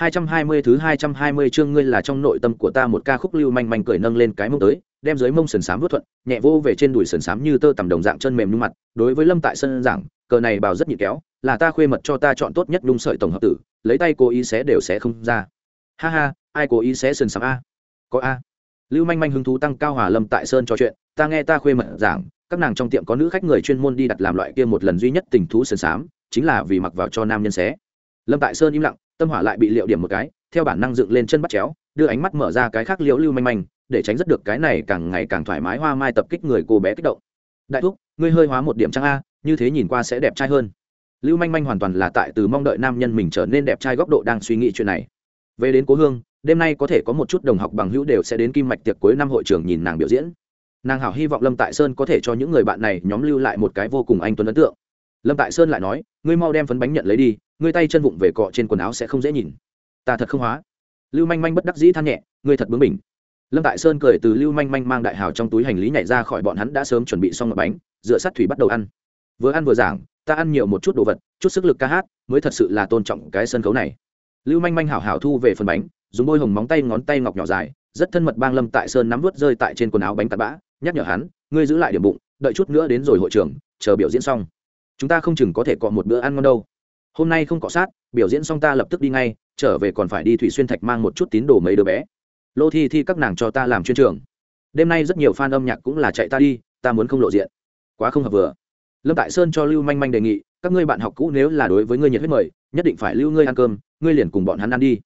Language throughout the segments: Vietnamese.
220 thứ 220 chương ngươi là trong nội tâm của ta một ca khúc lưu manh manh cười nâng lên cái mông tới, đem dưới mông sườn sám vuốt thuận, nhẹ vô về trên đùi sườn sám như tơ tằm đồng dạng chân mềm nhung mặt, đối với Lâm Tại Sơn giảng, cờ này bảo rất nhịn kéo, là ta khuê mật cho ta chọn tốt nhất nhung sợi tổng hợp tử, lấy tay cố ý xé đều xé không ra. Ha ha, ai cố ý xé sườn sám a? Có a. Lưu manh manh hứng thú tăng cao hòa Lâm Tại Sơn trò chuyện, ta nghe ta khuê mật giảng, các nàng trong tiệm có nữ khách người chuyên môn đi đặt làm loại kia một lần duy nhất tình thú sườn sám, chính là vì mặc vào cho nam nhân xé. Lâm Tại Sơn im lặng, tâm hỏa lại bị liệu điểm một cái, theo bản năng dựng lên chân bắt chéo, đưa ánh mắt mở ra cái khác liễu lưu manh manh, để tránh rất được cái này càng ngày càng thoải mái hoa mai tập kích người cô bé kích động. Đại thúc, ngươi hơi hóa một điểm trang a, như thế nhìn qua sẽ đẹp trai hơn. Lưu manh manh hoàn toàn là tại từ mong đợi nam nhân mình trở nên đẹp trai góc độ đang suy nghĩ chuyện này. Về đến cố hương, đêm nay có thể có một chút đồng học bằng hữu đều sẽ đến kim mạch tiệc cuối năm hội trưởng nhìn nàng biểu diễn. Nàng hảo hy vọng lâm tại sơn có thể cho những người bạn này nhóm lưu lại một cái vô cùng anh tuấn ấn tượng. Lâm tại sơn lại nói, ngươi mau đem phấn bánh nhận lấy đi ngươi tay chân vụng về cọ trên quần áo sẽ không dễ nhìn. Ta thật không hóa. Lưu manh manh bất đắc dĩ than nhẹ, ngươi thật bướng bỉnh. Lâm tại sơn cười từ lưu manh manh mang đại hào trong túi hành lý nhảy ra khỏi bọn hắn đã sớm chuẩn bị xong ngập bánh, dựa sắt thủy bắt đầu ăn. Vừa ăn vừa giảng, ta ăn nhiều một chút đồ vật, chút sức lực ca hát, mới thật sự là tôn trọng cái sân khấu này. Lưu manh manh hảo hảo thu về phần bánh, dùng bôi hồng móng tay ngón tay ngọc nhỏ dài, rất thân mật bang lâm tại sơn nắm vớt rơi tại trên quần áo bánh tạt bã, nhắc nhở hắn, ngươi giữ lại điểm bụng, đợi chút nữa đến rồi hội trường, chờ biểu diễn xong. Chúng ta không chừng có thể cọ một bữa ăn ngon đâu hôm nay không cọ sát, biểu diễn xong ta lập tức đi ngay, trở về còn phải đi thủy xuyên thạch mang một chút tín đồ mấy đứa bé. Lô thi thi các nàng cho ta làm chuyên trường. Đêm nay rất nhiều fan âm nhạc cũng là chạy ta đi, ta muốn không lộ diện. Quá không hợp vừa. Lâm tại sơn cho lưu manh manh đề nghị, các ngươi bạn học cũ nếu là đối với ngươi nhiệt huyết mời, nhất định phải lưu ngươi ăn cơm, ngươi liền cùng bọn hắn ăn đi.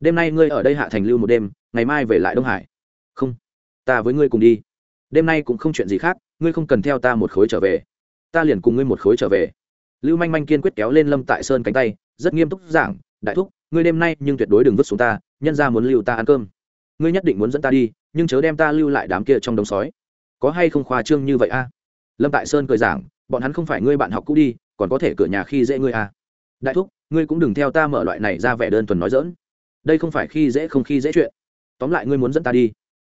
Đêm nay ngươi ở đây hạ thành lưu một đêm, ngày mai về lại đông hải. Không, ta với ngươi cùng đi. Đêm nay cũng không chuyện gì khác, ngươi không cần theo ta một khối trở về. Ta liền cùng ngươi một khối trở về lưu manh manh kiên quyết kéo lên lâm tại sơn cánh tay, rất nghiêm túc giảng, đại thúc, ngươi đêm nay nhưng tuyệt đối đừng vứt xuống ta, nhân ra muốn lưu ta ăn cơm. Ngươi nhất định muốn dẫn ta đi, nhưng chớ đem ta lưu lại đám kia trong đống sói. Có hay không khoa trương như vậy a? Lâm tại sơn cười giảng, bọn hắn không phải ngươi bạn học cũ đi, còn có thể cửa nhà khi dễ ngươi a. Đại thúc, ngươi cũng đừng theo ta mở loại này ra vẻ đơn thuần nói dỡn đây không phải khi dễ không khi dễ chuyện. Tóm lại ngươi muốn dẫn ta đi.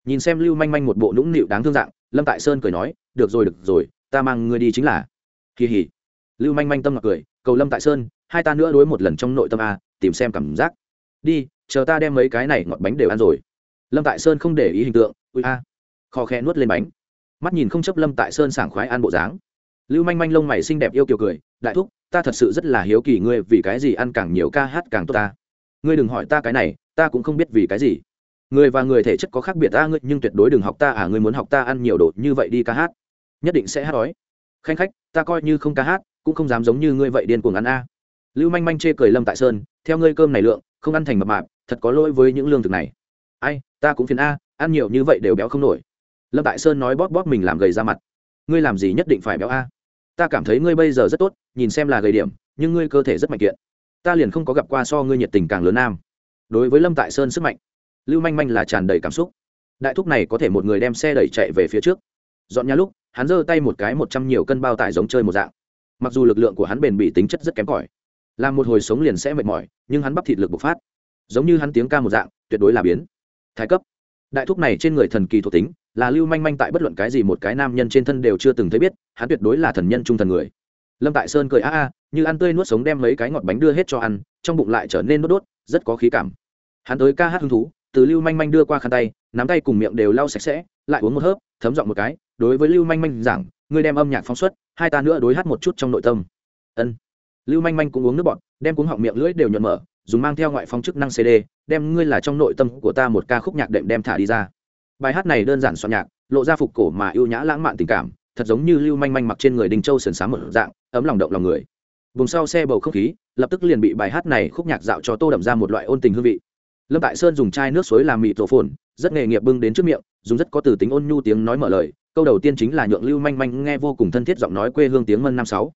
Nhìn xem lưu manh manh một bộ nũng nịu đáng thương dạng, lâm tại sơn cười nói, được rồi được rồi, ta mang ngươi đi chính là. Kỳ hỉ lưu manh manh tâm ngọc cười, cầu lâm tại sơn, hai ta nữa đối một lần trong nội tâm a, tìm xem cảm giác. Đi, chờ ta đem mấy cái này ngọt bánh đều ăn rồi. Lâm tại sơn không để ý hình tượng, ui a. À. kho khe nuốt lên bánh. Mắt nhìn không chấp lâm tại sơn sảng khoái ăn bộ dáng. Lưu manh manh lông mày xinh đẹp yêu kiều cười, đại thúc, ta thật sự rất là hiếu kỳ ngươi vì cái gì ăn càng nhiều ca hát càng tốt ta. Ngươi đừng hỏi ta cái này, ta cũng không biết vì cái gì. Người và người thể chất có khác biệt ta, ngươi nhưng tuyệt đối đừng học ta à ngươi muốn học ta ăn nhiều đồ như vậy đi ca hát. Nhất định sẽ hát đói khanh khách, ta coi như không ca hát cũng không dám giống như ngươi vậy điên cuồng ăn a. Lưu manh manh chê cười lâm tại sơn, theo ngươi cơm này lượng, không ăn thành mập mạp, thật có lỗi với những lương thực này. Ai, ta cũng phiền a, ăn nhiều như vậy đều béo không nổi. Lâm tại sơn nói bóp bóp mình làm gầy ra mặt. Ngươi làm gì nhất định phải béo a? Ta cảm thấy ngươi bây giờ rất tốt, nhìn xem là gầy điểm, nhưng ngươi cơ thể rất mạnh kiện. Ta liền không có gặp qua so ngươi nhiệt tình càng lớn nam. Đối với lâm tại sơn sức mạnh, lưu manh manh là tràn đầy cảm xúc. Đại thúc này có thể một người đem xe đẩy chạy về phía trước. Dọn nhà lúc, hắn giơ tay một cái một trăm nhiều cân bao tải giống chơi một dạng mặc dù lực lượng của hắn bền bị tính chất rất kém cỏi, làm một hồi sống liền sẽ mệt mỏi, nhưng hắn bắp thịt lực bộc phát, giống như hắn tiếng ca một dạng, tuyệt đối là biến. Thái cấp. Đại thúc này trên người thần kỳ thuộc tính, là lưu manh manh tại bất luận cái gì một cái nam nhân trên thân đều chưa từng thấy biết, hắn tuyệt đối là thần nhân trung thần người. Lâm tại sơn cười a a, như ăn tươi nuốt sống đem mấy cái ngọt bánh đưa hết cho ăn, trong bụng lại trở nên đốt đốt, rất có khí cảm. Hắn tới ca hát hứng thú, từ lưu manh manh đưa qua khăn tay, nắm tay cùng miệng đều lau sạch sẽ, lại uống một hớp, thấm giọng một cái, đối với lưu manh manh giảng, ngươi đem âm nhạc phóng xuất hai ta nữa đối hát một chút trong nội tâm. Ân. Lưu manh manh cũng uống nước bọt, đem cuống họng miệng lưỡi đều nhuận mở, dùng mang theo ngoại phong chức năng cd đem ngươi là trong nội tâm của ta một ca khúc nhạc đệm đem thả đi ra. Bài hát này đơn giản soạn nhạc, lộ ra phục cổ mà ưu nhã lãng mạn tình cảm, thật giống như lưu manh manh mặc trên người đình châu sườn sáng một dạng, ấm lòng động lòng người. Vùng sau xe bầu không khí, lập tức liền bị bài hát này khúc nhạc dạo cho tô đậm ra một loại ôn tình hương vị. Lâm tại sơn dùng chai nước suối làm mịt tổ phồn, rất nghề nghiệp bưng đến trước miệng dùng rất có từ tính ôn nhu tiếng nói mở lời, câu đầu tiên chính là nhượng lưu manh manh nghe vô cùng thân thiết giọng nói quê hương tiếng mân năm sáu.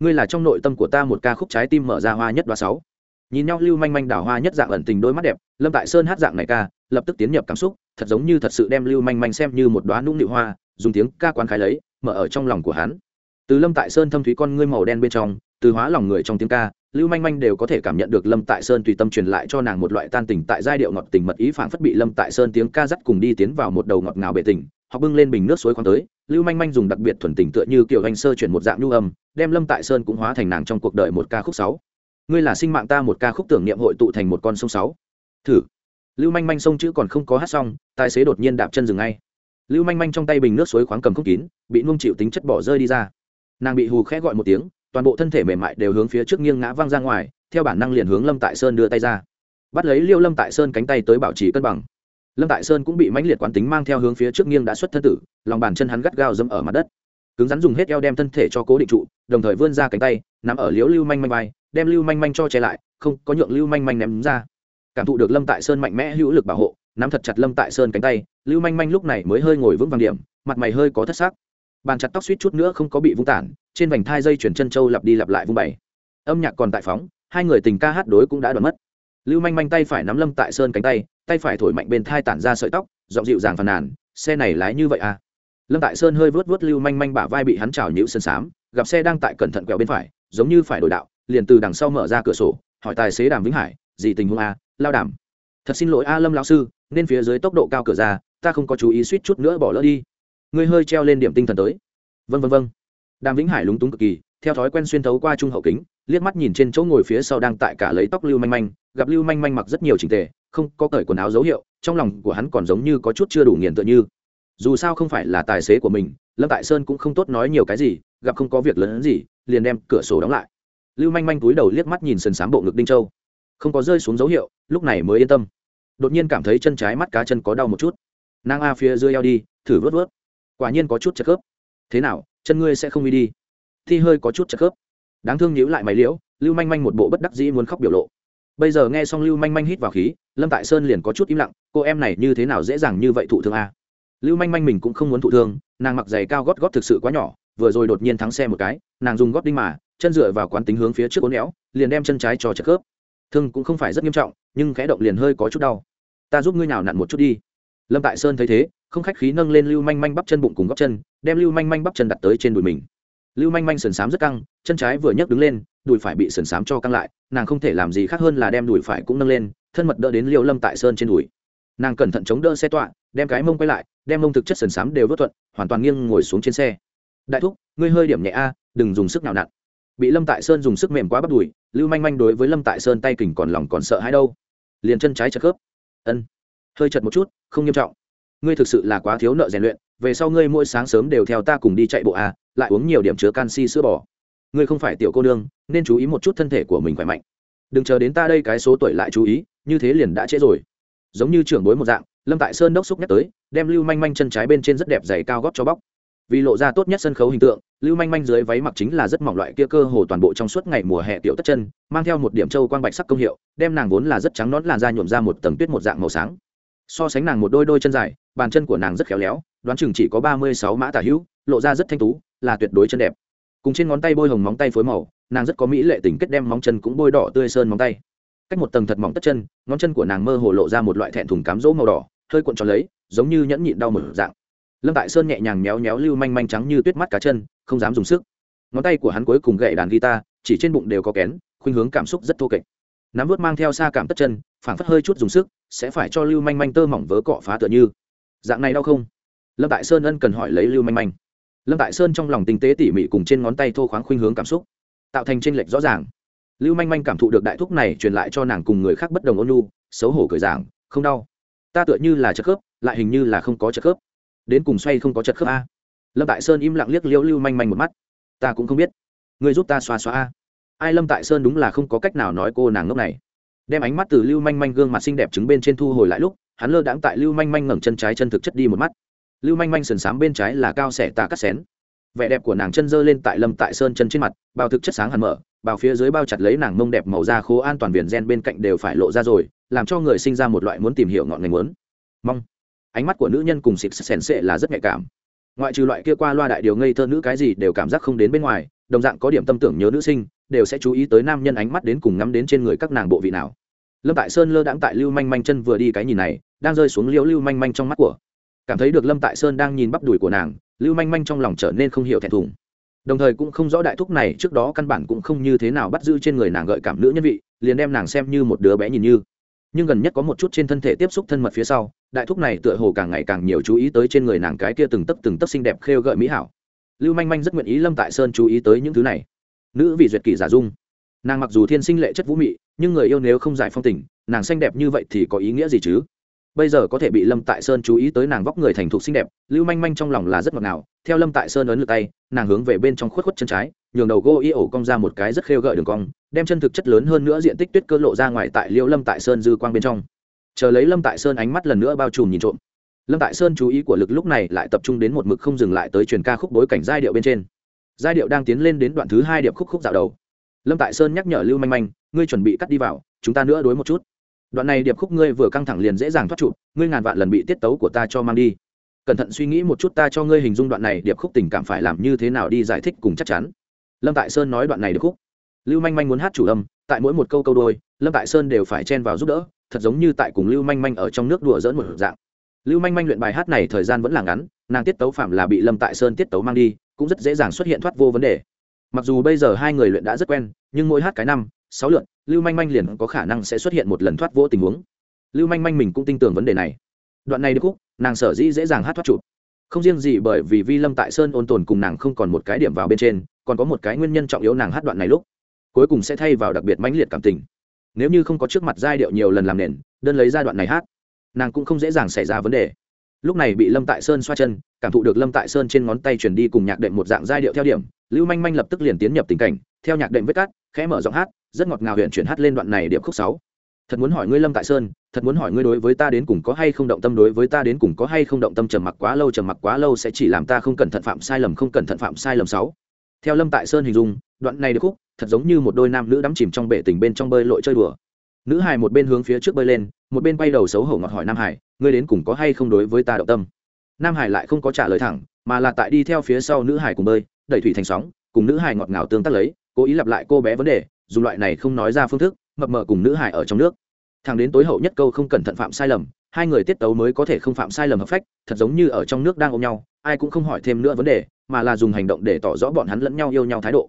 Ngươi là trong nội tâm của ta một ca khúc trái tim mở ra hoa nhất đoá sáu. Nhìn nhau lưu manh manh đào hoa nhất dạng ẩn tình đôi mắt đẹp, lâm tại sơn hát dạng này ca, lập tức tiến nhập cảm xúc, thật giống như thật sự đem lưu manh manh xem như một đoá nũng nịu hoa, dùng tiếng ca quán khái lấy, mở ở trong lòng của hắn. Từ lâm tại sơn thâm thúy con ngươi màu đen bên trong từ hóa lòng người trong tiếng ca, lưu manh manh đều có thể cảm nhận được lâm tại sơn tùy tâm truyền lại cho nàng một loại tan tình tại giai điệu ngọt tình mật ý phản phất bị lâm tại sơn tiếng ca dắt cùng đi tiến vào một đầu ngọt ngào bệ tình họ bưng lên bình nước suối khoáng tới. Lưu manh manh dùng đặc biệt thuần tình tựa như kiểu anh sơ chuyển một dạng nhu âm, đem lâm tại sơn cũng hóa thành nàng trong cuộc đời một ca khúc sáu. Ngươi là sinh mạng ta một ca khúc tưởng niệm hội tụ thành một con sông sáu. Thử. Lưu manh manh sông chữ còn không có hát xong, tài xế đột nhiên đạp chân dừng ngay. Lưu manh manh trong tay bình nước suối khoáng cầm không kín, bị nung chịu tính chất bỏ rơi đi ra. Nàng bị hù khẽ gọi một tiếng toàn bộ thân thể mềm mại đều hướng phía trước nghiêng ngã văng ra ngoài, theo bản năng liền hướng lâm tại sơn đưa tay ra. Bắt lấy liêu lâm tại sơn cánh tay tới bảo trì cân bằng. Lâm tại sơn cũng bị mãnh liệt quán tính mang theo hướng phía trước nghiêng đã xuất thân tử, lòng bàn chân hắn gắt gao dẫm ở mặt đất. Cứng rắn dùng hết eo đem thân thể cho cố định trụ, đồng thời vươn ra cánh tay nằm ở liễu lưu manh manh vai, đem lưu manh manh cho che lại, không, có nhượng lưu manh manh ném ra. Cảm thụ được lâm tại sơn mạnh mẽ hữu lực bảo hộ, nắm thật chặt lâm tại sơn cánh tay, lưu manh manh lúc này mới hơi ngồi vững vàng điểm, mặt mày hơi có thất sắc bàn chặt tóc suýt chút nữa không có bị vung tản, trên vành thai dây chuyển chân trâu lặp đi lặp lại vung bày. Âm nhạc còn tại phóng, hai người tình ca hát đối cũng đã đoán mất. Lưu manh manh tay phải nắm lâm tại sơn cánh tay tay phải thổi mạnh bên thai tản ra sợi tóc, giọng dịu dàng phàn nàn, xe này lái như vậy à? Lâm tại sơn hơi vớt vớt lưu manh manh bả vai bị hắn trào nhữ sơn xám gặp xe đang tại cẩn thận quẹo bên phải, giống như phải đổi đạo, liền từ đằng sau mở ra cửa sổ, hỏi tài xế đàm vĩnh hải, gì tình huống a à? lao đàm? Thật xin lỗi a lâm lao sư, nên phía dưới tốc độ cao cửa ra, ta không có chú ý suýt chút nữa bỏ lỡ đi ngươi hơi treo lên điểm tinh thần tới. Vân vân vân đàm vĩnh hải lúng túng cực kỳ, theo thói quen xuyên thấu qua trung hậu kính, liếc mắt nhìn trên chỗ ngồi phía sau đang tại cả lấy tóc lưu manh manh, gặp lưu manh manh mặc rất nhiều trình tề, không có cởi quần áo dấu hiệu, trong lòng của hắn còn giống như có chút chưa đủ nghiền tựa như. Dù sao không phải là tài xế của mình, lâm tại sơn cũng không tốt nói nhiều cái gì, gặp không có việc lớn gì, liền đem cửa sổ đóng lại. Lưu manh manh túi đầu liếc mắt nhìn sần sám bộ ngực đinh châu. Không có rơi xuống dấu hiệu, lúc này mới yên tâm. Đột nhiên cảm thấy chân trái mắt cá chân có đau một chút. Nàng a phía dưới eo đi, thử vớt vớt quả nhiên có chút chật khớp. Thế nào, chân ngươi sẽ không đi đi? Thi hơi có chút chật khớp. Đáng thương nhíu lại mày liễu, lưu manh manh một bộ bất đắc dĩ muốn khóc biểu lộ. Bây giờ nghe xong lưu manh manh hít vào khí, lâm tại sơn liền có chút im lặng, cô em này như thế nào dễ dàng như vậy thụ thương a lưu manh manh mình cũng không muốn thụ thương, nàng mặc giày cao gót gót thực sự quá nhỏ, vừa rồi đột nhiên thắng xe một cái, nàng dùng gót đinh mà, chân dựa vào quán tính hướng phía trước ố néo liền đem chân trái cho chật khớp. Thương cũng không phải rất nghiêm trọng, nhưng khẽ động liền hơi có chút đau. Ta giúp ngươi nào nặn một chút đi. Lâm tại sơn thấy thế không khách khí nâng lên lưu manh manh bắp chân bụng cùng góc chân, đem lưu manh manh bắp chân đặt tới trên đùi mình. Lưu manh manh sườn xám rất căng, chân trái vừa nhấc đứng lên, đùi phải bị sườn xám cho căng lại, nàng không thể làm gì khác hơn là đem đùi phải cũng nâng lên, thân mật đỡ đến liêu lâm tại sơn trên đùi. Nàng cẩn thận chống đỡ xe tọa, đem cái mông quay lại, đem mông thực chất sườn xám đều vớt thuận, hoàn toàn nghiêng ngồi xuống trên xe. Đại thúc, ngươi hơi điểm nhẹ a, đừng dùng sức nào nặn. Bị lâm tại sơn dùng sức mềm quá bắt đùi, lưu manh manh đối với lâm tại sơn tay kình còn lòng còn sợ hãi đâu. Liền chân trái chật khớp. Ân. Hơi chật một chút, không nghiêm trọng ngươi thực sự là quá thiếu nợ rèn luyện, về sau ngươi mỗi sáng sớm đều theo ta cùng đi chạy bộ à lại uống nhiều điểm chứa canxi sữa bò. Ngươi không phải tiểu cô nương, nên chú ý một chút thân thể của mình khỏe mạnh. Đừng chờ đến ta đây cái số tuổi lại chú ý, như thế liền đã trễ rồi. Giống như trưởng bối một dạng, lâm tại sơn đốc xúc nhắc tới, đem lưu manh manh chân trái bên trên rất đẹp giày cao gót cho bóc. Vì lộ ra tốt nhất sân khấu hình tượng, lưu manh manh dưới váy mặc chính là rất mỏng loại kia cơ hồ toàn bộ trong suốt ngày mùa hè tiểu tất chân, mang theo một điểm trâu quang bạch sắc công hiệu, đem nàng vốn là rất trắng nón làn da nhuộm ra một tầng tuyết một dạng màu sáng so sánh nàng một đôi đôi chân dài, bàn chân của nàng rất khéo léo, đoán chừng chỉ có ba mươi sáu mã tả hữu, lộ ra rất thanh tú, là tuyệt đối chân đẹp. Cùng trên ngón tay bôi hồng móng tay phối màu, nàng rất có mỹ lệ tình kết đem móng chân cũng bôi đỏ tươi sơn móng tay. Cách một tầng thật mỏng tất chân, ngón chân của nàng mơ hồ lộ ra một loại thẹn thùng cám dỗ màu đỏ, hơi cuộn tròn lấy, giống như nhẫn nhịn đau mở dạng. Lâm tại sơn nhẹ nhàng méo méo lưu manh manh trắng như tuyết mắt cá chân, không dám dùng sức. Ngón tay của hắn cuối cùng gậy đàn guitar, chỉ trên bụng đều có kén, khuynh hướng cảm xúc rất thô kệch. Nắm vớt mang theo xa cảm tất chân phảng phất hơi chút dùng sức, sẽ phải cho lưu manh manh tơ mỏng vớ cọ phá tựa như. Dạng này đau không? Lâm tại sơn ân cần hỏi lấy lưu manh manh. Lâm tại sơn trong lòng tinh tế tỉ mỉ cùng trên ngón tay thô khoáng khuynh hướng cảm xúc, tạo thành tranh lệch rõ ràng. Lưu manh manh cảm thụ được đại thúc này truyền lại cho nàng cùng người khác bất đồng ôn lu xấu hổ cười giảng, không đau. Ta tựa như là chất khớp, lại hình như là không có chất khớp. Đến cùng xoay không có chất khớp a. Lâm tại sơn im lặng liếc liễu lưu manh manh một mắt. Ta cũng không biết. Người giúp ta xoa xoa a. Ai lâm tại sơn đúng là không có cách nào nói cô nàng ngốc này đem ánh mắt từ lưu manh manh gương mặt xinh đẹp trứng bên trên thu hồi lại lúc, hắn lơ đãng tại lưu manh manh ngẩng chân trái chân thực chất đi một mắt. Lưu manh manh sườn m bên trái là cao xẻ tà cắt xén. Vẻ đẹp của nàng chân dơ lên tại lâm tại sơn chân trên mặt bao thực chất sáng hẳn mở bao phía dưới bao chặt lấy nàng mông đẹp màu da khô an toàn viền gen bên cạnh đều phải lộ ra rồi, làm cho người sinh ra một loại muốn tìm hiểu ngọn ngành muốn. Mong. Ánh mắt của nữ nhân cùng xịt sèn sệ là rất nhạy cảm. Ngoại trừ loại kia qua loa đại điều ngây thơ nữ cái gì đều cảm giác không đến bên ngoài, đồng dạng có điểm tâm tưởng nhớ nữ sinh đều sẽ chú ý tới nam nhân ánh mắt đến cùng ngắm đến trên người các nàng bộ vị nào. Lâm tại sơn lơ đãng tại lưu manh manh chân vừa đi cái nhìn này, đang rơi xuống liễu lưu manh manh trong mắt của. Cảm thấy được lâm tại sơn đang nhìn bắp đùi của nàng, lưu manh manh trong lòng trở nên không hiểu thẹn thùng. Đồng thời cũng không rõ đại thúc này trước đó căn bản cũng không như thế nào bắt giữ trên người nàng gợi cảm nữ nhân vị, liền đem nàng xem như một đứa bé nhìn như. Nhưng gần nhất có một chút trên thân thể tiếp xúc thân mật phía sau, đại thúc này tựa hồ càng ngày càng nhiều chú ý tới trên người nàng cái kia từng tấc từng tấc xinh đẹp khêu gợi mỹ hảo. Lưu manh manh rất nguyện ý lâm tại sơn chú ý tới những thứ này nữ vị duyệt kỷ giả dung. Nàng mặc dù thiên sinh lệ chất vũ mị, nhưng người yêu nếu không giải phong tình, nàng xanh đẹp như vậy thì có ý nghĩa gì chứ? Bây giờ có thể bị lâm tại sơn chú ý tới nàng vóc người thành thục xinh đẹp, lưu manh manh trong lòng là rất ngọt ngào. Theo lâm tại sơn ấn lượt tay, nàng hướng về bên trong khuất khuất chân trái, nhường đầu gô y ổ cong ra một cái rất khêu gợi đường cong, đem chân thực chất lớn hơn nữa diện tích tuyết cơ lộ ra ngoài tại liêu lâm tại sơn dư quang bên trong. Chờ lấy lâm tại sơn ánh mắt lần nữa bao trùm nhìn trộm. Lâm tại sơn chú ý của lực lúc này lại tập trung đến một mực không dừng lại tới truyền ca khúc bối cảnh giai điệu bên trên giai điệu đang tiến lên đến đoạn thứ hai điệp khúc khúc dạo đầu. Lâm tại sơn nhắc nhở lưu manh manh, ngươi chuẩn bị cắt đi vào, chúng ta nữa đối một chút. Đoạn này điệp khúc ngươi vừa căng thẳng liền dễ dàng thoát trụ, ngươi ngàn vạn lần bị tiết tấu của ta cho mang đi. Cẩn thận suy nghĩ một chút ta cho ngươi hình dung đoạn này điệp khúc tình cảm phải làm như thế nào đi giải thích cùng chắc chắn. Lâm tại sơn nói đoạn này điệp khúc. Lưu manh manh muốn hát chủ âm, tại mỗi một câu câu đôi, lâm tại sơn đều phải chen vào giúp đỡ, thật giống như tại cùng lưu manh manh ở trong nước đùa dỡn một dạng. Lưu manh manh luyện bài hát này thời gian vẫn là ngắn nàng tiết tấu phạm là bị lâm tại sơn tiết tấu mang đi, cũng rất dễ dàng xuất hiện thoát vô vấn đề. Mặc dù bây giờ hai người luyện đã rất quen, nhưng mỗi hát cái năm, sáu lượn lưu manh manh liền có khả năng sẽ xuất hiện một lần thoát vô tình huống. Lưu manh manh mình cũng tin tưởng vấn đề này. Đoạn này được khúc, nàng sở dĩ dễ dàng hát thoát chụp. Không riêng gì bởi vì vi lâm tại sơn ôn tồn cùng nàng không còn một cái điểm vào bên trên, còn có một cái nguyên nhân trọng yếu nàng hát đoạn này lúc. Cuối cùng sẽ thay vào đặc biệt mãnh liệt cảm tình. Nếu như không có trước mặt giai điệu nhiều lần làm nền, đơn lấy giai đoạn này hát, nàng cũng không dễ dàng xảy ra vấn đề lúc này bị lâm tại sơn xoa chân, cảm thụ được lâm tại sơn trên ngón tay chuyển đi cùng nhạc đệm một dạng giai điệu theo điểm, lưu manh manh lập tức liền tiến nhập tình cảnh, theo nhạc đệm vết cát, khẽ mở giọng hát, rất ngọt ngào huyện chuyển hát lên đoạn này điệp khúc sáu. Thật muốn hỏi ngươi lâm tại sơn, thật muốn hỏi ngươi đối với ta đến cùng có hay không động tâm, đối với ta đến cùng có hay không động tâm trầm mặc quá lâu, trầm mặc quá lâu sẽ chỉ làm ta không cẩn thận phạm sai lầm, không cẩn thận phạm sai lầm sáu. Theo lâm tại sơn hình dung, đoạn này được khúc, thật giống như một đôi nam nữ đắm chìm trong bể tình bên trong bơi lội chơi đùa nữ hải một bên hướng phía trước bơi lên, một bên bay đầu xấu hổ ngọt hỏi nam hải, ngươi đến cùng có hay không đối với ta động tâm? Nam hải lại không có trả lời thẳng, mà là tại đi theo phía sau nữ hải cùng bơi, đẩy thủy thành sóng, cùng nữ hải ngọt ngào tương tác lấy, cố ý lặp lại cô bé vấn đề, dùng loại này không nói ra phương thức, mập mờ cùng nữ hải ở trong nước. Thằng đến tối hậu nhất câu không cẩn thận phạm sai lầm, hai người tiết tấu mới có thể không phạm sai lầm hợp phách, thật giống như ở trong nước đang ôm nhau, ai cũng không hỏi thêm nữa vấn đề, mà là dùng hành động để tỏ rõ bọn hắn lẫn nhau yêu nhau thái độ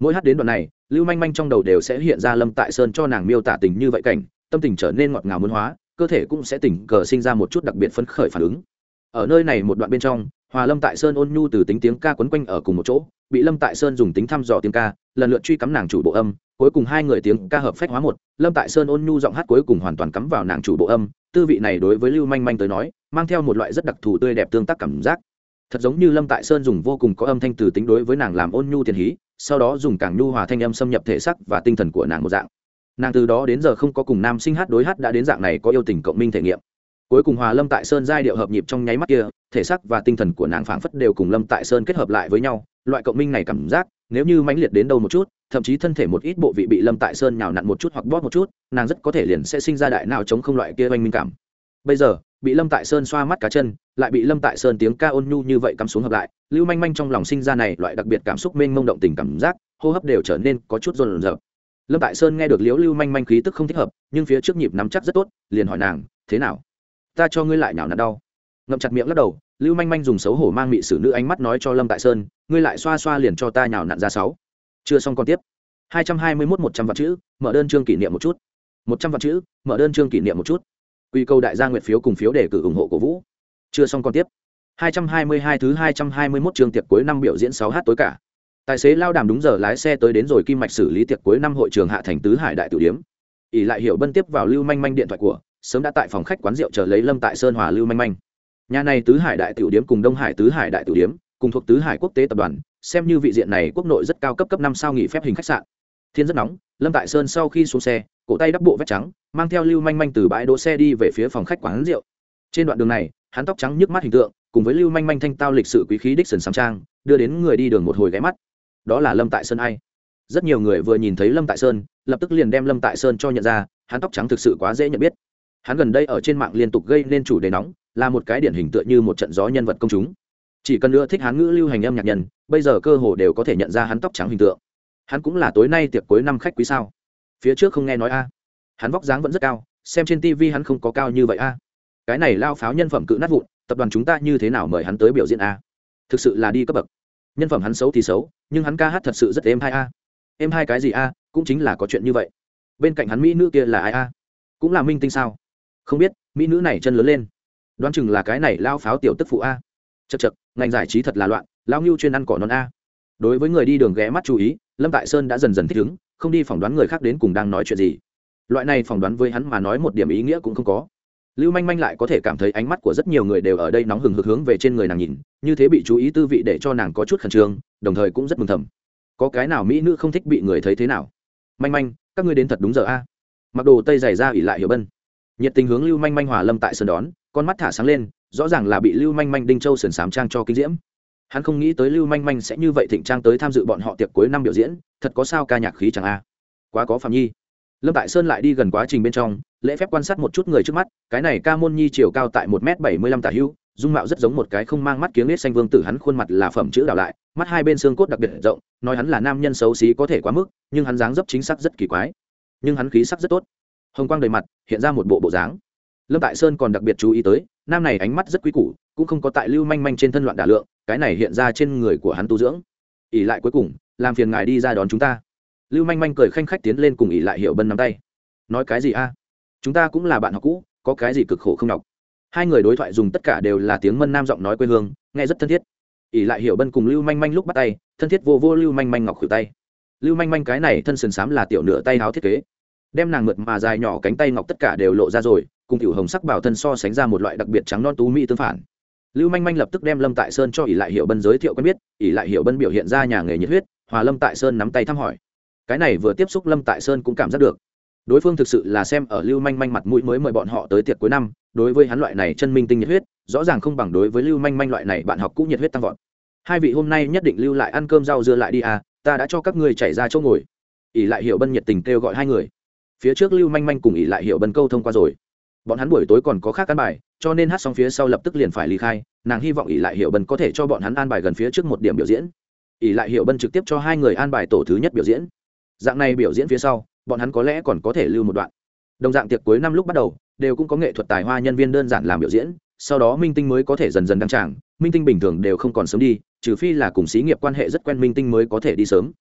mỗi hát đến đoạn này, lưu manh manh trong đầu đều sẽ hiện ra lâm tại sơn cho nàng miêu tả tình như vậy cảnh, tâm tình trở nên ngọt ngào muốn hóa, cơ thể cũng sẽ tình cờ sinh ra một chút đặc biệt phấn khởi phản ứng. Ở nơi này một đoạn bên trong, hòa lâm tại sơn ôn nhu từ tính tiếng ca quấn quanh ở cùng một chỗ, bị lâm tại sơn dùng tính thăm dò tiếng ca, lần lượt truy cắm nàng chủ bộ âm, cuối cùng hai người tiếng ca hợp phách hóa một, lâm tại sơn ôn nhu giọng hát cuối cùng hoàn toàn cắm vào nàng chủ bộ âm, tư vị này đối với lưu manh manh tới nói, mang theo một loại rất đặc thù tươi đẹp tương tác cảm giác. Thật giống như lâm tại sơn dùng vô cùng có âm thanh từ tính đối với nàng làm ôn nhu tiền hí sau đó dùng càng nhu hòa thanh âm xâm nhập thể sắc và tinh thần của nàng một dạng. Nàng từ đó đến giờ không có cùng nam sinh hát đối hát đã đến dạng này có yêu tình cộng minh thể nghiệm. Cuối cùng hòa lâm tại sơn giai điệu hợp nhịp trong nháy mắt kia, thể sắc và tinh thần của nàng phảng phất đều cùng lâm tại sơn kết hợp lại với nhau, loại cộng minh này cảm giác, nếu như mãnh liệt đến đâu một chút, thậm chí thân thể một ít bộ vị bị lâm tại sơn nhào nặn một chút hoặc bóp một chút, nàng rất có thể liền sẽ sinh ra đại nào chống không loại kia oanh minh cảm. Bây giờ bị lâm tại sơn xoa mắt cá chân, lại bị lâm tại sơn tiếng ca ôn nhu như vậy cắm xuống hợp lại, lưu manh manh trong lòng sinh ra này loại đặc biệt cảm xúc mênh mông động tình cảm giác, hô hấp đều trở nên có chút rồn rợp lâm tại sơn nghe được liễu lưu manh manh khí tức không thích hợp, nhưng phía trước nhịp nắm chắc rất tốt, liền hỏi nàng, thế nào? Ta cho ngươi lại nào nặn đau. Ngậm chặt miệng lắc đầu, lưu manh manh dùng xấu hổ mang mị sử nữ ánh mắt nói cho lâm tại sơn, ngươi lại xoa xoa liền cho ta nhào nặn ra sáu. Chưa xong còn tiếp. Hai trăm hai mươi mốt một trăm vạn chữ, mở đơn chương kỷ niệm một chút. Một trăm vạn chữ, mở đơn chương kỷ niệm một chút quy câu đại gia nguyện phiếu cùng phiếu để cử ủng hộ cổ vũ. Chưa xong còn tiếp. hai trăm hai mươi hai thứ 221 trường tiệc cuối năm biểu diễn sáu h tối cả. Tài xế lao đàm đúng giờ lái xe tới đến rồi kim mạch xử lý tiệc cuối năm hội trường hạ thành tứ hải đại tử điếm. Ỉ lại hiểu bân tiếp vào lưu manh manh điện thoại của, sớm đã tại phòng khách quán rượu chờ lấy lâm tại sơn hòa lưu manh manh. Nhà này tứ hải đại tiểu điếm cùng đông hải tứ hải đại tiểu điếm, cùng thuộc tứ hải quốc tế tập đoàn, xem như vị diện này quốc nội rất cao cấp cấp năm sao nghỉ phép hình khách sạn. Thiên rất nóng, lâm tại sơn sau khi xuống xe, cổ tay đắp bộ vét trắng mang theo lưu manh manh từ bãi đỗ xe đi về phía phòng khách quán rượu. Trên đoạn đường này, hắn tóc trắng nhức mắt hình tượng, cùng với lưu manh manh thanh tao lịch sự quý khí đích sần sam trang, đưa đến người đi đường một hồi ghé mắt. Đó là lâm tại sơn ai? Rất nhiều người vừa nhìn thấy lâm tại sơn, lập tức liền đem lâm tại sơn cho nhận ra, hắn tóc trắng thực sự quá dễ nhận biết. Hắn gần đây ở trên mạng liên tục gây nên chủ đề nóng, là một cái điển hình tựa như một trận gió nhân vật công chúng. Chỉ cần nữa thích hắn ngữ lưu hành âm nhạc nhân, bây giờ cơ hồ đều có thể nhận ra hắn tóc trắng hình tượng. Hắn cũng là tối nay tiệc cuối năm khách quý sao? Phía trước không nghe nói a hắn vóc dáng vẫn rất cao, xem trên tv hắn không có cao như vậy a. Cái này lao pháo nhân phẩm cự nát vụn, tập đoàn chúng ta như thế nào mời hắn tới biểu diễn a? Thực sự là đi cấp bậc. Nhân phẩm hắn xấu thì xấu, nhưng hắn ca hát thật sự rất êm hai a. Êm hai cái gì a, cũng chính là có chuyện như vậy. Bên cạnh hắn mỹ nữ kia là ai a? Cũng là minh tinh sao? Không biết, mỹ nữ này chân lớn lên. Đoán chừng là cái này lao pháo tiểu tức phụ a. Chật chật ngành giải trí thật là loạn, lao ngưu chuyên ăn cỏ non a. Đối với người đi đường ghé mắt chú ý, lâm tại sơn đã dần dần thích ứng, không đi phỏng đoán người khác đến cùng đang nói chuyện gì loại này phỏng đoán với hắn mà nói một điểm ý nghĩa cũng không có. Lưu manh manh lại có thể cảm thấy ánh mắt của rất nhiều người đều ở đây nóng hừng hực hướng về trên người nàng nhìn, như thế bị chú ý tư vị để cho nàng có chút khẩn trương, đồng thời cũng rất mừng thầm. Có cái nào mỹ nữ không thích bị người thấy thế nào? Manh manh, các ngươi đến thật đúng giờ a. Mặc đồ tây dày ra ỉ lại hiểu bân. Nhiệt tình hướng lưu manh manh hòa lâm tại sân đón, con mắt thả sáng lên, rõ ràng là bị lưu manh manh đinh châu sườn sám trang cho kinh diễm. Hắn không nghĩ tới lưu manh manh sẽ như vậy thịnh trang tới tham dự bọn họ tiệc cuối năm biểu diễn, thật có sao ca nhạc khí chẳng a. Quá có phạm nhi lâm tại sơn lại đi gần quá trình bên trong, lễ phép quan sát một chút người trước mắt, cái này ca môn nhi chiều cao tại một m bảy mươi lăm tả hữu dung mạo rất giống một cái không mang mắt kiếng nết xanh vương tử, hắn khuôn mặt là phẩm chữ đảo lại, mắt hai bên xương cốt đặc biệt rộng, nói hắn là nam nhân xấu xí có thể quá mức, nhưng hắn dáng dấp chính xác rất kỳ quái. Nhưng hắn khí sắc rất tốt. Hồng quang đầy mặt, hiện ra một bộ bộ dáng. Lâm tại sơn còn đặc biệt chú ý tới, nam này ánh mắt rất quý củ, cũng không có tại lưu manh manh trên thân loạn đả lượng, cái này hiện ra trên người của hắn tu dưỡng. ỉ lại cuối cùng, làm phiền ngài đi ra đón chúng ta lưu manh manh cười khanh khách tiến lên cùng ỉ lại hiệu bân nắm tay. Nói cái gì a? Chúng ta cũng là bạn học cũ, có cái gì cực khổ không đọc hai người đối thoại dùng tất cả đều là tiếng mân nam giọng nói quê hương, nghe rất thân thiết. Ỉ lại hiểu bân cùng lưu manh manh lúc bắt tay, thân thiết vô vô lưu manh manh ngọc khử tay. Lưu manh manh cái này thân sườn xám là tiểu nửa tay áo thiết kế. Đem nàng mượt mà dài nhỏ cánh tay ngọc tất cả đều lộ ra rồi, cùng tiểu hồng sắc bảo thân so sánh ra một loại đặc biệt trắng non tú mỹ tương phản. Lưu manh manh lập tức đem lâm tại sơn cho ỷ lại hiệu bân giới thiệu quen biết, ỷ lại hiệu bân biểu hiện ra nhà nghề nhiệt huyết, hòa lâm tại sơn nắm tay thăm hỏi cái này vừa tiếp xúc lâm tại sơn cũng cảm giác được. Đối phương thực sự là xem ở lưu manh manh mặt mũi mới mời bọn họ tới tiệc cuối năm, đối với hắn loại này chân minh tinh nhiệt huyết, rõ ràng không bằng đối với lưu manh manh loại này bạn học cũ nhiệt huyết tăng vọt. Hai vị hôm nay nhất định lưu lại ăn cơm rau dưa lại đi à ta đã cho các ngươi chảy ra chỗ ngồi. Ỷ lại hiệu bân nhiệt tình kêu gọi hai người. Phía trước lưu manh manh cùng ỷ lại hiệu bân câu thông qua rồi. Bọn hắn buổi tối còn có khác căn bài, cho nên hát xong phía sau lập tức liền phải ly khai, nàng hy vọng ỷ lại hiệu bân có thể cho bọn hắn an bài gần phía trước một điểm biểu diễn. Ỷ lại hiệu bân trực tiếp cho hai người an bài tổ thứ nhất biểu diễn dạng này biểu diễn phía sau, bọn hắn có lẽ còn có thể lưu một đoạn. Đồng dạng tiệc cuối năm lúc bắt đầu, đều cũng có nghệ thuật tài hoa nhân viên đơn giản làm biểu diễn, sau đó minh tinh mới có thể dần dần đăng tràng, minh tinh bình thường đều không còn sớm đi, trừ phi là cùng xí nghiệp quan hệ rất quen minh tinh mới có thể đi sớm.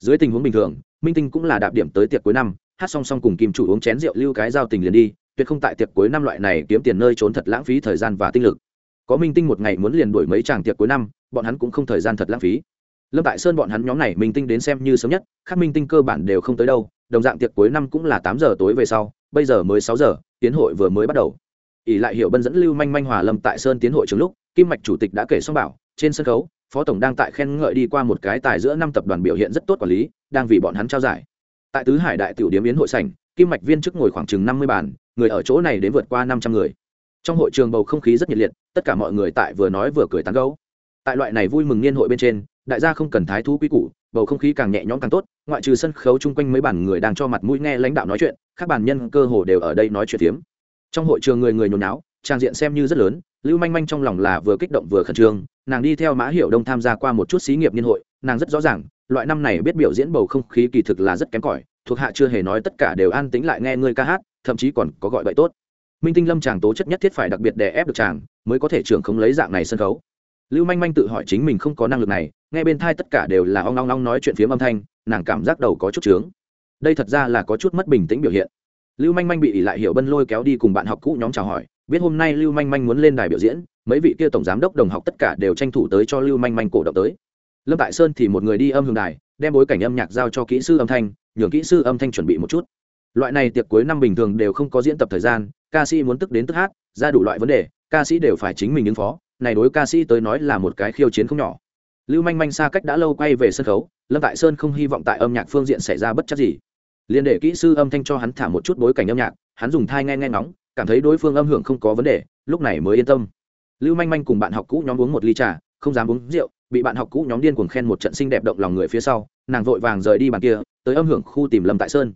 Dưới tình huống bình thường, minh tinh cũng là đạp điểm tới tiệc cuối năm, hát song song cùng kim chủ uống chén rượu lưu cái giao tình liền đi, tuyệt không tại tiệc cuối năm loại này kiếm tiền nơi trốn thật lãng phí thời gian và tinh lực. Có minh tinh một ngày muốn liền đổi mấy chàng tiệc cuối năm, bọn hắn cũng không thời gian thật lãng phí lâm tại sơn bọn hắn nhóm này minh tinh đến xem như sớm nhất các minh tinh cơ bản đều không tới đâu, đồng dạng tiệc cuối năm cũng là tám giờ tối về sau, bây giờ mới sáu giờ, tiến hội vừa mới bắt đầu. Ỷ lại hiệu bân dẫn lưu manh manh hòa lâm tại sơn tiến hội trường lúc, kim mạch chủ tịch đã kể xong bảo, trên sân khấu, phó tổng đang tại khen ngợi đi qua một cái tài giữa năm tập đoàn biểu hiện rất tốt quản lý, đang vì bọn hắn trao giải. Tại tứ hải đại tiểu điếm yến hội sảnh, kim mạch viên chức ngồi khoảng chừng năm mươi bàn, người ở chỗ này đến vượt qua năm trăm người. Trong hội trường bầu không khí rất nhiệt liệt, tất cả mọi người tại vừa nói vừa cười tán gấu tại loại này vui mừng niên hội bên trên đại gia không cần thái thú quý củ, bầu không khí càng nhẹ nhõm càng tốt, ngoại trừ sân khấu chung quanh mấy bản người đang cho mặt mũi nghe lãnh đạo nói chuyện, các bản nhân cơ hồ đều ở đây nói chuyện phiếm. Trong hội trường người người nhốn náo trang diện xem như rất lớn, lưu manh manh trong lòng là vừa kích động vừa khẩn trương, nàng đi theo mã hiệu đông tham gia qua một chút xí nghiệp niên hội, nàng rất rõ ràng, loại năm này biết biểu diễn bầu không khí kỳ thực là rất kém cỏi, thuộc hạ chưa hề nói tất cả đều an tính lại nghe ngươi ca hát, thậm chí còn có gọi vậy tốt. Minh tinh lâm chàng tố chất nhất thiết phải đặc biệt đè ép được chàng, mới có thể trưởng không lấy dạng này sân khấu. Lưu manh manh tự hỏi chính mình không có năng lực này nghe bên thai tất cả đều là ong ong ong nói chuyện phiếm âm thanh, nàng cảm giác đầu có chút trướng. Đây thật ra là có chút mất bình tĩnh biểu hiện. Lưu manh manh bị ỉ lại hiểu bân lôi kéo đi cùng bạn học cũ nhóm chào hỏi, biết hôm nay lưu manh manh muốn lên đài biểu diễn, mấy vị kia tổng giám đốc đồng học tất cả đều tranh thủ tới cho lưu manh manh cổ động tới. Lâm tại sơn thì một người đi âm hưởng đài, đem bối cảnh âm nhạc giao cho kỹ sư âm thanh, nhường kỹ sư âm thanh chuẩn bị một chút. Loại này tiệc cuối năm bình thường đều không có diễn tập thời gian, ca sĩ muốn tức đến tức hát, ra đủ loại vấn đề, ca sĩ đều phải chính mình ứng phó, này đối ca sĩ tới nói là một cái khiêu chiến không nhỏ lưu manh manh xa cách đã lâu quay về sân khấu lâm tại sơn không hy vọng tại âm nhạc phương diện xảy ra bất chấp gì. Liên để kỹ sư âm thanh cho hắn thả một chút bối cảnh âm nhạc hắn dùng thai nghe nghe nóng, cảm thấy đối phương âm hưởng không có vấn đề lúc này mới yên tâm. Lưu manh manh cùng bạn học cũ nhóm uống một ly trà không dám uống rượu bị bạn học cũ nhóm điên cuồng khen một trận xinh đẹp động lòng người phía sau nàng vội vàng rời đi bàn kia tới âm hưởng khu tìm lâm tại sơn.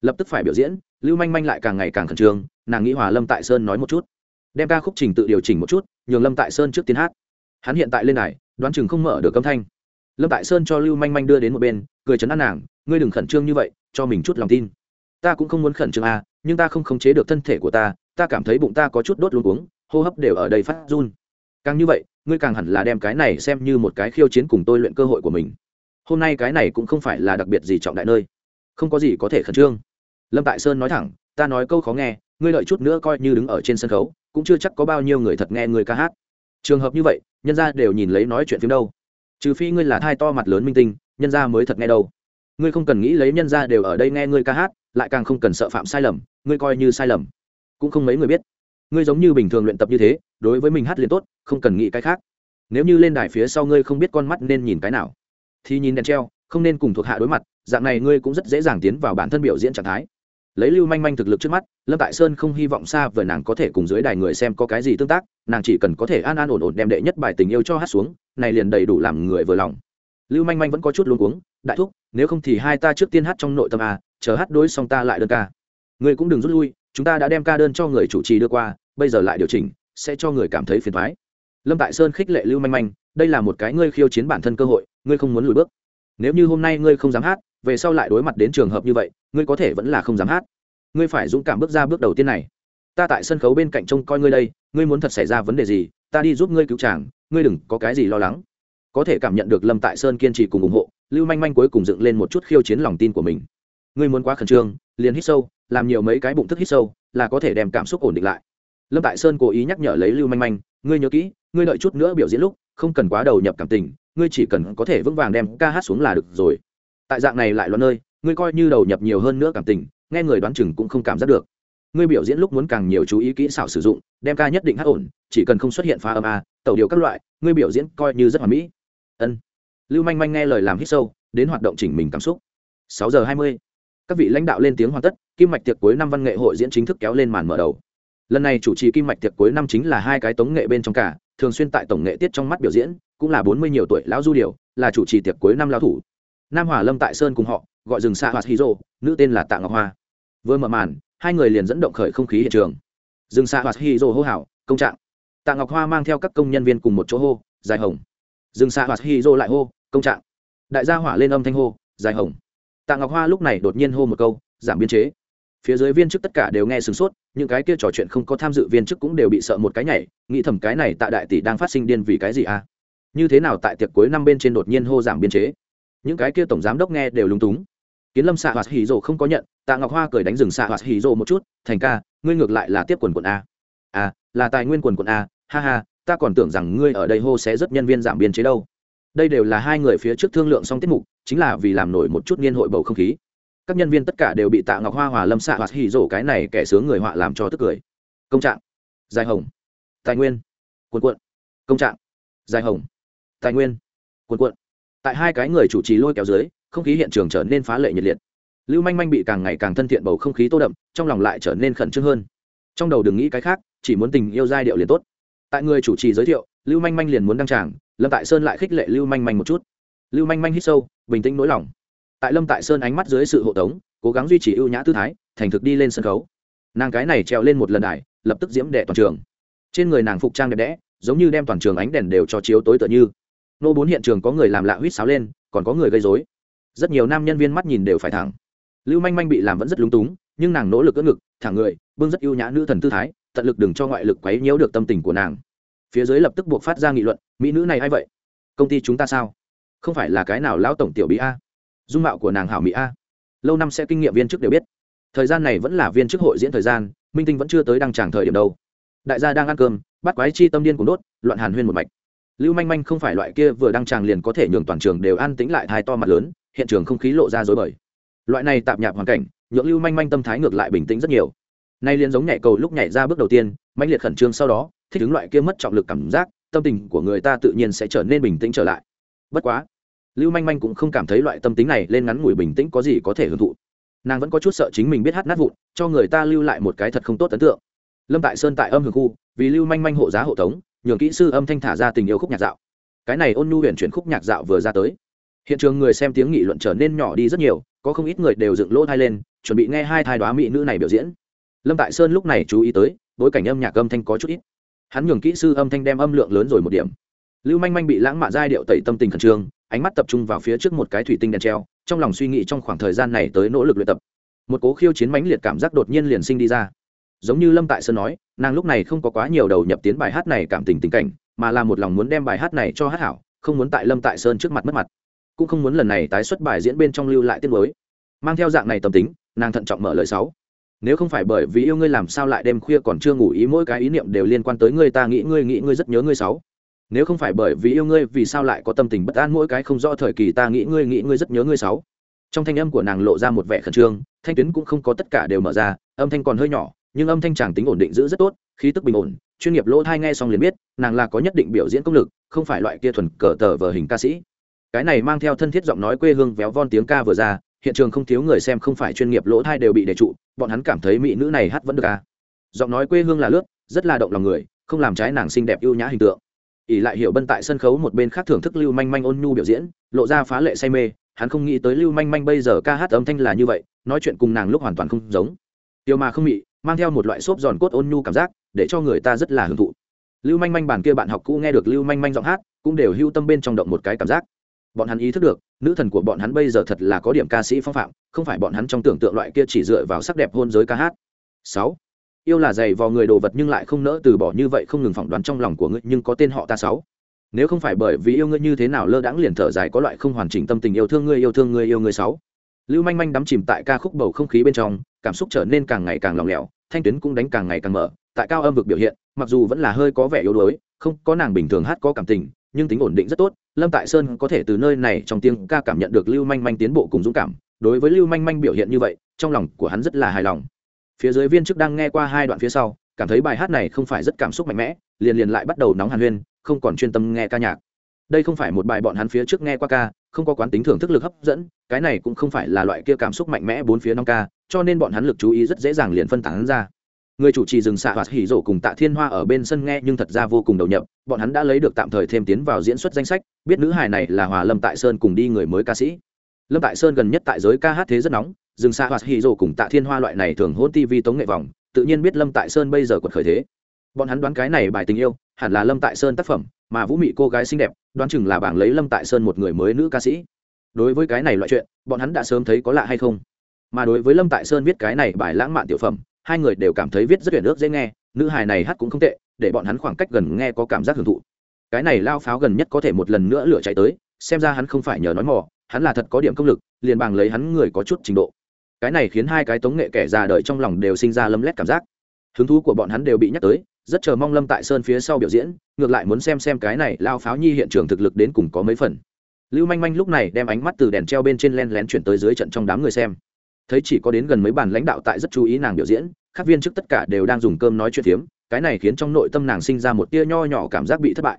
Lập tức phải biểu diễn lưu manh manh lại càng ngày càng khẩn trương nàng nghĩ hòa lâm tại sơn nói một chút. Đem ca khúc trình tự điều chỉnh một chút nhường lâm tại sơn trước tiên hát hắn hiện tại lên này đoán chừng không mở được âm thanh. Lâm tại sơn cho lưu manh manh đưa đến một bên, cười chấn an nàng, ngươi đừng khẩn trương như vậy, cho mình chút lòng tin. Ta cũng không muốn khẩn trương à nhưng ta không khống chế được thân thể của ta ta cảm thấy bụng ta có chút đốt luôn uống hô hấp đều ở đây phát run. Càng như vậy, ngươi càng hẳn là đem cái này xem như một cái khiêu chiến cùng tôi luyện cơ hội của mình. Hôm nay cái này cũng không phải là đặc biệt gì trọng đại nơi. Không có gì có thể khẩn trương. Lâm tại sơn nói thẳng, ta nói câu khó nghe, ngươi lợi chút nữa coi như đứng ở trên sân khấu, cũng chưa chắc có bao nhiêu người thật nghe người ca hát trường hợp như vậy, nhân ra đều nhìn lấy nói chuyện phim đâu. Trừ phi ngươi là thai to mặt lớn minh tinh, nhân ra mới thật nghe đâu. Ngươi không cần nghĩ lấy nhân ra đều ở đây nghe ngươi ca hát, lại càng không cần sợ phạm sai lầm, ngươi coi như sai lầm. Cũng không mấy người biết. Ngươi giống như bình thường luyện tập như thế, đối với mình hát liền tốt, không cần nghĩ cái khác. Nếu như lên đài phía sau ngươi không biết con mắt nên nhìn cái nào, thì nhìn đèn treo, không nên cùng thuộc hạ đối mặt, dạng này ngươi cũng rất dễ dàng tiến vào bản thân biểu diễn trạng thái lấy lưu manh manh thực lực trước mắt, lâm tại sơn không hy vọng xa vời nàng có thể cùng dưới đài người xem có cái gì tương tác, nàng chỉ cần có thể an an ổn ổn đem đệ nhất bài tình yêu cho hát xuống, này liền đầy đủ làm người vừa lòng. Lưu manh manh vẫn có chút luống cuống, đại thúc, nếu không thì hai ta trước tiên hát trong nội tâm à chờ hát đối xong ta lại đơn ca. Người cũng đừng rút lui, chúng ta đã đem ca đơn cho người chủ trì đưa qua, bây giờ lại điều chỉnh, sẽ cho người cảm thấy phiền thoái lâm tại sơn khích lệ lưu manh manh, đây là một cái ngươi khiêu chiến bản thân cơ hội, ngươi không muốn lùi bước. Nếu như hôm nay ngươi không dám hát về sau lại đối mặt đến trường hợp như vậy, ngươi có thể vẫn là không dám hát. Ngươi phải dũng cảm bước ra bước đầu tiên này. Ta tại sân khấu bên cạnh trông coi ngươi đây, ngươi muốn thật xảy ra vấn đề gì, ta đi giúp ngươi cứu chàng, ngươi đừng có cái gì lo lắng. Có thể cảm nhận được lâm tại sơn kiên trì cùng ủng hộ, lưu manh manh cuối cùng dựng lên một chút khiêu chiến lòng tin của mình. Ngươi muốn quá khẩn trương, liền hít sâu, làm nhiều mấy cái bụng thức hít sâu, là có thể đem cảm xúc ổn định lại. Lâm tại sơn cố ý nhắc nhở lấy lưu manh manh, ngươi nhớ kỹ, ngươi đợi chút nữa biểu diễn lúc, không cần quá đầu nhập cảm tình, ngươi chỉ cần có thể vững vàng đem ca hát xuống là được rồi tại dạng này lại loạn nơi, ngươi coi như đầu nhập nhiều hơn nữa cảm tình, nghe người đoán chừng cũng không cảm giác được. Ngươi biểu diễn lúc muốn càng nhiều chú ý kỹ xảo sử dụng, đem ca nhất định hát ổn, chỉ cần không xuất hiện pha âm a, tẩu điều các loại, ngươi biểu diễn coi như rất hoàn mỹ. Ân. Lưu manh manh nghe lời làm hít sâu, đến hoạt động chỉnh mình cảm xúc. Sáu giờ hai mươi, các vị lãnh đạo lên tiếng hoàn tất, kim mạch tiệc cuối năm văn nghệ hội diễn chính thức kéo lên màn mở đầu. Lần này chủ trì kim mạch tiệc cuối năm chính là hai cái tống nghệ bên trong cả, thường xuyên tại tổng nghệ tiết trong mắt biểu diễn, cũng là bốn mươi nhiều tuổi lão du điều là chủ trì tiệc cuối năm lao thủ nam hòa lâm tại sơn cùng họ, gọi rừng xa hoạt hí rô nữ tên là tạ ngọc hoa. Vừa mở màn, hai người liền dẫn động khởi không khí hiện trường. Rừng xa hoạt hí rô hô hào, công trạng! Tạ ngọc hoa mang theo các công nhân viên cùng một chỗ hô dài hồng! Rừng xa hoạt hí rô lại hô, công trạng! Đại gia hỏa lên âm thanh hô dài hồng! Tạ ngọc hoa lúc này đột nhiên hô một câu, giảm biên chế! Phía dưới viên chức tất cả đều nghe sửng sốt, những cái kia trò chuyện không có tham dự viên chức cũng đều bị sợ một cái nhảy, nghĩ thầm cái này tạ đại tỷ đang phát sinh điên vì cái gì à? Như thế nào tại tiệc cuối năm bên trên đột nhiên hô giảm biên chế? Những cái kia tổng giám đốc nghe đều lúng túng. Kiến lâm xạ hoạt hì rồ không có nhận, tạ ngọc hoa cười đánh rừng xạ hoạt hì rồ một chút, thành ca, ngươi ngược lại là tiếp quần quận a. À là tài nguyên quần quận a, ha ha, ta còn tưởng rằng ngươi ở đây hô sẽ rất nhân viên giảm biên chế đâu. Đây đều là hai người phía trước thương lượng xong tiết mục, chính là vì làm nổi một chút niên hội bầu không khí. Các nhân viên tất cả đều bị tạ ngọc hoa hòa lâm xạ hoạt hì rổ cái này kẻ sướng người họa làm cho tức cười. Công trạng dài hồng, tài nguyên, quần quận, công trạng dài hồng, tài nguyên, quần quận tại hai cái người chủ trì lôi kéo dưới, không khí hiện trường trở nên phá lệ nhiệt liệt. Lưu manh manh bị càng ngày càng thân thiện bầu không khí tô đậm, trong lòng lại trở nên khẩn trương hơn. Trong đầu đừng nghĩ cái khác, chỉ muốn tình yêu giai điệu liền tốt. Tại người chủ trì giới thiệu, lưu manh manh liền muốn đăng tràng, lâm tại sơn lại khích lệ lưu manh manh một chút. Lưu manh manh hít sâu, bình tĩnh nỗi lòng. Tại lâm tại sơn ánh mắt dưới sự hộ tống, cố gắng duy trì ưu nhã tư thái, thành thực đi lên sân khấu. Nàng cái này trèo lên một lần đài, lập tức diễm đệ toàn trường. Trên người nàng phục trang đẹp đẽ, giống như đem toàn trường ánh đèn đều cho chiếu tối tựa như nô bốn hiện trường có người làm lạ huýt sáo lên, còn có người gây dối rất nhiều nam nhân viên mắt nhìn đều phải thẳng. Lưu manh manh bị làm vẫn rất lúng túng, nhưng nàng nỗ lực ưỡn ngực, thẳng người, bưng rất ưu nhã nữ thần tư thái, tận lực đừng cho ngoại lực quấy nhiễu được tâm tình của nàng. Phía dưới lập tức buộc phát ra nghị luận, mỹ nữ này a i vậy? Công ty chúng ta sao? Không phải là cái nào lão tổng tiểu bị a? Dung mạo của nàng hảo mỹ a. Lâu năm sẽ kinh nghiệm viên chức đều biết. Thời gian này vẫn là viên chức hội diễn thời gian, minh tinh vẫn chưa tới đăng tràng thời điểm đâu. Đại gia đang ăn cơm, bắt quái chi tâm điên cùng đốt, loạn hàn huyên một mạch lưu manh manh không phải loại kia vừa đăng tràng liền có thể nhường toàn trường đều an tĩnh lại thai to mặt lớn, hiện trường không khí lộ ra dối bời. Loại này tạm nhạp hoàn cảnh, nhượng lưu manh manh tâm thái ngược lại bình tĩnh rất nhiều. Nay liền giống nhảy cầu lúc nhảy ra bước đầu tiên manh liệt khẩn trương sau đó, thích ứng loại kia mất trọng lực cảm giác, tâm tình của người ta tự nhiên sẽ trở nên bình tĩnh trở lại. Bất quá, lưu manh manh cũng không cảm thấy loại tâm tính này lên ngắn ngủi bình tĩnh có gì có thể hưởng thụ. Nàng vẫn có chút sợ chính mình biết hát nát vụn, cho người ta lưu lại một cái thật không tốt ấn tượng. Lâm tại sơn tại âm hưởng khu, vì lưu manh manh hộ giá hộ tống nhường kỹ sư âm thanh thả ra tình yêu khúc nhạc dạo. Cái này ôn nhu huyền chuyển khúc nhạc dạo vừa ra tới. Hiện trường người xem tiếng nghị luận trở nên nhỏ đi rất nhiều, có không ít người đều dựng lỗ thai lên, chuẩn bị nghe hai thai đoá mỹ nữ này biểu diễn. Lâm tại sơn lúc này chú ý tới, bối cảnh âm nhạc âm thanh có chút ít. Hắn nhường kỹ sư âm thanh đem âm lượng lớn rồi một điểm. Lưu manh manh bị lãng mạn giai điệu tẩy tâm tình khẩn trương, ánh mắt tập trung vào phía trước một cái thủy tinh đèn treo, trong lòng suy nghĩ trong khoảng thời gian này tới nỗ lực luyện tập. Một cố khiêu chiến mãnh liệt cảm giác đột nhiên liền sinh đi ra giống như lâm tại sơn nói, nàng lúc này không có quá nhiều đầu nhập tiến bài hát này cảm tình tình cảnh, mà là một lòng muốn đem bài hát này cho hát hảo, không muốn tại lâm tại sơn trước mặt mất mặt. Cũng không muốn lần này tái xuất bài diễn bên trong lưu lại tiết mới. Mang theo dạng này tâm tính, nàng thận trọng mở lời sáu. Nếu không phải bởi vì yêu ngươi làm sao lại đêm khuya còn chưa ngủ ý mỗi cái ý niệm đều liên quan tới ngươi ta nghĩ ngươi nghĩ ngươi rất nhớ ngươi sáu. Nếu không phải bởi vì yêu ngươi vì sao lại có tâm tình bất an mỗi cái không rõ thời kỳ ta nghĩ ngươi nghĩ ngươi rất nhớ ngươi sáu. Trong thanh âm của nàng lộ ra một vẻ khẩn trương, thanh tuyến cũng không có tất cả đều mở ra, âm thanh còn hơi nhỏ nhưng âm thanh chàng tính ổn định giữ rất tốt, khí tức bình ổn, chuyên nghiệp lỗ thai nghe xong liền biết, nàng là có nhất định biểu diễn công lực, không phải loại kia thuần cờ tờ vờ hình ca sĩ. Cái này mang theo thân thiết giọng nói quê hương véo von tiếng ca vừa ra, hiện trường không thiếu người xem không phải chuyên nghiệp lỗ thai đều bị đề trụ, bọn hắn cảm thấy mỹ nữ này hát vẫn được à. giọng nói quê hương là lướt, rất là động lòng người, không làm trái nàng xinh đẹp ưu nhã hình tượng. Ỉ lại hiểu bân tại sân khấu một bên khác thưởng thức lưu manh manh ôn nhu biểu diễn, lộ ra phá lệ say mê, hắn không nghĩ tới lưu manh manh bây giờ ca hát âm thanh là như vậy, nói chuyện cùng nàng lúc hoàn toàn không giống. Tiêu mà không mị mang theo một loại xốp giòn cốt ôn nhu cảm giác, để cho người ta rất là hưởng thụ. Lưu manh manh bàn kia bạn học cũ nghe được lưu manh manh giọng hát, cũng đều hưu tâm bên trong động một cái cảm giác. Bọn hắn ý thức được, nữ thần của bọn hắn bây giờ thật là có điểm ca sĩ phong phạm, không phải bọn hắn trong tưởng tượng loại kia chỉ dựa vào sắc đẹp hôn giới ca hát. Sáu, yêu là dày vò người đồ vật nhưng lại không nỡ từ bỏ như vậy không ngừng phỏng đoán trong lòng của ngươi, nhưng có tên họ ta sáu. Nếu không phải bởi vì yêu ngươi như thế nào lơ đãng liền thở dài có loại không hoàn chỉnh tâm tình yêu thương ngươi, yêu thương ngươi, yêu ngươi sáu. Lưu manh manh đắm chìm tại ca khúc bầu không khí bên trong cảm xúc trở nên càng ngày càng lỏng lẻo, thanh tuyến cũng đánh càng ngày càng mở, tại cao âm vực biểu hiện, mặc dù vẫn là hơi có vẻ yếu đuối, không có nàng bình thường hát có cảm tình, nhưng tính ổn định rất tốt, lâm tại sơn có thể từ nơi này trong tiếng ca cảm nhận được lưu manh manh tiến bộ cùng dũng cảm, đối với lưu manh manh biểu hiện như vậy, trong lòng của hắn rất là hài lòng. Phía dưới viên chức đang nghe qua hai đoạn phía sau, cảm thấy bài hát này không phải rất cảm xúc mạnh mẽ, liền liền lại bắt đầu nóng hàn huyên, không còn chuyên tâm nghe ca nhạc. Đây không phải một bài bọn hắn phía trước nghe qua ca không có quán tính thưởng thức lực hấp dẫn, cái này cũng không phải là loại kia cảm xúc mạnh mẽ bốn phía năm ca, cho nên bọn hắn lực chú ý rất dễ dàng liền phân tán ra. Người chủ trì dừng xạ hoạt hỉ rổ cùng tạ thiên hoa ở bên sân nghe nhưng thật ra vô cùng đầu nhập, bọn hắn đã lấy được tạm thời thêm tiến vào diễn xuất danh sách, biết nữ hài này là hòa lâm tại sơn cùng đi người mới ca sĩ. Lâm tại sơn gần nhất tại giới ca hát thế rất nóng dừng xạ hoạt hỉ rổ cùng tạ thiên hoa loại này thường hôn tv tống nghệ vòng, tự nhiên biết lâm tại sơn bây giờ quật khởi thế. Bọn hắn đoán cái này bài tình yêu hẳn là lâm tại sơn tác phẩm, mà vũ mị cô gái xinh đẹp, đoán chừng là bảng lấy lâm tại sơn một người mới nữ ca sĩ. Đối với cái này loại chuyện, bọn hắn đã sớm thấy có lạ hay không? Mà đối với lâm tại sơn viết cái này bài lãng mạn tiểu phẩm, hai người đều cảm thấy viết rất tuyển ước dễ nghe, nữ hài này hát cũng không tệ, để bọn hắn khoảng cách gần nghe có cảm giác hưởng thụ. Cái này lao pháo gần nhất có thể một lần nữa lửa chạy tới, xem ra hắn không phải nhờ nói mò, hắn là thật có điểm công lực, liền bằng lấy hắn người có chút trình độ. Cái này khiến hai cái tống nghệ kẻ già đời trong lòng đều sinh ra lấm lét cảm giác. Hứng thú của bọn hắn đều bị nhắc tới rất chờ mong lâm tại sơn phía sau biểu diễn, ngược lại muốn xem xem cái này lao pháo nhi hiện trường thực lực đến cùng có mấy phần. Lưu manh manh lúc này đem ánh mắt từ đèn treo bên trên len lén chuyển tới dưới trận trong đám người xem. Thấy chỉ có đến gần mấy bàn lãnh đạo tại rất chú ý nàng biểu diễn, các viên chức tất cả đều đang dùng cơm nói chuyện phiếm, cái này khiến trong nội tâm nàng sinh ra một tia nho nhỏ cảm giác bị thất bại.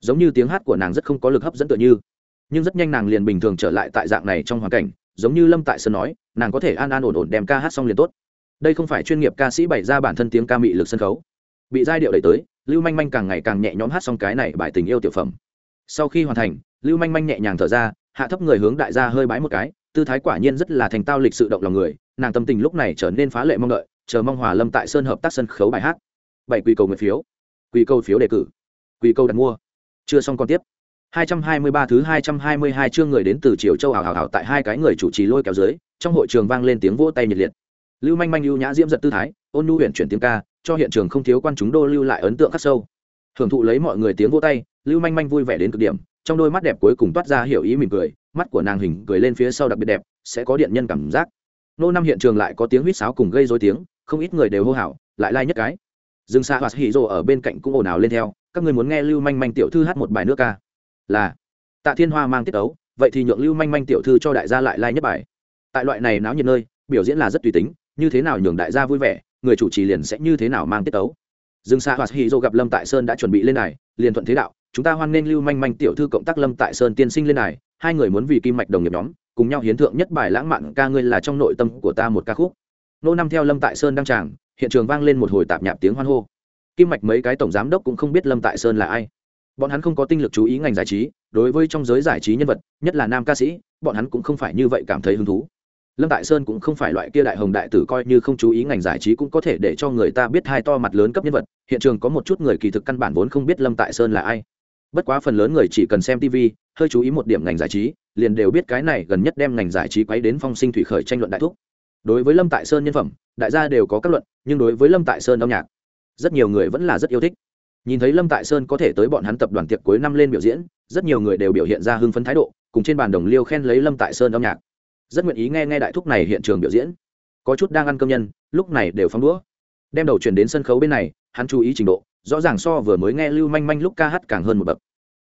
Giống như tiếng hát của nàng rất không có lực hấp dẫn tựa như. Nhưng rất nhanh nàng liền bình thường trở lại tại dạng này trong hoàn cảnh, giống như lâm tại sơn nói, nàng có thể an an ổn ổn đem ca hát xong liền tốt. Đây không phải chuyên nghiệp ca sĩ bày ra bản thân tiếng ca mị lực sân khấu bị giai điệu đẩy tới lưu manh manh càng ngày càng nhẹ nhõm hát xong cái này bài tình yêu tiểu phẩm. Sau khi hoàn thành lưu manh manh nhẹ nhàng thở ra hạ thấp người hướng đại gia hơi bái một cái tư thái quả nhiên rất là thành tao lịch sự động lòng người nàng tâm tình lúc này trở nên phá lệ mong đợi chờ mong hòa lâm tại sơn hợp tác sân khấu bài hát. Bảy quy cầu nguyện phiếu. Quy cầu phiếu đề cử. Quy cầu đặt mua. Chưa xong còn tiếp. 223 thứ 222 chương người đến từ Triều Châu hào hào hào tại hai cái người chủ trì lôi kéo dưới, trong hội trường vang lên tiếng vỗ tay nhiệt liệt. Lưu Manh Manh ưu nhã diễm giật tư thái, ôn nhu huyền chuyển tiếng ca, cho hiện trường không thiếu quan chúng đô lưu lại ấn tượng khắc sâu. Hưởng thụ lấy mọi người tiếng vỗ tay, Lưu Manh Manh vui vẻ đến cực điểm, trong đôi mắt đẹp cuối cùng toát ra hiểu ý mỉm cười, mắt của nàng hình cười lên phía sau đặc biệt đẹp, sẽ có điện nhân cảm giác. Nô năm hiện trường lại có tiếng huýt sáo cùng gây rối tiếng, không ít người đều hô hào, lại lai nhất cái. Dương Sa Hoạt Hỉ rộ ở bên cạnh cũng ồn ào lên theo, các người muốn nghe Lưu Manh Manh tiểu thư hát một bài nước ca. Là tạ thiên hoa mang tiết ấu vậy thì nhượng lưu manh manh tiểu thư cho đại gia lại lai、like、nhất bài tại loại này náo nhiệt nơi biểu diễn là rất tùy tính như thế nào nhường đại gia vui vẻ người chủ trì liền sẽ như thế nào mang tiết tấu. dương xa, hoạt hy dô gặp lâm tại sơn đã chuẩn bị lên này liền thuận thế đạo chúng ta hoan nghênh lưu manh manh tiểu thư cộng tác lâm tại sơn tiên sinh lên này hai người muốn vì kim mạch đồng nghiệp nhóm cùng nhau hiến thượng nhất bài lãng mạn ca ngươi là trong nội tâm của ta một ca khúc. Nô năm theo lâm tại sơn đăng tràng hiện trường vang lên một hồi tạp nhạp tiếng hoan hô. Kim mạch mấy cái tổng giám đốc cũng không biết lâm tại sơn là ai. Bọn hắn không có tinh lực chú ý ngành giải trí đối với trong giới giải trí nhân vật nhất là nam ca sĩ bọn hắn cũng không phải như vậy cảm thấy hứng thú lâm tại sơn cũng không phải loại kia đại hồng đại tử coi như không chú ý ngành giải trí cũng có thể để cho người ta biết hai to mặt lớn cấp nhân vật. Hiện trường có một chút người kỳ thực căn bản vốn không biết lâm tại sơn là ai. Bất quá phần lớn người chỉ cần xem tv hơi chú ý một điểm ngành giải trí, liền đều biết cái này gần nhất đem ngành giải trí quấy đến phong sinh thủy khởi tranh luận đại thúc. Đối với lâm tại sơn nhân phẩm, đại gia đều có các luận, nhưng đối với lâm tại sơn âm nhạc, rất nhiều người vẫn là rất yêu thích. Nhìn thấy lâm tại sơn có thể tới bọn hắn tập đoàn tiệc cuối năm lên biểu diễn, rất nhiều người đều biểu hiện ra hưng phấn thái độ, cùng trên bàn đồng liêu khen lấy lâm tại sơn âm nhạc rất nguyện ý nghe nghe đại thúc này hiện trường biểu diễn. Có chút đang ăn cơm nhân, lúc này đều phóng đũa. Đem đầu chuyển đến sân khấu bên này, hắn chú ý trình độ, rõ ràng so vừa mới nghe lưu manh manh lúc ca hát càng hơn một bậc.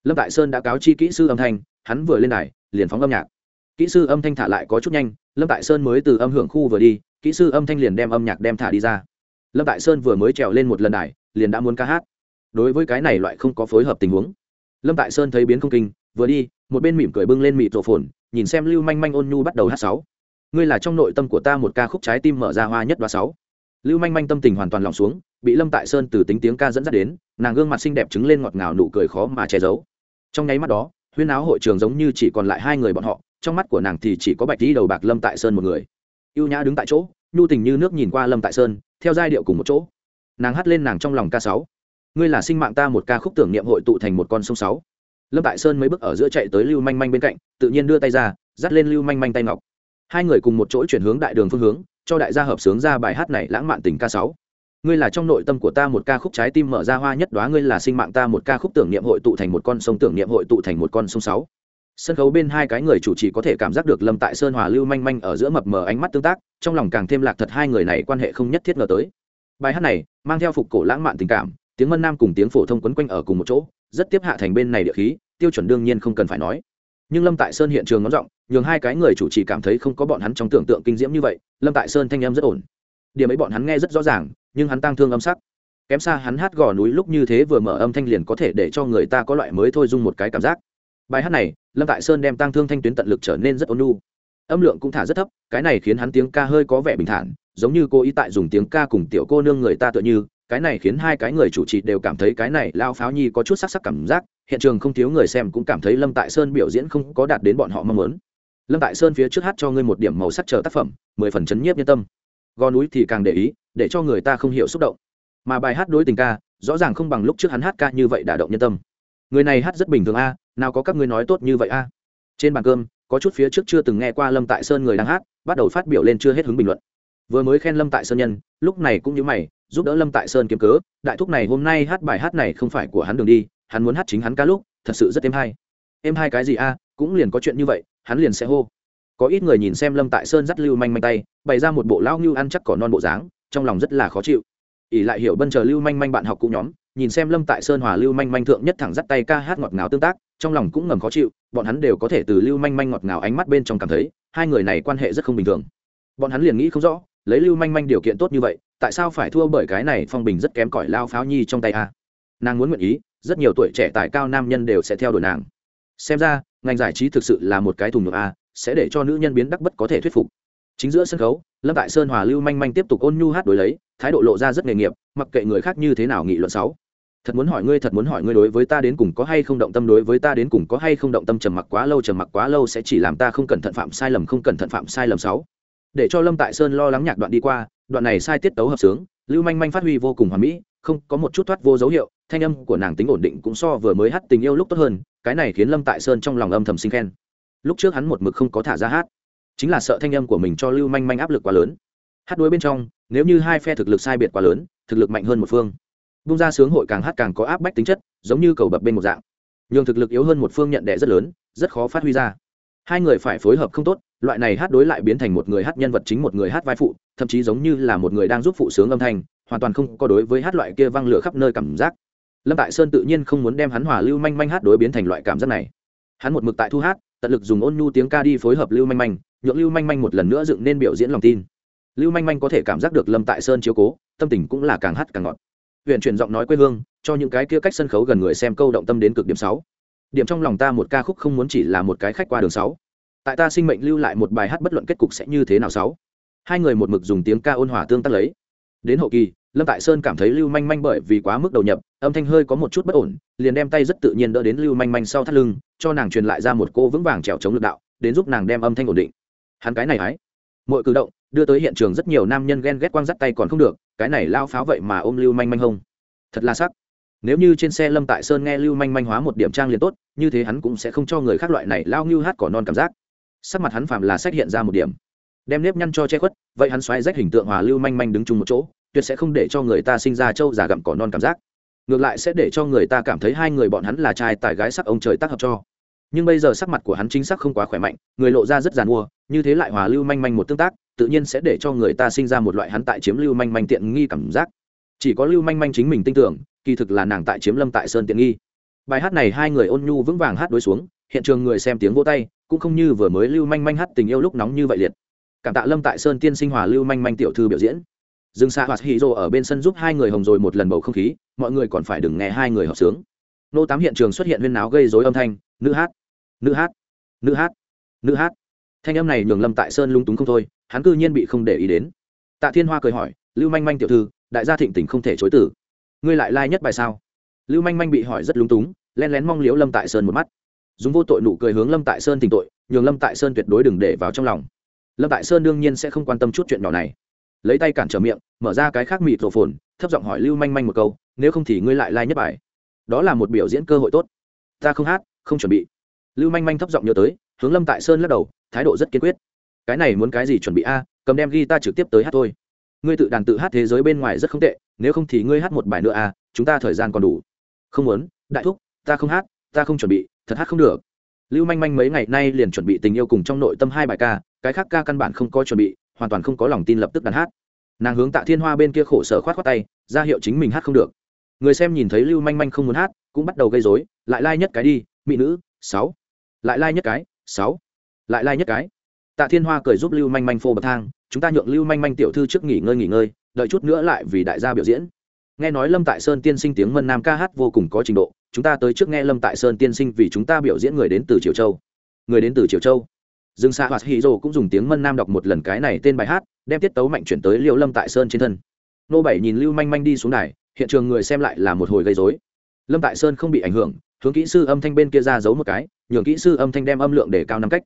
Lâm tại sơn đã cáo chi kỹ sư âm thanh, hắn vừa lên đài, liền phóng âm nhạc. Kỹ sư âm thanh thả lại có chút nhanh, lâm tại sơn mới từ âm hưởng khu vừa đi, kỹ sư âm thanh liền đem âm nhạc đem thả đi ra. Lâm tại sơn vừa mới trèo lên một lần đài, liền đã muốn ca hát. Đối với cái này loại không có phối hợp tình huống, lâm tại sơn thấy biến không kinh, vừa đi, một bên mỉm cười bưng lên mịt tổ phồn nhìn xem lưu manh manh ôn nhu bắt đầu hát sáu. Ngươi là trong nội tâm của ta một ca khúc trái tim mở ra hoa nhất đoá sáu. Lưu manh manh tâm tình hoàn toàn lòng xuống, bị lâm tại sơn từ tính tiếng ca dẫn dắt đến, nàng gương mặt xinh đẹp trứng lên ngọt ngào nụ cười khó mà che giấu. Trong nháy mắt đó, huyên áo hội trường giống như chỉ còn lại hai người bọn họ, trong mắt của nàng thì chỉ có bạch đi đầu bạc lâm tại sơn một người. Y ê u nhã đứng tại chỗ, nhu tình như nước nhìn qua lâm tại sơn, theo giai điệu cùng một chỗ. Nàng hát lên nàng trong lòng ca sáu. Ngươi là sinh mạng ta một ca khúc tưởng niệm hội tụ thành một con sông sáu lâm tại sơn mấy bước ở giữa chạy tới lưu manh manh bên cạnh, tự nhiên đưa tay ra, dắt lên lưu manh manh tay ngọc. Hai người cùng một chỗ chuyển hướng đại đường phương hướng, cho đại gia hợp sướng ra bài hát này lãng mạn tình ca sáu. Ngươi là trong nội tâm của ta một ca khúc trái tim mở ra hoa nhất đoá, ngươi là sinh mạng ta một ca khúc tưởng niệm hội tụ thành một con sông, tưởng niệm hội tụ thành một con sông sáu. Sân khấu bên hai cái người chủ trì có thể cảm giác được lâm tại sơn hòa lưu manh manh ở giữa mập mờ ánh mắt tương tác, trong lòng càng thêm lạc thật hai người này quan hệ không nhất thiết ngờ tới. Bài hát này mang theo phục cổ lãng mạn tình cảm, tiếng mân nam cùng tiếng phổ thông quấn quanh ở cùng một chỗ rất tiếp hạ thành bên này địa khí tiêu chuẩn đương nhiên không cần phải nói. Nhưng lâm tại sơn hiện trường ngón giọng nhường hai cái người chủ trì cảm thấy không có bọn hắn trong tưởng tượng kinh diễm như vậy lâm tại sơn thanh âm rất ổn. Điểm ấy bọn hắn nghe rất rõ ràng nhưng hắn tăng thương âm sắc. Kém xa hắn hát gò núi lúc như thế vừa mở âm thanh liền có thể để cho người ta có loại mới thôi dung một cái cảm giác. Bài hát này lâm tại sơn đem tăng thương thanh tuyến tận lực trở nên rất ôn nu, âm lượng cũng thả rất thấp cái này khiến hắn tiếng ca hơi có vẻ bình thản giống như cô ý tại dùng tiếng ca cùng tiểu cô nương người ta tựa như cái này khiến hai cái người chủ trì đều cảm thấy cái này lao pháo nhi có chút sắc sắc cảm giác, hiện trường không thiếu người xem cũng cảm thấy lâm tại sơn biểu diễn không có đạt đến bọn họ mong muốn. Lâm tại sơn phía trước hát cho ngươi một điểm màu sắc chờ tác phẩm, mười phần chấn nhiếp nhân tâm. Gò núi thì càng để ý, để cho người ta không hiểu xúc động. Mà bài hát đối tình ca, rõ ràng không bằng lúc trước hắn hát ca như vậy đả động nhân tâm. Người này hát rất bình thường a, nào có các ngươi nói tốt như vậy a? Trên bàn cơm, có chút phía trước chưa từng nghe qua lâm tại sơn người đang hát, bắt đầu phát biểu lên chưa hết hứng bình luận vừa mới khen lâm tại sơn nhân, lúc này cũng như mày, giúp đỡ lâm tại sơn kiếm cớ, đại thúc này hôm nay hát bài hát này không phải của hắn đường đi, hắn muốn hát chính hắn ca lúc, thật sự rất êm hay. Êm hai cái gì a, cũng liền có chuyện như vậy, hắn liền sẽ hô. Có ít người nhìn xem lâm tại sơn dắt lưu manh manh tay, bày ra một bộ lao ngưu ăn chắc cỏ non bộ dáng, trong lòng rất là khó chịu. Ỉ lại hiểu bân chờ lưu manh manh bạn học cũ nhóm, nhìn xem lâm tại sơn hòa lưu manh manh thượng nhất thẳng dắt tay ca hát ngọt ngào tương tác, trong lòng cũng ngầm khó chịu, bọn hắn đều có thể từ lưu manh manh ngọt ngào ánh mắt bên trong cảm thấy, hai người này quan hệ rất không bình thường. Bọn hắn liền nghĩ không rõ lấy lưu manh manh điều kiện tốt như vậy, tại sao phải thua bởi cái này phong bình rất kém cỏi lao pháo nhi trong tay a? Nàng muốn nguyện ý, rất nhiều tuổi trẻ tài cao nam nhân đều sẽ theo đuổi nàng. Xem ra, ngành giải trí thực sự là một cái thùng ngược a, sẽ để cho nữ nhân biến đắc bất có thể thuyết phục. Chính giữa sân khấu, lâm tại sơn hòa lưu manh manh tiếp tục ôn nhu hát đối lấy, thái độ lộ ra rất nghề nghiệp, mặc kệ người khác như thế nào nghị luận sáu thật muốn hỏi ngươi, thật muốn hỏi ngươi đối với ta đến cùng có hay không động tâm, đối với ta đến cùng có hay không động tâm trầm mặc quá lâu, trầm mặc quá lâu sẽ chỉ làm ta không cẩn thận phạm sai lầm, không cẩn thận phạm sai lầm sáu để cho lâm tại sơn lo lắng nhạc đoạn đi qua, đoạn này sai tiết tấu hợp sướng, lưu manh manh phát huy vô cùng hoàn mỹ, không, có một chút thoát vô dấu hiệu, thanh âm của nàng tính ổn định cũng so vừa mới hát tình yêu lúc tốt hơn, cái này khiến lâm tại sơn trong lòng âm thầm sinh khen. Lúc trước hắn một mực không có thả ra hát, chính là sợ thanh âm của mình cho lưu manh manh áp lực quá lớn. Hát đuối bên trong, nếu như hai phe thực lực sai biệt quá lớn, thực lực mạnh hơn một phương. Bung ra sướng hội càng hát càng có áp bách tính chất, giống như cầu bập bên một dạng. Nhường thực lực yếu hơn một phương nhận đệ rất lớn, rất khó phát huy ra hai người phải phối hợp không tốt, loại này hát đối lại biến thành một người hát nhân vật chính, một người hát vai phụ, thậm chí giống như là một người đang giúp phụ sướng âm thanh, hoàn toàn không có đối với hát loại kia văng lửa khắp nơi cảm giác. Lâm tại sơn tự nhiên không muốn đem hắn hòa lưu manh manh hát đối biến thành loại cảm giác này. Hắn một mực tại thu hát, tận lực dùng ôn nhu tiếng ca đi phối hợp lưu manh manh, nhượng lưu manh manh một lần nữa dựng nên biểu diễn lòng tin. Lưu manh manh có thể cảm giác được lâm tại sơn chiếu cố, tâm tình cũng là càng hát càng ngọt. Huyện chuyển giọng nói quê hương, cho những cái kia cách sân khấu gần người xem câu động tâm đến cực điểm sáu điểm trong lòng ta một ca khúc không muốn chỉ là một cái khách qua đường sáu. Tại ta sinh mệnh lưu lại một bài hát bất luận kết cục sẽ như thế nào sáu. Hai người một mực dùng tiếng ca ôn hòa tương tác lấy. Đến hậu kỳ, lâm tại sơn cảm thấy lưu manh manh bởi vì quá mức đầu nhập, âm thanh hơi có một chút bất ổn, liền đem tay rất tự nhiên đỡ đến lưu manh manh sau thắt lưng, cho nàng truyền lại ra một cô vững vàng trèo chống lực đạo, đến giúp nàng đem âm thanh ổn định. Hắn cái này hái. Mọi cử động, đưa tới hiện trường rất nhiều nam nhân ghen ghét quang dắt tay còn không được, cái này lao pháo vậy mà ôm lưu manh manh hông. Thật là sắc nếu như trên xe lâm tại sơn nghe lưu manh manh hóa một điểm trang liền tốt, như thế hắn cũng sẽ không cho người khác loại này lao ngưu hát cỏ non cảm giác. Sắc mặt hắn phạm là sách hiện ra một điểm. Đem nếp nhăn cho che khuất, vậy hắn xoáy rách hình tượng hòa lưu manh manh đứng chung một chỗ, tuyệt sẽ không để cho người ta sinh ra trâu già gặm cỏ non cảm giác. Ngược lại sẽ để cho người ta cảm thấy hai người bọn hắn là trai tài gái sắc ông trời tác hợp cho. Nhưng bây giờ sắc mặt của hắn chính xác không quá khỏe mạnh, người lộ ra rất giàn mua, như thế lại hòa lưu manh manh một tương tác, tự nhiên sẽ để cho người ta sinh ra một loại hắn tại chiếm lưu manh manh tiện nghi cảm giác. Chỉ có lưu manh manh chính mình tin tưởng kỳ thực là nàng tại chiếm lâm tại sơn tiện nghi. Bài hát này hai người ôn nhu vững vàng hát đối xuống, hiện trường người xem tiếng vỗ tay, cũng không như vừa mới lưu manh manh hát tình yêu lúc nóng như vậy liệt. Cảm tạ lâm tại sơn tiên sinh hòa lưu manh manh tiểu thư biểu diễn. Dương xa hoạt hì rô ở bên sân giúp hai người hồng rồi một lần bầu không khí, mọi người còn phải đừng nghe hai người hợp sướng. Nô tám hiện trường xuất hiện huyên náo gây dối âm thanh, nữ hát nữ hát nữ hát nữ hát. Thanh âm này nhường lâm tại sơn lung túng không thôi, hắn cư nhiên bị không để ý đến. Tạ thiên hoa cười hỏi, lưu manh manh tiểu thư, đại gia thịnh tình không thể chối tử ngươi lại lai、like、nhất bài sao? Lưu manh manh bị hỏi rất lúng túng len lén mong liếu lâm tại sơn một mắt. Dùng vô tội nụ cười hướng lâm tại sơn tình tội, nhường lâm tại sơn tuyệt đối đừng để vào trong lòng. Lâm tại sơn đương nhiên sẽ không quan tâm chút chuyện nhỏ này. Lấy tay cản trở miệng, mở ra cái khác mịt rổ phồn thấp giọng hỏi lưu manh manh một câu, nếu không thì ngươi lại lai、like、nhất bài? Đó là một biểu diễn cơ hội tốt. Ta không hát, không chuẩn bị. Lưu manh manh thấp giọng nhớ tới, hướng lâm tại sơn lắc đầu, thái độ rất kiên quyết. Cái này muốn cái gì chuẩn bị a? Cầm đem ghi ta trực tiếp tới hát thôi ngươi tự đàn tự hát thế giới bên ngoài rất không tệ, nếu không thì ngươi hát một bài nữa à? chúng ta thời gian còn đủ. Không muốn, đại thúc, ta không hát, ta không chuẩn bị, thật hát không được. Lưu manh manh mấy ngày nay liền chuẩn bị tình yêu cùng trong nội tâm hai bài ca, cái khác ca căn bản không có chuẩn bị, hoàn toàn không có lòng tin lập tức đàn hát. Nàng hướng tạ thiên hoa bên kia khổ sở khoát khoát tay, ra hiệu chính mình hát không được. Người xem nhìn thấy lưu manh manh không muốn hát, cũng bắt đầu gây dối lại lai、like、nhất cái đi, mỹ nữ, sáu. Lại lai、like、nhất cái, sáu. Lại lai、like、nhất cái. Tạ thiên hoa cười giúp lưu manh manh phô bậc thang chúng ta nhượng lưu manh manh tiểu thư trước nghỉ ngơi nghỉ ngơi, đợi chút nữa lại vì đại gia biểu diễn. Nghe nói lâm tại sơn tiên sinh tiếng mân nam ca hát vô cùng có trình độ, chúng ta tới trước nghe lâm tại sơn tiên sinh vì chúng ta biểu diễn người đến từ triều châu. Người đến từ triều châu. Dương xa hoạt hì rồ cũng dùng tiếng mân nam đọc một lần cái này tên bài hát, đem tiết tấu mạnh chuyển tới liệu lâm tại sơn trên thân. Nô bảy nhìn lưu manh manh đi xuống này hiện trường người xem lại là một hồi gây dối lâm tại sơn không bị ảnh hưởng, hướng kỹ sư âm thanh bên kia ra giấu một cái, nhường kỹ sư âm thanh đem âm lượng để cao năm cách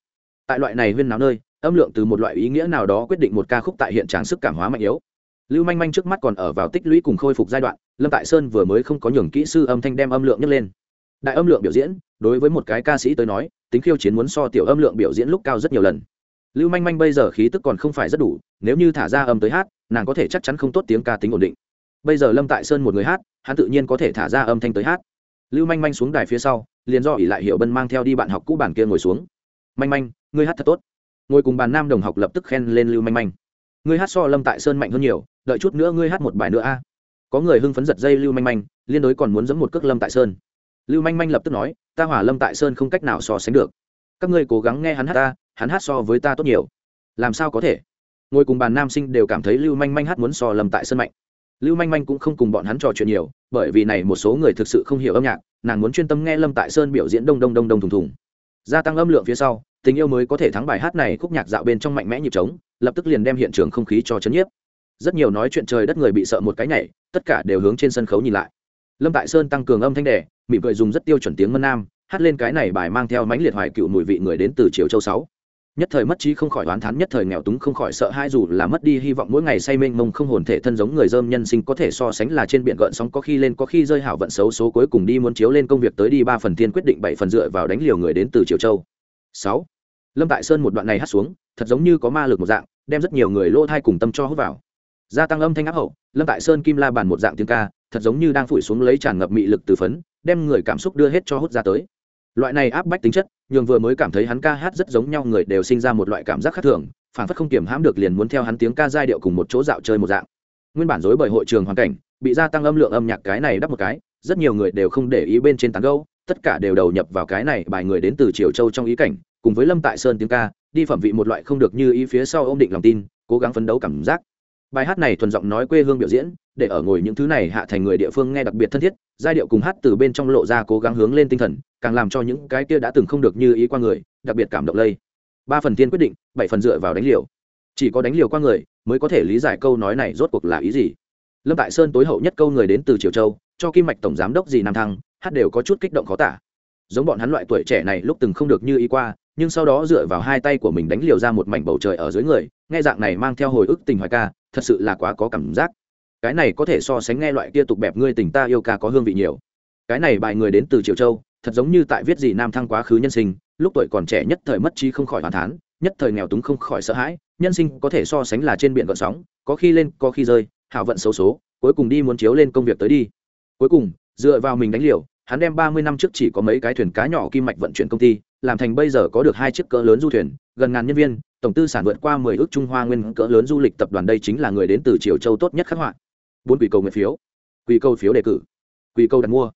tại loại này huyên náo nơi, âm lượng từ một loại ý nghĩa nào đó quyết định một ca khúc tại hiện trạng sức cảm hóa mạnh yếu. Lưu manh manh trước mắt còn ở vào tích lũy cùng khôi phục giai đoạn, lâm tại sơn vừa mới không có nhường kỹ sư âm thanh đem âm lượng nhấc lên. Đại âm lượng biểu diễn, đối với một cái ca sĩ tới nói, tính khiêu chiến muốn so tiểu âm lượng biểu diễn lúc cao rất nhiều lần. Lưu manh manh bây giờ khí tức còn không phải rất đủ, nếu như thả ra âm tới hát, nàng có thể chắc chắn không tốt tiếng ca tính ổn định. Bây giờ lâm tại sơn một người hát, hắn tự nhiên có thể thả ra âm thanh tới hát. Lưu manh manh xuống đài phía sau, liền do ỉ lại hiệu bân mang theo đi bạn học cũ bản kia ngồi xuống. Manh manh ngươi hát thật tốt. Ngồi cùng bàn nam đồng học lập tức khen lên lưu manh manh. Ngươi hát so lâm tại sơn mạnh hơn nhiều, đợi chút nữa ngươi hát một bài nữa a. Có người hưng phấn giật dây lưu manh manh, liên đối còn muốn giấm một cước lâm tại sơn. Lưu manh manh lập tức nói, ta hỏa lâm tại sơn không cách nào so sánh được. Các ngươi cố gắng nghe hắn hát ta, hắn hát so với ta tốt nhiều. Làm sao có thể? Ngồi cùng bàn nam sinh đều cảm thấy lưu manh manh hát muốn so lâm tại sơn mạnh. Lưu manh manh cũng không cùng bọn hắn trò chuyện nhiều, bởi vì này một số người thực sự không hiểu âm nhạc, nàng muốn chuyên tâm nghe lâm tại sơn biểu diễn đông đông đông đông thùng thùng. Gia tăng âm lượng phía sau tình yêu mới có thể thắng bài hát này, khúc nhạc dạo bên trong mạnh mẽ nhịp trống, lập tức liền đem hiện trường không khí cho chấn nhiếp. Rất nhiều nói chuyện trời đất người bị sợ một cái nhảy, tất cả đều hướng trên sân khấu nhìn lại. Lâm tại sơn tăng cường âm thanh đẻ mỉm cười dùng rất tiêu chuẩn tiếng mân nam, hát lên cái này bài mang theo mãnh liệt hoài cựu mùi vị người đến từ triều châu sáu. Nhất thời mất trí không khỏi oán thán, nhất thời nghèo túng không khỏi sợ hai dù là mất đi hy vọng mỗi ngày say mênh mông không hồn thể thân giống người dơm nhân sinh có thể so sánh là trên biển gợn sóng, có khi lên có khi rơi hảo vận xấu số cuối cùng đi muốn chiếu lên công việc tới đi, ba phần thiên quyết định, bảy phần dựa vào đánh liều người đến từ triều châu. Sáu lâm tại sơn một đoạn này hát xuống, thật giống như có ma lực một dạng, đem rất nhiều người lỗ thai cùng tâm cho hút vào. Gia tăng âm thanh áp hậu, lâm tại sơn kim la bàn một dạng tiếng ca, thật giống như đang phủi xuống lấy tràn ngập mị lực từ phấn, đem người cảm xúc đưa hết cho hút ra tới. Loại này áp bách tính chất, nhường vừa mới cảm thấy hắn ca hát rất giống nhau người đều sinh ra một loại cảm giác khác thường, phản phất không kiểm hãm được liền muốn theo hắn tiếng ca giai điệu cùng một chỗ dạo chơi một dạng. Nguyên bản dối bởi hội trường hoàn cảnh, bị gia tăng âm lượng âm nhạc cái này đắp một cái, rất nhiều người đều không để ý bên trên tán gâu tất cả đều đầu nhập vào cái này bài người đến từ triều châu trong ý cảnh cùng với lâm tại sơn tiếng ca, đi phẩm vị một loại không được như ý phía sau ôm định lòng tin, cố gắng phấn đấu cảm giác. Bài hát này thuần giọng nói quê hương biểu diễn, để ở ngồi những thứ này hạ thành người địa phương nghe đặc biệt thân thiết, giai điệu cùng hát từ bên trong lộ ra cố gắng hướng lên tinh thần, càng làm cho những cái kia đã từng không được như ý qua người, đặc biệt cảm động lây. Ba phần tiên quyết định, bảy phần dựa vào đánh liều. Chỉ có đánh liều qua người, mới có thể lý giải câu nói này rốt cuộc là ý gì. Lâm tại sơn tối hậu nhất câu người đến từ triều châu, cho kim mạch tổng giám đốc gì nam thăng, hát đều có chút kích động khó tả. Giống bọn hắn loại tuổi trẻ này lúc từng không được như ý qua nhưng sau đó dựa vào hai tay của mình đánh liều ra một mảnh bầu trời ở dưới người, nghe dạng này mang theo hồi ức tình hoài ca, thật sự là quá có cảm giác. Cái này có thể so sánh nghe loại kia tục bẹp ngươi tình ta yêu ca có hương vị nhiều. Cái này bài người đến từ triều châu, thật giống như tại viết gì nam thăng quá khứ nhân sinh, lúc tuổi còn trẻ nhất thời mất trí không khỏi hoàn thán, nhất thời nghèo túng không khỏi sợ hãi, nhân sinh có thể so sánh là trên biển gợn sóng, có khi lên, có khi rơi, hảo vận xấu số, cuối cùng đi muốn chiếu lên công việc tới đi. Cuối cùng, dựa vào mình đánh liều hắn đem ba mươi năm trước chỉ có mấy cái thuyền cá nhỏ kim mạch vận chuyển công ty làm thành bây giờ có được hai chiếc cỡ lớn du thuyền gần ngàn nhân viên tổng tư sản vượt qua mười ước trung hoa nguyên cỡ lớn du lịch tập đoàn đây chính là người đến từ triều châu tốt nhất khắc họa. Bốn quỷ cầu nguyện phiếu. Quỷ cầu phiếu đề cử. Quỷ cầu đặt mua.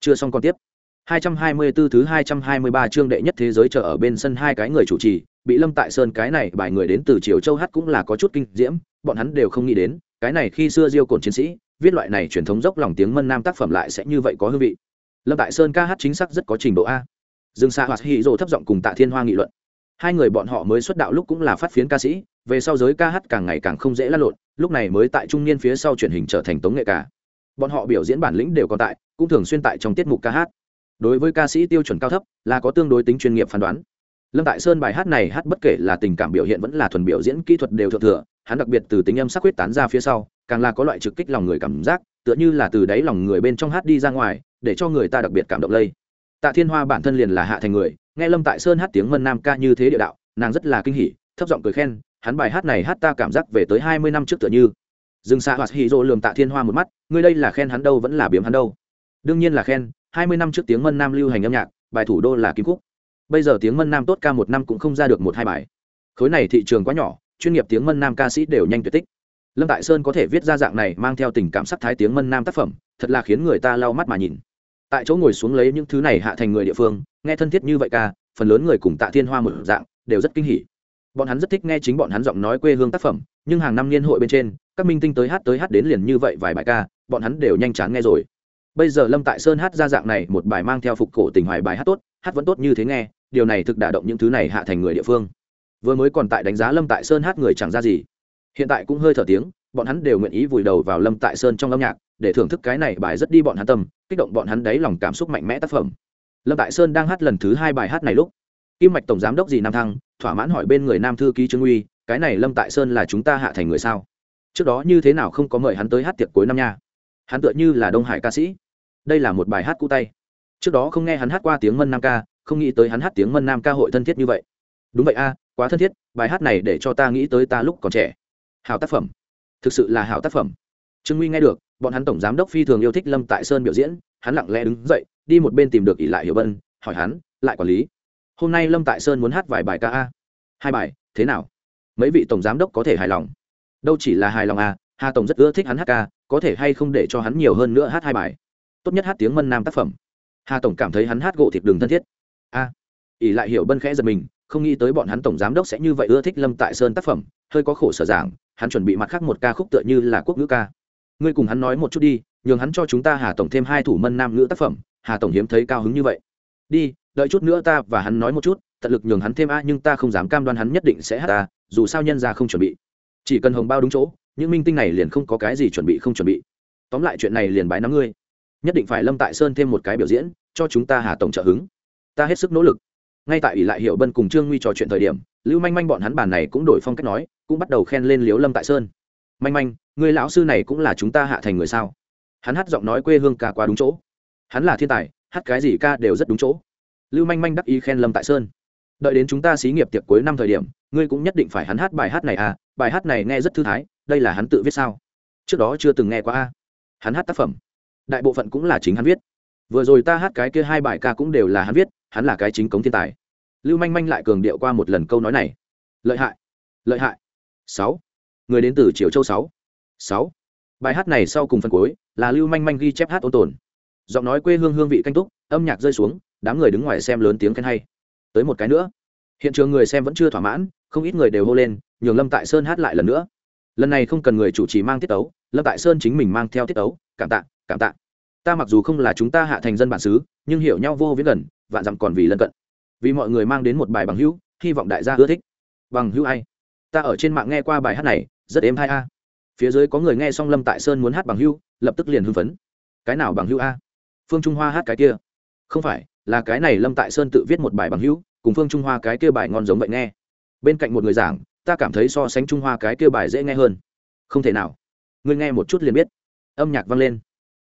Chưa xong còn tiếp. 224 thứ 223 chương đệ nhất thế giới chờ ở bên sân hai cái người chủ trì, bị Lâm Tại Sơn cái này bài người đến từ Triều Châu hát cũng là có chút kinh diễm, bọn hắn đều không nghĩ đến, cái này khi xưa Diêu Cổn chiến sĩ, viết loại này truyền thống dốc lòng tiếng mân nam tác phẩm lại sẽ như vậy có hương vị. Lâm Tại Sơn ca hát chính xác rất có trình độ a. Dương Sa Hoạt Hỉ Dô thấp giọng cùng Tạ Thiên Hoa nghị luận. Hai người bọn họ mới xuất đạo lúc cũng là phát phiến ca sĩ, về sau giới ca hát càng ngày càng không dễ lăn lộn, lúc này mới tại trung niên phía sau truyền hình trở thành tống nghệ cả. Bọn họ biểu diễn bản lĩnh đều còn tại, cũng thường xuyên tại trong tiết mục ca hát đối với ca sĩ tiêu chuẩn cao thấp là có tương đối tính chuyên nghiệp phán đoán lâm tại sơn bài hát này hát bất kể là tình cảm biểu hiện vẫn là thuần biểu diễn kỹ thuật đều thượng thừa hắn đặc biệt từ tính âm sắc huyết tán ra phía sau càng là có loại trực kích lòng người cảm giác tựa như là từ đáy lòng người bên trong hát đi ra ngoài để cho người ta đặc biệt cảm động lây. Tạ thiên hoa bản thân liền là hạ thành người, nghe lâm tại sơn hát tiếng mân nam ca như thế địa đạo, nàng rất là kinh hỉ, thấp giọng cười khen, hắn bài hát này hát ta cảm giác về tới hai mươi năm trước tựa như. Dừng xạ hoạt hì rô lườm tạ thiên hoa một mắt, ngươi đây là khen hắn đâu vẫn là biếm hắn đâu. Đương nhiên là khen, hai mươi năm trước tiếng mân nam lưu hành âm nhạc, bài thủ đô là kim cúc bây giờ tiếng mân nam tốt ca một năm cũng không ra được một hai bài. Khối này thị trường quá nhỏ, chuyên nghiệp tiếng mân nam ca sĩ đều nhanh tuyệt tích. Lâm tại sơn có thể viết ra dạng này mang theo tình cảm sắc thái tiếng mân nam tác phẩm, thật là khiến người ta lau mắt mà nhìn tại chỗ ngồi xuống lấy những thứ này hạ thành người địa phương, nghe thân thiết như vậy ca, phần lớn người cùng tạ thiên hoa một dạng, đều rất kinh hỉ. Bọn hắn rất thích nghe chính bọn hắn giọng nói quê hương tác phẩm, nhưng hàng năm niên hội bên trên, các minh tinh tới hát tới hát đến liền như vậy vài bài ca, bọn hắn đều nhanh chán nghe rồi. Bây giờ lâm tại sơn hát ra dạng này, một bài mang theo phục cổ tình hoài bài hát tốt, hát vẫn tốt như thế nghe, điều này thực đả động những thứ này hạ thành người địa phương. Vừa mới còn tại đánh giá lâm tại sơn hát người chẳng ra gì. Hiện tại cũng hơi thở tiếng, bọn hắn đều nguyện ý vùi đầu vào lâm tại sơn trong âm nhạc để thưởng thức cái này bài rất đi bọn hắn tâm, kích động bọn hắn đáy lòng cảm xúc mạnh mẽ tác phẩm. Lâm tại sơn đang hát lần thứ hai bài hát này lúc, kim mạch tổng giám đốc gì nam thăng thỏa mãn hỏi bên người nam thư ký trương uy, cái này lâm tại sơn là chúng ta hạ thành người sao? Trước đó như thế nào không có mời hắn tới hát tiệc cuối năm nha? Hắn tựa như là đông hải ca sĩ. Đây là một bài hát cũ tay. Trước đó không nghe hắn hát qua tiếng mân nam ca, không nghĩ tới hắn hát tiếng mân nam ca hội thân thiết như vậy. Đúng vậy a, quá thân thiết, bài hát này để cho ta nghĩ tới ta lúc còn trẻ. Hào tác phẩm. Thực sự là hào tác phẩm. Trương Uy nghe được bọn hắn tổng giám đốc phi thường yêu thích lâm tại sơn biểu diễn hắn lặng lẽ đứng dậy đi một bên tìm được ỷ lại hiểu bân hỏi hắn lại quản lý. Hôm nay lâm tại sơn muốn hát vài bài ca a? Hai bài thế nào? Mấy vị tổng giám đốc có thể hài lòng? Đâu chỉ là hài lòng à hà tổng rất ưa thích hắn hát ca có thể hay không để cho hắn nhiều hơn nữa hát hai bài? Tốt nhất hát tiếng mân nam tác phẩm. Hà tổng cảm thấy hắn hát gỗ thịt đường thân thiết. A à, ỉ lại hiểu bân khẽ giật mình không nghĩ tới bọn hắn tổng giám đốc sẽ như vậy ưa thích lâm tại sơn tác phẩm hơi có khổ sở giảng hắn chuẩn bị mặt khác một ca khúc tựa như là quốc ngữ ca ngươi cùng hắn nói một chút đi, nhường hắn cho chúng ta hà tổng thêm hai thủ mân nam ngữ tác phẩm, hà tổng hiếm thấy cao hứng như vậy. Đi, đợi chút nữa ta và hắn nói một chút, tận lực nhường hắn thêm a, nhưng ta không dám cam đoan hắn nhất định sẽ hát ta dù sao nhân ra không chuẩn bị. Chỉ cần hồng bao đúng chỗ, những minh tinh này liền không có cái gì chuẩn bị không chuẩn bị. Tóm lại chuyện này liền bái nắm ngươi. Nhất định phải lâm tại sơn thêm một cái biểu diễn, cho chúng ta hà tổng trợ hứng. Ta hết sức nỗ lực. Ngay tại ủy lại hiệu bân cùng trương nguy trò chuyện thời điểm, lưu manh manh bọn hắn bàn này cũng đổi phong cách nói, cũng bắt đầu khen lên liếu lâm tại sơn. Manh manh người lão sư này cũng là chúng ta hạ thành người sao? Hắn hát giọng nói quê hương ca quá đúng chỗ. Hắn là thiên tài, hát cái gì ca đều rất đúng chỗ. Lưu manh manh đắc ý khen lâm tại sơn. Đợi đến chúng ta xí nghiệp tiệc cuối năm thời điểm, ngươi cũng nhất định phải hắn hát bài hát này à bài hát này nghe rất thư thái, đây là hắn tự viết sao? Trước đó chưa từng nghe qua a. Hắn hát tác phẩm. Đại bộ phận cũng là chính hắn viết. Vừa rồi ta hát cái kia hai bài ca cũng đều là hắn viết, hắn là cái chính cống thiên tài. Lưu manh manh lại cường điệu qua một lần câu nói này. Lợi hại. Lợi hại. Sáu. Người đến từ triều châu sáu sáu. Bài hát này sau cùng phần cuối là lưu manh manh ghi chép hát ôn tồn. Giọng nói quê hương hương vị canh túc, âm nhạc rơi xuống, đám người đứng ngoài xem lớn tiếng khen hay. Tới một cái nữa. Hiện trường người xem vẫn chưa thỏa mãn, không ít người đều hô lên, nhường lâm tại sơn hát lại lần nữa. Lần này không cần người chủ trì mang tiết tấu, lâm tại sơn chính mình mang theo tiết tấu, cảm tạ cảm tạ. Ta mặc dù không là chúng ta hạ thành dân bản xứ, nhưng hiểu nhau vô viễn gần, vạn dặm còn vì lân cận. Vì mọi người mang đến một bài bằng hữu, hy vọng đại gia ưa thích. Bằng hữu ai? Ta ở trên mạng nghe qua bài hát này, rất êm hai a phía dưới có người nghe xong lâm tại sơn muốn hát bằng hưu, lập tức liền hưng phấn. Cái nào bằng hưu a? Phương trung hoa hát cái kia. Không phải, là cái này lâm tại sơn tự viết một bài bằng hưu, cùng phương trung hoa cái kia bài ngon giống vậy nghe. Bên cạnh một người giảng, ta cảm thấy so sánh trung hoa cái kia bài dễ nghe hơn. Không thể nào. Ngươi nghe một chút liền biết. Âm nhạc vang lên.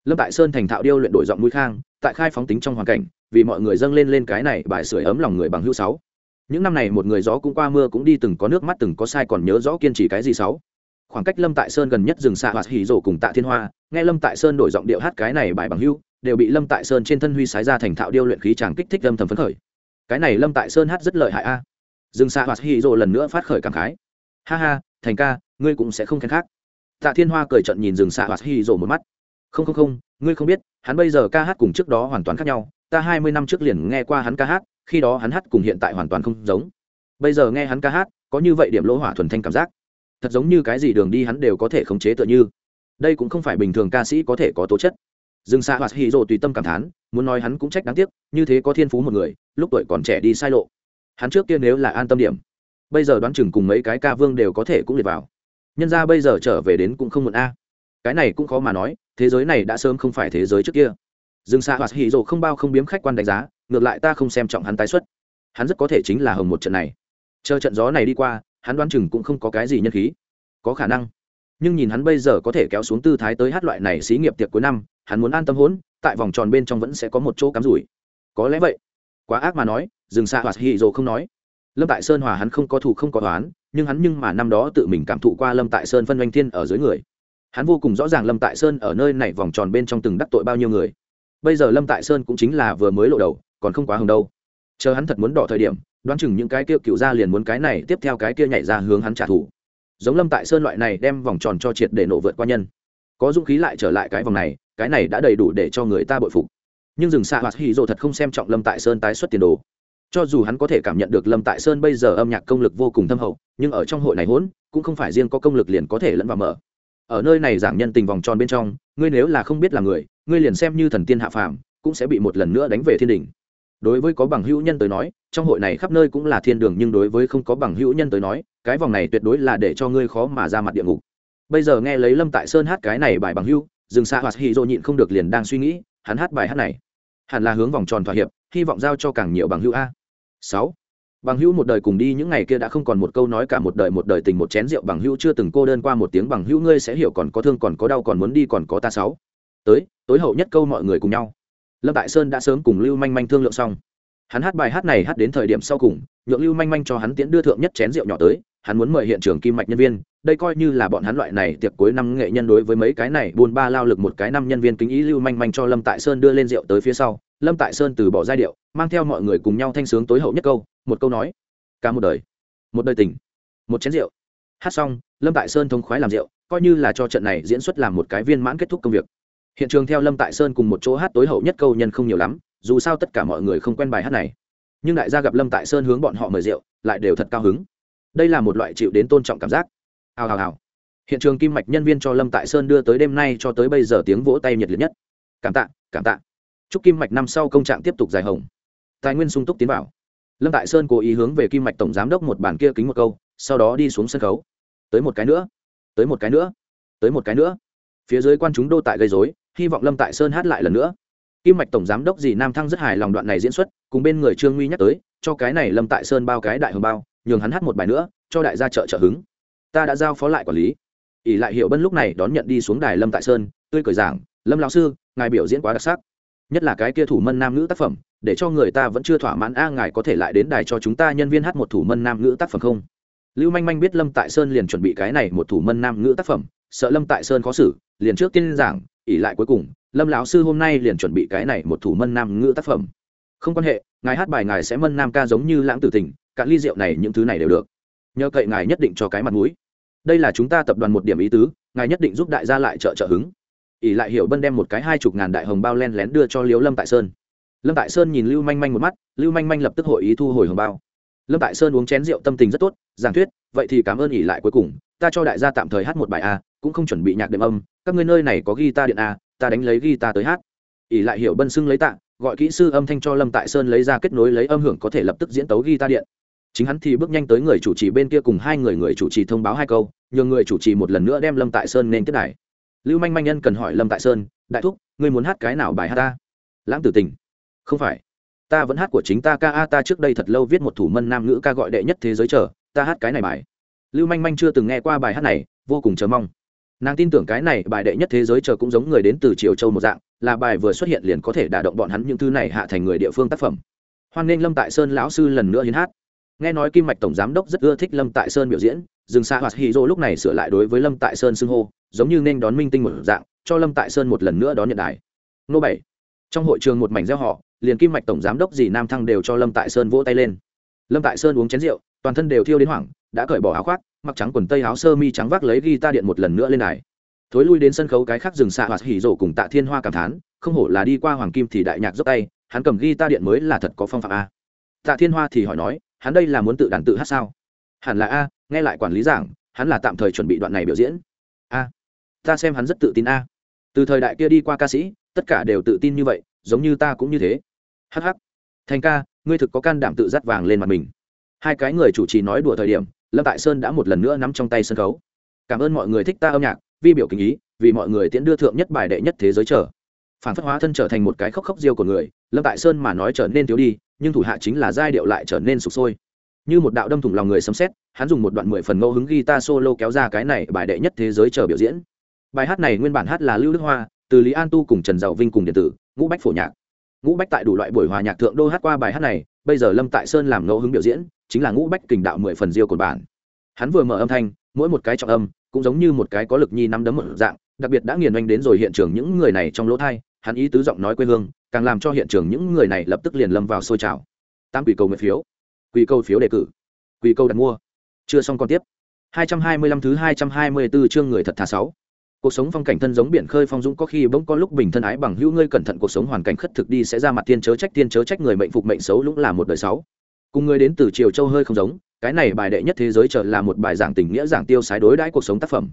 Lâm tại sơn thành thạo điêu luyện đổi giọng mũi khang, tại khai phóng tính trong hoàn cảnh, vì mọi người dâng lên lên cái này bài sưởi ấm lòng người bằng hữu sáu. Những năm này một người gió cũng qua mưa cũng đi, từng có nước mắt, từng có sai còn nhớ rõ kiên trì cái gì sáu khoảng cách lâm tại sơn gần nhất rừng xạ hoạt hỉ rổ cùng tạ thiên hoa, nghe lâm tại sơn đổi giọng điệu hát cái này bài bằng hưu đều bị lâm tại sơn trên thân huy sái ra thành thạo điêu luyện khí chàng kích thích lâm thầm phấn khởi. Cái này lâm tại sơn hát rất lợi hại a. Rừng xạ hoạt hỉ rổ lần nữa phát khởi cảm khái. Ha ha, thành ca, ngươi cũng sẽ không khen khác. Tạ thiên hoa cười trận nhìn rừng xạ hoạt hỉ rổ một mắt. Không không không, ngươi không biết, hắn bây giờ ca hát cùng trước đó hoàn toàn khác nhau. Ta hai mươi năm trước liền nghe qua hắn ca hát, khi đó hắn hát cùng hiện tại hoàn toàn không giống. Bây giờ nghe hắn ca hát, có như vậy điểm lỗ hỏa thuần thanh cảm giác thật giống như cái gì đường đi hắn đều có thể khống chế tựa như. Đây cũng không phải bình thường ca sĩ có thể có tố chất. Dừng xa hoạt hì rồ tùy tâm cảm thán, muốn nói hắn cũng trách đáng tiếc, như thế có thiên phú một người, lúc tuổi còn trẻ đi sai lộ. Hắn trước kia nếu là an tâm điểm, bây giờ đoán chừng cùng mấy cái ca vương đều có thể cũng liệt vào. Nhân ra bây giờ trở về đến cũng không muộn a. Cái này cũng khó mà nói, thế giới này đã sớm không phải thế giới trước kia. Dừng xa hoạt hì rồ không bao không biếm khách quan đánh giá, ngược lại ta không xem trọng hắn tái xuất. Hắn rất có thể chính là hồng một trận này. Chờ trận gió này đi qua hắn đoán chừng cũng không có cái gì nhân khí. Có khả năng. Nhưng nhìn hắn bây giờ có thể kéo xuống tư thái tới hát loại này xí nghiệp tiệc cuối năm, hắn muốn an tâm hỗn tại vòng tròn bên trong vẫn sẽ có một chỗ cắm rủi. Có lẽ vậy. Quá ác mà nói, dừng xa hoạt hì rồ không nói. Lâm tại sơn hòa hắn không có thủ không có toán nhưng hắn nhưng mà năm đó tự mình cảm thụ qua lâm tại sơn phân oanh thiên ở dưới người. Hắn vô cùng rõ ràng lâm tại sơn ở nơi này vòng tròn bên trong từng đắc tội bao nhiêu người. Bây giờ lâm tại sơn cũng chính là vừa mới lộ đầu, còn không quá hồng đâu. Chờ hắn thật muốn đỏ thời điểm đoán chừng những cái kia cựu ra liền muốn cái này tiếp theo cái kia nhảy ra hướng hắn trả thù. Giống lâm tại sơn loại này đem vòng tròn cho triệt để nổ vượt qua nhân. Có dũng khí lại trở lại cái vòng này, cái này đã đầy đủ để cho người ta bội phục. Nhưng rừng xạ hoạt hì rồ thật không xem trọng lâm tại sơn tái xuất tiền đồ. Cho dù hắn có thể cảm nhận được lâm tại sơn bây giờ âm nhạc công lực vô cùng thâm hậu, nhưng ở trong hội này hỗn, cũng không phải riêng có công lực liền có thể lẫn vào mở. Ở nơi này giảng nhân tình vòng tròn bên trong, ngươi nếu là không biết là người, ngươi liền xem như thần tiên hạ phàm, cũng sẽ bị một lần nữa đánh về thiên đình đối với có bằng hữu nhân tới nói, trong hội này khắp nơi cũng là thiên đường nhưng đối với không có bằng hữu nhân tới nói, cái vòng này tuyệt đối là để cho ngươi khó mà ra mặt địa ngục. Bây giờ nghe lấy lâm tại sơn hát cái này bài bằng hữu dừng xa hoạt hì dô nhịn không được liền đang suy nghĩ, hắn hát bài hát này, hẳn là hướng vòng tròn thỏa hiệp, hy vọng giao cho càng nhiều bằng hữu a. Sáu. Bằng hữu một đời cùng đi những ngày kia đã không còn một câu nói cả một đời một đời tình một chén rượu bằng hữu chưa từng cô đơn qua một tiếng bằng hữu ngươi sẽ hiểu còn có thương còn có đau còn muốn đi còn có ta sáu. Tới, tối hậu nhất câu mọi người cùng nhau lâm tại sơn đã sớm cùng lưu manh manh thương lượng xong. Hắn hát bài hát này hát đến thời điểm sau cùng, nhượng lưu manh manh cho hắn tiễn đưa thượng nhất chén rượu nhỏ tới, hắn muốn mời hiện trường kim mạch nhân viên, đây coi như là bọn hắn loại này tiệc cuối năm nghệ nhân đối với mấy cái này buôn ba lao lực một cái năm nhân viên kính ý lưu manh manh cho lâm tại sơn đưa lên rượu tới phía sau, lâm tại sơn từ bỏ giai điệu, mang theo mọi người cùng nhau thanh sướng tối hậu nhất câu, một câu nói, cả một đời một đời tình, một chén rượu. Hát xong, lâm tại sơn thông khoái làm rượu, coi như là cho trận này diễn xuất làm một cái viên mãn kết thúc công việc hiện trường theo lâm tại sơn cùng một chỗ hát tối hậu nhất câu nhân không nhiều lắm, dù sao tất cả mọi người không quen bài hát này. Nhưng đại gia gặp lâm tại sơn hướng bọn họ mời rượu, lại đều thật cao hứng. Đây là một loại chịu đến tôn trọng cảm giác. Hào hào hào. Hiện trường kim mạch nhân viên cho lâm tại sơn đưa tới đêm nay cho tới bây giờ tiếng vỗ tay nhiệt liệt nhất. Cảm tạ cảm tạ. Chúc kim mạch năm sau công trạng tiếp tục dài hồng. Tài nguyên sung túc tiến bảo lâm tại sơn cố ý hướng về kim mạch tổng giám đốc một bản kia kính một câu, sau đó đi xuống sân khấu. Tới một cái nữa, tới một cái nữa, tới một cái nữa. Phía dưới quan chúng đô tại gây dối hy vọng lâm tại sơn hát lại lần nữa. Kim mạch tổng giám đốc dì nam thăng rất hài lòng đoạn này diễn xuất, cùng bên người trương nguy nhắc tới, cho cái này lâm tại sơn bao cái đại hồng bao, nhường hắn hát một bài nữa, cho đại gia trợ trợ hứng. Ta đã giao phó lại quản lý. Ỷ lại hiệu bân lúc này đón nhận đi xuống đài lâm tại sơn, tươi cười giảng, lâm lão sư, ngài biểu diễn quá đặc sắc. Nhất là cái kia thủ mân nam ngữ tác phẩm, để cho người ta vẫn chưa thỏa mãn, a, ngài có thể lại đến đài cho chúng ta nhân viên hát một thủ mân nam ngữ tác phẩm không? Lưu manh manh biết lâm tại sơn liền chuẩn bị cái này một thủ mân nam ngữ tác phẩm, sợ lâm tại sơn khó xử, liền trước tiên giảng ỉ lại cuối cùng, lâm lão sư hôm nay liền chuẩn bị cái này một thủ mân nam ngữ tác phẩm. Không quan hệ, ngài hát bài ngài sẽ mân nam ca giống như lãng tử tình cạn ly rượu này những thứ này đều được. Nhờ cậy ngài nhất định cho cái mặt mũi. Đây là chúng ta tập đoàn một điểm ý tứ, ngài nhất định giúp đại gia lại trợ trợ hứng. Ỉ lại hiểu bân đem một cái hai chục ngàn đại hồng bao len lén đưa cho liếu lâm tại sơn. Lâm tại sơn nhìn lưu manh manh một mắt, lưu manh manh lập tức hội ý thu hồi hồng bao. Lâm tại sơn uống chén rượu tâm tình rất tốt, giảng thuyết, vậy thì cảm ơn ỉ lại cuối cùng, ta cho đại gia tạm thời hát một bài a cũng không chuẩn bị nhạc đệm âm, các ngươi nơi này có guitar điện a, ta đánh lấy guitar tới hát. Ỉ lại hiểu bân xưng lấy tạ, gọi kỹ sư âm thanh cho lâm tại sơn lấy ra kết nối lấy âm hưởng có thể lập tức diễn tấu guitar điện. Chính hắn thì bước nhanh tới người chủ trì bên kia cùng hai người người chủ trì thông báo hai câu nhường người chủ trì một lần nữa đem lâm tại sơn nên tiếp đài. Lưu manh manh nhân cần hỏi lâm tại sơn, đại thúc, ngươi muốn hát cái nào bài hát ta? Lãng tử tình, không phải, ta vẫn hát của chính ta ca a, ta trước đây thật lâu viết một thủ mân nam ngữ ca gọi đệ nhất thế giới chờ, ta hát cái này bài. Lưu manh manh chưa từng nghe qua bài hát này, vô cùng chờ mong nàng tin tưởng cái này bài đệ nhất thế giới chờ cũng giống người đến từ triều châu một dạng, là bài vừa xuất hiện liền có thể đả động bọn hắn những thứ này hạ thành người địa phương tác phẩm. Hoan nghênh lâm tại sơn lão sư lần nữa hiến hát. Nghe nói kim mạch tổng giám đốc rất ưa thích lâm tại sơn biểu diễn, dừng xa hoạt hì dô lúc này sửa lại đối với lâm tại sơn xưng hô, giống như nên đón minh tinh một dạng, cho lâm tại sơn một lần nữa đón nhận đài. Nô bảy. Trong hội trường một mảnh gieo họ, liền kim mạch tổng giám đốc dì nam thăng đều cho lâm tại sơn vỗ tay lên. Lâm tại sơn uống chén rượu, toàn thân đều thiêu đến hoảng, đã cởi bỏ áo khoác mặc trắng quần tây áo sơ mi trắng vác lấy ghi ta điện một lần nữa lên đài. Thối lui đến sân khấu cái khác dừng xạ hoạt hỉ rổ cùng tạ thiên hoa cảm thán, không hổ là đi qua hoàng kim thì đại nhạc dốc tay, hắn cầm ghi ta điện mới là thật có phong phạm a. Tạ thiên hoa thì hỏi nói, hắn đây là muốn tự đàn tự hát sao? Hẳn là a, nghe lại quản lý giảng, hắn là tạm thời chuẩn bị đoạn này biểu diễn. A, ta xem hắn rất tự tin a. Từ thời đại kia đi qua ca sĩ, tất cả đều tự tin như vậy, giống như ta cũng như thế. Hh thành ca, ngươi thực có can đảm tự dắt vàng lên mặt mình. Hai cái người chủ trì nói đùa thời điểm lâm tại sơn đã một lần nữa nắm trong tay sân khấu. Cảm ơn mọi người thích ta âm nhạc, vi biểu kính ý, vì mọi người tiễn đưa thượng nhất bài đệ nhất thế giới trở. Phản phất hóa thân trở thành một cái khóc khóc riêu của người, lâm tại sơn mà nói trở nên thiếu đi, nhưng thủ hạ chính là giai điệu lại trở nên sụp sôi. Như một đạo đâm thủng lòng người sấm xét hắn dùng một đoạn mười phần ngẫu hứng guitar solo kéo ra cái này bài đệ nhất thế giới chờ biểu diễn. Bài hát này nguyên bản hát là lưu đức hoa, từ lý an tu cùng trần giàu vinh cùng điện tử, ngũ bách phổ nhạc. Ngũ bách tại đủ loại buổi hòa nhạc thượng đô hát qua bài hát này bây giờ lâm tại sơn làm ngẫu hứng biểu diễn, chính là ngũ bách kình đạo mười phần diêu cột bản. Hắn vừa mở âm thanh, mỗi một cái trọng âm, cũng giống như một cái có lực nhi nắm đấm một dạng, đặc biệt đã nghiền oanh đến rồi hiện trường những người này trong lỗ thai, hắn ý tứ giọng nói quê hương, càng làm cho hiện trường những người này lập tức liền lâm vào sôi trào. Tám quỷ cầu nguyện phiếu. Quỷ cầu phiếu đề cử. Quỷ cầu đặt mua. Chưa xong còn tiếp. 225 thứ 224 chương người thật thà sáu cuộc sống phong cảnh thân giống biển khơi phong dũng có khi bỗng có lúc bình thân ái bằng hữu ngươi cẩn thận cuộc sống hoàn cảnh khất thực đi sẽ ra mặt tiên chớ trách tiên chớ trách người mệnh phục mệnh xấu lũng là một đời sáu. Cùng người đến từ triều châu hơi không giống, cái này bài đệ nhất thế giới trở là một bài giảng tình nghĩa giảng tiêu sái đối đãi cuộc sống tác phẩm.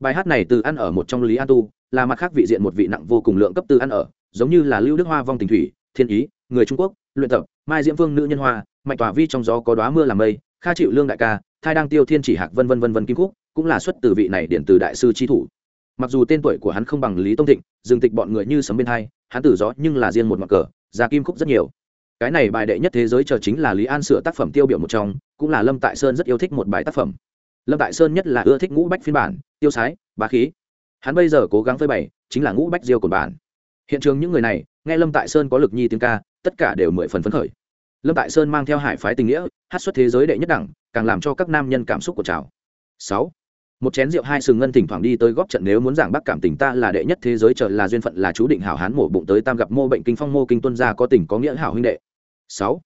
Bài hát này từ ăn ở một trong lý an tu, là mặt khác vị diện một vị nặng vô cùng lượng cấp từ ăn ở, giống như là lưu đức hoa vong tình thủy, thiên ý, người trung quốc, luyện tập, mai diễm vương nữ nhân hoa, mạnh tỏa vi trong gió có đoá mưa làm mây, kha chịu lương đại ca, thai đang tiêu thiên chỉ hạc vân vân vân vân kim khúc, cũng là xuất từ vị này điển từ đại sư tri thủ mặc dù tên tuổi của hắn không bằng lý tông thịnh, Dương tịch bọn người như sấm bên hai, hắn tử gió nhưng là riêng một mặt cờ, ra kim khúc rất nhiều. Cái này bài đệ nhất thế giới chờ chính là lý an sửa tác phẩm tiêu biểu một trong, cũng là lâm tại sơn rất yêu thích một bài tác phẩm. Lâm tại sơn nhất là ưa thích ngũ bách phiên bản, tiêu sái, bá khí. Hắn bây giờ cố gắng phơi bày, chính là ngũ bách diêu cồn bản. Hiện trường những người này, nghe lâm tại sơn có lực nhi tiếng ca, tất cả đều mười phần phấn khởi. Lâm tại sơn mang theo hải phái tình nghĩa, hát xuất thế giới đệ nhất đẳng, càng làm cho các nam nhân cảm xúc của trào. Sáu một chén rượu hai sừng ngân thỉnh thoảng đi tới góp trận nếu muốn giảng bác cảm tình ta là đệ nhất thế giới trở là duyên phận là chú định hảo hán mổ bụng tới tam gặp mô bệnh kinh phong mô kinh tuân gia có tình có nghĩa hảo huynh đệ. Sáu.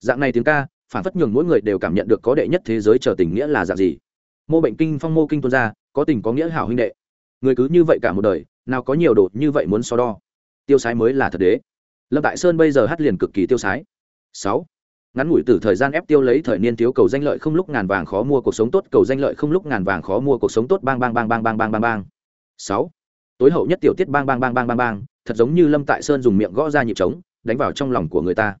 Dạng này tiếng ca, phản phất nhường mỗi người đều cảm nhận được có đệ nhất thế giới trở tình nghĩa là dạng gì. Mô bệnh kinh phong mô kinh tuân gia, có tình có nghĩa hảo huynh đệ. Người cứ như vậy cả một đời, nào có nhiều đồ như vậy muốn so đo. Tiêu sái mới là thật đế. Lâm tại sơn bây giờ hát liền cực kỳ tiêu sái. Sáu ngắn ngủi từ thời gian ép tiêu lấy thời niên thiếu cầu danh lợi không lúc ngàn vàng khó mua cuộc sống tốt cầu danh lợi không lúc ngàn vàng khó mua cuộc sống tốt bang bang bang bang bang bang bang bang sáu tối hậu nhất tiểu tiết bang bang bang bang bang bang thật giống như lâm tại sơn dùng miệng gõ ra nhịp trống đánh vào trong lòng của người ta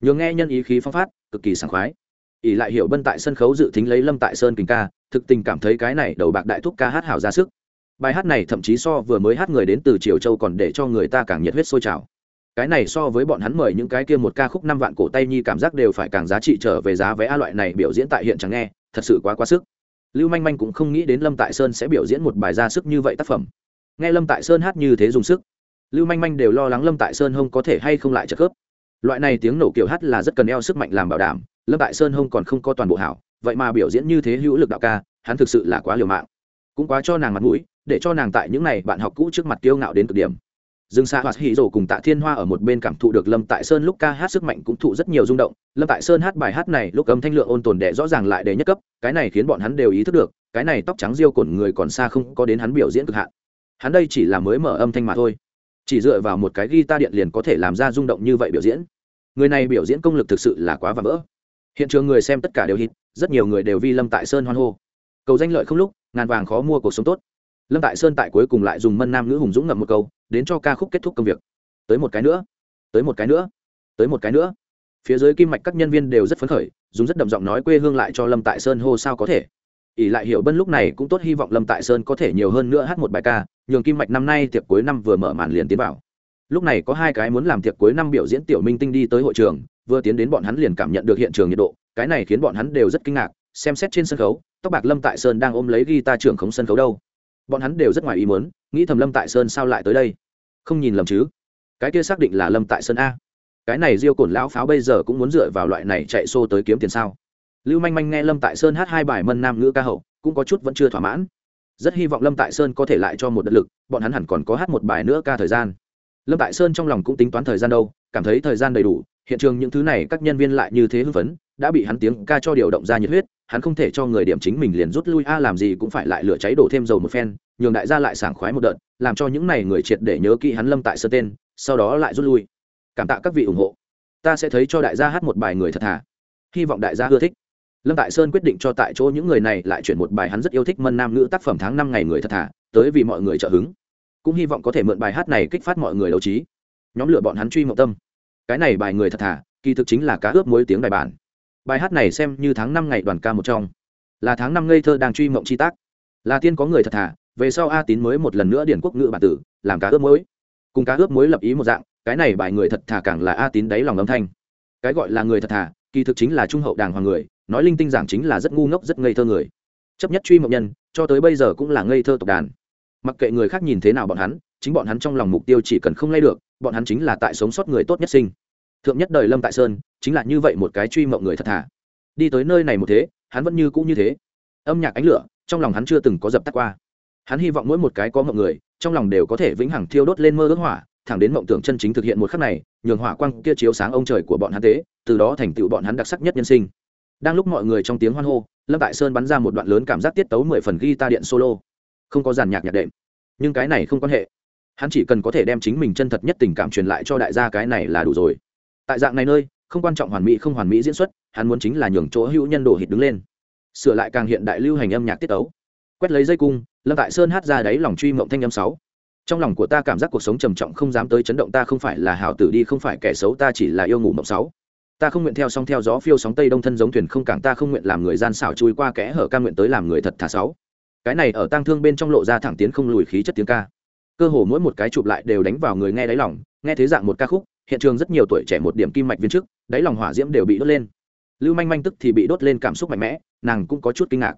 nhường nghe nhân ý khí phong phát cực kỳ sảng khoái ỷ lại hiểu bân tại sân khấu dự tính lấy lâm tại sơn kình ca thực tình cảm thấy cái này đầu bạc đại thúc ca hát hảo ra sức bài hát này thậm chí so vừa mới hát người đến từ triều châu còn để cho người ta càng nhiệt huyết sôi trào cái này so với bọn hắn mời những cái kia một ca khúc năm vạn cổ tay nhi cảm giác đều phải càng giá trị trở về giá vé a loại này biểu diễn tại hiện chẳng nghe, thật sự quá quá sức. Lưu manh manh cũng không nghĩ đến lâm tại sơn sẽ biểu diễn một bài ra sức như vậy tác phẩm. Nghe lâm tại sơn hát như thế dùng sức, lưu manh manh đều lo lắng lâm tại sơn hông có thể hay không lại trợ khớp. Loại này tiếng nổ kiểu hát là rất cần eo sức mạnh làm bảo đảm, lâm tại sơn hông còn không có toàn bộ hảo, vậy mà biểu diễn như thế hữu lực đạo ca, hắn thực sự là quá liều mạng. Cũng quá cho nàng mặt mũi, để cho nàng tại những này bạn học cũ trước mặt kiêu ngạo đến cực điểm dương xa hoạt hỉ rổ cùng tạ thiên hoa ở một bên cảm thụ được lâm tại sơn lúc ca hát sức mạnh cũng thụ rất nhiều rung động. Lâm tại sơn hát bài hát này lúc âm thanh lượng ôn tồn đệ rõ ràng lại để nhất cấp, cái này khiến bọn hắn đều ý thức được, cái này tóc trắng riêu cổn người còn xa không có đến hắn biểu diễn cực hạn. Hắn đây chỉ là mới mở âm thanh mà thôi. Chỉ dựa vào một cái guitar điện liền có thể làm ra rung động như vậy biểu diễn. Người này biểu diễn công lực thực sự là quá và vỡ. Hiện trường người xem tất cả đều hít, rất nhiều người đều vi lâm tại sơn hoan hô. Cầu danh lợi không lúc, ngàn vàng khó mua cuộc sống tốt lâm tại sơn tại cuối cùng lại dùng mân nam ngữ hùng dũng ngậm một câu, đến cho ca khúc kết thúc công việc. Tới một cái nữa, tới một cái nữa, tới một cái nữa. Phía dưới kim mạch các nhân viên đều rất phấn khởi, dùng rất đậm giọng nói quê hương lại cho lâm tại sơn hô sao có thể. Ỷ lại hiểu bân lúc này cũng tốt hy vọng lâm tại sơn có thể nhiều hơn nữa hát một bài ca, nhường kim mạch năm nay tiệc cuối năm vừa mở màn liền tiến vào. Lúc này có hai cái muốn làm tiệc cuối năm biểu diễn tiểu minh tinh đi tới hội trường, vừa tiến đến bọn hắn liền cảm nhận được hiện trường nhiệt độ, cái này khiến bọn hắn đều rất kinh ngạc, xem xét trên sân khấu, tóc bạc lâm tại sơn đang ôm lấy ghi ta trưởng khống sân khấu đâu bọn hắn đều rất ngoài ý muốn, nghĩ thầm lâm tại sơn sao lại tới đây. Không nhìn lầm chứ? Cái kia xác định là lâm tại sơn a. Cái này diêu cổn lão pháo bây giờ cũng muốn dựa vào loại này chạy xô tới kiếm tiền sao? Lưu manh manh nghe lâm tại sơn hát hai bài mân nam ngữ ca hậu, cũng có chút vẫn chưa thỏa mãn. Rất hy vọng lâm tại sơn có thể lại cho một đợt lực, bọn hắn hẳn còn có hát một bài nữa ca thời gian. Lâm tại sơn trong lòng cũng tính toán thời gian đâu, cảm thấy thời gian đầy đủ, hiện trường những thứ này các nhân viên lại như thế hưng phấn đã bị hắn tiếng ca cho điều động ra nhiệt huyết, hắn không thể cho người điểm chính mình liền rút lui, a, làm gì cũng phải lại lửa cháy đổ thêm dầu một phen, nhường đại gia lại sảng khoái một đợt, làm cho những này người triệt để nhớ kỹ hắn lâm tại sơ tên, sau đó lại rút lui. Cảm tạ các vị ủng hộ. Ta sẽ thấy cho đại gia hát một bài người thật thà. Hy vọng đại gia ưa thích. Lâm tại sơn quyết định cho tại chỗ những người này lại chuyển một bài hắn rất yêu thích mân nam ngữ tác phẩm tháng năm ngày người thật thà, tới vì mọi người trợ hứng. Cũng hy vọng có thể mượn bài hát này kích phát mọi người đấu trí. Nhóm lửa bọn hắn truy mộng tâm. Cái này bài người thật thà, kỳ thực chính là cá ướp muối tiếng bài bản bài hát này xem như tháng năm ngày đoàn ca một trong. Là tháng năm ngây thơ đang truy mộng chi tác. Là tiên có người thật thà, về sau a tín mới một lần nữa điển quốc ngữ bản tử, làm cá ướp mối cùng cá ướp mối lập ý một dạng, cái này bài người thật thà càng là a tín đáy lòng âm thanh. Cái gọi là người thật thà, kỳ thực chính là trung hậu đàng hoàng người, nói linh tinh giảng chính là rất ngu ngốc, rất ngây thơ người. Chấp nhất truy mộng nhân, cho tới bây giờ cũng là ngây thơ tộc đàn. Mặc kệ người khác nhìn thế nào bọn hắn, chính bọn hắn trong lòng mục tiêu chỉ cần không lay được, bọn hắn chính là tại sống sót người tốt nhất sinh thượng nhất đời lâm tại sơn, chính là như vậy một cái truy mộng người thật thà. Đi tới nơi này một thế, hắn vẫn như cũ như thế. Âm nhạc ánh lửa, trong lòng hắn chưa từng có dập tắt qua. Hắn hy vọng mỗi một cái có mộng người, trong lòng đều có thể vĩnh hằng thiêu đốt lên mơ ước hỏa, thẳng đến mộng tưởng chân chính thực hiện một khắc này, nhường hỏa quang kia chiếu sáng ông trời của bọn hắn tế từ đó thành tựu bọn hắn đặc sắc nhất nhân sinh. Đang lúc mọi người trong tiếng hoan hô, lâm tại sơn bắn ra một đoạn lớn cảm giác tiết tấu mười phần ghi ta điện solo. Không có giàn nhạc nhạc đệm. Nhưng cái này không quan hệ. Hắn chỉ cần có thể đem chính mình chân thật nhất tình cảm truyền lại cho đại gia cái này là đủ rồi tại dạng này nơi, không quan trọng hoàn mỹ không hoàn mỹ diễn xuất, hắn muốn chính là nhường chỗ hữu nhân đồ hít đứng lên. Sửa lại càng hiện đại lưu hành âm nhạc tiết tấu. Quét lấy dây cung, lâm tại sơn hát ra đáy lòng truy mộng thanh âm sáu. Trong lòng của ta cảm giác cuộc sống trầm trọng không dám tới chấn động ta không phải là hảo tử đi, không phải kẻ xấu ta chỉ là yêu ngủ mộng sáu. Ta không nguyện theo sóng theo gió phiêu sóng tây đông thân giống thuyền không cảng, ta không nguyện làm người gian xảo chui qua kẽ hở ca nguyện tới làm người thật thà sáu. Cái này ở tang thương bên trong lộ ra thẳng tiến không lùi khí chất tiếng ca. Cơ hồ mỗi một cái chụp lại đều đánh vào người nghe đáy lòng, nghe thế dạng một ca khúc hiện trường rất nhiều tuổi trẻ một điểm kim mạch viên chức, đáy lòng hỏa diễm đều bị đốt lên. Lưu manh manh tức thì bị đốt lên cảm xúc mạnh mẽ, nàng cũng có chút kinh ngạc.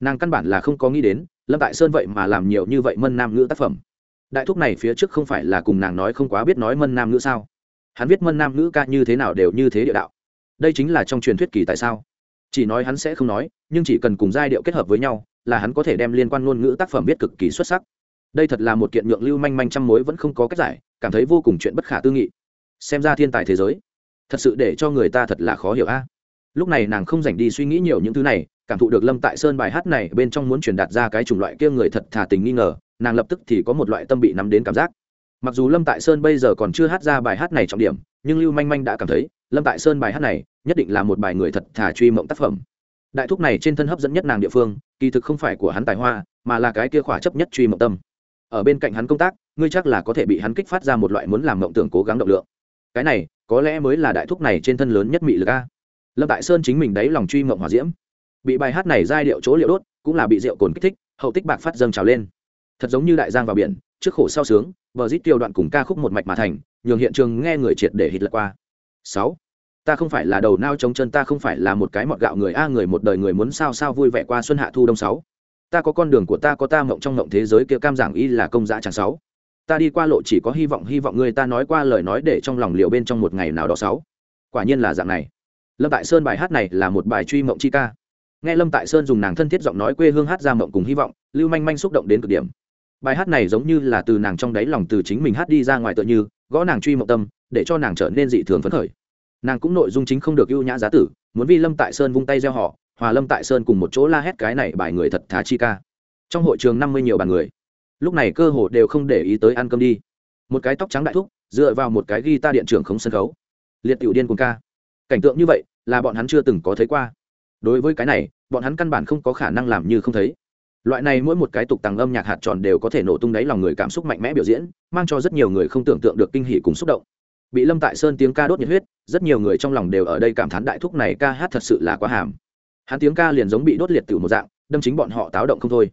Nàng căn bản là không có nghĩ đến, lâm tại sơn vậy mà làm nhiều như vậy mân nam ngữ tác phẩm. Đại thúc này phía trước không phải là cùng nàng nói không quá biết nói mân nam ngữ sao? Hắn viết mân nam ngữ ca như thế nào đều như thế địa đạo. Đây chính là trong truyền thuyết kỳ tại sao? Chỉ nói hắn sẽ không nói, nhưng chỉ cần cùng giai điệu kết hợp với nhau, là hắn có thể đem liên quan ngôn ngữ tác phẩm viết cực kỳ xuất sắc. Đây thật là một kiện nhượng lưu manh manh trăm mối vẫn không có cách giải, cảm thấy vô cùng chuyện bất khả tư nghị xem ra thiên tài thế giới. Thật sự để cho người ta thật là khó hiểu a. Lúc này nàng không dành đi suy nghĩ nhiều những thứ này, cảm thụ được lâm tại sơn bài hát này bên trong muốn truyền đạt ra cái chủng loại kia người thật thà tình nghi ngờ, nàng lập tức thì có một loại tâm bị nắm đến cảm giác. Mặc dù lâm tại sơn bây giờ còn chưa hát ra bài hát này trọng điểm, nhưng lưu manh manh đã cảm thấy, lâm tại sơn bài hát này nhất định là một bài người thật thà truy mộng tác phẩm. Đại thúc này trên thân hấp dẫn nhất nàng địa phương, kỳ thực không phải của hắn tài hoa, mà là cái kia khỏa chấp nhất truy mộng tâm. Ở bên cạnh hắn công tác, ngươi chắc là có thể bị hắn kích phát ra một loại muốn làm mộng tưởng cố gắng động lượng cái này có lẽ mới là đại thúc này trên thân lớn nhất mị lực a. Lâm tại sơn chính mình đấy lòng truy mộng hòa diễm. Bị bài hát này giai điệu chỗ liệu đốt, cũng là bị rượu cồn kích thích, hậu tích bạc phát dâng trào lên. Thật giống như đại giang vào biển, trước khổ sau sướng vờ rít tiêu đoạn cùng ca khúc một mạch mà thành, nhường hiện trường nghe người triệt để hít lật qua. Sáu, ta không phải là đầu nao trống chân, ta không phải là một cái mọt gạo người a, người một đời người muốn sao sao vui vẻ qua xuân hạ thu đông sáu. Ta có con đường của ta, có ta mộng trong mộng thế giới kia, cam giảng y là công dã chẳng sáu ta đi qua lộ chỉ có hy vọng hy vọng người ta nói qua lời nói để trong lòng liệu bên trong một ngày nào đó sáu. Quả nhiên là dạng này. Lâm tại sơn bài hát này là một bài truy mộng chi ca. Nghe lâm tại sơn dùng nàng thân thiết giọng nói quê hương hát ra mộng cùng hy vọng, lưu manh manh xúc động đến cực điểm. Bài hát này giống như là từ nàng trong đáy lòng từ chính mình hát đi ra ngoài tựa như, gõ nàng truy mộng tâm, để cho nàng trở nên dị thường phấn khởi. Nàng cũng nội dung chính không được ưu nhã giá tử, muốn vi lâm tại sơn vung tay gieo họ, hòa lâm tại sơn cùng một chỗ la hét cái này bài người thật thá chi ca. Trong hội trường năm mươi nhiều bàn người lúc này cơ hồ đều không để ý tới ăn cơm đi. Một cái tóc trắng đại thúc, dựa vào một cái ghi ta điện trưởng không sân khấu. Liệt tiểu điên cùng ca. Cảnh tượng như vậy, là bọn hắn chưa từng có thấy qua. Đối với cái này, bọn hắn căn bản không có khả năng làm như không thấy. Loại này mỗi một cái tục tàng âm nhạc hạt tròn đều có thể nổ tung đáy lòng người cảm xúc mạnh mẽ biểu diễn, mang cho rất nhiều người không tưởng tượng được kinh hỉ cùng xúc động. Bị lâm tại sơn tiếng ca đốt nhiệt huyết, rất nhiều người trong lòng đều ở đây cảm thán đại thúc này ca hát thật sự là quá hàm. Hắn tiếng ca liền giống bị đốt liệt tiểu một dạng, đâm chính bọn họ táo động không thôi.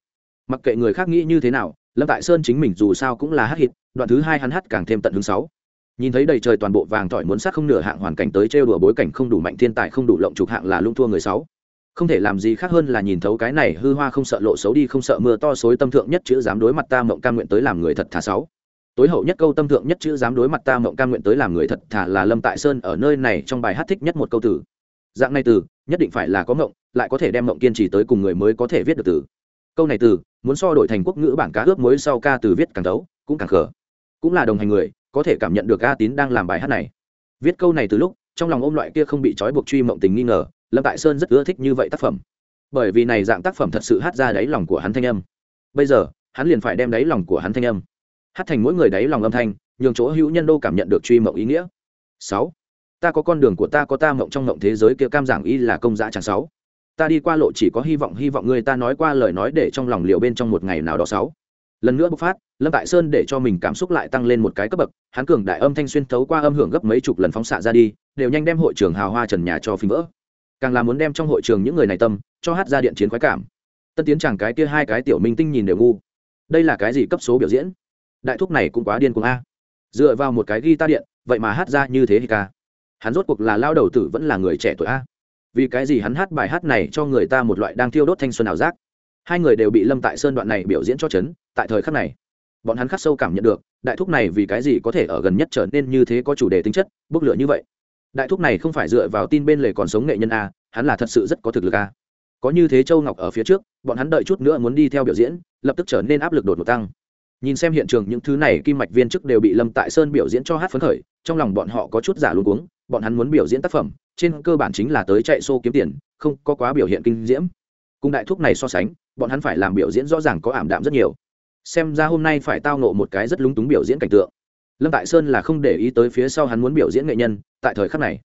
Mặc kệ người khác nghĩ như thế nào lâm tại sơn chính mình dù sao cũng là hát hit đoạn thứ hai hắn hát càng thêm tận hứng sáu. Nhìn thấy đầy trời toàn bộ vàng tỏi muốn sát không nửa hạng hoàn cảnh tới trêu đùa bối cảnh không đủ mạnh thiên tài không đủ lộng trục hạng là lung thua người sáu. Không thể làm gì khác hơn là nhìn thấu cái này hư hoa không sợ lộ xấu đi không sợ mưa to xối tâm thượng nhất chữ dám đối mặt ta mộng cam nguyện tới làm người thật thà sáu. Tối hậu nhất câu tâm thượng nhất chữ dám đối mặt ta mộng cam nguyện tới làm người thật thà là lâm tại sơn ở nơi này trong bài hát thích nhất một câu từ. Dạng này từ, nhất định phải là có mộng, lại có thể đem mộng kiên trì tới cùng người mới có thể viết được từ. Câu này từ muốn so đổi thành quốc ngữ bản cá ướp mới sau ca từ viết càng tấu cũng càng khờ. Cũng là đồng hành người, có thể cảm nhận được a tín đang làm bài hát này. Viết câu này từ lúc, trong lòng ôm loại kia không bị trói buộc truy mộng tình nghi ngờ, lâm tại sơn rất ưa thích như vậy tác phẩm. Bởi vì này dạng tác phẩm thật sự hát ra đáy lòng của hắn thanh âm. Bây giờ, hắn liền phải đem đáy lòng của hắn thanh âm hát thành mỗi người đáy lòng âm thanh, nhường chỗ hữu nhân đô cảm nhận được truy mộng ý nghĩa. Sáu, ta có con đường của ta, có ta mộng trong mộng thế giới kia, cam giảng y là công giá chẳng sáu ta đi qua lộ chỉ có hy vọng hy vọng người ta nói qua lời nói để trong lòng liệu bên trong một ngày nào đó sáu. Lần nữa bộc phát, lâm tại sơn để cho mình cảm xúc lại tăng lên một cái cấp bậc, hắn cường đại âm thanh xuyên thấu qua âm hưởng gấp mấy chục lần phóng xạ ra đi, đều nhanh đem hội trường hào hoa trần nhà cho phình vỡ. Càng là muốn đem trong hội trường những người này tâm, cho hát ra điện chiến khoái cảm. Tân tiến chẳng cái kia hai cái tiểu minh tinh nhìn đều ngu. Đây là cái gì cấp số biểu diễn? Đại thúc này cũng quá điên cuồng a. Dựa vào một cái guitar điện, vậy mà hát ra như thế thì ca. Hắn rốt cuộc là lao đầu tử vẫn là người trẻ tuổi a vì cái gì hắn hát bài hát này cho người ta một loại đang thiêu đốt thanh xuân ảo giác? Hai người đều bị lâm tại sơn đoạn này biểu diễn cho chấn, tại thời khắc này, bọn hắn khắc sâu cảm nhận được, đại thúc này vì cái gì có thể ở gần nhất trở nên như thế có chủ đề tính chất, bốc lửa như vậy? Đại thúc này không phải dựa vào tin bên lề còn sống nghệ nhân a, hắn là thật sự rất có thực lực a. Có như thế châu ngọc ở phía trước, bọn hắn đợi chút nữa muốn đi theo biểu diễn, lập tức trở nên áp lực đột ngột tăng. Nhìn xem hiện trường, những thứ này kim mạch viên chức đều bị lâm tại sơn biểu diễn cho hát phấn khởi, trong lòng bọn họ có chút giả luôn cuống, bọn hắn muốn biểu diễn tác phẩm trên cơ bản chính là tới chạy xô kiếm tiền, không có quá biểu hiện kinh diễm. Cùng đại thúc này so sánh, bọn hắn phải làm biểu diễn rõ ràng có ảm đạm rất nhiều. Xem ra hôm nay phải tao nộ một cái rất lúng túng biểu diễn cảnh tượng. Lâm tại sơn là không để ý tới phía sau hắn muốn biểu diễn nghệ nhân, tại thời khắc này,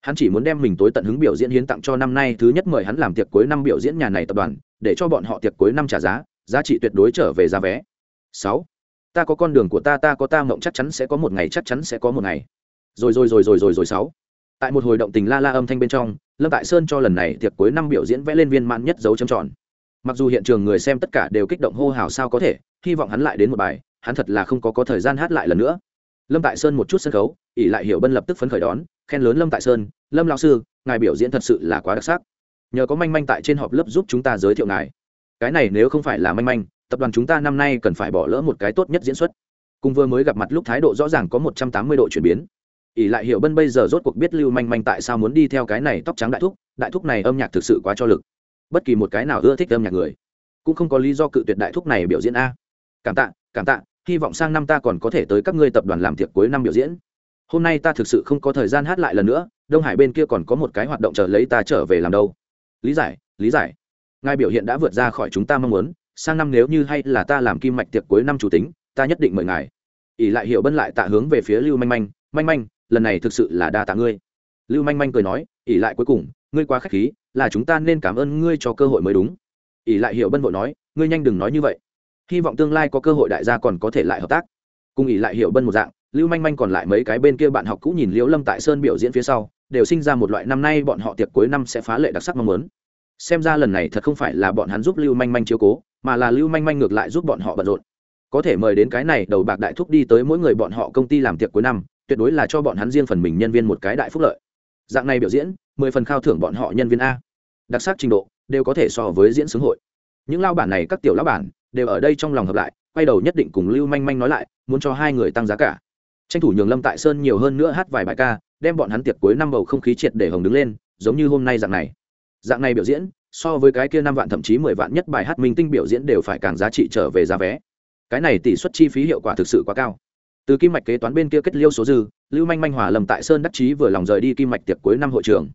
hắn chỉ muốn đem mình tối tận hứng biểu diễn hiến tặng cho năm nay thứ nhất mời hắn làm tiệc cuối năm biểu diễn nhà này tập đoàn, để cho bọn họ tiệc cuối năm trả giá giá trị tuyệt đối trở về giá vé. Sáu, ta có con đường của ta ta có ta, mộng chắc chắn sẽ có một ngày, chắc chắn sẽ có một ngày. Rồi rồi rồi rồi rồi rồi, sáu tại một hồi động tình la la âm thanh bên trong, lâm tại sơn cho lần này tiệc cuối năm biểu diễn vẽ lên viên mãn nhất dấu trầm tròn. Mặc dù hiện trường người xem tất cả đều kích động hô hào sao có thể, hy vọng hắn lại đến một bài, hắn thật là không có có thời gian hát lại lần nữa. Lâm tại sơn một chút sân khấu ỉ lại hiểu bân lập tức phấn khởi đón, khen lớn lâm tại sơn, lâm lao sư, ngài biểu diễn thật sự là quá đặc sắc. Nhờ có manh manh tại trên họp lớp giúp chúng ta giới thiệu ngài. Cái này nếu không phải là manh manh, tập đoàn chúng ta năm nay cần phải bỏ lỡ một cái tốt nhất diễn xuất. Cùng vừa mới gặp mặt lúc thái độ rõ ràng có một trăm tám mươi độ chuyển biến ỉ lại hiểu bân bây giờ rốt cuộc biết lưu manh manh tại sao muốn đi theo cái này tóc trắng đại thúc đại thúc này âm nhạc thực sự quá cho lực. Bất kỳ một cái nào ưa thích âm nhạc người, cũng không có lý do cự tuyệt đại thúc này biểu diễn a. Cảm tạ cảm tạ, hy vọng sang năm ta còn có thể tới các ngươi tập đoàn làm tiệc cuối năm biểu diễn. Hôm nay ta thực sự không có thời gian hát lại lần nữa, đông hải bên kia còn có một cái hoạt động chờ lấy ta trở về làm đâu. Lý giải lý giải. Ngài biểu hiện đã vượt ra khỏi chúng ta mong muốn, sang năm nếu như hay là ta làm kim mạch tiệc cuối năm chủ tính, ta nhất định mời ngài. Ỉ lại hiệu bân lại tạ hướng về phía lưu manh manh manh manh lần này thực sự là đa tạ ngươi. Lưu manh manh cười nói, ỉ lại cuối cùng, ngươi quá k h á c h khí, là chúng ta nên cảm ơn ngươi cho cơ hội mới đúng. Ỉ lại hiểu bân vội nói, ngươi nhanh đừng nói như vậy. Hy vọng tương lai có cơ hội đại gia còn có thể lại hợp tác. Cùng ỉ lại hiểu bân một dạng, lưu manh manh còn lại mấy cái bên kia bạn học cũ nhìn liễu lâm tại sơn biểu diễn phía sau, đều sinh ra một loại năm nay bọn họ tiệc cuối năm sẽ phá lệ đặc sắc mong muốn. Xem ra lần này thật không phải là bọn hắn giúp lưu manh manh chiếu cố, mà là lưu manh manh ngược lại giúp bọn họ bận rộn. Có thể mời đến cái này đầu bạc đại thúc đi tới mỗi người bọn họ công ty làm tiệc cuối năm tuyệt đối là cho bọn hắn riêng phần mình nhân viên một cái đại phúc lợi. Dạng này biểu diễn, mười phần khao thưởng bọn họ nhân viên a. Đặc sắc trình độ, đều có thể so với diễn xướng hội. Những lao bản này các tiểu lao bản, đều ở đây trong lòng hợp lại, quay đầu nhất định cùng lưu manh manh nói lại, muốn cho hai người tăng giá cả. Tranh thủ nhường lâm tại sơn nhiều hơn nữa hát vài bài ca, đem bọn hắn tiệc cuối năm bầu không khí triệt để hồng đứng lên, giống như hôm nay dạng này. Dạng này biểu diễn, so với cái kia năm vạn thậm chí mười vạn nhất bài hát minh tinh biểu diễn đều phải càng giá trị trở về giá vé. Cái này tỷ suất chi phí hiệu quả thực sự quá cao từ kim mạch kế toán bên kia kết liêu số dư lưu manh manh hỏa lầm tại sơn đắc chí vừa lòng rời đi kim mạch tiệc cuối năm hội trường.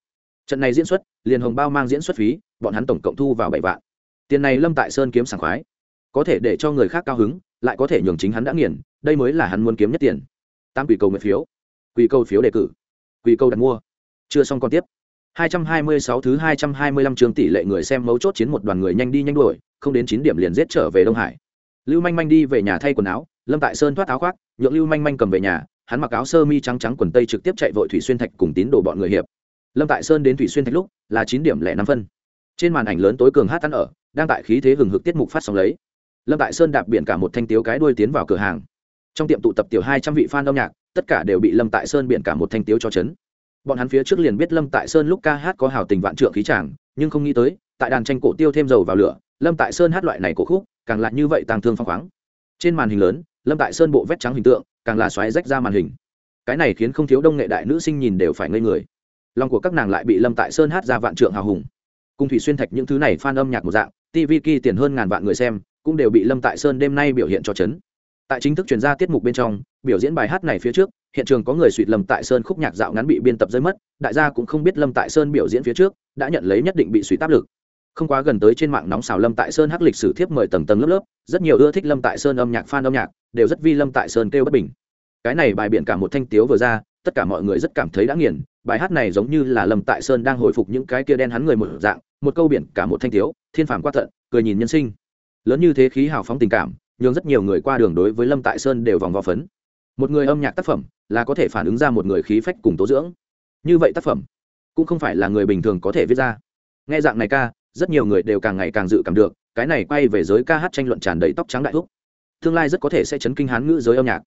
Trận này diễn xuất liền hồng bao mang diễn xuất phí bọn hắn tổng cộng thu vào bảy vạn. Tiền này lâm tại sơn kiếm sảng khoái. Có thể để cho người khác cao hứng lại có thể nhường chính hắn đã nghiền đây mới là hắn muốn kiếm nhất tiền. Tám quỷ cầu nguyện phiếu. Quỷ cầu phiếu đề cử. Quỷ cầu đặt mua. Chưa xong còn tiếp. 226 thứ 225 trường tỷ lệ người xem mấu chốt chiến một đoàn người nhanh đi nhanh đuổi, không đến 9 điểm liền giết trở về Đông Hải. Lưu Manh Manh đi về nhà thay quần áo, Lâm Tại Sơn thoát áo khoác, nhượng Lưu Manh Manh cầm về nhà, hắn mặc áo sơ mi trắng trắng quần tây trực tiếp chạy vội thủy xuyên thạch cùng tín đồ bọn người hiệp. Lâm Tại Sơn đến thủy xuyên thạch lúc là chín điểm lẻ năm phân. Trên màn ảnh lớn tối cường hát ăn ở, đang tại khí thế hừng hực tiết mục phát sóng lấy. Lâm Tại Sơn đạp biển cả một thanh tiếu cái đuôi tiến vào cửa hàng. Trong tiệm tụ tập tiểu 200 vị fan âm nhạc, tất cả đều bị Lâm Tại Sơn biển cả một thanh tiếu cho chấn bọn hắn phía trước liền biết lâm tại sơn lúc ca hát có hào tình vạn trượng khí tràng nhưng không nghĩ tới tại đàn tranh cổ tiêu thêm dầu vào lửa lâm tại sơn hát loại này cổ khúc càng lại như vậy tàng thương phong khoáng trên màn hình lớn lâm tại sơn bộ vét trắng hình tượng, càng là xoáy rách ra màn hình. Cái này khiến không thiếu đông nghệ đại nữ sinh nhìn đều phải ngây người. Lòng của các nàng lại bị lâm tại sơn hát ra vạn trượng hào hùng. Cùng thủy xuyên thạch những thứ này phan âm nhạc một dạng tv ki tiền hơn ngàn vạn người xem, cũng đều bị lâm tại sơn đêm nay biểu hiện cho chấn. Tại chính thức chuyển ra tiết mục bên trong, biểu diễn bài hát này phía trước, hiện trường có người suỵt lâm tại sơn khúc nhạc dạo ngắn bị biên tập rơi mất, đại gia cũng không biết lâm tại sơn biểu diễn phía trước, đã nhận lấy nhất định bị suy áp lực không quá gần tới trên mạng nóng xào lâm tại sơn hắc lịch sử thiếp mời tầng tầng lớp lớp, rất nhiều ưa thích lâm tại sơn âm nhạc, fan âm nhạc, đều rất vi lâm tại sơn kêu bất bình. Cái này bài biện cả một thanh tiếu vừa ra, tất cả mọi người rất cảm thấy đã nghiền, bài hát này giống như là lâm tại sơn đang hồi phục những cái kia đen hắn người một dạng, một câu biển cả một thanh thiếu thiên phản qua tận cười nhìn nhân sinh. Lớn như thế khí hào phóng tình cảm nhưng rất nhiều người qua đường đối với lâm tại sơn đều vòng vò phấn. Một người âm nhạc tác phẩm là có thể phản ứng ra một người khí phách cùng tố dưỡng. Như vậy tác phẩm cũng không phải là người bình thường có thể viết ra. Nghe dạng này ca rất nhiều người đều càng ngày càng dự cảm được, cái này quay về giới ca hát tranh luận tràn đầy tóc trắng đại thúc. Tương lai rất có thể sẽ chấn kinh hán ngữ giới âm nhạc.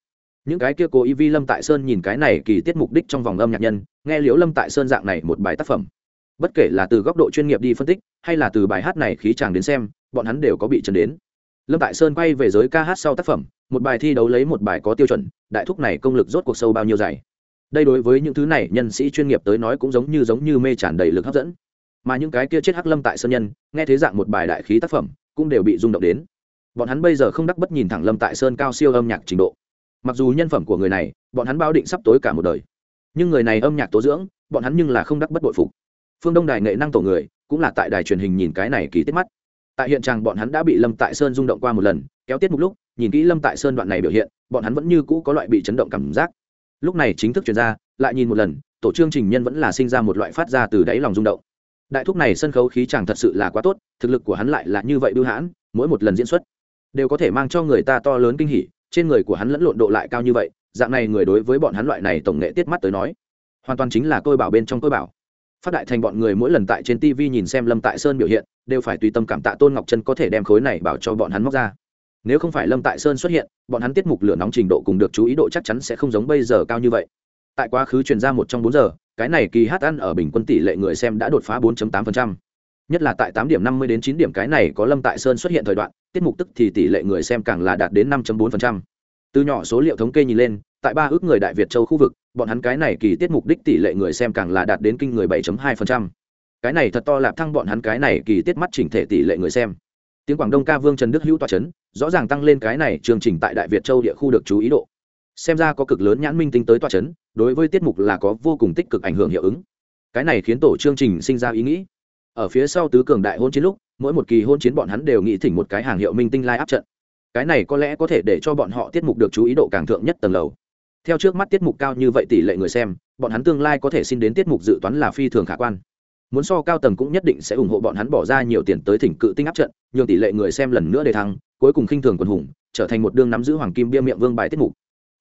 Những cái kia cố ý vi lâm tại sơn nhìn cái này kỳ tiết mục đích trong vòng âm nhạc nhân, nghe liễu lâm tại sơn dạng này một bài tác phẩm. Bất kể là từ góc độ chuyên nghiệp đi phân tích, hay là từ bài hát này khí chàng đến xem, bọn hắn đều có bị chấn đến. Lâm tại sơn quay về giới ca hát sau tác phẩm, một bài thi đấu lấy một bài có tiêu chuẩn, đại thúc này công lực rốt cuộc sâu bao nhiêu dày. Đây đối với những thứ này, nhân sĩ chuyên nghiệp tới nói cũng giống như giống như mê tràn đầy lực hấp dẫn mà những cái kia chết hắc lâm tại sơn nhân, nghe thế dạng một bài đại khí tác phẩm, cũng đều bị rung động đến. Bọn hắn bây giờ không đắc bất nhìn thẳng lâm tại sơn cao siêu âm nhạc trình độ. Mặc dù nhân phẩm của người này, bọn hắn bao định sắp tối cả một đời. Nhưng người này âm nhạc tố dưỡng, bọn hắn nhưng là không đắc bất bội phục. Phương đông đài nghệ năng tổ người, cũng là tại đài truyền hình nhìn cái này kỳ tiết mắt. Tại hiện trạng bọn hắn đã bị lâm tại sơn rung động qua một lần, kéo tiết một lúc, nhìn kỹ lâm tại sơn đoạn này biểu hiện, bọn hắn vẫn như cũ có loại bị chấn động cảm giác. Lúc này chính thức chuyển ra, lại nhìn một lần, tổ chương trình nhân vẫn là sinh ra một loại phát ra từ đáy lòng rung động đại thúc này sân khấu khí chàng thật sự là quá tốt, thực lực của hắn lại là như vậy bưu hãn, mỗi một lần diễn xuất đều có thể mang cho người ta to lớn kinh hỉ, trên người của hắn lẫn lộn độ lại cao như vậy, dạng này người đối với bọn hắn loại này tổng nghệ tiết mắt tới nói, hoàn toàn chính là tôi bảo bên trong tôi bảo. Phát đại thành bọn người mỗi lần tại trên tv nhìn xem lâm tại sơn biểu hiện, đều phải tùy tâm cảm tạ tôn ngọc chân có thể đem khối này bảo cho bọn hắn móc ra. Nếu không phải lâm tại sơn xuất hiện, bọn hắn tiết mục lửa nóng trình độ cùng được chú ý độ chắc chắn sẽ không giống bây giờ cao như vậy tại quá khứ truyền ra một trong bốn giờ, cái này kỳ hát ăn ở bình quân tỷ lệ người xem đã đột phá 4.8%. nhất là tại tám điểm năm mươi đến chín điểm cái này có lâm tại sơn xuất hiện thời đoạn, tiết mục tức thì tỷ lệ người xem càng là đạt đến 5.4%. từ nhỏ số liệu thống kê nhìn lên, tại ba ước người đại việt châu khu vực, bọn hắn cái này kỳ tiết mục đích tỷ lệ người xem càng là đạt đến kinh người 7.2%. cái này thật to lạp thăng bọn hắn cái này kỳ tiết mắt chỉnh thể tỷ lệ người xem tiếng quảng đông ca vương trần đức hữu toa c rõ ràng tăng lên cái này chương trình tại đại việt châu địa khu được chú ý độ xem ra có cực lớn nhãn minh tinh tới tòa c đối với tiết mục là có vô cùng tích cực ảnh hưởng hiệu ứng. Cái này khiến tổ chương trình sinh ra ý nghĩ. Ở phía sau tứ cường đại hôn chiến lúc mỗi một kỳ hôn chiến bọn hắn đều nghĩ thỉnh một cái hàng hiệu minh tinh lai áp trận. Cái này có lẽ có thể để cho bọn họ tiết mục được chú ý độ càng thượng nhất tầng lầu. Theo trước mắt tiết mục cao như vậy tỷ lệ người xem bọn hắn tương lai có thể xin đến tiết mục dự toán là phi thường khả quan. Muốn so cao tầng cũng nhất định sẽ ủng hộ bọn hắn bỏ ra nhiều tiền tới thỉnh cự tinh áp trận nhường tỷ lệ người xem lần nữa để thăng, cuối cùng khinh thường quần hùng trở thành một đương nắm giữ hoàng kim bia miệng vương bài tiết mục.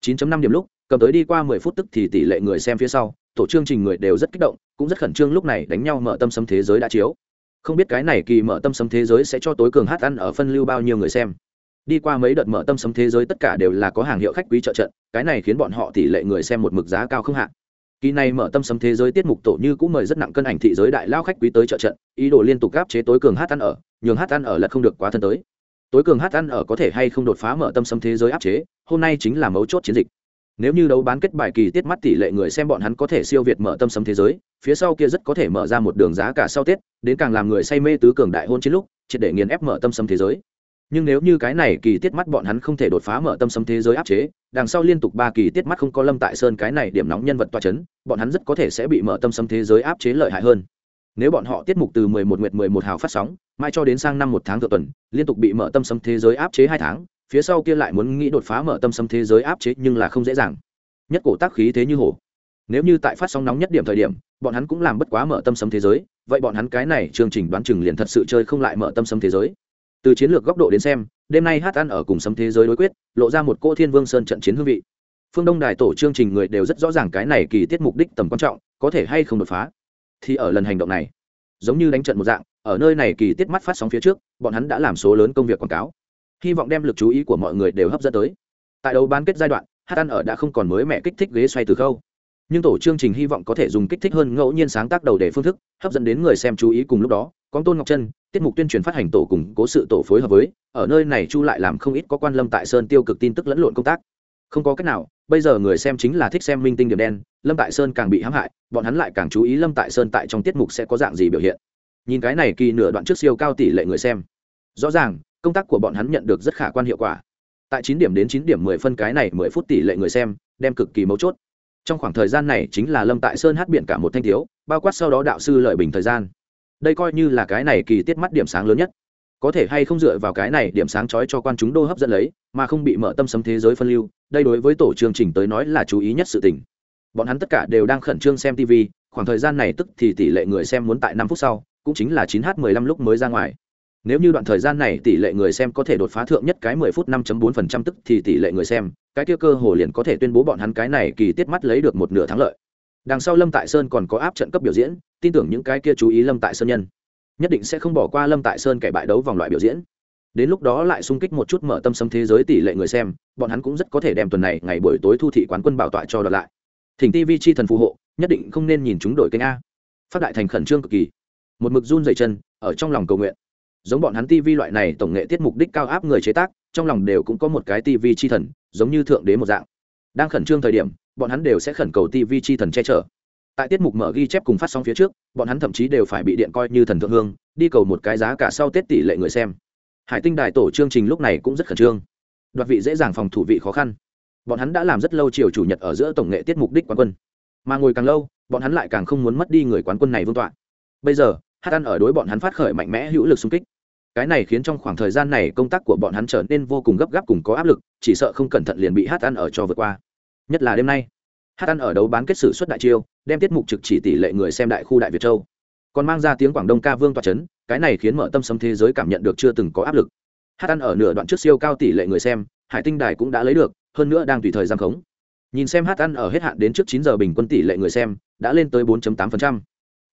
9.5 điểm lúc, cầm tới đi qua 10 phút tức thì tỷ lệ người xem phía sau, tổ chương trình người đều rất kích động, cũng rất khẩn trương lúc này đánh nhau mở tâm sấm thế giới đã chiếu. Không biết cái này kỳ mở tâm sấm thế giới sẽ cho tối cường hát ăn ở phân lưu bao nhiêu người xem. Đi qua mấy đợt mở tâm sấm thế giới tất cả đều là có hàng hiệu khách quý trợ trận, cái này khiến bọn họ tỷ lệ người xem một mực giá cao không hạ. kỳ này mở tâm sấm thế giới tiết mục tổ như cũng mời rất nặng cân ảnh thị giới đại lao khách quý tới trợ trận, ý đồ liên tục gáp chế tối cường hát ăn ở, nhường hát ăn ở lật không được quá thân tới tối cường hát ăn ở có thể hay không đột phá mở tâm sâm thế giới áp chế, hôm nay chính là mấu chốt chiến dịch. Nếu như đấu bán kết bài kỳ tiết mắt tỷ lệ người xem bọn hắn có thể siêu việt mở tâm sấm thế giới, phía sau kia rất có thể mở ra một đường giá cả sau tết, đến càng làm người say mê tứ cường đại hôn chiến lúc, triệt để nghiền ép mở tâm sấm thế giới. Nhưng nếu như cái này kỳ tiết mắt bọn hắn không thể đột phá mở tâm sấm thế giới áp chế, đằng sau liên tục ba kỳ tiết mắt không có lâm tại sơn cái này điểm nóng nhân vật toa c h ấ n bọn hắn rất có thể sẽ bị mở tâm sấm thế giới áp chế lợi hại hơn nếu bọn họ tiết mục từ 11 nguyệt 11 hào phát sóng, mai cho đến sang năm một tháng thượng tuần, liên tục bị mở tâm sấm thế giới áp chế hai tháng, phía sau kia lại muốn nghĩ đột phá mở tâm sấm thế giới áp chế nhưng là không dễ dàng. Nhất cổ tác khí thế như hổ nếu như tại phát sóng nóng nhất điểm thời điểm, bọn hắn cũng làm bất quá mở tâm sấm thế giới, vậy bọn hắn cái này chương trình đoán chừng liền thật sự chơi không lại mở tâm sấm thế giới. Từ chiến lược góc độ đến xem, đêm nay hát ăn ở cùng sấm thế giới đối quyết, lộ ra một cô thiên vương sơn trận chiến hương vị. Phương đông đài tổ chương trình người đều rất rõ ràng cái này kỳ tiết mục đích tầm quan trọng, có thể hay không đột phá thì ở lần hành động này giống như đánh trận một dạng ở nơi này kỳ tiết mắt phát sóng phía trước bọn hắn đã làm số lớn công việc quảng cáo. Hy vọng đem lực chú ý của mọi người đều hấp dẫn tới. Tại đấu bán kết giai đoạn hát ăn ở đã không còn mới mẹ kích thích ghế xoay từ khâu. Nhưng tổ chương trình hy vọng có thể dùng kích thích hơn ngẫu nhiên sáng tác đầu để phương thức hấp dẫn đến người xem chú ý cùng lúc đó có tôn ngọc chân, tiết mục tuyên truyền phát hành tổ cùng cố sự tổ phối hợp với ở nơi này chu lại làm không ít có quan lâm tại sơn tiêu cực tin tức lẫn lộn công tác. Không có cách nào bây giờ người xem chính là thích xem minh tinh điểm đen, lâm tại sơn càng bị hãm hại, bọn hắn lại càng chú ý lâm tại sơn tại trong tiết mục sẽ có dạng gì biểu hiện. Nhìn cái này kỳ nửa đoạn trước siêu cao tỷ lệ người xem. Rõ ràng, công tác của bọn hắn nhận được rất khả quan hiệu quả. Tại chín điểm đến chín điểm mười phân cái này mười phút tỷ lệ người xem, đem cực kỳ mấu chốt. Trong khoảng thời gian này chính là lâm tại sơn hát biển cả một thanh thiếu, bao quát sau đó đạo sư lợi bình thời gian. Đây coi như là cái này kỳ tiết mắt điểm sáng lớn nhất có thể hay không dựa vào cái này điểm sáng chói cho quan chúng đô hấp dẫn lấy, mà không bị mở tâm sấm thế giới phân lưu, đây đối với tổ chương trình tới nói là chú ý nhất sự tình. Bọn hắn tất cả đều đang khẩn trương xem tv khoảng thời gian này tức thì tỷ lệ người xem muốn tại năm phút sau, cũng chính là 9 h 15 lúc mới ra ngoài. Nếu như đoạn thời gian này tỷ lệ người xem có thể đột phá thượng nhất cái 10 phút 5.4% tức thì tỷ lệ người xem, cái kia cơ hồ liền có thể tuyên bố bọn hắn cái này kỳ tiết mắt lấy được một nửa thắng lợi. Đằng sau lâm tại sơn còn có áp trận cấp biểu diễn, tin tưởng những cái kia chú ý lâm tại sơn nhân nhất định sẽ không bỏ qua lâm tại sơn kẻ bại đấu vòng loại biểu diễn. Đến lúc đó lại xung kích một chút mở tâm sấm thế giới tỷ lệ người xem, bọn hắn cũng rất có thể đem tuần này ngày buổi tối thu thị quán quân bảo tọa cho đợt lại. Thỉnh tv chi thần phù hộ, nhất định không nên nhìn chúng đổi kênh a. Phát đại thành khẩn trương cực kỳ. Một mực run dày chân, ở trong lòng cầu nguyện. Giống bọn hắn tv loại này tổng nghệ tiết mục đích cao áp người chế tác, trong lòng đều cũng có một cái tv chi thần, giống như thượng đế một dạng. Đang khẩn trương thời điểm, bọn hắn đều sẽ khẩn cầu tv chi thần che chở tại tiết mục mở ghi chép cùng phát sóng phía trước, bọn hắn thậm chí đều phải bị điện coi như thần thượng hương, đi cầu một cái giá cả sau tết tỷ lệ người xem. Hải tinh đài tổ chương trình lúc này cũng rất khẩn trương. Đoạt vị dễ dàng phòng thủ vị khó khăn. Bọn hắn đã làm rất lâu chiều chủ nhật ở giữa tổng nghệ tiết mục đích quán quân. Mà ngồi càng lâu, bọn hắn lại càng không muốn mất đi người quán quân này vương tọa. Bây giờ, hát ăn ở đối bọn hắn phát khởi mạnh mẽ hữu lực xung kích. Cái này khiến trong khoảng thời gian này công tác của bọn hắn trở nên vô cùng gấp gáp cùng có áp lực, chỉ sợ không cẩn thận liền bị hát ăn ở cho vượt qua. Nhất là đêm nay hát ăn ở đấu bán kết sử xuất đại chiêu, đem tiết mục trực chỉ tỷ lệ người xem đại khu đại việt châu. Còn mang ra tiếng quảng đông ca vương toa c h ấ n cái này khiến mở tâm sấm thế giới cảm nhận được chưa từng có áp lực. Hát ăn ở nửa đoạn trước siêu cao tỷ lệ người xem, hải tinh đài cũng đã lấy được, hơn nữa đang tùy thời giam khống. Nhìn xem hát ăn ở hết hạn đến trước chín giờ bình quân tỷ lệ người xem, đã lên tới 4.8%.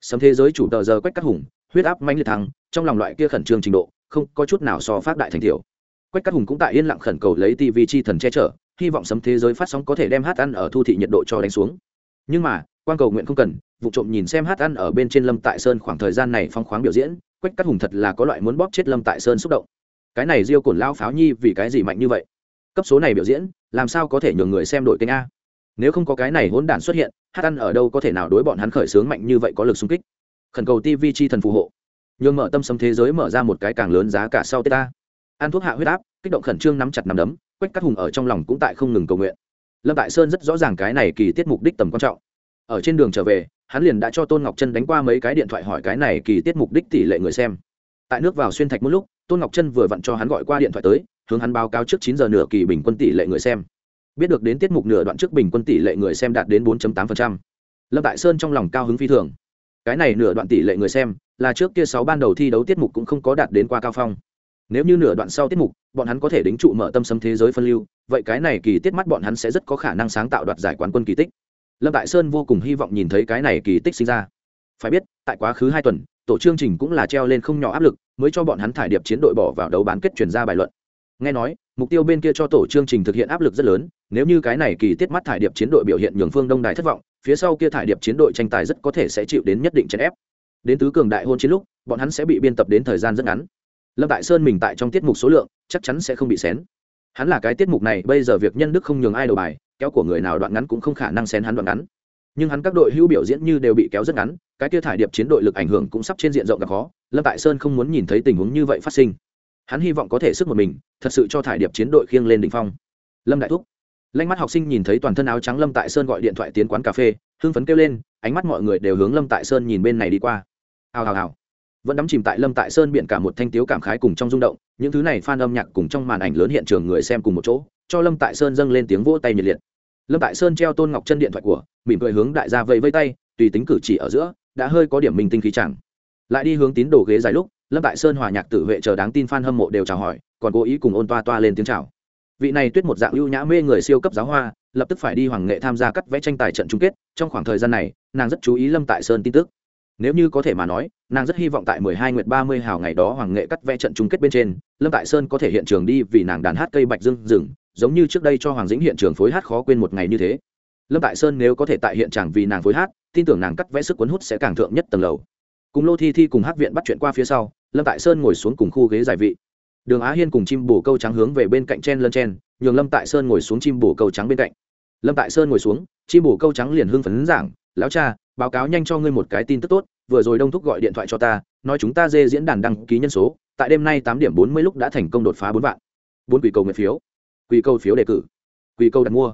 sấm thế giới chủ tờ giờ quách cắt hùng, huyết áp manh liệt thăng, trong lòng loại kia khẩn trương trình độ, không có chút nào so phát đại thành thiểu quách cắt hùng cũng tại yên lặng khẩn cầu lấy tv chi thần che chở hy vọng sấm thế giới phát sóng có thể đem hát ăn ở thu thị nhiệt độ cho đánh xuống. Nhưng mà quan cầu nguyện không cần, vụ trộm nhìn xem hát ăn ở bên trên lâm tại sơn khoảng thời gian này phong khoáng biểu diễn, quách cắt hùng thật là có loại muốn bóp chết lâm tại sơn xúc động. Cái này riêu cổn lao pháo nhi vì cái gì mạnh như vậy? Cấp số này biểu diễn, làm sao có thể nhường người xem đội kênh a? Nếu không có cái này hỗn đản xuất hiện, hát ăn ở đâu có thể nào đối bọn hắn khởi sướng mạnh như vậy có lực xung kích. Khẩn cầu tv chi thần phù hộ. Nhường mở tâm sấm thế giới mở ra một cái càng lớn giá cả sau tết ta ăn thuốc hạ huyết áp, kích động khẩn trương nắm chặt nắm đấm quách cắt hùng ở trong lòng cũng tại không ngừng cầu nguyện. Lâm tại sơn rất rõ ràng cái này kỳ tiết mục đích tầm quan trọng. Ở trên đường trở về, hắn liền đã cho tôn ngọc chân đánh qua mấy cái điện thoại hỏi cái này kỳ tiết mục đích tỷ lệ người xem. Tại nước vào xuyên thạch một lúc, tôn ngọc chân vừa vặn cho hắn gọi qua điện thoại tới, hướng hắn báo cáo trước chín giờ nửa kỳ bình quân tỷ lệ người xem. Biết được đến tiết mục nửa đoạn trước bình quân tỷ lệ người xem đạt đến 4.8%. lâm tại sơn trong lòng cao hứng phi thường. Cái này nửa đoạn tỷ lệ người xem, là trước kia sáu ban đầu thi đấu tiết mục cũng không có đạt đến qua cao phong nếu như nửa đoạn sau tiết mục, bọn hắn có thể đính trụ mở tâm sấm thế giới phân lưu, vậy cái này kỳ tiết mắt bọn hắn sẽ rất có khả năng sáng tạo đoạt giải quán quân kỳ tích. Lâm tại sơn vô cùng hy vọng nhìn thấy cái này kỳ tích sinh ra. Phải biết, tại quá khứ hai tuần, tổ chương trình cũng là treo lên không nhỏ áp lực, mới cho bọn hắn thải điệp chiến đội bỏ vào đấu bán kết chuyển ra bài luận. Nghe nói, mục tiêu bên kia cho tổ chương trình thực hiện áp lực rất lớn, nếu như cái này kỳ tiết mắt thải điệp chiến đội biểu hiện nhường phương đông đài thất vọng, phía sau kia thải điệp chiến đội tranh tài rất có thể sẽ chịu đến nhất định chèn ép. Đến tứ cường đại hôn chiến lúc, bọn hắn sẽ bị biên tập đến thời gian rất ngắn lâm tại sơn mình tại trong tiết mục số lượng, chắc chắn sẽ không bị xén. Hắn là cái tiết mục này, bây giờ việc nhân đức không nhường ai đầu bài, kéo của người nào đoạn ngắn cũng không khả năng xén hắn đoạn ngắn. Nhưng hắn các đội hữu biểu diễn như đều bị kéo rất ngắn, cái kia thải điệp chiến đội lực ảnh hưởng cũng sắp trên diện rộng gặp khó, lâm tại sơn không muốn nhìn thấy tình huống như vậy phát sinh. Hắn hy vọng có thể sức một mình, thật sự cho thải điệp chiến đội khiêng lên đ ỉ n h phong. Lâm đại thúc. Lanh mắt học sinh nhìn thấy toàn thân áo trắng lâm tại sơn gọi điện thoại tiến quán cà phê, hưng phấn kêu lên, ánh mắt mọi người đều hướng lâm tại sơn nhìn bên này đi qua. Hào hào hào vẫn đắm chìm tại lâm tại sơn biện cả một thanh tiếu cảm khái cùng trong rung động, những thứ này phan âm nhạc cùng trong màn ảnh lớn hiện trường người xem cùng một chỗ, cho lâm tại sơn dâng lên tiếng vỗ tay nhiệt liệt. Lâm tại sơn treo tôn ngọc chân điện thoại của, mỉm cười hướng đại gia vẫy vây tay, tùy tính cử chỉ ở giữa, đã hơi có điểm minh tinh khí chẳng. Lại đi hướng tín đồ ghế dài lúc, lâm tại sơn hòa nhạc tử vệ chờ đáng tin f a n hâm mộ đều chào hỏi, còn cố ý cùng ôn toa toa lên tiếng chào. Vị này tuyết một dạng ưu nhã mê người siêu cấp giáo hoa, lập tức phải đi hoàng nghệ tham gia cắt vẽ tranh tài trận chung kết, trong khoảng thời gian này, nàng rất chú ý lâm tại sơn tin tức nếu như có thể mà nói, nàng rất hy vọng tại 12 nguyệt 30 hào ngày đó hoàng nghệ cắt vẽ trận chung kết bên trên, lâm tại sơn có thể hiện trường đi vì nàng đàn hát cây bạch dương rừng, giống như trước đây cho hoàng dĩnh hiện trường phối hát khó quên một ngày như thế. Lâm tại sơn nếu có thể tại hiện trường vì nàng phối hát, tin tưởng nàng cắt vẽ sức cuốn hút sẽ càng thượng nhất tầng lầu. Cùng lô thi thi cùng hát viện bắt chuyện qua phía sau, lâm tại sơn ngồi xuống cùng khu ghế giải vị. Đường á hiên cùng chim bổ câu trắng hướng về bên cạnh chen lân chen, nhường lâm tại sơn ngồi xuống chim bổ câu trắng bên cạnh. Lâm tại sơn ngồi xuống, chim bổ câu trắng liền hưng phấn giảng lão cha, báo cáo nhanh cho ngươi một cái tin tức tốt, vừa rồi đông thúc gọi điện thoại cho ta, nói chúng ta dê diễn đàn đăng ký nhân số, tại đêm nay tám điểm bốn mươi lúc đã thành công đột phá bốn vạn. Bốn quỷ cầu nguyện phiếu. Quỷ cầu phiếu đề cử. Quỷ cầu đặt mua.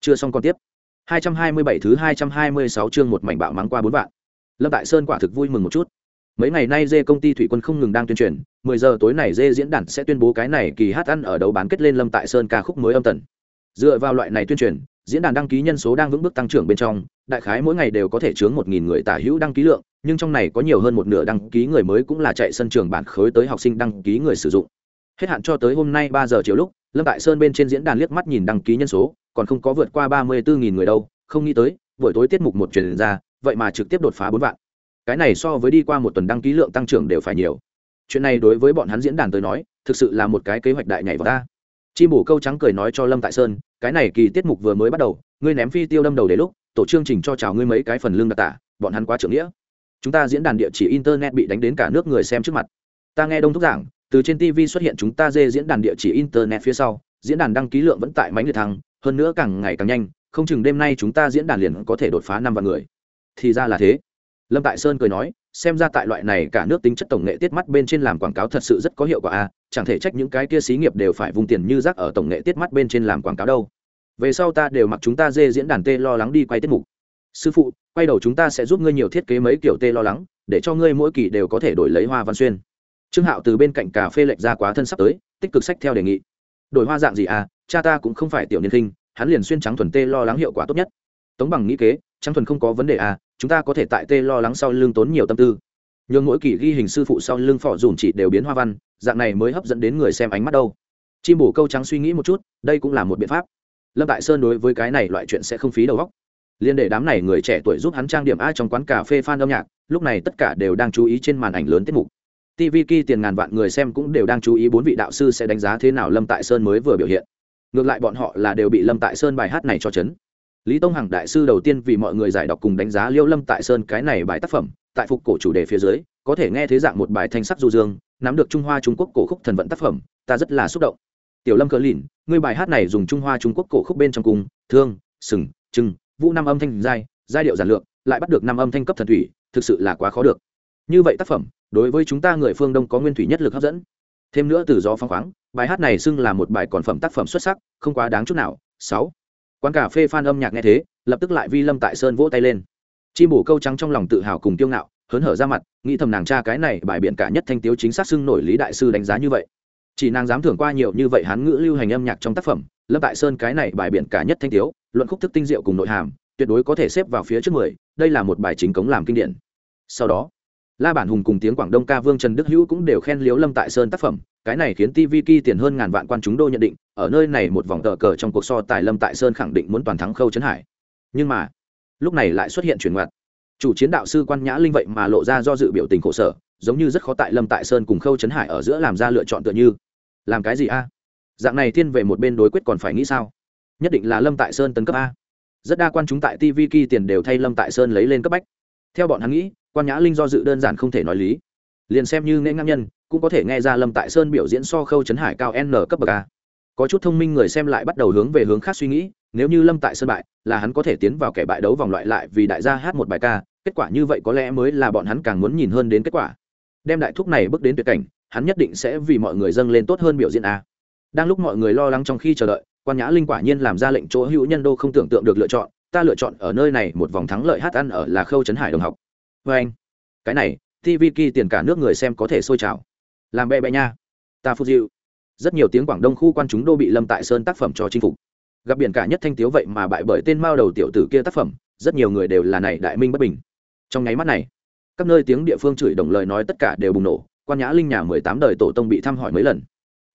Chưa xong còn tiếp. Hai trăm hai mươi bảy thứ hai trăm hai mươi sáu chương một mảnh bạo mắng qua bốn vạn. Lâm tại sơn quả thực vui mừng một chút. Mấy ngày nay dê công ty thủy quân không ngừng đang tuyên truyền, mười giờ tối này dê diễn đàn sẽ tuyên bố cái này kỳ hát ăn ở đấu bán kết lên lâm tại sơn ca khúc mới âm tần. Dựa vào loại này tuyên truyền diễn đàn đăng ký nhân số đang vững bước tăng trưởng bên trong, đại khái mỗi ngày đều có thể chướng một nghìn người tả hữu đăng ký lượng, nhưng trong này có nhiều hơn một nửa đăng ký người mới cũng là chạy sân trường bản khối tới học sinh đăng ký người sử dụng. Hết hạn cho tới hôm nay ba giờ chiều lúc, lâm tại sơn bên trên diễn đàn liếc mắt nhìn đăng ký nhân số, còn không có vượt qua ba mươi bốn nghìn người đâu, không nghĩ tới, buổi tối tiết mục một truyền ra, vậy mà trực tiếp đột phá bốn vạn. Cái này so với đi qua một tuần đăng ký lượng tăng trưởng đều phải nhiều. Chuyện này đối với bọn hắn diễn đàn tới nói, thực sự là một cái kế hoạch đại nhảy vào ta chim bổ câu trắng cười nói cho lâm tại sơn cái này kỳ tiết mục vừa mới bắt đầu ngươi ném phi tiêu đâm đầu đến lúc tổ chương trình cho chào ngươi mấy cái phần lương đặc tả bọn hắn quá trưởng nghĩa. Chúng ta diễn đàn địa chỉ internet bị đánh đến cả nước người xem trước mặt. Ta nghe đông thúc giảng từ trên tv xuất hiện chúng ta dê diễn đàn địa chỉ internet phía sau diễn đàn đăng ký lượng vẫn tại mánh liệt thăng hơn nữa càng ngày càng nhanh không chừng đêm nay chúng ta diễn đàn liền có thể đột phá năm vạn người. Thì ra là thế. Lâm tại sơn cười nói xem ra tại loại này cả nước tính chất tổng nghệ tiết mắt bên trên làm quảng cáo thật sự rất có hiệu quả a à, chẳng thể trách những cái kia xí nghiệp đều phải vung tiền như rác ở tổng nghệ tiết mắt bên trên làm quảng cáo đâu. Về sau ta đều mặc chúng ta dê diễn đàn tê lo lắng đi quay tiết mục. Sư phụ, quay đầu chúng ta sẽ giúp ngươi nhiều thiết kế mấy kiểu tê lo lắng, để cho ngươi mỗi kỳ đều có thể đổi lấy hoa văn xuyên. Trương hạo từ bên cạnh cà phê lệch ra quá thân sắp tới, tích cực sách theo đề nghị. Đổi hoa dạng gì à cha ta cũng không phải tiểu niên kinh hắn liền xuyên trắng thuần tê lo lắng hiệu quả tốt nhất. Tống bằng nghĩ kế, trắng thuần không có vấn đề à chúng ta có thể tại tê lo lắng sau lưng tốn nhiều tâm tư nhường mỗi kỳ ghi hình sư phụ sau lưng phỏ dùn chỉ đều biến hoa văn, dạng này mới hấp dẫn đến người xem ánh mắt đâu. Chim bổ câu trắng suy nghĩ một chút, đây cũng là một biện pháp. Lâm tại sơn đối với cái này loại chuyện sẽ không phí đầu góc liên để đám này người trẻ tuổi giúp hắn trang điểm a trong quán cà phê fan âm nhạc, lúc này tất cả đều đang chú ý trên màn ảnh lớn tiết mục. Tv ki tiền ngàn vạn người xem cũng đều đang chú ý bốn vị đạo sư sẽ đánh giá thế nào lâm tại sơn mới vừa biểu hiện. Ngược lại bọn họ là đều bị lâm tại sơn bài hát này cho chấn. Lý tông hằng đại sư đầu tiên vì mọi người giải đọc cùng đánh giá liêu lâm tại sơn cái này bài tác phẩm tại phục cổ chủ đề phía dưới, có thể nghe thế dạng một bài thanh sắc du dương, nắm được trung hoa trung quốc cổ khúc thần vận tác phẩm, ta rất là xúc động. Tiểu lâm cờ lìn, ngươi bài hát này dùng trung hoa trung quốc cổ khúc bên trong cung thương, sừng trưng vũ năm âm thanh giai giai điệu giản lược, lại bắt được năm âm thanh cấp thần thủy, thực sự là quá khó được. Như vậy tác phẩm, đối với chúng ta người phương đông có nguyên thủy nhất lực hấp dẫn. Thêm nữa từ do phong khoáng, bài hát này xưng là một bài còn phẩm tác phẩm xuất sắc, không quá đáng chút nào. Sáu. Quán cà phê phan âm nhạc nghe thế, lập tức lại vi lâm tại sơn vỗ tay lên chim bổ câu trắng trong lòng tự hào cùng tiêu ngạo, hớn hở ra mặt, nghĩ thầm nàng cha cái này bài biện cả nhất thanh tiếu chính xác xưng nổi lý đại sư đánh giá như vậy. Chỉ nàng dám thưởng qua nhiều như vậy hắn ngữ lưu hành âm nhạc trong tác phẩm, lâm tại sơn cái này bài biện cả nhất thanh tiếu, luận khúc thức tinh diệu cùng nội hàm, tuyệt đối có thể xếp vào phía trước mười, đây là một bài chính cống làm kinh điển. Sau đó, la bản hùng cùng tiếng quảng đông ca vương trần đức hữu cũng đều khen liếu lâm tại sơn tác phẩm, cái này khiến tv ki tiền hơn ngàn vạn quan chúng đô nhận định, ở nơi này một vòng tờ cờ trong cuộc so tài lâm tại sơn khẳng định muốn toàn thắng khâu trấn hải. Nhưng mà lúc này lại xuất hiện chuyển ngoặt. Chủ chiến đạo sư quan nhã linh vậy mà lộ ra do dự biểu tình khổ sở, giống như rất khó tại lâm tại sơn cùng khâu trấn hải ở giữa làm ra lựa chọn tựa như. Làm cái gì a? Dạng này thiên về một bên đối quyết còn phải nghĩ sao? Nhất định là lâm tại sơn tấn cấp a. Rất đa quan chúng tại tv kỳ tiền đều thay lâm tại sơn lấy lên cấp bách. Theo bọn hắn nghĩ, quan nhã linh do dự đơn giản không thể nói lý. Liền xem như nghệ ngang nhân, cũng có thể nghe ra lâm tại sơn biểu diễn so khâu trấn hải cao n cấp bậc a. Có chút thông minh người xem lại bắt đầu hướng về hướng khác suy nghĩ nếu như lâm tại sơn bại, là hắn có thể tiến vào kẻ bại đấu vòng loại lại vì đại gia hát một bài ca, kết quả như vậy có lẽ mới là bọn hắn càng muốn nhìn hơn đến kết quả. Đem đại thúc này bước đến tuyệt cảnh, hắn nhất định sẽ vì mọi người dâng lên tốt hơn biểu diễn a. Đang lúc mọi người lo lắng trong khi chờ đợi, quan nhã linh quả nhiên làm ra lệnh chỗ hữu nhân đô không tưởng tượng được lựa chọn, ta lựa chọn ở nơi này một vòng thắng lợi hát ăn ở là khâu trấn hải đồng học. Vê anh. Cái này tv tiền cả nước người xem có thể sôi trào. Làm bẹ bẹ nha. Ta phục dịu rất nhiều tiếng quảng đông khu quan chúng đô bị lâm tại sơn tác phẩm cho chinh phục gặp biển cả nhất thanh tiếu vậy mà bại bởi tên mao đầu tiểu tử kia tác phẩm, rất nhiều người đều là này đại minh bất bình. Trong nháy mắt này, các nơi tiếng địa phương chửi đồng lời nói tất cả đều bùng nổ, quan nhã linh nhà mười tám đời tổ tông bị thăm hỏi mấy lần.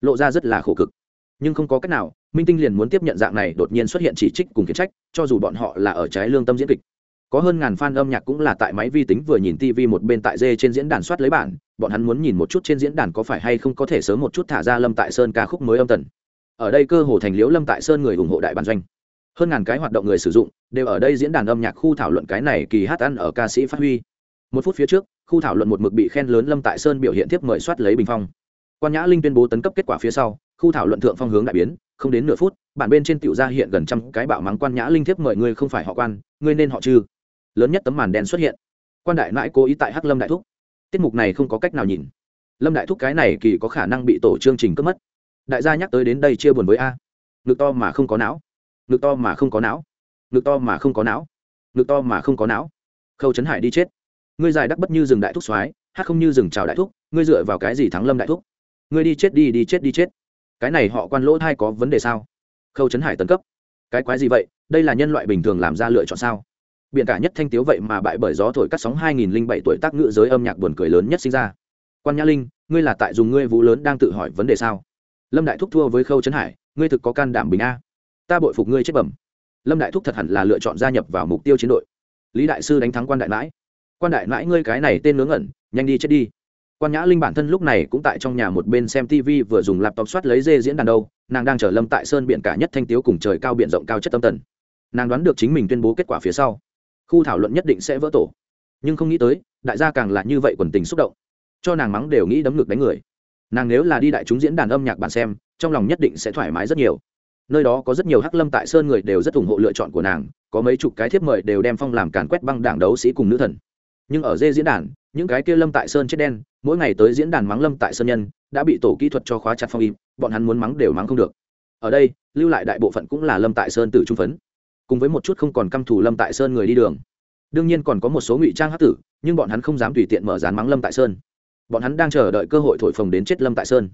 Lộ ra rất là khổ cực. Nhưng không có cách nào, minh tinh liền muốn tiếp nhận dạng này đột nhiên xuất hiện chỉ trích cùng khiển trách, cho dù bọn họ là ở trái lương tâm diễn kịch. Có hơn ngàn fan âm nhạc cũng là tại máy vi tính vừa nhìn tv một bên tại dê trên diễn đàn soát lấy bản, bọn hắn muốn nhìn một chút trên diễn đàn có phải hay không có thể sớm một chút thả ra lâm tại sơn ca khúc mới âm tần ở đây cơ hồ thành liễu lâm tại sơn người ủng hộ đại bản doanh. Hơn ngàn cái hoạt động người sử dụng đều ở đây diễn đàn âm nhạc khu thảo luận cái này kỳ hát ăn ở ca sĩ phát huy. Một phút phía trước, khu thảo luận một mực bị khen lớn lâm tại sơn biểu hiện tiếp mời soát lấy bình phong. Quan nhã linh tuyên bố tấn cấp kết quả phía sau, khu thảo luận thượng phong hướng đại biến, không đến nửa phút, bản bên trên tiểu gia hiện gần trăm cái bạo mắng quan nhã linh thiếp mời ngươi không phải họ quan, ngươi nên họ chư. Lớn nhất tấm màn đen xuất hiện. Quan đại mãi cố ý tại hắc lâm đại thúc. Tiết mục này không có cách nào nhìn. Lâm đại thúc cái này kỳ có khả năng bị tổ chương trình cướp mất đại gia nhắc tới đến đây chia buồn với a. Ngực to mà không có não. Ngực to mà không có não. Ngực to mà không có não. Ngực to mà không có não. Khâu trấn hải đi chết. Ngươi dài đắc bất như rừng đại thúc soái, hát không như rừng chào đại thúc, ngươi dựa vào cái gì thắng lâm đại thúc? Ngươi đi chết đi đi chết đi chết. Cái này họ quan lỗ thai có vấn đề sao? Khâu trấn hải tấn cấp. Cái quái gì vậy? Đây là nhân loại bình thường làm ra lựa chọn sao? Biện cả nhất thanh tiếu vậy mà bại bởi gió thổi cắt sóng 2007 tuổi tác ngữ giới âm nhạc buồn cười lớn nhất sinh ra. Quan nhã linh, ngươi là tại dùng ngươi vũ lớn đang tự hỏi vấn đề sao? Lâm đại thúc thua với khâu trấn hải, ngươi thực có can đảm bình a. Ta bội phục ngươi chết bẩm. Lâm đại thúc thật hẳn là lựa chọn gia nhập vào mục tiêu chiến đội. Lý đại sư đánh thắng quan đại mãi. Quan đại mãi ngươi cái này tên ngớ ngẩn, nhanh đi chết đi. Quan nhã linh bản thân lúc này cũng tại trong nhà một bên xem tv vừa dùng laptop soát lấy dê diễn đàn đâu, nàng đang chờ lâm tại sơn biện cả nhất thanh tiếu cùng trời cao biện rộng cao chất tâm tần. Nàng đoán được chính mình tuyên bố kết quả phía sau. Khu thảo luận nhất định sẽ vỡ tổ. Nhưng không nghĩ tới, đại gia càng là như vậy quần tình xúc động. Cho nàng mắng đều nghĩ đấm ngực đánh người nàng nếu là đi đại chúng diễn đàn âm nhạc bạn xem, trong lòng nhất định sẽ thoải mái rất nhiều. Nơi đó có rất nhiều hắc lâm tại sơn người đều rất ủng hộ lựa chọn của nàng, có mấy chục cái thiếp mời đều đem phong làm càn quét băng đảng đấu sĩ cùng nữ thần. Nhưng ở dê diễn đàn, những cái kia lâm tại sơn chết đen, mỗi ngày tới diễn đàn mắng lâm tại sơn nhân, đã bị tổ kỹ thuật cho khóa chặt phong im, bọn hắn muốn mắng đều mắng không được. Ở đây, lưu lại đại bộ phận cũng là lâm tại sơn tử trung phấn. Cùng với một chút không còn căm thù lâm tại sơn người đi đường. Đương nhiên còn có một số ngụy trang hắc tử, nhưng bọn hắn không dám tùy tiện mở dán mắng lâm tại sơn bọn hắn đang chờ đợi cơ hội thổi phồng đến chết lâm tại sơn.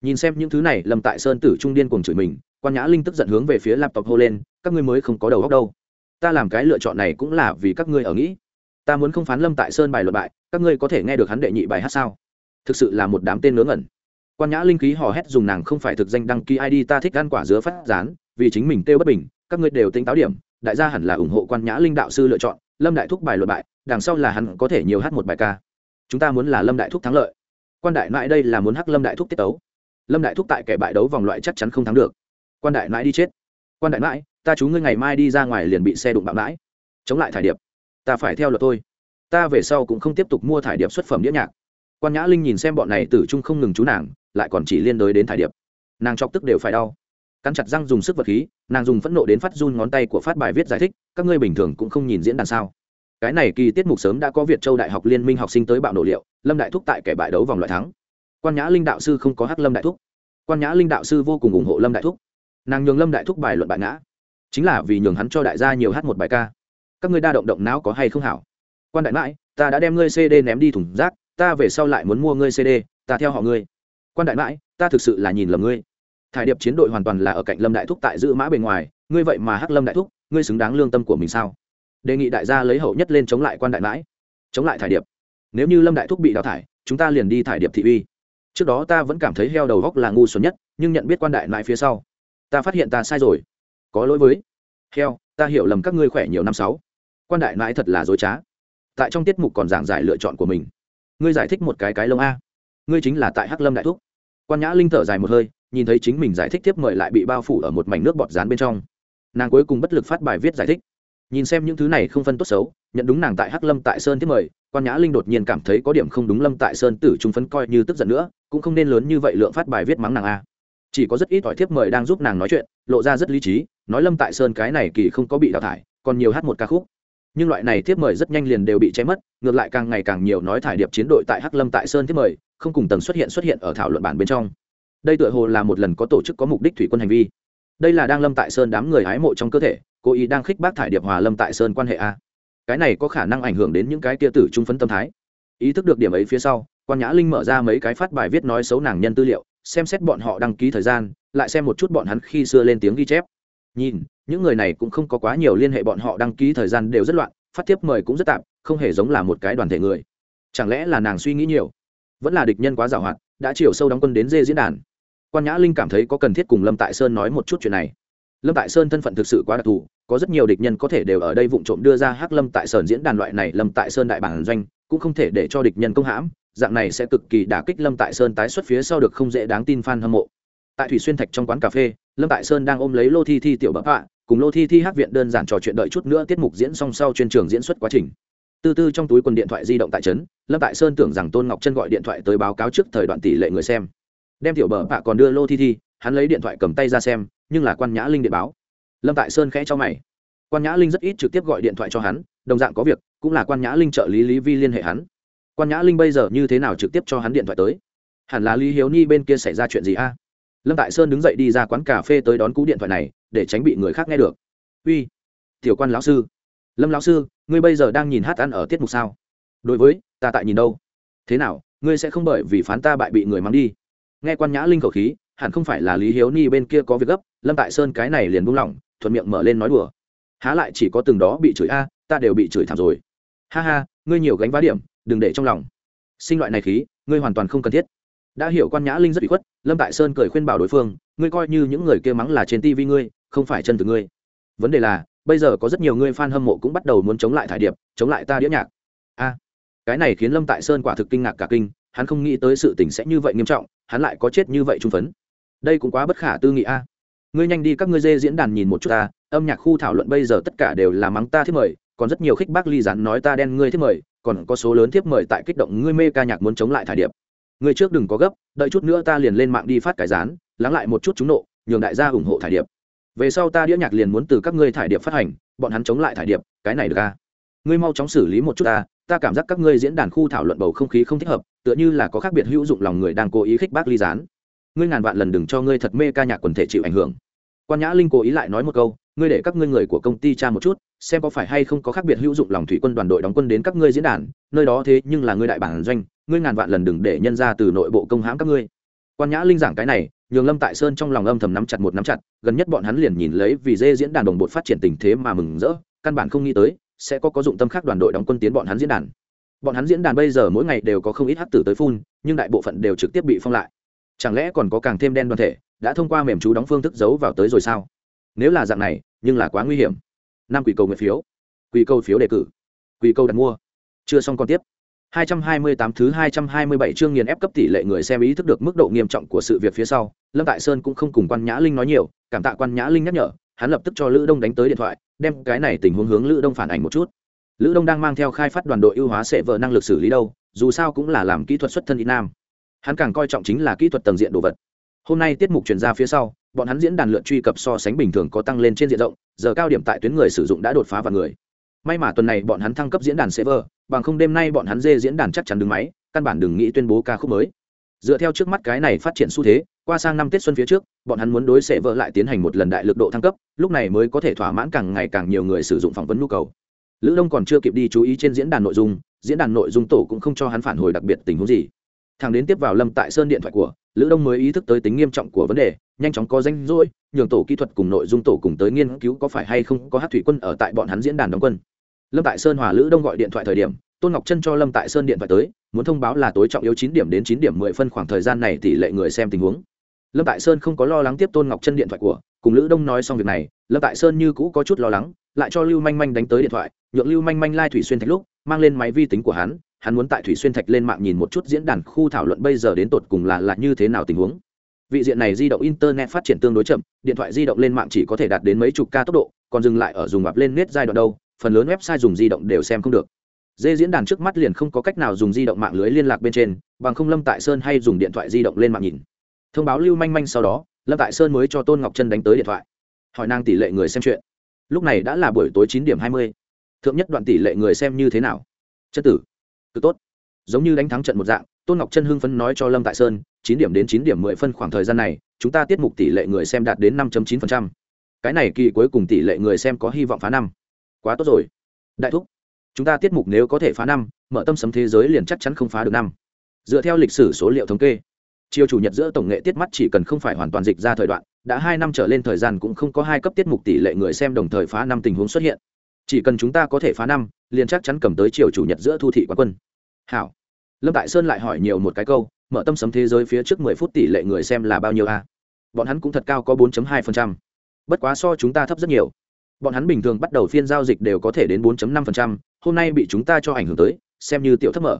Nhìn xem những thứ này, lâm tại sơn tử trung điên cùng chửi mình, quan nhã linh tức giận hướng về phía laptop hô lên, các ngươi mới không có đầu óc đâu. Ta làm cái lựa chọn này cũng là vì các ngươi ở nghĩ. Ta muốn không phán lâm tại sơn bài luận bại, các ngươi có thể nghe được hắn đệ nhị bài hát sao? Thực sự là một đám tên ngớ ngẩn. Quan nhã linh khí hò hét dùng nàng không phải thực danh đăng ký id ta thích ăn quả dứa phát rán, vì chính mình kêu bất bình, các ngươi đều tính táo điểm, đại gia hẳn là ủng hộ quan nhã linh đạo sư lựa chọn, lâm đại thúc bài luận bại, đằng sau là hắn có thể nhiều hát một bài ca chúng ta muốn là lâm đại thúc thắng lợi. Quan đại mãi đây là muốn hắc lâm đại thúc tiết tấu. Lâm đại thúc tại kẻ bại đấu vòng loại chắc chắn không thắng được. Quan đại mãi đi chết. Quan đại mãi ta chú ngươi ngày mai đi ra ngoài liền bị xe đụng bạo mãi chống lại thải điệp. Ta phải theo luật tôi ta về sau cũng không tiếp tục mua thải điệp xuất phẩm đĩa nhạc. Quan nhã linh nhìn xem bọn này tử trung không ngừng chú nàng, lại còn chỉ liên đới đến thải điệp. Nàng chọc tức đều phải đau. Cắn chặt răng dùng sức vật khí, nàng dùng phẫn nộ đến phát run ngón tay của phát bài viết giải thích, các ngươi bình thường cũng không nhìn diễn đàn sao cái này kỳ tiết mục sớm đã có việt châu đại học liên minh học sinh tới bạo nổ liệu, lâm đại thúc tại kẻ bại đấu vòng loại thắng. Quan nhã linh đạo sư không có hắc lâm đại thúc. Quan nhã linh đạo sư vô cùng ủng hộ lâm đại thúc. Nàng nhường lâm đại thúc bài luận bại ngã. Chính là vì nhường hắn cho đại gia nhiều hát một bài ca. Các ngươi đa động động não có hay không hảo? Quan đại mãi, ta đã đem ngươi cd ném đi thùng rác, ta về sau lại muốn mua ngươi cd ta theo họ ngươi. Quan đại mãi, ta thực sự là nhìn lầm ngươi. Thải điệp chiến đội hoàn toàn là ở cạnh lâm đại thúc tại giữ mã bề ngoài, ngươi vậy mà hắc lâm đại thúc, ngươi xứng đáng lương tâm của mình sao? Đề nghị đại gia lấy hậu nhất lên chống lại quan đại mãi, chống lại thải điệp. Nếu như lâm đại thúc bị đào thải, chúng ta liền đi thải điệp thị uy. Trước đó ta vẫn cảm thấy heo đầu góc là ngu xuẩn nhất, nhưng nhận biết quan đại mãi phía sau, ta phát hiện ta sai rồi. Có lỗi với heo, ta hiểu lầm các ngươi khỏe nhiều năm sáu. Quan đại mãi thật là dối trá. Tại trong tiết mục còn giảng giải lựa chọn của mình. Ngươi giải thích một cái cái lông a. Ngươi chính là tại hắc lâm đại thúc. Quan nhã linh thở dài một hơi, nhìn thấy chính mình giải thích tiếp mời lại bị bao phủ ở một mảnh nước bọt rán bên trong. Nàng cuối cùng bất lực phát bài viết giải thích nhìn xem những thứ này không phân tốt xấu, nhận đúng nàng tại hắc lâm tại sơn tiếp mời, quan nhã linh đột nhiên cảm thấy có điểm không đúng lâm tại sơn tử trung phấn coi như tức giận nữa, cũng không nên lớn như vậy lượng phát bài viết mắng nàng a. Chỉ có rất ít ỏi thiếp mời đang giúp nàng nói chuyện, lộ ra rất lý trí, nói lâm tại sơn cái này kỳ không có bị đào thải, còn nhiều hát một ca khúc. Nhưng loại này thiếp mời rất nhanh liền đều bị che mất, ngược lại càng ngày càng nhiều nói thải điệp chiến đội tại hắc lâm tại sơn thiếp mời, không cùng tầng xuất hiện xuất hiện ở thảo luận bản bên trong. Đây tựa hồ là một lần có tổ chức có mục đích thủy quân hành vi đây là đang lâm tại sơn đám người hái mộ trong cơ thể cố ý đang khích bác thải điệp hòa lâm tại sơn quan hệ a. Cái này có khả năng ảnh hưởng đến những cái tia tử trung phấn tâm thái. Ý thức được điểm ấy phía sau, quan nhã linh mở ra mấy cái phát bài viết nói xấu nàng nhân tư liệu, xem xét bọn họ đăng ký thời gian, lại xem một chút bọn hắn khi xưa lên tiếng ghi chép. Nhìn, những người này cũng không có quá nhiều liên hệ bọn họ đăng ký thời gian đều rất loạn, phát tiếp mời cũng rất tạm, không hề giống là một cái đoàn thể người. Chẳng lẽ là nàng suy nghĩ nhiều? Vẫn là địch nhân quá giàu hoạt đã chiều sâu đóng quân đến dê diễn đàn quan nhã linh cảm thấy có cần thiết cùng lâm tại sơn nói một chút chuyện này lâm tại sơn thân phận thực sự quá đặc thù có rất nhiều địch nhân có thể đều ở đây vụ trộm đưa ra hắc lâm tại sơn diễn đàn loại này lâm tại sơn đại bản doanh cũng không thể để cho địch nhân công hãm dạng này sẽ cực kỳ đả kích lâm tại sơn tái xuất phía sau được không dễ đáng tin f a n hâm mộ tại thủy xuyên thạch trong quán cà phê lâm tại sơn đang ôm lấy lô thi thi tiểu bậc họa cùng lô thi thi hát viện đơn giản trò chuyện đợi chút nữa tiết mục diễn song sau chuyên trường diễn xuất quá trình Từ từ trong túi quần điện thoại di động tại trấn lâm tại sơn tưởng rằng tôn ngọc chân gọi điện thoại tới báo cáo trước thời đoạn tỷ lệ người xem đem tiểu bờ bạ còn đưa lô thi thi, hắn lấy điện thoại cầm tay ra xem, nhưng là quan nhã linh điện báo. Lâm tại sơn khẽ cho mày. Quan nhã linh rất ít trực tiếp gọi điện thoại cho hắn, đồng dạng có việc, cũng là quan nhã linh trợ lý lý vi liên hệ hắn. Quan nhã linh bây giờ như thế nào trực tiếp cho hắn điện thoại tới? Hẳn là lý hiếu ni bên kia xảy ra chuyện gì a? Lâm tại sơn đứng dậy đi ra quán cà phê tới đón cú điện thoại này, để tránh bị người khác nghe được. Uy, tiểu quan lão sư. Lâm lão sư, ngươi bây giờ đang nhìn hát ăn ở tiết mục sao? Đối với, ta tại nhìn đâu? Thế nào, ngươi sẽ không bởi vì phán ta bại bị người mắng đi? Nghe quan nhã linh khẩu khí, hẳn không phải là lý hiếu ni bên kia có việc gấp, lâm tại sơn cái này liền buông lỏng, thuận miệng mở lên nói đùa. Há lại chỉ có từng đó bị chửi a, ta đều bị chửi thảm rồi. Ha ha, ngươi nhiều gánh vá điểm, đừng để trong lòng. Sinh loại này khí, ngươi hoàn toàn không cần thiết. Đã hiểu quan nhã linh rất bị khuất, lâm tại sơn cười khuyên bảo đối phương, ngươi coi như những người kia mắng là trên tivi ngươi, không phải chân từ ngươi. Vấn đề là, bây giờ có rất nhiều ngươi fan hâm mộ cũng bắt đầu muốn chống lại thải điệp, chống lại ta đĩa nhạc. A. Cái này khiến lâm tại sơn quả thực kinh ngạc cả kinh, hắn không nghĩ tới sự tình sẽ như vậy nghiêm trọng hắn lại có chết như vậy trung phấn. Đây cũng quá bất khả tư nghị a. Ngươi nhanh đi các ngươi dê diễn đàn nhìn một chút ta, âm nhạc khu thảo luận bây giờ tất cả đều là mắng ta thiết mời, còn rất nhiều khích bác ly rắn nói ta đen ngươi thiết mời, còn có số lớn thiếp mời tại kích động ngươi mê ca nhạc muốn chống lại thải điệp. Ngươi trước đừng có gấp, đợi chút nữa ta liền lên mạng đi phát cái rán lắng lại một chút chúng nộ, nhường đại gia ủng hộ thải điệp. Về sau ta đĩa nhạc liền muốn từ các ngươi thải điệp phát hành, bọn hắn chống lại thải điệp, cái này được a ngươi mau chóng xử lý một chút ta ta cảm giác các ngươi diễn đàn khu thảo luận bầu không khí không thích hợp, tựa như là có khác biệt hữu dụng lòng người đang cố ý khích bác ly gián. Ngươi ngàn vạn lần đừng cho ngươi thật mê ca nhạc quần thể chịu ảnh hưởng. Quan nhã linh cố ý lại nói một câu, ngươi để các ngươi người của công ty tra một chút, xem có phải hay không có khác biệt hữu dụng lòng thủy quân đoàn đội đóng quân đến các ngươi diễn đàn, nơi đó thế nhưng là ngươi đại bản doanh, ngươi ngàn vạn lần đừng để nhân ra từ nội bộ công hãm các ngươi. Quan nhã linh giảng cái này, nhường lâm tại sơn trong lòng âm thầm nắm chặt một nắm chặt, gần nhất bọn hắn liền nhìn lấy vì dê diễn đàn đồng bộ phát triển tình thế mà mừng rỡ, căn bản không nghĩ tới sẽ có có dụng tâm khác đoàn đội đóng quân tiến bọn hắn diễn đàn. Bọn hắn diễn đàn bây giờ mỗi ngày đều có không ít hắc tử tới phun nhưng đại bộ phận đều trực tiếp bị phong lại. Chẳng lẽ còn có càng thêm đen đoàn thể đã thông qua mềm chú đóng phương thức giấu vào tới rồi sao? Nếu là dạng này nhưng là quá nguy hiểm. Năm quỷ cầu nguyện phiếu. Quỷ cầu phiếu đề cử. Quỷ cầu đặt mua. Chưa xong còn tiếp. 228 thứ 227 chương nghiền ép cấp tỷ lệ người xem ý thức được mức độ nghiêm trọng của sự việc phía sau, Lâm Tại Sơn cũng không cùng Quan Nhã Linh nói nhiều, cảm tạ Quan Nhã Linh nhắc nhở, hắn lập tức cho Lữ Đông đánh tới điện thoại, đem cái này tình huống hướng Lữ Đông phản ảnh một chút. Lữ Đông đang mang theo khai phát đoàn đội ưu hóa sệ vợ năng lực xử lý đâu, dù sao cũng là làm kỹ thuật xuất thân ít nam. Hắn càng coi trọng chính là kỹ thuật tầng diện đồ vật. Hôm nay tiết mục truyền ra phía sau, bọn hắn diễn đàn lượn truy cập so sánh bình thường có tăng lên trên diện rộng, giờ cao điểm tại tuyến người sử dụng đã đột phá vào người may mà tuần này bọn hắn thăng cấp diễn đàn server bằng không đêm nay bọn hắn dê diễn đàn chắc chắn đứng máy căn bản đừng nghĩ tuyên bố ca khúc mới dựa theo trước mắt cái này phát triển xu thế qua sang năm tết xuân phía trước, bọn hắn muốn đối server lại tiến hành một lần đại lực độ thăng cấp, lúc này mới có thể thỏa mãn càng ngày càng nhiều người sử dụng phỏng vấn nhu cầu. Lữ đông còn chưa kịp đi chú ý trên diễn đàn nội dung, diễn đàn nội dung tổ cũng không cho hắn phản hồi đặc biệt tình huống gì. Thằng đến tiếp vào lâm tại sơn điện thoại của, lữ đông mới ý thức tới tính nghiêm trọng của vấn đề, nhanh chóng có danh rỗi, nhường tổ kỹ thuật cùng nội dung tổ cùng tới nghiên cứu có phải hay không có hát thủy quân ở tại bọn hắn diễn đàn đóng quân. Lâm tại sơn hòa lữ đông gọi điện thoại thời điểm, tôn ngọc chân cho lâm tại sơn điện thoại tới, muốn thông báo là tối trọng yếu chín điểm đến chín điểm mười phân khoảng thời gian này tỷ lệ người xem tình huống lâm tại sơn không có lo lắng tiếp tôn ngọc chân điện thoại của, cùng lữ đông nói xong việc này, lâm tại sơn như cũ có chút lo lắng, lại cho lưu manh manh đánh tới điện thoại, nhượng lưu manh manh lai thủy xuyên thạch lúc, mang lên máy vi tính của hắn hắn muốn tại thủy xuyên thạch lên mạng nhìn một chút diễn đàn khu thảo luận bây giờ đến tột cùng là là như thế nào tình huống. Vị diện này di động internet phát triển tương đối chậm, điện thoại di động lên mạng chỉ có thể đạt đến mấy chục ca tốc độ, còn dừng lại ở dùng ngập lên nét giai đoạn đâu, phần lớn website dùng di động đều xem không được. Dê diễn đàn trước mắt liền không có cách nào dùng di động mạng lưới liên lạc bên trên, bằng không lâm tại sơn hay dùng điện thoại di động lên mạng nhìn thông báo lưu manh manh sau đó, lâm tại sơn mới cho tôn ngọc chân đánh tới điện thoại. Hỏi nàng tỷ lệ người xem chuyện. Lúc này đã là buổi tối chín điểm hai mươi. Thượng nhất đoạn tỷ lệ người xem như thế nào? Chất tử. Cứ tốt. Giống như đánh thắng trận một dạng, tôn ngọc chân hưng phấn nói cho lâm tại sơn, chín điểm đến chín điểm mười phân khoảng thời gian này, chúng ta tiết mục tỷ lệ người xem đạt đến năm chín cái này kỳ cuối cùng tỷ lệ người xem có hy vọng phá năm. Quá tốt rồi. Đại thúc, chúng ta tiết mục nếu có thể phá năm, mở tâm sấm thế giới liền chắc chắn không phá được năm. Dựa theo lịch sử số liệu thống kê chiều chủ nhật giữa tổng nghệ tiết mắt chỉ cần không phải hoàn toàn dịch ra thời đoạn đã hai năm trở lên thời gian cũng không có hai cấp tiết mục tỷ lệ người xem đồng thời phá năm tình huống xuất hiện. Chỉ cần chúng ta có thể phá năm liền chắc chắn cầm tới chiều chủ nhật giữa thu thị quán quân. Hảo. Lâm tại sơn lại hỏi nhiều một cái câu mở tâm sấm thế giới phía trước mười phút tỷ lệ người xem là bao nhiêu a? Bọn hắn cũng thật cao có 4.2%. bất quá so chúng ta thấp rất nhiều. Bọn hắn bình thường bắt đầu phiên giao dịch đều có thể đến 4.5%, hôm nay bị chúng ta cho ảnh hưởng tới xem như tiểu thấp mở.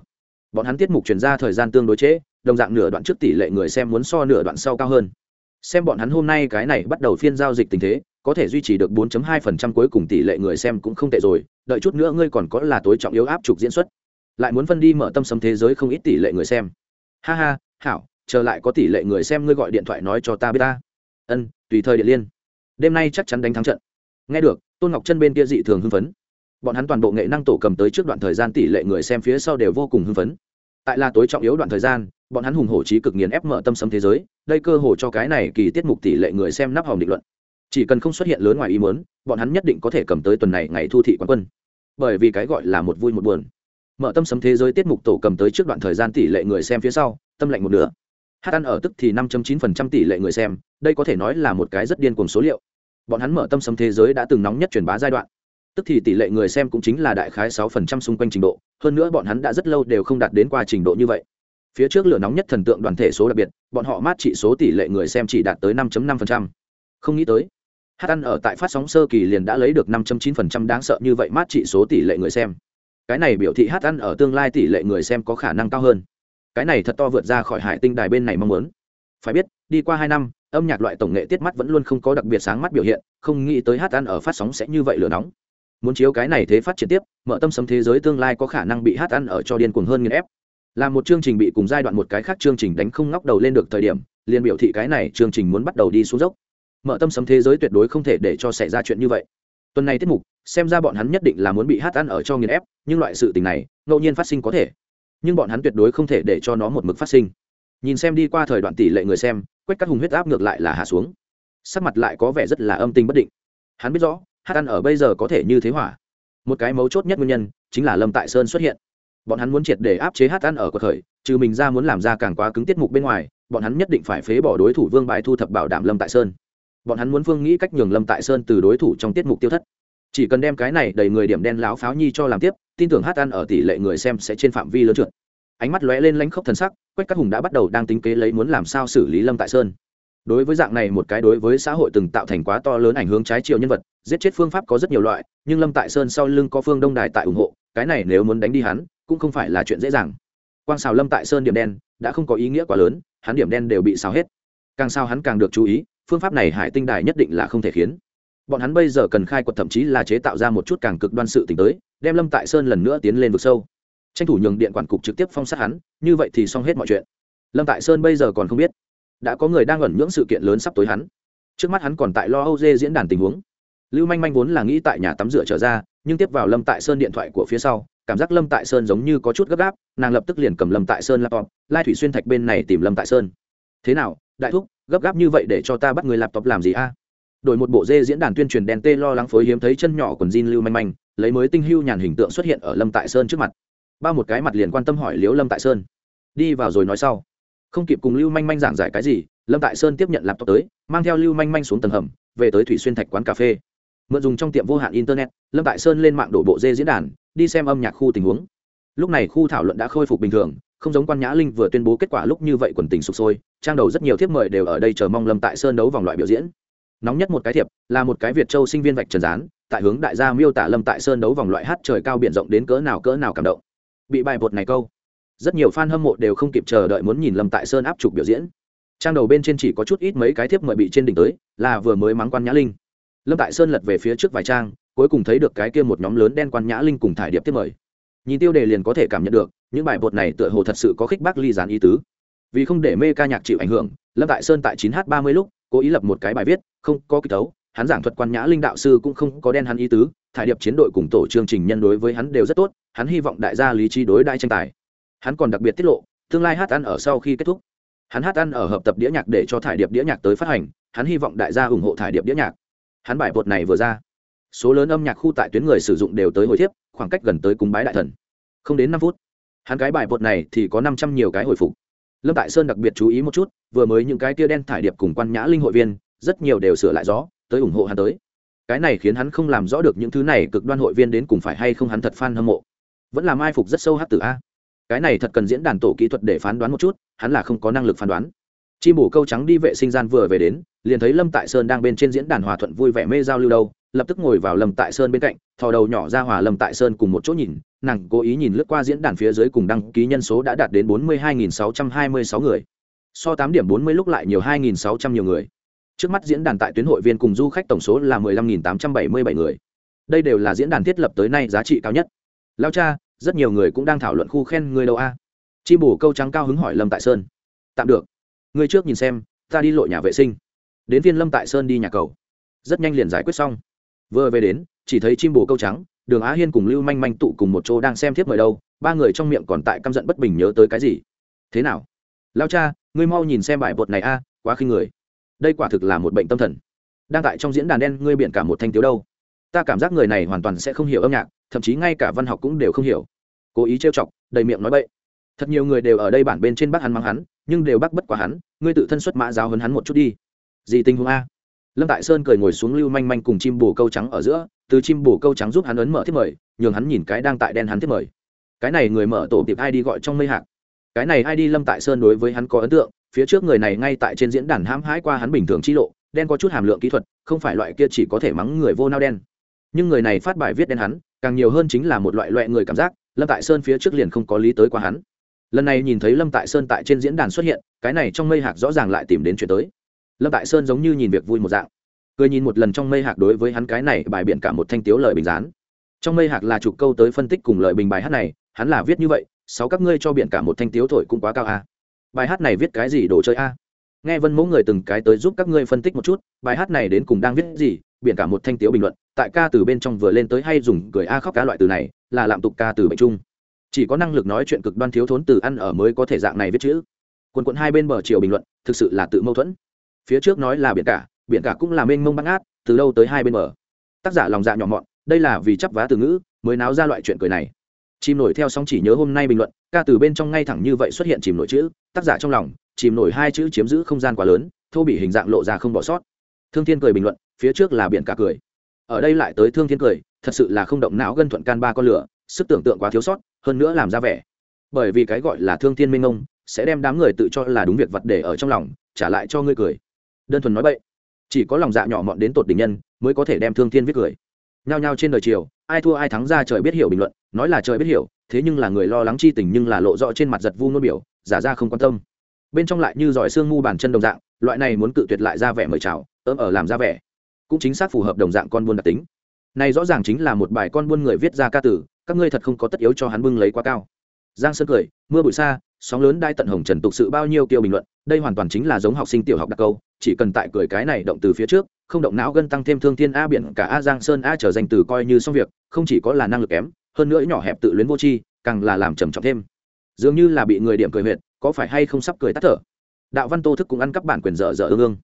Bọn hắn tiết mục chuyển ra thời gian tương đối chế, đồng dạng nửa đoạn trước tỷ lệ người xem muốn so nửa đoạn sau cao hơn. Xem bọn hắn hôm nay cái này bắt đầu phiên giao dịch tình thế, có thể duy trì được 4.2% cuối cùng tỷ lệ người xem cũng không tệ rồi, đợi chút nữa ngươi còn có là tối trọng yếu áp trục diễn xuất. Lại muốn phân đi mở tâm sấm thế giới không ít tỷ lệ người xem. Ha ha, hảo, chờ lại có tỷ lệ người xem ngươi gọi điện thoại nói cho ta biết ta. Ân, tùy thời điện liên. Đêm nay chắc chắn đánh thắng trận. Nghe được, tôn ngọc chân bên kia dị thường hưng phấn. Bọn hắn toàn bộ nghệ năng tổ cầm tới trước đoạn thời gian tỷ lệ người xem phía sau đều vô cùng hưng phấn tại là tối trọng yếu đoạn thời gian, bọn hắn hùng hổ trí cực nghiền ép mở tâm sấm thế giới, đây cơ hội cho cái này kỳ tiết mục tỷ lệ người xem nắp hòm định luận. Chỉ cần không xuất hiện lớn ngoài ý muốn, bọn hắn nhất định có thể cầm tới tuần này ngày thu thị quán quân. Bởi vì cái gọi là một vui một buồn. Mở tâm sấm thế giới tiết mục tổ cầm tới trước đoạn thời gian tỷ lệ người xem phía sau, tâm lạnh một nửa. Hát ăn ở tức thì năm chín phần trăm tỷ lệ người xem, đây có thể nói là một cái rất điên cuồng số liệu. Bọn hắn mở tâm sấm thế giới đã từng nóng nhất truyền bá giai đoạn tức thì tỷ lệ người xem cũng chính là đại khái sáu phần trăm xung quanh trình độ, hơn nữa bọn hắn đã rất lâu đều không đạt đến qua trình độ như vậy. Phía trước lửa nóng nhất thần tượng đoàn thể số đặc biệt, bọn họ mát trị số tỷ lệ người xem chỉ đạt tới 5.5%. không nghĩ tới, hát ăn ở tại phát sóng sơ kỳ liền đã lấy được 5.9% đáng sợ như vậy mát trị số tỷ lệ người xem. Cái này biểu thị hát ăn ở tương lai tỷ lệ người xem có khả năng cao hơn. Cái này thật to vượt ra khỏi hải tinh đài bên này mong muốn. Phải biết, đi qua hai năm, âm nhạc loại tổng nghệ tiết mắt vẫn luôn không có đặc biệt sáng mắt biểu hiện, không nghĩ tới hát ăn ở phát sóng sẽ như vậy lửa nóng muốn chiếu cái này thế phát triển tiếp, mở tâm sấm thế giới tương lai có khả năng bị hát ăn ở cho điên cuồng hơn nghiền ép. Là một chương trình bị cùng giai đoạn một cái khác chương trình đánh không ngóc đầu lên được thời điểm, liền biểu thị cái này chương trình muốn bắt đầu đi xuống dốc. Mở tâm sấm thế giới tuyệt đối không thể để cho xảy ra chuyện như vậy. Tuần này tiết mục, xem ra bọn hắn nhất định là muốn bị hát ăn ở cho nghiền ép, nhưng loại sự tình này, ngẫu nhiên phát sinh có thể. Nhưng bọn hắn tuyệt đối không thể để cho nó một mực phát sinh. Nhìn xem đi qua thời đoạn tỷ lệ người xem quét các hùng huyết áp ngược lại là hạ xuống. Sắc mặt lại có vẻ rất là âm tình bất định. Hắn biết rõ hát ăn ở bây giờ có thể như thế hỏa. Một cái mấu chốt nhất nguyên nhân chính là lâm tại sơn xuất hiện. Bọn hắn muốn triệt để áp chế hát ăn ở cuộc khởi, trừ mình ra muốn làm ra càng quá cứng tiết mục bên ngoài, bọn hắn nhất định phải phế bỏ đối thủ vương bài thu thập bảo đảm lâm tại sơn. Bọn hắn muốn phương nghĩ cách nhường lâm tại sơn từ đối thủ trong tiết mục tiêu thất. Chỉ cần đem cái này đầy người điểm đen láo pháo nhi cho làm tiếp, tin tưởng hát ăn ở tỷ lệ người xem sẽ trên phạm vi lớn trượt. Ánh mắt lóe lên lãnh khốc thần sắc, quách các hùng đã bắt đầu đang tính kế lấy muốn làm sao xử lý lâm tại sơn đối với dạng này một cái đối với xã hội từng tạo thành quá to lớn ảnh hưởng trái chiều nhân vật, giết chết phương pháp có rất nhiều loại, nhưng lâm tại sơn sau lưng có phương đông đài tại ủng hộ, cái này nếu muốn đánh đi hắn, cũng không phải là chuyện dễ dàng. Quang xào lâm tại sơn điểm đen, đã không có ý nghĩa quá lớn, hắn điểm đen đều bị xào hết. Càng sao hắn càng được chú ý, phương pháp này hải tinh đài nhất định là không thể khiến. Bọn hắn bây giờ cần khai quật thậm chí là chế tạo ra một chút càng cực đoan sự t tới, đem lâm tại sơn lần nữa tiến lên vực sâu. Tranh thủ nhường điện quản cục trực tiếp phong sát hắn, như vậy thì xong hết mọi chuyện. Lâm tại sơn bây giờ còn không biết đã có người đang ẩn nhưỡng sự kiện lớn sắp tối hắn. Trước mắt hắn còn tại lo âu dê diễn đàn tình huống. Lưu manh manh vốn là nghĩ tại nhà tắm rửa trở ra, nhưng tiếp vào lâm tại sơn điện thoại của phía sau, cảm giác lâm tại sơn giống như có chút gấp gáp, nàng lập tức liền cầm lâm tại sơn laptop, lai thủy xuyên thạch bên này tìm lâm tại sơn. Thế nào, đại thúc, gấp gáp như vậy để cho ta bắt người laptop làm gì a? Đổi một bộ dê diễn đàn tuyên truyền đèn tê lo lắng phối hiếm thấy chân nhỏ quần jean lưu manh manh, lấy mới tinh hưu nhàn hình tượng xuất hiện ở lâm tại sơn trước mặt. Ba một cái mặt liền quan tâm hỏi liếu lâm tại sơn. Đi vào rồi nói sau không kịp cùng lưu manh manh giảng giải cái gì, lâm tại sơn tiếp nhận laptop tới, mang theo lưu manh manh xuống tầng hầm, về tới thủy xuyên thạch quán cà phê. Mượn dùng trong tiệm vô hạn internet, lâm tại sơn lên mạng đổ bộ dê diễn đàn, đi xem âm nhạc khu tình huống. Lúc này khu thảo luận đã khôi phục bình thường, không giống quan nhã linh vừa tuyên bố kết quả lúc như vậy quần tình sụp sôi, trang đầu rất nhiều thiếp mời đều ở đây chờ mong lâm tại sơn đấu vòng loại biểu diễn. Nóng nhất một cái thiệp, là một cái việt châu sinh viên vạch trần gián, tại hướng đại gia miêu tả lâm tại sơn đấu vòng loại hát trời cao biển rộng đến cỡ nào cỡ nào cảm động. Bị bài bột này câu rất nhiều fan hâm mộ đều không kịp chờ đợi muốn nhìn lâm tại sơn áp trục biểu diễn. Trang đầu bên trên chỉ có chút ít mấy cái thiếp mời bị trên đỉnh tới, là vừa mới mắng quan nhã linh. Lâm tại sơn lật về phía trước vài trang, cuối cùng thấy được cái kia một nhóm lớn đen quan nhã linh cùng thải điệp tiếp mời. Nhìn tiêu đề liền có thể cảm nhận được, những bài bột này tựa hồ thật sự có khích bác ly gián ý tứ. Vì không để mê ca nhạc chịu ảnh hưởng, lâm tại sơn tại 9 h 30 lúc, cố ý lập một cái bài viết, không có kịch tấu, hắn giảng thuật quan nhã linh đạo sư cũng không có đen hắn ý tứ, thải điệp chiến đội cùng tổ chương trình nhân đối với hắn đều rất tốt, hắn hy vọng đại gia lý trí đối đại tranh tài hắn còn đặc biệt tiết lộ, tương lai hát ăn ở sau khi kết thúc. Hắn hát ăn ở hợp tập đĩa nhạc để cho thải điệp đĩa nhạc tới phát hành, hắn hy vọng đại gia ủng hộ thải điệp đĩa nhạc. Hắn bài bột này vừa ra. Số lớn âm nhạc khu tại tuyến người sử dụng đều tới hồi thiếp, khoảng cách gần tới cúng bái đại thần. Không đến năm phút, hắn cái bài bột này thì có năm trăm nhiều cái hồi phục. Lâm tại sơn đặc biệt chú ý một chút, vừa mới những cái tia đen thải điệp cùng quan nhã linh hội viên, rất nhiều đều sửa lại gió, tới ủng hộ hắn tới. Cái này khiến hắn không làm rõ được những thứ này cực đoan hội viên đến cùng phải hay không hắn thật f hâm mộ. Vẫn làm ai phục rất sâu hát từ a cái này thật cần diễn đàn tổ kỹ thuật để phán đoán một chút, hắn là không có năng lực phán đoán. Chim bổ câu trắng đi vệ sinh gian vừa về đến, liền thấy lâm tại sơn đang bên trên diễn đàn hòa thuận vui vẻ mê giao lưu đâu, lập tức ngồi vào lâm tại sơn bên cạnh, thò đầu nhỏ ra hòa lâm tại sơn cùng một chỗ nhìn, nàng cố ý nhìn lướt qua diễn đàn phía dưới cùng đăng ký nhân số đã đạt đến bốn mươi hai nghìn sáu trăm hai mươi sáu người. So tám điểm bốn mươi lúc lại nhiều hai nghìn sáu trăm nhiều người. Trước mắt diễn đàn tại tuyến hội viên cùng du khách tổng số là mười lăm nghìn tám trăm bảy mươi bảy người. Đây đều là diễn đàn thiết lập tới nay giá trị cao nhất. Lao cha rất nhiều người cũng đang thảo luận khu khen người đâu a. Chim bổ câu trắng cao hứng hỏi lâm tại sơn. Tạm được. Người trước nhìn xem, ta đi lội nhà vệ sinh. Đến viên lâm tại sơn đi nhà cầu. Rất nhanh liền giải quyết xong. Vừa về đến, chỉ thấy chim bồ câu trắng, đường á hiên cùng lưu manh manh tụ cùng một chỗ đang xem thiếp mời đâu, ba người trong miệng còn tại căm giận bất bình nhớ tới cái gì. Thế nào? Lao cha, ngươi mau nhìn xem bài bột này a, quá khinh người. Đây quả thực là một bệnh tâm thần. Đang tại trong diễn đàn đen, ngươi biện cả một thanh tiếu đâu. Ta cảm giác người này hoàn toàn sẽ không hiểu âm nhạc thậm chí ngay cả văn học cũng đều không hiểu. Cố ý trêu chọc, đầy miệng nói bậy. Thật nhiều người đều ở đây bản bên trên bác hắn mắng hắn, nhưng đều bác bất quá hắn, ngươi tự thân xuất mã giáo hơn hắn một chút đi. Gì tình huống a? Lâm tại sơn cười ngồi xuống lưu manh manh cùng chim bồ câu trắng ở giữa, từ chim bồ câu trắng giúp hắn ấn mở thiết mời, nhường hắn nhìn cái đang tại đen hắn thiết mời. Cái này người mở tổ tiệp ai đi gọi trong mây hạc. Cái này ai đi lâm tại sơn đối với hắn có ấn tượng, phía trước người này ngay tại trên diễn đàn hãm hãi qua hắn bình thường chi lộ, đen có chút hàm lượng kỹ thuật, không phải loại kia chỉ có thể mắng người vô nao đen nhưng người này phát bài viết đen hắn, càng nhiều hơn chính là một loại loại người cảm giác, lâm tại sơn phía trước liền không có lý tới qua hắn. Lần này nhìn thấy lâm tại sơn tại trên diễn đàn xuất hiện, cái này trong mây hạc rõ ràng lại tìm đến chuyện tới. Lâm tại sơn giống như nhìn việc vui một dạng. Cười nhìn một lần trong mây hạc đối với hắn cái này bài biện cả một thanh tiếu lời bình gián. Trong mây hạc là chụp câu tới phân tích cùng lời bình bài hát này, hắn là viết như vậy, sáu các ngươi cho biện cả một thanh tiếu thổi cũng quá cao a bài hát này viết cái gì đồ chơi a? Nghe vân mẫu người từng cái tới giúp các ngươi phân tích một chút, bài hát này đến cùng đang viết gì biện cả một thanh tiếu bình luận, tại ca từ bên trong vừa lên tới hay dùng cười a khóc cá loại từ này, là lạm tục ca từ bệnh chung. Chỉ có năng lực nói chuyện cực đoan thiếu thốn từ ăn ở mới có thể dạng này viết chữ. Quần quận hai bên bờ chiều bình luận, thực sự là tự mâu thuẫn. Phía trước nói là biển cả biển cả cũng là mênh mông băng át từ đâu tới hai bên bờ? Tác giả lòng dạ nhỏ mọn, đây là vì chấp vá từ ngữ, mới náo ra loại chuyện cười này. Chìm nổi theo sóng chỉ nhớ hôm nay bình luận, ca từ bên trong ngay thẳng như vậy xuất hiện chìm nổi chữ, tác giả trong lòng, chìm nổi hai chữ chiếm giữ không gian quá lớn, thô bị hình dạng lộ ra không bỏ sót. Thương thiên cười bình luận phía trước là biển cả cười. Ở đây lại tới thương thiên cười, thật sự là không động não gân thuận can ba con lửa, sức tưởng tượng quá thiếu sót, hơn nữa làm ra vẻ. Bởi vì cái gọi là thương thiên minh ông, sẽ đem đám người tự cho là đúng việc vật để ở trong lòng, trả lại cho ngươi cười. Đơn thuần nói vậy chỉ có lòng dạ nhỏ mọn đến tột đỉnh nhân, mới có thể đem thương thiên viết cười. Nhao nhao trên đời chiều, ai thua ai thắng ra trời biết hiểu bình luận, nói là trời biết hiểu, thế nhưng là người lo lắng chi tình nhưng là lộ rõ trên mặt giật vu nôn biểu, giả ra không quan tâm. Bên trong lại như giỏi xương mu bàn chân đồng dạng, loại này muốn cự tuyệt lại ra vẻ mời chào, ấm ở làm ra vẻ cũng chính xác phù hợp đồng dạng con buôn đặc tính. Này rõ ràng chính là một bài con buôn người viết ra ca tử các ngươi thật không có tất yếu cho hắn bưng lấy quá cao. Giang sơn cười, mưa bụi xa, sóng lớn đai tận hồng trần tục sự bao nhiêu kiêu bình luận, đây hoàn toàn chính là giống học sinh tiểu học đặc câu, chỉ cần tại cười cái này động từ phía trước, không động não gân tăng thêm thương thiên a biển cả a giang sơn a trở danh từ coi như xong việc, không chỉ có là năng lực kém, hơn nữa nhỏ hẹp tự luyến vô tri, càng là làm trầm trọng thêm. Dường như là bị người điểm cười huyệt, có phải hay không sắp cười tắt thở? Đạo văn tô thức cũng ăn cắp bản quyền dở dở ương ương.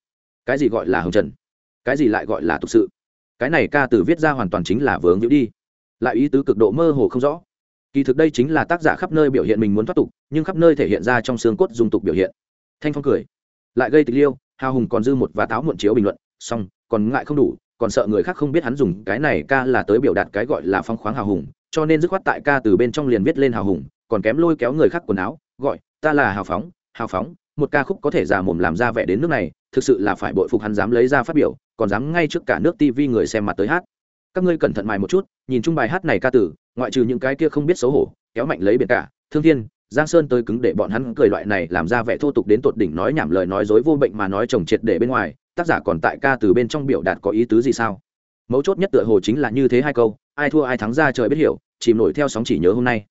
Cái gì gọi là hồng trần? Cái gì lại gọi là tục sự? Cái này ca từ viết ra hoàn toàn chính là vướng hữu đi. Lại ý tứ cực độ mơ hồ không rõ. Kỳ thực đây chính là tác giả khắp nơi biểu hiện mình muốn thoát tục, nhưng khắp nơi thể hiện ra trong xương cốt dùng tục biểu hiện. Thanh phong cười. Lại gây tịch liêu, hào hùng còn dư một và táo muộn chiếu bình luận, xong, còn ngại không đủ, còn sợ người khác không biết hắn dùng cái này ca là tới biểu đạt cái gọi là phong khoáng hào hùng, cho nên dứt khoát tại ca từ bên trong liền viết lên hào hùng, còn kém lôi kéo người khác quần áo, gọi, ta là hào phóng hào phóng một ca khúc có thể giả mồm làm ra vẻ đến nước này, thực sự là phải bội phục hắn dám lấy ra phát biểu, còn dám ngay trước cả nước tivi người xem mặt tới hát. Các ngươi cẩn thận mài một chút, nhìn chung bài hát này ca tử, ngoại trừ những cái kia không biết xấu hổ, kéo mạnh lấy biệt cả, thương thiên, giang sơn tới cứng để bọn hắn cười loại này làm ra vẻ thô tục đến tột đỉnh nói nhảm lời nói dối vô bệnh mà nói chồng triệt để bên ngoài, tác giả còn tại ca từ bên trong biểu đạt có ý tứ gì sao? Mấu chốt nhất tựa hồ chính là như thế hai câu, ai thua ai thắng ra trời biết hiểu, chìm nổi theo sóng chỉ nhớ hôm nay.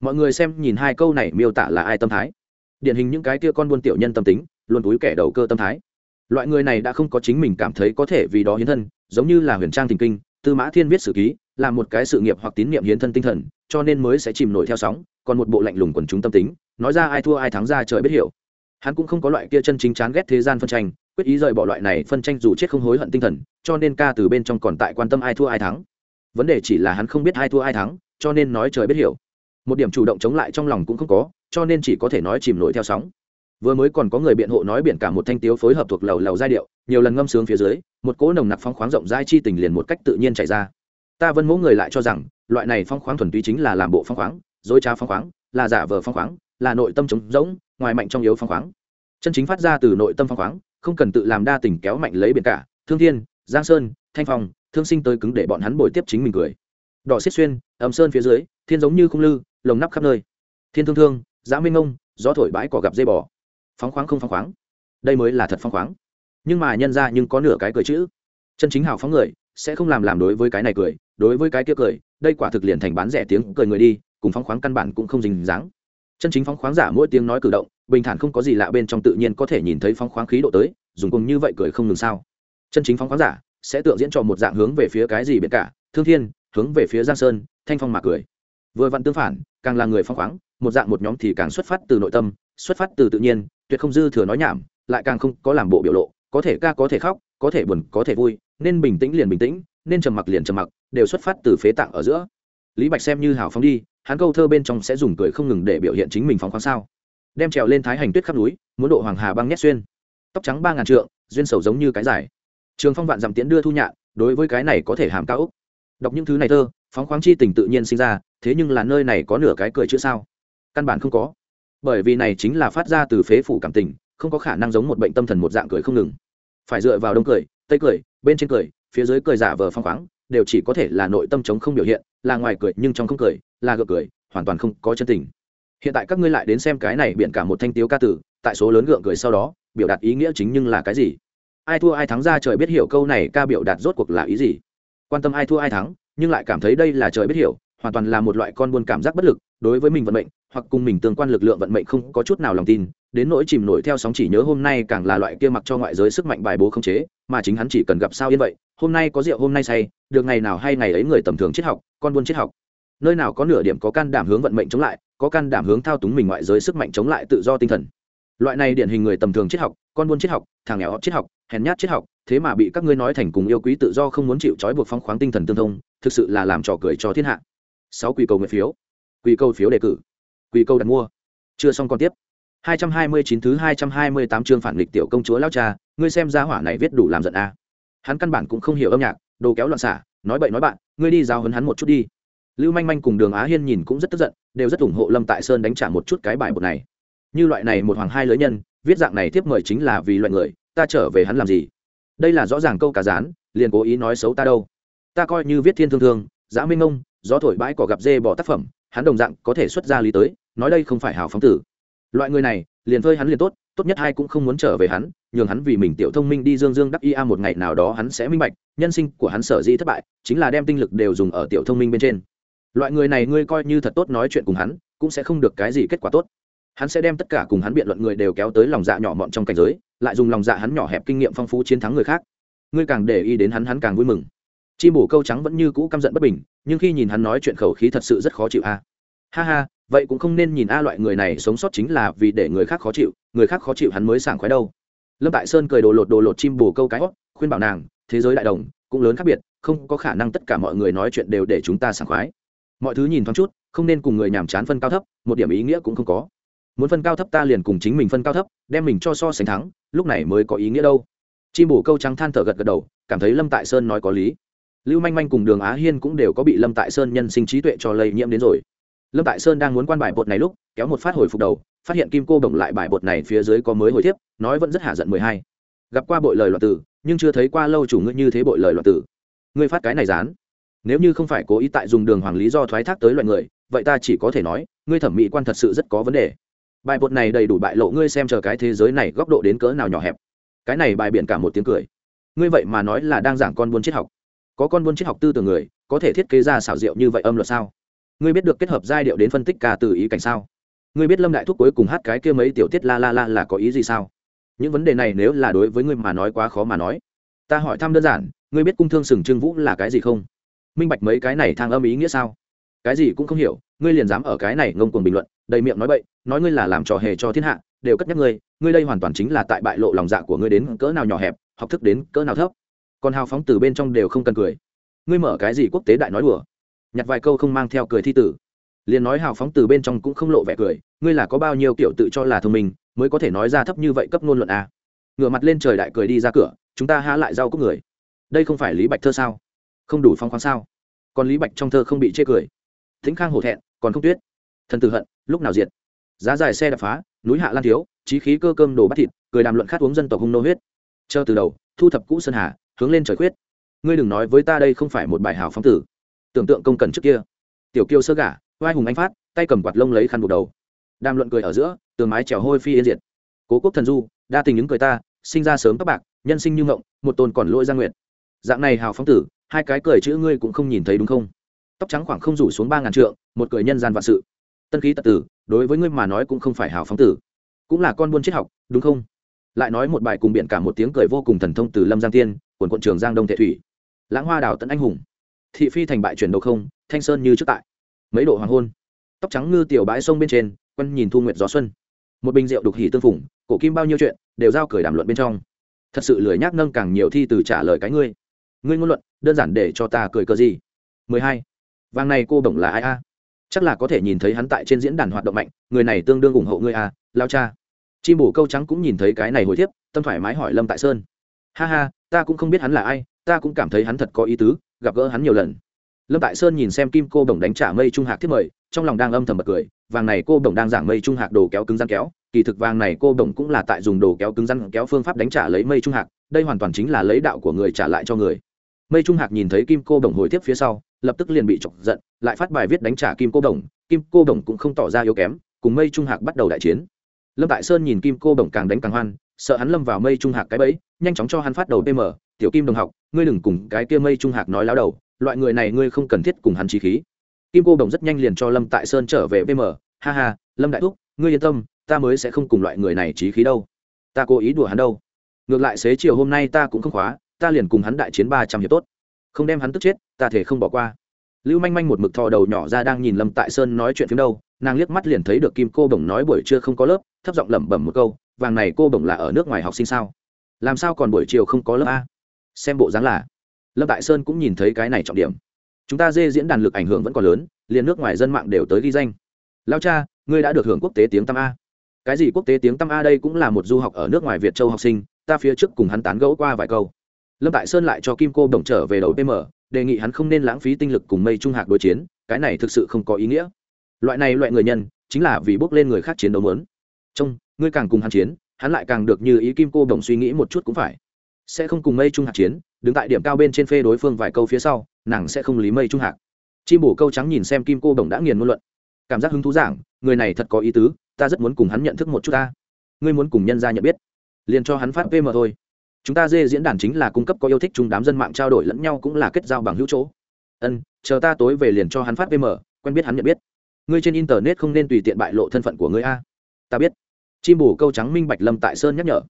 Mọi người xem nhìn hai câu này miêu tả là ai tâm thái điển hình những cái kia con buôn tiểu nhân tâm tính, luôn túi kẻ đầu cơ tâm thái. Loại người này đã không có chính mình cảm thấy có thể vì đó hiến thân, giống như là huyền trang thình kinh, tư mã thiên viết sử ký, là một cái sự nghiệp hoặc tín nhiệm hiến thân tinh thần, cho nên mới sẽ chìm nổi theo sóng, còn một bộ lạnh lùng quần chúng tâm tính, nói ra ai thua ai thắng ra trời biết hiểu. Hắn cũng không có loại kia chân chính chán ghét thế gian phân tranh, quyết ý rời bỏ loại này phân tranh dù chết không hối hận tinh thần, cho nên ca từ bên trong còn tại quan tâm ai thua ai thắng. Vấn đề chỉ là hắn không biết ai thua ai thắng, cho nên nói trời biết hiểu một điểm chủ động chống lại trong lòng cũng không có, cho nên chỉ có thể nói chìm nổi theo sóng. Vừa mới còn có người biện hộ nói biển cả một thanh tiếu phối hợp thuộc lầu lầu giai điệu, nhiều lần ngâm sướng phía dưới, một cỗ nồng nặc phong khoáng rộng rãi chi tình liền một cách tự nhiên chảy ra. Ta vẫn mẫu người lại cho rằng, loại này phong khoáng thuần túy chính là làm bộ phong khoáng, dối trá phong khoáng, là giả vờ phong khoáng, là nội tâm trống rỗng, ngoài mạnh trong yếu phong khoáng. Chân chính phát ra từ nội tâm phong khoáng, không cần tự làm đa tình kéo mạnh lấy biển cả, thương thiên, giang sơn, thanh phong, thương sinh tới cứng để bọn hắn bồi tiếp chính mình cười. Đỏ xiết xuyên ấm sơn phía dưới, thiên giống như khung lư lồng nắp khắp nơi. Thiên thương thương giã minh ngông, gió thổi bãi cỏ gặp dây bò. Phóng khoáng không phóng khoáng. Đây mới là thật phóng khoáng. Nhưng mà nhân ra nhưng có nửa cái cười chữ. Chân chính hào phóng người, sẽ không làm làm đối với cái này cười, đối với cái kia cười, đây quả thực liền thành bán rẻ tiếng cười người đi, cùng phóng khoáng căn bản cũng không dình dáng. Chân chính phóng khoáng giả mỗi tiếng nói cử động, bình thản không có gì lạ bên trong tự nhiên có thể nhìn thấy phóng khoáng khí độ tới, dùng cùng như vậy cười không ngừng sao. Chân chính phóng khoáng giả sẽ tượng diễn cho một dạng hướng về phía cái gì biệt cả, thương thiên, hướng về phía giang sơn, thanh phong mà cười vừa vặn tương phản, càng là người phóng khoáng, một dạng một nhóm thì càng xuất phát từ nội tâm, xuất phát từ tự nhiên, tuyệt không dư thừa nói nhảm, lại càng không có làm bộ biểu lộ, có thể ca có thể khóc, có thể buồn, có thể vui, nên bình tĩnh liền bình tĩnh, nên trầm mặc liền trầm mặc, đều xuất phát từ phế tạng ở giữa. Lý bạch xem như hào phóng đi, hắn câu thơ bên trong sẽ dùng cười không ngừng để biểu hiện chính mình phóng khoáng sao. Đem trèo lên thái hành tuyết khắp núi, muốn độ hoàng hà băng nhét xuyên. Tóc trắng ba ngàn trượng, duyên sầu giống như cái dài. Trường phong vạn dặm tiễn đưa thu nhạn, đối với cái này có thể hàm cao úc đọc những thứ này thơ, phóng khoáng chi tình tự nhiên sinh ra, thế nhưng là nơi này có nửa cái cười chữ sao? Căn bản không có. Bởi vì này chính là phát ra từ phế phủ cảm tình, không có khả năng giống một bệnh tâm thần một dạng cười không ngừng. Phải dựa vào đông cười, tây cười, bên trên cười, phía dưới cười giả vờ phong khoáng, đều chỉ có thể là nội tâm chống không biểu hiện, là ngoài cười nhưng trong không cười, là gượng cười, hoàn toàn không có chân tình. Hiện tại các ngươi lại đến xem cái này biện cả một thanh tiếu ca tử, tại số lớn gượng cười sau đó, biểu đạt ý nghĩa chính nhưng là cái gì? Ai thua ai thắng ra trời biết hiểu câu này ca biểu đạt rốt cuộc là ý gì? Quan tâm ai thua ai thắng, nhưng lại cảm thấy đây là trời biết hiểu, hoàn toàn là một loại con buôn cảm giác bất lực, đối với mình vận mệnh, hoặc cùng mình tương quan lực lượng vận mệnh không có chút nào lòng tin, đến nỗi chìm nổi theo sóng chỉ nhớ hôm nay càng là loại kia mặc cho ngoại giới sức mạnh bài bố không chế, mà chính hắn chỉ cần gặp sao yên vậy, hôm nay có rượu, hôm nay say, được ngày nào hay ngày ấy người tầm thường triết học, con buôn triết học. Nơi nào có nửa điểm có can đảm hướng vận mệnh chống lại, có can đảm hướng thao túng mình ngoại giới sức mạnh chống lại tự do tinh thần. Loại này điển hình người tầm thường triết học, con buôn triết học, thằng nghèo triết học, hèn nhát triết học thế mà bị các ngươi nói thành cùng yêu quý tự do không muốn chịu trói buộc phóng khoáng tinh thần tương thông thực sự là làm trò cười cho thiên hạ sáu quỳ cầu nguyện phiếu quỳ cầu phiếu đề cử quỳ cầu đặt mua chưa xong còn tiếp 229 thứ 228 chương phản nghịch tiểu công chúa lão cha, ngươi xem ra hỏa này viết đủ làm giận a. À. Hắn căn bản cũng không hiểu âm nhạc, đồ kéo loạn xả, nói bậy nói bạn, ngươi đi giáo huấn hắn một chút đi. Lưu Manh Manh cùng Đường Á Hiên nhìn cũng rất tức giận, đều rất ủng hộ Lâm Tại Sơn đánh trả một chút cái bài bột này. Như loại này một hoàng hai lưỡi nhân, viết dạng này tiếp mời chính là vì loại người, ta trở về hắn làm gì? Đây là rõ ràng câu cá rán liền cố ý nói xấu ta đâu. Ta coi như viết thiên thương thương, giã minh ông, gió thổi bãi cỏ gặp dê bỏ tác phẩm, hắn đồng dạng có thể xuất ra lý tới, nói đây không phải hảo phóng tử. Loại người này liền phơi hắn liền tốt tốt nhất hai cũng không muốn trở về hắn nhường hắn vì mình tiểu thông minh đi dương dương đắc ia một ngày nào đó hắn sẽ minh bạch nhân sinh của hắn sở dĩ thất bại chính là đem tinh lực đều dùng ở tiểu thông minh bên trên. Loại người này ngươi coi như thật tốt nói chuyện cùng hắn cũng sẽ không được cái gì kết quả tốt. Hắn sẽ đem tất cả cùng hắn biện luận người đều kéo tới lòng dạ nhỏ mọn trong cảnh giới lại dùng lòng dạ hắn nhỏ hẹp kinh nghiệm phong phú chiến thắng người khác. Ngươi càng để ý đến hắn hắn càng vui mừng. Chim bổ câu trắng vẫn như cũ căm giận bất bình, nhưng khi nhìn hắn nói chuyện khẩu khí thật sự rất khó chịu a. Ha ha, vậy cũng không nên nhìn a loại người này sống sót chính là vì để người khác khó chịu, người khác khó chịu hắn mới sảng khoái đâu. Lâm tại sơn cười đồ lột đồ lột chim bồ câu cái hót khuyên bảo nàng, thế giới đại đồng, cũng lớn khác biệt, không có khả năng tất cả mọi người nói chuyện đều để chúng ta sảng khoái. Mọi thứ nhìn thoáng chút, không nên cùng người nhàm chán phân cao thấp, một điểm ý nghĩa cũng không có muốn phân cao thấp ta liền cùng chính mình phân cao thấp, đem mình cho so sánh thắng, lúc này mới có ý nghĩa đâu. Chim bổ câu trắng than thở gật gật đầu, cảm thấy lâm tại sơn nói có lý. Lưu manh manh cùng đường á hiên cũng đều có bị lâm tại sơn nhân sinh trí tuệ cho lây nhiễm đến rồi. Lâm tại sơn đang muốn quan bài bột này lúc, kéo một phát hồi phục đầu, phát hiện kim cô đồng lại bài bột này phía dưới có mới hồi thiếp, nói vẫn rất hạ giận mười hai. Gặp qua bội lời loạn tử, nhưng chưa thấy qua lâu chủ ngươi như thế bội lời loạn tử. Ngươi phát cái này dán nếu như không phải cố ý tại dùng đường hoàng lý do thoái thác tới loại người, vậy ta chỉ có thể nói, ngươi thẩm mỹ quan thật sự rất có vấn đề bài bột này đầy đủ bại lộ ngươi xem chờ cái thế giới này góc độ đến cỡ nào nhỏ hẹp. Cái này bài biển cả một tiếng cười. Ngươi vậy mà nói là đang giảng con buôn triết học. Có con buôn triết học tư tưởng người, có thể thiết kế ra xảo diệu như vậy âm luật sao? Ngươi biết được kết hợp giai điệu đến phân tích ca từ ý cảnh sao? Ngươi biết lâm đại thúc cuối cùng hát cái kia mấy tiểu tiết la la la là có ý gì sao? Những vấn đề này nếu là đối với ngươi mà nói quá khó mà nói. Ta hỏi thăm đơn giản, ngươi biết cung thương sừng trưng vũ là cái gì không? Minh bạch mấy cái này thang âm ý nghĩa sao? Cái gì cũng không hiểu, ngươi liền dám ở cái này ngông cuồng bình luận, đầy miệng nói bậy, nói ngươi là làm trò hề cho thiên hạ, đều cất nhắc ngươi ngươi đây hoàn toàn chính là tại bại lộ lòng dạ của ngươi đến cỡ nào nhỏ hẹp, học thức đến cỡ nào thấp. Còn hào phóng từ bên trong đều không cần cười. Ngươi mở cái gì quốc tế đại nói đùa? Nhặt vài câu không mang theo cười thi tử. Liền nói hào phóng từ bên trong cũng không lộ vẻ cười, ngươi là có bao nhiêu kiểu tự cho là thông minh, mới có thể nói ra thấp như vậy cấp ngôn luận a ngửa mặt lên trời đại cười đi ra cửa, chúng ta há lại rau cúc người. Đây không phải lý bạch thơ sao? Không đủ phong khoáng sao? Còn lý bạch trong thơ không bị chê cười thính khang hổ thẹn, còn không tuyết. Thần tử hận, lúc nào diệt? Giá dài xe đập phá, núi hạ lan thiếu trí khí cơ cơm đồ bắt thịt, cười đàm luận khát uống dân tộc hung nô huyết. Chờ từ đầu, thu thập cũ sơn hà, hướng lên trời khuyết. Ngươi đừng nói với ta đây không phải một bài hào phóng tử. Tưởng tượng công cần trước kia. Tiểu kiêu sơ gà vai hùng anh phát, tay cầm quạt lông lấy khăn buộc đầu. Đàm luận cười ở giữa, tường mái trèo hôi phi yên diệt. Cố quốc thần du, đa tình những cười ta, sinh ra sớm các bạc, nhân sinh như ngộng, một tôn còn lỗi gia nguyện dạng này hào phóng tử, hai cái cười chữ ngươi cũng không nhìn thấy đúng không? Tóc trắng khoảng không rủ xuống ba ngàn trượng, một cười nhân gian vạn sự. Tân khí tật tử, đối với ngươi mà nói cũng không phải hào phóng tử. Cũng là con buôn triết học, đúng không? Lại nói một bài cùng biện cả một tiếng cười vô cùng thần thông từ lâm giang tiên, quần quận trường giang đông thệ thủy. Lãng hoa đào tận anh hùng. Thị phi thành bại chuyển đầu không, thanh sơn như trước tại. Mấy độ hoàng hôn. Tóc trắng ngư tiểu bãi sông bên trên quân nhìn thu nguyệt gió xuân. Một bình rượu đục hỉ tương phủng cổ kim bao nhiêu chuyện, đều giao cười đàm luận bên trong. Thật sự lười nhác nâng càng nhiều thi từ trả lời cái ngươi. Ngươi ngôn luận, đơn giản để cho ta cười cờ gì? Mười hai vàng này cô bổng là ai a? Chắc là có thể nhìn thấy hắn tại trên diễn đàn hoạt động mạnh, người này tương đương ủng hộ ngươi a, lao cha. Chim bổ câu trắng cũng nhìn thấy cái này hồi thiếp, tâm thoải mái hỏi lâm tại sơn. Ha ha, ta cũng không biết hắn là ai, ta cũng cảm thấy hắn thật có ý tứ, gặp gỡ hắn nhiều lần. Lâm tại sơn nhìn xem kim cô bổng đánh trả mây trung hạc thiết mời, trong lòng đang âm thầm bật cười, vàng này cô bổng đang giảng mây trung hạc đồ kéo cứng răn kéo, kỳ thực vàng này cô bổng cũng là tại dùng đồ kéo cứng răn kéo phương pháp đánh trả lấy mây trung hạc, đây hoàn toàn chính là lấy đạo của người trả lại cho người. Mây trung hạc nhìn thấy kim cô bổng hồi tiếp phía sau lập tức liền bị chọc giận, lại phát bài viết đánh trả kim cô Đồng. kim cô Đồng cũng không tỏ ra yếu kém, cùng mây trung hạc bắt đầu đại chiến. Lâm tại sơn nhìn kim cô Đồng càng đánh càng hoan, sợ hắn lâm vào mây trung hạc cái bẫy, nhanh chóng cho hắn phát đầu pm, tiểu kim đồng học, ngươi đừng cùng cái kia mây trung hạc nói láo đầu, loại người này ngươi không cần thiết cùng hắn trí khí. Kim cô đồng rất nhanh liền cho lâm tại sơn trở về pm, ha ha, lâm đại thúc, ngươi yên tâm, ta mới sẽ không cùng loại người này trí khí đâu. Ta cố ý đùa hắn đâu. Ngược lại xế chiều hôm nay ta cũng không khóa, ta liền cùng hắn đại chiến ba trăm hiệp tốt không đem hắn tức chết, ta thể không bỏ qua. Lưu manh manh một mực thò đầu nhỏ ra đang nhìn lâm tại sơn nói chuyện phiếm đâu, nàng liếc mắt liền thấy được kim cô bổng nói buổi trưa không có lớp, thấp giọng lẩm bẩm một câu, vàng này cô bổng là ở nước ngoài học sinh sao? Làm sao còn buổi chiều không có lớp a? Xem bộ dáng là, lâm tại sơn cũng nhìn thấy cái này trọng điểm. Chúng ta dê diễn đàn lực ảnh hưởng vẫn còn lớn, liền nước ngoài dân mạng đều tới ghi danh. Lao cha, ngươi đã được hưởng quốc tế tiếng tăm a. Cái gì quốc tế tiếng tăm a đây cũng là một du học ở nước ngoài việt châu học sinh, ta phía trước cùng hắn tán gẫu qua vài câu lâm tại sơn lại cho kim cô đồng trở về đầu pm đề nghị hắn không nên lãng phí tinh lực cùng mây trung hạc đối chiến, cái này thực sự không có ý nghĩa. Loại này loại người nhân, chính là vì bước lên người khác chiến đấu lớn trông, ngươi càng cùng hắn chiến, hắn lại càng được như ý kim cô đồng suy nghĩ một chút cũng phải. Sẽ không cùng mây trung hạc chiến, đứng tại điểm cao bên trên phê đối phương vài câu phía sau, nàng sẽ không lý mây trung hạc. Chim bổ câu trắng nhìn xem kim cô đồng đã nghiền ngôn luận. Cảm giác hứng thú giảng, người này thật có ý tứ, ta rất muốn cùng hắn nhận thức một chút ta. Ngươi muốn cùng nhân gia nhận biết. Liền cho hắn phát pm thôi chúng ta dê diễn đàn chính là cung cấp có yêu thích chung đám dân mạng trao đổi lẫn nhau cũng là kết giao bằng hữu chỗ. Ân, chờ ta tối về liền cho hắn phát vm quen biết hắn nhận biết. Ngươi trên internet không nên tùy tiện bại lộ thân phận của ngươi a. Ta biết. Chim bù câu trắng minh bạch lâm tại sơn nhắc nhở.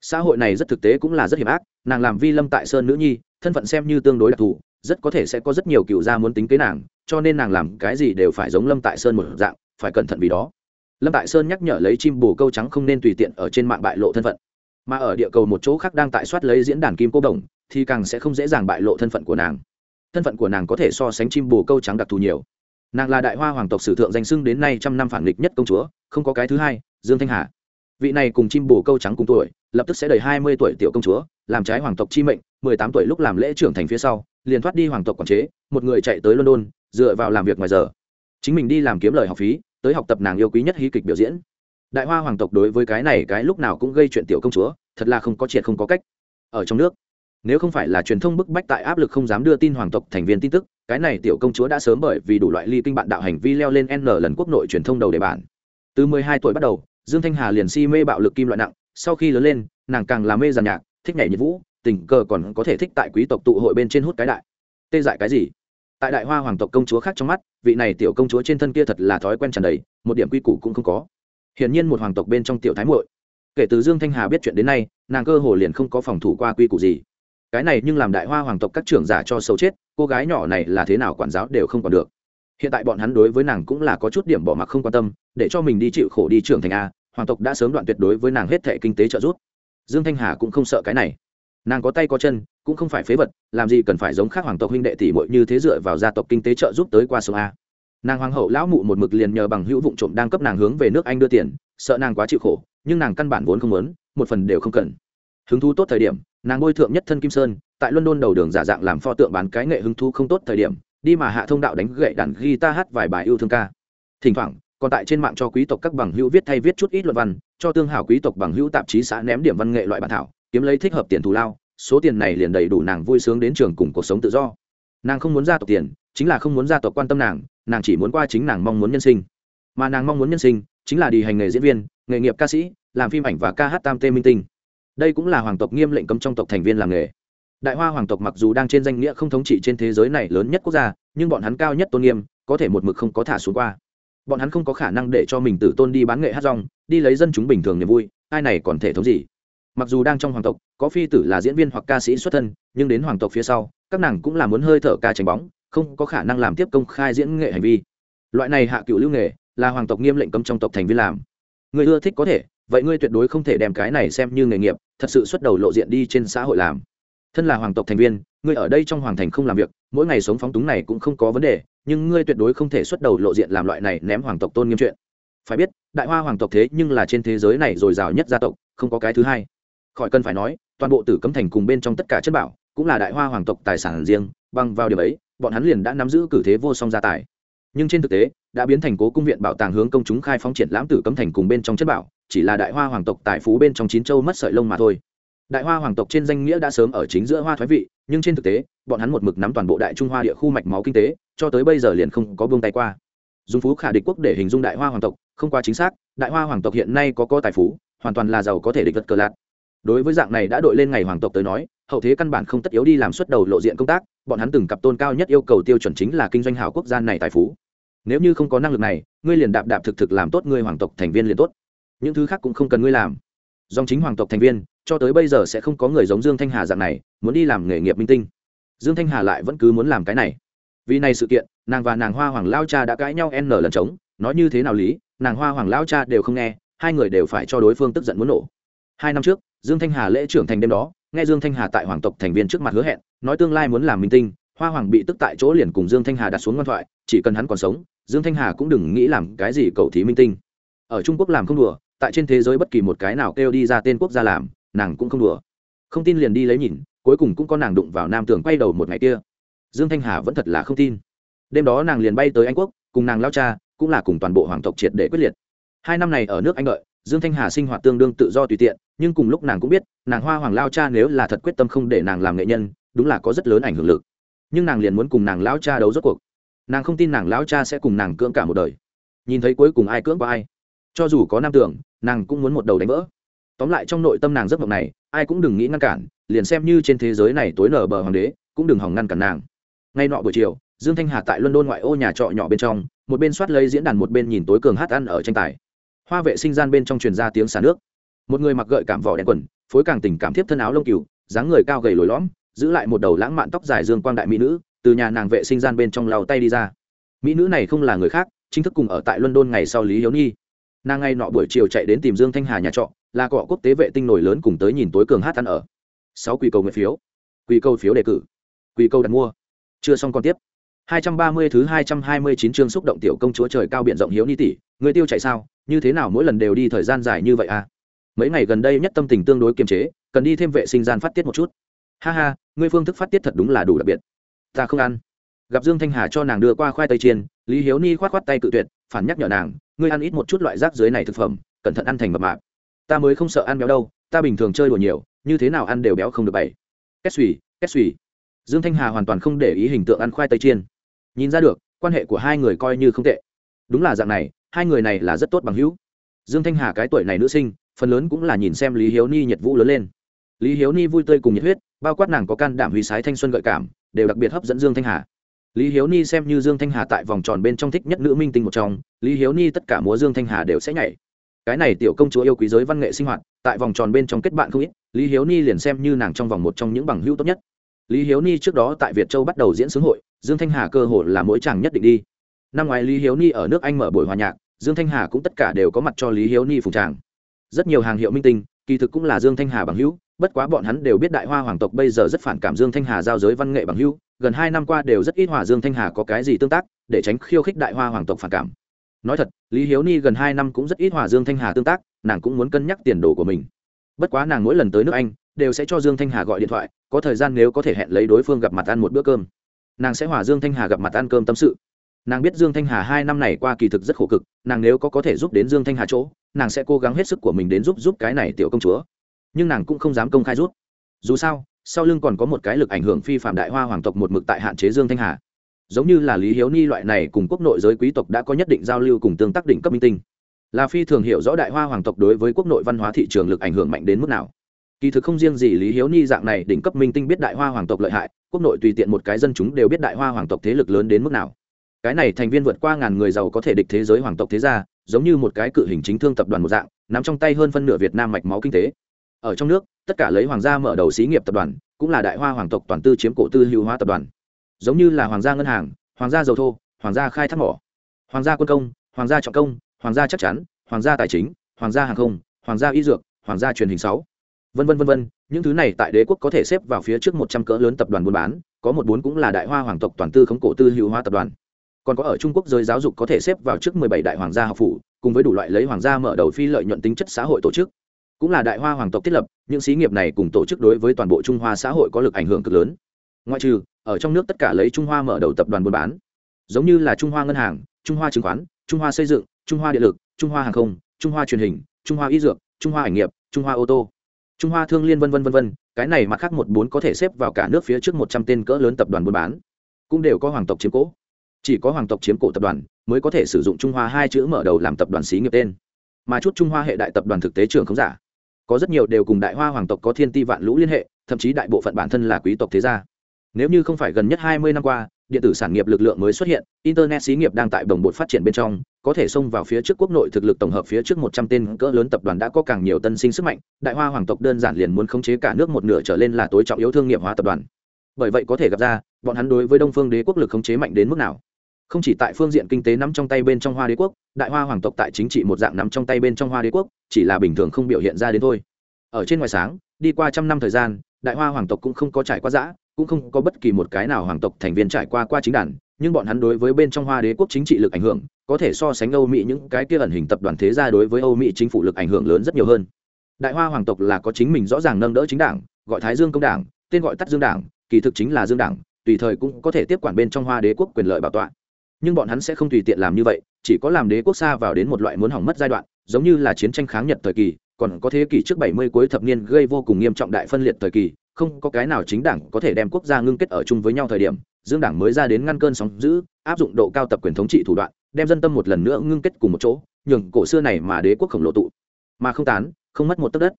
Xã hội này rất thực tế cũng là rất hiểm ác, nàng làm vi lâm tại sơn nữ nhi, thân phận xem như tương đối đặc thù, rất có thể sẽ có rất nhiều cựu gia muốn tính kế nàng, cho nên nàng làm cái gì đều phải giống lâm tại sơn một dạng, phải cẩn thận vì đó. Lâm tại sơn nhắc nhở lấy chim bồ câu trắng không nên tùy tiện ở trên mạng bại lộ thân phận mà ở địa cầu một chỗ khác đang tại soát lấy diễn đàn kim cô đồng, thì càng sẽ không dễ dàng bại lộ thân phận của nàng. Thân phận của nàng có thể so sánh chim bồ câu trắng đặc thù nhiều. Nàng là đại hoa hoàng tộc sử thượng danh sưng đến nay trăm năm phản nghịch nhất công chúa, không có cái thứ hai, dương thanh hà. Vị này cùng chim bồ câu trắng cùng tuổi, lập tức sẽ đầy hai mươi tuổi tiểu công chúa, làm trái hoàng tộc chi mệnh, mười tám tuổi lúc làm lễ trưởng thành phía sau, liền thoát đi hoàng tộc quản chế, một người chạy tới london, dựa vào làm việc ngoài giờ. Chính mình đi làm kiếm lời học phí, tới học tập nàng yêu quý nhất hí kịch biểu diễn đại hoa hoàng tộc đối với cái này cái lúc nào cũng gây chuyện tiểu công chúa, thật là không có triệt không có cách. Ở trong nước, nếu không phải là truyền thông bức bách tại áp lực không dám đưa tin hoàng tộc thành viên tin tức, cái này tiểu công chúa đã sớm bởi vì đủ loại ly kinh bạn đạo hành vi leo lên n lần quốc nội truyền thông đầu đề bản. Từ mười hai tuổi bắt đầu, dương thanh hà liền si mê bạo lực kim loại nặng, sau khi lớn lên, nàng càng làm mê giàn nhạc, thích nhảy nhiệt vũ, tình cờ còn có thể thích tại quý tộc tụ hội bên trên hút cái đại. Tê dại cái gì? Tại đại hoa hoàng tộc công chúa khác trong mắt, vị này tiểu công chúa trên thân kia thật là thói quen tràn đầy, một điểm quy củ cũng không có hiển nhiên một hoàng tộc bên trong tiểu thái muội. Kể từ dương thanh hà biết chuyện đến nay, nàng cơ hồ liền không có phòng thủ qua quy củ gì. Cái này nhưng làm đại hoa hoàng tộc các trưởng giả cho sâu chết, cô gái nhỏ này là thế nào quản giáo đều không còn được. Hiện tại bọn hắn đối với nàng cũng là có chút điểm bỏ mặc không quan tâm, để cho mình đi chịu khổ đi trưởng thành a, hoàng tộc đã sớm đoạn tuyệt đối với nàng hết thệ kinh tế trợ giúp. Dương thanh hà cũng không sợ cái này. Nàng có tay có chân, cũng không phải phế vật, làm gì cần phải giống khác hoàng tộc huynh đệ tỷ muội như thế dựa vào gia tộc kinh tế trợ giúp tới qua sông a nàng hoàng hậu lão mụ một mực liền nhờ bằng hữu vụng trộm đang cấp nàng hướng về nước anh đưa tiền, sợ nàng quá chịu khổ, nhưng nàng căn bản vốn không muốn, một phần đều không cần. Hứng thú tốt thời điểm, nàng bôi thượng nhất thân kim sơn, tại london đầu đường giả dạng làm pho tượng bán cái nghệ hứng thú không tốt thời điểm, đi mà hạ thông đạo đánh gậy đàn guitar hát vài bài yêu thương ca. Thỉnh thoảng, còn tại trên mạng cho quý tộc các bằng hữu viết thay viết chút ít luận văn, cho tương hảo quý tộc bằng hữu tạp chí xã ném điểm văn nghệ loại bản thảo, kiếm lấy thích hợp tiền thù lao, số tiền này liền đầy đủ nàng vui sướng đến trường cùng cuộc sống tự do. Nàng không muốn gia tộc tiền, chính là không muốn gia tộc quan tâm nàng nàng chỉ muốn qua chính nàng mong muốn nhân sinh. Mà nàng mong muốn nhân sinh chính là đi hành nghề diễn viên, nghề nghiệp ca sĩ, làm phim ảnh và ca hát tam tê minh tinh. Đây cũng là hoàng tộc nghiêm lệnh cấm trong tộc thành viên làm nghề. Đại hoa hoàng tộc mặc dù đang trên danh nghĩa không thống trị trên thế giới này lớn nhất quốc gia, nhưng bọn hắn cao nhất tôn nghiêm, có thể một mực không có thả xuống qua. Bọn hắn không có khả năng để cho mình tử tôn đi bán nghệ hát rong, đi lấy dân chúng bình thường niềm vui, ai này còn thể thống gì? Mặc dù đang trong hoàng tộc, có phi tử là diễn viên hoặc ca sĩ xuất thân, nhưng đến hoàng tộc phía sau, các nàng cũng là muốn hơi thở ca tránh bóng không có khả năng làm tiếp công khai diễn nghệ hành vi. Loại này hạ cựu lưu nghề, là hoàng tộc nghiêm lệnh cấm trong tộc thành viên làm. Người ưa thích có thể, vậy ngươi tuyệt đối không thể đem cái này xem như nghề nghiệp, thật sự xuất đầu lộ diện đi trên xã hội làm. Thân là hoàng tộc thành viên, ngươi ở đây trong hoàng thành không làm việc, mỗi ngày sống phóng túng này cũng không có vấn đề, nhưng ngươi tuyệt đối không thể xuất đầu lộ diện làm loại này ném hoàng tộc tôn nghiêm chuyện. Phải biết, đại hoa hoàng tộc thế nhưng là trên thế giới này dồi dào nhất gia tộc, không có cái thứ hai. Khỏi cần phải nói, toàn bộ tử cấm thành cùng bên trong tất cả chất bảo, cũng là đại hoa hoàng tộc tài sản riêng, bằng vào điểm ấy bọn hắn liền đã nắm giữ cử thế vô song gia tài. Nhưng trên thực tế, đã biến thành cố cung viện bảo tàng hướng công chúng khai phóng triển lãm tử cấm thành cùng bên trong chất bảo, chỉ là đại hoa hoàng tộc tài phú bên trong chín châu mất sợi lông mà thôi. Đại hoa hoàng tộc trên danh nghĩa đã sớm ở chính giữa hoa thoái vị, nhưng trên thực tế, bọn hắn một mực nắm toàn bộ đại trung hoa địa khu mạch máu kinh tế, cho tới bây giờ liền không có buông tay qua. Dùng phú khả địch quốc để hình dung đại hoa hoàng tộc, không quá chính xác, đại hoa hoàng tộc hiện nay có có tài phú, hoàn toàn là giàu có thể địch vật cờ lạc. Đối với dạng này đã đội lên ngày hoàng tộc tới nói, hậu thế căn bản không tất yếu đi làm xuất đầu lộ diện công tác bọn hắn từng cặp tôn cao nhất yêu cầu tiêu chuẩn chính là kinh doanh hảo quốc gia này tài phú. Nếu như không có năng lực này, ngươi liền đạp đạp thực thực làm tốt ngươi hoàng tộc thành viên liền tốt. Những thứ khác cũng không cần ngươi làm. Dòng chính hoàng tộc thành viên, cho tới bây giờ sẽ không có người giống dương thanh hà dạng này, muốn đi làm nghề nghiệp minh tinh. Dương thanh hà lại vẫn cứ muốn làm cái này. Vì này sự kiện, nàng và nàng hoa hoàng lao cha đã cãi nhau n lần trống, nói như thế nào lý, nàng hoa hoàng lao cha đều không nghe, hai người đều phải cho đối phương tức giận muốn nổ. Hai năm trước, dương thanh hà lễ trưởng thành đêm đó nghe dương thanh hà tại hoàng tộc thành viên trước mặt hứa hẹn, nói tương lai muốn làm minh tinh, hoa hoàng bị tức tại chỗ liền cùng dương thanh hà đặt xuống ngoan thoại, chỉ cần hắn còn sống, dương thanh hà cũng đừng nghĩ làm cái gì cầu thí minh tinh. Ở trung quốc làm không đùa, tại trên thế giới bất kỳ một cái nào kêu đi ra tên quốc gia làm, nàng cũng không đùa. Không tin liền đi lấy nhìn, cuối cùng cũng có nàng đụng vào nam tường quay đầu một ngày kia. Dương thanh hà vẫn thật là không tin. Đêm đó nàng liền bay tới anh quốc, cùng nàng lao cha, cũng là cùng toàn bộ hoàng tộc triệt để quyết liệt. Hai năm này ở nước anh đợi dương thanh hà sinh hoạt tương đương tự do tùy tiện, nhưng cùng lúc nàng cũng biết, nàng hoa hoàng lao cha nếu là thật quyết tâm không để nàng làm nghệ nhân, đúng là có rất lớn ảnh hưởng lực. Nhưng nàng liền muốn cùng nàng lao cha đấu rốt cuộc. Nàng không tin nàng lao cha sẽ cùng nàng cưỡng cả một đời. Nhìn thấy cuối cùng ai cưỡng qua ai. Cho dù có nam tưởng, nàng cũng muốn một đầu đánh vỡ. Tóm lại trong nội tâm nàng giấc mộng này, ai cũng đừng nghĩ ngăn cản, liền xem như trên thế giới này tối nở bờ hoàng đế, cũng đừng hỏng ngăn cản nàng. Ngay nọ buổi chiều, dương thanh hà tại london ngoại ô nhà trọ nhỏ bên trong, một bên soát lấy diễn đàn một bên nhìn tối cường hát ăn ở tranh tài hoa vệ sinh gian bên trong truyền ra tiếng xả nước. Một người mặc gợi cảm vỏ đen quần, phối càng tình cảm thiếp thân áo lông cừu, dáng người cao gầy lồi lõm, giữ lại một đầu lãng mạn tóc dài dương quang đại mỹ nữ, từ nhà nàng vệ sinh gian bên trong lau tay đi ra. Mỹ nữ này không là người khác, chính thức cùng ở tại london ngày sau lý hiếu nhi. Nàng ngay nọ buổi chiều chạy đến tìm dương thanh hà nhà trọ, là cọ quốc tế vệ tinh nổi lớn cùng tới nhìn tối cường hát ăn ở. Sáu quỳ cầu nguyện phiếu. Quỳ cầu phiếu đề cử. Quỳ cầu đặt mua. Chưa xong còn tiếp. 230 thứ 229 chương xúc động tiểu công chúa trời cao biển rộng hiếu ni tỷ, người tiêu chạy sao, như thế nào mỗi lần đều đi thời gian dài như vậy à? Mấy ngày gần đây nhất tâm tình tương đối kiềm chế, cần đi thêm vệ sinh gian phát tiết một chút. Ha ha, ngươi phương thức phát tiết thật đúng là đủ đặc biệt. Ta không ăn. Gặp Dương Thanh Hà cho nàng đưa qua khoai tây chiên, Lý Hiếu Ni khoát khoát tay cự tuyệt, phản nhắc nhở nàng, ngươi ăn ít một chút loại rác dưới này thực phẩm, cẩn thận ăn thành mập mạp. Ta mới không sợ ăn béo đâu, ta bình thường chơi đùa nhiều, như thế nào ăn đều béo không được bảy. Kết xùy, kết xùy. Dương Thanh Hà hoàn toàn không để ý hình tượng ăn khoai tây chiên nhìn ra được, quan hệ của hai người coi như không tệ. Đúng là dạng này, hai người này là rất tốt bằng hữu. Dương thanh hà cái tuổi này nữ sinh, phần lớn cũng là nhìn xem lý hiếu ni nhiệt vũ lớn lên. Lý hiếu ni vui tươi cùng nhiệt huyết, bao quát nàng có can đảm huy sái thanh xuân gợi cảm, đều đặc biệt hấp dẫn dương thanh hà. Lý hiếu ni xem như dương thanh hà tại vòng tròn bên trong thích nhất nữ minh tinh một trong, lý hiếu ni tất cả múa dương thanh hà đều sẽ nhảy. Cái này tiểu công chúa yêu quý giới văn nghệ sinh hoạt, tại vòng tròn bên trong kết bạn không ít, lý hiếu ni liền xem như nàng trong vòng một trong những bằng hữu tốt nhất. Lý hiếu ni trước đó tại việt châu bắt đầu diễn xướng hội dương thanh hà cơ hội là mỗi chàng nhất định đi. Năm ngoái lý hiếu ni ở nước anh mở buổi hòa nhạc, dương thanh hà cũng tất cả đều có mặt cho lý hiếu ni phùng tràng rất nhiều hàng hiệu minh tinh, kỳ thực cũng là dương thanh hà bằng hữu, bất quá bọn hắn đều biết đại hoa hoàng tộc bây giờ rất phản cảm dương thanh hà giao giới văn nghệ bằng hữu, gần hai năm qua đều rất ít hòa dương thanh hà có cái gì tương tác, để tránh khiêu khích đại hoa hoàng tộc phản cảm. Nói thật, lý hiếu ni gần hai năm cũng rất ít hòa dương thanh hà tương tác, nàng cũng muốn cân nhắc tiền đồ của mình. Bất quá nàng mỗi lần tới nước anh, đều sẽ cho dương thanh hà gọi điện thoại, có thời gian nếu có thể hẹn lấy đối phương gặp mặt ăn một bữa cơm nàng sẽ hòa dương thanh hà gặp mặt ăn cơm tâm sự. Nàng biết dương thanh hà hai năm này qua kỳ thực rất khổ cực, nàng nếu có có thể giúp đến dương thanh hà chỗ, nàng sẽ cố gắng hết sức của mình đến giúp giúp cái này tiểu công chúa. Nhưng nàng cũng không dám công khai rút dù sao, sau lưng còn có một cái lực ảnh hưởng phi phạm đại hoa hoàng tộc một mực tại hạn chế dương thanh hà. Giống như là lý hiếu ni loại này cùng quốc nội giới quý tộc đã có nhất định giao lưu cùng tương tác đỉnh cấp minh tinh. Là phi thường hiểu rõ đại hoa hoàng tộc đối với quốc nội văn hóa thị trường lực ảnh hưởng mạnh đến mức nào kỳ thực không riêng gì lý hiếu ni dạng này đỉnh cấp minh tinh biết đại hoa hoàng tộc lợi hại quốc nội tùy tiện một cái dân chúng đều biết đại hoa hoàng tộc thế lực lớn đến mức nào cái này thành viên vượt qua ngàn người giàu có thể địch thế giới hoàng tộc thế gia giống như một cái cự hình chính thương tập đoàn một dạng nằm trong tay hơn phân nửa việt nam mạch máu kinh tế ở trong nước tất cả lấy hoàng gia mở đầu xí nghiệp tập đoàn cũng là đại hoa hoàng tộc toàn tư chiếm cổ tư hữu hóa tập đoàn giống như là hoàng gia ngân hàng hoàng gia dầu thô hoàng gia khai thác mỏ hoàng gia quân công hoàng gia trọng công hoàng gia chắc chắn hoàng gia tài chính hoàng gia hàng không hoàng gia y dược hoàng gia truyền hình sáu vân vân vân vân những thứ này tại đế quốc có thể xếp vào phía trước một trăm cỡ lớn tập đoàn buôn bán có một bốn cũng là đại hoa hoàng tộc toàn tư khống cổ tư hữu hoa tập đoàn còn có ở trung quốc giới giáo dục có thể xếp vào trước mười bảy đại hoàng gia học phủ cùng với đủ loại lấy hoàng gia mở đầu phi lợi nhuận tính chất xã hội tổ chức cũng là đại hoa hoàng tộc thiết lập những xí nghiệp này cùng tổ chức đối với toàn bộ trung hoa xã hội có lực ảnh hưởng cực lớn ngoại trừ ở trong nước tất cả lấy trung hoa mở đầu tập đoàn buôn bán giống như là trung hoa ngân hàng trung hoa chứng khoán trung hoa xây dựng trung hoa điện lực trung hoa hàng không trung hoa truyền hình trung hoa y dược trung hoa ảnh nghiệp trung hoa ô tô trung hoa thương liên vân vân vân vân, cái này mặt khác một bốn có thể xếp vào cả nước phía trước một trăm tên cỡ lớn tập đoàn buôn bán. Cũng đều có hoàng tộc chiếm cố chỉ có hoàng tộc chiếm cổ tập đoàn mới có thể sử dụng trung hoa hai chữ mở đầu làm tập đoàn xí nghiệp tên. Mà chút trung hoa hệ đại tập đoàn thực tế trường không giả. Có rất nhiều đều cùng đại hoa hoàng tộc có thiên ti vạn lũ liên hệ thậm chí đại bộ phận bản thân là quý tộc thế gia. Nếu như không phải gần nhất hai mươi năm qua điện tử sản nghiệp lực lượng mới xuất hiện, internet xí nghiệp đang tại đồng bộ phát triển bên trong, có thể xông vào phía trước quốc nội thực lực tổng hợp phía trước một trăm tên cỡ lớn tập đoàn đã có càng nhiều tân sinh sức mạnh, đại hoa hoàng tộc đơn giản liền muốn khống chế cả nước một nửa trở lên là tối trọng yếu thương nghiệp hóa tập đoàn. Bởi vậy có thể gặp ra, bọn hắn đối với đông phương đế quốc lực khống chế mạnh đến mức nào? Không chỉ tại phương diện kinh tế nắm trong tay bên trong hoa đế quốc, đại hoa hoàng tộc tại chính trị một dạng nắm trong tay bên trong hoa đế quốc, chỉ là bình thường không biểu hiện ra đến thôi. Ở trên ngoài sáng, đi qua trăm năm thời gian, đại hoa hoàng tộc cũng không có trải qua giã cũng không có bất kỳ một cái nào hoàng tộc thành viên trải qua qua chính đàn, nhưng bọn hắn đối với bên trong hoa đế quốc chính trị lực ảnh hưởng, có thể so sánh âu mỹ những cái kia ẩn hình tập đoàn thế gia đối với âu mỹ chính phủ lực ảnh hưởng lớn rất nhiều hơn. Đại hoa hoàng tộc là có chính mình rõ ràng nâng đỡ chính đảng, gọi thái dương công đảng, tên gọi tắt dương đảng, kỳ thực chính là dương đảng, tùy thời cũng có thể tiếp quản bên trong hoa đế quốc quyền lợi bảo tọa. Nhưng bọn hắn sẽ không tùy tiện làm như vậy, chỉ có làm đế quốc xa vào đến một loại muốn hỏng mất giai đoạn, giống như là chiến tranh kháng nhật thời kỳ, còn có thế kỷ trước bảy mươi cuối thập niên gây vô cùng nghiêm trọng đại phân liệt thời kỳ không có cái nào chính đảng có thể đem quốc gia ngưng kết ở chung với nhau thời điểm, dương đảng mới ra đến ngăn cơn sóng giữ, áp dụng độ cao tập quyền thống trị thủ đoạn, đem dân tâm một lần nữa ngưng kết cùng một chỗ, nhường cổ xưa này mà đế quốc khổng lồ tụ. Mà không tán, không mất một tấc đất.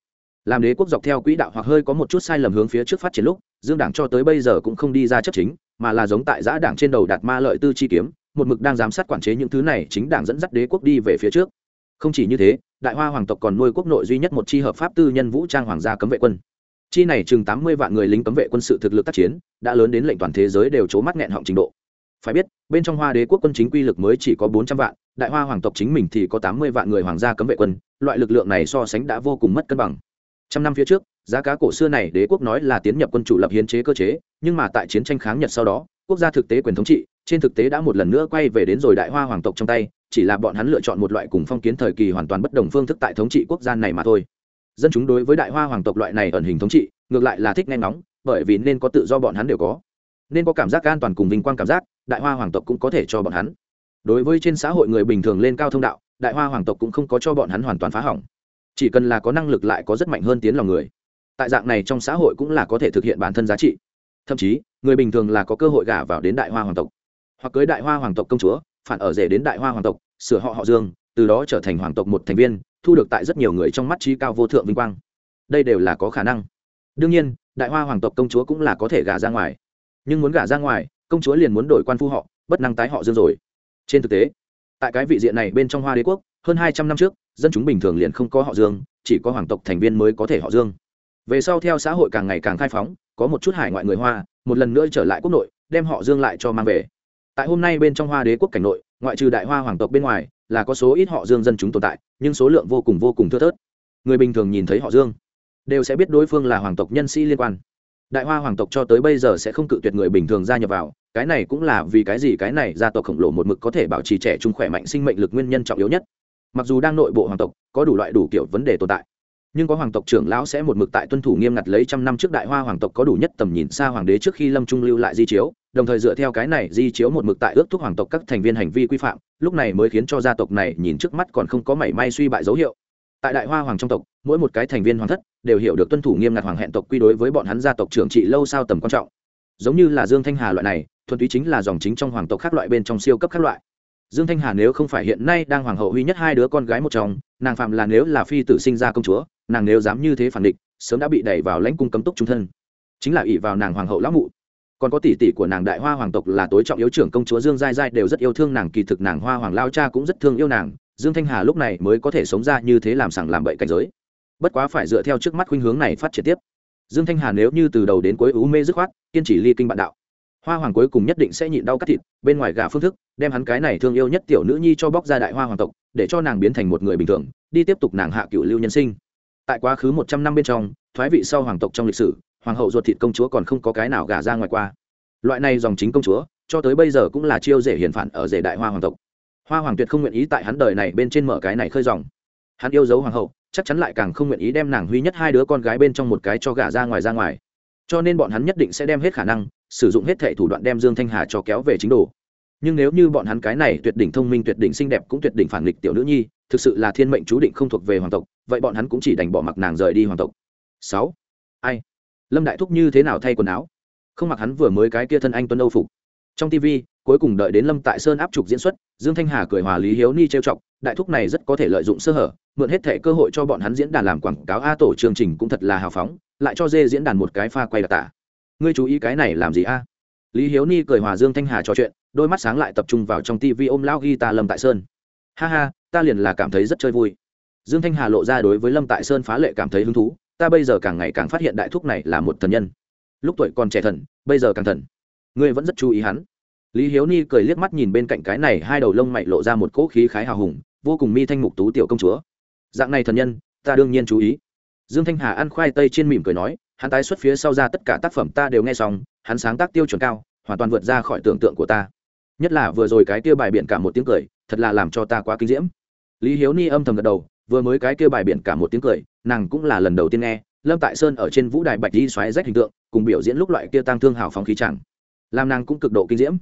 Làm đế quốc dọc theo quỹ đạo hoặc hơi có một chút sai lầm hướng phía trước phát triển lúc, dương đảng cho tới bây giờ cũng không đi ra chấp chính, mà là giống tại giã đảng trên đầu đạt ma lợi tư chi kiếm, một mực đang giám sát quản chế những thứ này chính đảng dẫn dắt đế quốc đi về phía trước. Không chỉ như thế, đại hoa hoàng tộc còn nuôi quốc nội duy nhất một chi hợp pháp tư nhân vũ trang hoàng gia cấm vệ quân chi này chừng tám mươi vạn người lính cấm vệ quân sự thực lực tác chiến, đã lớn đến lệnh toàn thế giới đều c mắt nghẹn họng trình độ. Phải biết, bên trong hoa đế quốc quân chính quy lực mới chỉ có bốn trăm vạn, đại hoa hoàng tộc chính mình thì có tám mươi vạn người hoàng gia cấm vệ quân, loại lực lượng này so sánh đã vô cùng mất cân bằng. Trăm năm phía trước, giá cá cổ xưa này đế quốc nói là tiến nhập quân chủ lập hiến chế cơ chế, nhưng mà tại chiến tranh kháng nhật sau đó, quốc gia thực tế quyền thống trị, trên thực tế đã một lần nữa quay về đến rồi đại hoa hoàng tộc trong tay, chỉ là bọn hắn lựa chọn một loại cùng phong kiến thời kỳ hoàn toàn bất đồng phương thức tại thống trị quốc gia này mà thôi dân chúng đối với đại hoa hoàng tộc loại này ẩn hình thống trị, ngược lại là thích nghe ngóng, bởi vì nên có tự do bọn hắn đều có. Nên có cảm giác an toàn cùng vinh quang cảm giác, đại hoa hoàng tộc cũng có thể cho bọn hắn. Đối với trên xã hội người bình thường lên cao thông đạo, đại hoa hoàng tộc cũng không có cho bọn hắn hoàn toàn phá hỏng. Chỉ cần là có năng lực lại có rất mạnh hơn tiến lòng người. Tại dạng này trong xã hội cũng là có thể thực hiện bản thân giá trị. Thậm chí, người bình thường là có cơ hội gả vào đến đại hoa hoàng tộc. Hoặc cưới đại hoa hoàng tộc công chúa, phản ở rể đến đại hoa hoàng tộc, sửa họ họ dương, từ đó trở thành hoàng tộc một thành viên thu được tại rất nhiều người trong mắt trí cao vô thượng vinh quang. Đây đều là có khả năng. Đương nhiên, đại hoa hoàng tộc công chúa cũng là có thể gả ra ngoài. Nhưng muốn gả ra ngoài, công chúa liền muốn đổi quan phu họ, bất năng tái họ dương rồi. Trên thực tế, tại cái vị diện này bên trong hoa đế quốc, hơn hai trăm năm trước, dân chúng bình thường liền không có họ dương, chỉ có hoàng tộc thành viên mới có thể họ dương. Về sau theo xã hội càng ngày càng khai phóng, có một chút hải ngoại người hoa, một lần nữa trở lại quốc nội, đem họ dương lại cho mang về. Tại hôm nay bên trong hoa đế quốc cảnh nội, ngoại trừ đại hoa hoàng tộc bên ngoài là có số ít họ dương dân chúng tồn tại, nhưng số lượng vô cùng vô cùng thưa thớt. Người bình thường nhìn thấy họ dương, đều sẽ biết đối phương là hoàng tộc nhân sĩ liên quan. Đại hoa hoàng tộc cho tới bây giờ sẽ không cự tuyệt người bình thường gia nhập vào, cái này cũng là vì cái gì cái này gia tộc khổng lồ một mực có thể bảo trì trẻ trung khỏe mạnh sinh mệnh lực nguyên nhân trọng yếu nhất. Mặc dù đang nội bộ hoàng tộc có đủ loại đủ kiểu vấn đề tồn tại, nhưng có hoàng tộc trưởng lão sẽ một mực tại tuân thủ nghiêm ngặt lấy trăm năm trước đại hoa hoàng tộc có đủ nhất tầm nhìn xa hoàng đế trước khi lâm trung lưu lại di chiếu đồng thời dựa theo cái này di chiếu một mực tại ước thúc hoàng tộc các thành viên hành vi quy phạm, lúc này mới khiến cho gia tộc này nhìn trước mắt còn không có mảy may suy bại dấu hiệu. Tại đại hoa hoàng trong tộc, mỗi một cái thành viên hoàng thất đều hiểu được tuân thủ nghiêm ngặt hoàng hẹn tộc quy đối với bọn hắn gia tộc trưởng trị lâu sao tầm quan trọng. Giống như là dương thanh hà loại này, thuần túy chính là dòng chính trong hoàng tộc khác loại bên trong siêu cấp các loại. Dương thanh hà nếu không phải hiện nay đang hoàng hậu huy nhất hai đứa con gái một chồng, nàng phạm là nếu là phi tử sinh ra công chúa, nàng nếu dám như thế phản định sớm đã bị đẩy vào lãnh cung cấm túc trung thân. Chính là ỷ vào nàng hoàng hậu lão mụ còn có tỷ tỷ của nàng đại hoa hoàng tộc là tối trọng yếu trưởng công chúa dương giai giai đều rất yêu thương nàng, kỳ thực nàng hoa hoàng lao cha cũng rất thương yêu nàng. Dương thanh hà lúc này mới có thể sống ra như thế làm sằng làm bậy cảnh giới. Bất quá phải dựa theo trước mắt khuynh hướng này phát triển tiếp. Dương thanh hà nếu như từ đầu đến cuối ú mê dứt khoát, kiên trì ly kinh bạn đạo. Hoa hoàng cuối cùng nhất định sẽ nhịn đau cắt thịt, bên ngoài gà phương thức, đem hắn cái này thương yêu nhất tiểu nữ nhi cho bóc ra đại hoa hoàng tộc, để cho nàng biến thành một người bình thường, đi tiếp tục nàng hạ cựu lưu nhân sinh. Tại quá khứ một trăm năm bên trong, thoái vị sau hoàng tộc trong lịch sử hoàng hậu ruột thịt công chúa còn không có cái nào gả ra ngoài qua. Loại này dòng chính công chúa, cho tới bây giờ cũng là chiêu rể hiền phản ở rể đại hoa hoàng tộc. Hoa hoàng tuyệt không nguyện ý tại hắn đời này bên trên mở cái này khơi dòng. Hắn yêu dấu hoàng hậu, chắc chắn lại càng không nguyện ý đem nàng huy nhất hai đứa con gái bên trong một cái cho gả ra ngoài ra ngoài. Cho nên bọn hắn nhất định sẽ đem hết khả năng, sử dụng hết thệ thủ đoạn đem dương thanh hà cho kéo về chính đồ. Nhưng nếu như bọn hắn cái này tuyệt đỉnh thông minh, tuyệt đỉnh xinh đẹp cũng tuyệt đỉnh phản nghịch tiểu nữ nhi, thực sự là thiên mệnh chú định không thuộc về hoàng tộc, vậy bọn hắn cũng chỉ đành bỏ mặc nàng rời đi hoàng tộc. Sáu. Ai? Lâm đại thúc như thế nào thay quần áo? Không mặc hắn vừa mới cái kia thân anh tuấn âu phục. Trong tv cuối cùng đợi đến lâm tại sơn áp trục diễn xuất, dương thanh hà cười hòa lý hiếu ni trêu chọc, đại thúc này rất có thể lợi dụng sơ hở, mượn hết thẻ cơ hội cho bọn hắn diễn đàn làm quảng cáo a tổ chương trình cũng thật là hào phóng, lại cho dê diễn đàn một cái pha quay đặc tả. Ngươi chú ý cái này làm gì a? Lý hiếu ni cười hòa dương thanh hà trò chuyện, đôi mắt sáng lại tập trung vào trong tv ôm lao ghi ta lâm tại sơn. Ha ha, ta liền là cảm thấy rất chơi vui. Dương thanh hà lộ ra đối với lâm tại sơn phá lệ cảm thấy hứng thú ta bây giờ càng ngày càng phát hiện đại thúc này là một thần nhân. Lúc tuổi còn trẻ thần, bây giờ càng thần. Ngươi vẫn rất chú ý hắn. Lý hiếu ni cười liếc mắt nhìn bên cạnh cái này, hai đầu lông mày lộ ra một cỗ khí khái hào hùng, vô cùng mi thanh mục tú tiểu công chúa. Dạng này thần nhân, ta đương nhiên chú ý. Dương thanh hà ăn khoai tây trên mỉm cười nói, hắn tái xuất phía sau ra tất cả tác phẩm ta đều nghe xong, hắn sáng tác tiêu chuẩn cao, hoàn toàn vượt ra khỏi tưởng tượng của ta. Nhất là vừa rồi cái tiêu bài biện cả một tiếng cười, thật là làm cho ta quá kinh diễm. Lý hiếu ni âm thầm gật đầu vừa mới cái kia bài biển cả một tiếng cười, nàng cũng là lần đầu tiên nghe, lâm tại sơn ở trên vũ đài bạch di xoáy rách hình tượng, cùng biểu diễn lúc loại kia tăng thương hào phóng khí chẳng. Làm nàng cũng cực độ kinh diễm.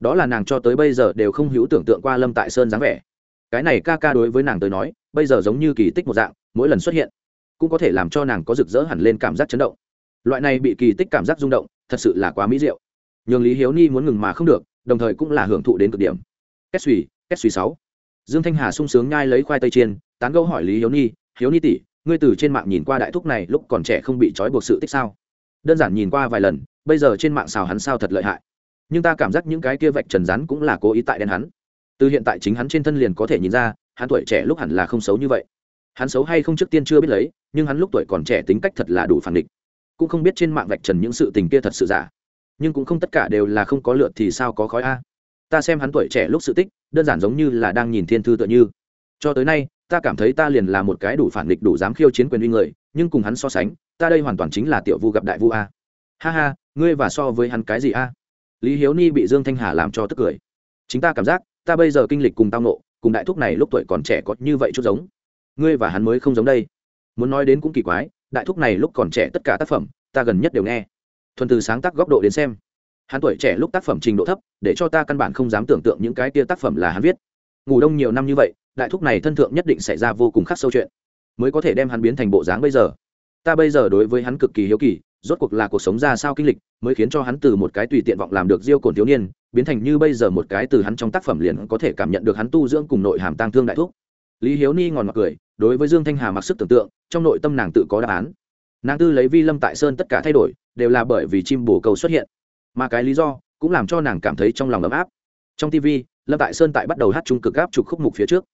Đó là nàng cho tới bây giờ đều không hữu tưởng tượng qua lâm tại sơn dáng vẻ. Cái này ca ca đối với nàng tới nói, bây giờ giống như kỳ tích một dạng, mỗi lần xuất hiện, cũng có thể làm cho nàng có rực rỡ hẳn lên cảm giác chấn động. Loại này bị kỳ tích cảm giác rung động, thật sự là quá mỹ diệu. Nhường lý hiếu ni muốn ngừng mà không được, đồng thời cũng là hưởng thụ đến cực điểm. Kết suy kết suy sáu. Dương thanh hà sung sướng nhai lấy khoai tây chiên tán gẫu hỏi lý hiếu ni hiếu ni tỷ, ngươi từ trên mạng nhìn qua đại thúc này lúc còn trẻ không bị trói buộc sự tích sao? Đơn giản nhìn qua vài lần, bây giờ trên mạng xào hắn sao thật lợi hại. Nhưng ta cảm giác những cái kia vạch trần rắn cũng là cố ý tại đen hắn. Từ hiện tại chính hắn trên thân liền có thể nhìn ra, hắn tuổi trẻ lúc hẳn là không xấu như vậy. Hắn xấu hay không trước tiên chưa biết lấy, nhưng hắn lúc tuổi còn trẻ tính cách thật là đủ phản địch cũng không biết trên mạng vạch trần những sự tình kia thật sự giả. Nhưng cũng không tất cả đều là không có lượt thì sao có khói a. Ta xem hắn tuổi trẻ lúc sự tích, đơn giản giống như là đang nhìn thiên thư tựa như. Cho tới nay ta cảm thấy ta liền là một cái đủ phản nghịch, đủ dám khiêu chiến quyền uy người nhưng cùng hắn so sánh ta đây hoàn toàn chính là tiểu vu gặp đại vu a. Ha ha ngươi và so với hắn cái gì a? Lý hiếu ni bị dương thanh hà làm cho tức cười. Chính ta cảm giác ta bây giờ kinh lịch cùng tao nộ cùng đại thúc này lúc tuổi còn trẻ có như vậy chút giống. Ngươi và hắn mới không giống đây. Muốn nói đến cũng kỳ quái đại thúc này lúc còn trẻ tất cả tác phẩm ta gần nhất đều nghe. Thuần từ sáng tác góc độ đến xem. Hắn tuổi trẻ lúc tác phẩm trình độ thấp để cho ta căn bản không dám tưởng tượng những cái kia tác phẩm là hắn viết. Ngủ đông nhiều năm như vậy đại thúc này thân thượng nhất định xảy ra vô cùng khắc sâu chuyện, mới có thể đem hắn biến thành bộ dáng bây giờ. Ta bây giờ đối với hắn cực kỳ hiếu kỳ, rốt cuộc là cuộc sống ra sao kinh lịch, mới khiến cho hắn từ một cái tùy tiện vọng làm được diêu cồn thiếu niên, biến thành như bây giờ một cái từ hắn trong tác phẩm liền có thể cảm nhận được hắn tu dưỡng cùng nội hàm tang thương đại thúc. Lý hiếu ni ngòn mặc cười, đối với dương thanh hà mặc sức tưởng tượng, trong nội tâm nàng tự có đáp án. Nàng tư lấy vi lâm tại sơn tất cả thay đổi, đều là bởi vì chim bồ câu xuất hiện. Mà cái lý do, cũng làm cho nàng cảm thấy trong lòng ấm áp. Trong tv lâm tại sơn tại bắt đầu hát trung cực áp trục khúc mục phía trước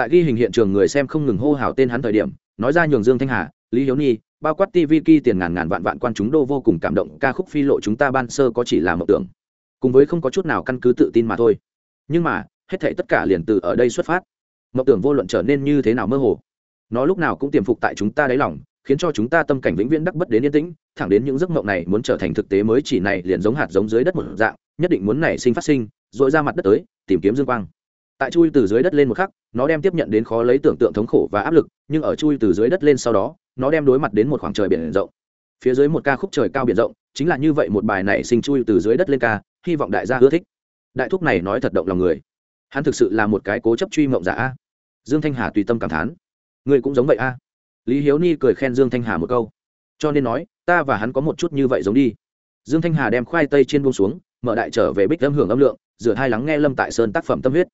tại ghi hình hiện trường người xem không ngừng hô hào tên hắn thời điểm, nói ra nhường dương thanh hà, lý hiếu ni bao quát tv ki tiền ngàn ngàn vạn vạn quan chúng đô vô cùng cảm động, ca khúc phi lộ chúng ta ban sơ có chỉ là mộng tưởng. Cùng với không có chút nào căn cứ tự tin mà thôi. Nhưng mà, hết thảy tất cả liền từ ở đây xuất phát. Mộng tưởng vô luận trở nên như thế nào mơ hồ, nó lúc nào cũng tiềm phục tại chúng ta đáy lòng, khiến cho chúng ta tâm cảnh vĩnh viễn đắc bất đến yên tĩnh, thẳng đến những giấc mộng này muốn trở thành thực tế mới chỉ này liền giống hạt giống dưới đất một dạng, nhất định muốn nảy sinh phát sinh dội ra mặt đất tới, tìm kiếm dương quang tại chui từ dưới đất lên một khắc, nó đem tiếp nhận đến khó lấy tưởng tượng thống khổ và áp lực, nhưng ở chui từ dưới đất lên sau đó, nó đem đối mặt đến một khoảng trời biển rộng. Phía dưới một ca khúc trời cao biển rộng, chính là như vậy một bài này sinh chui từ dưới đất lên ca, hy vọng đại gia ưa thích. Đại thúc này nói thật động lòng người. Hắn thực sự là một cái cố chấp truy mộng giả a. Dương thanh hà tùy tâm cảm thán. Người cũng giống vậy a. Lý hiếu ni cười khen dương thanh hà một câu. Cho nên nói, ta và hắn có một chút như vậy giống đi. Dương thanh hà đem khoai tây trên buông xuống, mở đại trở về bích âm hưởng âm lượng, rửa hai lắng nghe lâm tại sơn tác phẩm tâm huyết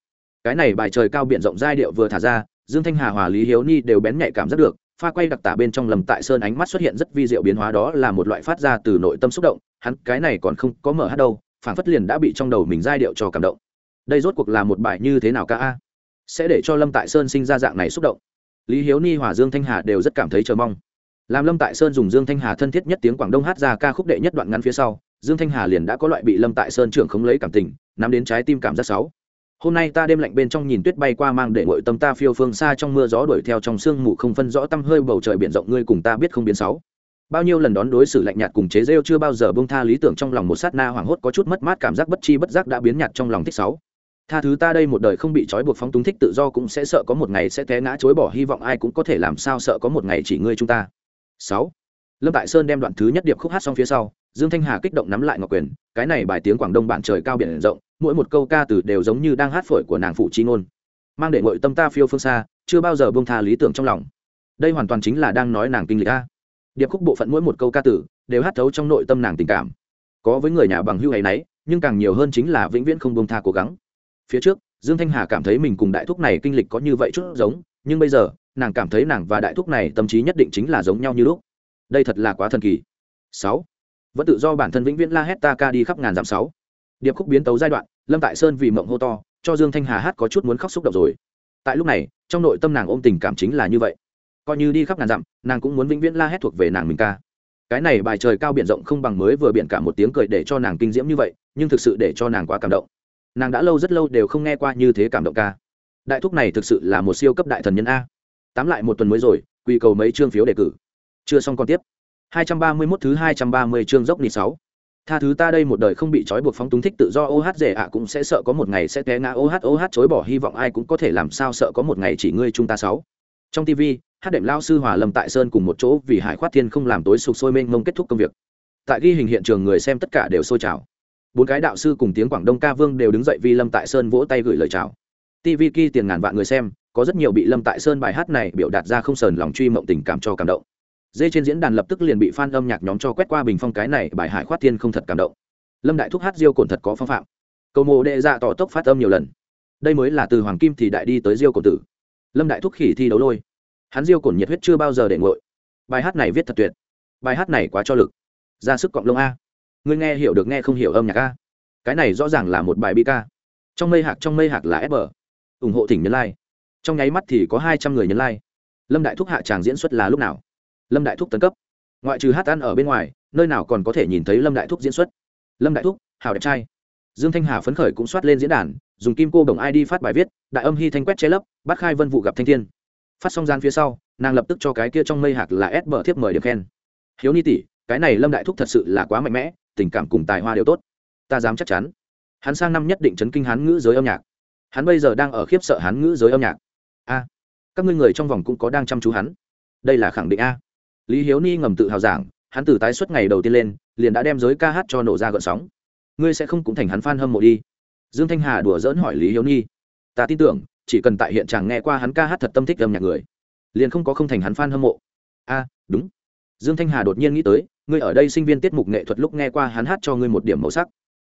cái này bài trời cao biển rộng giai điệu vừa thả ra, dương thanh hà, hòa lý hiếu ni đều bén nhạy cảm rất được, pha quay đặc tả bên trong lầm tại sơn ánh mắt xuất hiện rất vi diệu biến hóa đó là một loại phát ra từ nội tâm xúc động, hắn cái này còn không có mở hát đâu phản phất liền đã bị trong đầu mình giai điệu cho cảm động. Đây rốt cuộc là một bài như thế nào ca a? Sẽ để cho lâm tại sơn sinh ra dạng này xúc động. Lý hiếu ni, hòa dương thanh hà đều rất cảm thấy chờ mong. Làm lâm tại sơn dùng dương thanh hà thân thiết nhất tiếng quảng đông hát ra ca khúc đệ nhất đoạn ngắn phía sau, dương thanh hà liền đã có loại bị lâm tại sơn trưởng không lấy cảm tình, nắm đến trái tim cảm giác sáu hôm nay ta đêm lạnh bên trong nhìn tuyết bay qua mang để ngội tâm ta phiêu phương xa trong mưa gió đuổi theo trong sương mù không phân rõ tâm hơi bầu trời biển rộng ngươi cùng ta biết không biến sáu. Bao nhiêu lần đón đối xử lạnh nhạt cùng chế rêu chưa bao giờ bông tha lý tưởng trong lòng một sát na hoảng hốt có chút mất mát cảm giác bất chi bất giác đã biến nhạt trong lòng thích sáu. Tha thứ ta đây một đời không bị trói buộc phóng túng thích tự do cũng sẽ sợ có một ngày sẽ té ngã chối bỏ hy vọng ai cũng có thể làm sao sợ có một ngày chỉ ngươi chúng ta. Sáu. Lâm tại sơn đem đoạn thứ nhất điệp khúc hát xong phía sau, dương thanh hà kích động nắm lại ngọc quyền, cái này bài tiếng quảng đông bạn trời cao biển rộng mỗi một câu ca từ đều giống như đang hát phổi của nàng phụ chi ngôn, mang để ngội tâm ta phiêu phương xa, chưa bao giờ bông tha lý tưởng trong lòng. Đây hoàn toàn chính là đang nói nàng kinh lịch a. Điệp khúc bộ phận mỗi một câu ca tử đều hát thấu trong nội tâm nàng tình cảm. Có với người nhà bằng hưu hay nấy, nhưng càng nhiều hơn chính là vĩnh viễn không bông tha cố gắng. Phía trước, dương thanh hà cảm thấy mình cùng đại thúc này kinh lịch có như vậy chút giống, nhưng bây giờ, nàng cảm thấy nàng và đại thúc này tâm trí nhất định chính là giống nhau như lúc. Đây thật là quá thần kỳ. Sáu. Vẫn tự do bản thân vĩnh viễn la hét ta ca đi khắp ngàn dặm sáu điệp khúc biến tấu giai đoạn, lâm tại sơn vì mộng hô to, cho dương thanh hà hát có chút muốn khóc xúc động rồi. Tại lúc này, trong nội tâm nàng ôm tình cảm chính là như vậy. Coi như đi khắp ngàn dặm, nàng cũng muốn vĩnh viễn la hét thuộc về nàng mình ca. Cái này bài trời cao biển rộng không bằng mới vừa biển cả một tiếng cười để cho nàng kinh diễm như vậy, nhưng thực sự để cho nàng quá cảm động. Nàng đã lâu rất lâu đều không nghe qua như thế cảm động ca. Đại thúc này thực sự là một siêu cấp đại thần nhân a. Tám lại một tuần mới rồi quy cầu mấy chương phiếu đề cử. Chưa xong còn tiếp. 231 thứ 230 chương dốc nịt 6. Tha thứ ta đây một đời không bị trói buộc phóng túng thích tự do OH rẻ ạ cũng sẽ sợ có một ngày sẽ té ngã OH OH chối bỏ hy vọng ai cũng có thể làm sao sợ có một ngày chỉ ngươi chúng ta sáu. Trong TV, hát đệm lao sư Hòa Lâm tại Sơn cùng một chỗ vì Hải Khoát Thiên không làm tối sụp sôi mênh mông kết thúc công việc. Tại ghi hình hiện trường người xem tất cả đều sôi trào. Bốn cái đạo sư cùng tiếng Quảng Đông ca vương đều đứng dậy vì Lâm tại Sơn vỗ tay gửi lời chào. TV kia tiền ngàn vạn người xem, có rất nhiều bị Lâm tại Sơn bài hát này biểu đạt ra không sờn lòng truy mộng tình cảm cho cảm động dê trên diễn đàn lập tức liền bị fan âm nhạc nhóm cho quét qua bình phong cái này, bài hải khoát thiên không thật cảm động. Lâm đại thúc hát diêu cồn thật có phong phạm. Cầu mộ đệ dạ tỏ tốc phát âm nhiều lần. Đây mới là từ hoàng kim thì đại đi tới diêu cồn tử. Lâm đại thúc khỉ thi đấu lôi. Hắn diêu cồn nhiệt huyết chưa bao giờ để ngội bài hát này viết thật tuyệt. Bài hát này quá cho lực. Ra sức cộng lông a. Ngươi nghe hiểu được nghe không hiểu âm nhạc a. Cái này rõ ràng là một bài bi ca. Trong mây hạc, trong mây hạc là fb ủng hộ thỉnh nhân lai、like. trong nháy mắt thì có hai trăm người nhân lai、like. lâm đại thúc hạ tràng diễn xuất là lúc nào? Lâm đại thúc tấn cấp. Ngoại trừ hát ăn ở bên ngoài, nơi nào còn có thể nhìn thấy lâm đại thúc diễn xuất? Lâm đại thúc hào đẹp trai. Dương thanh hà phấn khởi cũng soát lên diễn đàn, dùng kim cô đồng id phát bài viết, đại âm hy thanh quét che lấp, bắt khai vân vụ gặp thanh thiên. Phát xong gian phía sau, nàng lập tức cho cái kia trong mây hạc là ép bờ thiếp mời điểm khen. Hiếu ni tỷ, cái này lâm đại thúc thật sự là quá mạnh mẽ, tình cảm cùng tài hoa đều tốt. Ta dám chắc chắn. Hắn sang năm nhất định chấn kinh hán ngữ giới âm nhạc. Hắn bây giờ đang ở khiếp sợ hán ngữ giới âm nhạc. A, các ngươi người trong vòng cũng có đang chăm chú hắn. Đây là khẳng định a lý hiếu ni ngầm tự hào giảng, hắn từ tái xuất ngày đầu tiên lên, liền đã đem giới ca hát cho nổ ra gợn sóng. Ngươi sẽ không cũng thành hắn f a n hâm mộ đi. Dương thanh hà đùa dỡn hỏi lý hiếu ni. Ta tin tưởng, chỉ cần tại hiện tràng nghe qua hắn ca hát thật tâm thích âm nhạc người, liền không có không thành hắn f a n hâm mộ. A à, đúng. Dương thanh hà đột nhiên nghĩ tới, ngươi ở đây sinh viên tiết mục nghệ thuật lúc nghe qua hắn hát cho ngươi một điểm màu sắc.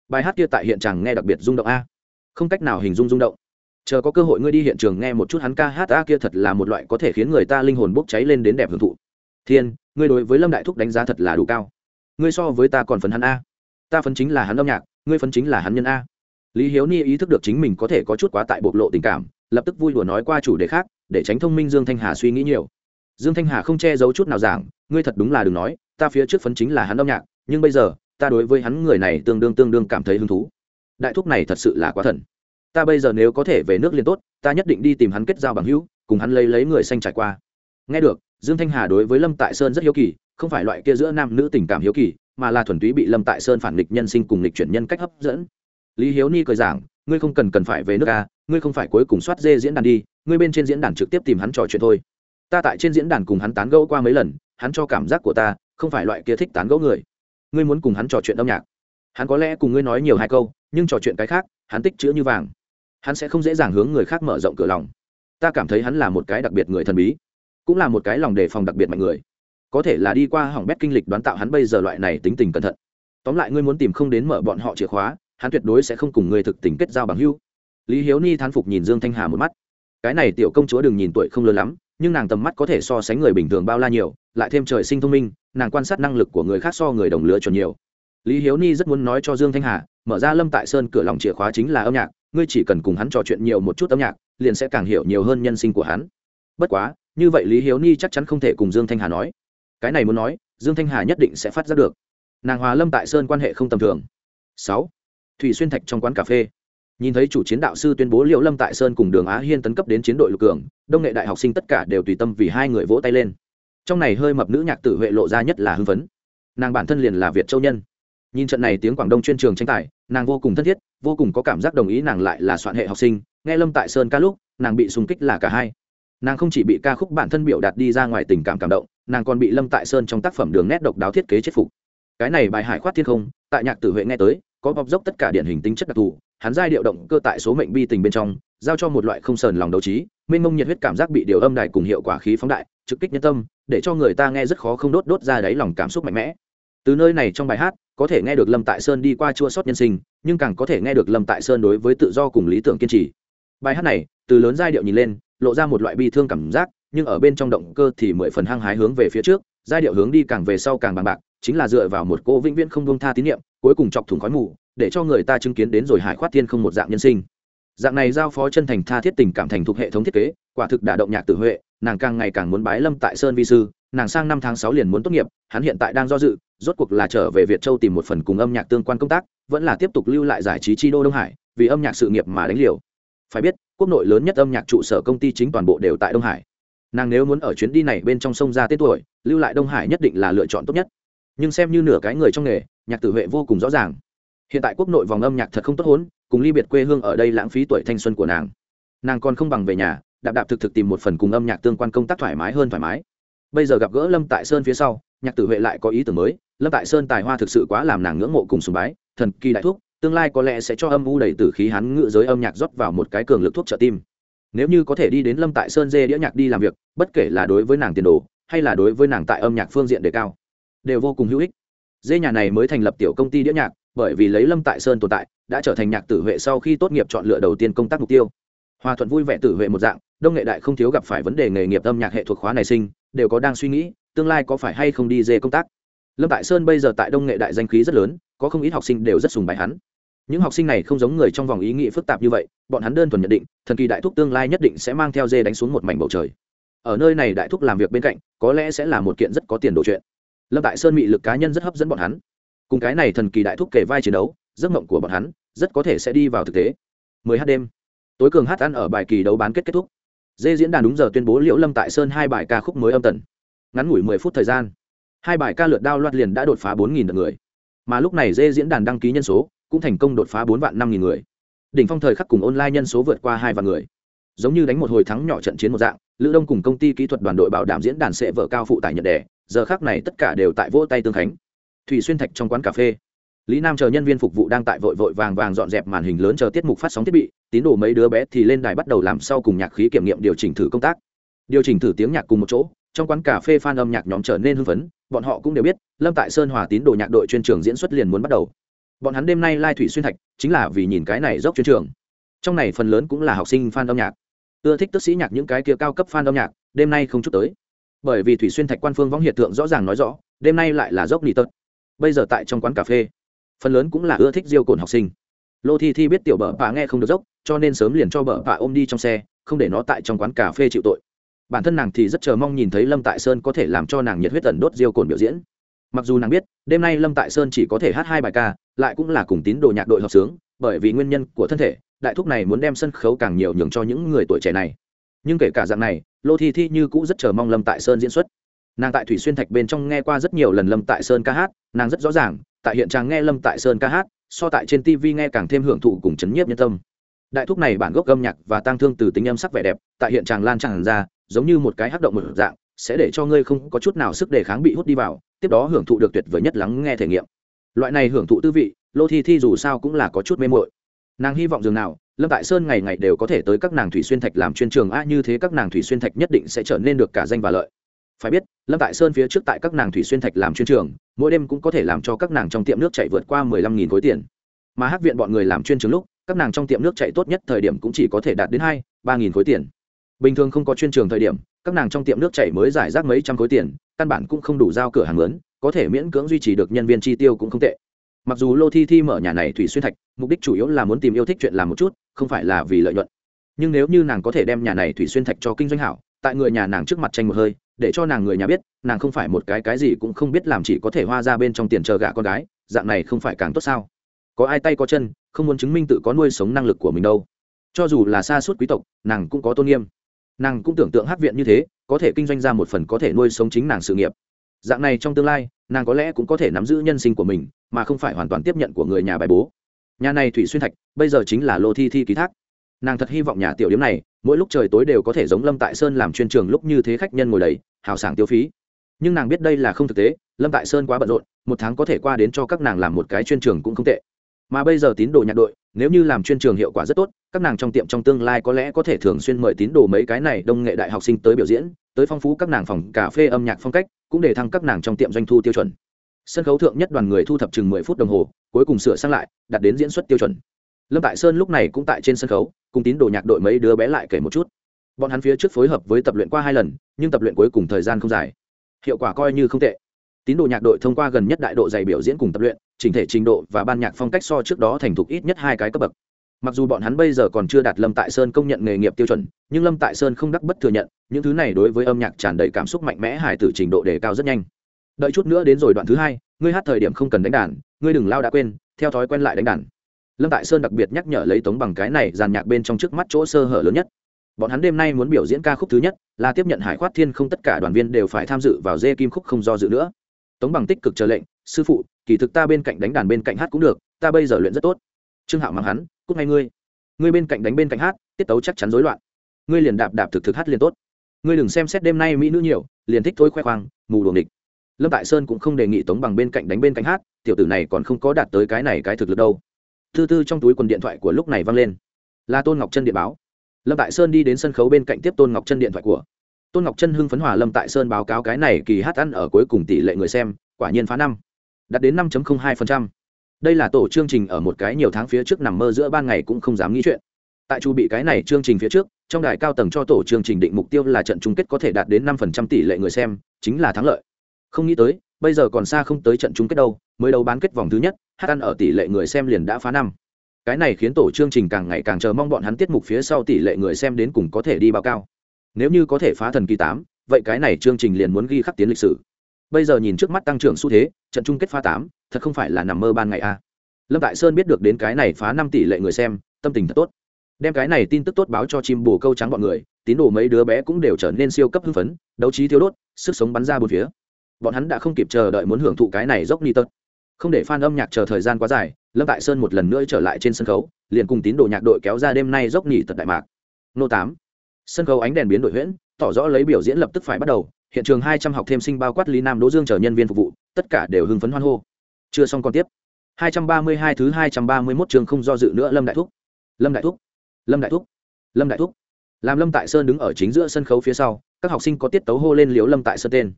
Bài hát kia tại hiện tràng nghe đặc biệt rung động a. Không cách nào hình dung rung động. Chờ có cơ hội ngươi đi hiện trường nghe một chút hắn ca hát, a, kia thật là một loại có thể khiến người ta linh hồn bốc cháy lên đến đẹp hưởng thụ thiên, ngươi đối với lâm đại thúc đánh giá thật là đủ cao. Ngươi so với ta còn phấn hắn a. Ta phấn chính là hắn âm nhạc, ngươi phấn chính là hắn nhân a. Lý hiếu ni ý thức được chính mình có thể có chút quá tại bộc lộ tình cảm, lập tức vui đùa nói qua chủ đề khác, để tránh thông minh dương thanh hà suy nghĩ nhiều. Dương thanh hà không che giấu chút nào giảng, ngươi thật đúng là đừng nói, ta phía trước phấn chính là hắn âm nhạc, nhưng bây giờ, ta đối với hắn người này tương đương tương đương cảm thấy hứng thú. Đại thúc này thật sự là quá thần. Ta bây giờ nếu có thể về nước liền tốt, ta nhất định đi tìm hắn kết giao bằng hữu, cùng hắn lấy lấy người xanh trải qua. Nghe được dương thanh hà đối với lâm tại sơn rất hiếu kỳ, không phải loại kia giữa nam nữ tình cảm hiếu kỳ, mà là thuần túy bị lâm tại sơn phản nghịch nhân sinh cùng nghịch chuyển nhân cách hấp dẫn. Lý hiếu ni cười giảng, ngươi không cần cần phải về nước ca ngươi không phải cuối cùng soát dê diễn đàn đi, ngươi bên trên diễn đàn trực tiếp tìm hắn trò chuyện thôi. Ta tại trên diễn đàn cùng hắn tán gẫu qua mấy lần, hắn cho cảm giác của ta, không phải loại kia thích tán gẫu người. Ngươi muốn cùng hắn trò chuyện âm nhạc. Hắn có lẽ cùng ngươi nói nhiều hai câu, nhưng trò chuyện cái khác, hắn tích chữ như vàng. Hắn sẽ không dễ dàng hướng người khác mở rộng cửa lòng. Ta cảm thấy hắn là một cái đặc biệt người thần bí cũng là một cái lòng đề phòng đặc biệt mạnh người. Có thể là đi qua hỏng bét kinh lịch đoán tạo hắn bây giờ loại này tính tình cẩn thận. Tóm lại ngươi muốn tìm không đến mở bọn họ chìa khóa, hắn tuyệt đối sẽ không cùng ngươi thực tình kết giao bằng hưu lý hiếu ni thán phục nhìn dương thanh hà một mắt. Cái này tiểu công chúa đừng nhìn tuổi không lớn lắm, nhưng nàng tầm mắt có thể so sánh người bình thường bao la nhiều, lại thêm trời sinh thông minh, nàng quan sát năng lực của người khác so người đồng lứa chuẩn nhiều. Lý hiếu ni rất muốn nói cho dương thanh hà, mở ra lâm tại sơn cửa lòng chìa khóa chính là âm nhạc, ngươi chỉ cần cùng hắn trò chuyện nhiều một chút âm nhạc, liền sẽ càng hiểu nhiều hơn nhân sinh của hắn. Bất quá như vậy lý hiếu ni chắc chắn không thể cùng dương thanh hà nói. Cái này muốn nói, dương thanh hà nhất định sẽ phát giác được. Nàng hòa lâm tại sơn quan hệ không tầm thường. Sáu. Thủy xuyên thạch trong quán cà phê. Nhìn thấy chủ chiến đạo sư tuyên bố liệu lâm tại sơn cùng đường á hiên tấn cấp đến chiến đội lục cường, đông nghệ đại học sinh tất cả đều tùy tâm vì hai người vỗ tay lên. Trong này hơi mập nữ nhạc tử huệ lộ ra nhất là hưng phấn. Nàng bản thân liền là việt châu nhân. Nhìn trận này tiếng quảng đông chuyên trường tranh tài, nàng vô cùng thân thiết, vô cùng có cảm giác đồng ý nàng lại là soạn hệ học sinh, nghe lâm tại sơn ca lúc, nàng bị sung kích là cả hai nàng không chỉ bị ca khúc bản thân biểu đạt đi ra ngoài tình cảm cảm động, nàng còn bị lâm tại sơn trong tác phẩm đường nét độc đáo thiết kế chết phục. Cái này bài hải khoát thiên không, tại nhạc tử huệ nghe tới, có bọc dốc tất cả điển hình tính chất đặc thù, hắn giai điệu động cơ tại số mệnh bi tình bên trong, giao cho một loại không sờn lòng đấu trí, mênh mông nhiệt huyết cảm giác bị điều âm đài cùng hiệu quả khí phóng đại, trực kích nhân tâm, để cho người ta nghe rất khó không đốt đốt ra đáy lòng cảm xúc mạnh mẽ. Từ nơi này trong bài hát, có thể nghe được lâm tại sơn đi qua chua sót nhân sinh, nhưng càng có thể nghe được lâm tại sơn đối với tự do cùng lý tưởng kiên trì. Bài hát này, từ lớn giai điệu nhìn lên lộ ra một loại bi thương cảm giác, nhưng ở bên trong động cơ thì mười phần hăng hái hướng về phía trước, giai điệu hướng đi càng về sau càng bằng bạc, chính là dựa vào một cô vĩnh viễn không buông tha tín nhiệm cuối cùng chọc thủng khói mù, để cho người ta chứng kiến đến rồi hải khoát thiên không một dạng nhân sinh. Dạng này giao phó chân thành tha thiết tình cảm thành thuộc hệ thống thiết kế, quả thực đả động nhạc tử huệ, nàng càng ngày càng muốn bái lâm tại sơn vi sư, nàng sang năm tháng sáu liền muốn tốt nghiệp, hắn hiện tại đang do dự, rốt cuộc là trở về việt châu tìm một phần cùng âm nhạc tương quan công tác, vẫn là tiếp tục lưu lại giải trí chi đô đông hải, vì âm nhạc sự nghiệp mà đánh liều. Phải biết quốc nội lớn nhất âm nhạc trụ sở công ty chính toàn bộ đều tại đông hải. Nàng nếu muốn ở chuyến đi này bên trong sông ra tết tuổi, lưu lại đông hải nhất định là lựa chọn tốt nhất. Nhưng xem như nửa cái người trong nghề, nhạc tử huệ vô cùng rõ ràng. Hiện tại quốc nội vòng âm nhạc thật không tốt hốn, cùng ly biệt quê hương ở đây lãng phí tuổi thanh xuân của nàng. Nàng còn không bằng về nhà, đạp đạp thực thực tìm một phần cùng âm nhạc tương quan công tác thoải mái hơn thoải mái. Bây giờ gặp gỡ lâm tại sơn phía sau, nhạc tử huệ lại có ý tưởng mới. Lâm tại sơn tài hoa thực sự quá làm nàng ngưỡng mộ cùng sùng bái, thần kỳ đại thuốc tương lai có lẽ sẽ cho âm u đầy t ử khí hắn ngự giới âm nhạc rót vào một cái cường lực thuốc trợ tim. Nếu như có thể đi đến lâm tại sơn dê đĩa nhạc đi làm việc, bất kể là đối với nàng tiền đồ, hay là đối với nàng tại âm nhạc phương diện đề cao, đều vô cùng hữu ích. Dê nhà này mới thành lập tiểu công ty đĩa nhạc, bởi vì lấy lâm tại sơn tồn tại, đã trở thành nhạc tử huệ sau khi tốt nghiệp chọn lựa đầu tiên công tác mục tiêu. Hòa thuận vui vẻ tử huệ một dạng, đông nghệ đại không thiếu gặp phải vấn đề nghề nghiệp âm nhạc hệ thuộc khóa này sinh, đều có đang suy nghĩ, tương lai có phải hay không đi dê công tác lâm tại sơn bây giờ tại đông nghệ đại danh khí rất lớn, có không ít học sinh đều rất sùng bài hắn. Những học sinh này không giống người trong vòng ý nghĩ phức tạp như vậy, bọn hắn đơn thuần nhận định, thần kỳ đại thúc tương lai nhất định sẽ mang theo dê đánh xuống một mảnh bầu trời. Ở nơi này đại thúc làm việc bên cạnh, có lẽ sẽ là một kiện rất có tiền đồ chuyện. Lâm tại sơn bị lực cá nhân rất hấp dẫn bọn hắn. Cùng cái này thần kỳ đại thúc kể vai chiến đấu, giấc mộng của bọn hắn rất có thể sẽ đi vào thực tế. Mười h đêm, tối cường hát ăn ở bài kỳ đấu bán kết kết thúc. Dê diễn đàn đúng giờ tuyên bố liễu lâm tại sơn hai bài ca khúc mới âm tần. Ngắn ngủi mười phút thời gian hai bài ca lượt đao loạt liền đã đột phá bốn nghìn lượt người. Mà lúc này dê diễn đàn đăng ký nhân số cũng thành công đột phá bốn vạn năm nghìn người. Đỉnh phong thời khắc cùng online nhân số vượt qua hai vạn người. Giống như đánh một hồi thắng nhỏ trận chiến một dạng, lữ đông cùng công ty kỹ thuật đoàn đội bảo đảm diễn đàn sẽ vợ cao phụ tải nhật đẻ, giờ khác này tất cả đều tại vỗ tay tương khánh. Thủy xuyên thạch trong quán cà phê. Lý nam chờ nhân viên phục vụ đang tại vội vội vàng vàng dọn dẹp màn hình lớn chờ tiết mục phát sóng thiết bị, tín đồ mấy đứa bé thì lên đài bắt đầu làm sau cùng nhạc khí kiểm nghiệm điều chỉnh thử công tác. Điều chỉnh thử tiếng nhạc cùng một chỗ trong quán cà phê fan âm nhạc nhóm trở nên hưng phấn, bọn họ cũng đều biết, lâm tại sơn hòa tín đồ nhạc đội chuyên trường diễn xuất liền muốn bắt đầu. Bọn hắn đêm nay lai thủy xuyên thạch chính là vì nhìn cái này dốc chuyên trường. Trong này phần lớn cũng là học sinh fan âm nhạc. Ưa thích tức sĩ nhạc những cái kia cao cấp fan âm nhạc, đêm nay không chút tới. Bởi vì thủy xuyên thạch quan phương võng hiện tượng rõ ràng nói rõ, đêm nay lại là dốc nỉ tật. Bây giờ tại trong quán cà phê, phần lớn cũng là ưa thích diêu cồn học sinh. Lô thi thi biết tiểu bờ bà nghe không được dốc, cho nên sớm liền cho bờ bà ôm đi trong xe, không để nó tại trong quán cà phê chịu tội bản thân nàng thì rất chờ mong nhìn thấy lâm tại sơn có thể làm cho nàng nhiệt huyết tần đốt diêu cồn biểu diễn. Mặc dù nàng biết, đêm nay lâm tại sơn chỉ có thể hát hai bài ca, lại cũng là cùng tín đồ nhạc đội hợp sướng, bởi vì nguyên nhân của thân thể, đại thúc này muốn đem sân khấu càng nhiều nhường cho những người tuổi trẻ này. Nhưng kể cả dạng này, lô thi thi như cũ rất chờ mong lâm tại sơn diễn xuất. Nàng tại thủy xuyên thạch bên trong nghe qua rất nhiều lần lâm tại sơn ca hát, nàng rất rõ ràng, tại hiện trang nghe lâm tại sơn ca hát, so tại trên tv nghe càng thêm hưởng thụ cùng chấn nhiếp nhân tâm. Đại thúc này bản gốc âm nhạc và tăng thương từ tính âm sắc vẻ đẹp, tại hiện tràng lan tràn ra giống như một cái hắc động một dạng, sẽ để cho ngươi không có chút nào sức đề kháng bị hút đi vào, tiếp đó hưởng thụ được tuyệt vời nhất lắng nghe thể nghiệm. Loại này hưởng thụ tư vị, lô thi thi dù sao cũng là có chút mê mội nàng hy vọng dường nào, lâm tại sơn ngày ngày đều có thể tới các nàng thủy xuyên thạch làm chuyên trường a, như thế các nàng thủy xuyên thạch nhất định sẽ trở nên được cả danh và lợi. Phải biết, lâm tại sơn phía trước tại các nàng thủy xuyên thạch làm chuyên trường, mỗi đêm cũng có thể làm cho các nàng trong tiệm nước chạy vượt qua mười lăm nghìn khối tiền. Mà hát viện bọn người làm chuyên trường lúc, các nàng trong tiệm nước chạy tốt nhất thời điểm cũng chỉ có thể đạt đến hai, ba nghìn khối tiền bình thường không có chuyên trường thời điểm, các nàng trong tiệm nước chảy mới giải rác mấy trăm khối tiền, căn bản cũng không đủ giao cửa hàng lớn, có thể miễn cưỡng duy trì được nhân viên chi tiêu cũng không tệ. Mặc dù lô thi thi mở nhà này thủy xuyên thạch, mục đích chủ yếu là muốn tìm yêu thích chuyện làm một chút, không phải là vì lợi nhuận. Nhưng nếu như nàng có thể đem nhà này thủy xuyên thạch cho kinh doanh hảo, tại người nhà nàng trước mặt tranh một hơi, để cho nàng người nhà biết, nàng không phải một cái cái gì cũng không biết làm chỉ có thể hoa ra bên trong tiền chờ gạ con gái, dạng này không phải càng tốt sao? Có ai tay có chân, không muốn chứng minh tự có nuôi sống năng lực của mình đâu. Cho dù là xa suốt quý tộc, nàng cũng có tôn nghiêm nàng cũng tưởng tượng hát viện như thế, có thể kinh doanh ra một phần có thể nuôi sống chính nàng sự nghiệp. Dạng này trong tương lai, nàng có lẽ cũng có thể nắm giữ nhân sinh của mình, mà không phải hoàn toàn tiếp nhận của người nhà bài bố. Nhà này thủy xuyên thạch, bây giờ chính là lô thi thi ký thác. Nàng thật hy vọng nhà tiểu điếm này, mỗi lúc trời tối đều có thể giống lâm tại sơn làm chuyên trường lúc như thế khách nhân ngồi đầy, hào sảng tiêu phí. Nhưng nàng biết đây là không thực tế, lâm tại sơn quá bận rộn, một tháng có thể qua đến cho các nàng làm một cái chuyên trường cũng không tệ mà bây giờ tín đồ nhạc đội, nếu như làm chuyên trường hiệu quả rất tốt, các nàng trong tiệm trong tương lai có lẽ có thể thường xuyên mời tín đồ mấy cái này đông nghệ đại học sinh tới biểu diễn, tới phong phú các nàng phòng cà phê âm nhạc phong cách, cũng để thăng các nàng trong tiệm doanh thu tiêu chuẩn. Sân khấu thượng nhất đoàn người thu thập chừng mười phút đồng hồ, cuối cùng sửa sang lại đặt đến diễn xuất tiêu chuẩn. Lâm tại sơn lúc này cũng tại trên sân khấu, cùng tín đồ nhạc đội mấy đứa bé lại kể một chút. Bọn hắn phía trước phối hợp với tập luyện qua hai lần, nhưng tập luyện cuối cùng thời gian không dài. Hiệu quả coi như không tệ. Tín đồ nhạc đội thông qua gần nhất đại độ dày biểu diễn cùng tập luyện chỉnh thể trình độ và ban nhạc phong cách so trước đó thành thục ít nhất hai cái cấp bậc. Mặc dù bọn hắn bây giờ còn chưa đạt lâm tại sơn công nhận nghề nghiệp tiêu chuẩn, nhưng lâm tại sơn không đắc bất thừa nhận, những thứ này đối với âm nhạc tràn đầy cảm xúc mạnh mẽ hài tử trình độ đề cao rất nhanh. Đợi chút nữa đến rồi đoạn thứ hai, ngươi hát thời điểm không cần đánh đàn, ngươi đừng lao đã quên, theo thói quen lại đánh đàn. Lâm tại sơn đặc biệt nhắc nhở lấy tống bằng cái này dàn nhạc bên trong trước mắt chỗ sơ hở lớn nhất. Bọn hắn đêm nay muốn biểu diễn ca khúc thứ nhất, là tiếp nhận hải khoát thiên không tất cả đoàn viên đều phải tham dự vào dê kim khúc không do dự nữa. Tống bằng tích cực chờ lệnh sư phụ, kỳ thực ta bên cạnh đánh đàn bên cạnh hát cũng được, ta bây giờ luyện rất tốt. Trương hạo mắng hắn cúc ngay ngươi. Ngươi bên cạnh đánh bên cạnh hát, tiết tấu chắc chắn rối loạn. Ngươi liền đạp đạp thực thực hát liền tốt. Ngươi đừng xem xét đêm nay mỹ nữ nhiều, liền thích thôi khoe khoang, mù đuồng địch lâm tại sơn cũng không đề nghị tống bằng bên cạnh đánh bên cạnh hát, tiểu tử này còn không có đạt tới cái này cái thực lực đâu. Thư tư trong túi quần điện thoại của lúc này văng lên. Là tôn ngọc chân điện báo. Lâm tại sơn đi đến sân khấu bên cạnh tiếp tôn ngọc chân điện thoại của. Tôn ngọc chân hưng phấn hòa lâm tại sơn báo cáo cái này kỳ hát ăn ở cuối cùng tỷ lệ người xem, quả nhiên phá năm đạt đến năm hai đây là tổ chương trình ở một cái nhiều tháng phía trước nằm mơ giữa ban ngày cũng không dám nghĩ chuyện. Tại chu bị cái này chương trình phía trước, trong đài cao tầng cho tổ chương trình định mục tiêu là trận chung kết có thể đạt đến 5% tỷ lệ người xem, chính là thắng lợi. Không nghĩ tới, bây giờ còn xa không tới trận chung kết đâu, mới đầu bán kết vòng thứ nhất, hát ăn ở tỷ lệ người xem liền đã phá năm. Cái này khiến tổ chương trình càng ngày càng chờ mong bọn hắn tiết mục phía sau tỷ lệ người xem đến cùng có thể đi bao cao. Nếu như có thể phá thần kỳ tám, vậy cái này chương trình liền muốn ghi khắc tiến lịch sử bây giờ nhìn trước mắt tăng trưởng xu thế, trận chung kết phá tám, thật không phải là nằm mơ ban ngày a à. lâm tại sơn biết được đến cái này phá năm tỷ lệ người xem, tâm tình thật tốt. Đem cái này tin tức tốt báo cho chim bồ câu trắng bọn người, tín đồ mấy đứa bé cũng đều trở nên siêu cấp hưng phấn, đấu trí thiếu đốt, sức sống bắn ra bốn phía. Bọn hắn đã không kịp chờ đợi muốn hưởng thụ cái này dốc ni tật. Không để fan âm nhạc chờ thời gian quá dài, lâm tại sơn một lần nữa trở lại trên sân khấu, liền cùng tín đồ nhạc đội kéo ra đêm nay dốc nỉ tật đại mạc. Nô tám. Sân khấu ánh đèn biến đổi huyễn, tỏ rõ lấy biểu diễn lập tức phải bắt đầu hiện trường hai trăm học thêm sinh bao quát lý nam, đỗ dương trở nhân viên phục vụ, tất cả đều hưng phấn hoan hô. Chưa xong còn tiếp. Hai trăm ba mươi hai thứ hai trăm ba mươi 231 trường không do dự nữa, lâm đại thúc. Lâm đại thúc. Lâm đại thúc. Lâm đại thúc. Làm lâm tại sơn đứng ở chính giữa sân khấu phía sau, các học sinh có tiết tấu hô lên liếu lâm tại sơn tên.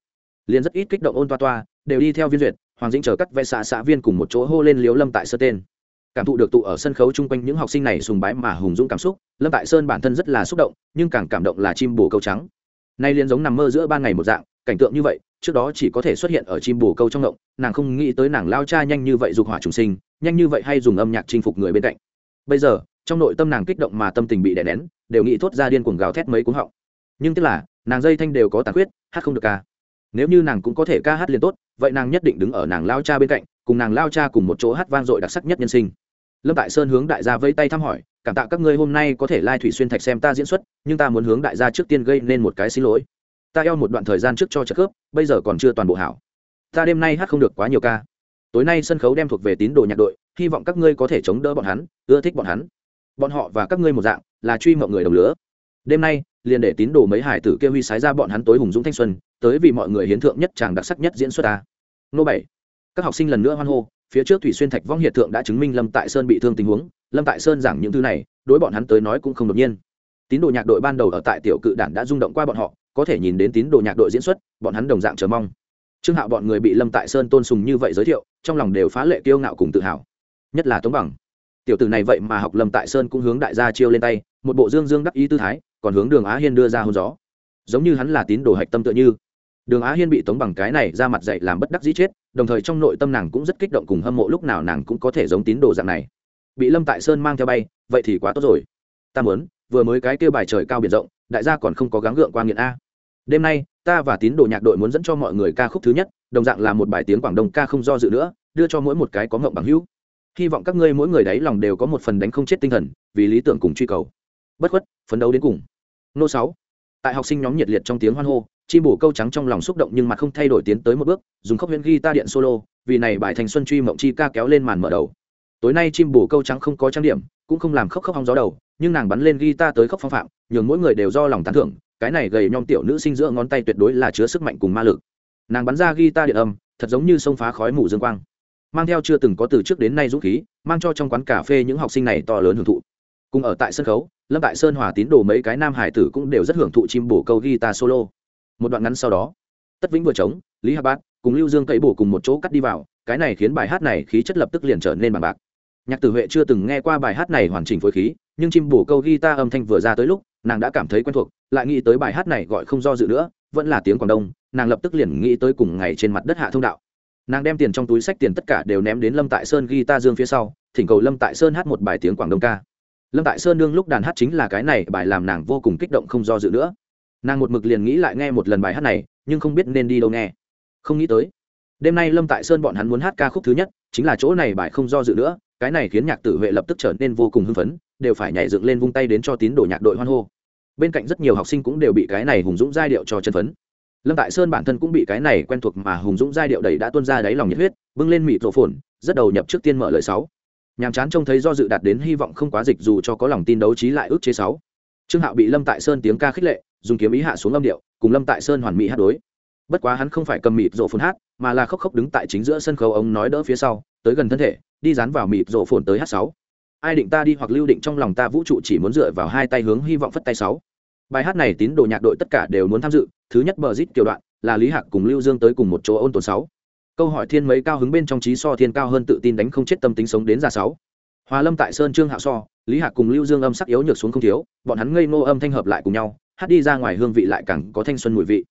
Liền rất ít kích động ôn toa toa, đều đi theo viên duyệt, hoàng dĩnh chờ cắt vẽ xã xã viên cùng một chỗ hô lên liếu lâm tại sơn tên. Cảm thụ được tụ ở sân khấu chung quanh những học sinh này sùng bái mà hùng dũng cảm xúc, lâm tại sơn bản thân rất là xúc động, nhưng càng cảm động là chim bồ câu trắng nay liền giống nằm mơ giữa ban ngày một dạng, cảnh tượng như vậy, trước đó chỉ có thể xuất hiện ở chim bồ câu trong động nàng không nghĩ tới nàng lao cha nhanh như vậy dục hỏa trùng sinh, nhanh như vậy hay dùng âm nhạc chinh phục người bên cạnh. Bây giờ, trong nội tâm nàng kích động mà tâm tình bị đè nén, đều nghĩ thốt ra điên cuồng gào thét mấy cuống họng. Nhưng tức là, nàng dây thanh đều có tàn khuyết, hát không được ca. Nếu như nàng cũng có thể ca hát liền tốt, vậy nàng nhất định đứng ở nàng lao cha bên cạnh, cùng nàng lao cha cùng một chỗ hát vang dội đặc sắc nhất nhân sinh. Lâm tại sơn hướng đại gia vây tay thăm hỏi cảm tạ các ngươi hôm nay có thể lai thủy xuyên thạch xem ta diễn xuất, nhưng ta muốn hướng đại gia trước tiên gây nên một cái xin lỗi. Ta eo một đoạn thời gian trước cho trợ khớp bây giờ còn chưa toàn bộ hảo. Ta đêm nay hát không được quá nhiều ca. Tối nay sân khấu đem thuộc về tín đồ nhạc đội, hy vọng các ngươi có thể chống đỡ bọn hắn, ưa thích bọn hắn. Bọn họ và các ngươi một dạng, là truy mọi người đồng lứa đêm nay, liền để tín đồ mấy hải tử kêu huy sái ra bọn hắn tối hùng dũng thanh xuân, tới vì mọi người hiến thượng nhất chàng đặc sắc nhất diễn xuất ta. Nô bảy. Các học sinh lần nữa hoan hô, phía trước thủy xuyên thạch vong hiện thượng đã chứng minh lâm tại sơn bị thương tình huống lâm tại sơn giảng những thứ này, đối bọn hắn tới nói cũng không đột nhiên. Tín đồ nhạc đội ban đầu ở tại tiểu cự đản đã rung động qua bọn họ, có thể nhìn đến tín đồ nhạc đội diễn xuất, bọn hắn đồng dạng chờ mong. Trương hạo bọn người bị lâm tại sơn tôn sùng như vậy giới thiệu, trong lòng đều phá lệ kiêu ngạo cùng tự hào. Nhất là tống bằng. Tiểu tử này vậy mà học lâm tại sơn cũng hướng đại gia chiêu lên tay, một bộ dương dương đắc ý tư thái, còn hướng đường á hiên đưa ra hôn gió. Giống như hắn là tín đồ hạch tâm tựa như. Đường á hiên bị tống bằng cái này ra mặt dạy làm bất đắc dĩ chết, đồng thời trong nội tâm nàng cũng rất kích động cùng hâm mộ, lúc nào nàng cũng có thể giống tín đồ dạng này bị lâm tại sơn mang theo bay, vậy thì quá tốt rồi. Ta muốn, vừa mới cái kêu bài trời cao biển rộng, đại gia còn không có gắng gượng qua nghiện a. Đêm nay, ta và tín đồ nhạc đội muốn dẫn cho mọi người ca khúc thứ nhất, đồng dạng là một bài tiếng quảng đông ca không do dự nữa, đưa cho mỗi một cái có ngộng bằng hữu. Hy vọng các ngươi mỗi người đấy lòng đều có một phần đánh không chết tinh thần, vì lý tưởng cùng truy cầu. Bất khuất, phấn đấu đến cùng. Nô sáu. Tại học sinh nhóm nhiệt liệt trong tiếng hoan hô, chim bổ câu trắng trong lòng xúc động nhưng mặt không thay đổi tiến tới một bước, dùng khóc huyễn ghi ta điện solo, vì này bài thành xuân truy mộng chi ca kéo lên màn mở đầu tối nay chim bổ câu trắng không có trang điểm, cũng không làm khóc khóc hong gió đầu, nhưng nàng bắn lên ghi ta tới khóc phong phạm, nhường mỗi người đều do lòng tán thưởng, cái này gầy nhom tiểu nữ sinh giữa ngón tay tuyệt đối là chứa sức mạnh cùng ma lực. Nàng bắn ra ghi ta điện âm, thật giống như sông phá khói mù dương quang. Mang theo chưa từng có từ trước đến nay dũng khí, mang cho trong quán cà phê những học sinh này to lớn hưởng thụ. Cùng ở tại sân khấu, lâm tại sơn hòa tín đồ mấy cái nam hải tử cũng đều rất hưởng thụ chim bổ câu guitar solo. Một đoạn ngắn sau đó, tất vĩnh vừa trống, lý hà bát cùng lưu dương cậy bổ cùng một chỗ cắt đi vào, cái này khiến bài hát này khí chất lập tức liền trở nên bằng bạc nhạc tử huệ chưa từng nghe qua bài hát này hoàn chỉnh phối khí, nhưng chim bổ câu guitar âm thanh vừa ra tới lúc, nàng đã cảm thấy quen thuộc, lại nghĩ tới bài hát này gọi không do dự nữa, vẫn là tiếng quảng đông, nàng lập tức liền nghĩ tới cùng ngày trên mặt đất hạ thông đạo. Nàng đem tiền trong túi sách tiền tất cả đều ném đến lâm tại sơn guitar dương phía sau, thỉnh cầu lâm tại sơn hát một bài tiếng quảng đông ca. Lâm tại sơn đương lúc đàn hát chính là cái này, bài làm nàng vô cùng kích động không do dự nữa. Nàng một mực liền nghĩ lại nghe một lần bài hát này, nhưng không biết nên đi đâu nghe. Không nghĩ tới, đêm nay lâm tại sơn bọn hắn muốn hát ca khúc thứ nhất, chính là chỗ này bài không do dự nữa cái này khiến nhạc tử huệ lập tức trở nên vô cùng hưng phấn, đều phải nhảy dựng lên vung tay đến cho tín đồ nhạc đội hoan hô. Bên cạnh rất nhiều học sinh cũng đều bị cái này hùng dũng giai điệu cho chân phấn. Lâm tại sơn bản thân cũng bị cái này quen thuộc mà hùng dũng giai điệu đầy đã tuôn ra đáy lòng nhiệt huyết, bưng lên mịt rổ phồn, rất đầu nhập trước tiên mở lời sáu. Nhàm chán trông thấy do dự đạt đến hy vọng không quá dịch dù cho có lòng tin đấu trí lại ước chế sáu. Trương hạo bị lâm tại sơn tiếng ca khích lệ, dùng kiếm ý hạ xuống âm điệu, cùng lâm tại sơn hoàn mỹ hát đối. Bất quá hắn không phải cầm mịt rộ phồn hát, mà là khóc khóc đứng tại chính giữa sân khấu ông nói đỡ phía sau, tới gần thân thể đi dán vào mịp rộ phồn tới h sáu. Ai định ta đi hoặc lưu định trong lòng ta vũ trụ chỉ muốn dựa vào hai tay hướng hy vọng phất tay sáu. Bài hát này tín đồ nhạc đội tất cả đều muốn tham dự, thứ nhất bờ rít kiểu đoạn, là lý hạc cùng lưu dương tới cùng một chỗ ôn tồn sáu. Câu hỏi thiên mấy cao hứng bên trong trí so thiên cao hơn tự tin đánh không chết tâm tính sống đến ra sáu. Hòa lâm tại sơn trương hạ so, lý hạc cùng lưu dương âm sắc yếu nhược xuống không thiếu, bọn hắn ngây ngô âm thanh hợp lại cùng nhau, hát đi ra ngoài hương vị lại càng có thanh xuân mùi vị.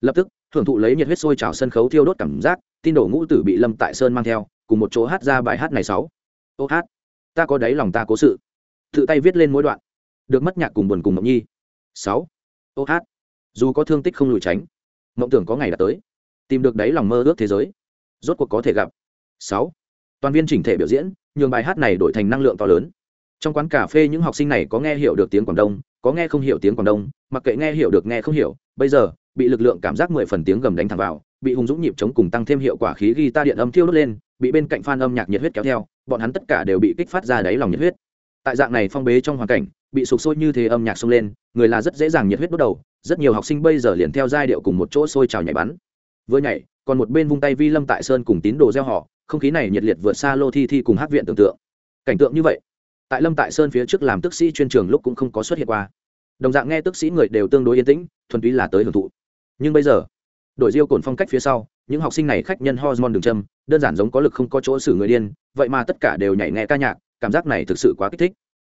Lập tức, thưởng thụ lấy nhiệt huyết sôi trào sân khấu thiêu đốt cảm giác, tin đổ ngũ tử bị lâm tại sơn mang theo cùng một chỗ hát ra bài hát này sáu. Ô hát, ta có đáy lòng ta cố sự. Tự tay viết lên mỗi đoạn. Được mất nhạc cùng buồn cùng mộng nhi. Sáu. Ô hát, dù có thương tích không lùi tránh, mộng tưởng có ngày đã tới. Tìm được đáy lòng mơ ước thế giới, rốt cuộc có thể gặp. Sáu. Toàn viên chỉnh thể biểu diễn, nhường bài hát này đổi thành năng lượng to lớn. Trong quán cà phê những học sinh này có nghe hiểu được tiếng quảng đông, có nghe không hiểu tiếng quảng đông, mặc kệ nghe hiểu được nghe không hiểu, bây giờ, bị lực lượng cảm giác mười phần tiếng gầm đánh thẳng vào bị hùng dũng nhịp chống cùng tăng thêm hiệu quả khí ghi ta điện âm thiêu đốt lên, bị bên cạnh phan âm nhạc nhiệt huyết kéo theo, bọn hắn tất cả đều bị kích phát ra đáy lòng nhiệt huyết. Tại dạng này phong bế trong hoàn cảnh, bị sụp sôi như thế âm nhạc xông lên, người là rất dễ dàng nhiệt huyết đốt đầu, rất nhiều học sinh bây giờ liền theo giai điệu cùng một chỗ sôi trào nhảy bắn. Vừa nhảy, còn một bên vung tay vi lâm tại sơn cùng tín đồ gieo họ, không khí này nhiệt liệt vượt xa lô thi thi cùng hát viện tưởng tượng. Cảnh tượng như vậy, tại lâm tại sơn phía trước làm tức sĩ chuyên trường lúc cũng không có xuất hiện qua. Đồng dạng nghe tức sĩ người đều tương đối yên tĩnh, thuần túy là tới hưởng thụ. Nhưng bây giờ đội diêu cồn phong cách phía sau, những học sinh này khách nhân hormone đường châm, đơn giản giống có lực không có chỗ xử người điên, vậy mà tất cả đều nhảy nghe ca nhạc, cảm giác này thực sự quá kích thích.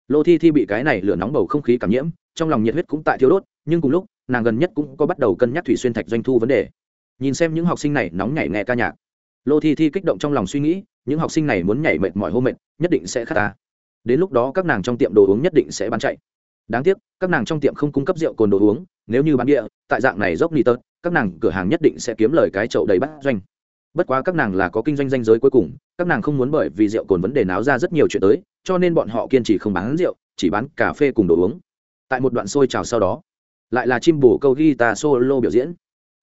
Lô thi thi bị cái này lửa nóng bầu không khí cảm nhiễm, trong lòng nhiệt huyết cũng tại thiếu đốt, nhưng cùng lúc, nàng gần nhất cũng có bắt đầu cân nhắc thủy xuyên thạch doanh thu vấn đề. Nhìn xem những học sinh này nóng nhảy nghe ca nhạc, lô thi thi kích động trong lòng suy nghĩ, những học sinh này muốn nhảy mệt mỏi hô mệt, nhất định sẽ khát ta. Đến lúc đó các nàng trong tiệm đồ uống nhất định sẽ bán chạy. Đáng tiếc, các nàng trong tiệm không cung cấp rượu cồn đồ uống, nếu như bán địa, tại dạng này dốc ni tớt các nàng cửa hàng nhất định sẽ kiếm lời cái chậu đầy bát doanh. Bất quá các nàng là có kinh doanh danh giới cuối cùng, các nàng không muốn bởi vì rượu cồn vấn đề náo ra rất nhiều chuyện tới, cho nên bọn họ kiên trì không bán rượu, chỉ bán cà phê cùng đồ uống. Tại một đoạn sôi trào sau đó, lại là chim bổ câu guitar solo biểu diễn.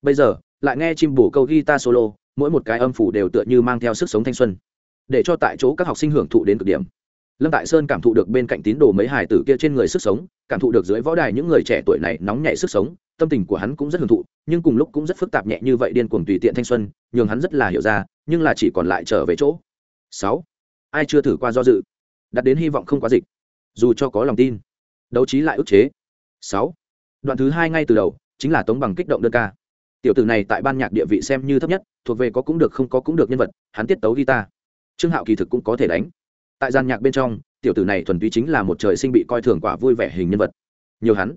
Bây giờ, lại nghe chim bổ câu guitar solo, mỗi một cái âm phủ đều tựa như mang theo sức sống thanh xuân. Để cho tại chỗ các học sinh hưởng thụ đến cực điểm. Lâm tại sơn cảm thụ được bên cạnh tín đồ mấy hài tử kia trên người sức sống, cảm thụ được dưới võ đài những người trẻ tuổi này nóng nhảy sức sống tâm tình của hắn cũng rất hưởng thụ, nhưng cùng lúc cũng rất phức tạp nhẹ như vậy điên cuồng tùy tiện thanh xuân, nhường hắn rất là hiểu ra, nhưng là chỉ còn lại trở về chỗ. Sáu, ai chưa thử qua do dự? Đặt đến hy vọng không quá dịch. Dù cho có lòng tin, đấu trí lại ức chế. Sáu, đoạn thứ hai ngay từ đầu, chính là tống bằng kích động đơn ca. Tiểu tử này tại ban nhạc địa vị xem như thấp nhất, thuộc về có cũng được không có cũng được nhân vật, hắn tiết tấu guitar. Trương hạo kỳ thực cũng có thể đánh. Tại gian nhạc bên trong, tiểu tử này thuần túy chính là một trời sinh bị coi thường quả vui vẻ hình nhân vật. Nhiều hắn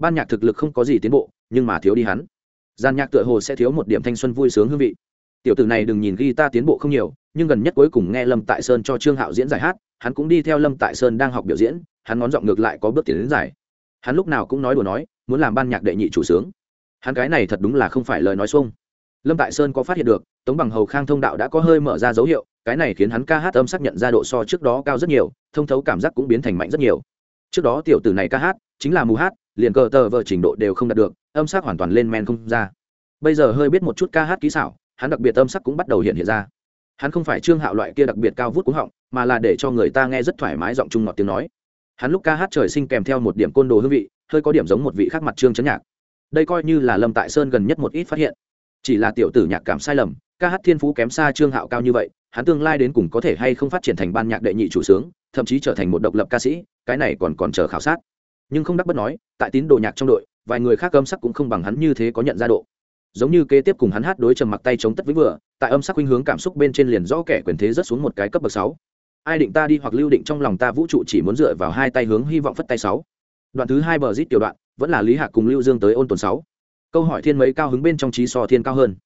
ban nhạc thực lực không có gì tiến bộ, nhưng mà thiếu đi hắn. Gian nhạc tựa hồ sẽ thiếu một điểm thanh xuân vui sướng hương vị. Tiểu tử này đừng nhìn ghi ta tiến bộ không nhiều, nhưng gần nhất cuối cùng nghe lâm tại sơn cho trương hạo diễn giải hát, hắn cũng đi theo lâm tại sơn đang học biểu diễn, hắn ngón giọng ngược lại có bước tiến đến giải. Hắn lúc nào cũng nói đùa nói, muốn làm ban nhạc đệ nhị chủ sướng. Hắn cái này thật đúng là không phải lời nói xuông. Lâm tại sơn có phát hiện được, tống bằng hầu khang thông đạo đã có hơi mở ra dấu hiệu, cái này khiến hắn ca hát âm xác nhận ra độ so trước đó cao rất nhiều, thông thấu cảm giác cũng biến thành mạnh rất nhiều. Trước đó tiểu tử này ca hát, chính là mù hát liền cờ tờ vợ trình độ đều không đạt được, âm sắc hoàn toàn lên men không ra. Bây giờ hơi biết một chút ca hát kỹ xảo, hắn đặc biệt âm sắc cũng bắt đầu hiện hiện ra. Hắn không phải trương hạo loại kia đặc biệt cao vút cúng họng, mà là để cho người ta nghe rất thoải mái giọng trung ngọt tiếng nói. Hắn lúc ca hát trời sinh kèm theo một điểm côn đồ hương vị, hơi có điểm giống một vị khác mặt trương chấn nhạc. Đây coi như là lâm tại sơn gần nhất một ít phát hiện. Chỉ là tiểu tử nhạc cảm sai lầm, ca hát thiên phú kém xa trương hạo cao như vậy, hắn tương lai đến cùng có thể hay không phát triển thành ban nhạc đệ nhị chủ sướng, thậm chí trở thành một độc lập ca sĩ, cái này còn còn chờ khảo sát nhưng không đắc bất nói, tại tín đồ nhạc trong đội, vài người khác âm sắc cũng không bằng hắn như thế có nhận ra độ. Giống như kế tiếp cùng hắn hát đối trầm mặc tay chống tất vĩnh vừa, tại âm sắc khuynh hướng cảm xúc bên trên liền rõ kẻ quyền thế rất xuống một cái cấp bậc sáu. Ai định ta đi hoặc lưu định trong lòng ta vũ trụ chỉ muốn dựa vào hai tay hướng hy vọng phất tay sáu. Đoạn thứ hai bờ rít tiểu đoạn, vẫn là lý hạc cùng lưu dương tới ôn tuần sáu. Câu hỏi thiên mấy cao hứng bên trong trí so thiên cao hơn.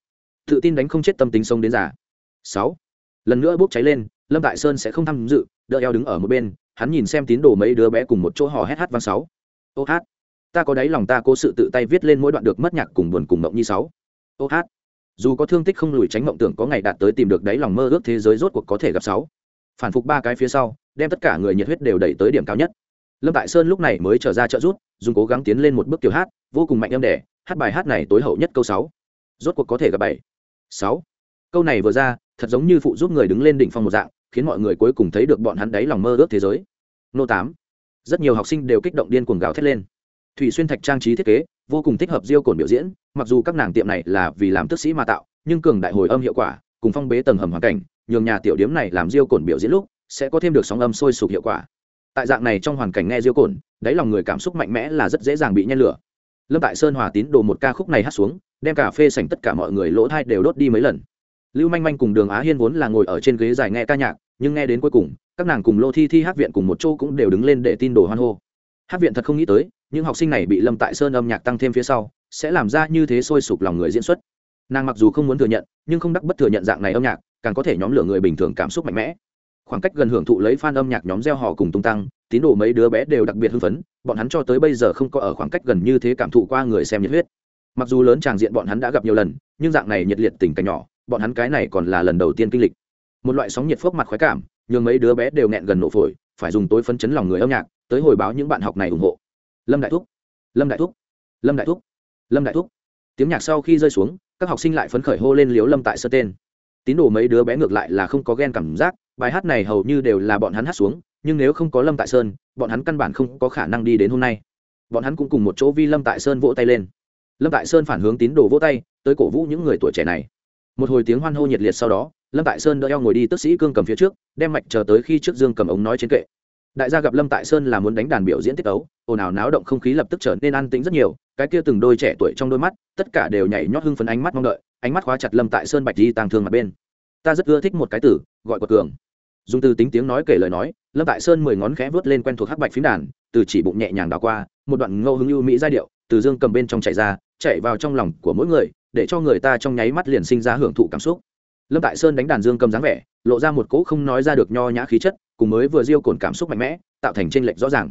Tự tin đánh không chết tâm tính sông đến giả sáu. Lần nữa bốc cháy lên, lâm đại sơn sẽ không tham dự đỡ eo đứng ở một bên, hắn nhìn xem tín đồ mấy đứa bé cùng một chỗ hò hét hát vang sáu ô hát, ta có đáy lòng ta cố sự tự tay viết lên mỗi đoạn được mất nhạc cùng buồn cùng mộng như sáu. Ô hát, dù có thương tích không lùi tránh mộng tưởng có ngày đạt tới tìm được đáy lòng mơ ước thế giới rốt cuộc có thể gặp sáu. Phản phục ba cái phía sau, đem tất cả người nhiệt huyết đều đẩy tới điểm cao nhất. Lâm tại sơn lúc này mới trở ra trợ rút dùng cố gắng tiến lên một bước tiểu hát, vô cùng mạnh âm đẻ, hát bài hát này tối hậu nhất câu sáu. Rốt cuộc có thể gặp bảy. Sáu. Câu này vừa ra, thật giống như phụ giúp người đứng lên đỉnh phong một dạng, khiến mọi người cuối cùng thấy được bọn hắn đáy lòng mơ ước thế giới. Nô tám rất nhiều học sinh đều kích động điên cuồng gào thét lên. Thủy xuyên thạch trang trí thiết kế, vô cùng thích hợp diêu cồn biểu diễn, mặc dù các nàng tiệm này là vì làm tức sĩ mà tạo, nhưng cường đại hồi âm hiệu quả, cùng phong bế tầng hầm hoàn cảnh, nhường nhà tiểu điếm này làm diêu cồn biểu diễn lúc, sẽ có thêm được sóng âm sôi sục hiệu quả. Tại dạng này trong hoàn cảnh nghe diêu cồn, đáy lòng người cảm xúc mạnh mẽ là rất dễ dàng bị nhen lửa. Lâm tại sơn hòa tín đồ một ca khúc này hát xuống, đem cà phê sành tất cả mọi người lỗ thai đều đốt đi mấy lần. Lưu manh manh cùng đường á hiên vốn là ngồi ở trên ghế dài nghe ca nhạc, nhưng nghe đến cuối cùng các nàng cùng lô thi thi hát viện cùng một chỗ cũng đều đứng lên để tin đồ hoan hô. Hát viện thật không nghĩ tới, những học sinh này bị lâm tại sơn âm nhạc tăng thêm phía sau, sẽ làm ra như thế sôi sục lòng người diễn xuất. Nàng mặc dù không muốn thừa nhận, nhưng không đắc bất thừa nhận dạng này âm nhạc, càng có thể nhóm lửa người bình thường cảm xúc mạnh mẽ. Khoảng cách gần hưởng thụ lấy f a n âm nhạc nhóm gieo họ cùng tung tăng, tín đồ mấy đứa bé đều đặc biệt hưng phấn, bọn hắn cho tới bây giờ không có ở khoảng cách gần như thế cảm thụ qua người xem nhiệt huyết. Mặc dù lớn tràng diện bọn hắn đã gặp nhiều lần, nhưng dạng này nhiệt liệt tình cảnh nhỏ, bọn hắn cái này còn là lần đầu tiên kinh lịch. Một loại sóng nhiệt phước mặt khoái cảm nhưng mấy đứa bé đều nghẹn gần nổ phổi, phải dùng tối phấn chấn lòng người âm nhạc, tới hồi báo những bạn học này ủng hộ. Lâm đại thúc, lâm đại thúc, lâm đại thúc, lâm đại thúc. Tiếng nhạc sau khi rơi xuống, các học sinh lại phấn khởi hô lên liếu lâm tại sơ tên. Tín đồ mấy đứa bé ngược lại là không có ghen cảm giác, bài hát này hầu như đều là bọn hắn hát xuống, nhưng nếu không có lâm tại sơn, bọn hắn căn bản không có khả năng đi đến hôm nay. Bọn hắn cũng cùng một chỗ vi lâm tại sơn vỗ tay lên. Lâm tại sơn phản hướng tín đồ vỗ tay, tới cổ vũ những người tuổi trẻ này. Một hồi tiếng hoan hô nhiệt liệt sau đó lâm tại sơn đỡ eo ngồi đi, tức sĩ cương cầm phía trước, đem mạch chờ tới khi trước dương cầm ống nói trên kệ. Đại gia gặp lâm tại sơn là muốn đánh đàn biểu diễn tiết ấu, ồn ào náo động không khí lập tức trở nên an tĩnh rất nhiều, cái kia từng đôi trẻ tuổi trong đôi mắt, tất cả đều nhảy nhót hưng phấn ánh mắt mong đợi, ánh mắt khóa chặt lâm tại sơn bạch di tàng thương mặt bên. Ta rất ưa thích một cái tử, gọi quật cường. Dùng từ tính tiếng nói kể lời nói, lâm tại sơn mười ngón khẽ vớt lên quen thuộc hắc bạch phím đàn, từ chỉ bụng nhẹ nhàng đào qua, một đoạn ngâu hứng ưu mỹ giai điệu, từ dương cầm bên trong chạy ra chạy vào trong lòng của mỗi người, để cho người ta trong nháy mắt liền sinh ra hưởng thụ cảm xúc lâm tại sơn đánh đàn dương cầm dáng vẻ, lộ ra một cỗ không nói ra được nho nhã khí chất, cùng mới vừa diêu cồn cảm xúc mạnh mẽ, tạo thành tranh lệch rõ ràng.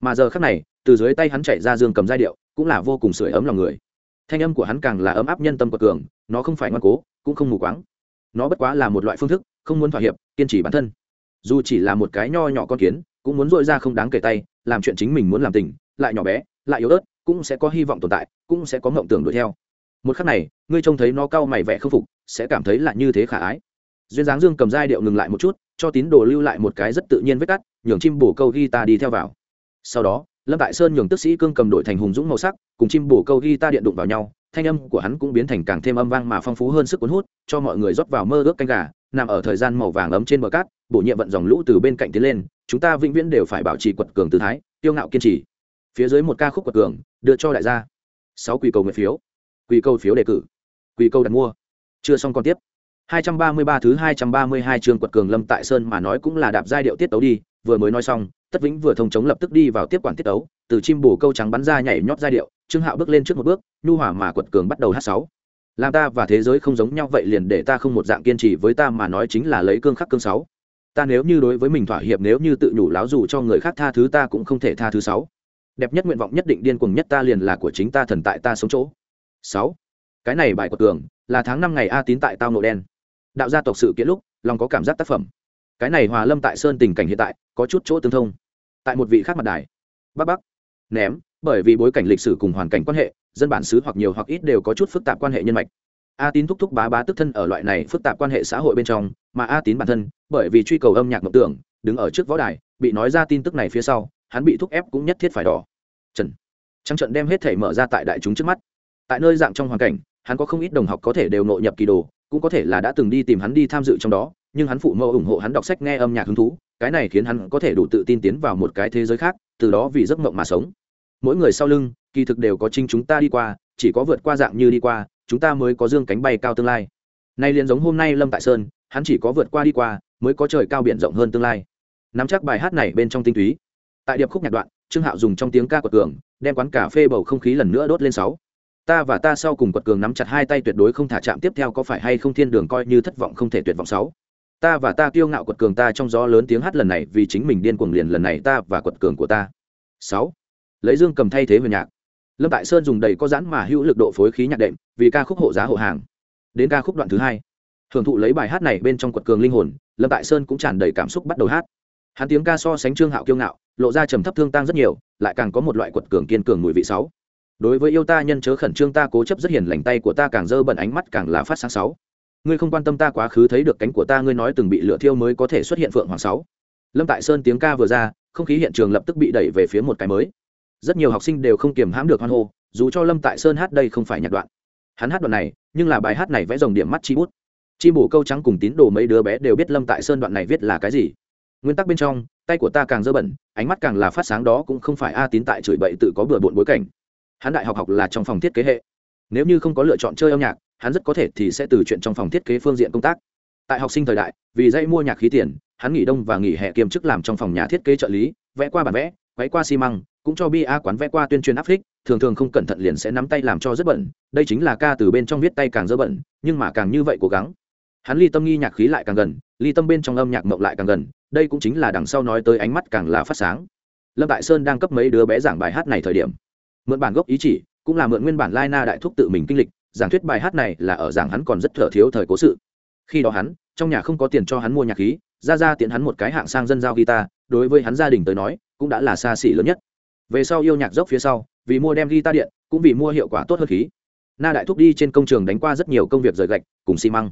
Mà giờ khác này, từ dưới tay hắn chạy ra dương cầm giai điệu, cũng là vô cùng sưởi ấm lòng người. Thanh âm của hắn càng là ấm áp nhân tâm của cường, nó không phải ngoan cố, cũng không mù quáng. Nó bất quá là một loại phương thức, không muốn thỏa hiệp, kiên trì bản thân. Dù chỉ là một cái nho nhỏ con kiến, cũng muốn dội ra không đáng kể tay, làm chuyện chính mình muốn làm tình, lại nhỏ bé, lại yếu ớt, cũng sẽ có hy vọng tồn tại, cũng sẽ có mộng tưởng đuổi theo một khắc này, ngươi trông thấy nó cau mày vẻ không phục, sẽ cảm thấy là như thế khả ái. Duyên dáng dương cầm giai điệu ngừng lại một chút, cho tín đồ lưu lại một cái rất tự nhiên vết cắt, nhường chim bổ câu ghi ta đi theo vào. Sau đó, lâm tại sơn nhường tức sĩ cương cầm đổi thành hùng dũng màu sắc, cùng chim bổ câu ghi ta điện đụng vào nhau, thanh âm của hắn cũng biến thành càng thêm âm vang mà phong phú hơn sức cuốn hút, cho mọi người rót vào mơ ước canh gà, nằm ở thời gian màu vàng ấm trên bờ cát, bổ nhiệm vận dòng lũ từ bên cạnh tiến lên, chúng ta vĩnh viễn đều phải bảo trì quật cường tư thái, tiêu ngạo kiên trì. Phía dưới một ca khúc quật cường, đưa cho đại gia. Sáu quỳ cầu nguyện phiếu quy câu phiếu đề cử quy câu đặt mua chưa xong còn tiếp 233 thứ 232 chương quật cường Lâm Tại Sơn mà nói cũng là đạp giai điệu tiết tấu đi, vừa mới nói xong, Tất Vĩnh vừa thông chống lập tức đi vào tiếp quản tiết tấu, từ chim bổ câu trắng bắn ra nhảy nhót giai điệu, Trương Hạo bước lên trước một bước, nhu hòa mà quật cường bắt đầu hát sáu. Làm ta và thế giới không giống nhau vậy liền để ta không một dạng kiên trì với ta mà nói chính là lấy cương khắc cương sáu. Ta nếu như đối với mình thỏa hiệp nếu như tự nhủ láo dù cho người khác tha thứ ta cũng không thể tha thứ sáu. Đẹp nhất nguyện vọng nhất định điên cuồng nhất ta liền là của chính ta thần tại ta sống chỗ sáu. Cái này bài của cường, là tháng năm ngày a tín tại tao nộ đen. Đạo gia tộc sự kiện lúc lòng có cảm giác tác phẩm. Cái này hòa lâm tại sơn tình cảnh hiện tại có chút chỗ tương thông. Tại một vị khác mặt đài. Bắc bắc ném bởi vì bối cảnh lịch sử cùng hoàn cảnh quan hệ dân bản xứ hoặc nhiều hoặc ít đều có chút phức tạp quan hệ nhân mạch. A tín thúc thúc bá bá tức thân ở loại này phức tạp quan hệ xã hội bên trong mà a tín bản thân bởi vì truy cầu âm nhạc mộng tưởng đứng ở trước võ đài bị nói ra tin tức này phía sau hắn bị thúc ép cũng nhất thiết phải đỏ. Trần. Trăng trận đem hết thể mở ra tại đại chúng trước mắt tại nơi dạng trong hoàn cảnh, hắn có không ít đồng học có thể đều nội nhập kỳ đồ, cũng có thể là đã từng đi tìm hắn đi tham dự trong đó, nhưng hắn phụ mẫu ủng hộ hắn đọc sách nghe âm nhạc hứng thú, cái này khiến hắn có thể đủ tự tin tiến vào một cái thế giới khác, từ đó vì giấc mộng mà sống. Mỗi người sau lưng, kỳ thực đều có chính chúng ta đi qua, chỉ có vượt qua dạng như đi qua, chúng ta mới có dương cánh bay cao tương lai. Nay liền giống hôm nay lâm tại sơn, hắn chỉ có vượt qua đi qua, mới có trời cao biển rộng hơn tương lai. Nắm chắc bài hát này bên trong tinh túy. Tại điệp khúc nhạc đoạn, trương hạo dùng trong tiếng ca của cường, đem quán cà phê bầu không khí lần nữa đốt lên sáu ta và ta sau cùng quật cường nắm chặt hai tay tuyệt đối không thả chạm tiếp theo có phải hay không thiên đường coi như thất vọng không thể tuyệt vọng sáu. Ta và ta kiêu ngạo quật cường ta trong gió lớn tiếng hát lần này vì chính mình điên cuồng liền lần này ta và quật cường của ta. Sáu. Lấy dương cầm thay thế huyền nhạc. Lâm tại sơn dùng đầy có giãn mà hữu lực độ phối khí nhạc đệm, vì ca khúc hộ giá hộ hàng. Đến ca khúc đoạn thứ hai. Hưởng thụ lấy bài hát này bên trong quật cường linh hồn, lâm tại sơn cũng tràn đầy cảm xúc bắt đầu hát. Hắn tiếng ca so sánh trương hạo kiêu ngạo, lộ ra trầm thấp thương tăng rất nhiều, lại càng có một loại quật cường kiên cường mùi vị sáu đối với yêu ta nhân chớ khẩn trương, ta cố chấp rất hiền lành, tay của ta càng dơ bẩn, ánh mắt càng là phát sáng sáu. Ngươi không quan tâm ta quá khứ, thấy được cánh của ta, ngươi nói từng bị lửa thiêu mới có thể xuất hiện phượng hoàng sáu. Lâm tại sơn tiếng ca vừa ra, không khí hiện trường lập tức bị đẩy về phía một cái mới. Rất nhiều học sinh đều không kiềm hãm được hoan hô, dù cho lâm tại sơn hát đây không phải nhạc đoạn. Hắn hát đoạn này, nhưng là bài hát này vẽ dòng điểm mắt chi bút. Chi bù câu trắng cùng tín đồ mấy đứa bé đều biết lâm tại sơn đoạn này viết là cái gì. Nguyên tắc bên trong, tay của ta càng dơ bẩn, ánh mắt càng là phát sáng, đó cũng không phải a tín tại chửi bậy tự có bừa bộn bối cảnh hắn đại học học là trong phòng thiết kế hệ. Nếu như không có lựa chọn chơi âm nhạc, hắn rất có thể thì sẽ từ chuyện trong phòng thiết kế phương diện công tác. Tại học sinh thời đại, vì dây mua nhạc khí tiền, hắn nghỉ đông và nghỉ hè kiêm chức làm trong phòng nhà thiết kế trợ lý, vẽ qua bản vẽ, quấy qua xi măng, cũng cho bia quán vẽ qua tuyên truyền áp phích, thường thường không cẩn thận liền sẽ nắm tay làm cho rất bẩn, đây chính là ca từ bên trong viết tay càng dơ bẩn, nhưng mà càng như vậy cố gắng. Hắn ly tâm nghi nhạc khí lại càng gần, ly tâm bên trong âm nhạc mộng lại càng gần, đây cũng chính là đằng sau nói tới ánh mắt càng là phát sáng. Lâm tại sơn đang cấp mấy đứa bé giảng bài hát này thời điểm mượn bản gốc ý chỉ, cũng là mượn nguyên bản lai na đại thúc tự mình kinh lịch, giảng thuyết bài hát này là ở giảng hắn còn rất thở thiếu thời cố sự. Khi đó hắn, trong nhà không có tiền cho hắn mua nhạc khí, ra ra tiện hắn một cái hạng sang dân giao guitar, đối với hắn gia đình tới nói, cũng đã là xa xỉ lớn nhất. Về sau yêu nhạc dốc phía sau, vì mua đem guitar điện, cũng vì mua hiệu quả tốt hơn khí. Na đại thúc đi trên công trường đánh qua rất nhiều công việc rời gạch, cùng xi măng.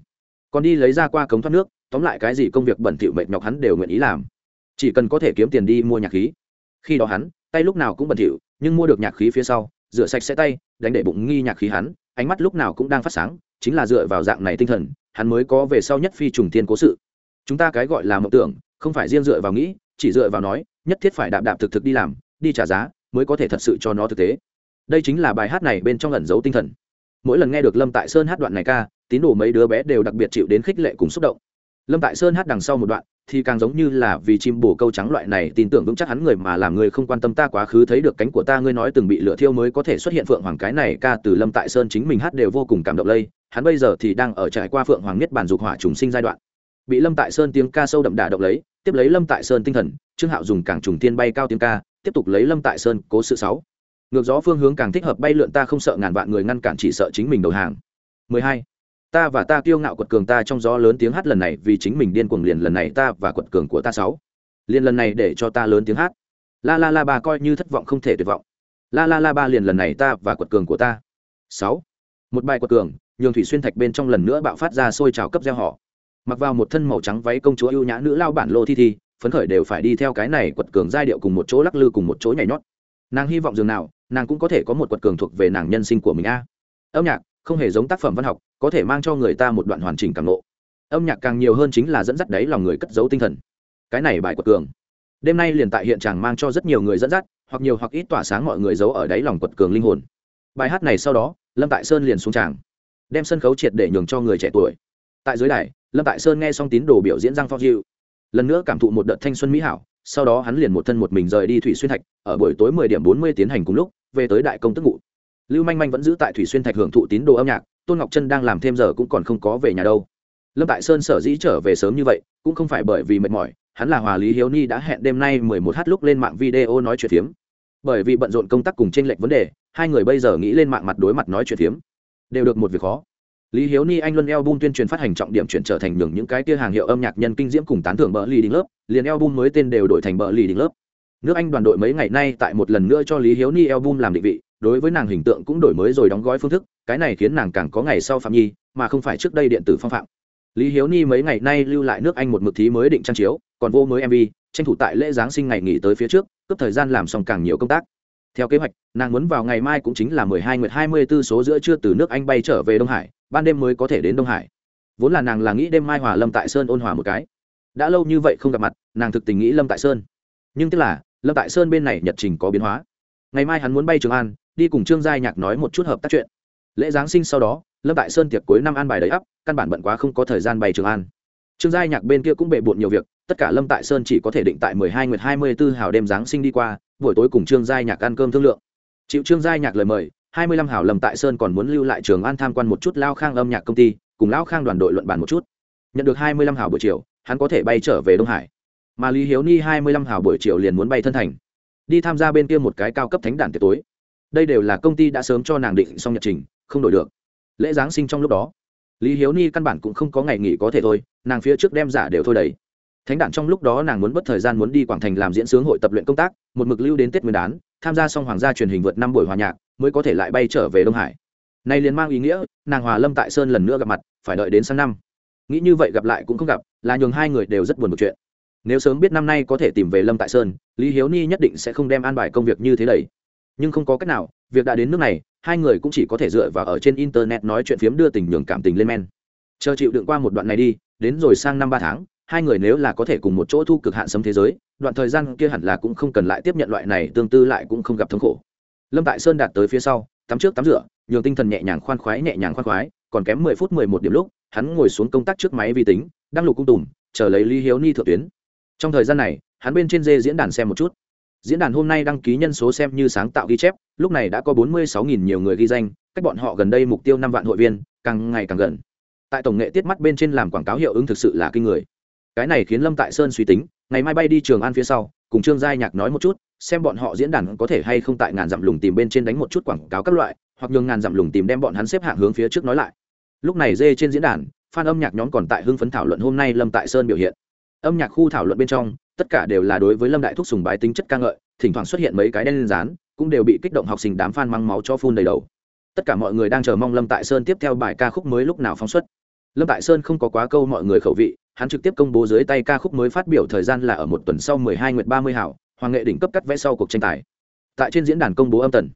Còn đi lấy ra qua cống thoát nước, tóm lại cái gì công việc bẩn thỉu mệt nhọc hắn đều nguyện ý làm. Chỉ cần có thể kiếm tiền đi mua nhạc khí. Khi đó hắn, tay lúc nào cũng bẩn thỉu nhưng mua được nhạc khí phía sau, rửa sạch sẽ tay, đánh để bụng nghi nhạc khí hắn, ánh mắt lúc nào cũng đang phát sáng, chính là dựa vào dạng này tinh thần, hắn mới có về sau nhất phi trùng tiên cố sự. Chúng ta cái gọi là mộng tưởng, không phải riêng dựa vào nghĩ, chỉ dựa vào nói, nhất thiết phải đạp đạp thực thực đi làm, đi trả giá, mới có thể thật sự cho nó thực tế. Đây chính là bài hát này bên trong ẩn giấu tinh thần. Mỗi lần nghe được lâm tại sơn hát đoạn này ca, tín đồ mấy đứa bé đều đặc biệt chịu đến khích lệ cùng xúc động. Lâm tại sơn hát đằng sau một đoạn thì càng giống như là vì chim bổ câu trắng loại này, tin tưởng vững chắc hắn người mà làm người không quan tâm ta quá khứ thấy được cánh của ta, ngươi nói từng bị lửa thiêu mới có thể xuất hiện phượng hoàng, cái này ca từ lâm tại sơn chính mình hát đều vô cùng cảm động lây. Hắn bây giờ thì đang ở trải qua phượng hoàng nhất bản dục hỏa trùng sinh giai đoạn. Bị lâm tại sơn tiếng ca sâu đậm đà động lấy, tiếp lấy lâm tại sơn tinh thần, trương hạo dùng càng trùng tiên bay cao tiếng ca, tiếp tục lấy lâm tại sơn cố sự sáu. Ngược gió phương hướng càng thích hợp bay lượn ta không sợ ngàn vạn người ngăn cản chỉ sợ chính mình đầu hàng. 12 ta và ta kiêu ngạo quật cường ta trong gió lớn tiếng hát lần này vì chính mình điên cuồng liền lần này ta và quật cường của ta sáu. Liền lần này để cho ta lớn tiếng hát. La la la ba coi như thất vọng không thể tuyệt vọng. La la la ba liền lần này ta và quật cường của ta. Sáu. Một bài quật cường, nhường thủy xuyên thạch bên trong lần nữa bạo phát ra sôi trào cấp gieo họ. Mặc vào một thân màu trắng váy công chúa ưu nhã nữ lao bản lô thi thi, phấn khởi đều phải đi theo cái này quật cường giai điệu cùng một chỗ lắc lư cùng một chỗ nhảy nhót. Nàng hy vọng dường nào, nàng cũng có thể có một quật cường thuộc về nàng nhân sinh của mình a. Âm nhạc không hề giống tác phẩm văn học có thể mang cho người ta một đoạn hoàn chỉnh càng nộ âm nhạc càng nhiều hơn chính là dẫn dắt đấy lòng người cất giấu tinh thần. Cái này bài quật cường. Đêm nay liền tại hiện tràng mang cho rất nhiều người dẫn dắt hoặc nhiều hoặc ít tỏa sáng mọi người giấu ở đáy lòng quật cường linh hồn. Bài hát này sau đó lâm tại sơn liền xuống tràng đem sân khấu triệt để nhường cho người trẻ tuổi. Tại dưới đài lâm tại sơn nghe xong tín đồ biểu diễn giang phong diệu, lần nữa cảm thụ một đợt thanh xuân mỹ hảo sau đó hắn liền một thân một mình rời đi thủy xuyên thạch ở buổi tối mười điểm bốn mươi tiến hành cùng lúc về tới đại công tức ngụ lưu manh manh vẫn giữ tại thủy xuyên thạch hưởng thụ tín đồ âm nhạc, tôn ngọc Trân đang làm thêm giờ cũng còn không có về nhà đâu. Lâm tại sơn sở dĩ trở về sớm như vậy, cũng không phải bởi vì mệt mỏi, hắn là hòa lý hiếu ni đã hẹn đêm nay mười một h lúc lên mạng video nói chuyện phiếm. Bởi vì bận rộn công tác cùng t r ê n lệch vấn đề, hai người bây giờ nghĩ lên mạng mặt đối mặt nói chuyện phiếm. Đều được một việc khó. Lý hiếu ni anh luân eo bum tuyên truyền phát hành trọng điểm chuyển trở thành nhường những cái tia hàng hiệu âm nhạc nhân kinh diễm cùng tán thưởng bờ lì đỉnh lớp, liền eo bum mới tên đều đổi thành bờ lì đỉnh lớp. Nước anh đoàn đội mấy ngày nay tại một lần nữa cho lý hiếu ni eo bum làm định vị đối với nàng hình tượng cũng đổi mới rồi đóng gói phương thức, cái này khiến nàng càng có ngày sau phạm nhi, mà không phải trước đây điện tử phong phạm. Lý hiếu ni mấy ngày nay lưu lại nước anh một mực thí mới định trang chiếu, còn vô mới mv tranh thủ tại lễ giáng sinh ngày nghỉ tới phía trước, cướp thời gian làm xong càng nhiều công tác. Theo kế hoạch, nàng muốn vào ngày mai cũng chính là mười hai nguyệt hai mươi b ố số giữa trưa từ nước anh bay trở về đông hải, ban đêm mới có thể đến đông hải. Vốn là nàng là nghĩ đêm mai hòa lâm tại sơn ôn hòa một cái. Đã lâu như vậy không gặp mặt, nàng thực tình nghĩ lâm tại sơn. Nhưng tức là, lâm tại sơn bên này nhật trình có biến hóa. Ngày mai hắn muốn bay trường an đi cùng trương giai nhạc nói một chút hợp tác chuyện. Lễ giáng sinh sau đó, lâm tại sơn tiệc cuối năm an bài đầy ắp, căn bản bận quá không có thời gian bày trường an. Trương giai nhạc bên kia cũng bề bộn nhiều việc, tất cả lâm tại sơn chỉ có thể định tại mười hai nguyệt hai mươi b ố hào đêm giáng sinh đi qua, buổi tối cùng trương giai nhạc ăn cơm thương lượng. Chịu trương giai nhạc lời mời, hai mươi lăm hào lâm tại sơn còn muốn lưu lại trường an tham quan một chút lao khang âm nhạc công ty, cùng lao khang đoàn đội luận bàn một chút. Nhận được hai mươi lăm hào buổi chiều, hắn có thể bay trở về đông hải. Mà lý hiếu ni hai mươi lăm hào buổi chiều liền muốn bay thân thành. Đi tham gia bên kia một cái cao cấp thánh đàn tiệc tối đây đều là công ty đã sớm cho nàng định xong nhật trình, không đổi được. Lễ giáng sinh trong lúc đó, lý hiếu ni căn bản cũng không có ngày nghỉ có thể thôi, nàng phía trước đem giả đều thôi đầy. Thánh đản trong lúc đó nàng muốn bất thời gian muốn đi quảng thành làm diễn sướng hội tập luyện công tác, một mực lưu đến tết nguyên đán, tham gia xong hoàng gia truyền hình vượt năm buổi hòa nhạc, mới có thể lại bay trở về đông hải. Này liền mang ý nghĩa, nàng hòa lâm tại sơn lần nữa gặp mặt, phải đợi đến sang năm. Nghĩ như vậy gặp lại cũng không gặp, là nhường hai người đều rất buồn một chuyện. Nếu sớm biết năm nay có thể tìm về lâm tại sơn, lý hiếu ni nhất định sẽ không đem an bài công việc như thế đầy nhưng không có cách nào, việc đã đến nước này, hai người cũng chỉ có thể dựa vào ở trên internet nói chuyện phiếm đưa tình nhường cảm tình lên men. Chờ chịu đựng qua một đoạn này đi, đến rồi sang năm ba tháng, hai người nếu là có thể cùng một chỗ thu cực hạn sấm thế giới, đoạn thời gian kia hẳn là cũng không cần lại tiếp nhận loại này tương tư lại cũng không gặp thống khổ. Lâm tại sơn đạt tới phía sau, tắm trước tắm rửa, nhường tinh thần nhẹ nhàng khoan khoái nhẹ nhàng khoan khoái, còn kém mười phút mười một điểm lúc, hắn ngồi xuống công tác trước máy vi tính, đăng lục cung tùm chờ lấy lý hiếu ni thượng tuyến. Trong thời gian này, hắn bên trên dê diễn đàn xem một chút diễn đàn hôm nay đăng ký nhân số xem như sáng tạo ghi chép, lúc này đã có bốn mươi sáu nghìn nhiều người ghi danh, cách bọn họ gần đây mục tiêu năm vạn hội viên, càng ngày càng gần. Tại tổng nghệ tiết mắt bên trên làm quảng cáo hiệu ứng thực sự là kinh người. Cái này khiến lâm tại sơn suy tính, ngày mai bay đi trường an phía sau, cùng trương giai nhạc nói một chút, xem bọn họ diễn đàn có thể hay không tại ngàn dặm lùng tìm bên trên đánh một chút quảng cáo các loại, hoặc nhường ngàn dặm lùng tìm đem bọn hắn xếp hạng hướng phía trước nói lại. Lúc này dê trên diễn đàn, fan âm nhạc nhóm còn tại hưng phấn thảo luận hôm nay lâm tại sơn biểu hiện. Âm nhạc khu thảo luận bên trong tất cả đều là đối với lâm đại thúc sùng bái tính chất ca ngợi, thỉnh thoảng xuất hiện mấy cái đen lên rán cũng đều bị kích động học sinh đám fan mang máu cho phun đầy đầu. Tất cả mọi người đang chờ mong lâm tại sơn tiếp theo bài ca khúc mới lúc nào phóng xuất. Lâm tại sơn không có quá câu mọi người khẩu vị, hắn trực tiếp công bố dưới tay ca khúc mới phát biểu thời gian là ở một tuần sau 12 nguyệt 30 hảo, hoàng nghệ đỉnh cấp cắt vẽ sau cuộc tranh tài. Tại trên diễn đàn công bố âm tần,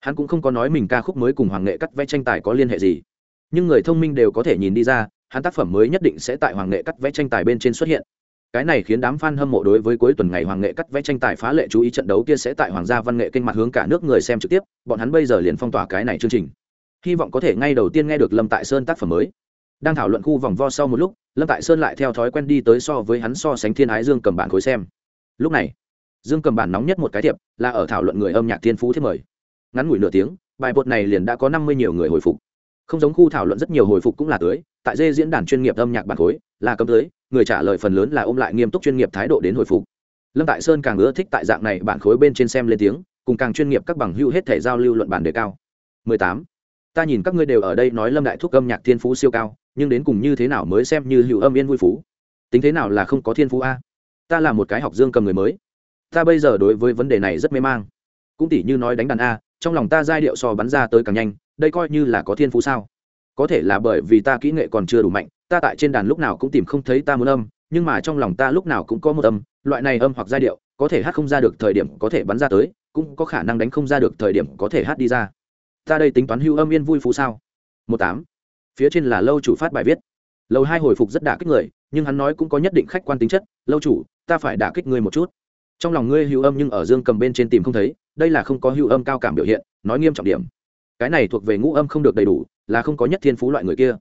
hắn cũng không có nói mình ca khúc mới cùng hoàng nghệ cắt vẽ tranh tài có liên hệ gì. Nhưng người thông minh đều có thể nhìn đi ra, hắn tác phẩm mới nhất định sẽ tại hoàng nghệ cắt vẽ tranh tài bên trên xuất hiện cái này khiến đám fan hâm mộ đối với cuối tuần ngày hoàng nghệ cắt vẽ tranh tài phá lệ chú ý trận đấu kia sẽ tại hoàng gia văn nghệ kênh mặt hướng cả nước người xem trực tiếp, bọn hắn bây giờ liền phong tỏa cái này chương trình. Hy vọng có thể ngay đầu tiên nghe được lâm tại sơn tác phẩm mới. Đang thảo luận khu vòng vo sau một lúc, lâm tại sơn lại theo thói quen đi tới so với hắn so sánh thiên ái dương cầm bản khối xem. Lúc này, dương cầm bản nóng nhất một cái thiệp, là ở thảo luận người âm nhạc thiên phú thiết mời. Ngắn ngủi nửa tiếng, bài bột này liền đã có năm mươi nhiều người hồi phục không giống khu thảo luận rất nhiều hồi phục cũng là tưới, tại dê diễn đàn chuyên nghiệp âm nhạc bản khối, là cấm tưới, người trả lời phần lớn là ôm lại nghiêm túc chuyên nghiệp thái độ đến hồi phục. Lâm tại sơn càng ưa thích tại dạng này bản khối bên trên xem lên tiếng, cùng càng chuyên nghiệp các bằng hữu hết thể giao lưu luận bản đề cao. 18. ta nhìn các ngươi đều ở đây nói lâm đại thúc âm nhạc thiên phú siêu cao, nhưng đến cùng như thế nào mới xem như hữu âm yên vui phú? Tính thế nào là không có thiên phú a? Ta là một cái học dương cầm người mới. Ta bây giờ đối với vấn đề này rất mê mang. Cũng tỉ như nói đánh đàn a, trong lòng ta giai điệu so bắn ra tới càng nhanh đây coi như là có thiên phú sao? Có thể là bởi vì ta kỹ nghệ còn chưa đủ mạnh, ta tại trên đàn lúc nào cũng tìm không thấy ta muốn âm, nhưng mà trong lòng ta lúc nào cũng có một âm, loại này âm hoặc giai điệu, có thể hát không ra được thời điểm có thể bắn ra tới, cũng có khả năng đánh không ra được thời điểm có thể hát đi ra. Ta đây tính toán hưu âm yên vui phú sao? Một tám. Phía trên là lâu chủ phát bài viết. Lâu hai hồi phục rất đả kích người, nhưng hắn nói cũng có nhất định khách quan tính chất, lâu chủ, ta phải đả kích ngươi một chút. Trong lòng ngươi hưu âm nhưng ở dương cầm bên trên tìm không thấy, đây là không có hưu âm cao cảm biểu hiện, nói nghiêm trọng điểm cái này thuộc về ngũ âm không được đầy đủ, là không có nhất thiên phú loại người kia.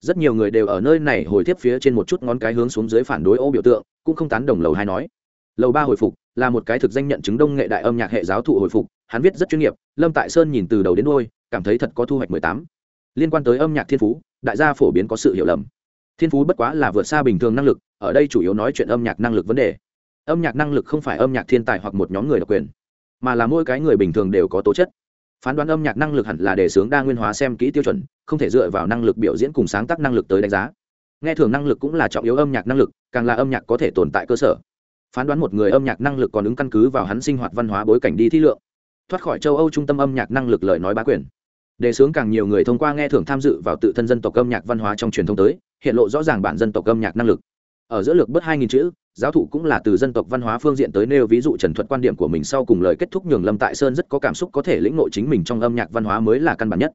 Rất nhiều người đều ở nơi này hồi tiếp phía trên một chút ngón cái hướng xuống dưới phản đối ô biểu tượng, cũng không tán đồng lầu hai nói. Lầu ba hồi phục, là một cái thực danh nhận chứng đông nghệ đại âm nhạc hệ giáo thụ hồi phục, hắn viết rất chuyên nghiệp, lâm tại sơn nhìn từ đầu đến đôi cảm thấy thật có thu hoạch mười tám. Liên quan tới âm nhạc thiên phú, đại gia phổ biến có sự hiểu lầm. Thiên phú bất quá là vượt xa bình thường năng lực, ở đây chủ yếu nói chuyện âm nhạc năng lực vấn đề. Âm nhạc năng lực không phải âm nhạc thiên tài hoặc một nhóm người độc quyền, mà là mỗi cái người bình thường đều có tố chất phán đoán âm nhạc năng lực hẳn là đề sướng đa nguyên hóa xem kỹ tiêu chuẩn, không thể dựa vào năng lực biểu diễn cùng sáng tác năng lực tới đánh giá. Nghe thường năng lực cũng là trọng yếu âm nhạc năng lực, càng là âm nhạc có thể tồn tại cơ sở. Phán đoán một người âm nhạc năng lực còn ứng căn cứ vào hắn sinh hoạt văn hóa bối cảnh đi thi lượng. Thoát khỏi châu âu trung tâm âm nhạc năng lực lời nói bá quyền. Đề xướng càng nhiều người thông qua nghe thưởng tham dự vào tự thân dân tộc âm nhạc văn hóa trong truyền thông tới, hiện lộ rõ ràng bản dân tộc âm nhạc năng lực ở giữa lược bớt hai nghìn chữ, giáo thụ cũng là từ dân tộc văn hóa phương diện tới nêu ví dụ trần thuật quan điểm của mình sau cùng lời kết thúc nhường lâm tại sơn rất có cảm xúc có thể lĩnh ngộ chính mình trong âm nhạc văn hóa mới là căn bản nhất.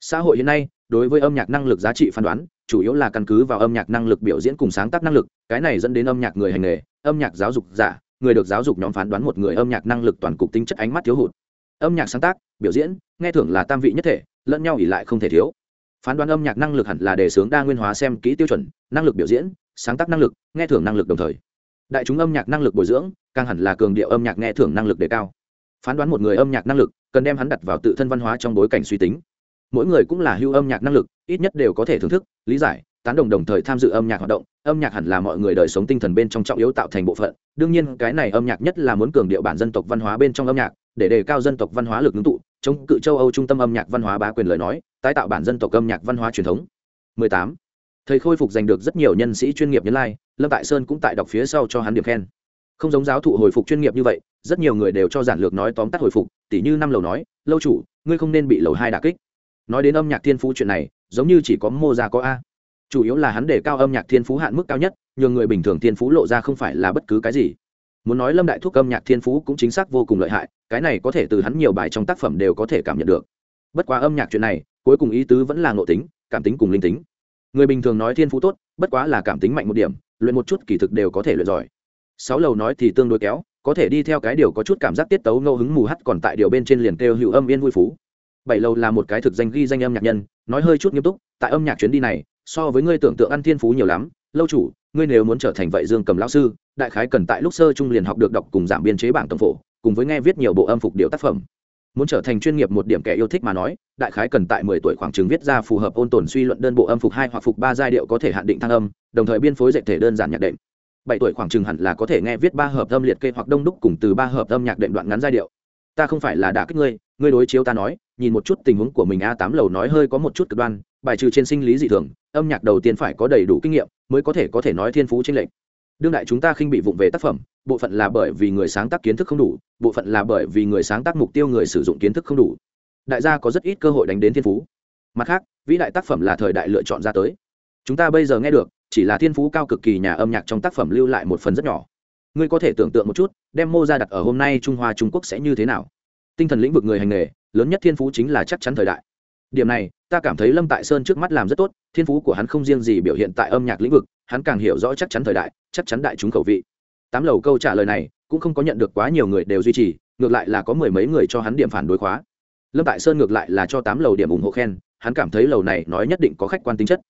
Xã hội hiện nay, đối với âm nhạc năng lực giá trị phán đoán, chủ yếu là căn cứ vào âm nhạc năng lực biểu diễn cùng sáng tác năng lực, cái này dẫn đến âm nhạc người hành nghề, âm nhạc giáo dục giả, người được giáo dục nhóm phán đoán một người âm nhạc năng lực toàn cục tính chất ánh mắt thiếu hụt. Âm nhạc sáng tác, biểu diễn, nghe thưởng là tam vị nhất thể, lẫn nhau ỉ lại không thể thiếu. Phán đoán âm nhạc năng lực hẳn là đề xướng đa nguyên hóa xem kỹ tiêu chuẩn, năng lực biểu diễn sáng tác năng lực, nghe thưởng năng lực đồng thời. Đại chúng âm nhạc năng lực bồi dưỡng, càng hẳn là cường điệu âm nhạc nghe thưởng năng lực đề cao. Phán đoán một người âm nhạc năng lực, cần đem hắn đặt vào tự thân văn hóa trong bối cảnh suy tính. Mỗi người cũng là hưu âm nhạc năng lực, ít nhất đều có thể thưởng thức, lý giải, tán đồng đồng thời tham dự âm nhạc hoạt động. Âm nhạc hẳn là mọi người đời sống tinh thần bên trong trọng yếu tạo thành bộ phận. Đương nhiên, cái này âm nhạc nhất là muốn cường điệu bản dân tộc văn hóa bên trong âm nhạc, để đề cao dân tộc văn hóa lực ngưng tụ, chống cự châu âu trung tâm âm nhạc văn hóa bá quyền lời nói, tái tạo bản dân tộc âm nhạc văn hóa truyền thống. 18 thầy khôi phục giành được rất nhiều nhân sĩ chuyên nghiệp nhân lai, lâm tại sơn cũng tại đọc phía sau cho hắn điểm khen. Không giống giáo thụ hồi phục chuyên nghiệp như vậy, rất nhiều người đều cho giản lược nói tóm tắt hồi phục, tỉ như năm lầu nói, lâu chủ, ngươi không nên bị lầu hai đà kích. Nói đến âm nhạc thiên phú chuyện này, giống như chỉ có mô ra có a. Chủ yếu là hắn để cao âm nhạc thiên phú hạn mức cao nhất, nhường người bình thường thiên phú lộ ra không phải là bất cứ cái gì. Muốn nói lâm đại thuốc âm nhạc thiên phú cũng chính xác vô cùng lợi hại, cái này có thể từ hắn nhiều bài trong tác phẩm đều có thể cảm nhận được. Bất quá âm nhạc chuyện này, cuối cùng ý tứ vẫn là ngộ tính, cảm tính cùng linh tính người bình thường nói thiên phú tốt, bất quá là cảm tính mạnh một điểm, luyện một chút kỳ thực đều có thể luyện giỏi. Sáu lầu nói thì tương đối kéo, có thể đi theo cái điều có chút cảm giác tiết tấu ngẫu hứng mù hắt còn tại điều bên trên liền kêu hữu âm yên vui phú. Bảy lầu là một cái thực danh ghi danh âm nhạc nhân, nói hơi chút nghiêm túc, tại âm nhạc chuyến đi này, so với ngươi tưởng tượng ăn thiên phú nhiều lắm. Lâu chủ, ngươi nếu muốn trở thành vậy dương cầm lão sư, đại khái cần tại lúc sơ trung liền học được đọc cùng giảm biên chế bảng tổng phổ, cùng với nghe viết nhiều bộ âm phục điệu tác phẩm muốn trở thành chuyên nghiệp một điểm kẻ yêu thích mà nói, đại khái cần tại mười tuổi khoảng chừng viết ra phù hợp ôn tồn suy luận đơn bộ âm phục hai hoặc phục ba giai điệu có thể hạn định thăng âm, đồng thời biên phối dạy thể đơn giản nhạc đệm. Bảy tuổi khoảng chừng hẳn là có thể nghe viết ba hợp âm liệt kê hoặc đông đúc cùng từ ba hợp âm nhạc đệm đoạn ngắn giai điệu. Ta không phải là đả kích ngươi ngươi đối chiếu ta nói, nhìn một chút tình huống của mình a tám lầu nói hơi có một chút cực đoan, bài trừ trên sinh lý dị thường, âm nhạc đầu tiên phải có đầy đủ kinh nghiệm mới có thể có thể nói thiên phú trên lệnh đương đại chúng ta khinh bị vụng về tác phẩm, bộ phận là bởi vì người sáng tác kiến thức không đủ, bộ phận là bởi vì người sáng tác mục tiêu người sử dụng kiến thức không đủ. Đại gia có rất ít cơ hội đánh đến thiên phú. Mặt khác, vĩ đại tác phẩm là thời đại lựa chọn ra tới. Chúng ta bây giờ nghe được, chỉ là thiên phú cao cực kỳ nhà âm nhạc trong tác phẩm lưu lại một phần rất nhỏ. Ngươi có thể tưởng tượng một chút, đem mô ra đặt ở hôm nay trung hoa trung quốc sẽ như thế nào? Tinh thần lĩnh vực người hành nghề, lớn nhất thiên phú chính là chắc chắn thời đại. Điểm này, ta cảm thấy lâm tại sơn trước mắt làm rất tốt, thiên phú của hắn không riêng gì biểu hiện tại âm nhạc lĩnh vực hắn càng hiểu rõ chắc chắn thời đại, chắc chắn đại chúng khẩu vị. Tám lầu câu trả lời này, cũng không có nhận được quá nhiều người đều duy trì, ngược lại là có mười mấy người cho hắn điểm phản đối khóa. Lâm tại sơn ngược lại là cho tám lầu điểm ủng hộ khen, hắn cảm thấy lầu này nói nhất định có khách quan tính chất.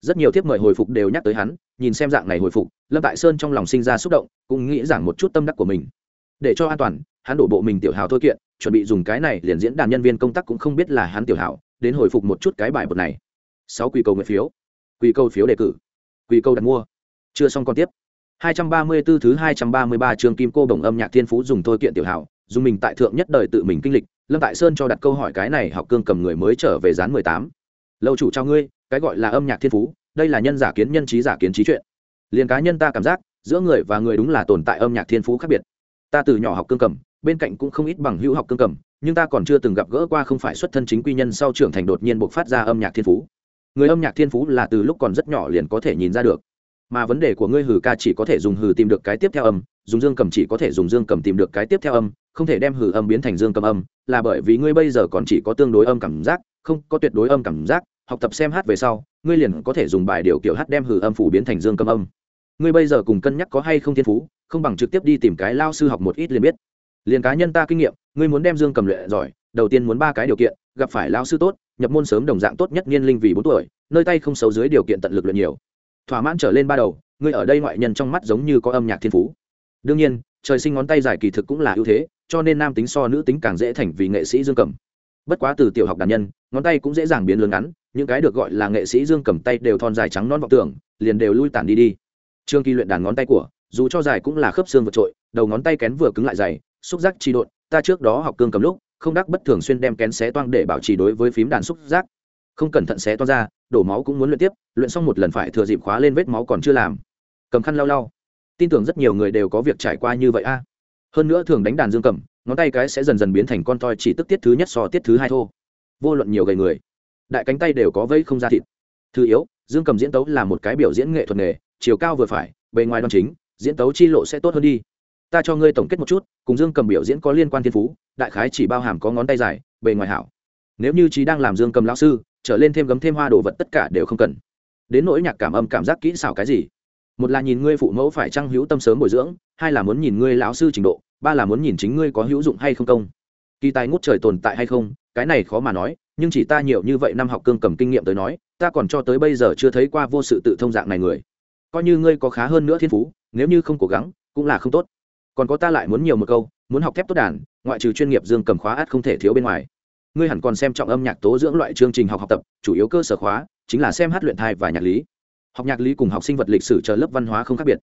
Rất nhiều thiếp mời hồi phục đều nhắc tới hắn, nhìn xem dạng này hồi phục, lâm tại sơn trong lòng sinh ra xúc động, cũng nghĩ rằng một chút tâm đắc của mình. Để cho an toàn, hắn đổ bộ mình tiểu hào thôi kiện, chuẩn bị dùng cái này liền diễn đàn nhân viên công tác cũng không biết là hắn tiểu hào, đến hồi phục một chút cái bài bột này. Sáu quy cầu nguyện phiếu. Quy cầu phiếu đề cử quy câu đặt mua chưa xong còn tiếp 234 thứ 233 trường kim cô đồng âm nhạc thiên phú dùng thôi kiện tiểu hảo, dùng mình tại thượng nhất đời tự mình kinh lịch, Lâm Tại Sơn cho đặt câu hỏi cái này học cương cầm người mới trở về dán 18. Lâu chủ cho ngươi, cái gọi là âm nhạc thiên phú, đây là nhân giả kiến nhân trí giả kiến trí chuyện. Liên cá nhân ta cảm giác, giữa người và người đúng là tồn tại âm nhạc thiên phú khác biệt. Ta từ nhỏ học cương cầm, bên cạnh cũng không ít bằng hữu học cương cầm, nhưng ta còn chưa từng gặp gỡ qua không phải xuất thân chính quy nhân sau trưởng thành đột nhiên bộc phát ra âm nhạc thiên phú. Người âm nhạc thiên phú là từ lúc còn rất nhỏ liền có thể nhìn ra được. Mà vấn đề của ngươi hừ ca chỉ có thể dùng hừ tìm được cái tiếp theo âm, dùng dương cầm chỉ có thể dùng dương cầm tìm được cái tiếp theo âm, không thể đem hừ âm biến thành dương cầm âm, là bởi vì ngươi bây giờ còn chỉ có tương đối âm cảm giác, không có tuyệt đối âm cảm giác, học tập xem hát về sau, ngươi liền có thể dùng bài điều kiểu hát đem hừ âm phủ biến thành dương cầm âm. Ngươi bây giờ cùng cân nhắc có hay không thiên phú, không bằng trực tiếp đi tìm cái lao sư học một ít liền biết. Liền cá nhân ta kinh nghiệm, ngươi muốn đem dương cầm luyện giỏi, đầu tiên muốn ba cái điều kiện, gặp phải lao sư tốt nhập môn sớm đồng dạng tốt nhất niên linh vì bốn tuổi, nơi tay không xấu dưới điều kiện tận lực luyện nhiều. Thỏa mãn trở lên ba đầu, ngươi ở đây ngoại nhân trong mắt giống như có âm nhạc thiên phú. Đương nhiên, trời sinh ngón tay dài kỳ thực cũng là ưu thế, cho nên nam tính so nữ tính càng dễ thành vì nghệ sĩ dương cầm. Bất quá từ tiểu học đàn nhân, ngón tay cũng dễ dàng biến lớn ngắn, những cái được gọi là nghệ sĩ dương cầm tay đều thon dài trắng non vọng tưởng, liền đều lui tản đi đi. Trương kỳ luyện đàn ngón tay của, dù cho dài cũng là khớp xương vượt trội, đầu ngón tay kén vừa cứng lại dày, xúc giác chi độn, ta trước đó học cương cầm lúc không đắc bất thường xuyên đem kén xé toang để bảo trì đối với phím đàn xúc giác. Không cẩn thận xé toang ra, đổ máu cũng muốn luyện tiếp, luyện xong một lần phải thừa dịp khóa lên vết máu còn chưa làm. Cầm khăn lau lau. Tin tưởng rất nhiều người đều có việc trải qua như vậy a. Hơn nữa thường đánh đàn dương cầm, ngón tay cái sẽ dần dần biến thành con toi chỉ tức tiết thứ nhất so tiết thứ hai thô. Vô luận nhiều gầy người, đại cánh tay đều có vây không ra thịt. Thứ yếu, dương cầm diễn tấu là một cái biểu diễn nghệ thuật nghề, chiều cao vừa phải, bề ngoài đoan chính, diễn tấu chi lộ sẽ tốt hơn đi ta cho ngươi tổng kết một chút, cùng dương cầm biểu diễn có liên quan thiên phú, đại khái chỉ bao hàm có ngón tay dài, bề ngoài hảo. Nếu như trí đang làm dương cầm lão sư, trở lên thêm gấm thêm hoa đồ vật tất cả đều không cần. Đến nỗi nhạc cảm âm cảm giác kỹ xảo cái gì? Một là nhìn ngươi phụ mẫu phải trăng hữu tâm sớm bồi dưỡng, hai là muốn nhìn ngươi lão sư trình độ, ba là muốn nhìn chính ngươi có hữu dụng hay không công. Kỳ tài ngút trời tồn tại hay không, cái này khó mà nói, nhưng chỉ ta nhiều như vậy năm học cương cầm kinh nghiệm tới nói, ta còn cho tới bây giờ chưa thấy qua vô sự tự thông dạng này người. Coi như ngươi có khá hơn nữa thiên phú, nếu như không cố gắng, cũng là không tốt còn có ta lại muốn nhiều một câu, muốn học thép tốt đàn, ngoại trừ chuyên nghiệp dương cầm khóa át không thể thiếu bên ngoài. Ngươi hẳn còn xem trọng âm nhạc tố dưỡng loại chương trình học học tập, chủ yếu cơ sở khóa, chính là xem hát luyện thai và nhạc lý. Học nhạc lý cùng học sinh vật lịch sử chờ lớp văn hóa không khác biệt.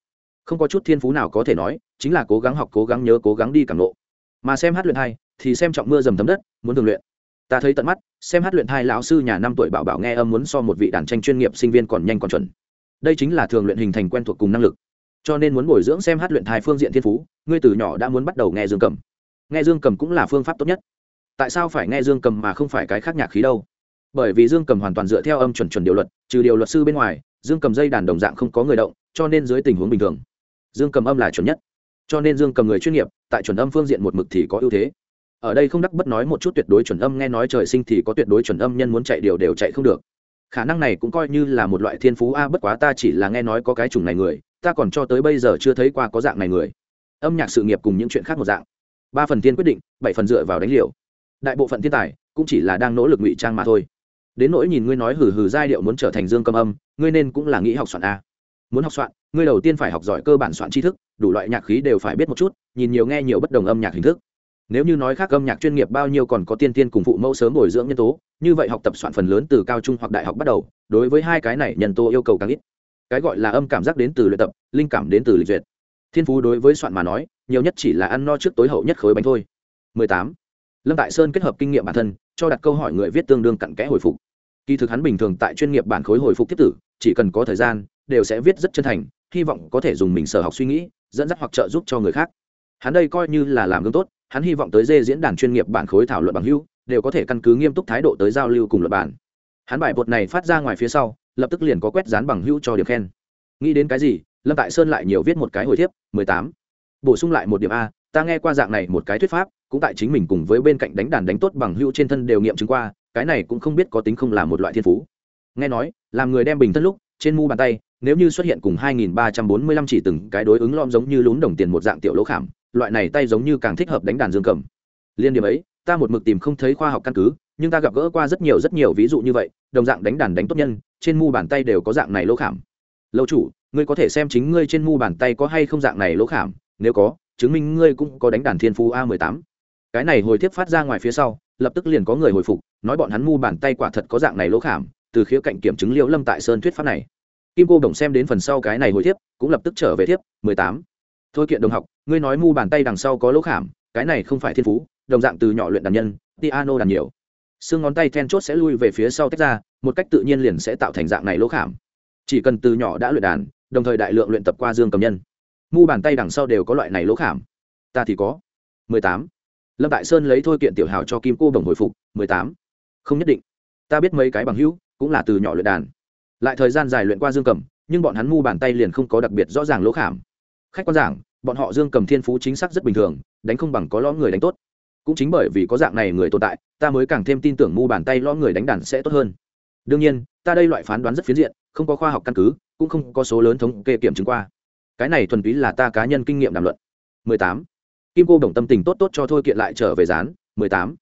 Không có chút thiên phú nào có thể nói, chính là cố gắng học, cố gắng nhớ, cố gắng đi cảm lộ. Mà xem hát luyện thai, thì xem trọng mưa dầm thấm đất, muốn thường luyện. Ta thấy tận mắt, xem hát luyện thai lão sư nhà năm tuổi bảo bảo nghe âm muốn so một vị đàn tranh chuyên nghiệp sinh viên còn nhanh còn chuẩn. Đây chính là thường luyện hình thành quen thuộc cùng năng lực cho nên muốn bồi dưỡng xem hát luyện thai phương diện thiên phú, ngươi từ nhỏ đã muốn bắt đầu nghe dương cầm. Nghe dương cầm cũng là phương pháp tốt nhất. Tại sao phải nghe dương cầm mà không phải cái khác nhạc khí đâu? Bởi vì dương cầm hoàn toàn dựa theo âm chuẩn chuẩn điều luật, trừ điều luật sư bên ngoài, dương cầm dây đàn đồng dạng không có người động, cho nên dưới tình huống bình thường, dương cầm âm là chuẩn nhất. Cho nên dương cầm người chuyên nghiệp, tại chuẩn âm phương diện một mực thì có ưu thế. Ở đây không đắc bất nói một chút tuyệt đối chuẩn âm, nghe nói trời sinh thì có tuyệt đối chuẩn âm, nhân muốn chạy điều đều chạy không được. Khả năng này cũng coi như là một loại thiên phú a, bất quá ta chỉ là nghe nói có cái chủng này người ta còn cho tới bây giờ chưa thấy qua có dạng này người. Âm nhạc sự nghiệp cùng những chuyện khác một dạng. Ba phần tiên quyết định, bảy phần dựa vào đánh liều. Đại bộ phận thiên tài, cũng chỉ là đang nỗ lực ngụy trang mà thôi. Đến nỗi nhìn ngươi nói hừ hừ giai điệu muốn trở thành dương cầm âm, ngươi nên cũng là nghĩ học soạn a. Muốn học soạn, ngươi đầu tiên phải học giỏi cơ bản soạn tri thức, đủ loại nhạc khí đều phải biết một chút, nhìn nhiều nghe nhiều bất đồng âm nhạc hình thức. Nếu như nói khác âm nhạc chuyên nghiệp bao nhiêu còn có tiên tiên cùng phụ mẫu sớm bồi dưỡng nhân tố, như vậy học tập soạn phần lớn từ cao trung hoặc đại học bắt đầu, đối với hai cái này nhân tố yêu cầu càng ít cái gọi là âm cảm giác đến từ luyện tập, linh cảm đến từ lịch duyệt. Thiên phú đối với soạn mà nói, nhiều nhất chỉ là ăn no trước tối hậu nhất khối bánh thôi. 18. lâm tại sơn kết hợp kinh nghiệm bản thân, cho đặt câu hỏi người viết tương đương cặn kẽ hồi phục. Kỳ thực hắn bình thường tại chuyên nghiệp bản khối hồi phục tiếp tử, chỉ cần có thời gian, đều sẽ viết rất chân thành, hy vọng có thể dùng mình sở học suy nghĩ, dẫn dắt hoặc trợ giúp cho người khác. Hắn đây coi như là làm gương tốt, hắn hy vọng tới dê diễn đàn chuyên nghiệp bản khối thảo luận bằng hữu, đều có thể căn cứ nghiêm túc thái độ tới giao lưu cùng luật bản hắn bài bột này phát ra ngoài phía sau lập tức liền có quét dán bằng hữu cho điểm khen. Nghĩ đến cái gì, lâm tại sơn lại nhiều viết một cái hồi thiếp, mười tám. Bổ sung lại một điểm a, ta nghe qua dạng này một cái thuyết pháp, cũng tại chính mình cùng với bên cạnh đánh đàn đánh tốt bằng hữu trên thân đều nghiệm chứng qua, cái này cũng không biết có tính không là một loại thiên phú. Nghe nói, làm người đem bình thân lúc, trên mu bàn tay, nếu như xuất hiện cùng 2345 chỉ từng cái đối ứng lõm giống như lún đồng tiền một dạng tiểu lỗ khảm, loại này tay giống như càng thích hợp đánh đàn dương cầm. Liên điểm ấy, ta một mực tìm không thấy khoa học căn cứ, nhưng ta gặp gỡ qua rất nhiều rất nhiều ví dụ như vậy, đồng dạng đánh đàn đánh tốt nhân trên mu bàn tay đều có dạng này lỗ khảm. Lâu chủ, ngươi có thể xem chính ngươi trên mu bàn tay có hay không dạng này lỗ khảm, nếu có, chứng minh ngươi cũng có đánh đàn thiên phú a 18 cái này hồi tiếp phát ra ngoài phía sau, lập tức liền có người hồi phục, nói bọn hắn mu bàn tay quả thật có dạng này lỗ khảm, từ khía cạnh kiểm chứng liễu lâm tại sơn thuyết pháp này. Kim cô đồng xem đến phần sau cái này hồi tiếp cũng lập tức trở về tiếp 18. thôi kiện đồng học, ngươi nói mu bàn tay đằng sau có lỗ khảm, cái này không phải thiên phú, đồng dạng từ nhỏ luyện đàn nhân, piano đàn nhiều xương ngón tay then chốt sẽ lui về phía sau tách ra, một cách tự nhiên liền sẽ tạo thành dạng này lỗ khảm. Chỉ cần từ nhỏ đã luyện đàn, đồng thời đại lượng luyện tập qua dương cầm nhân, mu bàn tay đằng sau đều có loại này lỗ khảm. Ta thì có. 18 lâm tại sơn lấy thôi kiện tiểu hào cho kim cô bồng hồi phục, mười tám. Không nhất định. Ta biết mấy cái bằng hữu cũng là từ nhỏ luyện đàn. Lại thời gian dài luyện qua dương cầm, nhưng bọn hắn mu bàn tay liền không có đặc biệt rõ ràng lỗ khảm. Khách quan giảng, bọn họ dương cầm thiên phú chính xác rất bình thường, đánh không bằng có lõm người đánh tốt cũng chính bởi vì có dạng này người tồn tại, ta mới càng thêm tin tưởng mu bàn tay lõm người đánh đàn sẽ tốt hơn. Đương nhiên, ta đây loại phán đoán rất phiến diện, không có khoa học căn cứ, cũng không có số lớn thống kê kiểm chứng qua. Cái này thuần túy là ta cá nhân kinh nghiệm đàm luận. 18 kim cô đồng tâm tình tốt tốt cho thôi kiện lại trở về dán. Mười tám.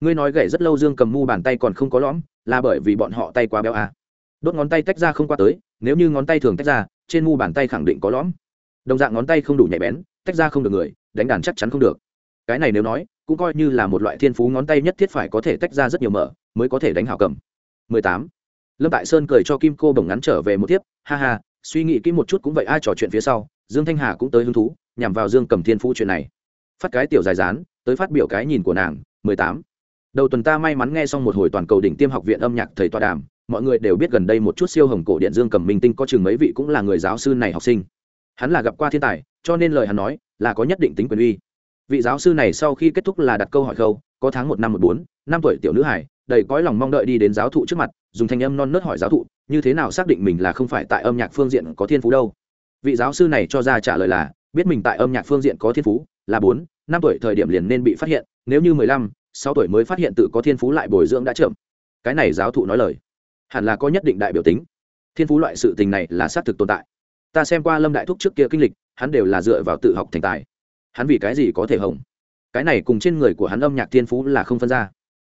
Ngươi nói gậy rất lâu dương cầm mu bàn tay còn không có lõm, là bởi vì bọn họ tay quá béo à. đốt ngón tay tách ra không qua tới, nếu như ngón tay thường tách ra, trên mu bàn tay khẳng định có lõm. Đồng dạng ngón tay không đủ nhạy bén, tách ra không được người, đánh đàn chắc chắn không được. Cái này nếu nói cũng coi như là một loại thiên phú ngón tay nhất thiết phải có thể tách ra rất nhiều mở, mới có thể đánh hảo cầm. 18. lâm tại sơn cười cho kim cô đồng ngắn trở về một tiếp ha ha, suy nghĩ kỹ một chút cũng vậy, ai trò chuyện phía sau, dương thanh hà cũng tới hứng thú, nhằm vào dương cầm thiên phú chuyện này. Phát cái tiểu dài dán, tới phát biểu cái nhìn của nàng, mười tám. Đầu tuần ta may mắn nghe xong một hồi toàn cầu đỉnh tiêm học viện âm nhạc thầy tọa đàm, mọi người đều biết gần đây một chút siêu hồng cổ điện dương cầm minh tinh có chừng mấy vị cũng là người giáo sư này học sinh. Hắn là gặp qua thiên tài, cho nên lời hắn nói là có nhất định tính quyền uy vị giáo sư này sau khi kết thúc là đặt câu hỏi khâu, có tháng một năm một bốn, năm tuổi tiểu nữ hải đầy cõi lòng mong đợi đi đến giáo thụ trước mặt, dùng thanh âm non nớt hỏi giáo thụ, như thế nào xác định mình là không phải tại âm nhạc phương diện có thiên phú đâu? Vị giáo sư này cho ra trả lời là, biết mình tại âm nhạc phương diện có thiên phú, là bốn, năm tuổi thời điểm liền nên bị phát hiện, nếu như mười lăm, sáu tuổi mới phát hiện tự có thiên phú lại bồi dưỡng đã chậm. Cái này giáo thụ nói lời, hẳn là có nhất định đại biểu tính. Thiên phú loại sự tình này là xác thực tồn tại. Ta xem qua lâm đại thúc trước kia kinh lịch, hắn đều là dựa vào tự học thành tài hắn vì cái gì có thể hồng? Cái này cùng trên người của hắn âm nhạc thiên phú là không phân ra.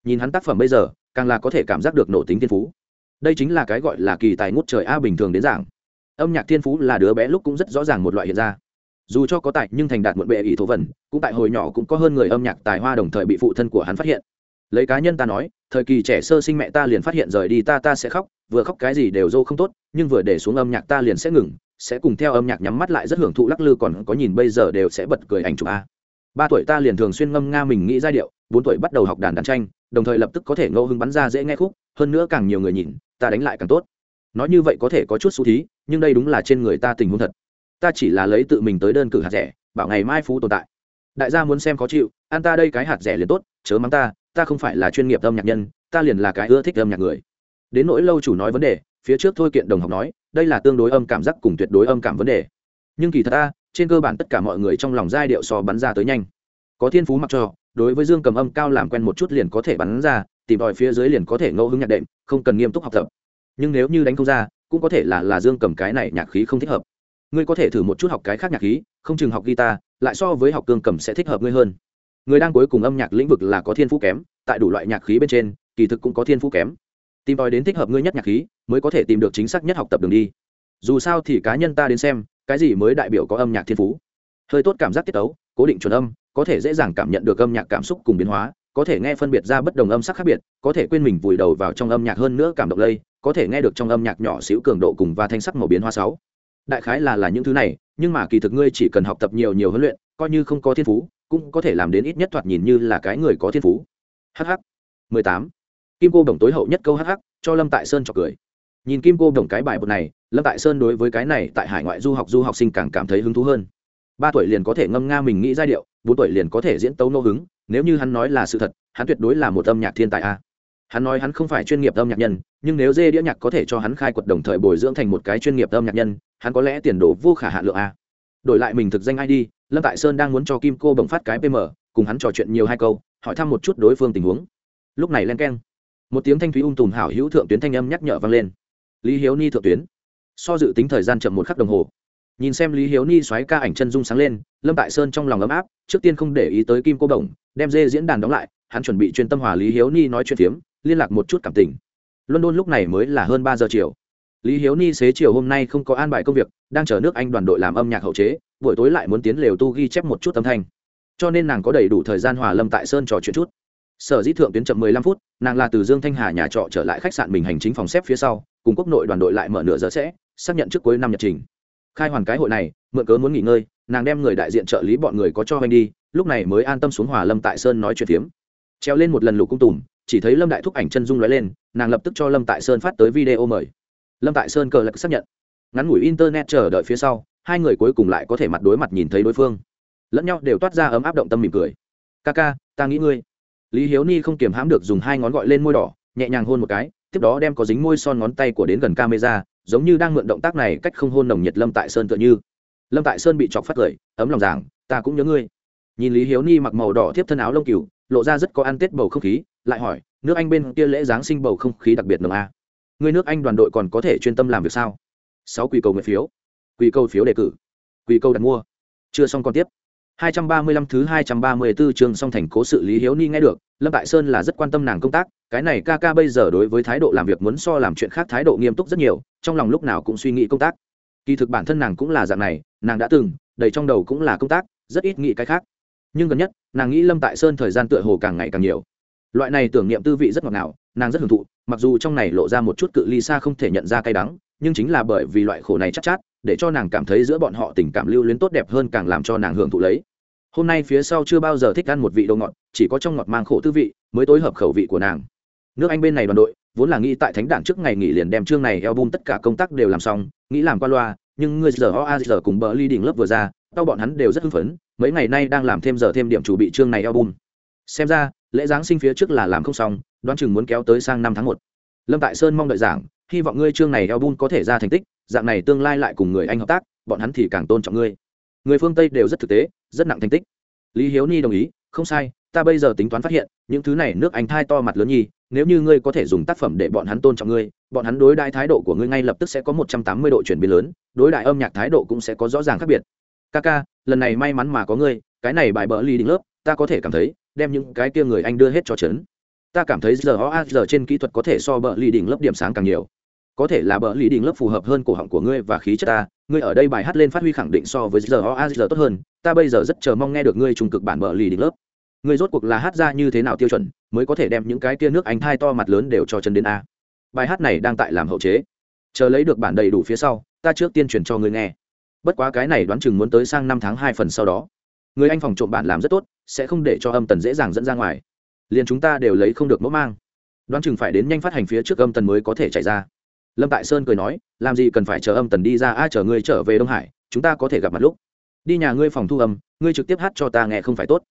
Nhìn hắn tác phẩm bây giờ, càng là có thể cảm giác được nổ tính thiên phú. Đây chính là cái gọi là kỳ tài ngút trời a bình thường đến giảng âm nhạc thiên phú là đứa bé lúc cũng rất rõ ràng một loại hiện ra. Dù cho có tài nhưng thành đạt muộn bệ ỷ thổ vần cũng tại hồi nhỏ cũng có hơn người âm nhạc tài hoa đồng thời bị phụ thân của hắn phát hiện. Lấy cá nhân ta nói, thời kỳ trẻ sơ sinh mẹ ta liền phát hiện rời đi ta ta sẽ khóc, vừa khóc cái gì đều dô không tốt, nhưng vừa để xuống âm nhạc ta liền sẽ ngừng sẽ cùng theo âm nhạc nhắm mắt lại rất hưởng thụ lắc lư còn có nhìn bây giờ đều sẽ bật cười ảnh chụp a. Ba tuổi ta liền thường xuyên ngâm nga mình nghĩ giai điệu, bốn tuổi bắt đầu học đàn đàn tranh, đồng thời lập tức có thể ngẫu hứng bắn ra dễ nghe khúc, hơn nữa càng nhiều người nhìn, ta đánh lại càng tốt. Nói như vậy có thể có chút xu thí, nhưng đây đúng là trên người ta tình huống thật. Ta chỉ là lấy tự mình tới đơn cử hạt rẻ, bảo ngày mai phú tồn tại. Đại gia muốn xem khó chịu, ăn ta đây cái hạt rẻ liền tốt, chớ mắng ta ta không phải là chuyên nghiệp âm nhạc nhân, ta liền là cái ưa thích âm nhạc người. Đến nỗi lâu chủ nói vấn đề, phía trước thôi kiện đồng học nói đây là tương đối âm cảm giác cùng tuyệt đối âm cảm vấn đề. Nhưng kỳ thật ta trên cơ bản tất cả mọi người trong lòng giai điệu so bắn ra tới nhanh. Có thiên phú mặc cho, đối với dương cầm âm cao làm quen một chút liền có thể bắn ra, tìm đòi phía dưới liền có thể ngẫu hứng nhạc đệm, không cần nghiêm túc học tập. Nhưng nếu như đánh không ra, cũng có thể là là dương cầm cái này nhạc khí không thích hợp. Ngươi có thể thử một chút học cái khác nhạc khí, không chừng học guitar, lại so với học cương cầm sẽ thích hợp ngươi hơn. Người đang cuối cùng âm nhạc lĩnh vực là có thiên phú kém, tại đủ loại nhạc khí bên trên, kỳ thực cũng có thiên phú kém tìm tòi đến thích hợp ngươi nhất nhạc khí, mới có thể tìm được chính xác nhất học tập đường đi. Dù sao thì cá nhân ta đến xem, cái gì mới đại biểu có âm nhạc thiên phú? Hơi tốt cảm giác tiết tấu, cố định chuẩn âm, có thể dễ dàng cảm nhận được âm nhạc cảm xúc cùng biến hóa, có thể nghe phân biệt ra bất đồng âm sắc khác biệt, có thể quên mình vùi đầu vào trong âm nhạc hơn nữa cảm động lây, có thể nghe được trong âm nhạc nhỏ xíu cường độ cùng và thanh sắc màu biến hóa sáu. Đại khái là là những thứ này, nhưng mà kỳ thực ngươi chỉ cần học tập nhiều nhiều huấn luyện, coi như không có thiên phú, cũng có thể làm đến ít nhất thoạt nhìn như là cái người có thiên phú. Hh 18 kim cô đồng tối hậu nhất câu hh cho lâm tại sơn chọc cười. Nhìn kim cô đồng cái bài bột này, lâm tại sơn đối với cái này tại hải ngoại du học du học sinh càng cảm thấy hứng thú hơn. Ba tuổi liền có thể ngâm nga mình nghĩ giai điệu, bốn tuổi liền có thể diễn tấu nô hứng, nếu như hắn nói là sự thật, hắn tuyệt đối là một âm nhạc thiên tài a. Hắn nói hắn không phải chuyên nghiệp âm nhạc nhân, nhưng nếu dê đĩa nhạc có thể cho hắn khai quật đồng thời bồi dưỡng thành một cái chuyên nghiệp âm nhạc nhân, hắn có lẽ tiền đồ vô khả hạn lượng a. Đổi lại mình thực danh id lâm tại sơn đang muốn cho kim cô bồng phát cái pm cùng hắn trò chuyện nhiều hai câu, hỏi thăm một chút đối phương tình huống. Lúc này len keng một tiếng thanh thúy ung tùm hảo hữu thượng tuyến thanh âm nhắc nhở vang lên. Lý hiếu ni thượng tuyến. So dự tính thời gian chậm một khắc đồng hồ. Nhìn xem lý hiếu ni xoáy ca ảnh chân dung sáng lên, lâm tại sơn trong lòng ấm áp, trước tiên không để ý tới kim cô đồng, đem dê diễn đàn đóng lại, hắn chuẩn bị chuyên tâm hòa lý hiếu ni nói chuyện phiếm, liên lạc một chút cảm tình. London lúc này mới là hơn ba giờ chiều. Lý hiếu ni xế chiều hôm nay không có an bài công việc, đang chờ nước anh đoàn đội làm âm nhạc hậu chế, buổi tối lại muốn tiến lều tu ghi chép một chút âm thanh. Cho nên nàng có đầy đủ thời gian hòa lâm tại sơn trò chuyện chút sở dĩ thượng tuyến chậm mười lăm phút, nàng là từ dương thanh hà nhà trọ trở lại khách sạn mình hành chính phòng xếp phía sau, cùng quốc nội đoàn đội lại mở nửa giờ sẽ, xác nhận trước cuối năm nhật trình. Khai hoàn cái hội này, mượn cớ muốn nghỉ ngơi, nàng đem người đại diện trợ lý bọn người có cho anh đi, lúc này mới an tâm xuống hòa lâm tại sơn nói chuyện phiếm. Treo lên một lần lục cung tùm, chỉ thấy lâm đại thúc ảnh chân dung lóe lên, nàng lập tức cho lâm tại sơn phát tới video mời. Lâm tại sơn cờ lạc xác nhận. Ngắn ngủi internet chờ đợi phía sau, hai người cuối cùng lại có thể mặt đối mặt nhìn thấy đối phương. Lẫn nhau đều toát ra ấm áp động tâm mỉm cười. Ca ca, ta nghĩ ngươi lý hiếu ni không kiềm hãm được dùng hai ngón gọi lên môi đỏ, nhẹ nhàng hôn một cái, tiếp đó đem có dính môi son ngón tay của đến gần camera, giống như đang mượn động tác này cách không hôn nồng nhiệt lâm tại sơn tựa như. Lâm tại sơn bị chọc phát cười, ấm lòng giảng, ta cũng nhớ ngươi. Nhìn lý hiếu ni mặc màu đỏ tiếp thân áo lông cừu, lộ ra rất có ăn tết bầu không khí, lại hỏi, nước anh bên kia lễ giáng sinh bầu không khí đặc biệt nồng a? Người nước anh đoàn đội còn có thể chuyên tâm làm việc sao? Sáu quỷ cầu nguyện phiếu. Quỷ cầu phiếu đề cử. Quỷ cầu đặt mua. Chưa xong còn tiếp. 235 thứ 234 chương song thành cố sự Lý Hiếu Ni nghe được, Lâm Tại Sơn là rất quan tâm nàng công tác, cái này ca ca bây giờ đối với thái độ làm việc muốn so làm chuyện khác thái độ nghiêm túc rất nhiều, trong lòng lúc nào cũng suy nghĩ công tác. Kỳ thực bản thân nàng cũng là dạng này, nàng đã từng, đầy trong đầu cũng là công tác, rất ít nghĩ cái khác. Nhưng gần nhất, nàng nghĩ Lâm Tại Sơn thời gian tựa hồ càng ngày càng nhiều. Loại này tưởng niệm tư vị rất ngọt ngào, nàng rất hưởng thụ, mặc dù trong này lộ ra một chút cự ly xa không thể nhận ra cay đắng, nhưng chính là bởi vì loại khổ này chắc chát, chát, để cho nàng cảm thấy giữa bọn họ tình cảm lưu luyến tốt đẹp hơn càng làm cho nàng hưởng thụ lấy hôm nay phía sau chưa bao giờ thích ăn một vị đồ ngọt, chỉ có trong ngọt mang khổ tư vị mới tối hợp khẩu vị của nàng. Nước anh bên này đoàn đội, vốn là nghĩ tại thánh đảng trước ngày nghỉ liền đem chương này album tất cả công tác đều làm xong, nghĩ làm qua loa, nhưng người giờ oa giờ cùng bờ ly đỉnh lớp vừa ra, tao bọn hắn đều rất hưng phấn, mấy ngày nay đang làm thêm giờ thêm điểm chủ bị chương này album. Xem ra, lễ giáng sinh phía trước là làm không xong, đoán chừng muốn kéo tới sang năm tháng một. Lâm tại sơn mong đợi giảng, hy vọng ngươi chương này album có thể ra thành tích, dạng này tương lai lại cùng người anh hợp tác, bọn hắn thì càng tôn trọng ngươi người phương tây đều rất thực tế, rất nặng thành tích. Lý hiếu ni đồng ý, không sai, ta bây giờ tính toán phát hiện, những thứ này nước anh thai to mặt lớn nhi nếu như ngươi có thể dùng tác phẩm để bọn hắn tôn trọng ngươi, bọn hắn đối đại thái độ của ngươi ngay lập tức sẽ có một trăm tám mươi độ chuyển biến lớn, đối đại âm nhạc thái độ cũng sẽ có rõ ràng khác biệt. Ca lần này may mắn mà có ngươi, cái này bài bỡ ly đỉnh lớp, ta có thể cảm thấy, đem những cái kia người anh đưa hết cho trấn ta cảm thấy giờ o giờ trên kỹ thuật có thể so bỡ ly đỉnh lớp điểm sáng càng nhiều có thể là bỡ lì đình lớp phù hợp hơn cổ họng của ngươi và khí chất ta, ngươi ở đây bài hát lên phát huy khẳng định so với giờ o giờ tốt hơn, ta bây giờ rất chờ mong nghe được ngươi trung cực bản bỡ lì đình lớp. Ngươi rốt cuộc là hát ra như thế nào tiêu chuẩn, mới có thể đem những cái kia nước anh thai to mặt lớn đều cho chân đến a? Bài hát này đang tại làm hậu chế. Chờ lấy được bản đầy đủ phía sau, ta trước tiên truyền cho ngươi nghe. Bất quá cái này đoán chừng muốn tới sang năm tháng hai phần sau đó. Người anh phòng trộm bản làm rất tốt, sẽ không để cho âm tần dễ dàng dẫn ra ngoài. Liền chúng ta đều lấy không được mẫu mang. Đoán chừng phải đến nhanh phát hành phía trước âm tần mới có thể chạy ra lâm tại sơn cười nói, làm gì cần phải chờ âm tần đi ra, a, chờ ngươi trở về đông hải, chúng ta có thể gặp mặt lúc. Đi nhà ngươi phòng thu âm, ngươi trực tiếp hát cho ta nghe không phải tốt.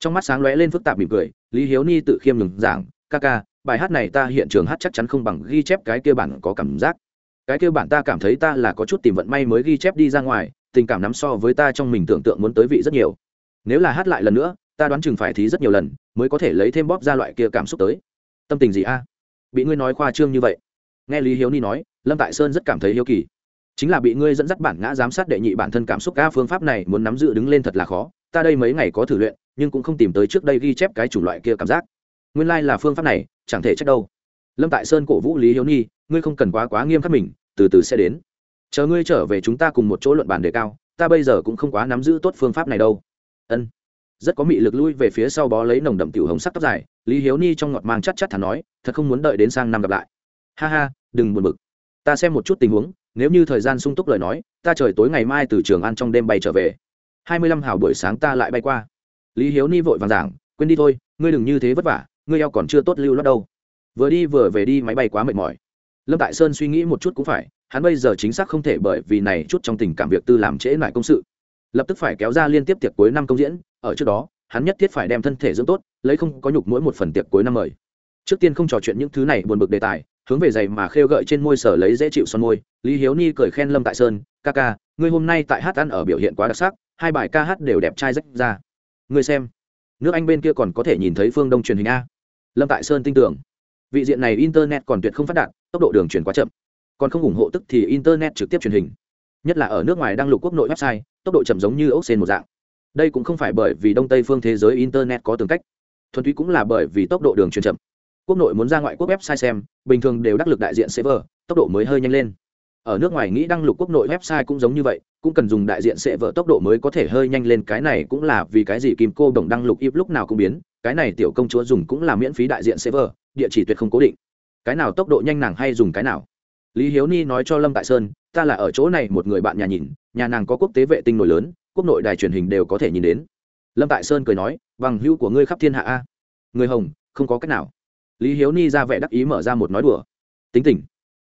Trong mắt sáng lóe lên phức tạp mỉm cười, lý hiếu ni tự khiêm ngừng giảng, ca ca, bài hát này ta hiện trường hát chắc chắn không bằng ghi chép cái kia bản có cảm giác. Cái kia bản ta cảm thấy ta là có chút tìm vận may mới ghi chép đi ra ngoài, tình cảm nắm so với ta trong mình tưởng tượng muốn tới vị rất nhiều. Nếu là hát lại lần nữa, ta đoán chừng phải thí rất nhiều lần, mới có thể lấy thêm bóp ra loại kia cảm xúc tới. Tâm tình gì a? Bị ngươi nói khoa trương như vậy nghe lý hiếu ni nói, lâm tại sơn rất cảm thấy hiếu kỳ. Chính là bị ngươi dẫn dắt bản ngã giám sát đệ nhị bản thân cảm xúc ca phương pháp này muốn nắm giữ đứng lên thật là khó. Ta đây mấy ngày có thử luyện, nhưng cũng không tìm tới trước đây ghi chép cái chủng loại kia cảm giác. Nguyên lai、like、là phương pháp này, chẳng thể trách đâu. Lâm tại sơn cổ vũ lý hiếu ni, ngươi không cần quá quá nghiêm khắc mình, từ từ sẽ đến. Chờ ngươi trở về chúng ta cùng một chỗ luận bàn đề cao, ta bây giờ cũng không quá nắm giữ tốt phương pháp này đâu. Ân. Rất có mị lực lui về phía sau bó lấy nồng đậm tiểu hồng sắc tóc dài, lý hiếu ni trong ngọt mang chắc chắc thắn nói, thật không muốn đợi đến sang năm gặp lại ha ha, đừng buồn bực. Ta xem một chút tình huống, nếu như thời gian sung túc lời nói, ta trời tối ngày mai từ trường ăn trong đêm bay trở về. Hai mươi lăm hào buổi sáng ta lại bay qua. Lý hiếu ni vội vàng giảng, quên đi thôi, ngươi đừng như thế vất vả, ngươi eo còn chưa tốt lưu lót đâu. Vừa đi vừa về đi, máy bay quá mệt mỏi. Lâm tại sơn suy nghĩ một chút cũng phải, hắn bây giờ chính xác không thể bởi vì này chút trong tình cảm việc tư làm trễ lại công sự. Lập tức phải kéo ra liên tiếp tiệc cuối năm công diễn, ở trước đó, hắn nhất thiết phải đem thân thể dưỡng tốt, lấy không có nhục mỗi một phần tiệc cuối năm mời. Trước tiên không trò chuyện những thứ này buồn bực đề tài hướng về giày mà khêu gợi trên môi sở lấy dễ chịu son môi, lý hiếu ni cười khen lâm tại sơn, ca ca, ngươi hôm nay tại hát ăn ở biểu hiện quá đặc sắc, hai bài ca hát đều đẹp trai rách ra. Ngươi xem, nước anh bên kia còn có thể nhìn thấy phương đông truyền hình a. Lâm tại sơn tin tưởng. Vị diện này internet còn tuyệt không phát đạt, tốc độ đường truyền quá chậm. Còn không ủng hộ tức thì internet trực tiếp truyền hình. Nhất là ở nước ngoài đang lục quốc nội website, tốc độ chậm giống như ốc xên một dạng. Đây cũng không phải bởi vì đông tây phương thế giới internet có tương cách. Thuần túy cũng là bởi vì tốc độ đường truyền chậm quốc nội muốn ra ngoại quốc website xem, bình thường đều đắc lực đại diện server, tốc độ mới hơi nhanh lên. Ở nước ngoài nghĩ đăng lục quốc nội website cũng giống như vậy, cũng cần dùng đại diện server tốc độ mới có thể hơi nhanh lên, cái này cũng là vì cái gì kim cô đồng đăng lục ít lúc nào cũng biến, cái này tiểu công chúa dùng cũng là miễn phí đại diện server, địa chỉ tuyệt không cố định. Cái nào tốc độ nhanh nàng hay dùng cái nào? Lý hiếu ni nói cho lâm tại sơn, ta là ở chỗ này một người bạn nhà nhìn, nhà nàng có quốc tế vệ tinh nổi lớn, quốc nội đài truyền hình đều có thể nhìn đến. Lâm tại sơn cười nói, bằng hữu của ngươi khắp thiên hạ a. Người hồng, không có cách nào lý hiếu ni ra vẻ đắc ý mở ra một nói đùa. Tính tình.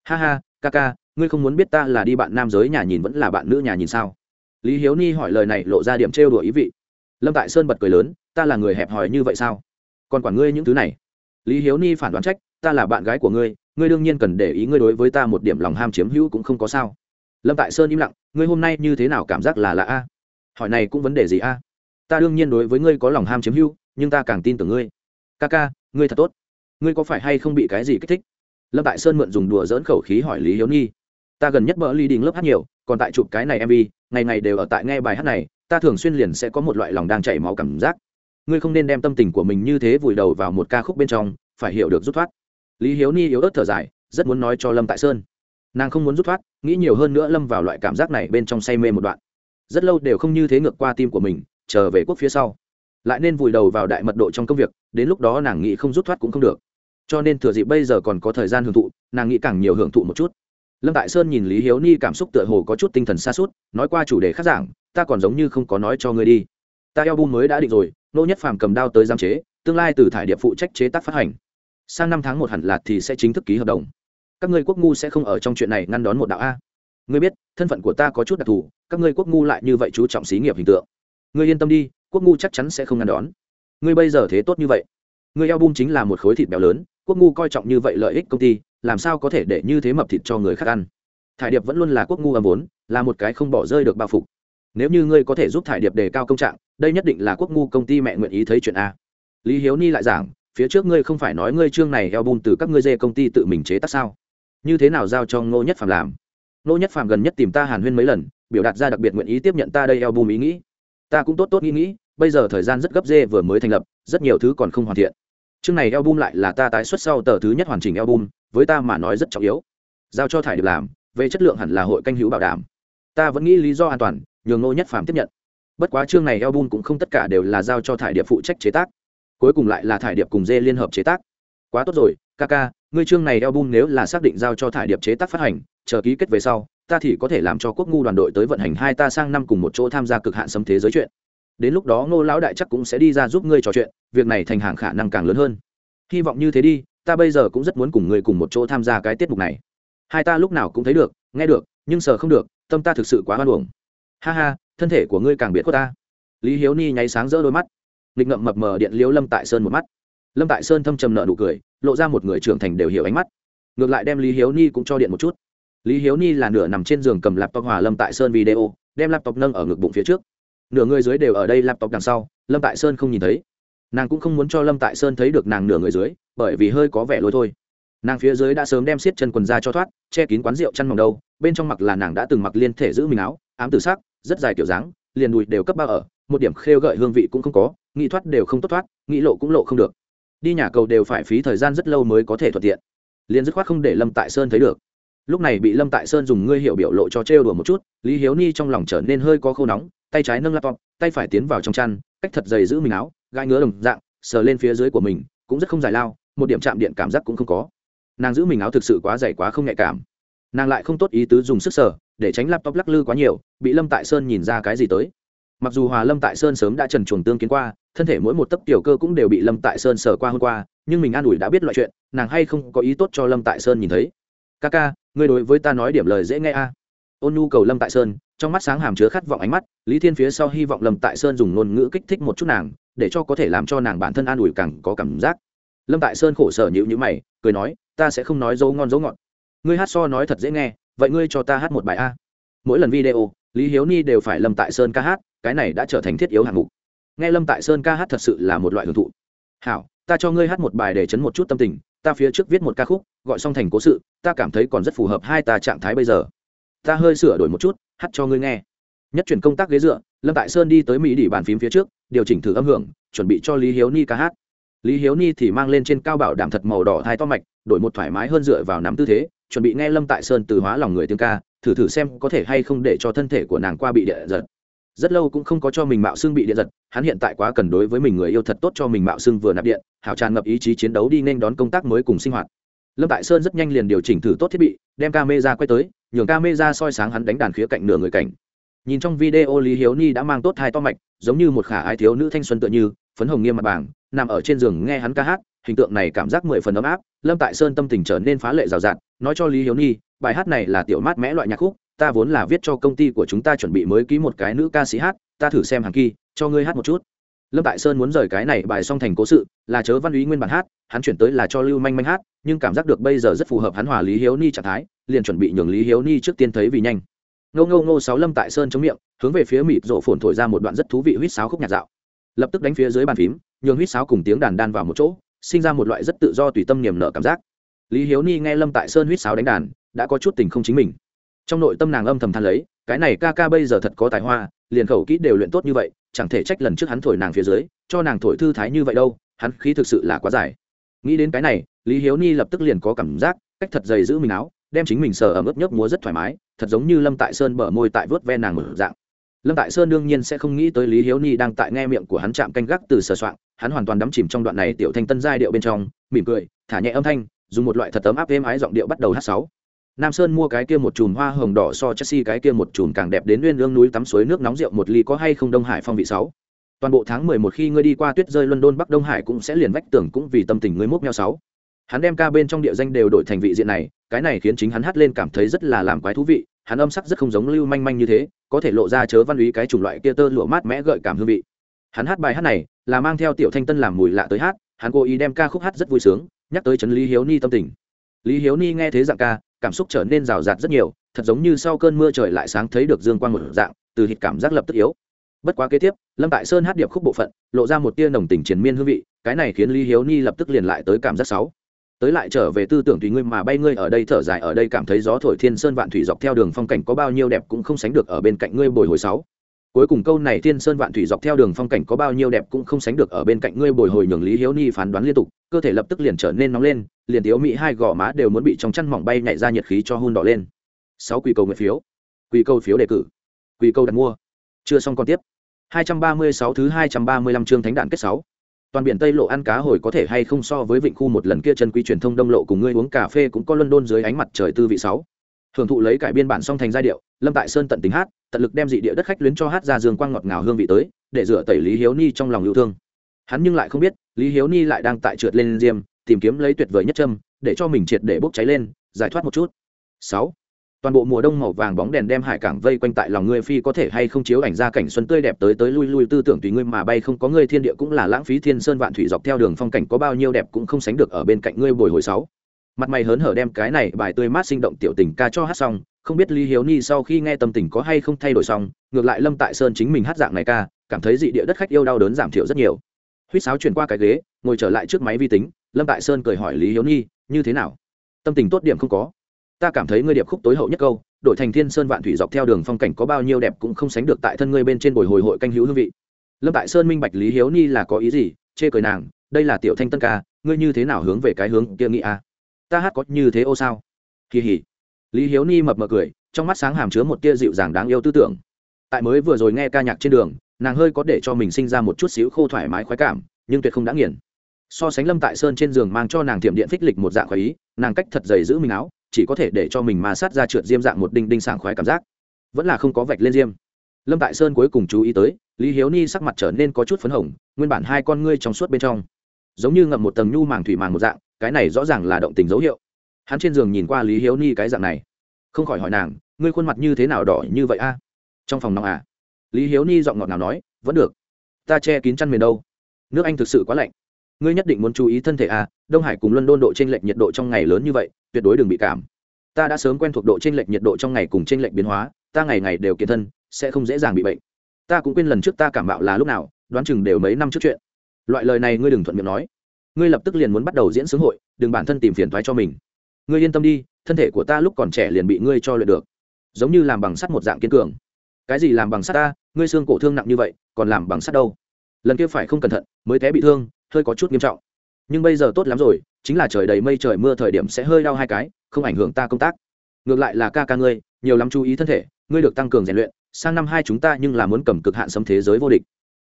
Ha ha, ca ca, ngươi không muốn biết ta là đi bạn nam giới nhà nhìn vẫn là bạn nữ nhà nhìn sao? Lý hiếu ni hỏi lời này lộ ra điểm trêu đùa ý vị. Lâm tại sơn bật cười lớn, ta là người hẹp hòi như vậy sao? Còn quản ngươi những thứ này. Lý hiếu ni phản đoán trách, ta là bạn gái của ngươi ngươi đương nhiên cần để ý ngươi đối với ta một điểm lòng ham chiếm hữu cũng không có sao. Lâm tại sơn im lặng, ngươi hôm nay như thế nào cảm giác là lạ a? Hỏi này cũng vấn đề gì a? Ta đương nhiên đối với ngươi có lòng ham chiếm hữu, nhưng ta càng tin tưởng ngươi. Ca ca, ngươi thật tốt ngươi có phải hay không bị cái gì kích thích? Lâm tại sơn mượn dùng đùa dỡn khẩu khí hỏi lý hiếu nhi ta gần nhất bỡ ly đình lớp hát nhiều, còn tại chụp cái này mv ngày ngày đều ở tại nghe bài hát này, ta thường xuyên liền sẽ có một loại lòng đang chảy máu cảm giác. Ngươi không nên đem tâm tình của mình như thế vùi đầu vào một ca khúc bên trong, phải hiểu được rút thoát. Lý hiếu ni yếu ớt thở dài, rất muốn nói cho lâm tại sơn. Nàng không muốn rút thoát, nghĩ nhiều hơn nữa lâm vào loại cảm giác này bên trong say mê một đoạn. Rất lâu đều không như thế ngược qua tim của mình trở về quốc phía sau. Lại nên vùi đầu vào đại mật độ trong công việc, đến lúc đó nàng nghĩ không rút thoát cũng không được cho nên thừa dịp bây giờ còn có thời gian hưởng thụ, nàng nghĩ càng nhiều hưởng thụ một chút. Lâm tại sơn nhìn lý hiếu ni cảm xúc tựa hồ có chút tinh thần xa suốt nói qua chủ đề khác giảng, ta còn giống như không có nói cho ngươi đi. Ta eo bum mới đã định rồi, nô nhất phàm cầm đao tới giam chế, tương lai từ thải địa phụ trách chế tác phát hành. Sang năm tháng một hẳn là thì sẽ chính thức ký hợp đồng. Các ngươi quốc ngu sẽ không ở trong chuyện này ngăn đón một đạo a. Ngươi biết, thân phận của ta có chút đặc thù, các ngươi quốc ngu lại như vậy chú trọng xí nghiệp hình tượng. Ngươi yên tâm đi, quốc ngu chắc chắn sẽ không ngăn đón. Ngươi bây giờ thế tốt như vậy. Ngươi Eo album chính là một khối thịt béo lớn quốc ngu coi trọng như vậy lợi ích công ty, làm sao có thể để như thế mập thịt cho người khác ăn? Thải điệp vẫn luôn là quốc ngu âm vốn, là một cái không bỏ rơi được bao phục. Nếu như ngươi có thể giúp thải điệp đề cao công trạng, đây nhất định là quốc ngu công ty mẹ nguyện ý thấy chuyện a. Lý hiếu ni lại giảng, phía trước ngươi không phải nói ngươi chương này eo bùn từ các ngươi dê công ty tự mình chế tác sao? Như thế nào giao cho ngô nhất phàm làm? Ngô nhất phàm gần nhất tìm ta hàn huyên mấy lần, biểu đạt ra đặc biệt nguyện ý tiếp nhận ta đây eo bùn ý nghĩ. Ta cũng tốt tốt nghĩ nghĩ, bây giờ thời gian rất gấp dê vừa mới thành lập, rất nhiều thứ còn không hoàn thiện chương này album lại là ta tái xuất sau tờ thứ nhất hoàn chỉnh album, với ta mà nói rất trọng yếu. Giao cho thải được làm, về chất lượng hẳn là hội canh hữu bảo đảm. Ta vẫn nghĩ lý do an toàn, nhường ngô nhất phàm tiếp nhận. Bất quá chương này album cũng không tất cả đều là giao cho thải điệp phụ trách chế tác. Cuối cùng lại là thải điệp cùng dê liên hợp chế tác. Quá tốt rồi, ca ca, ngươi chương này album nếu là xác định giao cho thải điệp chế tác phát hành, chờ ký kết về sau, ta thì có thể làm cho quốc ngu đoàn đội tới vận hành hai ta sang năm cùng một chỗ tham gia cực hạn sấm thế giới chuyện đến lúc đó ngô lão đại chắc cũng sẽ đi ra giúp ngươi trò chuyện, việc này thành hàng khả năng càng lớn hơn. Hy vọng như thế đi, ta bây giờ cũng rất muốn cùng ngươi cùng một chỗ tham gia cái tiết mục này. Hai ta lúc nào cũng thấy được, nghe được, nhưng sờ không được, tâm ta thực sự quá hoan hồng ha ha, thân thể của ngươi càng biệt của ta. Lý hiếu ni nháy sáng rỡ đôi mắt. Nghịch ngậm mập mờ điện liếu lâm tại sơn một mắt. Lâm tại sơn thâm trầm nợ nụ cười, lộ ra một người trưởng thành đều hiểu ánh mắt. Ngược lại đem lý hiếu ni cũng cho điện một chút. Lý hiếu ni là nửa nằm trên giường cầm laptop hòa lâm tại sơn video, đem laptop nâng ở ngực bụng phía trước nửa người dưới đều ở đây laptop đằng sau, lâm tại sơn không nhìn thấy. Nàng cũng không muốn cho lâm tại sơn thấy được nàng nửa người dưới, bởi vì hơi có vẻ lôi thôi. Nàng phía dưới đã sớm đem xiết chân quần ra cho thoát, che kín quán rượu chăn mỏng đâu, bên trong mặc là nàng đã từng mặc liên thể giữ mình áo, ám tử sắc, rất dài kiểu dáng, liền đùi đều cấp ba ở, một điểm khêu gợi hương vị cũng không có, nghĩ thoát đều không tốt thoát, nghĩ lộ cũng lộ không được. Đi nhà cầu đều phải phí thời gian rất lâu mới có thể thuận tiện. Liền dứt khoát không để lâm tại sơn thấy được. Lúc này bị lâm tại sơn dùng ngươi hiểu biểu lộ cho trêu đùa một chút, lý hiếu ni trong lòng trở nên hơi có khô nóng tay trái nâng laptop, tay phải tiến vào trong chăn, cách thật dày giữ mình áo gai ngứa đồng dạng, sờ lên phía dưới của mình, cũng rất không dài lao, một điểm chạm điện cảm giác cũng không có. Nàng giữ mình áo thực sự quá dày quá không nhạy cảm. Nàng lại không tốt ý tứ dùng sức sờ, để tránh laptop lắc lư quá nhiều, bị lâm tại sơn nhìn ra cái gì tới. Mặc dù hòa lâm tại sơn sớm đã trần chuồng tương kiến qua, thân thể mỗi một tấc tiểu cơ cũng đều bị lâm tại sơn sờ qua hôm qua, nhưng mình an ủi đã biết loại chuyện, nàng hay không có ý tốt cho lâm tại sơn nhìn thấy. Ca ca, ngươi đối với ta nói điểm lời dễ nghe a. Ôn nhu cầu lâm tại sơn trong mắt sáng hàm chứa khát vọng ánh mắt, lý thiên phía sau hy vọng lâm tại sơn dùng ngôn ngữ kích thích một chút nàng, để cho có thể làm cho nàng bản thân an ủi càng có cảm giác. Lâm tại sơn khổ sở nhịu nhữ mày, cười nói, ta sẽ không nói dấu ngon dấu ngọt. Ngươi hát so nói thật dễ nghe, vậy ngươi cho ta hát một bài a. Mỗi lần video, lý hiếu ni đều phải lâm tại sơn ca hát, cái này đã trở thành thiết yếu hạng mục. Nghe lâm tại sơn ca hát thật sự là một loại hưởng thụ. Hảo, ta cho ngươi hát một bài để chấn một chút tâm tình, ta phía trước viết một ca khúc, gọi xong thành cố sự, ta cảm thấy còn rất phù hợp hai ta trạng thái bây giờ. Ta hơi sửa đổi một chút hát cho ngươi nghe. Nhất chuyển công tác ghế dựa, lâm tại sơn đi tới mỹ đỉ bàn phím phía trước, điều chỉnh thử âm hưởng, chuẩn bị cho lý hiếu ni ca hát. Lý hiếu ni thì mang lên trên cao bảo đảm thật màu đỏ thai to mạch, đổi một thoải mái hơn dựa vào nắm tư thế, chuẩn bị nghe lâm tại sơn từ hóa lòng người tiếng ca, thử thử xem có thể hay không để cho thân thể của nàng qua bị địa giật. Rất lâu cũng không có cho mình mạo xương bị điện giật, hắn hiện tại quá cần đối với mình người yêu thật tốt cho mình mạo xương vừa nạp điện, hảo tràn ngập ý chí chiến đấu đi nên đón công tác mới cùng sinh hoạt lâm tại sơn rất nhanh liền điều chỉnh thử tốt thiết bị, đem ca mê ra quay tới, nhường ca mê ra soi sáng hắn đánh đàn khía cạnh nửa người cảnh. Nhìn trong video lý hiếu ni đã mang tốt hai to mạch, giống như một khả ái thiếu nữ thanh xuân tựa như, phấn hồng nghiêm mặt bảng, nằm ở trên giường nghe hắn ca hát, hình tượng này cảm giác mười phần ấm áp, lâm tại sơn tâm tình trở nên phá lệ rào rạt, nói cho lý hiếu ni, bài hát này là tiểu mát mẽ loại nhạc khúc, ta vốn là viết cho công ty của chúng ta chuẩn bị mới ký một cái nữ ca sĩ hát, ta thử xem hàng kỳ, cho ngươi hát một chút lâm tại sơn muốn rời cái này bài song thành cố sự, là chớ văn úy nguyên bản hát, hắn chuyển tới là cho lưu manh manh hát, nhưng cảm giác được bây giờ rất phù hợp hắn hòa lý hiếu ni trạng thái, liền chuẩn bị nhường lý hiếu ni trước tiên thấy vì nhanh. Ngô ngô ngô sáu lâm tại sơn chống miệng, hướng về phía mịt rộ phồn thổi ra một đoạn rất thú vị huýt sáo khúc nhạc dạo. Lập tức đánh phía dưới bàn phím, nhường huýt sáo cùng tiếng đàn đan vào một chỗ, sinh ra một loại rất tự do tùy tâm niềm nở cảm giác. Lý hiếu ni nghe lâm tại sơn huýt sáo đánh đàn, đã có chút tình không chính mình. Trong nội tâm nàng âm thầm than lấy, cái này ca ca bây giờ thật có tài hoa, liền khẩu kỹ đều luyện tốt như vậy chẳng thể trách lần trước hắn thổi nàng phía dưới, cho nàng thổi thư thái như vậy đâu, hắn khí thực sự là quá dài. Nghĩ đến cái này, lý hiếu ni lập tức liền có cảm giác, cách thật dày giữ mình áo, đem chính mình sờ ở mức nhấp múa rất thoải mái, thật giống như lâm tại sơn bở môi tại vớt ve nàng mở dạng. Lâm tại sơn đương nhiên sẽ không nghĩ tới lý hiếu ni đang tại nghe miệng của hắn chạm canh gác từ sờ soạn hắn hoàn toàn đắm chìm trong đoạn này tiểu thanh tân giai điệu bên trong, mỉm cười, thả nhẹ âm thanh, dùng một loại thật tấm áp êm ái giọng điệu bắt đầu hát sáu nam sơn mua cái kia một chùm hoa hồng đỏ so chelsea cái kia một chùm càng đẹp đến nguyên lương núi tắm suối nước nóng rượu một ly có hay không đông hải phong vị sáu. Toàn bộ tháng mười một khi ngươi đi qua tuyết rơi london, bắc đông hải cũng sẽ liền vách tưởng cũng vì tâm tình ngươi mốc meo sáu. Hắn đem ca bên trong địa danh đều đổi thành vị diện này, cái này khiến chính hắn hát lên cảm thấy rất là làm quái thú vị, hắn âm sắc rất không giống lưu manh manh như thế, có thể lộ ra chớ văn úy cái chủng loại kia tơ lụa mát mẽ gợi cảm hương vị. Hắn hát bài hát này là mang theo tiểu thanh tân làm mùi lạ tới hát, hắn cố ý đem ca khúc hát rất vui sướng, nhắc tới trấn lý hiếu ni tâm tình. Lý hiếu ni nghe thế dạng ca cảm xúc trở nên rào rạt rất nhiều, thật giống như sau cơn mưa trời lại sáng thấy được dương quang một dạng, từ hít cảm giác lập tức yếu. Bất quá kế tiếp, lâm tại sơn hát điệp khúc bộ phận, lộ ra một tia nồng tình triền miên hương vị, cái này khiến lý hiếu ni lập tức liền lại tới cảm giác sáu. Tới lại trở về tư tưởng tùy ngươi mà bay ngươi ở đây thở dài, ở đây cảm thấy gió thổi thiên sơn vạn thủy dọc theo đường phong cảnh có bao nhiêu đẹp cũng không sánh được ở bên cạnh ngươi bồi hồi sáu cuối cùng câu này thiên sơn vạn thủy dọc theo đường phong cảnh có bao nhiêu đẹp cũng không sánh được ở bên cạnh ngươi bồi hồi nhường lý hiếu ni phán đoán liên tục, cơ thể lập tức liền trở nên nóng lên, liền thiếu mỹ hai gò má đều muốn bị trong chăn mỏng bay nhảy ra nhiệt khí cho hôn đỏ lên. Sáu quy cầu nguyện phiếu. Quy cầu phiếu đề cử. Quy cầu đặt mua. Chưa xong còn tiếp. 236 thứ 235 chương thánh đạn kết 6. Toàn biển Tây lộ ăn cá hồi có thể hay không so với vịnh khu một lần kia chân quý truyền thông đông lộ cùng ngươi uống cà phê cũng có London dưới ánh mặt trời tư vị 6. Hưởng thụ lấy cải biên bản song thành giai điệu, Lâm Tại Sơn tận tình hát, tận lực đem dị địa đất khách luyến cho hát ra dương quang ngọt ngào hương vị tới, để rửa tẩy Lý Hiếu Ni trong lòng yêu thương. Hắn nhưng lại không biết, Lý Hiếu Ni lại đang tại trượt lên diêm, tìm kiếm lấy tuyệt vời nhất châm, để cho mình triệt để bốc cháy lên, giải thoát một chút. 6 toàn bộ mùa đông màu vàng bóng đèn đem hải cảng vây quanh tại lòng ngươi phi có thể hay không chiếu ảnh ra cảnh xuân tươi đẹp tới tới lui lui tư tưởng tùy ngươi mà bay không có ngươi thiên địa cũng là lãng phí thiên sơn vạn thủy dọc theo đường phong cảnh có bao nhiêu đẹp cũng không sánh được ở bên cạnh ngươi bồi hồi sáu mặt mày hớn hở đem cái này bài tươi mát sinh động tiểu tình ca cho hát xong, không biết lý hiếu ni sau khi nghe tâm tình có hay không thay đổi xong, ngược lại lâm tại sơn chính mình hát dạng này ca, cảm thấy dị địa đất khách yêu đau đớn giảm thiểu rất nhiều. Huýt sáo chuyển qua cái ghế, ngồi trở lại trước máy vi tính, lâm tại sơn cười hỏi lý hiếu ni, như thế nào? Tâm tình tốt điểm không có? Ta cảm thấy ngươi điệp khúc tối hậu nhất câu đội thành thiên sơn vạn thủy dọc theo đường phong cảnh có bao nhiêu đẹp cũng không sánh được tại thân ngươi bên trên bồi hồi hội canh hữu hương vị. Lâm tại sơn minh bạch lý hiếu ni là có ý gì, chê cười nàng, đây là tiểu thanh tân ca, ngươi như thế nào hướng về cái hướng kia nghĩ a à? Ta hát có như thế ô sao? Kỳ hỉ lý hiếu ni mập mờ cười, trong mắt sáng hàm chứa một tia dịu dàng đáng yêu tư tưởng. Tại mới vừa rồi nghe ca nhạc trên đường, nàng hơi có để cho mình sinh ra một chút xíu khô thoải mái khoái cảm, nhưng tuyệt không đã nghiền. So sánh lâm tại sơn trên giường mang cho nàng tiệm điện phích lịch một dạng khoái ý, nàng cách thật dày giữ mình áo, chỉ có thể để cho mình mà sát ra trượt diêm dạng một đinh đinh sảng khoái cảm giác. Vẫn là không có vạch lên diêm. Lâm tại sơn cuối cùng chú ý tới, lý hiếu ni sắc mặt trở nên có chút phấn hồng, nguyên bản hai con ngươi trong suốt bên trong, giống như ngậm một tầng nhu màng thủy màng một dạng cái này rõ ràng là động tình dấu hiệu. Hắn trên giường nhìn qua lý hiếu ni cái dạng này. Không khỏi hỏi nàng, ngươi khuôn mặt như thế nào đỏ như vậy a? Trong phòng nóng à? Lý hiếu ni giọng ngọt nào nói, vẫn được. Ta che kín chăn miền đâu. Nước anh thực sự quá lạnh. Ngươi nhất định muốn chú ý thân thể à? đông hải cùng luân đôn độ t r ê n lệch nhiệt độ trong ngày lớn như vậy, tuyệt đối đừng bị cảm. Ta đã sớm quen thuộc độ t r ê n lệch nhiệt độ trong ngày cùng t r ê n lệch biến hóa, ta ngày ngày đều kiệt thân, sẽ không dễ dàng bị bệnh. Ta cũng quên lần trước ta cảm bạo là lúc nào, đoán chừng đều mấy năm trước chuyện. Loại lời này ngươi đừng thuận miệng nói ngươi lập tức liền muốn bắt đầu diễn sướng hội, đừng bản thân tìm phiền thoái cho mình. Ngươi yên tâm đi, thân thể của ta lúc còn trẻ liền bị ngươi cho luyện được. Giống như làm bằng sắt một dạng kiên cường. Cái gì làm bằng sắt ta? Ngươi xương cổ thương nặng như vậy, còn làm bằng sắt đâu? Lần kia phải không cẩn thận, mới té bị thương, hơi có chút nghiêm trọng. Nhưng bây giờ tốt lắm rồi, chính là trời đầy mây trời mưa thời điểm sẽ hơi đau hai cái, không ảnh hưởng ta công tác. Ngược lại là ca ca ngươi, nhiều lắm chú ý thân thể, ngươi được tăng cường rèn luyện. Sang năm hai chúng ta nhưng là muốn cầm cực hạn sấm thế giới vô địch.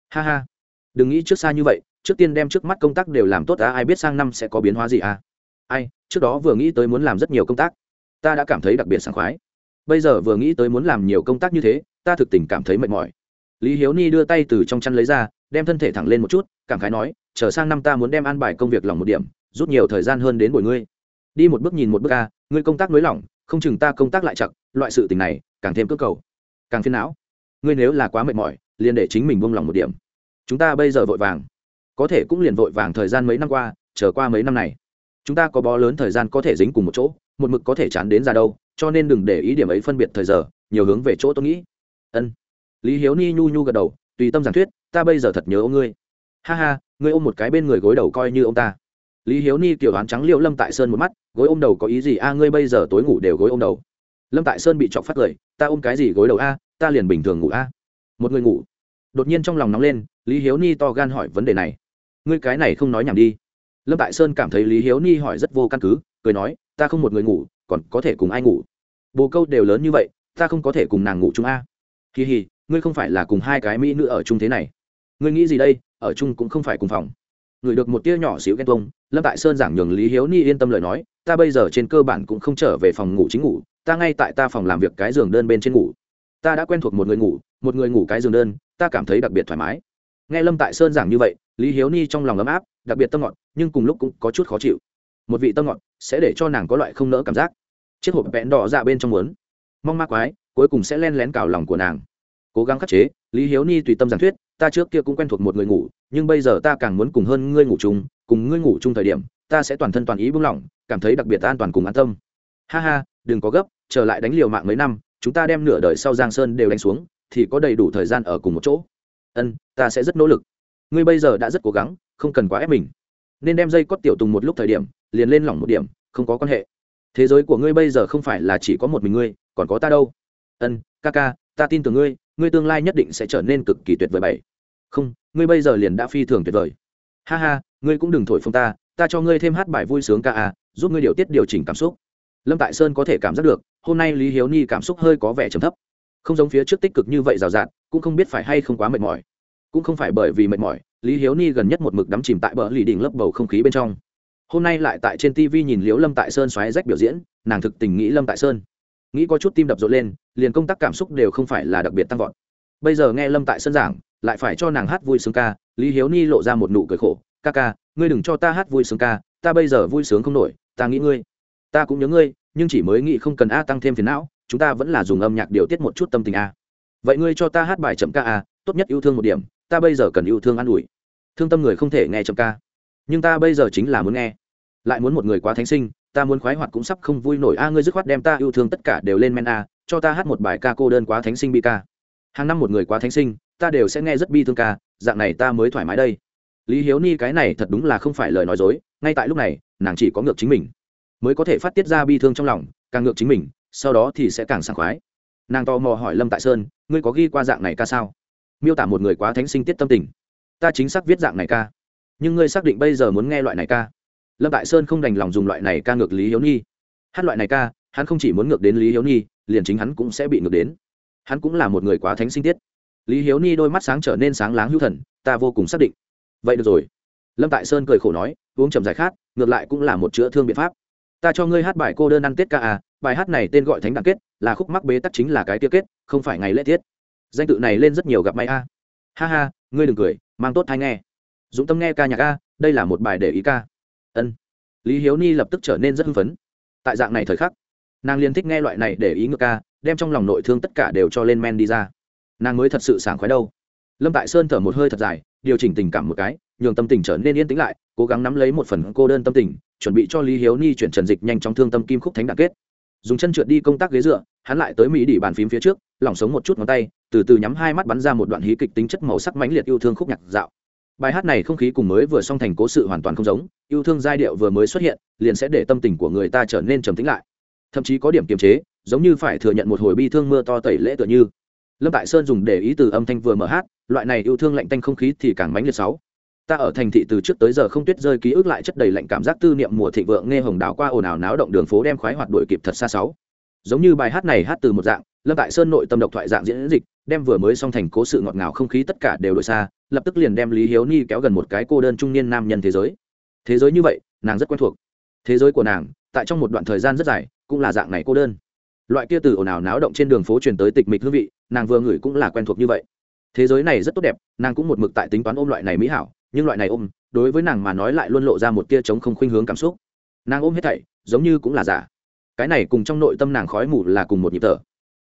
Ha ha. Đừng nghĩ trước xa như vậy trước tiên đem trước mắt công tác đều làm tốt à ai biết sang năm sẽ có biến hóa gì à? Ai, trước đó vừa nghĩ tới muốn làm rất nhiều công tác, ta đã cảm thấy đặc biệt sảng khoái. Bây giờ vừa nghĩ tới muốn làm nhiều công tác như thế, ta thực tình cảm thấy mệt mỏi. Lý hiếu ni đưa tay từ trong chăn lấy ra, đem thân thể thẳng lên một chút, cảm khái nói, chờ sang năm ta muốn đem an bài công việc lòng một điểm, rút nhiều thời gian hơn đến buổi ngươi. Đi một bước nhìn một bước a, ngươi công tác nới lỏng, không chừng ta công tác lại chặt, loại sự tình này, càng thêm cơ cầu, càng phiền não. Ngươi nếu là quá mệt mỏi, liền để chính mình buông lòng một điểm. Chúng ta bây giờ vội vàng có thể cũng liền vội vàng thời gian mấy năm qua, chờ qua mấy năm này. Chúng ta có bó lớn thời gian có thể dính cùng một chỗ, một mực có thể chán đến ra đâu, cho nên đừng để ý điểm ấy phân biệt thời giờ, nhiều hướng về chỗ tôi nghĩ. Ân. Lý hiếu ni nhu nhu gật đầu, tùy tâm giảng thuyết, ta bây giờ thật nhớ ông ngươi. Ha ha, ngươi ôm một cái bên người gối đầu coi như ông ta. Lý hiếu ni kiểu đoán trắng liệu lâm tại sơn một mắt, gối ôm đầu có ý gì? A, ngươi bây giờ tối ngủ đều gối ôm đầu. Lâm tại sơn bị chọc phát cười ta ôm cái gì gối đầu a, ta liền bình thường ngủ a. Một người ngủ. Đột nhiên trong lòng nóng lên, lý hiếu ni to gan hỏi vấn đề này ngươi cái này không nói nhảm đi. Lâm tại sơn cảm thấy lý hiếu ni hỏi rất vô căn cứ, cười nói, ta không một người ngủ, còn có thể cùng ai ngủ? Bồ câu đều lớn như vậy, ta không có thể cùng nàng ngủ chung a. Kỳ hì, ngươi không phải là cùng hai cái mỹ nữ ở chung thế này. Ngươi nghĩ gì đây, ở chung cũng không phải cùng phòng. Người được một tia nhỏ xíu ghen tuông, lâm tại sơn giảng nhường lý hiếu ni yên tâm lời nói, ta bây giờ trên cơ bản cũng không trở về phòng ngủ chính ngủ, ta ngay tại ta phòng làm việc cái giường đơn bên trên ngủ. Ta đã quen thuộc một người ngủ, một người ngủ cái giường đơn, ta cảm thấy đặc biệt thoải mái. Nghe lâm tại sơn giảng như vậy lý hiếu ni trong lòng ấm áp, đặc biệt tâm ngọt, nhưng cùng lúc cũng có chút khó chịu. Một vị tâm ngọt sẽ để cho nàng có loại không nỡ cảm giác. Chiếc hộp vẽn đỏ ra bên trong muốn. Mong ma quái, cuối cùng sẽ len lén cào lòng của nàng. Cố gắng khắc chế, lý hiếu ni tùy tâm giảng thuyết, ta trước kia cũng quen thuộc một người ngủ, nhưng bây giờ ta càng muốn cùng hơn ngươi ngủ chung, cùng ngươi ngủ chung thời điểm, ta sẽ toàn thân toàn ý buông lỏng, cảm thấy đặc biệt an toàn cùng an tâm. Ha ha, đừng có gấp, trở lại đánh liều mạng mấy năm, chúng ta đem nửa đời sau giang sơn đều đánh xuống, thì có đầy đủ thời gian ở cùng một chỗ. Ân, ta sẽ rất nỗ lực ngươi bây giờ đã rất cố gắng, không cần quá ép mình. Nên đem dây cót tiểu tùng một lúc thời điểm, liền lên lỏng một điểm, không có quan hệ. Thế giới của ngươi bây giờ không phải là chỉ có một mình ngươi, còn có ta đâu. Ân, ca ca, ta tin tưởng ngươi ngươi tương lai nhất định sẽ trở nên cực kỳ tuyệt vời bảy. Không, ngươi bây giờ liền đã phi thường tuyệt vời. Ha ha, ngươi cũng đừng thổi phồng ta ta cho ngươi thêm hát bài vui sướng ca à giúp ngươi điều tiết điều chỉnh cảm xúc. Lâm tại sơn có thể cảm giác được, hôm nay lý hiếu ni cảm xúc hơi có vẻ trầm thấp. Không giống phía trước tích cực như vậy rào rạt, cũng không biết phải hay không quá mệt mỏi cũng không phải bởi vì mệt mỏi, lý hiếu ni gần nhất một mực đắm chìm tại bờ lì đỉnh lớp bầu không khí bên trong. Hôm nay lại tại trên tv nhìn Liễu lâm tại sơn xoáy rách biểu diễn, nàng thực tình nghĩ lâm tại sơn. Nghĩ có chút tim đập rộn lên, liền công tác cảm xúc đều không phải là đặc biệt tăng vọt. Bây giờ nghe lâm tại sơn giảng, lại phải cho nàng hát vui sướng ca, lý hiếu ni lộ ra một nụ cười khổ, ca ca, ngươi đừng cho ta hát vui sướng ca, ta bây giờ vui sướng không nổi, ta nghĩ ngươi. Ta cũng nhớ ngươi, nhưng chỉ mới nghĩ không cần a tăng thêm phiền não, chúng ta vẫn là dùng âm nhạc điều tiết một chút tâm tình a. Vậy ngươi cho ta hát bài chậm ca a tốt nhất yêu thương một điểm, ta bây giờ cần yêu thương an ủi. Thương tâm người không thể nghe trầm ca. Nhưng ta bây giờ chính là muốn nghe. Lại muốn một người quá thánh sinh, ta muốn khoái hoạt cũng sắp không vui nổi. A, ngươi dứt khoát đem ta yêu thương tất cả đều lên men a, cho ta hát một bài ca cô đơn quá thánh sinh bi ca. Hàng năm một người quá thánh sinh, ta đều sẽ nghe rất bi thương ca, dạng này ta mới thoải mái đây. Lý hiếu ni cái này thật đúng là không phải lời nói dối, ngay tại lúc này, nàng chỉ có ngược chính mình. Mới có thể phát tiết ra bi thương trong lòng, càng ngược chính mình, sau đó thì sẽ càng sảng khoái. Nàng tò mò hỏi lâm tại sơn, ngươi có ghi qua dạng này ca sao? Miêu tả một người quá thánh sinh tiết tâm tình. Ta chính xác viết dạng này ca. Nhưng ngươi xác định bây giờ muốn nghe loại này ca. Lâm tại sơn không đành lòng dùng loại này ca ngược lý hiếu nhi. Hát loại này ca, hắn không chỉ muốn ngược đến lý hiếu nhi, liền chính hắn cũng sẽ bị ngược đến. Hắn cũng là một người quá thánh sinh tiết. Lý hiếu ni đôi mắt sáng trở nên sáng láng hữu thần, ta vô cùng xác định. Vậy được rồi. Lâm tại sơn cười khổ nói, uống chầm giải khát, ngược lại cũng là một chữa thương biện pháp. Ta cho ngươi hát bài cô đơn ăn tết ca à bài hát này tên gọi thánh đẳng kết, là khúc mắc bế tắc chính là cái tiêu kết, không phải ngày lễ tiết danh tự này lên rất nhiều gặp may a. Ha ha, ngươi đừng cười, mang tốt hay nghe. Dũng tâm nghe ca nhạc a, đây là một bài để ý ca. Ân. Lý hiếu ni lập tức trở nên rất hưng phấn. Tại dạng này thời khắc, nàng liền thích nghe loại này để ý ngược ca, đem trong lòng nội thương tất cả đều cho lên men đi ra. Nàng mới thật sự sảng khoái đâu. Lâm tại sơn thở một hơi thật dài, điều chỉnh tình cảm một cái, nhường tâm tình trở nên yên tĩnh lại, cố gắng nắm lấy một phần cô đơn tâm tình, chuẩn bị cho lý hiếu ni chuyển trần dịch nhanh chóng thương tâm kim khúc thánh đặc kết. Dùng chân trượt đi công tác ghế dựa hắn lại tới mỹ đỉ bàn phím phía trước lỏng sống một chút ngón tay, từ từ nhắm hai mắt bắn ra một đoạn hí kịch tính chất màu sắc mãnh liệt yêu thương khúc nhạc dạo. Bài hát này không khí cùng mới vừa song thành cố sự hoàn toàn không giống, yêu thương giai điệu vừa mới xuất hiện, liền sẽ để tâm tình của người ta trở nên trầm tĩnh lại. Thậm chí có điểm kiềm chế, giống như phải thừa nhận một hồi bi thương mưa to tẩy lễ tựa như. Lâm tại sơn dùng để ý từ âm thanh vừa mở hát, loại này yêu thương lạnh tanh không khí thì càng mãnh liệt sáu. Ta ở thành thị từ trước tới giờ không tuyết rơi ký ức lại chất đầy lạnh cảm giác tư niệm mùa thịnh vượng nghe hồng đảo qua ồn ào náo động đường phố đem khoái hoạt đuổi kịp thật xa sáu giống như bài hát này hát từ một dạng, lâm tại sơn nội tâm độc thoại dạng diễn dịch, đem vừa mới xong thành cố sự ngọt ngào không khí tất cả đều đổi xa, lập tức liền đem lý hiếu ni kéo gần một cái cô đơn trung niên nam nhân thế giới. Thế giới như vậy, nàng rất quen thuộc. Thế giới của nàng, tại trong một đoạn thời gian rất dài, cũng là dạng này cô đơn. Loại kia từ ồn ào náo động trên đường phố truyền tới tịch mịch hương vị, nàng vừa ngửi cũng là quen thuộc như vậy. Thế giới này rất tốt đẹp, nàng cũng một mực tại tính toán ôm loại này mỹ hảo, nhưng loại này ôm, đối với nàng mà nói lại luôn lộ ra một tia chống không khuynh hướng cảm xúc. Nàng ôm hết thảy, giống như cũng là giả cái này cùng trong nội tâm nàng khói mù là cùng một nhịp thở.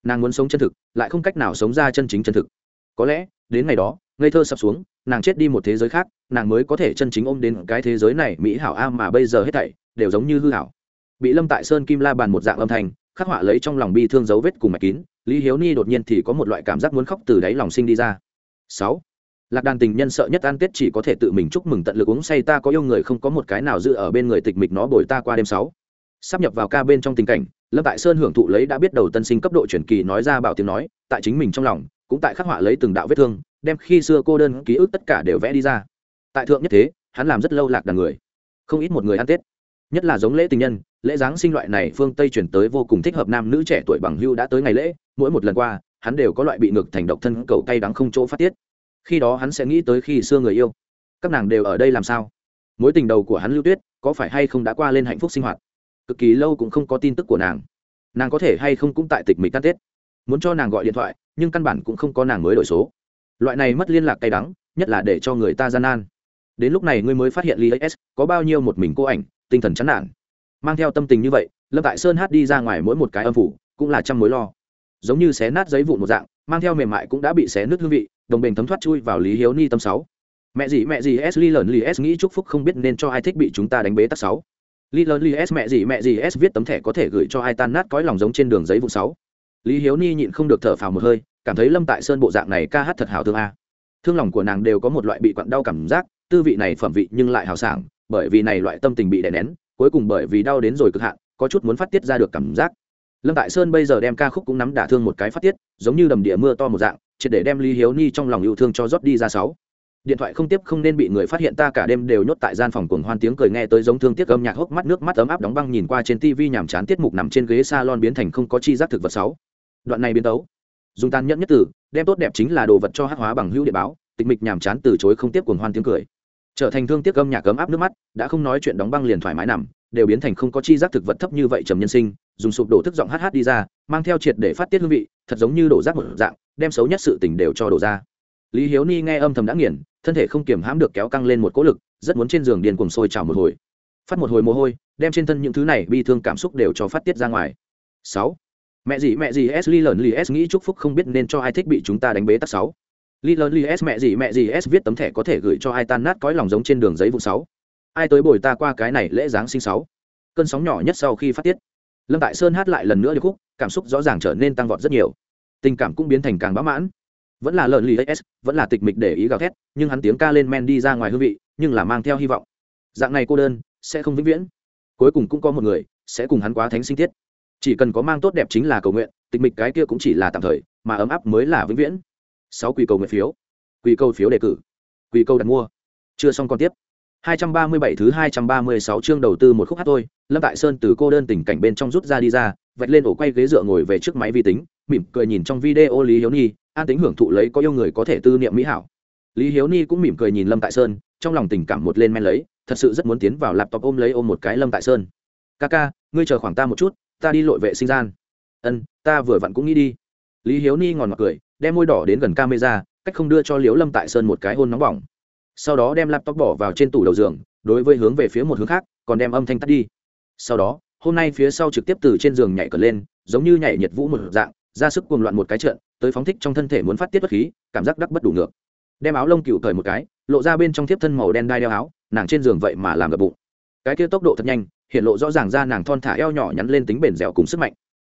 Nàng muốn sống chân thực, lại không cách nào sống ra chân chính chân thực. Có lẽ, đến ngày đó, ngây thơ sập xuống, nàng chết đi một thế giới khác, nàng mới có thể chân chính ôm đến cái thế giới này mỹ hảo a mà bây giờ hết thảy đều giống như hư hảo. Bị lâm tại sơn kim la bàn một dạng âm thanh, khắc họa lấy trong lòng bi thương dấu vết cùng mạch kín, lý hiếu ni đột nhiên thì có một loại cảm giác muốn khóc từ đáy lòng sinh đi ra. Sáu, lạc đàn tình nhân sợ nhất ăn tết chỉ có thể tự mình chúc mừng tận lực uống say, ta có yêu người không có một cái nào giữ ở bên người tịch mịch nó bồi ta qua đêm sáu sắp nhập vào ca bên trong tình cảnh, lâm tại sơn hưởng thụ lấy đã biết đầu tân sinh cấp độ chuyển kỳ nói ra bảo tiếng nói, tại chính mình trong lòng, cũng tại khắc họa lấy từng đạo vết thương, đem khi xưa cô đơn ký ức tất cả đều vẽ đi ra. Tại thượng nhất thế, hắn làm rất lâu lạc đàn người, không ít một người ăn tết. Nhất là giống lễ tình nhân, lễ giáng sinh loại này phương tây chuyển tới vô cùng thích hợp nam nữ trẻ tuổi bằng hưu đã tới ngày lễ, mỗi một lần qua, hắn đều có loại bị ngược thành độc thân cầu cay đắng không chỗ phát tiết. Khi đó hắn sẽ nghĩ tới khi xưa người yêu. Các nàng đều ở đây làm sao? Mối tình đầu của hắn lưu tuyết, có phải hay không đã qua lên hạnh phúc sinh hoạt? Cực kỳ lâu cũng không có tin tức của nàng. Nàng có thể hay không cũng tại tịch mịch căn tết. Muốn cho nàng gọi điện thoại, nhưng căn bản cũng không có nàng mới đổi số. Loại này mất liên lạc cay đắng, nhất là để cho người ta gian nan. Đến lúc này ngươi mới phát hiện ly s có bao nhiêu một mình cô ảnh, tinh thần chán nản. Mang theo tâm tình như vậy, lâm tại sơn hát đi ra ngoài mỗi một cái âm phủ, cũng là trăm mối lo. Giống như xé nát giấy vụn một dạng, mang theo mềm mại cũng đã bị xé nứt hương vị, đồng bền thấm thoát chui vào lý hiếu ni tâm sáu. Mẹ gì mẹ gì, s li lợn li s nghĩ chúc phúc không biết nên cho ai thích bị chúng ta đánh bế tắc sáu li lợn s, mẹ gì mẹ gì s viết tấm thẻ có thể gửi cho ai tan nát cõi lòng giống trên đường giấy vụ sáu. Lý hiếu ni nhịn không được thở phào một hơi, cảm thấy lâm tại sơn bộ dạng này ca hát thật hảo thương a. Thương lòng của nàng đều có một loại bị quặn đau cảm giác, tư vị này phẩm vị nhưng lại hào sảng, bởi vì này loại tâm tình bị đè nén, cuối cùng bởi vì đau đến rồi cực hạn, có chút muốn phát tiết ra được cảm giác. Lâm tại sơn bây giờ đem ca khúc cũng nắm đả thương một cái phát tiết, giống như đầm địa mưa to một dạng, triệt để đem lý hiếu ni trong lòng yêu thương cho rót đi ra sáu điện thoại không tiếp không nên bị người phát hiện, ta cả đêm đều nhốt tại gian phòng cuồng hoan tiếng cười nghe tới giống thương tiếc âm nhạc, hốc mắt nước mắt ấm áp đóng băng nhìn qua trên tivi nhàm chán tiết mục nằm trên ghế salon biến thành không có chi giác thực vật sáu. Đoạn này biến tấu. Dùng tàn nhẫn nhất từ, đem tốt đẹp chính là đồ vật cho hắc hóa bằng hữu địa báo, tịch mịch nhàm chán từ chối không tiếp cuồng hoan tiếng cười. Trở thành thương tiếc âm nhạc ấm áp nước mắt, đã không nói chuyện đóng băng liền thoải mái nằm, đều biến thành không có chi giác thực vật thấp như vậy trầm nhân sinh, dùng sụp đổ thức giọng hát hát đi ra, mang theo triệt để phát tiết hương vị, thật giống như đổ rác một dạng, đem xấu nhất sự tình đều cho đổ ra. Lý hiếu ni nghe âm thầm đã nghiền thân thể không kiềm hãm được kéo căng lên một cỗ lực, rất muốn trên giường điền cùng sôi trào một hồi. Phát một hồi mồ hôi, đem trên thân những thứ này bi thương cảm xúc đều cho phát tiết ra ngoài. Sáu. Mẹ gì mẹ gì, s li lợn li s nghĩ chúc phúc không biết nên cho ai thích bị chúng ta đánh bế tắc sáu. Li lợn li s, mẹ gì mẹ gì, s viết tấm thẻ có thể gửi cho ai tan nát cõi lòng giống trên đường giấy vụ sáu. Ai tới bồi ta qua cái này lễ giáng sinh sáu. Cơn sóng nhỏ nhất sau khi phát tiết. Lâm tại sơn hát lại lần nữa điệp khúc, cảm xúc rõ ràng trở nên tăng vọt rất nhiều. Tình cảm cũng biến thành càng bão mãn vẫn là lợn lì s vẫn là tịch mịch để ý gào thét nhưng hắn tiếng ca lên men đi ra ngoài hương vị nhưng là mang theo hy vọng. Dạng này cô đơn sẽ không vĩnh viễn. Cuối cùng cũng có một người sẽ cùng hắn quá thánh sinh tiết chỉ cần có mang tốt đẹp chính là cầu nguyện tịch mịch cái kia cũng chỉ là tạm thời mà ấm áp mới là vĩnh viễn. Sáu quỳ cầu nguyện phiếu. Quỳ cầu phiếu đề cử. Quỳ cầu đặt mua. Chưa xong còn tiếp. 237 thứ 236 chương đầu tư một khúc hát thôi, Lâm Tại Sơn từ cô đơn tình cảnh bên trong rút ra đi ra, vạch lên ổ quay ghế dựa ngồi về trước máy vi tính, mỉm cười nhìn trong video Lý Hiếu Ni, an tính hưởng thụ lấy có yêu người có thể tư niệm mỹ hảo. Lý Hiếu Ni cũng mỉm cười nhìn Lâm Tại Sơn, trong lòng tình cảm một lên men lấy, thật sự rất muốn tiến vào laptop ôm lấy ôm một cái Lâm Tại Sơn. "Kaka, ngươi chờ khoảng ta một chút, ta đi lội vệ sinh gian." "Ân, ta vừa vặn cũng nghĩ đi." Lý Hiếu Ni ngòn mặt cười, đem môi đỏ đến gần camera, cách không đưa cho Liễu Lâm Tại Sơn một cái hôn nóng bỏng sau đó đem laptop bỏ vào trên tủ đầu giường đối với hướng về phía một hướng khác còn đem âm thanh tắt đi sau đó hôm nay phía sau trực tiếp từ trên giường nhảy cờ lên giống như nhảy nhiệt vũ một dạng ra sức cuồng loạn một cái trận, tới phóng thích trong thân thể muốn phát tiết bất khí, cảm giác đắc bất đủ ngược. Đem áo lông cựu cởi một cái, lộ ra bên trong thiếp thân màu đen đai đeo áo, nàng trên giường vậy mà làm gập bụng. Cái kia tốc độ thật nhanh, hiện lộ rõ ràng ra nàng thon thả eo nhỏ nhắn lên tính bền dẻo cùng sức mạnh.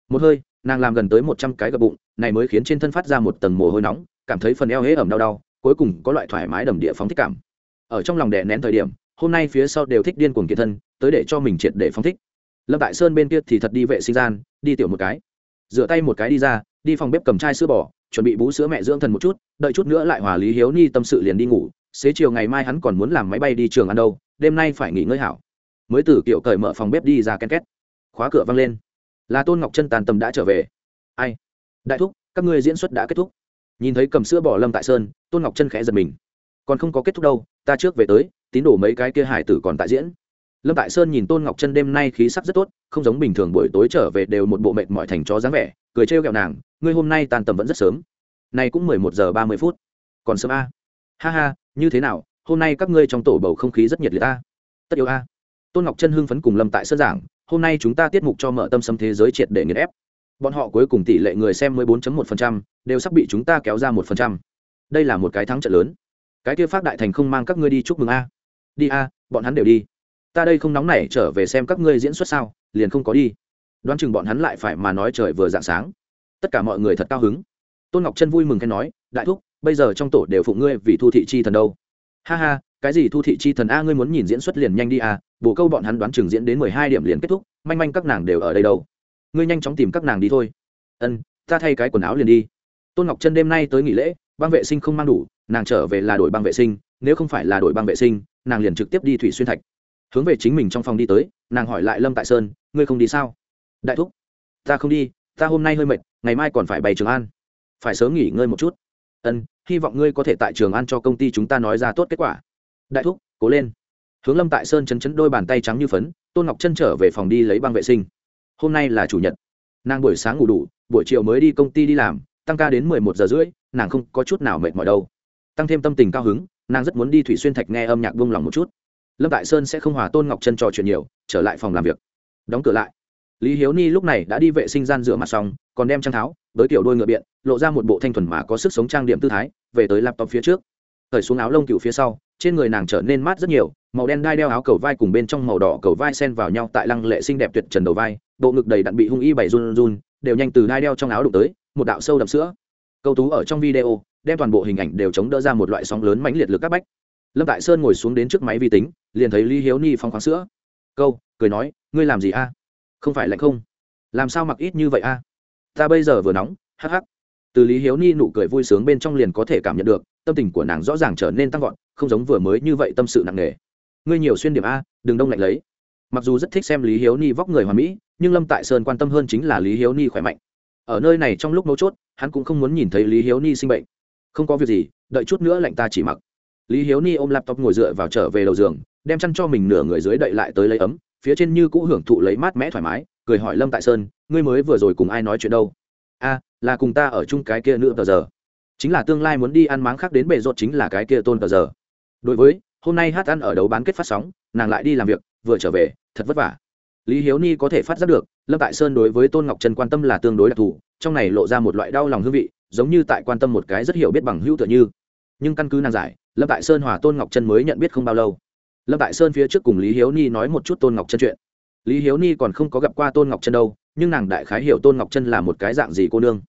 Một hơi, nàng làm gần tới một trăm cái gập bụng, này mới khiến trên thân phát ra một tầng mồ hôi nóng, cảm thấy phần eo hễ ẩm đau đau, cuối cùng có loại thoải mái đầm địa phóng thích cảm. Ở trong lòng đè nén thời điểm, hôm nay phía sau đều thích điên cuồng kiệt thân, tới để cho mình triệt để phóng thích. Lâm tại sơn bên kia thì thật đi vệ sinh gian, đi tiểu một cái rửa tay một cái đi ra, đi phòng bếp cầm chai sữa bò, chuẩn bị bú sữa mẹ dưỡng thần một chút, đợi chút nữa lại hòa lý hiếu ni tâm sự liền đi ngủ, xế chiều ngày mai hắn còn muốn làm máy bay đi trường ăn đâu, đêm nay phải nghỉ ngơi hảo. Mới từ kiểu cởi mở phòng bếp đi ra ken két. Khóa cửa văng lên. Là tôn ngọc chân tàn tầm đã trở về. Ai? Đại thúc, các ngươi diễn xuất đã kết thúc. Nhìn thấy cầm sữa bò lâm tại sơn, tôn ngọc chân khẽ giật mình. Còn không có kết thúc đâu, ta trước về tới, tín đổ mấy cái kia hải tử còn tại diễn lâm tại sơn nhìn tôn ngọc chân đêm nay khí sắc rất tốt không giống bình thường buổi tối trở về đều một bộ mệt mỏi thành chó dáng vẻ cười trêu ghẹo nàng ngươi hôm nay tàn tầm vẫn rất sớm. Nay cũng mười một giờ ba mươi phút. Còn sớm a. Ha ha như thế nào? Hôm nay các ngươi trong tổ bầu không khí rất nhiệt liệt a. Tất yếu a. Tôn ngọc chân hưng phấn cùng lâm tại sơn giảng hôm nay chúng ta tiết mục cho mở tâm sâm thế giới triệt để nghiền ép. Bọn họ cuối cùng tỷ lệ người xem 14.1%, đều sắp bị chúng ta kéo ra 1%. đây là một cái thắng trận lớn. Cái kia phát đại thành không mang các ngươi đi chúc mừng a. Đi a bọn hắn đều đi ta đây không nóng nảy trở về xem các ngươi diễn xuất sao, liền không có đi. Đoán chừng bọn hắn lại phải mà nói trời vừa dạng sáng. Tất cả mọi người thật cao hứng. Tôn ngọc chân vui mừng khen nói, đại thúc, bây giờ trong tổ đều phụ ngươi vì thu thị chi thần đâu. Ha ha, cái gì thu thị chi thần a, ngươi muốn nhìn diễn xuất liền nhanh đi à bồ câu bọn hắn đoán chừng diễn đến mười hai điểm liền kết thúc, manh manh các nàng đều ở đây đâu. Ngươi nhanh chóng tìm các nàng đi thôi. Ân, ta thay cái quần áo liền đi. Tôn ngọc chân đêm nay tới nghỉ lễ, băng vệ sinh không mang đủ, nàng trở về là đội băng vệ sinh, nếu không phải là đội băng vệ sinh, nàng liền trực tiếp đi thủy xuyên thạch hướng về chính mình trong phòng đi tới, nàng hỏi lại lâm tại sơn, ngươi không đi sao? Đại thúc, ta không đi, ta hôm nay hơi mệt, ngày mai còn phải bày trường an, phải sớm nghỉ ngơi một chút. Ân, hy vọng ngươi có thể tại trường an cho công ty chúng ta nói ra tốt kết quả. Đại thúc, cố lên. Hướng lâm tại sơn chấn chấn đôi bàn tay trắng như phấn, tôn ngọc chân trở về phòng đi lấy băng vệ sinh. Hôm nay là chủ nhật. Nàng buổi sáng ngủ đủ, buổi chiều mới đi công ty đi làm, tăng ca đến mười một giờ rưỡi, nàng không có chút nào mệt mỏi đâu. Tăng thêm tâm tình cao hứng, nàng rất muốn đi thủy xuyên thạch nghe âm nhạc vung lòng một chút lâm tại sơn sẽ không hòa tôn ngọc chân trò chuyện nhiều, trở lại phòng làm việc. Đóng cửa lại. Lý hiếu ni lúc này đã đi vệ sinh gian rửa mặt xong, còn đem trang tháo, với kiểu đôi ngựa biện, lộ ra một bộ thanh thuần mà có sức sống trang điểm tư thái, về tới laptop phía trước. Thời xuống áo lông cựu phía sau, trên người nàng trở nên mát rất nhiều, màu đen đai đeo áo cầu vai cùng bên trong màu đỏ cầu vai sen vào nhau tại lăng lệ xinh đẹp tuyệt trần đầu vai, bộ ngực đầy đặn bị hung y bảy run run, đều nhanh từ đai đeo trong áo đụng tới, một đạo sâu đậm sữa. Câu tú ở trong video, đem toàn bộ hình ảnh đều chống đỡ ra một loại sóng lớn mãnh liệt lực các bách. Lâm tại sơn ngồi xuống đến trước máy vi tính liền thấy lý hiếu ni phong khoáng sữa. Câu, cười nói, ngươi làm gì a? Không phải lạnh không? Làm sao mặc ít như vậy a? Ta bây giờ vừa nóng, hắc hắc. Từ lý hiếu ni nụ cười vui sướng bên trong liền có thể cảm nhận được, tâm tình của nàng rõ ràng trở nên tăng vọt, không giống vừa mới như vậy tâm sự nặng nề. Ngươi nhiều xuyên điểm a, đừng đông lạnh lấy. Mặc dù rất thích xem lý hiếu ni vóc người hoàn mỹ, nhưng lâm tại sơn quan tâm hơn chính là lý hiếu ni khỏe mạnh. Ở nơi này trong lúc mấu chốt, hắn cũng không muốn nhìn thấy lý hiếu ni sinh bệnh. Không có việc gì, đợi chút nữa lạnh ta chỉ mặc lý hiếu ni ôm laptop ngồi dựa vào trở về đầu giường, đem chăn cho mình nửa người dưới đậy lại tới lấy ấm, phía trên như cũ hưởng thụ lấy mát mẽ thoải mái, cười hỏi lâm tại sơn, ngươi mới vừa rồi cùng ai nói chuyện đâu? A, là cùng ta ở chung cái kia nữa tờ giờ. Chính là tương lai muốn đi ăn máng khác đến bề rột chính là cái kia tôn tờ giờ. Đối với, hôm nay hát ăn ở đấu bán kết phát sóng, nàng lại đi làm việc, vừa trở về, thật vất vả. Lý hiếu ni có thể phát giác được, lâm tại sơn đối với tôn ngọc trân quan tâm là tương đối đặc thù, trong này lộ ra một loại đau lòng hương vị, giống như tại quan tâm một cái rất hiểu biết bằng hữu tựa như. Nhưng căn cứ nàng giải lâm tại sơn hòa tôn ngọc chân mới nhận biết không bao lâu. Lâm tại sơn phía trước cùng lý hiếu ni nói một chút tôn ngọc chân chuyện. Lý hiếu ni còn không có gặp qua tôn ngọc chân đâu, nhưng nàng đại khái hiểu tôn ngọc chân là một cái dạng gì cô nương.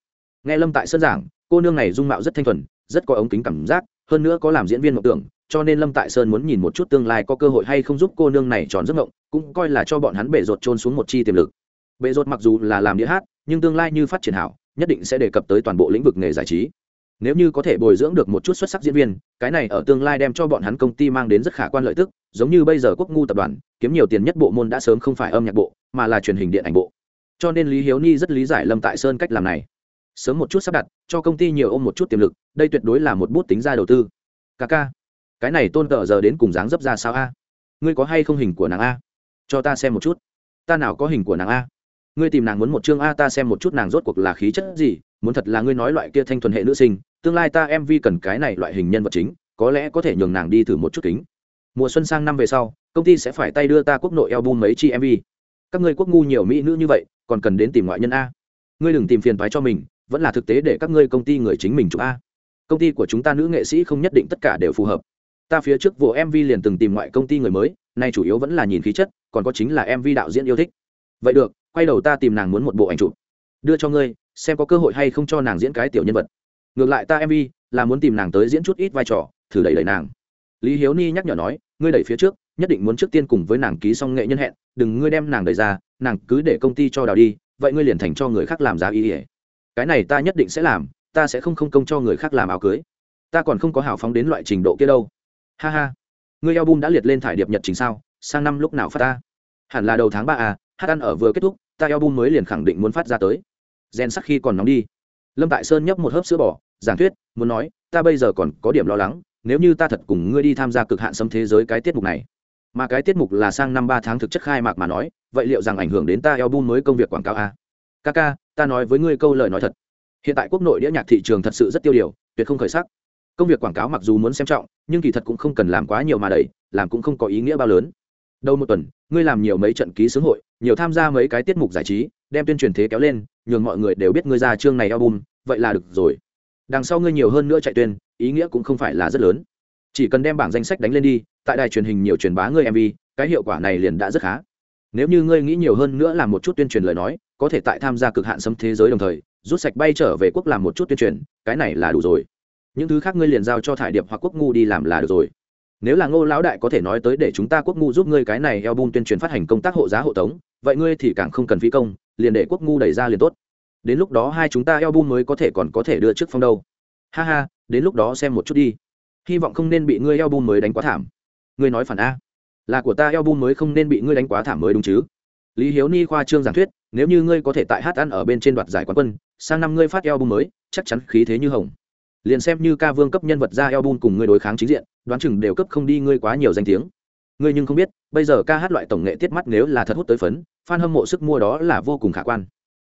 Nghe lâm tại sơn giảng, cô nương này dung mạo rất thanh thuần, rất có ống kính cảm giác, hơn nữa có làm diễn viên mộng tưởng, cho nên lâm tại sơn muốn nhìn một chút tương lai có cơ hội hay không giúp cô nương này tròn giấc mộng, cũng coi là cho bọn hắn bể rột trôn xuống một chi tiềm lực. Bể rột mặc dù là làm đĩa hát, nhưng tương lai như phát triển hảo, nhất định sẽ đề cập tới toàn bộ lĩnh vực nghề giải trí nếu như có thể bồi dưỡng được một chút xuất sắc diễn viên, cái này ở tương lai đem cho bọn hắn công ty mang đến rất khả quan lợi tức, giống như bây giờ quốc ngu tập đoàn, kiếm nhiều tiền nhất bộ môn đã sớm không phải âm nhạc bộ, mà là truyền hình điện ảnh bộ. Cho nên lý hiếu ni rất lý giải lâm tại sơn cách làm này. Sớm một chút sắp đặt, cho công ty nhiều ôm một chút tiềm lực, đây tuyệt đối là một bút tính ra đầu tư. Ca ca, cái này tôn tờ giờ đến cùng dáng dấp ra sao a? Ngươi có hay không hình của nàng a? Cho ta xem một chút. Ta nào có hình của nàng a? Ngươi tìm nàng muốn một chương a, ta xem một chút nàng rốt cuộc là khí chất gì, muốn thật là ngươi nói loại kia thanh thuần hệ nữ sinh, tương lai ta mv cần cái này loại hình nhân vật chính, có lẽ có thể nhường nàng đi thử một chút kính. Mùa xuân sang năm về sau, công ty sẽ phải tay đưa ta quốc nội album mấy chi mv các ngươi quốc ngu nhiều mỹ nữ như vậy, còn cần đến tìm ngoại nhân a. Ngươi đừng tìm phiền thoái cho mình, vẫn là thực tế để các ngươi công ty người chính mình chụp a. Công ty của chúng ta nữ nghệ sĩ không nhất định tất cả đều phù hợp. Ta phía trước vụ mv liền từng tìm ngoại công ty người mới, nay chủ yếu vẫn là nhìn khí chất, còn có chính là mv đạo diễn yêu thích. Vậy được quay đầu ta tìm nàng muốn một bộ ảnh chụp. Đưa cho ngươi, xem có cơ hội hay không cho nàng diễn cái tiểu nhân vật. Ngược lại ta mv là muốn tìm nàng tới diễn chút ít vai trò, thử đẩy đẩy nàng. Lý hiếu ni nhắc nhở nói, ngươi đẩy phía trước, nhất định muốn trước tiên cùng với nàng ký xong nghệ nhân hẹn, đừng ngươi đem nàng đẩy ra, nàng cứ để công ty cho đào đi, vậy ngươi liền thành cho người khác làm giá ý ỉa cái này ta nhất định sẽ làm, ta sẽ không không công cho người khác làm áo cưới. Ta còn không có hào phóng đến loại trình độ kia đâu. Ha ha. Ngươi album đã liệt lên thải điệp nhật chính sao, sang năm lúc nào phát ta? Hẳn là đầu tháng ba à hát ăn ở vừa kết thúc ta album mới liền khẳng định muốn phát ra tới. Gen sắc khi còn nóng đi. Lâm tại sơn nhấp một hớp sữa bò giảng thuyết muốn nói ta bây giờ còn có điểm lo lắng nếu như ta thật cùng ngươi đi tham gia cực hạn xâm thế giới cái tiết mục này. Mà cái tiết mục là sang năm ba tháng thực chất khai mạc mà nói vậy liệu rằng ảnh hưởng đến ta album mới công việc quảng cáo à? Kaka, ta nói với ngươi câu lời nói thật. Hiện tại quốc nội đĩa nhạc thị trường thật sự rất tiêu điều tuyệt không khởi sắc. Công việc quảng cáo mặc dù muốn xem trọng nhưng kỳ thật cũng không cần làm quá nhiều mà đẩy làm cũng không có ý nghĩa bao lớn. Đâu một tuần ngươi làm nhiều mấy trận ký xướng hội nhiều tham gia mấy cái tiết mục giải trí, đem tuyên truyền thế kéo lên, nhường mọi người đều biết ngươi ra chương này album, vậy là được rồi. Đằng sau ngươi nhiều hơn nữa chạy tuyên, ý nghĩa cũng không phải là rất lớn. Chỉ cần đem bảng danh sách đánh lên đi, tại đài truyền hình nhiều truyền bá ngươi mv cái hiệu quả này liền đã rất khá. Nếu như ngươi nghĩ nhiều hơn nữa làm một chút tuyên truyền lời nói, có thể tại tham gia cực hạn xâm thế giới đồng thời, rút sạch bay trở về quốc làm một chút tuyên truyền, cái này là đủ rồi. Những thứ khác ngươi liền giao cho thải điệp hoặc quốc ngu đi làm là được rồi nếu là ngô lão đại có thể nói tới để chúng ta quốc ngu giúp ngươi cái này eo bun tuyên truyền phát hành công tác hộ giá hộ tống, vậy ngươi thì càng không cần phí công, liền để quốc ngu đẩy ra liền tốt. Đến lúc đó hai chúng ta eo bun mới có thể còn có thể đưa trước phong đâu. Ha ha, đến lúc đó xem một chút đi. Hy vọng không nên bị ngươi eo bun mới đánh quá thảm. Ngươi nói phản a. Là của ta eo bun mới không nên bị ngươi đánh quá thảm mới đúng chứ? Lý hiếu ni khoa trương giảng thuyết, nếu như ngươi có thể tại hát ăn ở bên trên đoạt giải quán quân, sang năm ngươi phát eo bun mới, chắc chắn khí thế như hồng liền xem như ca vương cấp nhân vật ra album cùng ngươi đối kháng chính diện, đoán chừng đều cấp không đi ngươi quá nhiều danh tiếng. Ngươi nhưng không biết, bây giờ ca hát loại tổng nghệ tiết mắt nếu là thật hút tới phấn f a n hâm mộ sức mua đó là vô cùng khả quan.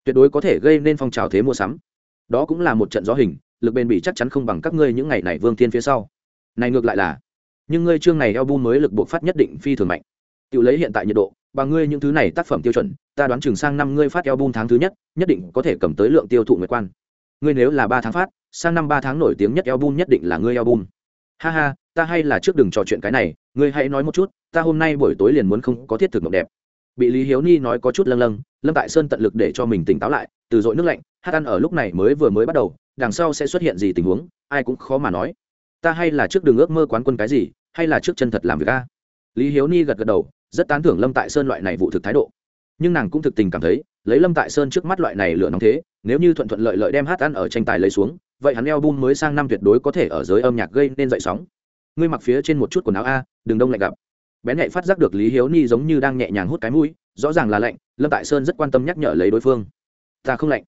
Tuyệt đối có thể gây nên phong trào thế mua sắm. Đó cũng là một trận gió hình, lực bền bỉ chắc chắn không bằng các ngươi những ngày này vương thiên phía sau. Này ngược lại là, nhưng ngươi chương này album mới lực buộc phát nhất định phi thường mạnh. Tự lấy hiện tại nhiệt độ, bằng ngươi những thứ này tác phẩm tiêu chuẩn, ta đoán chừng sang năm ngươi phát album tháng thứ nhất nhất định có thể cầm tới lượng tiêu thụ nguyệt quan ngươi nếu là ba tháng phát, sang năm ba tháng nổi tiếng nhất album nhất định là ngươi album. Ha ha, ta hay là trước đừng trò chuyện cái này, ngươi hãy nói một chút, ta hôm nay buổi tối liền muốn không có thiết thực mộng đẹp. Bị lý hiếu ni nói có chút lâng lâng, lâm tại sơn tận lực để cho mình tỉnh táo lại, từ dội nước lạnh, hát ăn ở lúc này mới vừa mới bắt đầu, đằng sau sẽ xuất hiện gì tình huống, ai cũng khó mà nói. Ta hay là trước đường ước mơ quán quân cái gì, hay là trước chân thật làm việc a? Lý hiếu ni gật gật đầu, rất tán thưởng lâm tại sơn loại này vụ thực thái độ nhưng nàng cũng thực tình cảm thấy, lấy lâm tại sơn trước mắt loại này lửa nóng thế, nếu như thuận thuận lợi lợi đem hát ăn ở tranh tài lấy xuống, vậy hắn eo bum mới sang năm tuyệt đối có thể ở giới âm nhạc gây nên dậy sóng. Ngươi mặc phía trên một chút quần áo a, đừng đông lạnh gặp. Bén nhạy phát giác được lý hiếu ni giống như đang nhẹ nhàng hút cái mũi, rõ ràng là lạnh, lâm tại sơn rất quan tâm nhắc nhở lấy đối phương. Ta không lạnh.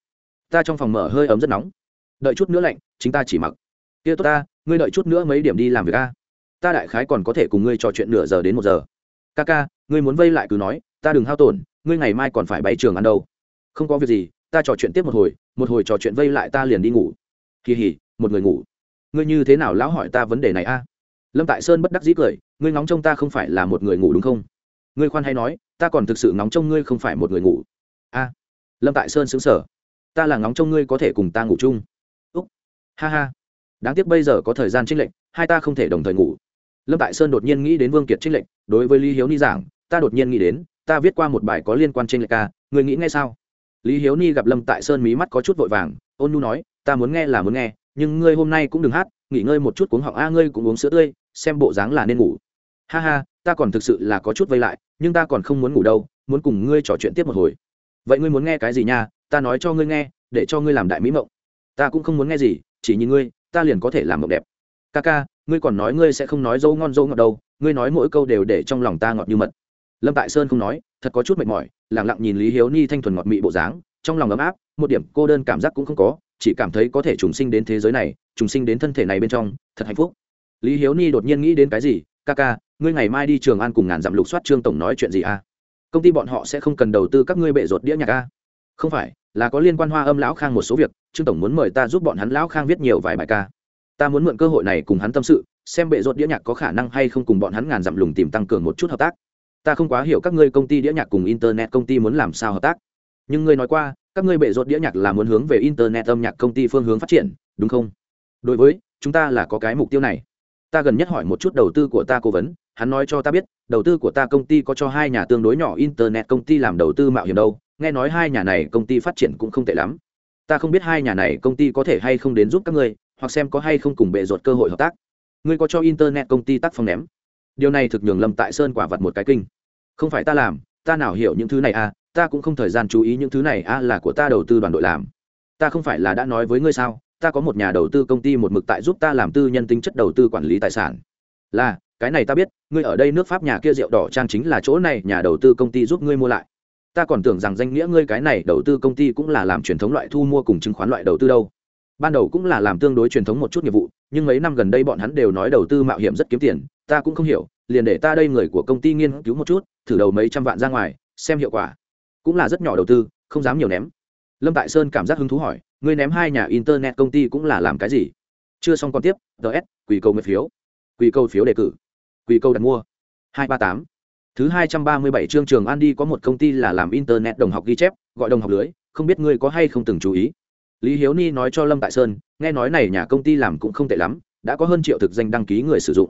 Ta trong phòng mở hơi ấm rất nóng. Đợi chút nữa lạnh, chính ta chỉ mặc. Kia tốt ta, ngươi đợi chút nữa mấy điểm đi làm việc a. Ta đại khái còn có thể cùng ngươi trò chuyện nửa giờ đến một giờ. Ca ca, ngươi muốn vây lại cứ nói, ta đừng hao tổn ngươi ngày mai còn phải bay trường ăn đâu? Không có việc gì, ta trò chuyện tiếp một hồi một hồi trò chuyện vây lại ta liền đi ngủ. Kỳ hỉ, một người ngủ. Ngươi như thế nào lão hỏi ta vấn đề này a? Lâm tại sơn bất đắc dĩ cười, ngươi ngóng trông ta không phải là một người ngủ đúng không? Ngươi khoan hay nói, ta còn thực sự ngóng trông ngươi không phải một người ngủ. A. Lâm tại sơn xứng sở ta là ngóng trông ngươi có thể cùng ta ngủ chung. Úc. Ha ha. Đáng tiếc bây giờ có thời gian trích lệnh hai ta không thể đồng thời ngủ. Lâm tại sơn đột nhiên nghĩ đến vương kiệt trích lệnh đối với lý hiếu ni giảng, ta đột nhiên nghĩ đến ta viết qua một bài có liên quan trên lệ ca, người nghĩ ngay sao? Lý hiếu ni gặp lâm tại sơn mí mắt có chút vội vàng, ôn nu nói, ta muốn nghe là muốn nghe, nhưng ngươi hôm nay cũng đừng hát, nghỉ ngơi một chút cuống họng a, ngươi cũng uống sữa tươi, xem bộ dáng là nên ngủ. Ha ha, ta còn thực sự là có chút vây lại, nhưng ta còn không muốn ngủ đâu, muốn cùng ngươi trò chuyện tiếp một hồi. Vậy ngươi muốn nghe cái gì nha, ta nói cho ngươi nghe, để cho ngươi làm đại mỹ mộng. Ta cũng không muốn nghe gì, chỉ nhìn ngươi, ta liền có thể làm mộng đẹp. Ca ca, ngươi còn nói ngươi sẽ không nói dâu ngon dâu ngọt đâu, ngươi nói mỗi câu đều để trong lòng ta ngọt như mật lâm tại sơn không nói, thật có chút mệt mỏi, lẳng lặng nhìn lý hiếu ni thanh thuần ngọt mị bộ dáng, trong lòng ấm áp, một điểm cô đơn cảm giác cũng không có, chỉ cảm thấy có thể trùng sinh đến thế giới này, trùng sinh đến thân thể này bên trong, thật hạnh phúc lý hiếu ni đột nhiên nghĩ đến cái gì ca ca, ngươi ngày mai đi trường an cùng ngàn dặm lục soát trương tổng nói chuyện gì a à? công ty bọn họ sẽ không cần đầu tư các ngươi bệ rột đĩa nhạc a à? không phải, là có liên quan hoa âm lão khang một số việc, trương tổng muốn mời ta giúp bọn hắn lão khang viết nhiều vài bài ca ta muốn mượn cơ hội này cùng hắn tâm sự, xem bệ rột đĩa nhạc có khả năng hay không cùng bọn hắn ngàn dặm lùng tìm tăng cường một chút hợp tác ta không quá hiểu các ngươi công ty đĩa nhạc cùng internet công ty muốn làm sao hợp tác. Nhưng ngươi nói qua, các ngươi bệ rột đĩa nhạc là muốn hướng về internet âm nhạc công ty phương hướng phát triển, đúng không? Đối với, chúng ta là có cái mục tiêu này. Ta gần nhất hỏi một chút đầu tư của ta cố vấn, hắn nói cho ta biết, đầu tư của ta công ty có cho hai nhà tương đối nhỏ internet công ty làm đầu tư mạo hiểm đâu, nghe nói hai nhà này công ty phát triển cũng không tệ lắm. Ta không biết hai nhà này công ty có thể hay không đến giúp các ngươi, hoặc xem có hay không cùng bệ rột cơ hội hợp tác. Ngươi có cho internet công ty tác phong ném? Điều này thực nhường lâm tại sơn quả vật một cái kinh. Không phải ta làm, ta nào hiểu những thứ này à ta cũng không thời gian chú ý những thứ này à là của ta đầu tư đoàn đội làm. Ta không phải là đã nói với ngươi sao, ta có một nhà đầu tư công ty một mực tại giúp ta làm tư nhân tính chất đầu tư quản lý tài sản. Là, cái này ta biết, ngươi ở đây nước pháp nhà kia rượu đỏ trang chính là chỗ này, nhà đầu tư công ty giúp ngươi mua lại. Ta còn tưởng rằng danh nghĩa ngươi cái này đầu tư công ty cũng là làm truyền thống loại thu mua cùng chứng khoán loại đầu tư đâu ban đầu cũng là làm tương đối truyền thống một chút nghiệp vụ, nhưng mấy năm gần đây bọn hắn đều nói đầu tư mạo hiểm rất kiếm tiền, ta cũng không hiểu, liền để ta đây người của công ty nghiên cứu một chút, thử đầu mấy trăm vạn ra ngoài, xem hiệu quả. Cũng là rất nhỏ đầu tư, không dám nhiều ném. Lâm tại sơn cảm giác hứng thú hỏi, ngươi ném hai nhà internet công ty cũng là làm cái gì? Chưa xong còn tiếp ts quỳ cầu nguyện phiếu. Quỳ cầu phiếu đề cử. Quỳ cầu đặt mua. Hai ba tám. Thứ hai trăm ba mươi bảy chương trường an đi có một công ty là làm internet đồng học ghi chép, gọi đồng học lưới, không biết ngươi có hay không từng chú ý lý hiếu ni nói cho lâm tại sơn, nghe nói này nhà công ty làm cũng không tệ lắm, đã có hơn triệu thực danh đăng ký người sử dụng.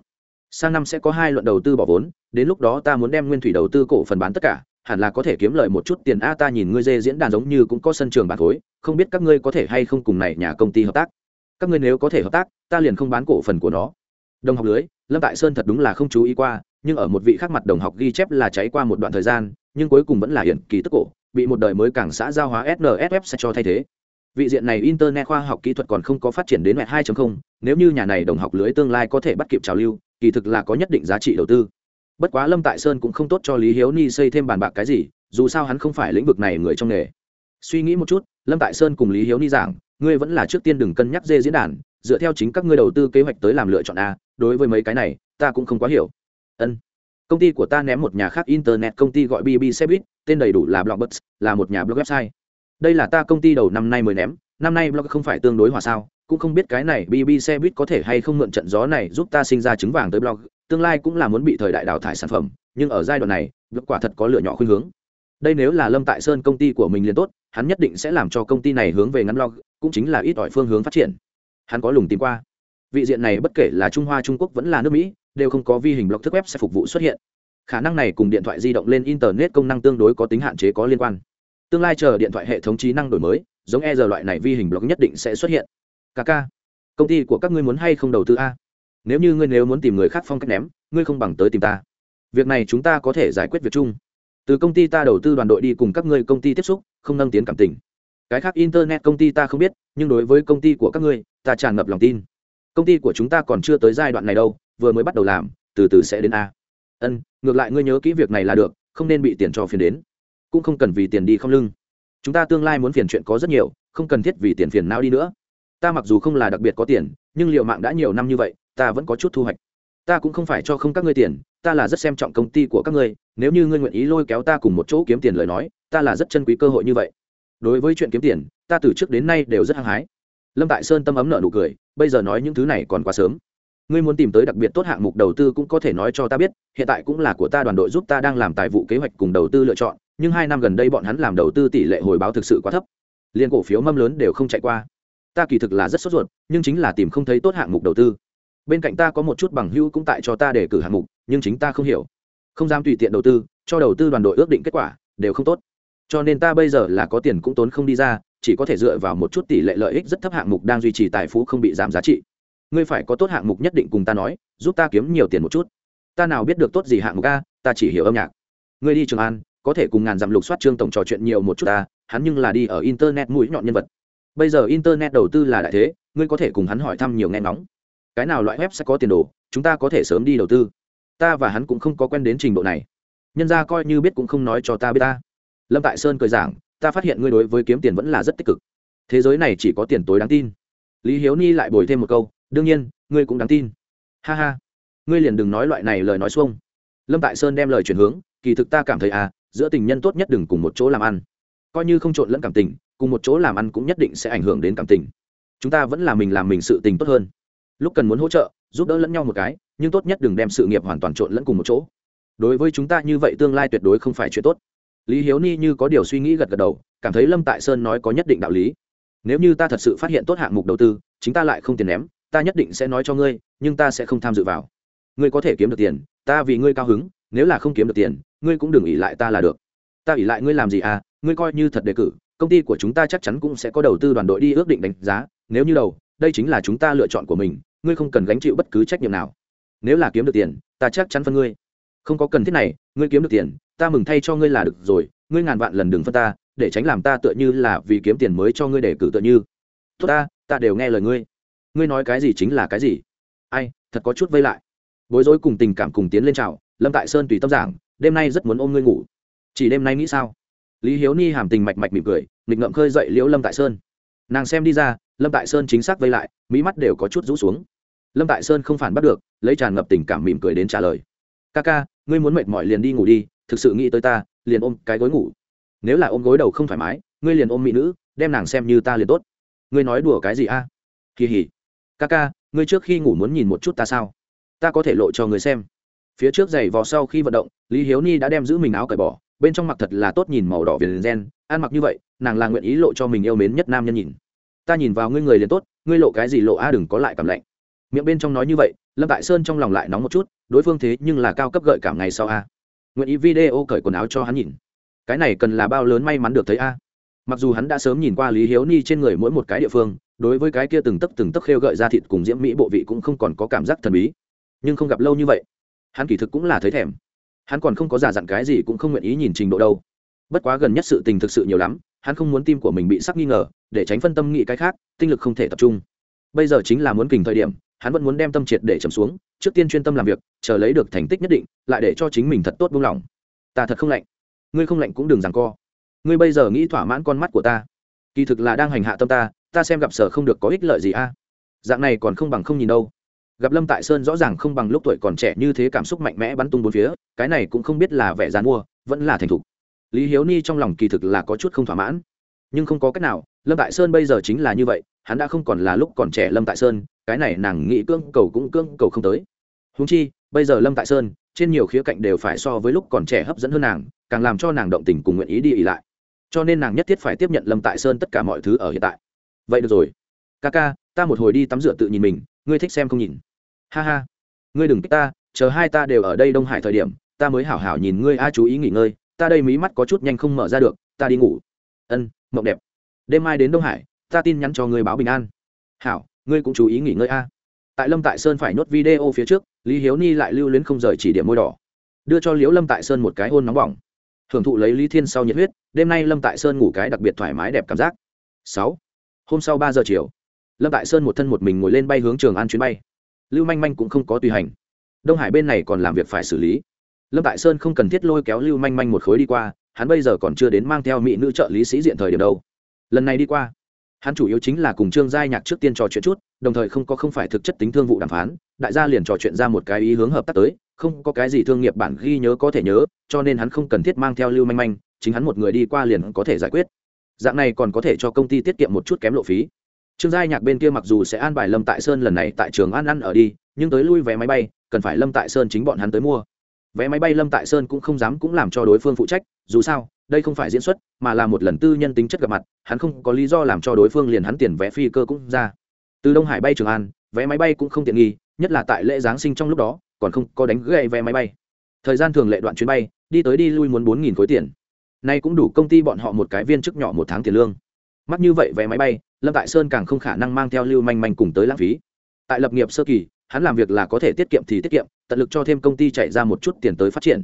Sang năm sẽ có hai luận đầu tư bỏ vốn, đến lúc đó ta muốn đem nguyên thủy đầu tư cổ phần bán tất cả, hẳn là có thể kiếm lợi một chút tiền a, ta nhìn ngươi dê diễn đàn giống như cũng có sân trường bàn khối không biết các ngươi có thể hay không cùng này nhà công ty hợp tác. Các ngươi nếu có thể hợp tác, ta liền không bán cổ phần của nó. Đồng học lưới, lâm tại sơn thật đúng là không chú ý qua, nhưng ở một vị khác mặt đồng học ghi chép là cháy qua một đoạn thời gian, nhưng cuối cùng vẫn là hiện kỳ tức cổ, bị một đời mới càng xã giao hóa snsf sẽ cho thay thế vị diện này internet khoa học kỹ thuật còn không có phát triển đến mẹ 2.0, nếu như nhà này đồng học lưới tương lai có thể bắt kịp trào lưu kỳ thực là có nhất định giá trị đầu tư. Bất quá lâm tại sơn cũng không tốt cho lý hiếu ni xây thêm bàn bạc cái gì dù sao hắn không phải lĩnh vực này người trong nghề. Suy nghĩ một chút lâm tại sơn cùng lý hiếu ni giảng ngươi vẫn là trước tiên đừng cân nhắc dê diễn đàn dựa theo chính các ngươi đầu tư kế hoạch tới làm lựa chọn a đối với mấy cái này ta cũng không quá hiểu. Ân. Công ty của ta ném một nhà khác internet công ty gọi bb Service, tên đầy đủ là Blockbuster là một nhà blog website đây là ta công ty đầu năm nay mới ném năm nay blog không phải tương đối hòa sao cũng không biết cái này bb xe buýt có thể hay không mượn trận gió này giúp ta sinh ra trứng vàng tới blog tương lai cũng là muốn bị thời đại đào thải sản phẩm nhưng ở giai đoạn này blog quả thật có lựa nhỏ khuynh hướng. Đây nếu là lâm tại sơn công ty của mình liền tốt hắn nhất định sẽ làm cho công ty này hướng về ngắn blog, cũng chính là ít ỏi phương hướng phát triển. Hắn có lùng tìm qua. Vị diện này bất kể là trung hoa trung quốc vẫn là nước mỹ đều không có vi hình blog thức web sẽ phục vụ xuất hiện. Khả năng này cùng điện thoại di động lên internet công năng tương đối có tính hạn chế có liên quan tương lai chờ điện thoại hệ thống trí năng đổi mới, giống e giờ loại này vi hình blog nhất định sẽ xuất hiện. Kk công ty của các ngươi muốn hay không đầu tư a? Nếu như ngươi nếu muốn tìm người khác phong cách ném, ngươi không bằng tới tìm ta. Việc này chúng ta có thể giải quyết việc chung. Từ công ty ta đầu tư đoàn đội đi cùng các ngươi công ty tiếp xúc, không nâng tiến cảm tình. Cái khác internet công ty ta không biết, nhưng đối với công ty của các ngươi, ta tràn ngập lòng tin. Công ty của chúng ta còn chưa tới giai đoạn này đâu, vừa mới bắt đầu làm, từ từ sẽ đến a. Ân, ngược lại ngươi nhớ kỹ việc này là được, không nên bị tiền cho phiền đến cũng không cần vì tiền đi không lưng. Chúng ta tương lai muốn phiền chuyện có rất nhiều, không cần thiết vì tiền phiền nào đi nữa. Ta mặc dù không là đặc biệt có tiền, nhưng liệu mạng đã nhiều năm như vậy, ta vẫn có chút thu hoạch. Ta cũng không phải cho không các ngươi tiền, ta là rất xem trọng công ty của các ngươi, nếu như ngươi nguyện ý lôi kéo ta cùng một chỗ kiếm tiền lời nói, ta là rất chân quý cơ hội như vậy. Đối với chuyện kiếm tiền, ta từ trước đến nay đều rất hăng hái. Lâm tại sơn tâm ấm nợ nụ cười, bây giờ nói những thứ này còn quá sớm. Ngươi muốn tìm tới đặc biệt tốt hạng mục đầu tư cũng có thể nói cho ta biết, hiện tại cũng là của ta đoàn đội giúp ta đang làm tài vụ kế hoạch cùng đầu tư lựa chọn nhưng hai năm gần đây bọn hắn làm đầu tư tỷ lệ hồi báo thực sự quá thấp. Liên cổ phiếu mâm lớn đều không chạy qua. Ta kỳ thực là rất sốt ruột, nhưng chính là tìm không thấy tốt hạng mục đầu tư. Bên cạnh ta có một chút bằng hữu cũng tại cho ta để cử hạng mục, nhưng chính ta không hiểu. Không dám tùy tiện đầu tư, cho đầu tư đoàn đội ước định kết quả, đều không tốt. Cho nên ta bây giờ là có tiền cũng tốn không đi ra, chỉ có thể dựa vào một chút tỷ lệ lợi ích rất thấp hạng mục đang duy trì tài phú không bị giảm giá trị. Ngươi phải có tốt hạng mục nhất định cùng ta nói, giúp ta kiếm nhiều tiền một chút. Ta nào biết được tốt gì hạng mục a, ta chỉ hiểu âm nhạc. Ngươi đi trường an có thể cùng ngàn dặm lục soát trương tổng trò chuyện nhiều một chút ta, hắn nhưng là đi ở internet mũi nhọn nhân vật. Bây giờ internet đầu tư là đại thế, ngươi có thể cùng hắn hỏi thăm nhiều nghe ngóng. Cái nào loại web sẽ có tiền đồ, chúng ta có thể sớm đi đầu tư. Ta và hắn cũng không có quen đến trình độ này. Nhân ra coi như biết cũng không nói cho ta biết ta. Lâm tại sơn cười giảng, ta phát hiện ngươi đối với kiếm tiền vẫn là rất tích cực. Thế giới này chỉ có tiền tối đáng tin. Lý hiếu ni lại bồi thêm một câu, đương nhiên, ngươi cũng đáng tin. Ha ha. Ngươi liền đừng nói loại này lời nói xuông. Lâm tại sơn đem lời chuyển hướng, kỳ thực ta cảm thấy à giữa tình nhân tốt nhất đừng cùng một chỗ làm ăn. Coi như không trộn lẫn cảm tình, cùng một chỗ làm ăn cũng nhất định sẽ ảnh hưởng đến cảm tình. Chúng ta vẫn là mình làm mình sự tình tốt hơn. Lúc cần muốn hỗ trợ, giúp đỡ lẫn nhau một cái, nhưng tốt nhất đừng đem sự nghiệp hoàn toàn trộn lẫn cùng một chỗ. Đối với chúng ta như vậy tương lai tuyệt đối không phải chuyện tốt. Lý hiếu ni như có điều suy nghĩ gật gật đầu, cảm thấy lâm tại sơn nói có nhất định đạo lý. Nếu như ta thật sự phát hiện tốt hạng mục đầu tư, chính ta lại không tiền ném, ta nhất định sẽ nói cho ngươi, nhưng ta sẽ không tham dự vào. Ngươi có thể kiếm được tiền, ta vì ngươi cao hứng nếu là không kiếm được tiền, ngươi cũng đừng ỉ lại ta là được. Ta ỉ lại ngươi làm gì à? Ngươi coi như thật đề cử, công ty của chúng ta chắc chắn cũng sẽ có đầu tư đoàn đội đi ước định đánh giá. Nếu như đầu, đây chính là chúng ta lựa chọn của mình, ngươi không cần gánh chịu bất cứ trách nhiệm nào. Nếu là kiếm được tiền, ta chắc chắn phân ngươi. Không có cần thiết này, ngươi kiếm được tiền, ta mừng thay cho ngươi là được rồi. Ngươi ngàn vạn lần đừng phân ta, để tránh làm ta tựa như là vì kiếm tiền mới cho ngươi đề cử tựa như. Tốt ta ta đều nghe lời ngươi. Ngươi nói cái gì chính là cái gì? Ai, thật có chút vây lại. Bối rối cùng tình cảm cùng tiến lên trào lâm tại sơn tùy tâm giảng, đêm nay rất muốn ôm ngươi ngủ. Chỉ đêm nay nghĩ sao? Lý hiếu ni hàm tình mạch mạch mỉm cười, nghịch ngậm khơi dậy liễu lâm tại sơn. Nàng xem đi ra, lâm tại sơn chính xác vây lại, mỹ mắt đều có chút rũ xuống. Lâm tại sơn không phản bắt được, lấy tràn ngập tình cảm mỉm cười đến trả lời. Ca ca, ngươi muốn mệt mỏi liền đi ngủ đi, thực sự nghĩ tới ta, liền ôm cái gối ngủ. Nếu là ôm gối đầu không thoải mái, ngươi liền ôm mỹ nữ, đem nàng xem như ta liền tốt. Ngươi nói đùa cái gì a? À? kỳ hỉ. Ca ca, ngươi trước khi ngủ muốn nhìn một chút ta sao? Ta có thể lộ cho người xem phía trước giày vò sau khi vận động, lý hiếu ni đã đem giữ mình áo cởi bỏ, bên trong mặc thật là tốt nhìn màu đỏ viền gen, ăn mặc như vậy, nàng là nguyện ý lộ cho mình yêu mến nhất nam nhân nhìn. Ta nhìn vào ngươi người liền tốt, ngươi lộ cái gì lộ a, đừng có lại cảm lạnh. Miệng bên trong nói như vậy, lâm tại sơn trong lòng lại nóng một chút, đối phương thế nhưng là cao cấp gợi cảm ngày sau a. Nguyện ý video cởi quần áo cho hắn nhìn. Cái này cần là bao lớn may mắn được thấy a. Mặc dù hắn đã sớm nhìn qua lý hiếu ni trên người mỗi một cái địa phương, đối với cái kia từng tấc từng tấc khêu gợi ra thịt cùng diễm mỹ bộ vị cũng không còn có cảm giác thần bí, nhưng không gặp lâu như vậy hắn kỳ thực cũng là thấy thèm. Hắn còn không có giả dặn cái gì cũng không nguyện ý nhìn trình độ đâu. Bất quá gần nhất sự tình thực sự nhiều lắm, hắn không muốn tim của mình bị sắc nghi ngờ, để tránh phân tâm nghĩ cái khác, tinh lực không thể tập trung. Bây giờ chính là muốn kình thời điểm, hắn vẫn muốn đem tâm triệt để trầm xuống, trước tiên chuyên tâm làm việc, chờ lấy được thành tích nhất định, lại để cho chính mình thật tốt buông lỏng. Ta thật không lạnh. Ngươi không lạnh cũng đừng rằng co. Ngươi bây giờ nghĩ thỏa mãn con mắt của ta. Kỳ thực là đang hành hạ tâm ta ta xem gặp sở không được có ích lợi gì a. Dạng này còn không bằng không nhìn đâu gặp lâm tại sơn rõ ràng không bằng lúc tuổi còn trẻ như thế cảm xúc mạnh mẽ bắn tung bốn phía, cái này cũng không biết là vẻ dán mua, vẫn là thành thục. Lý hiếu ni trong lòng kỳ thực là có chút không thỏa mãn. Nhưng không có cách nào, lâm tại sơn bây giờ chính là như vậy, hắn đã không còn là lúc còn trẻ lâm tại sơn, cái này nàng nghĩ cưỡng cầu cũng cưỡng cầu không tới. Húng chi, bây giờ lâm tại sơn, trên nhiều khía cạnh đều phải so với lúc còn trẻ hấp dẫn hơn nàng, càng làm cho nàng động tình cùng nguyện ý đi ỉ lại. Cho nên nàng nhất thiết phải tiếp nhận lâm tại sơn tất cả mọi thứ ở hiện tại. Vậy được rồi. Ca ca ta một hồi đi tắm rửa tự nhìn mình ngươi thích xem không nhìn. Ha ha. Ngươi đừng kích ta, chờ hai ta đều ở đây đông hải thời điểm, ta mới hảo hảo nhìn ngươi a, chú ý nghỉ ngơi. Ta đây mí mắt có chút nhanh không mở ra được, ta đi ngủ. Ân, mộng đẹp. Đêm mai đến đông hải, ta tin nhắn cho ngươi báo bình an. Hảo, ngươi cũng chú ý nghỉ ngơi a. Tại lâm tại sơn phải nhốt video phía trước, lý hiếu ni lại lưu luyến không rời chỉ điểm môi đỏ. Đưa cho liễu lâm tại sơn một cái hôn nóng bỏng. Hưởng thụ lấy lý thiên sau nhiệt huyết, đêm nay lâm tại sơn ngủ cái đặc biệt thoải mái đẹp cảm giác. Sáu. Hôm sau ba giờ chiều lâm tại sơn một thân một mình ngồi lên bay hướng trường an chuyến bay lưu manh manh cũng không có tùy hành đông hải bên này còn làm việc phải xử lý lâm tại sơn không cần thiết lôi kéo lưu manh manh một khối đi qua hắn bây giờ còn chưa đến mang theo mỹ nữ trợ lý sĩ diện thời điểm đâu lần này đi qua hắn chủ yếu chính là cùng trương giai nhạc trước tiên trò chuyện chút đồng thời không có không phải thực chất tính thương vụ đàm phán đại gia liền trò chuyện ra một cái ý hướng hợp tác tới không có cái gì thương nghiệp bản ghi nhớ có thể nhớ cho nên hắn không cần thiết mang theo lưu manh manh chính hắn một người đi qua liền có thể giải quyết dạng này còn có thể cho công ty tiết kiệm một chút kém lộ phí trương giai nhạc bên kia mặc dù sẽ an bài lâm tại sơn lần này tại trường an ăn ở đi, nhưng tới lui vé máy bay, cần phải lâm tại sơn chính bọn hắn tới mua. Vé máy bay lâm tại sơn cũng không dám cũng làm cho đối phương phụ trách, dù sao, đây không phải diễn xuất, mà là một lần tư nhân tính chất gặp mặt, hắn không có lý do làm cho đối phương liền hắn tiền vé phi cơ cũng ra. Từ đông hải bay trường an, vé máy bay cũng không tiện nghi, nhất là tại lễ giáng sinh trong lúc đó, còn không có đánh gậy vé máy bay. Thời gian thường lệ đoạn chuyến bay, đi tới đi lui muốn bốn nghìn khối tiền. Nay cũng đủ công ty bọn họ một cái viên chức nhỏ một tháng tiền lương. Mắc như vậy vé máy bay lâm tại sơn càng không khả năng mang theo lưu manh manh cùng tới lãng phí. Tại lập nghiệp sơ kỳ, hắn làm việc là có thể tiết kiệm thì tiết kiệm, tận lực cho thêm công ty chạy ra một chút tiền tới phát triển.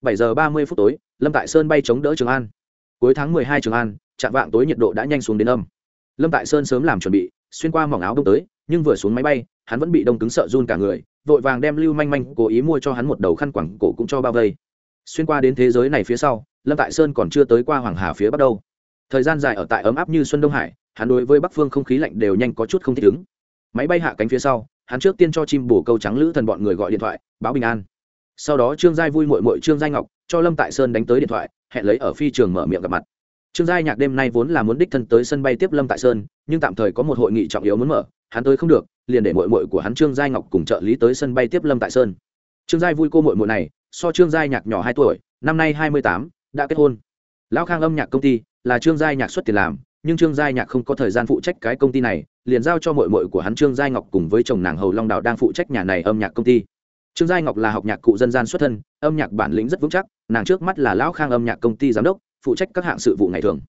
Bảy giờ ba mươi phút tối, lâm tại sơn bay chống đỡ trường an. Cuối tháng mười hai trường an chạm vạng tối nhiệt độ đã nhanh xuống đến âm. Lâm tại sơn sớm làm chuẩn bị, xuyên qua mỏng áo đông tới, nhưng vừa xuống máy bay, hắn vẫn bị đông cứng sợ run cả người, vội vàng đem lưu manh manh cố ý mua cho hắn một đầu khăn quẳng cổ cũng cho bao vây. Xuyên qua đến thế giới này phía sau, lâm tại sơn còn chưa tới qua hoàng hà phía bắc đâu. Thời gian dài ở tại ấm áp như xuân đông hải hắn đối với bắc phương không khí lạnh đều nhanh có chút không thích ứng. Máy bay hạ cánh phía sau, hắn trước tiên cho chim bổ câu trắng lữ thần bọn người gọi điện thoại, báo bình an. Sau đó trương giai vui mội mội trương giai ngọc, cho lâm tại sơn đánh tới điện thoại, hẹn lấy ở phi trường mở miệng gặp mặt. Trương giai nhạc đêm nay vốn là muốn đích thân tới sân bay tiếp lâm tại sơn, nhưng tạm thời có một hội nghị trọng yếu muốn mở, hắn tới không được, liền để mội mội của hắn trương giai ngọc cùng trợ lý tới sân bay tiếp lâm tại sơn. Trương giai vui cô mội mội này, so trương giai nhạc nhỏ hai tuổi, năm nay hai mươi tám, đã kết hôn. Lão khang âm nhạc công ty là trương giai nhạc xuất tiền làm nhưng trương giai nhạc không có thời gian phụ trách cái công ty này, liền giao cho mội mội của hắn trương giai ngọc cùng với chồng nàng hầu long đào đang phụ trách nhà này âm nhạc công ty. Trương giai ngọc là học nhạc cụ dân gian xuất thân, âm nhạc bản lĩnh rất vững chắc, nàng trước mắt là lão khang âm nhạc công ty giám đốc, phụ trách các hạng sự vụ ngày thường.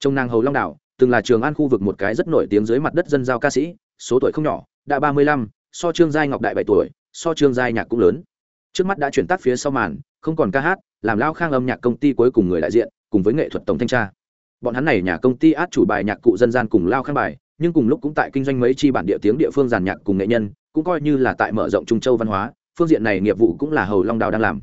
Chồng nàng hầu long đào, từng là trường an khu vực một cái rất nổi tiếng dưới mặt đất dân giao ca sĩ, số tuổi không nhỏ, đã ba mươi lăm, so trương giai ngọc đại bảy tuổi, so trương giai nhạc cũng lớn. Trước mắt đã chuyển tác phía sau màn, không còn ca hát, làm lao khang âm nhạc công ty cuối cùng người đại diện, cùng với nghệ thuật tổng thanh tra bọn hắn này nhà công ty át chủ bài nhạc cụ dân gian cùng lao khăn bài, nhưng cùng lúc cũng tại kinh doanh mấy chi bản địa tiếng địa phương giàn nhạc cùng nghệ nhân, cũng coi như là tại mở rộng trung châu văn hóa, phương diện này nghiệp vụ cũng là hầu long đào đang làm.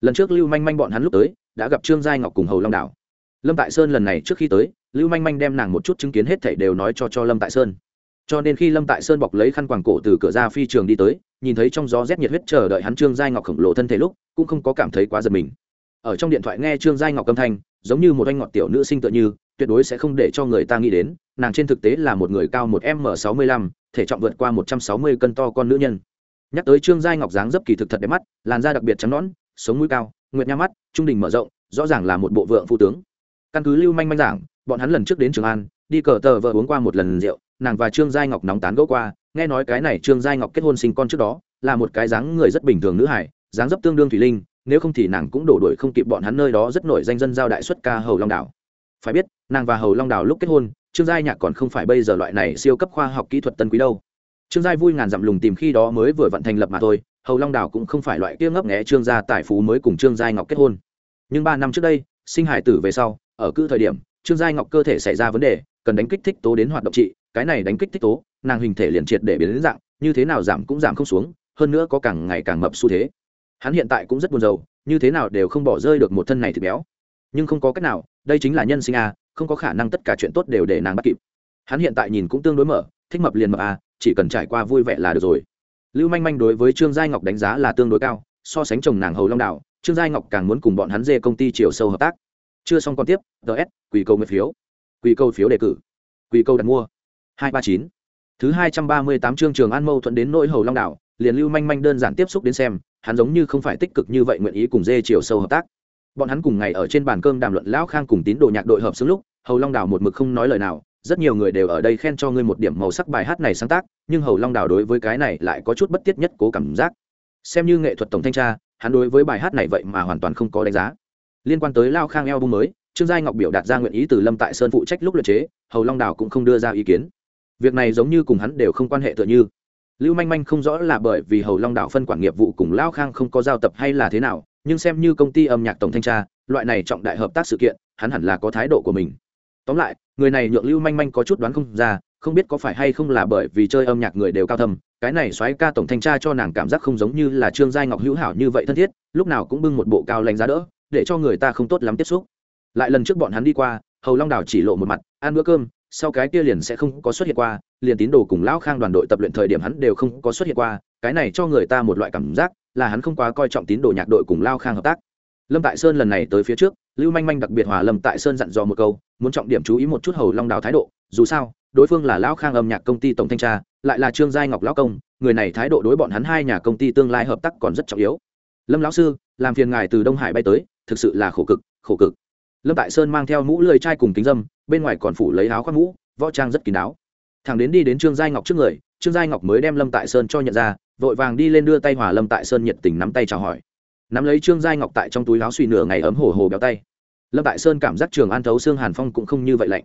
Lần trước lưu manh manh bọn hắn lúc tới, đã gặp trương giai ngọc cùng hầu long đào lâm tại sơn lần này trước khi tới, lưu manh manh đem nàng một chút chứng kiến hết thảy đều nói cho cho lâm tại sơn. Cho nên khi lâm tại sơn bọc lấy khăn quàng cổ từ cửa ra phi trường đi tới, nhìn thấy trong gió rét nhiệt huyết chờ đợi hắn trương giai ngọc khổng lồ thân thể lúc, cũng không có cảm thấy quá giật mình ở trong điện thoại nghe trương giai ngọc âm thanh, giống như một anh ngọt tiểu nữ sinh tựa như, tuyệt đối sẽ không để cho người ta nghĩ đến, nàng trên thực tế là một người cao một m sáu mươi lăm, thể trọng vượt qua một trăm sáu mươi cân to con nữ nhân. Nhắc tới trương giai ngọc dáng dấp kỳ thực thật đẹp mắt, làn da đặc biệt trắng nõn, sống mũi cao, nguyệt nha mắt, trung đình mở rộng, rõ ràng là một bộ vượng phu tướng. Căn cứ lưu manh manh giảng, bọn hắn lần trước đến trường an, đi cờ tờ vợ uống qua một lần rượu, nàng và trương giai ngọc nóng tán gẫu qua, nghe nói cái này trương giai ngọc kết hôn sinh con trước đó, là một cái dáng người rất bình thường nữ hải, dáng dấp tương đương thủy linh nếu không thì nàng cũng đổ đuổi không kịp bọn hắn nơi đó rất nổi danh dân giao đại xuất ca hầu long đảo. Phải biết, nàng và hầu long đảo lúc kết hôn, trương giai nhạc còn không phải bây giờ loại này siêu cấp khoa học kỹ thuật tân quý đâu. Trương giai vui ngàn dặm lùng tìm khi đó mới vừa vận thành lập mà thôi, hầu long đảo cũng không phải loại kia ngấp nghẽ trương gia tài phú mới cùng trương giai ngọc kết hôn. Nhưng ba năm trước đây, sinh hải tử về sau, ở cứ thời điểm, trương giai ngọc cơ thể xảy ra vấn đề, cần đánh kích thích tố đến hoạt động trị, cái này đánh kích thích tố, nàng hình thể liền triệt để biến đến dạng, như thế nào giảm cũng giảm không xuống, hơn nữa có càng ngày càng mập xu thế hắn hiện tại cũng rất buồn rầu, như thế nào đều không bỏ rơi được một thân này thịt béo. Nhưng không có cách nào, đây chính là nhân sinh a không có khả năng tất cả chuyện tốt đều để nàng bắt kịp. Hắn hiện tại nhìn cũng tương đối mở, thích mập liền mập a chỉ cần trải qua vui vẻ là được rồi. Lưu manh manh đối với trương giai ngọc đánh giá là tương đối cao, so sánh chồng nàng hầu long đạo trương giai ngọc càng muốn cùng bọn hắn dê công ty chiều sâu hợp tác. Chưa xong còn tiếp ts quỳ câu nguyện phiếu. Quỳ câu phiếu đề cử. Quỳ câu đặt mua. Hai ba chín. Thứ hai trăm ba mươi tám chương trường an mâu thuẫn đến nỗi hầu long đảo, liền lưu manh manh đơn giản tiếp xúc đến xem hắn giống như không phải tích cực như vậy nguyện ý cùng dê chiều sâu hợp tác. Bọn hắn cùng ngày ở trên bàn cơm đàm luận lão khang cùng tín đồ nhạc đội hợp xứng lúc, hầu long đào một mực không nói lời nào, rất nhiều người đều ở đây khen cho ngươi một điểm màu sắc bài hát này sáng tác, nhưng hầu long đào đối với cái này lại có chút bất tiết nhất cố cảm giác. Xem như nghệ thuật tổng thanh tra, hắn đối với bài hát này vậy mà hoàn toàn không có đánh giá. Liên quan tới lao khang eo bung mới, trương giai ngọc biểu đạt ra nguyện ý từ lâm tại sơn phụ trách lúc luyện chế, hầu long đào cũng không đưa ra ý kiến. Việc này giống như cùng hắn đều không quan hệ tựa như lưu manh manh không rõ là bởi vì hầu long Đảo phân quản nghiệp vụ cùng lao khang không có giao tập hay là thế nào, nhưng xem như công ty âm nhạc tổng thanh tra, loại này trọng đại hợp tác sự kiện, hắn hẳn là có thái độ của mình. Tóm lại, người này nhượng lưu manh manh có chút đoán không ra, không biết có phải hay không là bởi vì chơi âm nhạc người đều cao thâm, cái này xoáy ca tổng thanh tra cho nàng cảm giác không giống như là trương giai ngọc hữu hảo như vậy thân thiết, lúc nào cũng bưng một bộ cao lành giá đỡ, để cho người ta không tốt lắm tiếp xúc. Lại lần trước bọn hắn đi qua, hầu long Đảo chỉ lộ một mặt, ăn bữa cơm sau cái kia liền sẽ không có xuất hiện qua, liền tín đồ cùng lão khang đoàn đội tập luyện thời điểm hắn đều không có xuất hiện qua, cái này cho người ta một loại cảm giác là hắn không quá coi trọng tín đồ nhạc đội cùng lao khang hợp tác. Lâm tại sơn lần này tới phía trước, lưu manh manh đặc biệt hòa lâm tại sơn dặn dò một câu, muốn trọng điểm chú ý một chút hầu long đào thái độ, dù sao, đối phương là lão khang âm nhạc công ty tổng thanh tra, lại là trương giai ngọc lão công, người này thái độ đối bọn hắn hai nhà công ty tương lai hợp tác còn rất trọng yếu. Lâm lão sư, làm phiền ngài từ đông hải bay tới, thực sự là khổ cực khổ cực. Lâm tại sơn mang theo mũ lười chai cùng kính dâm bên ngoài còn phủ lấy áo khoác mũ, võ trang rất kín đáo. Thằng đến đi đến trương giai ngọc trước người, trương giai ngọc mới đem lâm tại sơn cho nhận ra, vội vàng đi lên đưa tay hòa lâm tại sơn nhiệt tình nắm tay chào hỏi. Nắm lấy trương giai ngọc tại trong túi áo suy nửa ngày ấm hồ hồ béo tay. Lâm tại sơn cảm giác trường an thấu xương hàn phong cũng không như vậy lạnh.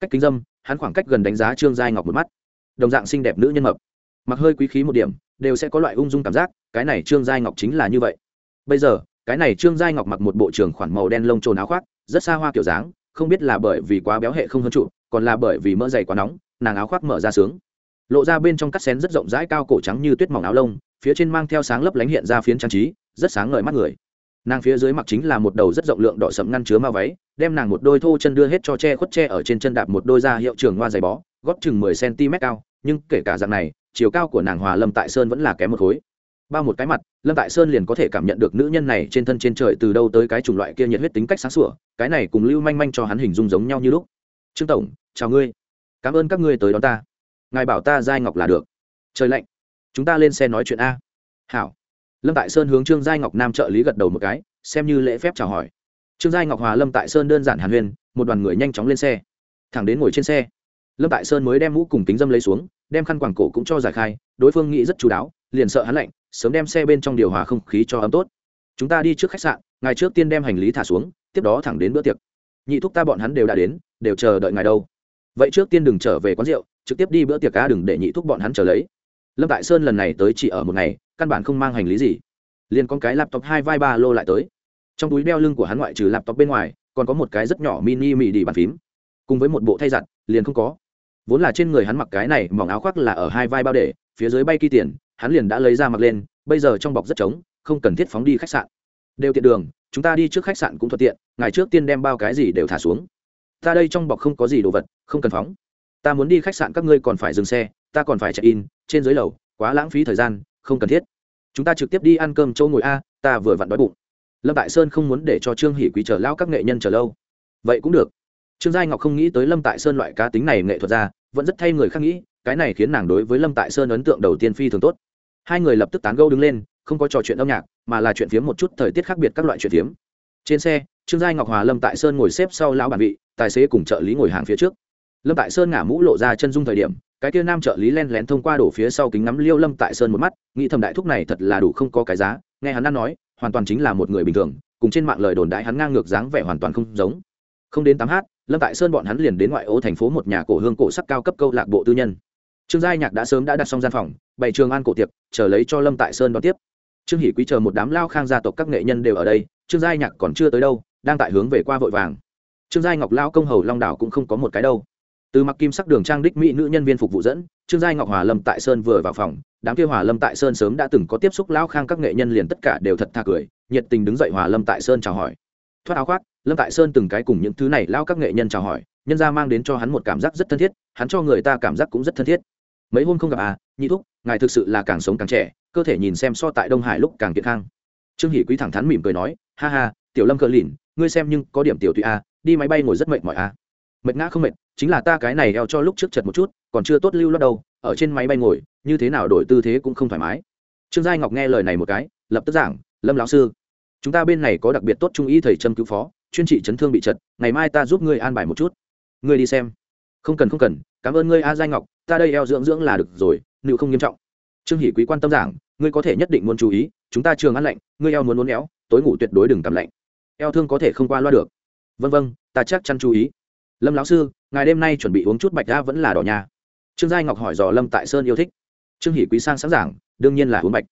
Cách kính dâm, hắn khoảng cách gần đánh giá trương giai ngọc một mắt. Đồng dạng xinh đẹp nữ nhân mập. Mặc hơi quý khí một điểm, đều sẽ có loại ung dung cảm giác, cái này trương giai ngọc chính là như vậy. Bây giờ, cái này trương giai ngọc mặc một bộ trường khoản màu đen lông trồn áo khoác, rất xa hoa kiểu dáng không biết là bởi vì quá béo hệ không hơn trụ, còn là bởi vì mỡ dày quá nóng, nàng áo khoác mở ra sướng. Lộ ra bên trong cắt xén rất rộng rãi cao cổ trắng như tuyết mỏng áo lông, phía trên mang theo sáng lấp lánh hiện ra phiến trang trí, rất sáng ngời mắt người. Nàng phía dưới mặc chính là một đầu rất rộng lượng đỏ sậm ngăn chứa ma váy, đem nàng một đôi thô chân đưa hết cho che khuất che ở trên chân đạp một đôi da hiệu trường hoa dày bó, gót chừng mười cm cao, nhưng kể cả dạng này, chiều cao của nàng hòa lâm tại sơn vẫn là kém một khối bao một cái mặt, lâm tại sơn liền có thể cảm nhận được nữ nhân này trên thân trên trời từ đâu tới cái chủng loại kia nhiệt huyết tính cách sáng sủa, cái này cùng lưu manh manh cho hắn hình dung giống nhau như lúc. Trương tổng, chào ngươi. Cảm ơn các ngươi tới đón ta. Ngài bảo ta giai ngọc là được. Trời lạnh. Chúng ta lên xe nói chuyện a. Hảo. Lâm tại sơn hướng trương giai ngọc nam trợ lý gật đầu một cái, xem như lễ phép chào hỏi. Trương giai ngọc hòa lâm tại sơn đơn giản hàn huyên, một đoàn người nhanh chóng lên xe. Thẳng đến ngồi trên xe, lâm tại sơn mới đem mũ cùng kính dâm lấy xuống, đem khăn quảng cổ cũng cho giải khai, đối phương nghĩ rất chú đáo liền sợ hắn lạnh, sớm đem xe bên trong điều hòa không khí cho ấm tốt. Chúng ta đi trước khách sạn, ngài trước tiên đem hành lý thả xuống, tiếp đó thẳng đến bữa tiệc. Nhị thúc ta bọn hắn đều đã đến, đều chờ đợi ngài đâu. Vậy trước tiên đừng trở về quán rượu, trực tiếp đi bữa tiệc cá đừng để nhị thúc bọn hắn chờ lấy. Lâm tại sơn lần này tới chỉ ở một ngày, căn bản không mang hành lý gì. Liền con cái laptop hai vai ba lô lại tới. Trong túi đeo lưng của hắn ngoại trừ laptop bên ngoài, còn có một cái rất nhỏ mini mì đi bàn phím. Cùng với một bộ thay giặt, liền không có. Vốn là trên người hắn mặc cái này, mỏng áo khoác là ở hai vai bao để, phía dưới bay kỳ tiền hắn liền đã lấy ra mặc lên, bây giờ trong bọc rất trống, không cần thiết phóng đi khách sạn. Đều tiện đường, chúng ta đi trước khách sạn cũng thuận tiện, ngày trước tiên đem bao cái gì đều thả xuống. Ta đây trong bọc không có gì đồ vật, không cần phóng. Ta muốn đi khách sạn các ngươi còn phải dừng xe, ta còn phải check in trên dưới lầu, quá lãng phí thời gian, không cần thiết. Chúng ta trực tiếp đi ăn cơm chỗ ngồi a, ta vừa vặn đói bụng. Lâm tại sơn không muốn để cho trương hỷ quý chờ lao các nghệ nhân chờ lâu. Vậy cũng được. Trương giai ngọc không nghĩ tới lâm tại sơn loại cá tính này nghệ thuật ra, vẫn rất thay người khác nghĩ, cái này khiến nàng đối với lâm tại sơn ấn tượng đầu tiên phi thường tốt hai người lập tức tán gâu đứng lên, không có trò chuyện âm nhạc, mà là chuyện phiếm một chút thời tiết khác biệt các loại chuyện phiếm. Trên xe, trương giai ngọc hòa, lâm tại sơn ngồi xếp sau lão bản vị, tài xế cùng trợ lý ngồi hàng phía trước. Lâm tại sơn ngả mũ lộ ra chân dung thời điểm, cái kia nam trợ lý len lén thông qua đổ phía sau kính ngắm liêu lâm tại sơn một mắt, nghĩ thầm đại thúc này thật là đủ không có cái giá, nghe hắn đã nói, hoàn toàn chính là một người bình thường, cùng trên mạng lời đồn đại hắn ngang ngược dáng vẻ hoàn toàn không giống. Không đến tám h lâm tại sơn bọn hắn liền đến ngoại ô thành phố một nhà cổ hương cổ sắc cao cấp câu lạc bộ tư nhân trương giai nhạc đã sớm đã đặt xong gian phòng, bày trường an cổ tiệc, chờ lấy cho lâm tại sơn đón tiếp. Trương hỷ quý chờ một đám lao khang gia tộc các nghệ nhân đều ở đây, trương giai nhạc còn chưa tới đâu, đang tại hướng về qua vội vàng. Trương giai ngọc lao công hầu long đảo cũng không có một cái đâu. Từ mặc kim sắc đường trang đích mỹ nữ nhân viên phục vụ dẫn, trương giai ngọc hòa lâm tại sơn vừa vào phòng, đám kia hòa lâm tại sơn sớm đã từng có tiếp xúc lao khang các nghệ nhân liền tất cả đều thật tha cười, nhiệt tình đứng dậy hòa lâm tại sơn chào hỏi. Thoát áo khoác, lâm tại sơn từng cái cùng những thứ này lao các nghệ nhân chào hỏi, nhân ra mang đến cho hắn một cảm giác rất thân thiết, hắn cho người ta cảm giác cũng rất thân thiết mấy hôm không gặp à nhị thúc, ngài thực sự là càng sống càng trẻ, cơ thể nhìn xem so tại đông hải lúc càng kiệt khang. Trương hỷ quý thẳng thắn mỉm cười nói, ha ha, tiểu lâm cờ lìn, ngươi xem nhưng có điểm tiểu tụy a đi máy bay ngồi rất mệt mỏi a mệt ngã không mệt, chính là ta cái này eo cho lúc trước chật một chút, còn chưa tốt lưu lót đâu, ở trên máy bay ngồi, như thế nào đổi tư thế cũng không thoải mái. Trương giai ngọc nghe lời này một cái, lập tức giảng, lâm lão sư, chúng ta bên này có đặc biệt tốt trung y thầy châm cứu phó, chuyên trị chấn thương bị chật, ngày mai ta giúp ngươi an bài một chút. Ngươi đi xem. Không cần không cần, cảm ơn ngươi a giai ngọc ta đây eo dưỡng dưỡng là được rồi, nữ không nghiêm trọng. Trương hỷ quý quan tâm giảng, ngươi có thể nhất định muốn chú ý, chúng ta trường ăn lạnh, ngươi eo muốn uốn éo, tối ngủ tuyệt đối đừng cảm lạnh. Eo thương có thể không qua loa được. Vân vân ta chắc chắn chú ý. Lâm lão sư ngài đêm nay chuẩn bị uống chút bạch đa vẫn là đỏ nhà trương giai ngọc hỏi dò lâm tại sơn yêu thích. Trương hỷ quý sang sẵn giảng, đương nhiên là uống bạch.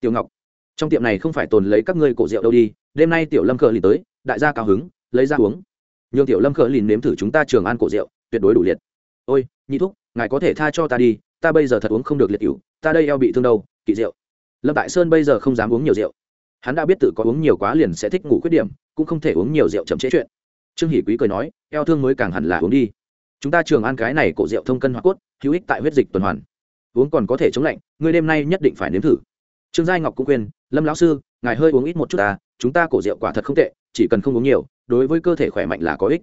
Tiểu ngọc, trong tiệm này không phải tồn lấy các ngươi cổ rượu đâu đi, đêm nay tiểu lâm cờ lì tới, đại gia cao hứng, lấy ra uống. Nhường tiểu lâm cờ lì nếm thử chúng ta trường ăn cổ rượu, tuyệt đối đủ liệt. Ôi, nhị thúc ngài có thể tha cho ta đi, ta bây giờ thật uống không được liệt cựu ta đây eo bị thương đâu, kỵ rượu. Lâm tại sơn bây giờ không dám uống nhiều rượu. Hắn đã biết tự có uống nhiều quá liền sẽ thích ngủ khuyết điểm, cũng không thể uống nhiều rượu chậm chế chuyện. Trương hỷ quý cười nói, eo thương mới càng hẳn là uống đi. Chúng ta trường ăn cái này cổ rượu thông cân hoa cốt, hữu ích tại huyết dịch tuần hoàn. Uống còn có thể chống lạnh, ngươi đêm nay nhất định phải nếm thử. Trương giai ngọc cũng khuyên, lâm lão sư, ngài hơi uống ít một chút ta chúng ta cổ rượu quả thật không tệ, chỉ cần không uống nhiều, đối với cơ thể khỏe mạnh là có ích.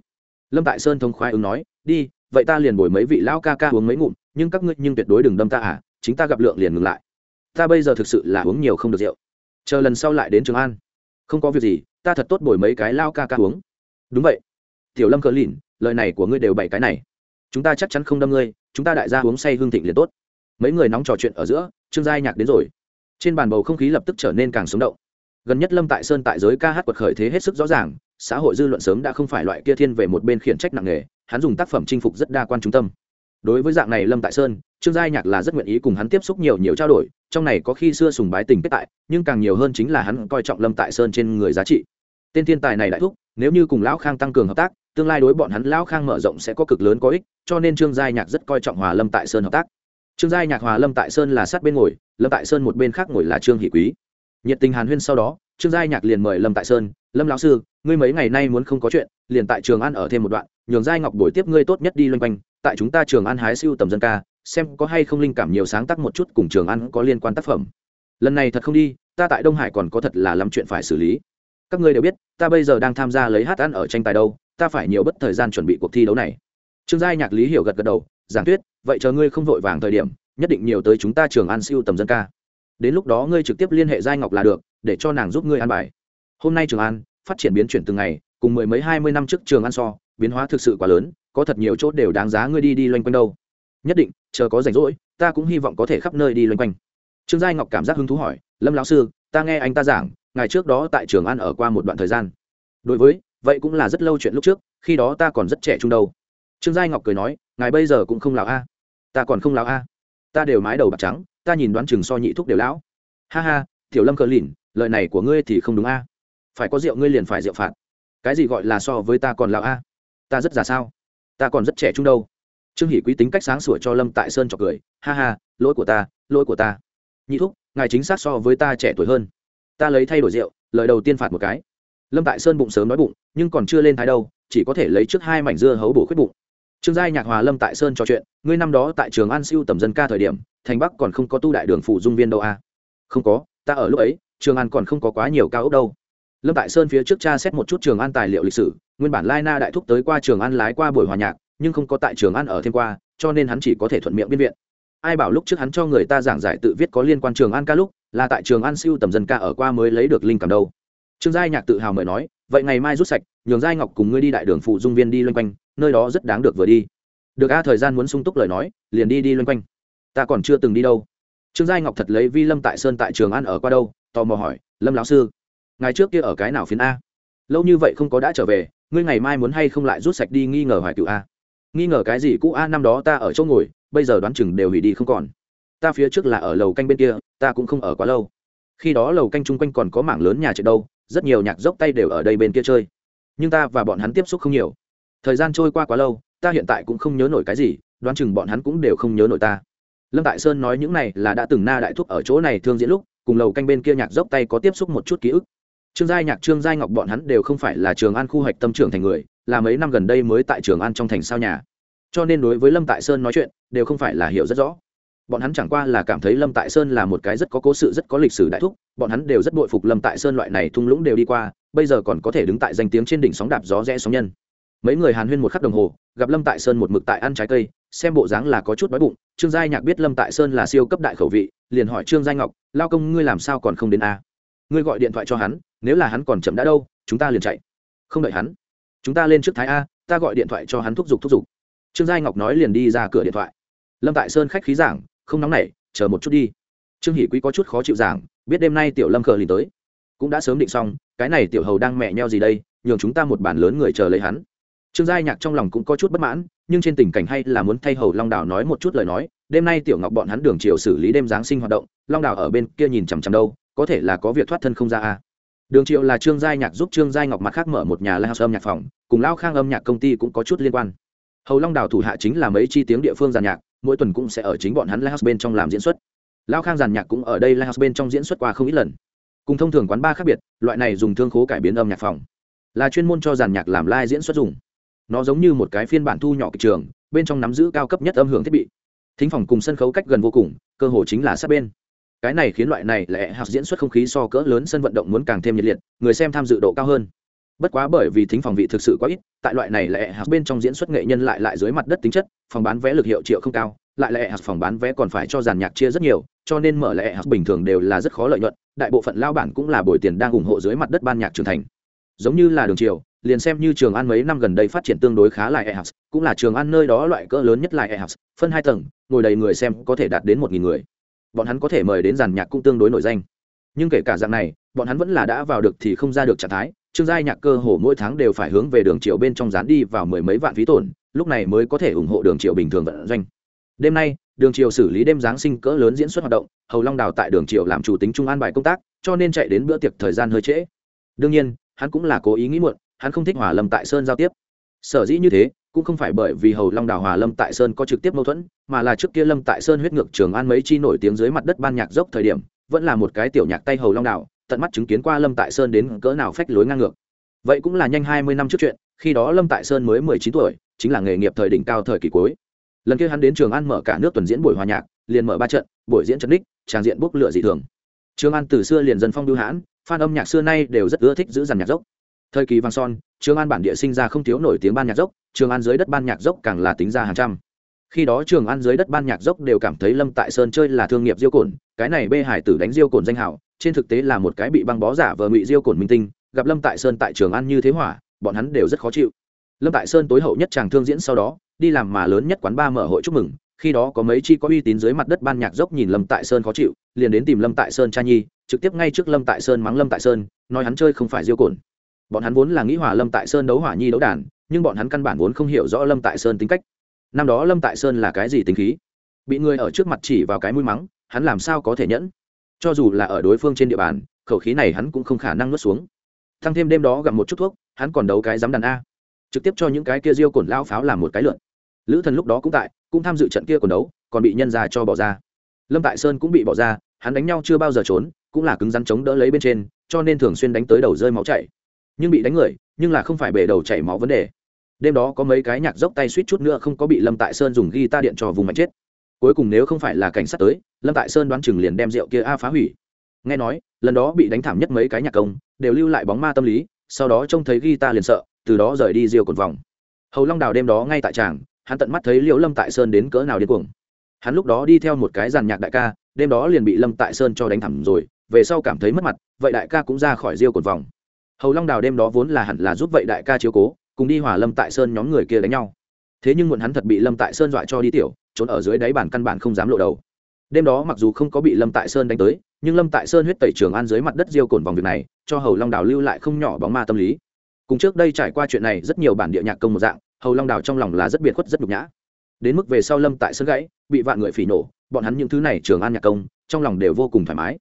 Lâm tại sơn thông khoái ứng nói, đi vậy ta liền bồi mấy vị lão ca ca uống mấy ngụm, nhưng các ngươi nhưng tuyệt đối đừng đâm ta à chính ta gặp lượng liền ngừng lại. Ta bây giờ thực sự là uống nhiều không được rượu. Chờ lần sau lại đến trường an. Không có việc gì, ta thật tốt bồi mấy cái lao ca ca uống. Đúng vậy. Tiểu lâm cờ lìn, lời này của ngươi đều bảy cái này. Chúng ta chắc chắn không đâm ngươi, chúng ta đại gia uống say hương thịnh liền tốt. Mấy người nóng trò chuyện ở giữa, trương giai nhạc đến rồi. Trên bàn bầu không khí lập tức trở nên càng sống động. Gần nhất lâm tại sơn tại giới ca hát quật khởi thế hết sức rõ ràng xã hội dư luận sớm đã không phải loại kia thiên về một bên khiển trách nặng nề, hắn dùng tác phẩm chinh phục rất đa quan trung tâm. Đối với dạng này lâm tại sơn, trương giai nhạc là rất nguyện ý cùng hắn tiếp xúc nhiều nhiều trao đổi, trong này có khi xưa sùng bái tình kết tại, nhưng càng nhiều hơn chính là hắn coi trọng lâm tại sơn trên người giá trị. Tên thiên tài này đại thúc, nếu như cùng lão khang tăng cường hợp tác, tương lai đối bọn hắn lão khang mở rộng sẽ có cực lớn có ích, cho nên trương giai nhạc rất coi trọng hòa lâm tại sơn hợp tác. Trương giai nhạc hòa lâm tại sơn là sát bên ngồi, lâm tại sơn một bên khác ngồi là trương hỷ quý. Nhiệt tình hàn huyên sau đó trương giai nhạc liền mời lâm tại sơn, lâm lão sư, ngươi mấy ngày nay muốn không có chuyện, liền tại trường An ở thêm một đoạn, nhường giai ngọc đổi tiếp ngươi tốt nhất đi loanh quanh, tại chúng ta trường An hái siêu tầm dân ca, xem có hay không linh cảm nhiều sáng tác một chút cùng trường An có liên quan tác phẩm. Lần này thật không đi, ta tại đông hải còn có thật là lắm chuyện phải xử lý. Các ngươi đều biết, ta bây giờ đang tham gia lấy hát ăn ở tranh tài đâu, ta phải nhiều bất thời gian chuẩn bị cuộc thi đấu này. Trương giai nhạc lý hiểu gật gật đầu, giảng tuyết vậy chờ ngươi không vội vàng thời điểm, nhất định nhiều tới chúng ta trường An siêu tầm dân ca. Đến lúc đó ngươi trực tiếp liên hệ giai ngọc là được để cho nàng giúp ngươi an bài. Hôm nay trường an, phát triển biến chuyển từng ngày, cùng mười mấy hai mươi năm trước trường an so, biến hóa thực sự quá lớn, có thật nhiều chỗ đều đáng giá ngươi đi đi loanh quanh đâu. Nhất định, chờ có rảnh rỗi, ta cũng hy vọng có thể khắp nơi đi loanh quanh. Trương giai ngọc cảm giác hứng thú hỏi, lâm lão sư, ta nghe anh ta giảng, ngày trước đó tại trường an ở qua một đoạn thời gian. Đối với, vậy cũng là rất lâu chuyện lúc trước, khi đó ta còn rất trẻ trung đâu. Trương giai ngọc cười nói, ngài bây giờ cũng không lão a. Ta còn không lão a. Ta đều mái đầu bạc trắng, ta nhìn đoán chừng so nhị thúc đều lão. Ha ha, tiểu lâm cờ lìn lời này của ngươi thì không đúng a. Phải có rượu ngươi liền phải rượu phạt. Cái gì gọi là so với ta còn lão a? Ta rất già sao? Ta còn rất trẻ trung đâu. Trương hỷ quý tính cách sáng sủa cho lâm tại sơn chọc cười. Ha ha, lỗi của ta, lỗi của ta. Nhị thúc, ngài chính xác so với ta trẻ tuổi hơn. Ta lấy thay đổi rượu, lời đầu tiên phạt một cái. Lâm tại sơn bụng sớm nói bụng, nhưng còn chưa lên thái đâu, chỉ có thể lấy trước hai mảnh dưa hấu bổ khuyết bụng. Trương giai nhạc hòa lâm tại sơn trò chuyện, ngươi năm đó tại trường an siêu tầm dân ca thời điểm, thành bắc còn không có tu đại đường phủ dung viên đâu à? không có, ta ở lúc ấy trường an còn không có quá nhiều cao ốc đâu. Lâm tại sơn phía trước cha xét một chút trường an tài liệu lịch sử, nguyên bản lai na đại thúc tới qua trường an lái qua buổi hòa nhạc, nhưng không có tại trường an ở thêm qua, cho nên hắn chỉ có thể thuận miệng biên viện. Ai bảo lúc trước hắn cho người ta giảng giải tự viết có liên quan trường an ca lúc, là tại trường an siêu tầm dân ca ở qua mới lấy được linh cảm đâu. Trương giai nhạc tự hào mời nói, vậy ngày mai rút sạch, nhường giai ngọc cùng ngươi đi đại đường phụ dung viên đi loanh quanh, nơi đó rất đáng được vừa đi. Được a, thời gian muốn sung túc lời nói, liền đi đi loanh quanh. Ta còn chưa từng đi đâu. Trương giai ngọc thật lấy vi lâm tại sơn tại trường an ở qua đâu tò mò hỏi, lâm lão sư ngày trước kia ở cái nào phiến a? Lâu như vậy không có đã trở về, ngươi ngày mai muốn hay không lại rút sạch đi nghi ngờ hoài cựu a? Nghi ngờ cái gì, cũ a, năm đó ta ở chỗ ngồi, bây giờ đoán chừng đều hủy đi không còn. Ta phía trước là ở lầu canh bên kia, ta cũng không ở quá lâu. Khi đó lầu canh chung quanh còn có mảng lớn nhà trệt đâu, rất nhiều nhạc dốc tay đều ở đây bên kia chơi. Nhưng ta và bọn hắn tiếp xúc không nhiều. Thời gian trôi qua quá lâu, ta hiện tại cũng không nhớ nổi cái gì, đoán chừng bọn hắn cũng đều không nhớ nổi ta. Lâm tại sơn nói những này là đã từng na đại thúc ở chỗ này thương diễn lúc cùng lầu canh bên kia nhạc dốc tay có tiếp xúc một chút ký ức. Trương giai nhạc, trương giai ngọc bọn hắn đều không phải là trường an khu hoạch tâm trưởng thành người, là mấy năm gần đây mới tại trường an trong thành sao nhà. Cho nên đối với lâm tại sơn nói chuyện, đều không phải là hiểu rất rõ. Bọn hắn chẳng qua là cảm thấy lâm tại sơn là một cái rất có cố sự, rất có lịch sử đại thúc, bọn hắn đều rất bội phục lâm tại sơn loại này thung lũng đều đi qua, bây giờ còn có thể đứng tại danh tiếng trên đỉnh sóng đạp gió rẽ sóng nhân mấy người hàn huyên một khắc đồng hồ, gặp lâm tại sơn một mực tại ăn trái cây, xem bộ dáng là có chút đói bụng, trương giai nhạc biết lâm tại sơn là siêu cấp đại khẩu vị, liền hỏi trương giai ngọc, lao công, ngươi làm sao còn không đến a? Ngươi gọi điện thoại cho hắn, nếu là hắn còn chậm đã đâu, chúng ta liền chạy. Không đợi hắn, chúng ta lên trước thái a, ta gọi điện thoại cho hắn thúc giục thúc giục. Trương giai ngọc nói liền đi ra cửa điện thoại. Lâm tại sơn khách khí giảng, không nóng nảy, chờ một chút đi. Trương hỷ quý có chút khó chịu giảng, biết đêm nay tiểu lâm khờ liền tới. Cũng đã sớm định xong, cái này tiểu hầu đang mẹ nheo gì đây, nhường chúng ta một bản lớn người chờ lấy hắn trương giai nhạc trong lòng cũng có chút bất mãn, nhưng trên tình cảnh hay là muốn thay hầu long đào nói một chút lời nói, đêm nay tiểu ngọc bọn hắn đường chiều xử lý đêm giáng sinh hoạt động, long đào ở bên kia nhìn chằm chằm đâu, có thể là có việc thoát thân không ra à. đường triệu là trương giai nhạc giúp trương giai ngọc mặt khác mở một nhà la house âm nhạc phòng, cùng lao khang âm nhạc công ty cũng có chút liên quan. Hầu long đào thủ hạ chính là mấy chi tiếng địa phương giàn nhạc, mỗi tuần cũng sẽ ở chính bọn hắn la house bên trong làm diễn xuất. Lao khang giàn nhạc cũng ở đây la house bên trong diễn xuất qua không ít lần. Cùng thông thường quán ba khác biệt, loại này dùng thương khố cải biến âm nhạc phòng, là chuyên môn cho giàn nhạc làm live diễn xuất dùng nó giống như một cái phiên bản thu nhỏ kịch trường, bên trong nắm giữ cao cấp nhất âm hưởng thiết bị. Thính phòng cùng sân khấu cách gần vô cùng, cơ hồ chính là sát bên. Cái này khiến loại này lẽ hạt diễn xuất không khí so cỡ lớn sân vận động muốn càng thêm nhiệt liệt, người xem tham dự độ cao hơn. Bất quá bởi vì thính phòng vị thực sự quá ít, tại loại này lẽ hạt bên trong diễn xuất nghệ nhân lại lại dưới mặt đất tính chất, phòng bán vé lực hiệu triệu không cao, lại lẽ hạt phòng bán vé còn phải cho giàn nhạc chia rất nhiều, cho nên mở lẽ hạt bình thường đều là rất khó lợi nhuận, đại bộ phận lao bản cũng là bồi tiền đang ủng hộ dưới mặt đất ban nhạc trưởng thành. Giống như là đường triều liền xem như trường ăn mấy năm gần đây phát triển tương đối khá lại e cũng là trường ăn nơi đó loại cỡ lớn nhất lại e phân hai tầng, ngồi đầy người xem có thể đạt đến một nghìn người. Bọn hắn có thể mời đến dàn nhạc cũng tương đối nổi danh. Nhưng kể cả dạng này, bọn hắn vẫn là đã vào được thì không ra được trạng thái, trương giai nhạc cơ hồ mỗi tháng đều phải hướng về đường triệu bên trong dán đi vào mười mấy vạn phí tổn, lúc này mới có thể ủng hộ đường triệu bình thường vận doanh. Đêm nay, đường triều xử lý đêm giáng sinh cỡ lớn diễn xuất hoạt động, hầu long đào tại đường triều làm chủ tính trung an bài công tác, cho nên chạy đến bữa tiệc thời gian hơi trễ. Đương nhiên, hắn cũng là cố ý nghĩ muộn hắn không thích hòa lâm tại sơn giao tiếp. Sở dĩ như thế, cũng không phải bởi vì hầu long đào hòa lâm tại sơn có trực tiếp mâu thuẫn, mà là trước kia lâm tại sơn huyết ngược trường an mấy chi nổi tiếng dưới mặt đất ban nhạc dốc thời điểm, vẫn là một cái tiểu nhạc tay hầu long đào tận mắt chứng kiến qua lâm tại sơn đến cỡ nào phách lối ngang ngược. Vậy cũng là nhanh hai mươi năm trước chuyện, khi đó lâm tại sơn mới mười chín tuổi, chính là nghề nghiệp thời đỉnh cao thời kỳ cuối. Lần kia hắn đến trường an mở cả nước tuần diễn buổi hòa nhạc, liền mở ba trận, buổi diễn trấn đích tràng diện bốc lửa dị thường. Trường an từ xưa liền dân phong đưu hãn, fan âm nhạc xưa nay đều rất ưa thích giữ dàn nhạc dốc thời kỳ vàng son, trường an bản địa sinh ra không thiếu nổi tiếng ban nhạc dốc, trường an dưới đất ban nhạc dốc càng là tính ra hàng trăm. Khi đó trường an dưới đất ban nhạc dốc đều cảm thấy lâm tại sơn chơi là thương nghiệp diêu cồn, cái này bê hải tử đánh diêu cồn danh hảo trên thực tế là một cái bị băng bó giả vờ ngụy diêu cồn minh tinh, gặp lâm tại sơn tại trường an như thế hỏa, bọn hắn đều rất khó chịu. Lâm tại sơn tối hậu nhất chàng thương diễn sau đó, đi làm mà lớn nhất quán ba mở hội chúc mừng, khi đó có mấy chi có uy tín dưới mặt đất ban nhạc dốc nhìn lâm tại sơn khó chịu, liền đến tìm lâm tại sơn cha nhi, trực tiếp ngay trước lâm tại sơn mắng lâm tại sơn, nói hắn chơi không phải diêu cồn bọn hắn vốn là nghĩ hòa lâm tại sơn đấu hỏa nhi đấu đàn, nhưng bọn hắn căn bản vốn không hiểu rõ lâm tại sơn tính cách. Năm đó lâm tại sơn là cái gì tính khí? Bị người ở trước mặt chỉ vào cái mũi mắng, hắn làm sao có thể nhẫn? Cho dù là ở đối phương trên địa bàn, khẩu khí này hắn cũng không khả năng nuốt xuống. Thăng thêm đêm đó gặp một chút thuốc, hắn còn đấu cái dám đàn a. Trực tiếp cho những cái kia riêu cồn lao pháo làm một cái lượn. Lữ thần lúc đó cũng tại, cũng tham dự trận kia còn đấu, còn bị nhân ra cho bỏ ra. Lâm tại sơn cũng bị bỏ ra, hắn đánh nhau chưa bao giờ trốn, cũng là cứng rắn chống đỡ lấy bên trên, cho nên thường xuyên đánh tới đầu rơi máu chảy nhưng bị đánh người, nhưng là không phải bể đầu chảy máu vấn đề. Đêm đó có mấy cái nhạc dốc tay suýt chút nữa không có bị lâm tại sơn dùng ghi ta điện cho vùng mạnh chết. Cuối cùng nếu không phải là cảnh sát tới, lâm tại sơn đoán chừng liền đem rượu kia a phá hủy. Nghe nói, lần đó bị đánh thảm nhất mấy cái nhạc công, đều lưu lại bóng ma tâm lý, sau đó trông thấy ghi ta liền sợ, từ đó rời đi rượu cột vòng. Hầu long đào đêm đó ngay tại tràng, hắn tận mắt thấy liễu lâm tại sơn đến cỡ nào điên cuồng. Hắn lúc đó đi theo một cái giàn nhạc đại ca, đêm đó liền bị lâm tại sơn cho đánh thẳng rồi, về sau cảm thấy mất mặt, vậy đại ca cũng ra khỏi riêu cột vòng hầu long đào đêm đó vốn là hẳn là giúp vậy đại ca chiếu cố, cùng đi hỏa lâm tại sơn nhóm người kia đánh nhau. Thế nhưng muộn hắn thật bị lâm tại sơn dọa cho đi tiểu, trốn ở dưới đáy bản căn bản không dám lộ đầu. Đêm đó mặc dù không có bị lâm tại sơn đánh tới, nhưng lâm tại sơn huyết tẩy trường an dưới mặt đất diêu cồn vòng việc này, cho hầu long đào lưu lại không nhỏ bóng ma tâm lý. Cùng trước đây trải qua chuyện này rất nhiều bản địa nhạc công một dạng, hầu long đào trong lòng là rất biệt khuất rất nhục nhã. Đến mức về sau lâm tại sơn gãy, bị vạn người phỉ nổ, bọn hắn những thứ này trường an nhạc công, trong lòng đều vô cùng thoải mái.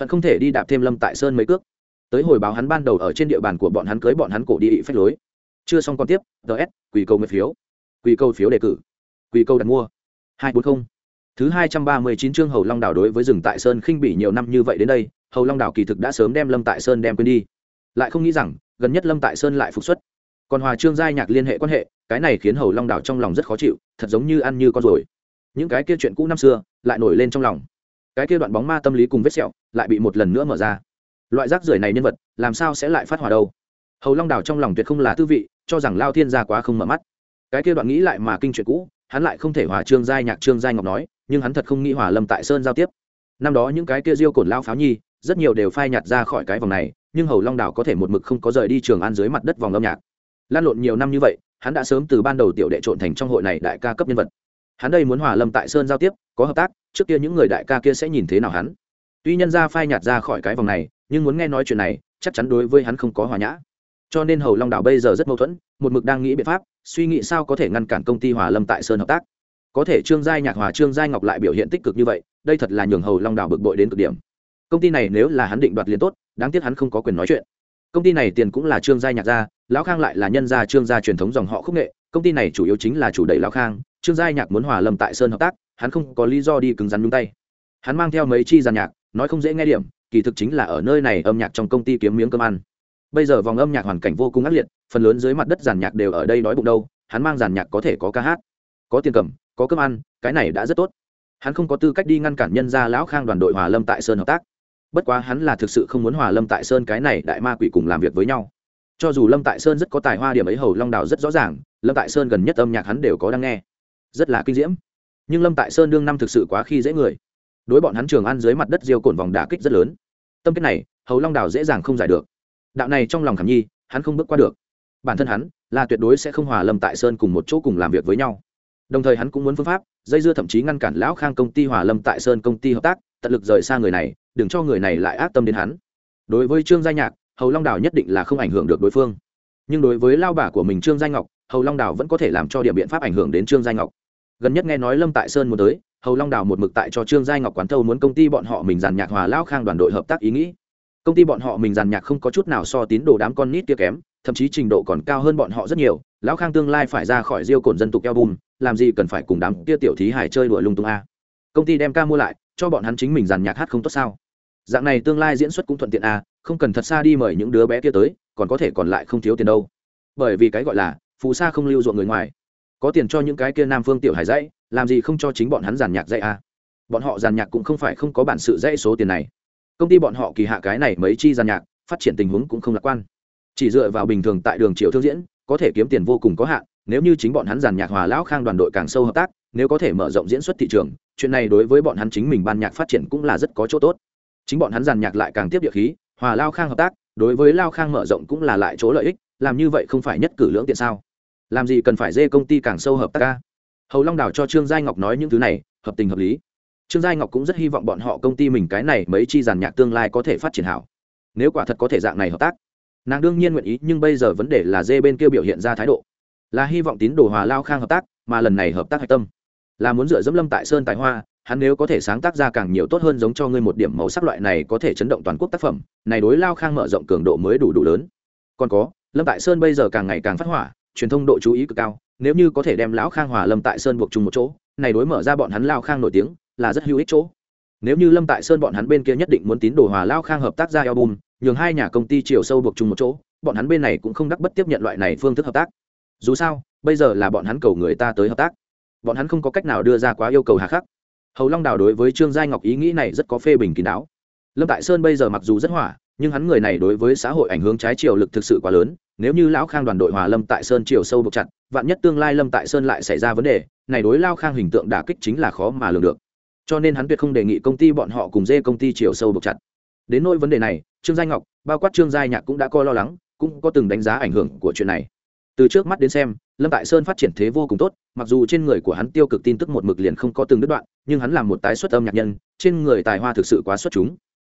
Hận không thể đi đạp thêm lâm tại sơn mấy cước tới hồi báo hắn ban đầu ở trên địa bàn của bọn hắn cưới bọn hắn cổ đi ị phách lối. Chưa xong còn tiếp ts quỳ câu nguyên phiếu. Quỳ câu phiếu đề cử. Quỳ câu đặt mua. Hai bốn không. Thứ hai trăm ba mươi chín chương hầu long đảo đối với rừng tại sơn khinh bỉ nhiều năm như vậy đến đây, hầu long đảo kỳ thực đã sớm đem lâm tại sơn đem quên đi. Lại không nghĩ rằng, gần nhất lâm tại sơn lại phục xuất. Còn hòa trương giai nhạc liên hệ quan hệ, cái này khiến hầu long đảo trong lòng rất khó chịu, thật giống như ăn như con rồi những cái kia chuyện cũ năm xưa, lại nổi lên trong lòng. Cái kia đoạn bóng ma tâm lý cùng vết sẹo, lại bị một lần nữa mở ra loại rác rưởi này nhân vật, làm sao sẽ lại phát hỏa đâu? Hầu long đào trong lòng tuyệt không là tư vị, cho rằng lao thiên gia quá không mở mắt. Cái kia đoạn nghĩ lại mà kinh chuyện cũ, hắn lại không thể hòa trương giai nhạc trương giai ngọc nói, nhưng hắn thật không nghĩ hòa lâm tại sơn giao tiếp. Năm đó những cái kia diêu cổn lao pháo nhi, rất nhiều đều phai nhạt ra khỏi cái vòng này, nhưng hầu long đảo có thể một mực không có rời đi trường an dưới mặt đất vòng âm nhạc. Lan lộn nhiều năm như vậy, hắn đã sớm từ ban đầu tiểu đệ trộn thành trong hội này đại ca cấp nhân vật. Hắn đây muốn hòa lâm tại sơn giao tiếp, có hợp tác, trước kia những người đại ca kia sẽ nhìn thế nào hắn. Tuy nhân ra phai nhạt ra khỏi cái vòng này nhưng muốn nghe nói chuyện này, chắc chắn đối với hắn không có hòa nhã. Cho nên hầu long đảo bây giờ rất mâu thuẫn, một mực đang nghĩ biện pháp, suy nghĩ sao có thể ngăn cản công ty hòa lâm tại sơn hợp tác. Có thể trương giai nhạc hòa trương giai ngọc lại biểu hiện tích cực như vậy, đây thật là nhường hầu long đảo bực bội đến cực điểm. Công ty này nếu là hắn định đoạt liền tốt, đáng tiếc hắn không có quyền nói chuyện. Công ty này tiền cũng là trương giai nhạc gia lão khang lại là nhân gia trương gia truyền thống dòng họ khúc nghệ, công ty này chủ yếu chính là chủ đẩy lão khang, trương giai nhạc muốn hòa lâm tại sơn hợp tác, hắn không có lý do đi cứng rắn nhung tay. Hắn mang theo mấy chi giàn nhạc, nói không dễ nghe điểm kỳ thực chính là ở nơi này âm nhạc trong công ty kiếm miếng cơm ăn. Bây giờ vòng âm nhạc hoàn cảnh vô cùng ác liệt, phần lớn dưới mặt đất giàn nhạc đều ở đây đói bụng đâu, hắn mang giàn nhạc có thể có ca hát, có tiền cầm, có cơm ăn, cái này đã rất tốt. Hắn không có tư cách đi ngăn cản nhân gia lão khang đoàn đội hòa lâm tại sơn hợp tác. Bất quá hắn là thực sự không muốn hòa lâm tại sơn cái này đại ma quỷ cùng làm việc với nhau. Cho dù lâm tại sơn rất có tài hoa điểm ấy, hầu long đào rất rõ ràng, lâm tại sơn gần nhất âm nhạc hắn đều có đang nghe. Rất là kinh diễm. Nhưng lâm tại sơn đương năm thực sự quá khi dễ người đối bọn hắn trường ăn dưới mặt đất diêu cồn vòng đả kích rất lớn. Tâm kết này, hầu long đào dễ dàng không giải được. Đạo này trong lòng khảm nhi, hắn không bước qua được. Bản thân hắn, là tuyệt đối sẽ không hòa lâm tại sơn cùng một chỗ cùng làm việc với nhau. Đồng thời hắn cũng muốn phương pháp, dây dưa thậm chí ngăn cản lão khang công ty hòa lâm tại sơn công ty hợp tác, tận lực rời xa người này, đừng cho người này lại ác tâm đến hắn. Đối với trương gia nhạc, hầu long đào nhất định là không ảnh hưởng được đối phương. Nhưng đối với lao bà của mình trương gia ngọc, hầu long đào vẫn có thể làm cho điểm biện pháp ảnh hưởng đến trương gia ngọc. Gần nhất nghe nói lâm tại sơn muốn tới hầu long đào một mực tại cho trương giai ngọc quán thâu muốn công ty bọn họ mình giàn nhạc hòa lao khang đoàn đội hợp tác ý nghĩ. Công ty bọn họ mình giàn nhạc không có chút nào so tín đồ đám con nít kia kém thậm chí trình độ còn cao hơn bọn họ rất nhiều lão khang tương lai phải ra khỏi diêu cồn dân tục Bùn, làm gì cần phải cùng đám kia tiểu thí hải chơi đùa lung tung a. Công ty đem ca mua lại cho bọn hắn chính mình giàn nhạc hát không tốt sao? Dạng này tương lai diễn xuất cũng thuận tiện a không cần thật xa đi mời những đứa bé kia tới còn có thể còn lại không thiếu tiền đâu. Bởi vì cái gọi là phù sa không lưu ruộng người ngoài. Có tiền cho những cái kia nam phương tiểu hải dãy làm gì không cho chính bọn hắn giàn nhạc dạy a bọn họ giàn nhạc cũng không phải không có bản sự dạy số tiền này. Công ty bọn họ kỳ hạ cái này mấy chi giàn nhạc, phát triển tình huống cũng không lạc quan. Chỉ dựa vào bình thường tại đường triệu thương diễn, có thể kiếm tiền vô cùng có hạn, nếu như chính bọn hắn giàn nhạc hòa lão khang đoàn đội càng sâu hợp tác, nếu có thể mở rộng diễn xuất thị trường, chuyện này đối với bọn hắn chính mình ban nhạc phát triển cũng là rất có chỗ tốt. Chính bọn hắn giàn nhạc lại càng tiếp địa khí, hòa lao khang hợp tác, đối với lao khang mở rộng cũng là lại chỗ lợi ích, làm như vậy không phải nhất cử lưỡng tiện sao? Làm gì cần phải dê công ty càng sâu hợp tác ca hầu long đào cho trương giai ngọc nói những thứ này, hợp tình hợp lý. Trương giai ngọc cũng rất hy vọng bọn họ công ty mình cái này mấy chi giàn nhạc tương lai có thể phát triển hảo. Nếu quả thật có thể dạng này hợp tác, nàng đương nhiên nguyện ý, nhưng bây giờ vấn đề là dê bên kia biểu hiện ra thái độ. Là hy vọng tín đồ hòa lao khang hợp tác, mà lần này hợp tác hạch tâm là muốn dựa dẫm lâm tại sơn tài hoa, hắn nếu có thể sáng tác ra càng nhiều tốt hơn giống cho ngươi một điểm màu sắc loại này có thể chấn động toàn quốc tác phẩm, này đối lao khang mở rộng cường độ mới đủ đủ lớn. Còn có, lâm tại sơn bây giờ càng ngày càng phát hỏa truyền thông độ chú ý cực cao, nếu như có thể đem lão khang hòa lâm tại sơn buộc chung một chỗ, này đối mở ra bọn hắn lao khang nổi tiếng, là rất hữu ích chỗ. Nếu như lâm tại sơn bọn hắn bên kia nhất định muốn tín đồ hòa lao khang hợp tác ra album, nhường hai nhà công ty chiều sâu buộc chung một chỗ, bọn hắn bên này cũng không đắc bất tiếp nhận loại này phương thức hợp tác. Dù sao, bây giờ là bọn hắn cầu người ta tới hợp tác. Bọn hắn không có cách nào đưa ra quá yêu cầu hà khắc. Hầu long đào đối với trương giai ngọc ý nghĩ này rất có phê bình kín đáo. Lâm tại sơn bây giờ mặc dù rất hỏa, nhưng hắn người này đối với xã hội ảnh hưởng trái chiều lực thực sự quá lớn nếu như lão khang đoàn đội hòa lâm tại sơn chiều sâu buộc chặt, vạn nhất tương lai lâm tại sơn lại xảy ra vấn đề, này đối lao khang hình tượng đả kích chính là khó mà lường được. Cho nên hắn tuyệt không đề nghị công ty bọn họ cùng dê công ty chiều sâu buộc chặt. Đến nỗi vấn đề này, trương giai ngọc, bao quát trương giai nhạc cũng đã coi lo lắng, cũng có từng đánh giá ảnh hưởng của chuyện này. Từ trước mắt đến xem, lâm tại sơn phát triển thế vô cùng tốt, mặc dù trên người của hắn tiêu cực tin tức một mực liền không có từng đứt đoạn, nhưng hắn là một tái xuất âm nhạc nhân, trên người tài hoa thực sự quá xuất chúng.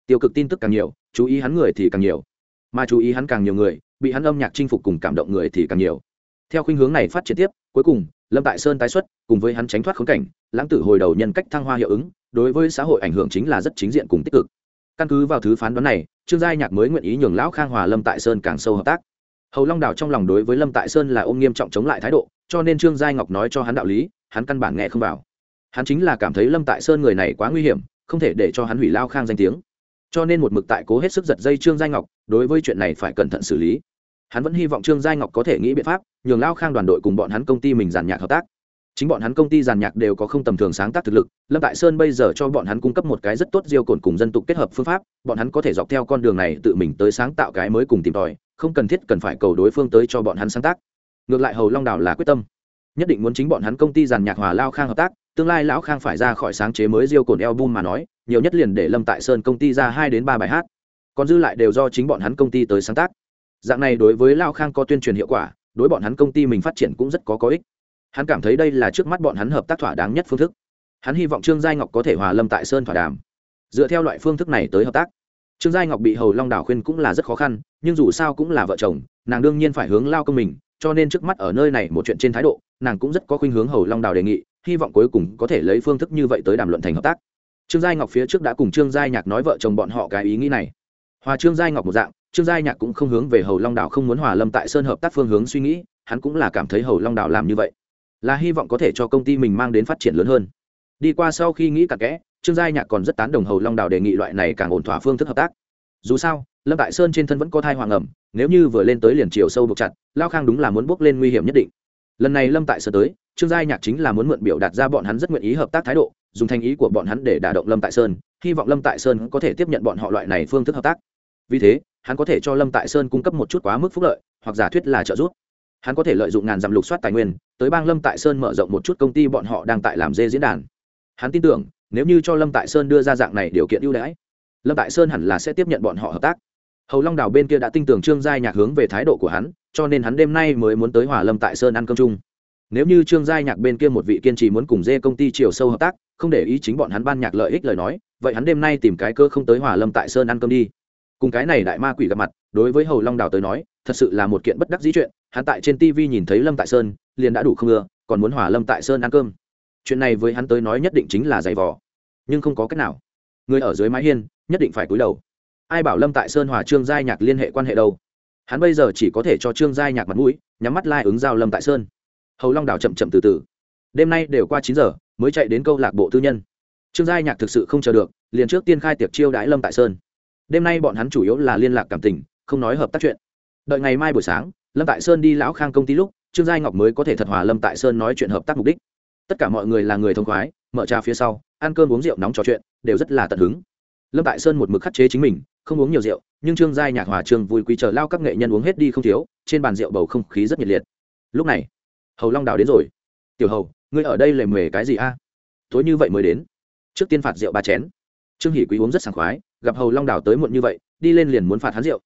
Tiêu cực tin tức càng nhiều, chú ý hắn người thì càng nhiều. Mà chú ý hắn càng nhiều người bị hắn âm nhạc chinh phục cùng cảm động người thì càng nhiều. Theo khuynh hướng này phát triển tiếp, cuối cùng, lâm tại sơn tái xuất, cùng với hắn tránh thoát khống cảnh, lãng tử hồi đầu nhân cách thăng hoa hiệu ứng, đối với xã hội ảnh hưởng chính là rất chính diện cùng tích cực. Căn cứ vào thứ phán đoán này, trương giai nhạc mới nguyện ý nhường lão khang hòa lâm tại sơn càng sâu hợp tác. Hầu long đào trong lòng đối với lâm tại sơn là ôm nghiêm trọng chống lại thái độ, cho nên trương giai ngọc nói cho hắn đạo lý, hắn căn bản nghe không vào. Hắn chính là cảm thấy lâm tại sơn người này quá nguy hiểm, không thể để cho hắn hủy lao khang danh tiếng. Cho nên một mực tại cố hết sức giật dây trương giai ngọc, đối với chuyện này phải cẩn thận xử lý hắn vẫn hy vọng trương giai ngọc có thể nghĩ biện pháp nhường lao khang đoàn đội cùng bọn hắn công ty mình giàn nhạc hợp tác. Chính bọn hắn công ty giàn nhạc đều có không tầm thường sáng tác thực lực, lâm tại sơn bây giờ cho bọn hắn cung cấp một cái rất tốt diêu cồn cùng dân tục kết hợp phương pháp, bọn hắn có thể dọc theo con đường này tự mình tới sáng tạo cái mới cùng tìm tòi, không cần thiết cần phải cầu đối phương tới cho bọn hắn sáng tác. Ngược lại hầu long đảo là quyết tâm. Nhất định muốn chính bọn hắn công ty giàn nhạc hòa lao khang hợp tác, tương lai lão khang phải ra khỏi sáng chế mới diêu cồn album mà nói, nhiều nhất liền để lâm tại sơn công ty ra hai đến ba bài hát. Còn dư lại đều do chính bọn hắn công ty tới sáng tác dạng này đối với lao khang có tuyên truyền hiệu quả, đối bọn hắn công ty mình phát triển cũng rất có có ích. Hắn cảm thấy đây là trước mắt bọn hắn hợp tác thỏa đáng nhất phương thức. Hắn hy vọng trương giai ngọc có thể hòa lâm tại sơn thỏa đàm. Dựa theo loại phương thức này tới hợp tác, trương giai ngọc bị hầu long đảo khuyên cũng là rất khó khăn, nhưng dù sao cũng là vợ chồng, nàng đương nhiên phải hướng lao công mình, cho nên trước mắt ở nơi này một chuyện trên thái độ, nàng cũng rất có khuynh hướng hầu long đào đề nghị, hy vọng cuối cùng có thể lấy phương thức như vậy tới đàm luận thành hợp tác. Trương giai ngọc phía trước đã cùng trương giai nhạc nói vợ chồng bọn họ cái ý nghĩ này. Hòa trương giai ngọc một dạng trương giai nhạc cũng không hướng về hầu long Đảo, không muốn hòa lâm tại sơn hợp tác phương hướng suy nghĩ hắn cũng là cảm thấy hầu long Đảo làm như vậy là hy vọng có thể cho công ty mình mang đến phát triển lớn hơn. Đi qua sau khi nghĩ cặn kẽ trương giai nhạc còn rất tán đồng hầu long Đảo đề nghị loại này càng ổn thỏa phương thức hợp tác. Dù sao lâm tại sơn trên thân vẫn có thai hoàng ẩm nếu như vừa lên tới liền chiều sâu buộc chặt lao khang đúng là muốn bước lên nguy hiểm nhất định. Lần này lâm tại sơn tới trương giai nhạc chính là muốn mượn biểu đạt ra bọn hắn rất nguyện ý hợp tác thái độ dùng thành ý của bọn hắn để đả động lâm tại sơn hy vọng lâm tại sơn có thể tiếp nhận bọn họ loại này phương thức hợp tác. Vì thế hắn có thể cho lâm tại sơn cung cấp một chút quá mức phúc lợi, hoặc giả thuyết là trợ giúp. Hắn có thể lợi dụng ngàn dặm lục soát tài nguyên, tới bang lâm tại sơn mở rộng một chút công ty bọn họ đang tại làm dê diễn đàn. Hắn tin tưởng, nếu như cho lâm tại sơn đưa ra dạng này điều kiện ưu đãi, lâm tại sơn hẳn là sẽ tiếp nhận bọn họ hợp tác. Hầu long đào bên kia đã tin tưởng trương giai nhạc hướng về thái độ của hắn, cho nên hắn đêm nay mới muốn tới hòa lâm tại sơn ăn cơm chung. Nếu như trương giai nhạc bên kia một vị kiên trì muốn cùng dê công ty chiều sâu hợp tác, không để ý chính bọn hắn ban nhạc lợi ích lời nói, vậy hắn đêm nay tìm cái cơ không tới hòa lâm tại sơn ăn cơm đi cùng cái này đại ma quỷ gặp mặt, đối với hầu long đào tới nói, thật sự là một kiện bất đắc dĩ chuyện. Hắn tại trên tv nhìn thấy lâm tại sơn, liền đã đủ không ưa còn muốn hòa lâm tại sơn ăn cơm. Chuyện này với hắn tới nói nhất định chính là giày vò, nhưng không có cách nào. Người ở dưới mái hiên, nhất định phải cúi đầu. Ai bảo lâm tại sơn hòa trương giai nhạc liên hệ quan hệ đâu? Hắn bây giờ chỉ có thể cho trương giai nhạc mặt mũi, nhắm mắt lai、like、ứng giao lâm tại sơn. Hầu long đảo chậm chậm từ từ. Đêm nay đều qua chín giờ, mới chạy đến câu lạc bộ tư nhân. Trương giai nhạc thực sự không chờ được, liền trước tiên khai tiệc chiêu đãi lâm tại sơn đêm nay bọn hắn chủ yếu là liên lạc cảm tình, không nói hợp tác chuyện. Đợi ngày mai buổi sáng, lâm tại sơn đi lão khang công ty lúc, trương giai ngọc mới có thể thật hòa lâm tại sơn nói chuyện hợp tác mục đích. Tất cả mọi người là người thông khoái, mở trà phía sau, ăn cơm uống rượu nóng trò chuyện, đều rất là tận hứng. Lâm tại sơn một mực khắc chế chính mình, không uống nhiều rượu, nhưng trương giai nhạc hòa trương vui quý chờ lao các nghệ nhân uống hết đi không thiếu, trên bàn rượu bầu không khí rất nhiệt liệt. Lúc này, hầu long đào đến rồi. Tiểu hầu, ngươi ở đây lề mề cái gì a? Tối như vậy mới đến. Trước tiên phạt rượu ba chén. Trương hỷ quý uống rất sảng khoái gặp hầu long đào tới muộn như vậy, đi lên liền muốn phạt hắn rượu.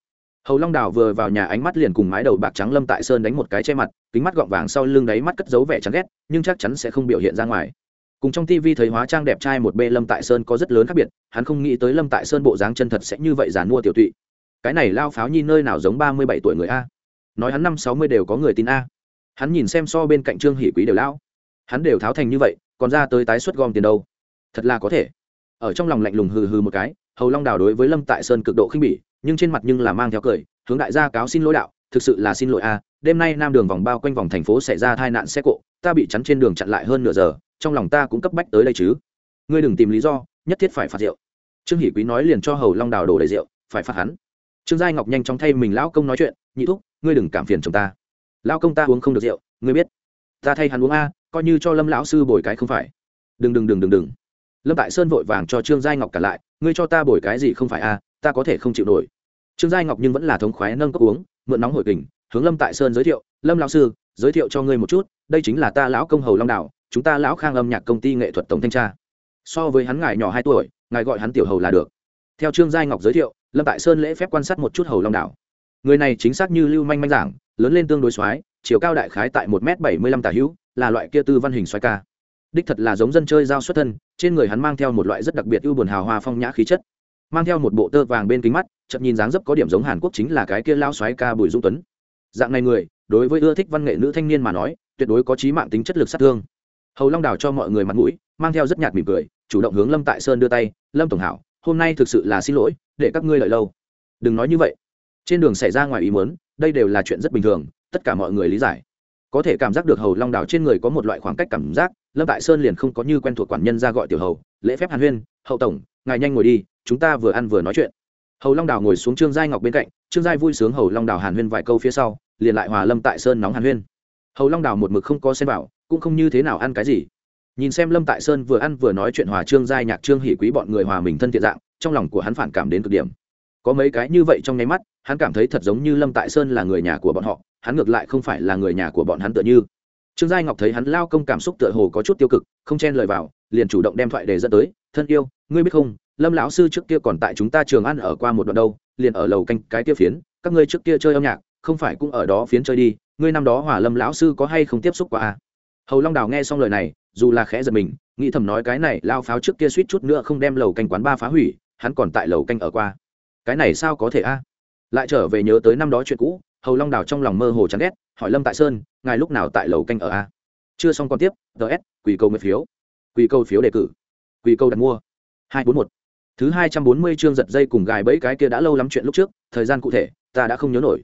Hầu long đào vừa vào nhà ánh mắt liền cùng mái đầu bạc trắng lâm tại sơn đánh một cái che mặt, kính mắt gọng vàng sau lưng đáy mắt cất dấu vẻ chán ghét, nhưng chắc chắn sẽ không biểu hiện ra ngoài. Cùng trong tivi thấy hóa trang đẹp trai một bê lâm tại sơn có rất lớn khác biệt, hắn không nghĩ tới lâm tại sơn bộ dáng chân thật sẽ như vậy giàn mua tiểu tụy. Cái này lao pháo nhi nơi nào giống ba mươi bảy tuổi người a? Nói hắn năm sáu mươi đều có người tin a. Hắn nhìn xem so bên cạnh trương hỷ quý đều lão. Hắn đều tháo thành như vậy, còn ra tới tái xuất gom tiền đâu? Thật là có thể. Ở trong lòng lạnh lùng hừ hừ một cái hầu long đào đối với lâm tại sơn cực độ khinh bỉ, nhưng trên mặt nhưng là mang theo cười, hướng đại gia cáo xin lỗi đạo, thực sự là xin lỗi a, đêm nay nam đường vòng bao quanh vòng thành phố xảy ra tai nạn xe cộ, ta bị chắn trên đường chặn lại hơn nửa giờ, trong lòng ta cũng cấp bách tới đây chứ. Ngươi đừng tìm lý do, nhất thiết phải phạt rượu. Trương hỷ quý nói liền cho hầu long đào đổ đầy rượu, phải phạt hắn. Trương giai ngọc nhanh chóng thay mình lão công nói chuyện, nhị thúc, ngươi đừng cảm phiền chồng ta. Lão công ta uống không được rượu, ngươi biết. Ta thay hắn uống a, coi như cho lâm lão sư bồi cái không phải. Đừng đừng đừng đừng đừng. Lâm tại sơn vội vàng cho trương giai ngọc cả lại ngươi cho ta bồi cái gì không phải a ta có thể không chịu nổi. Trương giai ngọc nhưng vẫn là thống khoái nâng cốc uống, mượn nóng hội kình, hướng lâm tại sơn giới thiệu, lâm lão sư, giới thiệu cho ngươi một chút, đây chính là ta lão công hầu long đạo chúng ta lão khang âm nhạc công ty nghệ thuật tổng thanh tra. So với hắn ngài nhỏ hai tuổi, ngài gọi hắn tiểu hầu là được. Theo trương giai ngọc giới thiệu, lâm tại sơn lễ phép quan sát một chút hầu long đảo. Người này chính xác như lưu manh manh giảng, lớn lên tương đối xoái chiều cao đại khái tại một m bảy mươi lăm tả hữu, là loại kia tư văn hình xoái ca đích thật là giống dân chơi giao xuất thân, trên người hắn mang theo một loại rất đặc biệt ưu buồn hào hoa phong nhã khí chất. Mang theo một bộ tơ vàng bên kính mắt, chậm nhìn dáng dấp có điểm giống hàn quốc chính là cái kia lao xoáy ca bùi Dung tuấn. Dạng này người, đối với ưa thích văn nghệ nữ thanh niên mà nói, tuyệt đối có trí mạng tính chất lực sát thương. Hầu long đào cho mọi người mặt mũi, mang theo rất nhạt mỉm cười, chủ động hướng lâm tại sơn đưa tay, lâm tổng hảo, hôm nay thực sự là xin lỗi, để các ngươi lợi lâu. Đừng nói như vậy. Trên đường xảy ra ngoài ý muốn, đây đều là chuyện rất bình thường, tất cả mọi người lý giải có thể cảm giác được hầu long đào trên người có một loại khoảng cách cảm giác, lâm tại sơn liền không có như quen thuộc quản nhân ra gọi tiểu hầu, lễ phép hàn huyên, hậu tổng, ngài nhanh ngồi đi, chúng ta vừa ăn vừa nói chuyện. Hầu long đào ngồi xuống trương giai ngọc bên cạnh, trương giai vui sướng hầu long đào hàn huyên vài câu phía sau, liền lại hòa lâm tại sơn nóng hàn huyên. Hầu long đào một mực không có xem vào, cũng không như thế nào ăn cái gì. Nhìn xem lâm tại sơn vừa ăn vừa nói chuyện hòa trương giai nhạc trương hỷ quý bọn người hòa mình thân thiện dạng, trong lòng của hắn phản cảm đến cực điểm. Có mấy cái như vậy trong nháy mắt, hắn cảm thấy thật giống như lâm tại sơn là người nhà của bọn họ hắn ngược lại không phải là người nhà của bọn hắn tựa như. Trương giai ngọc thấy hắn lao công cảm xúc tựa hồ có chút tiêu cực, không chen lời vào, liền chủ động đem thoại để dẫn tới, thân yêu, ngươi biết không, lâm lão sư trước kia còn tại chúng ta trường ăn ở qua một đoạn đâu, liền ở lầu canh cái kia phiến, các ngươi trước kia chơi âm nhạc, không phải cũng ở đó phiến chơi đi, ngươi năm đó hỏa lâm lão sư có hay không tiếp xúc qua à? hầu long đào nghe xong lời này, dù là khẽ giật mình, nghĩ thầm nói cái này lao pháo trước kia suýt chút nữa không đem lầu canh quán ba phá hủy, hắn còn tại lầu canh ở qua. Cái này sao có thể a? Lại trở về nhớ tới năm đó chuyện cũ hầu long đào trong lòng mơ hồ chán ghét, hỏi lâm tại sơn, ngài lúc nào tại lầu canh ở a? Chưa xong còn tiếp ts quỷ câu nguyện phiếu. Quỷ câu phiếu đề cử. Quỷ câu đặt mua. Hai bốn một. Thứ hai trăm bốn mươi chương giật dây cùng gài bẫy cái kia đã lâu lắm chuyện lúc trước, thời gian cụ thể, ta đã không nhớ nổi.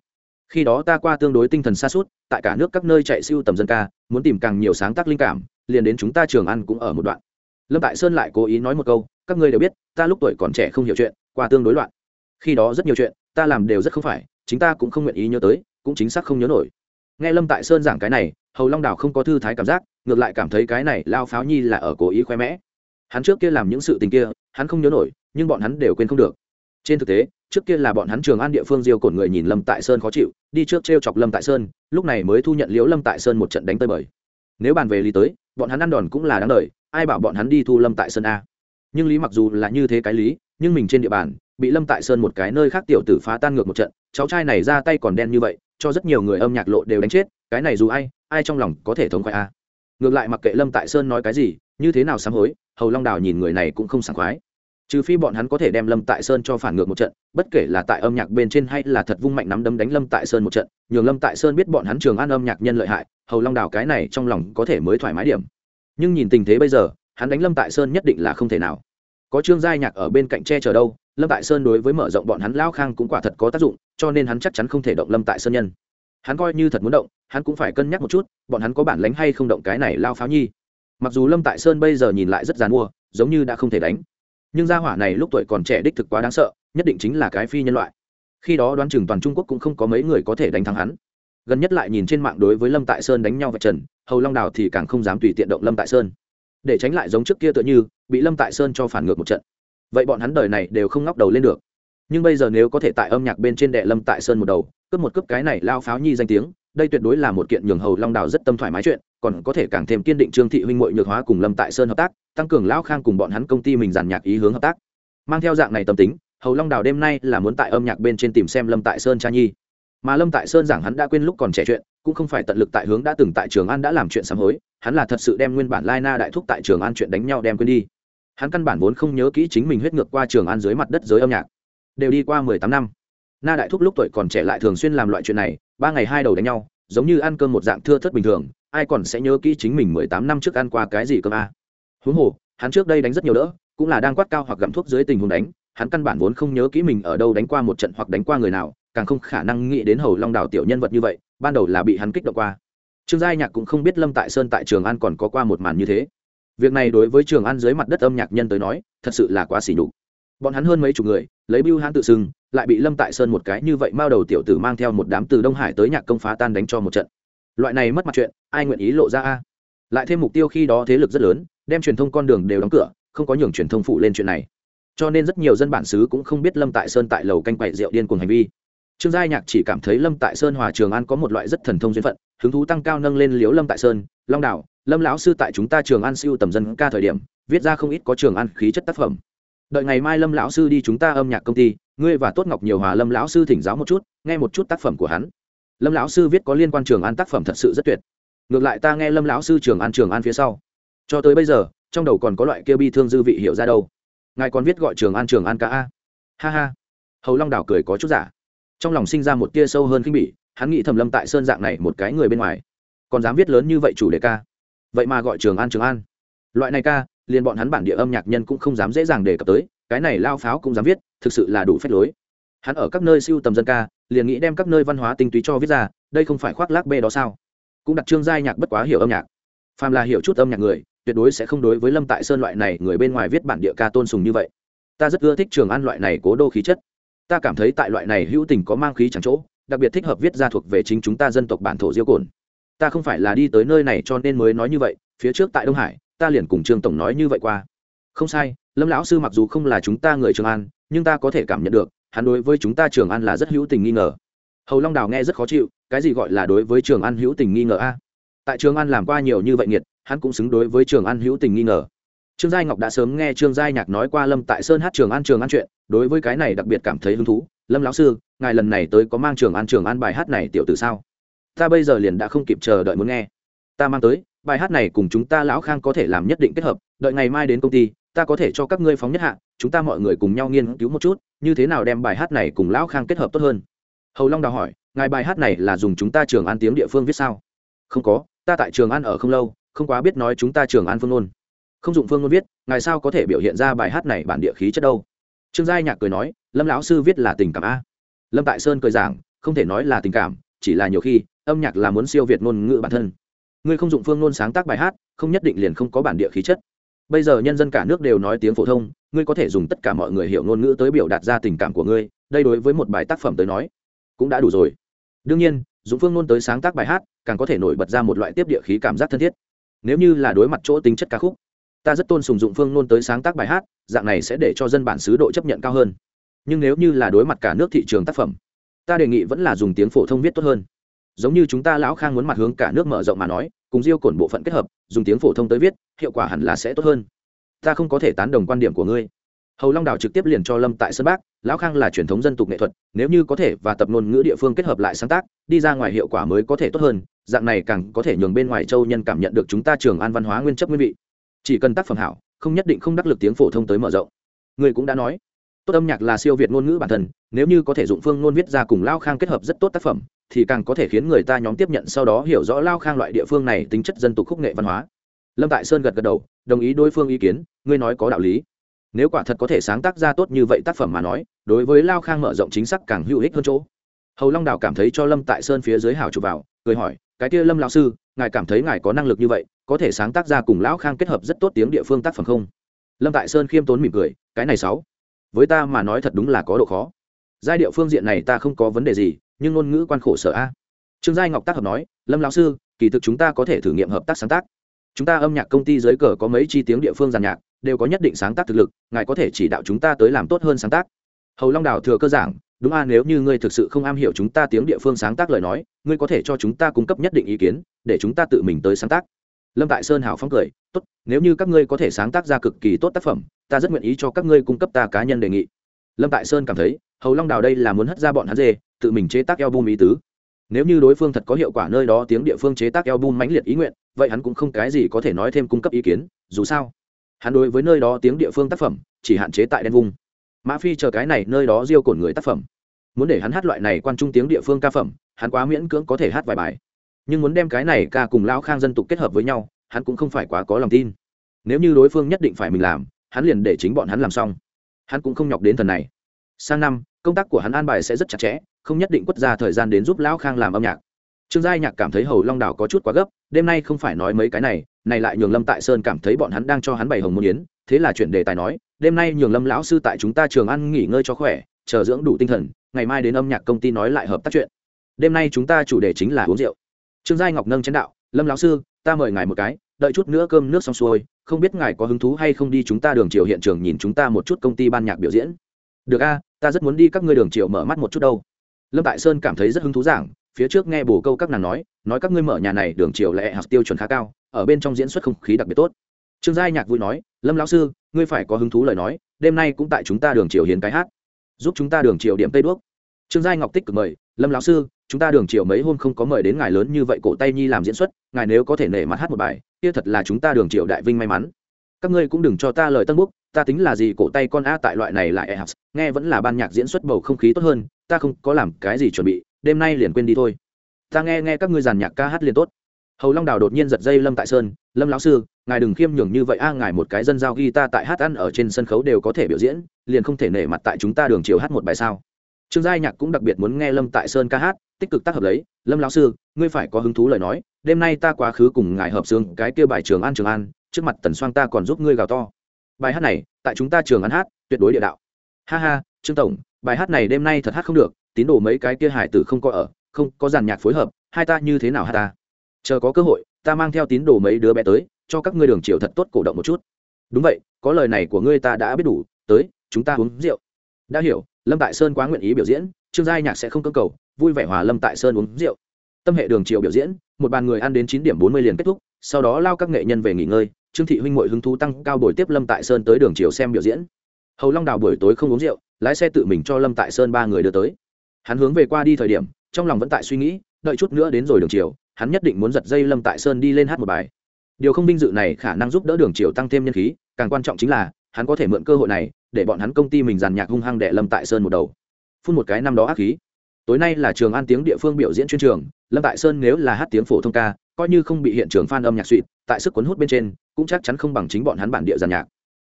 Khi đó ta qua tương đối tinh thần xa suốt, tại cả nước các nơi chạy siêu tầm dân ca, muốn tìm càng nhiều sáng tác linh cảm, liền đến chúng ta trường ăn cũng ở một đoạn. Lâm tại sơn lại cố ý nói một câu, các ngươi đều biết, ta lúc tuổi còn trẻ không hiểu chuyện, qua tương đối loạn. Khi đó rất nhiều chuyện, ta làm đều rất không phải chính ta cũng không nguyện ý nhớ tới, cũng chính xác không nhớ nổi. Nghe lâm tại sơn giảng cái này, hầu long đào không có thư thái cảm giác, ngược lại cảm thấy cái này lao pháo nhi là ở cố ý khoe mẽ. Hắn trước kia làm những sự tình kia, hắn không nhớ nổi, nhưng bọn hắn đều quên không được. Trên thực tế, trước kia là bọn hắn trường an địa phương diêu cổn người nhìn lâm tại sơn khó chịu, đi trước t r e o chọc lâm tại sơn, lúc này mới thu nhận liễu lâm tại sơn một trận đánh tơi bời. Nếu bàn về lý tới, bọn hắn ăn đòn cũng là đáng đời, ai bảo bọn hắn đi thu lâm tại sơn a? Nhưng lý mặc dù là như thế cái lý, nhưng mình trên địa bàn bị lâm tại sơn một cái nơi khác tiểu tử phá tan ngược một trận, cháu trai này ra tay còn đen như vậy, cho rất nhiều người âm nhạc lộ đều đánh chết, cái này dù ai ai trong lòng có thể thống khoái a? Ngược lại mặc kệ lâm tại sơn nói cái gì, như thế nào sám hối, hầu long đào nhìn người này cũng không sảng khoái. Trừ phi bọn hắn có thể đem lâm tại sơn cho phản ngược một trận, bất kể là tại âm nhạc bên trên hay là thật vung mạnh nắm đấm đánh lâm tại sơn một trận, nhường lâm tại sơn biết bọn hắn trường an âm nhạc nhân lợi hại, hầu long đào cái này trong lòng có thể mới thoải mái điểm. Nhưng nhìn tình thế bây giờ, hắn đánh lâm tại sơn nhất định là không thể nào. Có trương giai nhạc ở bên cạnh che chở đâu lâm tại sơn đối với mở rộng bọn hắn lao khang cũng quả thật có tác dụng, cho nên hắn chắc chắn không thể động lâm tại sơn nhân. Hắn coi như thật muốn động, hắn cũng phải cân nhắc một chút, bọn hắn có bản lánh hay không động cái này lao pháo nhi. Mặc dù lâm tại sơn bây giờ nhìn lại rất g mua giống như đã không thể đánh. Nhưng gia hỏa này lúc tuổi còn trẻ đích thực quá đáng sợ, nhất định chính là cái phi nhân loại. Khi đó đoán chừng toàn trung quốc cũng không có mấy người có thể đánh thắng hắn. Gần nhất lại nhìn trên mạng đối với lâm tại sơn đánh nhau vạch trần, hầu long đào thì càng không dám tùy tiện động lâm tại sơn. Để tránh lại giống trước kia tựa như, bị lâm tại sơn cho phản ngược một trận vậy bọn hắn đời này đều không ngóc đầu lên được. Nhưng bây giờ nếu có thể tại âm nhạc bên trên đệ lâm tại sơn một đầu, cướp một cướp cái này lao pháo nhi danh tiếng, đây tuyệt đối là một kiện nhường hầu long đào rất tâm thoải mái chuyện, còn có thể càng thêm kiên định trương thị huynh mội nhược hóa cùng lâm tại sơn hợp tác, tăng cường lão khang cùng bọn hắn công ty mình giàn nhạc ý hướng hợp tác. Mang theo dạng này tâm tính, hầu long đào đêm nay là muốn tại âm nhạc bên trên tìm xem lâm tại sơn cha nhi. Mà lâm tại sơn giảng hắn đã quên lúc còn trẻ chuyện, cũng không phải tận lực tại hướng đã từng tại trường an đã làm chuyện sám hối, hắn là thật sự đem nguyên bản lai na đại thúc tại trường an chuyện đánh nhau đem quên đi hắn căn bản vốn không nhớ kỹ chính mình huyết ngược qua trường an dưới mặt đất giới âm nhạc. Đều đi qua mười tám năm. Na đại thúc lúc tuổi còn trẻ lại thường xuyên làm loại chuyện này, ba ngày hai đầu đánh nhau, giống như ăn cơm một dạng thưa thất bình thường, ai còn sẽ nhớ kỹ chính mình mười tám năm trước ăn qua cái gì cơm a? À? huống hồ, hắn trước đây đánh rất nhiều đỡ, cũng là đang quát cao hoặc gặm thuốc dưới tình huống đánh, hắn căn bản vốn không nhớ kỹ mình ở đâu đánh qua một trận hoặc đánh qua người nào, càng không khả năng nghĩ đến hầu long đào tiểu nhân vật như vậy, ban đầu là bị hắn kích động qua. Trương giai nhạc cũng không biết lâm tại sơn tại trường an còn có qua một màn như thế việc này đối với trường an dưới mặt đất âm nhạc nhân tới nói, thật sự là quá xỉ nhục. Bọn hắn hơn mấy chục người, lấy bưu hãn tự xưng, lại bị lâm tại sơn một cái như vậy mao đầu tiểu tử mang theo một đám từ đông hải tới nhạc công phá tan đánh cho một trận. Loại này mất mặt chuyện, ai nguyện ý lộ ra a? Lại thêm mục tiêu khi đó thế lực rất lớn, đem truyền thông con đường đều đóng cửa, không có nhường truyền thông phụ lên chuyện này. Cho nên rất nhiều dân bản xứ cũng không biết lâm tại sơn tại lầu canh quậy rượu điên cùng hành vi. Trương giai nhạc chỉ cảm thấy lâm tại sơn hòa trường an có một loại rất thần thông duyên phận, hứng thú tăng cao nâng lên liếu lâm tại sơn, long đảo lâm lão sư tại chúng ta trường an siêu tầm dân ca thời điểm, viết ra không ít có trường an khí chất tác phẩm. Đợi ngày mai lâm lão sư đi chúng ta âm nhạc công ty, ngươi và tốt ngọc nhiều hòa lâm lão sư thỉnh giáo một chút, nghe một chút tác phẩm của hắn. Lâm lão sư viết có liên quan trường an tác phẩm thật sự rất tuyệt. Ngược lại ta nghe lâm lão sư trường an trường an phía sau. Cho tới bây giờ, trong đầu còn có loại kia bi thương dư vị hiểu ra đâu. Ngài còn viết gọi trường an trường an ca a. Ha ha. Hầu long đảo cười có chút giả. Trong lòng sinh ra một tia sâu hơn khinh bỉ, hắn nghĩ thầm lâm tại sơn dạng này một cái người bên ngoài, còn dám viết lớn như vậy chủ đề ca vậy mà gọi trường an trường an. Loại này ca, liền bọn hắn bản địa âm nhạc nhân cũng không dám dễ dàng đề cập tới, cái này lao pháo cũng dám viết, thực sự là đủ phép lối. Hắn ở các nơi siêu tầm dân ca, liền nghĩ đem các nơi văn hóa tinh túy cho viết ra, đây không phải khoác lác bê đó sao? Cũng đặt trương giai nhạc bất quá hiểu âm nhạc. Phàm là hiểu chút âm nhạc người, tuyệt đối sẽ không đối với lâm tại sơn loại này người bên ngoài viết bản địa ca tôn sùng như vậy. Ta rất ưa thích trường an loại này cố đô khí chất. Ta cảm thấy tại loại này hữu tình có mang khí chẳng chỗ, đặc biệt thích hợp viết ra thuộc về chính chúng ta dân tộc bản thổ diêu cồn ta không phải là đi tới nơi này cho nên mới nói như vậy, phía trước tại đông hải, ta liền cùng trương tổng nói như vậy qua. Không sai, lâm lão sư mặc dù không là chúng ta người trường an, nhưng ta có thể cảm nhận được, hắn đối với chúng ta trường an là rất hữu tình nghi ngờ. Hầu long đào nghe rất khó chịu, cái gì gọi là đối với trường an hữu tình nghi ngờ a? Tại trường an làm qua nhiều như vậy nghiệt, hắn cũng xứng đối với trường an hữu tình nghi ngờ. Trương giai ngọc đã sớm nghe trương giai nhạc nói qua lâm tại sơn hát trường an trường an chuyện, đối với cái này đặc biệt cảm thấy hứng thú. Lâm lão sư, ngài lần này tới có mang trường an trường an bài hát này tiểu từ sao? Ta bây giờ liền đã không kịp chờ đợi muốn nghe. Ta mang tới, bài hát này cùng chúng ta lão khang có thể làm nhất định kết hợp, đợi ngày mai đến công ty, ta có thể cho các ngươi phóng nhất hạ chúng ta mọi người cùng nhau nghiên cứu một chút, như thế nào đem bài hát này cùng lão khang kết hợp tốt hơn. Hầu long đào hỏi, ngài bài hát này là dùng chúng ta trường an tiếng địa phương viết sao? Không có, ta tại trường an ở không lâu, không quá biết nói chúng ta trường an phương ngôn. Không dụng phương ngôn viết, ngài sao có thể biểu hiện ra bài hát này bản địa khí chất đâu? Trương giai nhạc cười nói, lâm lão sư viết là tình cảm a. Lâm tại sơn cười giảng, không thể nói là tình cảm, chỉ là nhiều khi âm nhạc là muốn siêu việt ngôn ngữ bản thân. Ngươi không dụng phương ngôn sáng tác bài hát, không nhất định liền không có bản địa khí chất. Bây giờ nhân dân cả nước đều nói tiếng phổ thông, ngươi có thể dùng tất cả mọi người hiểu ngôn ngữ tới biểu đạt ra tình cảm của ngươi, đây đối với một bài tác phẩm tới nói, cũng đã đủ rồi. Đương nhiên dũng phương ngôn tới sáng tác bài hát, càng có thể nổi bật ra một loại tiếp địa khí cảm giác thân thiết. Nếu như là đối mặt chỗ tính chất ca khúc, ta rất tôn sùng dụng phương ngôn tới sáng tác bài hát, dạng này sẽ để cho dân bản xứ độ chấp nhận cao hơn. Nhưng nếu như là đối mặt cả nước thị trường tác phẩm, ta đề nghị vẫn là dùng tiếng phổ thông viết tốt hơn giống như chúng ta lão khang muốn mặt hướng cả nước mở rộng mà nói, cùng diêu cổn bộ phận kết hợp, dùng tiếng phổ thông tới viết, hiệu quả hẳn là sẽ tốt hơn. Ta không có thể tán đồng quan điểm của ngươi. Hầu long đào trực tiếp liền cho lâm tại sân bác, lão khang là truyền thống dân tục nghệ thuật, nếu như có thể và tập ngôn ngữ địa phương kết hợp lại sáng tác, đi ra ngoài hiệu quả mới có thể tốt hơn, dạng này càng có thể nhường bên ngoài châu nhân cảm nhận được chúng ta trường an văn hóa nguyên chất nguyên vị. Chỉ cần tác phẩm hảo, không nhất định không đắc lực tiếng phổ thông tới mở rộng. Người cũng đã nói, tốt âm nhạc là siêu việt ngôn ngữ bản thân, nếu như có thể dụng phương ngôn viết ra cùng lao khang kết hợp rất tốt tác phẩm thì càng có thể khiến người ta nhóm tiếp nhận, sau đó hiểu rõ lao khang loại địa phương này tính chất dân tục khúc nghệ văn hóa. Lâm tại sơn gật gật đầu, đồng ý đối phương ý kiến, ngươi nói có đạo lý. Nếu quả thật có thể sáng tác ra tốt như vậy tác phẩm mà nói, đối với lao khang mở rộng chính xác càng hữu ích hơn chỗ. Hầu long đào cảm thấy cho lâm tại sơn phía dưới hào chụp vào, cười hỏi, cái kia lâm lão sư, ngài cảm thấy ngài có năng lực như vậy, có thể sáng tác ra cùng lão khang kết hợp rất tốt tiếng địa phương tác phẩm không? Lâm tại sơn khiêm tốn mỉm cười, cái này sáu, với ta mà nói thật đúng là có độ khó. Giai điệu phương diện này ta không có vấn đề gì nhưng ngôn ngữ quan khổ sở a. Trương giai ngọc tác hợp nói, lâm lão sư, kỳ thực chúng ta có thể thử nghiệm hợp tác sáng tác. Chúng ta âm nhạc công ty dưới cờ có mấy chi tiếng địa phương giàn nhạc, đều có nhất định sáng tác thực lực, ngài có thể chỉ đạo chúng ta tới làm tốt hơn sáng tác. Hầu long đào thừa cơ giảng, đúng a, nếu như ngươi thực sự không am hiểu chúng ta tiếng địa phương sáng tác lời nói, ngươi có thể cho chúng ta cung cấp nhất định ý kiến, để chúng ta tự mình tới sáng tác. Lâm tại sơn hào phóng cười, tốt, nếu như các ngươi có thể sáng tác ra cực kỳ tốt tác phẩm, ta rất nguyện ý cho các ngươi cung cấp ta cá nhân đề nghị. Lâm tại sơn cảm thấy, hầu long đào đây là muốn hất ra bọn hắn dê tự mình chế tác eo ý tứ. Nếu như đối phương thật có hiệu quả nơi đó tiếng địa phương chế tác eo mãnh liệt ý nguyện, vậy hắn cũng không cái gì có thể nói thêm cung cấp ý kiến, dù sao. Hắn đối với nơi đó tiếng địa phương tác phẩm, chỉ hạn chế tại đen vùng. Mã phi chờ cái này nơi đó riêu cổn người tác phẩm. Muốn để hắn hát loại này quan trung tiếng địa phương ca phẩm, hắn quá miễn cưỡng có thể hát vài bài. Nhưng muốn đem cái này ca cùng lão khang dân tục kết hợp với nhau, hắn cũng không phải quá có lòng tin. Nếu như đối phương nhất định phải mình làm, hắn liền để chính bọn hắn làm xong. Hắn cũng không nhọc đến thần này. Sang năm, công tác của hắn an bài sẽ rất chặt chẽ không nhất định quất ra thời gian đến giúp lão khang làm âm nhạc. Trương giai nhạc cảm thấy hầu long đảo có chút quá gấp, đêm nay không phải nói mấy cái này này lại nhường lâm tại sơn cảm thấy bọn hắn đang cho hắn bày hồng môn yến, thế là chuyển đề tài nói, đêm nay nhường lâm lão sư tại chúng ta trường ăn nghỉ ngơi cho khỏe, chờ dưỡng đủ tinh thần, ngày mai đến âm nhạc công ty nói lại hợp tác chuyện. Đêm nay chúng ta chủ đề chính là uống rượu. Trương giai ngọc nâng chén đạo, lâm lão sư, ta mời ngài một cái, đợi chút nữa cơm nước xong xuôi, không biết ngài có hứng thú hay không đi chúng ta đường triều hiện trường nhìn chúng ta một chút công ty ban nhạc biểu diễn. Được a, ta rất muốn đi các ngươi đường triều mở mắt một chút đâu lâm tại sơn cảm thấy rất hứng thú giảng, phía trước nghe bồ câu các nàng nói nói các ngươi mở nhà này đường chiều lệ học tiêu chuẩn khá cao, ở bên trong diễn xuất không khí đặc biệt tốt. Trương giai nhạc vui nói, lâm lão sư, ngươi phải có hứng thú lời nói, đêm nay cũng tại chúng ta đường chiều hiến cái hát, giúp chúng ta đường chiều điểm tây đuốc. Trương giai ngọc tích cực mời, lâm lão sư, chúng ta đường chiều mấy hôm không có mời đến ngài lớn như vậy cổ tay nhi làm diễn xuất, ngài nếu có thể nể mặt hát một bài, kia thật là chúng ta đường triều đại vinh may mắn. Các ngươi cũng đừng cho ta lời tân búc ta tính là gì cổ tay con a tại loại này lại e học, nghe vẫn là ban nhạc diễn xuất bầu không khí tốt hơn ta không có làm cái gì chuẩn bị, đêm nay liền quên đi thôi. Ta nghe nghe các ngươi giàn nhạc ca hát liền tốt. Hầu long đào đột nhiên giật dây lâm tại sơn, lâm lão sư, ngài đừng khiêm nhường như vậy a, ngài một cái dân giao ghi ta tại hát ăn ở trên sân khấu đều có thể biểu diễn, liền không thể nể mặt tại chúng ta đường chiều hát một bài sao? Trương giai nhạc cũng đặc biệt muốn nghe lâm tại sơn ca hát, tích cực tác hợp lấy, lâm lão sư, ngươi phải có hứng thú lời nói, đêm nay ta quá khứ cùng ngài hợp xương cái kia bài trường an trường an, trước mặt tần xoang ta còn giúp ngươi gào to. Bài hát này, tại chúng ta trường ăn hát, tuyệt đối địa đạo. Ha ha, trương tổng bài hát này đêm nay thật hát không được, tín đồ mấy cái kia hải tử không có ở, không có giàn nhạc phối hợp, hai ta như thế nào hát ta? Chờ có cơ hội, ta mang theo tín đồ mấy đứa bé tới, cho các ngươi đường chiều thật tốt cổ động một chút. Đúng vậy, có lời này của ngươi ta đã biết đủ, tới, chúng ta uống rượu. Đã hiểu, lâm tại sơn quá nguyện ý biểu diễn, trương giai nhạc sẽ không cơ cầu, vui vẻ hòa lâm tại sơn uống rượu. Tâm hệ đường chiều biểu diễn, một bàn người ăn đến chín điểm bốn mươi liền kết thúc, sau đó lao các nghệ nhân về nghỉ ngơi, trương thị huynh mội hứng thú tăng cao buổi tiếp lâm tại sơn tới đường chiều xem biểu diễn. Hầu long đào buổi tối không uống rượu lái xe tự mình cho lâm tại sơn ba người đưa tới. Hắn hướng về qua đi thời điểm, trong lòng vẫn tại suy nghĩ, đợi chút nữa đến rồi đường chiều, hắn nhất định muốn giật dây lâm tại sơn đi lên hát một bài. Điều không vinh dự này khả năng giúp đỡ đường chiều tăng thêm nhân khí, càng quan trọng chính là, hắn có thể mượn cơ hội này, để bọn hắn công ty mình giàn nhạc hung hăng đệ lâm tại sơn một đầu. Phun một cái năm đó ác khí. Tối nay là trường an tiếng địa phương biểu diễn chuyên trường, lâm tại sơn nếu là hát tiếng phổ thông ca, coi như không bị hiện trường f âm nhạc suỵt, tại sức cuốn hút bên trên, cũng chắc chắn không bằng chính bọn hắn bản địa giàn nhạc.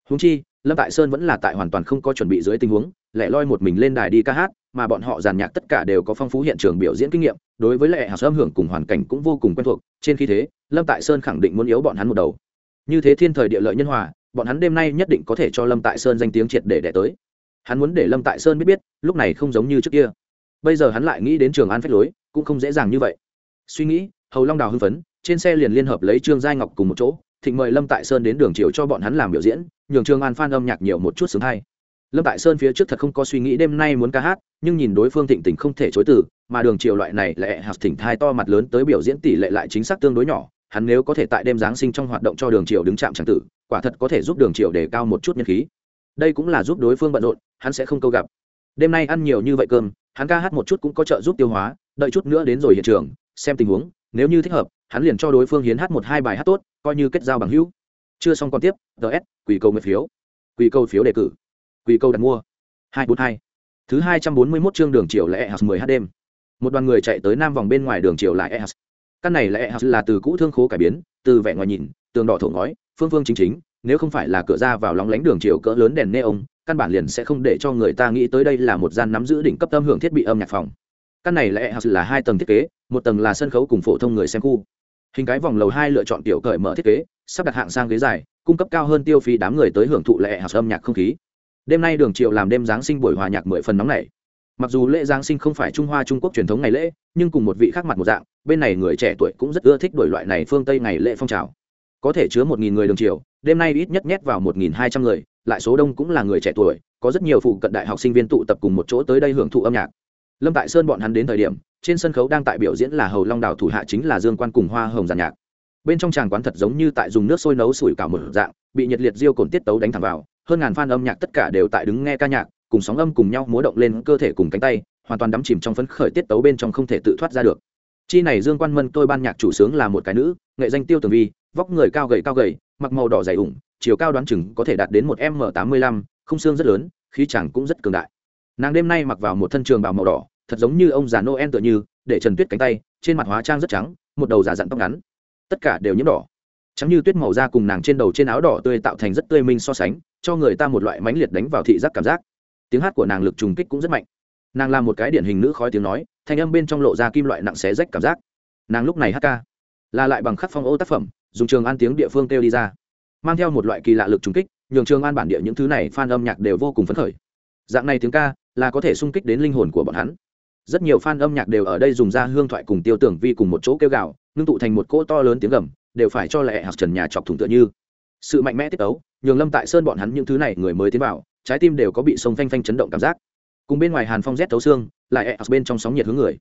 Húng chi, lâm tại sơn vẫn là tại hoàn toàn không có chuẩn bị dưới tình huống lẻ loi một mình lên đài đi ca hát, mà bọn họ giàn nhạc tất cả đều có phong phú hiện trường biểu diễn kinh nghiệm, đối với lệ hạt âm hưởng cùng hoàn cảnh cũng vô cùng quen thuộc, trên khi thế, lâm tại sơn khẳng định muốn yếu bọn hắn một đầu. Như thế thiên thời địa lợi nhân hòa, bọn hắn đêm nay nhất định có thể cho lâm tại sơn danh tiếng triệt để đẻ tới. Hắn muốn để lâm tại sơn biết biết, lúc này không giống như trước kia. Bây giờ hắn lại nghĩ đến trường an phách lối, cũng không dễ dàng như vậy. Suy nghĩ, hầu long đào hưng phấn, trên xe liền liên hợp lấy trương giai ngọc cùng một chỗ, thịnh mời lâm tại sơn đến đường chiều cho bọn hắn làm biểu diễn, nhường trương an phan âm nhạc nhiều một chút sướng hay lâm tại sơn phía trước thật không có suy nghĩ đêm nay muốn ca hát, nhưng nhìn đối phương thịnh tình không thể chối từ, mà đường Triệu loại này lại hạt thỉnh thai to mặt lớn tới biểu diễn tỷ lệ lại chính xác tương đối nhỏ, hắn nếu có thể tại đêm giáng sinh trong hoạt động cho đường triều đứng chạm tràng tử, quả thật có thể giúp đường triều đề cao một chút nhân khí. Đây cũng là giúp đối phương bận rộn, hắn sẽ không câu gặp. Đêm nay ăn nhiều như vậy cơm, hắn ca hát một chút cũng có trợ giúp tiêu hóa, đợi chút nữa đến rồi hiện trường, xem tình huống, nếu như thích hợp, hắn liền cho đối phương hiến hát một hai bài hát tốt, coi như kết giao bằng hữu. Chưa xong còn tiếp ts quỷ cầu nguyện phiếu. Quỷ câu phiếu đề cử quy câu đặt mua. Hai bốn hai. Thứ hai trăm bốn mươi mốt chương đường triều lẽ e mười h đêm. Một đoàn người chạy tới nam vòng bên ngoài đường triều lại e căn này lẽ là từ cũ thương khố cải biến, từ vẻ ngoài nhìn, tường đỏ thổ ngói, phương phương chính chính, nếu không phải là cửa ra vào lóng lánh đường chiều cỡ lớn đèn neon, căn bản liền sẽ không để cho người ta nghĩ tới đây là một gian nắm giữ đỉnh cấp âm hưởng thiết bị âm nhạc phòng. Căn này lẽ là hai tầng thiết kế, một tầng là sân khấu cùng phổ thông người xem khu. Hình cái vòng lầu hai lựa chọn tiểu cởi mở thiết kế, sắp đặt hạng sang ghế dài, cung cấp cao hơn tiêu phí đám người tới hưởng thụ lẽ hạt âm nhạc không khí đêm nay đường triệu làm đêm giáng sinh buổi hòa nhạc mười phần nóng này mặc dù lễ giáng sinh không phải trung hoa trung quốc truyền thống ngày lễ, nhưng cùng một vị khác mặt một dạng, bên này người trẻ tuổi cũng rất ưa thích đổi loại này phương tây ngày lễ phong trào. Có thể chứa một nghìn người đường triều, đêm nay ít nhất nhét vào một nghìn hai trăm người, lại số đông cũng là người trẻ tuổi, có rất nhiều phụ cận đại học sinh viên tụ tập cùng một chỗ tới đây hưởng thụ âm nhạc. Lâm tại sơn bọn hắn đến thời điểm, trên sân khấu đang tại biểu diễn là hầu long đào thủ hạ chính là dương quan cùng hoa hồng giàn nhạc. Bên trong tràng quán thật giống như tại dùng nước sôi nấu sủi cả một dạng, bị nhiệt liệt diêu cồn tiết tấu đánh thẳng vào hơn ngàn fan âm nhạc tất cả đều tại đứng nghe ca nhạc, cùng sóng âm cùng nhau múa động lên cơ thể cùng cánh tay, hoàn toàn đắm chìm trong phấn khởi tiết tấu bên trong không thể tự thoát ra được. Chi này dương quan mân tôi ban nhạc chủ sướng là một cái nữ, nghệ danh tiêu tường vi, vóc người cao gầy cao gầy, mặc màu đỏ dày ủng, chiều cao đoán chừng có thể đạt đến một m tám mươi lăm, không xương rất lớn, khí chẳng cũng rất cường đại. Nàng đêm nay mặc vào một thân trường bào màu đỏ, thật giống như ông già noel tựa như, để trần tuyết cánh tay, trên mặt hóa trang rất trắng, một đầu giả dặn tóc ngắn. Tất cả đều nhiễm đỏ trắng như tuyết màu da cùng nàng trên đầu trên áo đỏ tươi tạo thành rất tươi minh so sánh, cho người ta một loại mãnh liệt đánh vào thị giác cảm giác. Tiếng hát của nàng lực trùng kích cũng rất mạnh. Nàng là một cái điển hình nữ khói tiếng nói, thanh âm bên trong lộ ra kim loại nặng xé rách cảm giác. Nàng lúc này hát ca, là lại bằng khắc phong ô tác phẩm, dùng trường an tiếng địa phương kêu đi ra. Mang theo một loại kỳ lạ lực trùng kích, nhường trường an bản địa những thứ này f a n âm nhạc đều vô cùng phấn khởi. Dạng này tiếng ca, là có thể sung kích đến linh hồn của bọn hắn. Rất nhiều f a n âm nhạc đều ở đây dùng ra hương thoại cùng tiêu tưởng vi cùng một chỗ kêu gạo ngưng tụ thành một cỗ to lớn tiếng gầm đều phải cho lệ hạt trần nhà chọc thủng tựa như. Sự mạnh mẽ tiết ấu nhường lâm tại sơn bọn hắn những thứ này người mới tiến vào, trái tim đều có bị sông phanh phanh chấn động cảm giác. Cùng bên ngoài hàn phong rét thấu xương, lại e ẹ bên trong sóng nhiệt hướng người.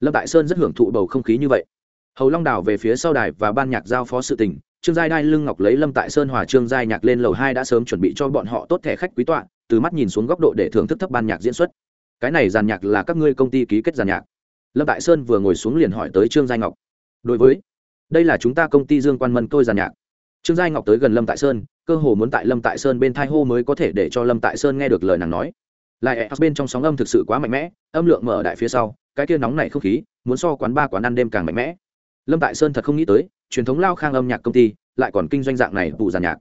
Lâm tại sơn rất hưởng thụ bầu không khí như vậy. Hầu long đảo về phía sau đài và ban nhạc giao phó sự tình, trương giai đai lưng ngọc lấy lâm tại sơn hòa trương giai nhạc lên lầu hai đã sớm chuẩn bị cho bọn họ tốt thẻ khách quý tọa, từ mắt nhìn xuống góc độ để thưởng thức thấp ban nhạc diễn xuất. Cái này giàn nhạc là các ngươi công ty ký kết giàn nhạc. Lâm tại sơn vừa ngồi xuống liền hỏi tới trương giai ngọc. Đối với đây là chúng ta công ty dương quan mân tôi giàn nhạc. Trương giai ngọc tới gần lâm tại sơn, cơ hồ muốn tại lâm tại sơn bên thai hô mới có thể để cho lâm tại sơn nghe được lời nàng nói. Lại ẹ bên trong sóng âm thực sự quá mạnh mẽ, âm lượng mở đại phía sau, cái kia nóng này không khí, muốn so quán ba quán ăn đêm càng mạnh mẽ. Lâm tại sơn thật không nghĩ tới, truyền thống lao khang âm nhạc công ty, lại còn kinh doanh dạng này vụ giàn nhạc.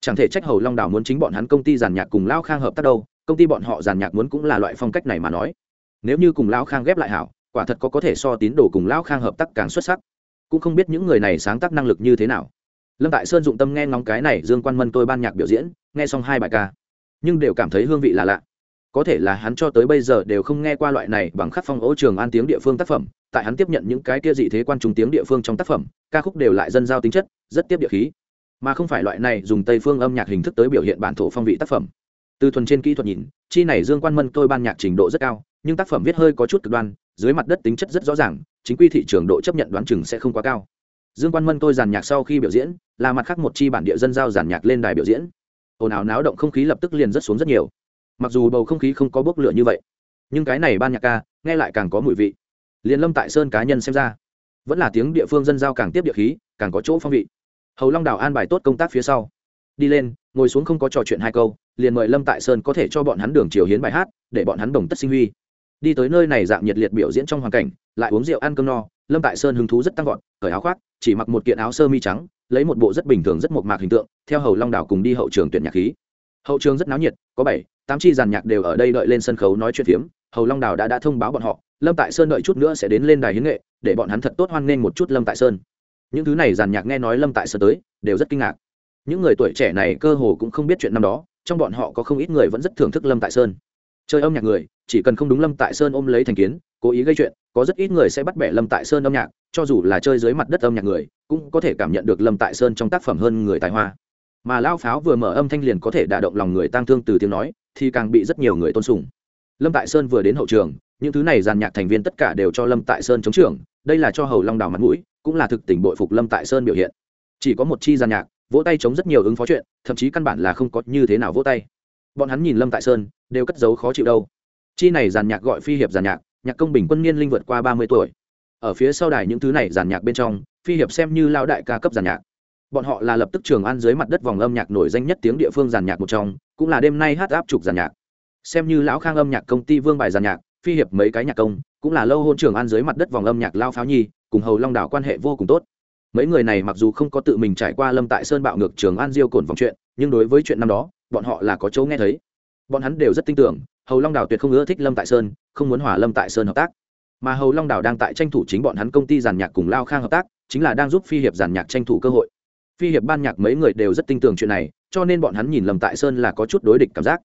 Chẳng thể trách hầu long đào muốn chính bọn hắn công ty giàn nhạc cùng lao khang hợp tác đâu, công ty bọn họ giàn nhạc muốn cũng là loại phong cách này mà nói. Nếu như cùng lao khang ghép lại hảo, quả thật có có thể so tín đồ cùng lao khang hợp tác càng xuất sắc cũng không biết những người này sáng tác năng lực như thế nào. Lâm tại sơn dụng tâm nghe ngóng cái này dương quan mân tôi ban nhạc biểu diễn, nghe xong hai bài ca, nhưng đều cảm thấy hương vị là lạ. Có thể là hắn cho tới bây giờ đều không nghe qua loại này bằng khắc phong ấu trường an tiếng địa phương tác phẩm, tại hắn tiếp nhận những cái kia dị thế quan trùng tiếng địa phương trong tác phẩm, ca khúc đều lại dân giao tính chất, rất tiếp địa khí. Mà không phải loại này dùng tây phương âm nhạc hình thức tới biểu hiện bản thổ phong vị tác phẩm. Từ thuần trên kỹ thuật nhìn, chi này dương quan mân tôi ban nhạc trình độ rất cao, nhưng tác phẩm viết hơi có chút cực đoan, dưới mặt đất tính chất rất rõ ràng chính quy thị trường độ chấp nhận đoán chừng sẽ không quá cao. Dương quan mân tôi giàn nhạc sau khi biểu diễn, là mặt khác một chi bản địa dân giao giàn nhạc lên đài biểu diễn. Ồn ào náo động không khí lập tức liền rất xuống rất nhiều. Mặc dù bầu không khí không có bốc lửa như vậy, nhưng cái này ban nhạc ca nghe lại càng có mùi vị. Liền lâm tại sơn cá nhân xem ra, vẫn là tiếng địa phương dân giao càng tiếp địa khí, càng có chỗ phong vị. Hầu long đào an bài tốt công tác phía sau. Đi lên, ngồi xuống không có trò chuyện hai câu, liền mời lâm tại sơn có thể cho bọn hắn đường chiều hiến bài hát, để bọn hắn đồng tất sinh huy đi tới nơi này dạng nhiệt liệt biểu diễn trong hoàn cảnh, lại uống rượu ăn cơm no, lâm tại sơn hứng thú rất tăng vọt, cởi áo khoác, chỉ mặc một kiện áo sơ mi trắng, lấy một bộ rất bình thường rất mộc mạc hình tượng, theo hầu long đảo cùng đi hậu trường tuyển nhạc khí. Hậu trường rất náo nhiệt, có bảy, tám chi giàn nhạc đều ở đây đợi lên sân khấu nói chuyện phiếm, hầu long đảo đã đã thông báo bọn họ, lâm tại sơn đợi chút nữa sẽ đến lên đài hiến nghệ, để bọn hắn thật tốt hoan nghênh một chút lâm tại sơn. Những thứ này giàn nhạc nghe nói lâm tại sơn tới, đều rất kinh ngạc. Những người tuổi trẻ này cơ hồ cũng không biết chuyện năm đó, trong bọn họ có không ít người vẫn rất thưởng thức lâm tại sơn. Chơi âm nhạc người chỉ cần không đúng lâm tại sơn ôm lấy thành kiến, cố ý gây chuyện, có rất ít người sẽ bắt bẻ lâm tại sơn âm nhạc, cho dù là chơi dưới mặt đất âm nhạc người, cũng có thể cảm nhận được lâm tại sơn trong tác phẩm hơn người tài hoa. Mà lao pháo vừa mở âm thanh liền có thể đả động lòng người tang thương từ tiếng nói, thì càng bị rất nhiều người tôn sùng. Lâm tại sơn vừa đến hậu trường, những thứ này giàn nhạc thành viên tất cả đều cho lâm tại sơn chống trưởng, đây là cho hầu long đào mặt mũi, cũng là thực tình bội phục lâm tại sơn biểu hiện. Chỉ có một chi giàn nhạc, vỗ tay chống rất nhiều ứng phó chuyện, thậm chí căn bản là không có như thế nào vỗ tay. Bọn hắn nhìn lâm tại sơn, đều cất giấu khó chịu đâu chi này giàn nhạc gọi phi hiệp giàn nhạc nhạc công bình quân niên linh vượt qua ba mươi tuổi. Ở phía sau đài những thứ này giàn nhạc bên trong, phi hiệp xem như lao đại ca cấp giàn nhạc. Bọn họ là lập tức trường an dưới mặt đất vòng âm nhạc nổi danh nhất tiếng địa phương giàn nhạc một trong, cũng là đêm nay hát áp trục giàn nhạc. Xem như lão khang âm nhạc công ty vương bài giàn nhạc, phi hiệp mấy cái nhạc công, cũng là lâu hôn trường an dưới mặt đất vòng âm nhạc lao pháo nhi, cùng hầu long đảo quan hệ vô cùng tốt. Mấy người này mặc dù không có tự mình trải qua lâm tại sơn bạo ngược trường an diêu cồn vòng chuyện, nhưng đối với chuyện năm đó, bọn họ là có chỗ nghe thấy bọn hắn đều rất tin tưởng, hầu long đảo tuyệt không ưa thích lâm tại sơn, không muốn hòa lâm tại sơn hợp tác. Mà hầu long đảo đang tại tranh thủ chính bọn hắn công ty giàn nhạc cùng lao khang hợp tác, chính là đang giúp phi hiệp giàn nhạc tranh thủ cơ hội. Phi hiệp ban nhạc mấy người đều rất tin tưởng chuyện này, cho nên bọn hắn nhìn lâm tại sơn là có chút đối địch cảm giác.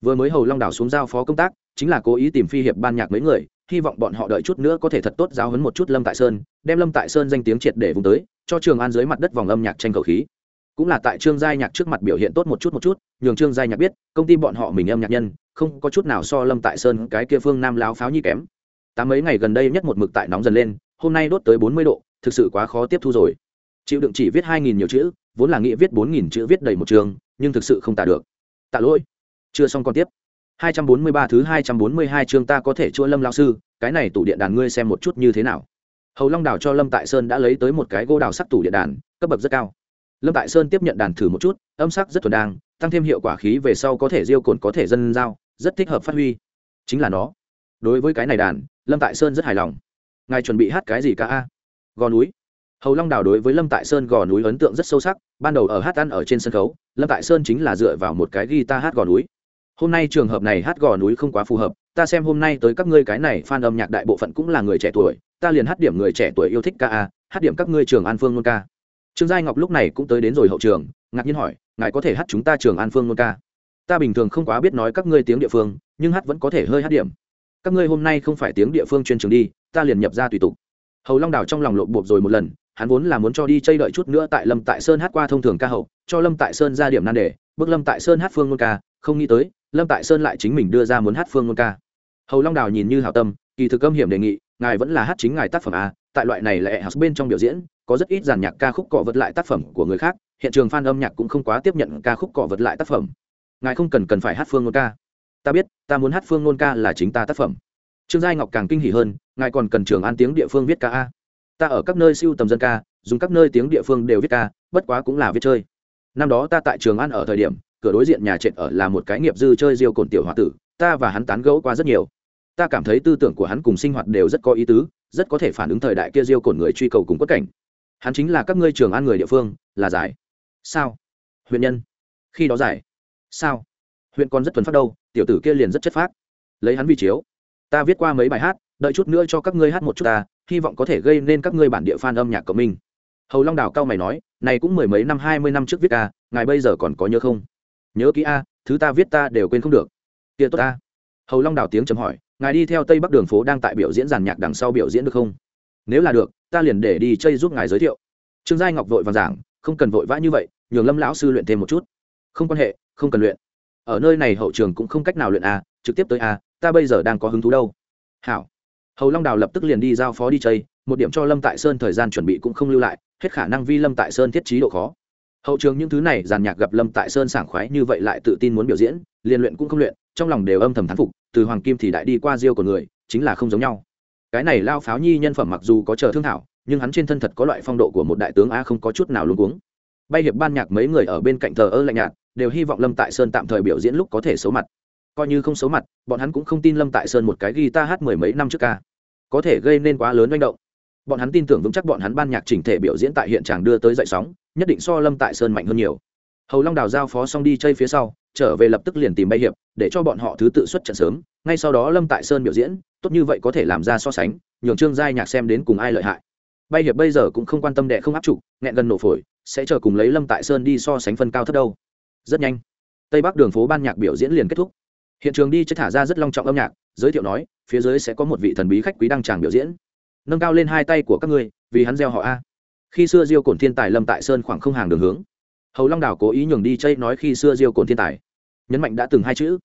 Vừa mới hầu long đảo xuống giao phó công tác, chính là cố ý tìm phi hiệp ban nhạc mấy người, hy vọng bọn họ đợi chút nữa có thể thật tốt giáo hấn một chút lâm tại sơn, đem lâm tại sơn danh tiếng triệt để vùng tới, cho trường an dưới mặt đất vòng âm nhạc tranh cầu khí cũng là tại trương giai nhạc trước mặt biểu hiện tốt một chút một chút, nhường trương giai nhạc biết, công ty bọn họ mình âm nhạc nhân, không có chút nào so lâm tại sơn cái kia phương nam láo pháo nhi kém. Tám mấy ngày gần đây nhất một mực tại nóng dần lên, hôm nay đốt tới bốn mươi độ, thực sự quá khó tiếp thu rồi. Chịu đựng chỉ viết hai nghìn nhiều chữ, vốn là nghĩ viết bốn nghìn chữ viết đầy một trường, nhưng thực sự không tả được. Tạ lỗi. Chưa xong còn tiếp. hai trăm bốn mươi ba thứ hai trăm bốn mươi hai chương ta có thể chua lâm lao sư, cái này tủ điện đàn ngươi xem một chút như thế nào. Hầu long đào cho lâm tại sơn đã lấy tới một cái gỗ đào sắc tủ điện đàn, cấp bậc rất cao lâm tại sơn tiếp nhận đàn thử một chút, âm sắc rất thuần đang, tăng thêm hiệu quả khí về sau có thể diêu cồn, có thể dân giao, rất thích hợp phát huy. Chính là nó. Đối với cái này đàn, lâm tại sơn rất hài lòng. Ngài chuẩn bị hát cái gì ca a? Gò núi. Hầu long đào đối với lâm tại sơn gò núi ấn tượng rất sâu sắc, ban đầu ở hát ăn ở trên sân khấu, lâm tại sơn chính là dựa vào một cái guitar hát gò núi. Hôm nay trường hợp này hát gò núi không quá phù hợp, ta xem hôm nay tới các ngươi cái này f a n âm nhạc đại bộ phận cũng là người trẻ tuổi, ta liền hát điểm người trẻ tuổi yêu thích ca a, hát điểm các ngươi trường an phương luôn ca trương giai ngọc lúc này cũng tới đến rồi hậu trường, ngạc nhiên hỏi, ngài có thể hát chúng ta trường an phương ngôn ca? Ta bình thường không quá biết nói các ngươi tiếng địa phương, nhưng hát vẫn có thể hơi hát điểm. Các ngươi hôm nay không phải tiếng địa phương chuyên trường đi, ta liền nhập ra tùy tục. Hầu long đào trong lòng lộn bộp rồi một lần, hắn vốn là muốn cho đi chơi đợi chút nữa tại lâm tại sơn hát qua thông thường ca hậu, cho lâm tại sơn ra điểm nan đề, bước lâm tại sơn hát phương ngôn ca, không nghĩ tới, lâm tại sơn lại chính mình đưa ra muốn hát phương ngôn ca. Hầu long đào nhìn như hảo tâm, kỳ thực âm hiểm đề nghị, ngài vẫn là hát chính ngài tác phẩm a tại loại này là house bên trong biểu diễn có rất ít giàn nhạc ca khúc cọ vật lại tác phẩm của người khác, hiện trường fan âm nhạc cũng không quá tiếp nhận ca khúc cọ vật lại tác phẩm. Ngài không cần cần phải hát phương ngôn ca. Ta biết, ta muốn hát phương ngôn ca là chính ta tác phẩm. Trương giai ngọc càng kinh hỉ hơn, ngài còn cần trường an tiếng địa phương viết ca a. Ta ở các nơi siêu tầm dân ca, dùng các nơi tiếng địa phương đều viết ca, bất quá cũng là viết chơi. Năm đó ta tại trường an ở thời điểm, cửa đối diện nhà trệt ở là một cái nghiệp dư chơi diêu cồn tiểu h o a tử, ta và hắn tán gẫu qua rất nhiều. Ta cảm thấy tư tưởng của hắn cùng sinh hoạt đều rất có ý tứ, rất có thể phản ứng thời đại kia diêu cồn người truy cầu cùng quất cảnh hắn chính là các ngươi trường an người địa phương, là giải. Sao? Huyện nhân. Khi đó giải. Sao? Huyện còn rất thuần phát đâu, tiểu tử kia liền rất chất phát lấy hắn vi chiếu. Ta viết qua mấy bài hát, đợi chút nữa cho các ngươi hát một chút ta, hy vọng có thể gây nên các ngươi bản địa fan âm nhạc của mình. Hầu long đào cao mày nói, này cũng mười mấy năm, hai mươi năm trước viết ca, ngài bây giờ còn có nhớ không? Nhớ kỹ a, thứ ta viết ta đều quên không được. Kia tốt ta. Hầu long đào tiếng chấm hỏi, ngài đi theo tây bắc đường phố đang tại biểu diễn giàn nhạc đằng sau biểu diễn được không? Nếu là được ta liền để đi chơi giúp ngài giới thiệu. Trương giai ngọc vội vàng giảng, không cần vội vã như vậy, nhường lâm lão sư luyện thêm một chút. Không quan hệ, không cần luyện. Ở nơi này hậu trường cũng không cách nào luyện a trực tiếp tới a ta bây giờ đang có hứng thú đâu. Hảo. Hầu long đào lập tức liền đi giao phó đi chơi một điểm cho lâm tại sơn thời gian chuẩn bị cũng không lưu lại, hết khả năng vi lâm tại sơn thiết trí độ khó. Hậu trường những thứ này, giàn nhạc gặp lâm tại sơn sảng khoái như vậy lại tự tin muốn biểu diễn, liền luyện cũng không luyện, trong lòng đều âm thầm thán phục, từ hoàng kim thì đại đi qua diêu của người, chính là không giống nhau cái này lao pháo nhi nhân phẩm mặc dù có chờ thương thảo, nhưng hắn trên thân thật có loại phong độ của một đại tướng a không có chút nào luống cuống. Bay hiệp ban nhạc mấy người ở bên cạnh thờ ơ lạnh nhạt, đều hy vọng lâm tại sơn tạm thời biểu diễn lúc có thể xấu mặt. Coi như không xấu mặt, bọn hắn cũng không tin lâm tại sơn một cái guitar hát mười mấy năm trước ca. Có thể gây nên quá lớn manh động. Bọn hắn tin tưởng vững chắc bọn hắn ban nhạc chỉnh thể biểu diễn tại hiện tràng đưa tới dậy sóng, nhất định so lâm tại sơn mạnh hơn nhiều. Hầu long đào giao phó xong đi chơi phía sau, trở về lập tức liền tìm bay hiệp, để cho bọn họ thứ tự xuất trận sớm, ngay sau đó lâm tại sơn biểu diễn tốt như vậy có thể làm ra so sánh, nhường trương giai nhạc xem đến cùng ai lợi hại. Bay hiệp bây giờ cũng không quan tâm đệ không áp trụ, nghẹn gần nổ phổi, sẽ chờ cùng lấy lâm tại sơn đi so sánh phân cao thấp đâu. Rất nhanh, tây bắc đường phố ban nhạc biểu diễn liền kết thúc. Hiện trường đi chất thả ra rất long trọng âm nhạc, giới thiệu nói, phía dưới sẽ có một vị thần bí khách quý đăng tràng biểu diễn. Nâng cao lên hai tay của các ngươi, vì hắn gieo họ a. Khi xưa diêu cổn thiên tài lâm tại sơn khoảng không hàng đường hướng. Hầu long đảo cố ý nhường đi chây nói khi xưa diêu cổn thiên tài. Nhấn mạnh đã từng hai chữ.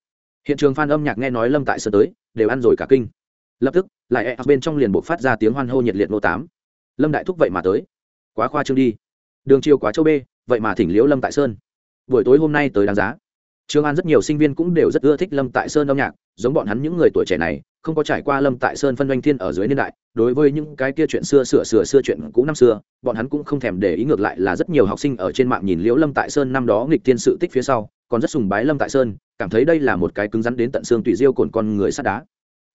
Hiện trường f âm nhạc nghe nói lâm tại sơn tới, đều ăn rồi cả kinh lập tức lại e bên trong liền buộc phát ra tiếng hoan hô nhiệt liệt nô tám. Lâm đại thúc vậy mà tới. Quá khoa trương đi. Đường chiều quá châu b vậy mà thỉnh liễu lâm tại sơn. Buổi tối hôm nay tới đáng giá. Trường An rất nhiều sinh viên cũng đều rất ưa thích Lâm Tại Sơn âm nhạc, giống bọn hắn những người tuổi trẻ này, không có trải qua Lâm Tại Sơn phân doanh thiên ở dưới niên đại, đối với những cái kia chuyện xưa sửa sửa xưa chuyện cũ năm xưa, bọn hắn cũng không thèm để ý ngược lại là rất nhiều học sinh ở trên mạng nhìn Liễu Lâm Tại Sơn năm đó nghịch thiên sự tích phía sau, còn rất sùng bái Lâm Tại Sơn, cảm thấy đây là một cái cứng rắn đến tận xương tùy diêu cồn con người sắt đá.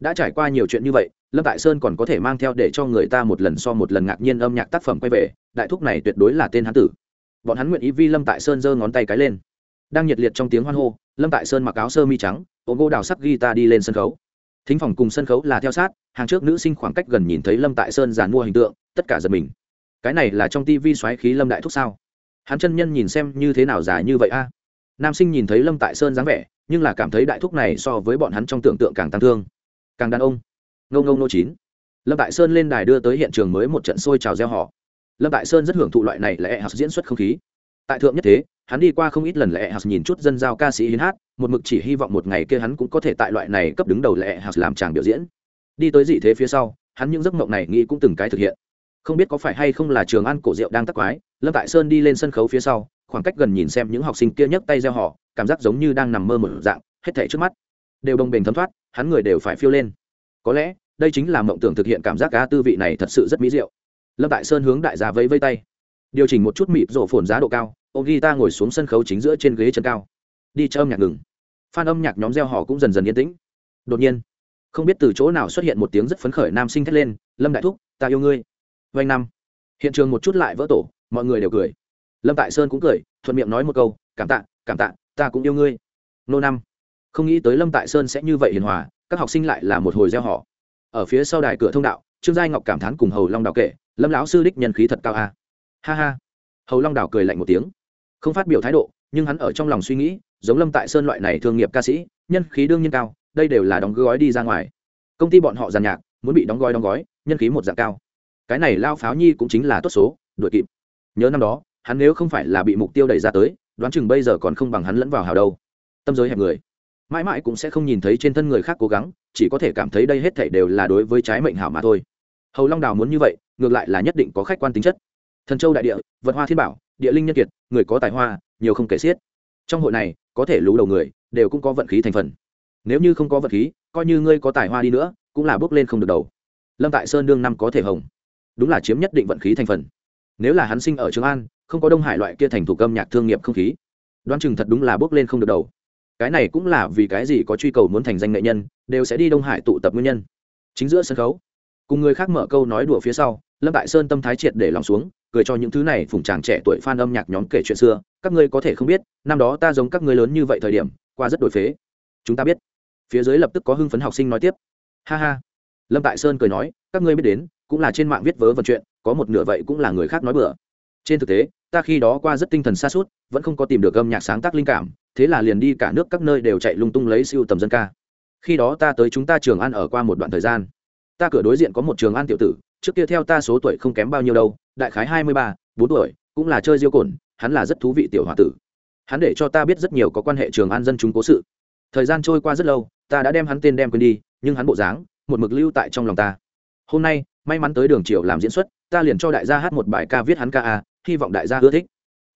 Đã trải qua nhiều chuyện như vậy, Lâm Tại Sơn còn có thể mang theo để cho người ta một lần so một lần ngạc nhiên âm nhạc tác phẩm quay về, đại thúc này tuyệt đối là tên hán tử. Bọn hắn nguyện ý vi Lâm Tại Sơn giơ ngón tay cái lên. Đang nhiệt liệt trong tiếng hoan hô lâm tại sơn mặc áo sơ mi trắng ôm gỗ đào sắc guitar đi lên sân khấu. Thính phòng cùng sân khấu là theo sát hàng trước nữ sinh khoảng cách gần nhìn thấy lâm tại sơn giàn mua hình tượng tất cả giật mình. Cái này là trong tivi xoáy khí lâm đại thúc sao? Hắn chân nhân nhìn xem như thế nào giả như vậy a? Nam sinh nhìn thấy lâm tại sơn dáng vẻ nhưng là cảm thấy đại thúc này so với bọn hắn trong tưởng tượng càng tăng thương càng đàn ông. Ngâu ngâu nô chín. Lâm tại sơn lên đài đưa tới hiện trường mới một trận sôi trào gieo họ lâm tại sơn rất hưởng thụ loại này là e học diễn xuất không khí. Tại thượng nhất thế, hắn đi qua không ít lần lệ hạt nhìn chút dân giao ca sĩ hiến hát, một mực chỉ hy vọng một ngày kia hắn cũng có thể tại loại này cấp đứng đầu lệ hạt làm chàng biểu diễn. Đi tới dị thế phía sau, hắn những giấc mộng này nghĩ cũng từng cái thực hiện. Không biết có phải hay không là trường ăn cổ rượu đang tắc quái, lâm tại sơn đi lên sân khấu phía sau, khoảng cách gần nhìn xem những học sinh kia nhấc tay gieo họ cảm giác giống như đang nằm mơ một dạng, hết thảy trước mắt đều bồng bềnh thấm thoát, hắn người đều phải phiêu lên. Có lẽ, đây chính là mộng tưởng thực hiện cảm giác cá tư vị này thật sự rất mỹ diệu. Lâm tại sơn hướng đại gia vẫy vây tay. Điều chỉnh một chút mịp rổ phồn giá độ cao, ô ta ngồi xuống sân khấu chính giữa trên ghế chân cao. Đi chơi âm nhạc ngừng. Phan âm nhạc nhóm gieo họ cũng dần dần yên tĩnh. Đột nhiên, không biết từ chỗ nào xuất hiện một tiếng rất phấn khởi nam sinh thét lên, lâm đại thúc, ta yêu ngươi. Vanh năm. Hiện trường một chút lại vỡ tổ, mọi người đều cười. Lâm tại sơn cũng cười, thuận miệng nói một câu, cảm tạ cảm tạ, ta cũng yêu ngươi. Nô năm không nghĩ tới lâm tại sơn sẽ như vậy hiền hòa, các học sinh lại là một hồi gieo họ. Ở phía sau đài cửa thông đạo, trương giai ngọc cảm thán cùng hầu long Đào kể, lâm lão sư đích nhân khí thật cao a. Ha ha. Hầu long đào cười lạnh một tiếng. Không phát biểu thái độ, nhưng hắn ở trong lòng suy nghĩ, giống lâm tại sơn loại này thương nghiệp ca sĩ, nhân khí đương nhiên cao, đây đều là đóng gói đi ra ngoài. Công ty bọn họ giàn nhạc, muốn bị đóng gói đóng gói, nhân khí một dạng cao. Cái này lao pháo nhi cũng chính là tốt số, đuổi kịp. Nhớ năm đó, hắn nếu không phải là bị mục tiêu đẩy ra tới, đoán chừng bây giờ còn không bằng hắn lẫn vào hào đâu. Tâm giới hẹp người mãi mãi cũng sẽ không nhìn thấy trên thân người khác cố gắng, chỉ có thể cảm thấy đây hết thảy đều là đối với trái mệnh hảo mà thôi. Hầu long đào muốn như vậy, ngược lại là nhất định có khách quan tính chất. Thần châu đại địa, vật hoa thiên bảo, địa linh nhân kiệt, người có tài hoa, nhiều không kể xiết. Trong hội này, có thể lú đầu người, đều cũng có vận khí thành phần. Nếu như không có vận khí, coi như ngươi có tài hoa đi nữa, cũng là bước lên không được đầu. Lâm tại sơn đương năm có thể hồng. Đúng là chiếm nhất định vận khí thành phần. Nếu là hắn sinh ở trường an, không có đông hải loại kia thành thủ âm nhạc thương nghiệp không khí, đoán chừng thật đúng là bước lên không được đầu cái này cũng là vì cái gì có truy cầu muốn thành danh nghệ nhân, đều sẽ đi đông hải tụ tập nguyên nhân. Chính giữa sân khấu, cùng người khác mở câu nói đùa phía sau, lâm Đại sơn tâm thái triệt để lòng xuống, cười cho những thứ này phùng chàng trẻ tuổi fan âm nhạc nhóm kể chuyện xưa, các ngươi có thể không biết, năm đó ta giống các ngươi lớn như vậy thời điểm, qua rất đổi phế. Chúng ta biết. Phía dưới lập tức có hưng phấn học sinh nói tiếp. Ha ha. Lâm tại sơn cười nói, các ngươi biết đến, cũng là trên mạng viết vớ vận chuyện, có một nửa vậy cũng là người khác nói bừa. Trên thực tế, ta khi đó qua rất tinh thần xa suốt vẫn không có tìm được âm nhạc sáng tác linh cảm thế là liền đi cả nước các nơi đều chạy lung tung lấy siêu tầm dân ca. Khi đó ta tới chúng ta trường ăn ở qua một đoạn thời gian. Ta cửa đối diện có một trường an tiểu tử, trước kia theo ta số tuổi không kém bao nhiêu đâu, đại khái hai mươi ba, bốn tuổi, cũng là chơi diêu cồn, hắn là rất thú vị tiểu h o a tử. Hắn để cho ta biết rất nhiều có quan hệ trường an dân chúng cố sự. Thời gian trôi qua rất lâu, ta đã đem hắn tên đem quên đi, nhưng hắn bộ dáng, một mực lưu tại trong lòng ta. Hôm nay, may mắn tới đường triều làm diễn xuất, ta liền cho đại gia hát một bài ca viết hắn ca a, hy vọng đại gia ưa thích.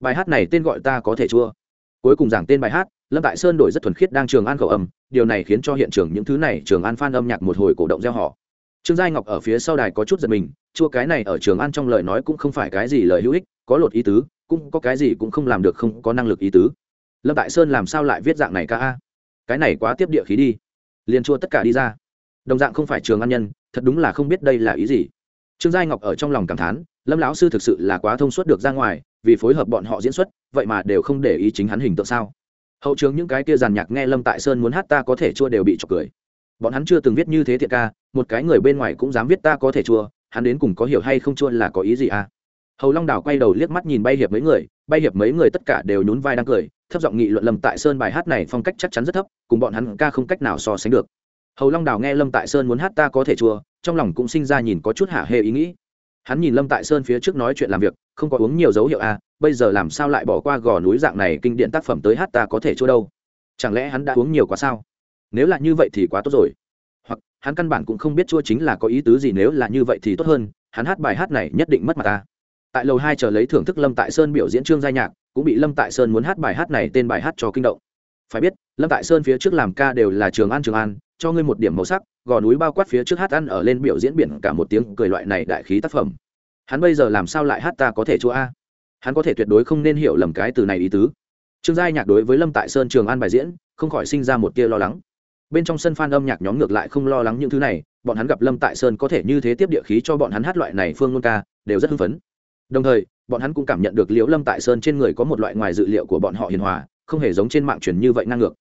Bài hát này tên gọi ta có thể chua cuối cùng giảng tên bài hát, lâm tại sơn đổi rất thuần khiết đang trường an khẩu âm, điều này khiến cho hiện trường những thứ này trường an phan âm nhạc một hồi cổ động gieo họ. Trương giai ngọc ở phía sau đài có chút giật mình, chua cái này ở trường an trong lời nói cũng không phải cái gì lời hữu ích, có lột ý tứ, cũng có cái gì cũng không làm được không có năng lực ý tứ. Lâm tại sơn làm sao lại viết dạng này ca a? Cái này quá tiếp địa khí đi. Liền chua tất cả đi ra. Đồng dạng không phải trường an nhân, thật đúng là không biết đây là ý gì trương giai ngọc ở trong lòng cảm thán, lâm lão sư thực sự là quá thông suốt được ra ngoài, vì phối hợp bọn họ diễn xuất, vậy mà đều không để ý chính hắn hình tượng sao? Hậu trường những cái kia giàn nhạc nghe lâm tại sơn muốn hát ta có thể chua đều bị chọc cười. Bọn hắn chưa từng viết như thế thiện ca, một cái người bên ngoài cũng dám viết ta có thể chua, hắn đến cùng có hiểu hay không chua là có ý gì à? Hầu long đào quay đầu liếc mắt nhìn bay hiệp mấy người, bay hiệp mấy người tất cả đều nhún vai đang cười, thấp giọng nghị luận lâm tại sơn bài hát này phong cách chắc chắn rất thấp, cùng bọn hắn ca không cách nào so sánh được hầu long đào nghe lâm tại sơn muốn hát ta có thể chua trong lòng cũng sinh ra nhìn có chút hạ hê ý nghĩ. Hắn nhìn lâm tại sơn phía trước nói chuyện làm việc, không có uống nhiều dấu hiệu à bây giờ làm sao lại bỏ qua gò núi dạng này kinh điện tác phẩm tới hát ta có thể chua đâu? Chẳng lẽ hắn đã uống nhiều quá sao? Nếu là như vậy thì quá tốt rồi. Hoặc, hắn căn bản cũng không biết chua chính là có ý tứ gì, nếu là như vậy thì tốt hơn, hắn hát bài hát này nhất định mất mặt ta. Tại lầu hai chờ lấy thưởng thức lâm tại sơn biểu diễn trương giai nhạc, cũng bị lâm tại sơn muốn hát bài hát này tên bài hát cho kinh động phải biết, lâm tại sơn phía trước làm ca đều là trường an trường an, cho ngươi một điểm màu sắc, gò núi bao quát phía trước hát ăn ở lên biểu diễn biển cả một tiếng cười loại này đại khí tác phẩm. Hắn bây giờ làm sao lại hát ta có thể chúa a? Hắn có thể tuyệt đối không nên hiểu lầm cái từ này ý tứ. Trương giai nhạc đối với lâm tại sơn trường an bài diễn, không khỏi sinh ra một tia lo lắng. Bên trong sân phan âm nhạc nhóm ngược lại không lo lắng những thứ này, bọn hắn gặp lâm tại sơn có thể như thế tiếp địa khí cho bọn hắn hát loại này phương ngôn ca, đều rất hưng phấn. Đồng thời, bọn hắn cũng cảm nhận được liễu lâm tại sơn trên người có một loại ngoài dự liệu của bọn họ hiền hòa không hề giống trên mạng truyền như vậy ngang ngược.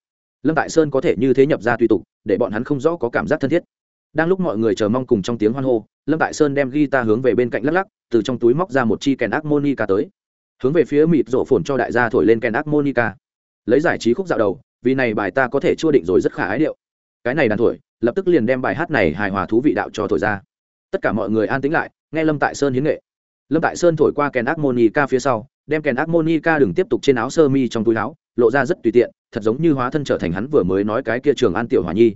Lâm tại sơn có thể như thế nhập ra tùy tục, để bọn hắn không rõ có cảm giác thân thiết. Đang lúc mọi người chờ mong cùng trong tiếng hoan hô, lâm tại sơn đem guitar hướng về bên cạnh lắc lắc, từ trong túi móc ra một chi kèn harmonica tới. Hướng về phía mịt rộ phồn cho đại gia thổi lên kèn harmonica. Lấy giải trí khúc dạo đầu, vì này bài ta có thể chua định rồi rất khả ái điệu. Cái này đàn thổi, lập tức liền đem bài hát này hài hòa thú vị đạo cho thổi ra. Tất cả mọi người an tĩnh lại, nghe lâm tại sơn hiến nghệ. Lâm tại sơn thổi qua kèn harmonica phía sau đem kèn harmonica đừng tiếp tục trên áo sơ mi trong túi áo, lộ ra rất tùy tiện, thật giống như hóa thân trở thành hắn vừa mới nói cái kia trường an tiểu hòa nhi.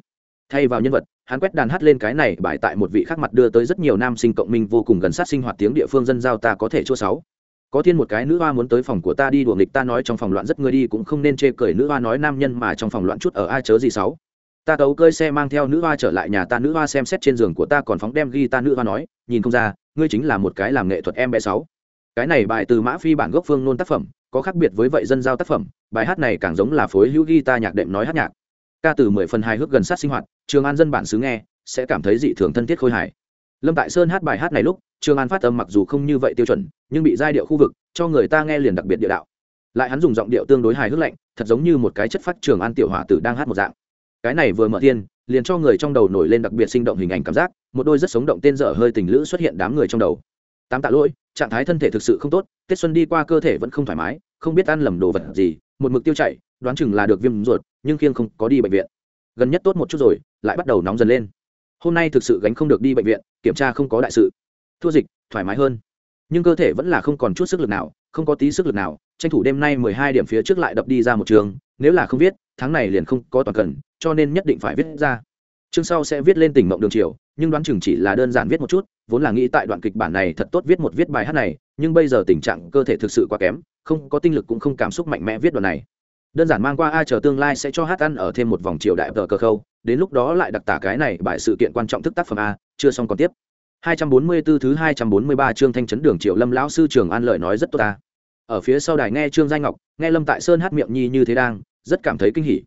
Thay vào nhân vật, hắn quét đàn hát lên cái này bài tại một vị khác mặt đưa tới rất nhiều nam sinh cộng minh vô cùng gần sát sinh hoạt tiếng địa phương dân giao ta có thể chua sáu. Có thiên một cái nữ hoa muốn tới phòng của ta đi đùa nghịch ta nói trong phòng loạn rất ngươi đi cũng không nên chê cười nữ hoa nói nam nhân mà trong phòng loạn chút ở ai chớ gì sáu. Ta tấu cơi xe mang theo nữ hoa trở lại nhà ta nữ hoa xem xét trên giường của ta còn phóng đem ghi ta nữ hoa nói, nhìn không ra, ngươi chính là một cái làm nghệ thuật em bé sáu cái này bài từ mã phi bản gốc phương nôn tác phẩm, có khác biệt với vậy dân giao tác phẩm, bài hát này càng giống là phối hữu guitar nhạc đệm nói hát nhạc. Ca từ mười phần hài hước gần sát sinh hoạt, trường an dân bản xứ nghe, sẽ cảm thấy dị thường thân thiết khôi hài. Lâm tại sơn hát bài hát này lúc, trường an phát âm mặc dù không như vậy tiêu chuẩn, nhưng bị giai điệu khu vực, cho người ta nghe liền đặc biệt địa đạo. Lại hắn dùng giọng điệu tương đối hài hước lạnh, thật giống như một cái chất phát trường an tiểu hỏa tử đang hát một dạng. Cái này vừa mở tiên, liền cho người trong đầu nổi lên đặc biệt sinh động hình ảnh cảm giác, một đôi rất sống động tên dở hơi tình lữ xuất hiện đám người trong đầu. Tám tạ lỗi trạng thái thân thể thực sự không tốt tết xuân đi qua cơ thể vẫn không thoải mái, không biết ăn lầm đồ vật gì, một mực tiêu chảy, đoán chừng là được viêm ruột, nhưng khiêng không có đi bệnh viện. Gần nhất tốt một chút rồi, lại bắt đầu nóng dần lên. Hôm nay thực sự gánh không được đi bệnh viện, kiểm tra không có đại sự. Thua dịch, thoải mái hơn. Nhưng cơ thể vẫn là không còn chút sức lực nào, không có tí sức lực nào, tranh thủ đêm nay mười hai điểm phía trước lại đập đi ra một trường, nếu là không viết, tháng này liền không có toàn cần, cho nên nhất định phải viết ra. Chương sau sẽ viết lên tỉnh mộng đường triều nhưng đoán chừng chỉ là đơn giản viết một chút, vốn là nghĩ tại đoạn kịch bản này thật tốt viết một viết bài hát này, nhưng bây giờ tình trạng cơ thể thực sự quá kém, không có tinh lực cũng không cảm xúc mạnh mẽ viết đoạn này. Đơn giản mang qua ai chờ tương lai sẽ cho hát ăn ở thêm một vòng triều đại tờ cờ khâu, đến lúc đó lại đặc tả cái này bài sự kiện quan trọng thức tác phẩm a, chưa xong còn tiếp. 244 thứ 243 chương thanh chấn đường triệu lâm lão sư trường an lợi nói rất tốt ta. Ở phía sau đài nghe trương giai ngọc, nghe lâm tại sơn hát miệng nhi như thế đang, rất cảm thấy kinh hỉ.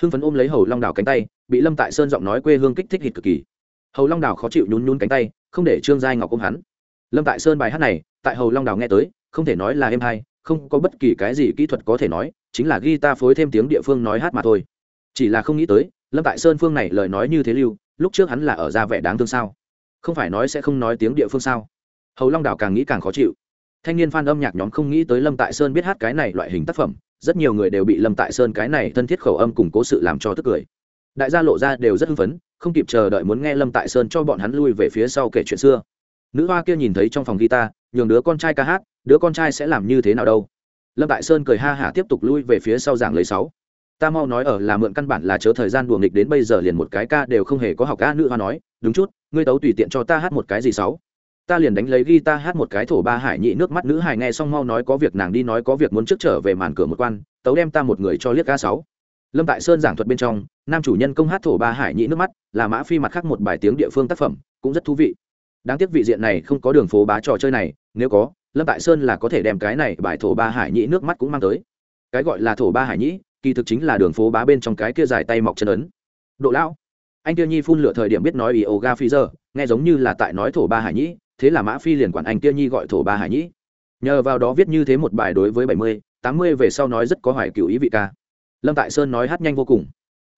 Hưng phấn ôm lấy hầu long đào cánh tay, bị lâm tại sơn giọng nói quê hương kích thích hít cực kỳ hầu long đào khó chịu nhún nhún cánh tay, không để trương giai ngọc ôm hắn. Lâm tại sơn bài hát này, tại hầu long đào nghe tới, không thể nói là êm hay, không có bất kỳ cái gì kỹ thuật có thể nói, chính là ghi ta phối thêm tiếng địa phương nói hát mà thôi. Chỉ là không nghĩ tới, lâm tại sơn phương này lời nói như thế lưu, lúc trước hắn là ở ra vẻ đáng thương sao? Không phải nói sẽ không nói tiếng địa phương sao? Hầu long đào càng nghĩ càng khó chịu. Thanh niên f a n âm nhạc nhóm không nghĩ tới lâm tại sơn biết hát cái này loại hình tác phẩm, rất nhiều người đều bị lâm tại sơn cái này thân thiết khẩu âm củng cố sự làm cho tức cười. Đại gia lộ ra đều rất hưng phấn không kịp chờ đợi muốn nghe lâm tại sơn cho bọn hắn lui về phía sau kể chuyện xưa. Nữ hoa kia nhìn thấy trong phòng guitar, nhường đứa con trai ca hát, đứa con trai sẽ làm như thế nào đâu. Lâm tại sơn cười ha hả tiếp tục lui về phía sau giảng lấy sáu. Ta mau nói ở là mượn căn bản là chớ thời gian đùa nghịch đến bây giờ liền một cái ca đều không hề có học ca nữ hoa nói, đúng chút, ngươi tấu tùy tiện cho ta hát một cái gì sáu. Ta liền đánh lấy ghi ta hát một cái thổ ba hải nhị nước mắt nữ hải nghe xong mau nói có việc nàng đi nói có việc muốn trước trở về màn cửa một quan, tấu đem ta một người cho liếc ca sáu lâm tại sơn giảng thuật bên trong, nam chủ nhân công hát thổ ba hải nhĩ nước mắt, là mã phi mặt khác một bài tiếng địa phương tác phẩm, cũng rất thú vị. Đáng tiếc vị diện này không có đường phố bá trò chơi này, nếu có, lâm tại sơn là có thể đem cái này bài thổ ba hải nhĩ nước mắt cũng mang tới. Cái gọi là thổ ba hải nhĩ kỳ thực chính là đường phố bá bên trong cái kia dài tay mọc chân ấn. Độ lão, anh kia nhi phun lửa thời điểm biết nói ý ga phi giờ nghe giống như là tại nói thổ ba hải nhĩ thế là mã phi liền quản anh kia nhi gọi thổ ba hải nhĩ nhờ vào đó viết như thế một bài đối với bảy mươi, tám mươi về sau nói rất có hoài cựu ý vị ca lâm tại sơn nói hát nhanh vô cùng.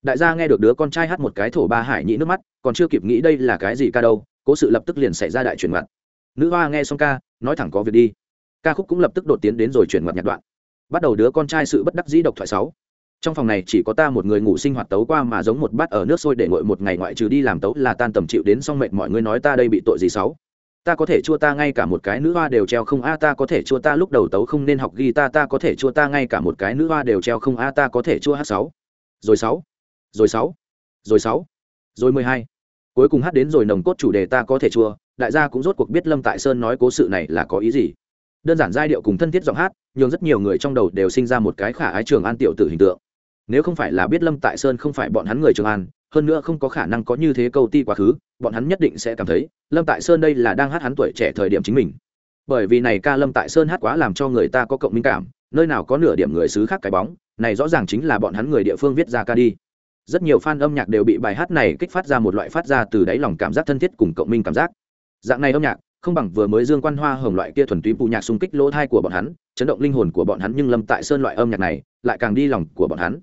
Đại gia nghe được đứa con trai hát một cái thổ ba hải nhĩ nước mắt, còn chưa kịp nghĩ đây là cái gì ca đâu, cố sự lập tức liền xảy ra đại chuyển mặt nữ hoa nghe xong ca, nói thẳng có việc đi. Ca khúc cũng lập tức đột tiến đến rồi chuyển mặt nhạc đoạn. Bắt đầu đứa con trai sự bất đắc dĩ độc thoại sáu. Trong phòng này chỉ có ta một người ngủ sinh hoạt tấu qua mà giống một bát ở nước sôi để ngồi một ngày ngoại trừ đi làm tấu là tan tầm chịu đến xong mệt mọi người nói ta đây bị tội gì sáu? Ta có thể chua ta ngay cả một cái nữ hoa đều treo không, a, ta có thể chua ta lúc đầu tấu không nên học ghi, ta ta có thể chua ta ngay cả một cái nữ hoa đều treo không, a, ta có thể chua hát sáu. Rồi sáu. Rồi sáu. Rồi sáu. Rồi mười hai. Cuối cùng hát đến rồi nồng cốt chủ đề ta có thể chua. Đại gia cũng rốt cuộc biết lâm tại sơn nói cố sự này là có ý gì. Đơn giản giai điệu cùng thân thiết giọng hát, nhường rất nhiều người trong đầu đều sinh ra một cái khả ái trường an tiểu tử hình tượng. Nếu không phải là biết lâm tại sơn không phải bọn hắn người trường an, hơn nữa không có khả năng có như thế câu ti quá khứ bọn hắn nhất định sẽ cảm thấy, lâm tại sơn đây là đang hát hắn tuổi trẻ thời điểm chính mình. Bởi vì này ca lâm tại sơn hát quá làm cho người ta có cộng minh cảm, nơi nào có nửa điểm người xứ khác cái bóng, này rõ ràng chính là bọn hắn người địa phương viết ra ca đi. Rất nhiều fan âm nhạc đều bị bài hát này kích phát ra một loại phát ra từ đáy lòng cảm giác thân thiết cùng cộng minh cảm giác. Dạng này âm nhạc, không bằng vừa mới dương quan hoa hồng loại kia thuần túy bù nhạc xung kích lỗ thai của bọn hắn, chấn động linh hồn của bọn hắn, nhưng lâm tại sơn loại âm nhạc này lại càng đi lòng của bọn hắn.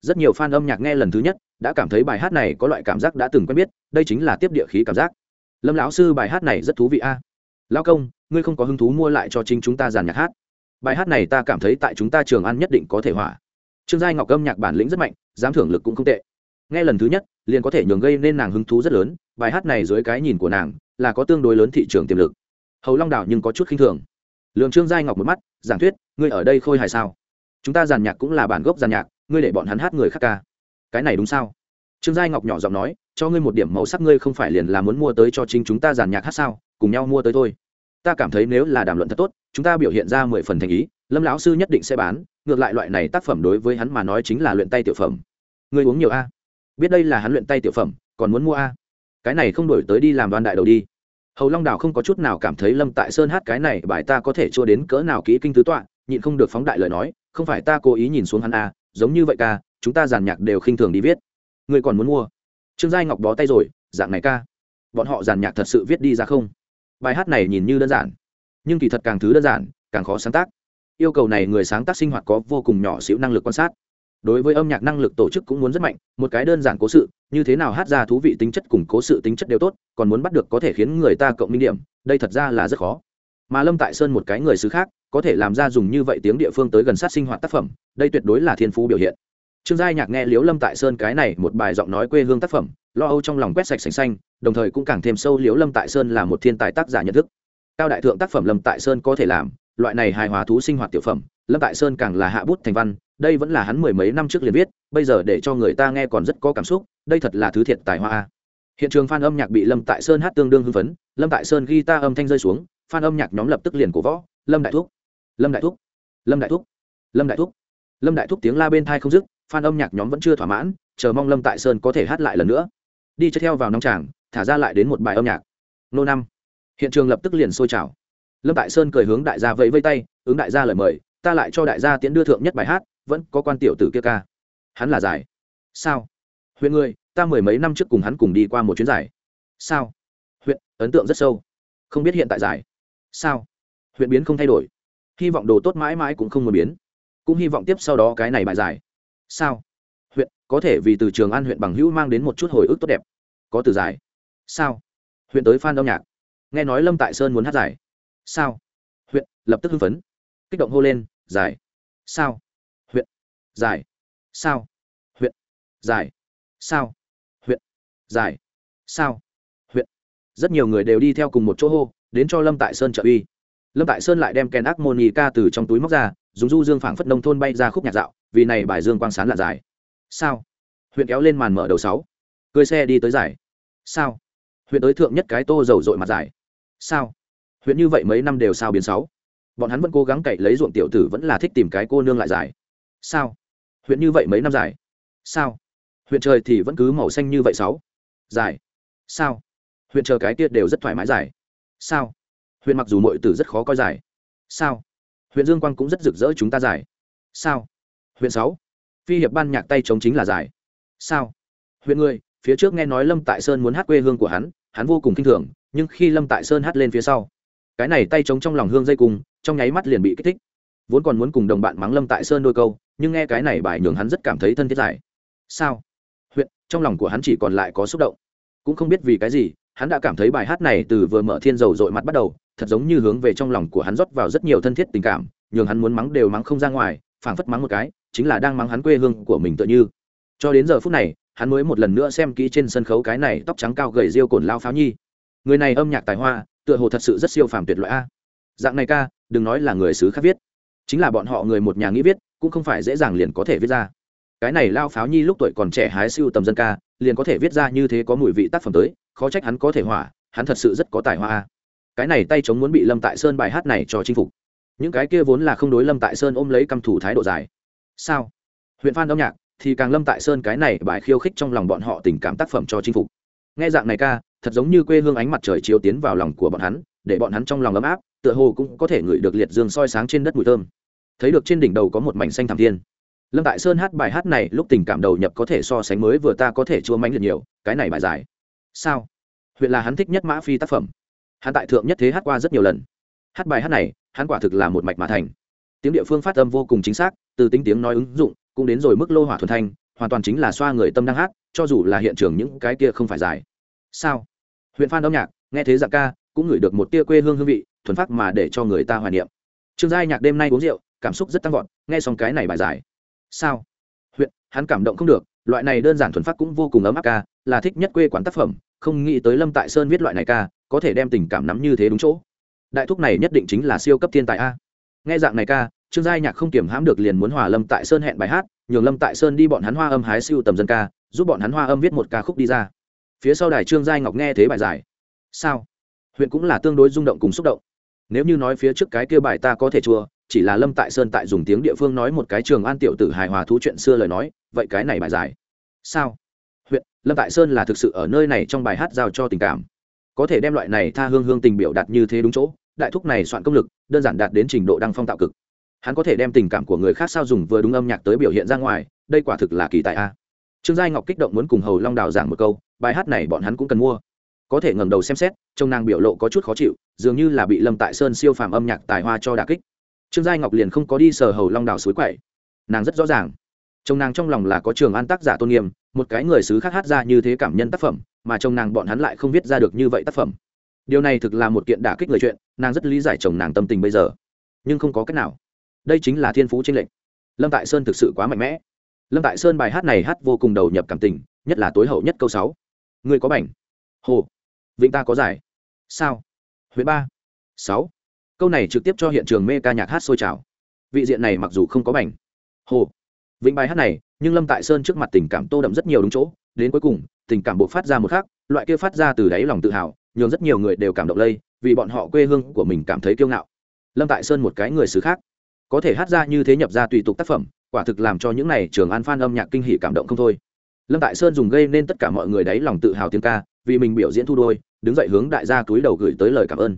Rất nhiều fan âm nhạc nghe lần thứ nhất đã cảm thấy bài hát này có loại cảm giác đã từng quen biết, đây chính là tiếp địa khí cảm giác. Lâm lão sư, bài hát này rất thú vị a. À? lão công, ngươi không có hứng thú mua lại cho chính chúng ta giàn nhạc hát. Bài hát này ta cảm thấy tại chúng ta trường ăn nhất định có thể hỏa. Trương giai ngọc âm nhạc bản lĩnh rất mạnh, dám thưởng lực cũng không tệ. Nghe lần thứ nhất, liền có thể nhường gây nên nàng hứng thú rất lớn, bài hát này dưới cái nhìn của nàng, là có tương đối lớn thị trường tiềm lực. Hầu long đảo nhưng có chút khinh thường. Lường trương giai ngọc một mắt, giảng thuyết, ngươi ở đây khôi hài sao? Chúng ta giàn nhạc cũng là bản gốc giàn nhạc, ngươi để bọn hắn hát người khác ca cái này đúng sao? Trương giai ngọc nhỏ giọng nói, cho ngươi một điểm màu sắc ngươi không phải liền là muốn mua tới cho chính chúng ta giàn nhạc hát sao, cùng nhau mua tới thôi. Ta cảm thấy nếu là đàm luận thật tốt, chúng ta biểu hiện ra mười phần thành ý, lâm lão sư nhất định sẽ bán, ngược lại loại này tác phẩm đối với hắn mà nói chính là luyện tay tiểu phẩm. Ngươi uống nhiều a? Biết đây là hắn luyện tay tiểu phẩm, còn muốn mua a? Cái này không đổi tới đi làm đoàn đại đầu đi. Hầu long đào không có chút nào cảm thấy lâm tại sơn hát cái này bài ta có thể chua đến cỡ nào kỹ kinh tứ tọa, nhịn không được phóng đại lời nói, không phải ta cố ý nhìn xuống hắn a, giống như vậy ca chúng ta giàn nhạc đều khinh thường đi viết. Người còn muốn mua? Trương giai ngọc bó tay rồi, dạng này ca. Bọn họ giàn nhạc thật sự viết đi ra không? Bài hát này nhìn như đơn giản, nhưng kỳ thật càng thứ đơn giản, càng khó sáng tác. Yêu cầu này người sáng tác sinh hoạt có vô cùng nhỏ xíu năng lực quan sát. Đối với âm nhạc năng lực tổ chức cũng muốn rất mạnh, một cái đơn giản cố sự, như thế nào hát ra thú vị tính chất cùng cố sự tính chất đều tốt, còn muốn bắt được có thể khiến người ta cộng minh điểm, đây thật ra là rất khó. Mà lâm tại sơn một cái người xứ khác, có thể làm ra dùng như vậy tiếng địa phương tới gần sát sinh hoạt tác phẩm, đây tuyệt đối là thiên phú biểu hiện trương giai nhạc nghe liếu lâm tại sơn cái này một bài giọng nói quê hương tác phẩm, lo âu trong lòng quét sạch sành xanh, đồng thời cũng càng thêm sâu liếu lâm tại sơn là một thiên tài tác giả nhận thức. Cao đại thượng tác phẩm lâm tại sơn có thể làm, loại này hài hòa thú sinh hoạt tiểu phẩm, lâm tại sơn càng là hạ bút thành văn, đây vẫn là hắn mười mấy năm trước liền viết, bây giờ để cho người ta nghe còn rất có cảm xúc, đây thật là thứ thiệt tài hoa hiện trường f âm nhạc bị lâm tại sơn hát tương đương hưng phấn, lâm tại sơn ghi ta âm thanh rơi xuống f âm nhạc nhóm lập tức liền cổ võ, lâm đại thúc, lâm đại thúc, lâm đại thúc, lâm đại thúc, lâm đại thúc tiếng la bên thai không dứt fan âm nhạc nhóm vẫn chưa thỏa mãn, chờ mong lâm tại sơn có thể hát lại lần nữa. Đi chơi theo vào nóng tràng, thả ra lại đến một bài âm nhạc. Nô năm. Hiện trường lập tức liền sôi trào. Lâm tại sơn cười hướng đại gia vẫy vây tay, ứng đại gia lời mời, ta lại cho đại gia tiến đưa thượng nhất bài hát, vẫn có quan tiểu tử kia ca. Hắn là giải. Sao? Huyện ngươi, ta mười mấy năm trước cùng hắn cùng đi qua một chuyến giải. Sao? Huyện ấn tượng rất sâu. Không biết hiện tại giải. Sao? Huyện biến không thay đổi. Hy vọng đồ tốt mãi mãi cũng không muốn biến. Cũng hy vọng tiếp sau đó cái này bài giải sao? Huyện, có thể vì từ trường an huyện bằng hữu mang đến một chút hồi ức tốt đẹp. Có từ giải. Sao? Huyện tới phan âm nhạc. Nghe nói lâm tại sơn muốn hát giải. Sao? Huyện, lập tức hưng phấn. Kích động hô lên, giải. Sao? Huyện, giải. Sao? Huyện, giải. Sao? Huyện, giải. Sao? Huyện. Rất nhiều người đều đi theo cùng một chỗ hô, đến cho lâm tại sơn trợ uy. Lâm tại sơn lại đem kèn ác môn nhì ca từ trong túi móc ra, dùng du dương phảng phất nông thôn bay ra khúc nhạc dạo vì này bài dương quang sán là giải sao? Huyện kéo lên màn mở đầu sáu. Cưới xe đi tới giải. Sao? Huyện tới thượng nhất cái tô dầu dội mặt giải. Sao? Huyện như vậy mấy năm đều sao biến sáu. Bọn hắn vẫn cố gắng cậy lấy ruộng tiểu tử vẫn là thích tìm cái cô nương lại giải. Sao? Huyện như vậy mấy năm giải. Sao? Huyện trời thì vẫn cứ màu xanh như vậy sáu. Giải. Sao? Huyện chờ cái kia đều rất thoải mái giải. Sao? Huyện mặc dù mọi tử rất khó coi giải. Sao? Huyện dương quang cũng rất rực rỡ chúng ta giải. Sao? Huyện sáu. Phi hiệp ban nhạc tay chống chính là dài sao? Huyện người, phía trước nghe nói lâm tại sơn muốn hát quê hương của hắn hắn vô cùng k i n h thường, nhưng khi lâm tại sơn hát lên phía sau, cái này tay chống trong lòng hương dây cung trong nháy mắt liền bị kích thích. Vốn còn muốn cùng đồng bạn mắng lâm tại sơn đôi câu, nhưng nghe cái này bài nhường hắn rất cảm thấy thân thiết dài sao? Huyện, trong lòng của hắn chỉ còn lại có xúc động. Cũng không biết vì cái gì, hắn đã cảm thấy bài hát này từ vừa mở thiên dầu dội mặt bắt đầu, thật giống như hướng về trong lòng của hắn rót vào rất nhiều thân thiết tình cảm, nhường hắn muốn mắng đều mắng không ra ngoài, phảng phất mắng một cái chính là đang mắng hắn quê hương của mình tựa như. Cho đến giờ phút này, hắn mới một lần nữa xem kỹ trên sân khấu cái này tóc trắng cao gầy riêu cồn lao pháo nhi. Người này âm nhạc tài hoa, tựa hồ thật sự rất siêu phàm tuyệt loại a. Dạng này ca, đừng nói là người xứ khác viết. Chính là bọn họ người một nhà nghĩ viết, cũng không phải dễ dàng liền có thể viết ra. Cái này lao pháo nhi lúc tuổi còn trẻ hái siêu tầm dân ca, liền có thể viết ra như thế có mùi vị tác phẩm tới, khó trách hắn có thể hỏa, hắn thật sự rất có tài hoa cái này tay chống muốn bị lâm tại sơn bài hát này cho chinh phục. Những cái kia vốn là không đối lâm tại sơn ôm lấy căm thủ thái độ dài sao? Huyện phan âm nhạc, thì càng lâm tại sơn cái này bài khiêu khích trong lòng bọn họ tình cảm tác phẩm cho chinh phục. Nghe dạng này ca, thật giống như quê hương ánh mặt trời chiếu tiến vào lòng của bọn hắn, để bọn hắn trong lòng ấm áp, tựa hồ cũng có thể ngửi được liệt dương soi sáng trên đất mùi thơm. Thấy được trên đỉnh đầu có một mảnh xanh thảm thiên. Lâm tại sơn hát bài hát này, lúc tình cảm đầu nhập có thể so sánh mới vừa ta có thể chua mánh liệt nhiều, cái này bài dài sao? Huyện là hắn thích nhất mã phi tác phẩm. Hắn tại thượng nhất thế hát qua rất nhiều lần. Hát bài hát này, hắn quả thực là một mạch mà thành tiếng địa phương phát âm vô cùng chính xác, từ tính tiếng nói ứng dụng, cũng đến rồi mức lô hỏa thuần thanh, hoàn toàn chính là xoa người tâm đang hát, cho dù là hiện trường những cái kia không phải dài. Sao? Huyện phan âm nhạc, nghe thế dạng ca, cũng ngửi được một tia quê hương hương vị, thuần phát mà để cho người ta hoài niệm. Trương giai nhạc đêm nay uống rượu, cảm xúc rất tăng vọt, nghe xong cái này bài giải. sao? Huyện, hắn cảm động không được, loại này đơn giản thuần phát cũng vô cùng ấm áp ca, là thích nhất quê quán tác phẩm, không nghĩ tới lâm tại sơn viết loại này ca, có thể đem tình cảm nắm như thế đúng chỗ. Đại thúc này nhất định chính là siêu cấp thiên tài a nghe dạng này ca, trương giai nhạc không kiểm hãm được liền muốn hòa lâm tại sơn hẹn bài hát, nhường lâm tại sơn đi bọn hắn hoa âm hái siêu tầm dân ca, giúp bọn hắn hoa âm viết một ca khúc đi ra. Phía sau đài trương giai ngọc nghe thế bài giải. Sao? Huyện cũng là tương đối rung động cùng xúc động. Nếu như nói phía trước cái kia bài ta có thể chua chỉ là lâm tại sơn tại dùng tiếng địa phương nói một cái trường an tiểu tử hài hòa thú chuyện xưa lời nói, vậy cái này bài giải. Sao? Huyện, lâm tại sơn là thực sự ở nơi này trong bài hát giao cho tình cảm. Có thể đem loại này tha hương hương tình biểu đạt như thế đúng chỗ đại thúc này soạn công lực, đơn giản đạt đến trình độ đăng phong tạo cực. Hắn có thể đem tình cảm của người khác sao dùng vừa đúng âm nhạc tới biểu hiện ra ngoài, đây quả thực là kỳ tài a. Trương giai ngọc kích động muốn cùng hầu long đào giảng một câu, bài hát này bọn hắn cũng cần mua. Có thể ngẩng đầu xem xét, trông nàng biểu lộ có chút khó chịu, dường như là bị lâm tại sơn siêu phàm âm nhạc tài hoa cho đà kích. Trương giai ngọc liền không có đi sờ hầu long đào suối quậy. Nàng rất rõ ràng chồng nàng trong lòng là có trường an tác giả tôn nghiêm, một cái người xứ khác hát ra như thế cảm nhân tác phẩm, mà chồng nàng bọn hắn lại không viết ra được như vậy tác phẩm điều này thực là một kiện đả kích người chuyện, nàng rất lý giải chồng nàng tâm tình bây giờ. Nhưng không có cách nào. Đây chính là thiên phú tranh lệch. Lâm tại sơn thực sự quá mạnh mẽ. Lâm tại sơn bài hát này hát vô cùng đầu nhập cảm tình, nhất là tối hậu nhất câu sáu. Người có bảnh. Hồ. Vĩnh ta có giải. Sao? Huyện ba. Sáu. Câu này trực tiếp cho hiện trường mê ca nhạc hát sôi trào. Vị diện này mặc dù không có bảnh. Hồ. Vĩnh bài hát này, nhưng lâm tại sơn trước mặt tình cảm tô đậm rất nhiều đúng chỗ. Đến cuối cùng, tình cảm buộc phát ra một khác loại kia phát ra từ đáy lòng tự hào nhường rất nhiều người đều cảm động lây, vì bọn họ quê hương của mình cảm thấy kiêu ngạo. Lâm tại sơn một cái người xứ khác. Có thể hát ra như thế nhập ra tùy tục tác phẩm, quả thực làm cho những n à y trường an phan âm nhạc kinh hỷ cảm động không thôi. Lâm tại sơn dùng gây nên tất cả mọi người đáy lòng tự hào tiếng ca, vì mình biểu diễn thu đôi, đứng dậy hướng đại gia túi đầu gửi tới lời cảm ơn.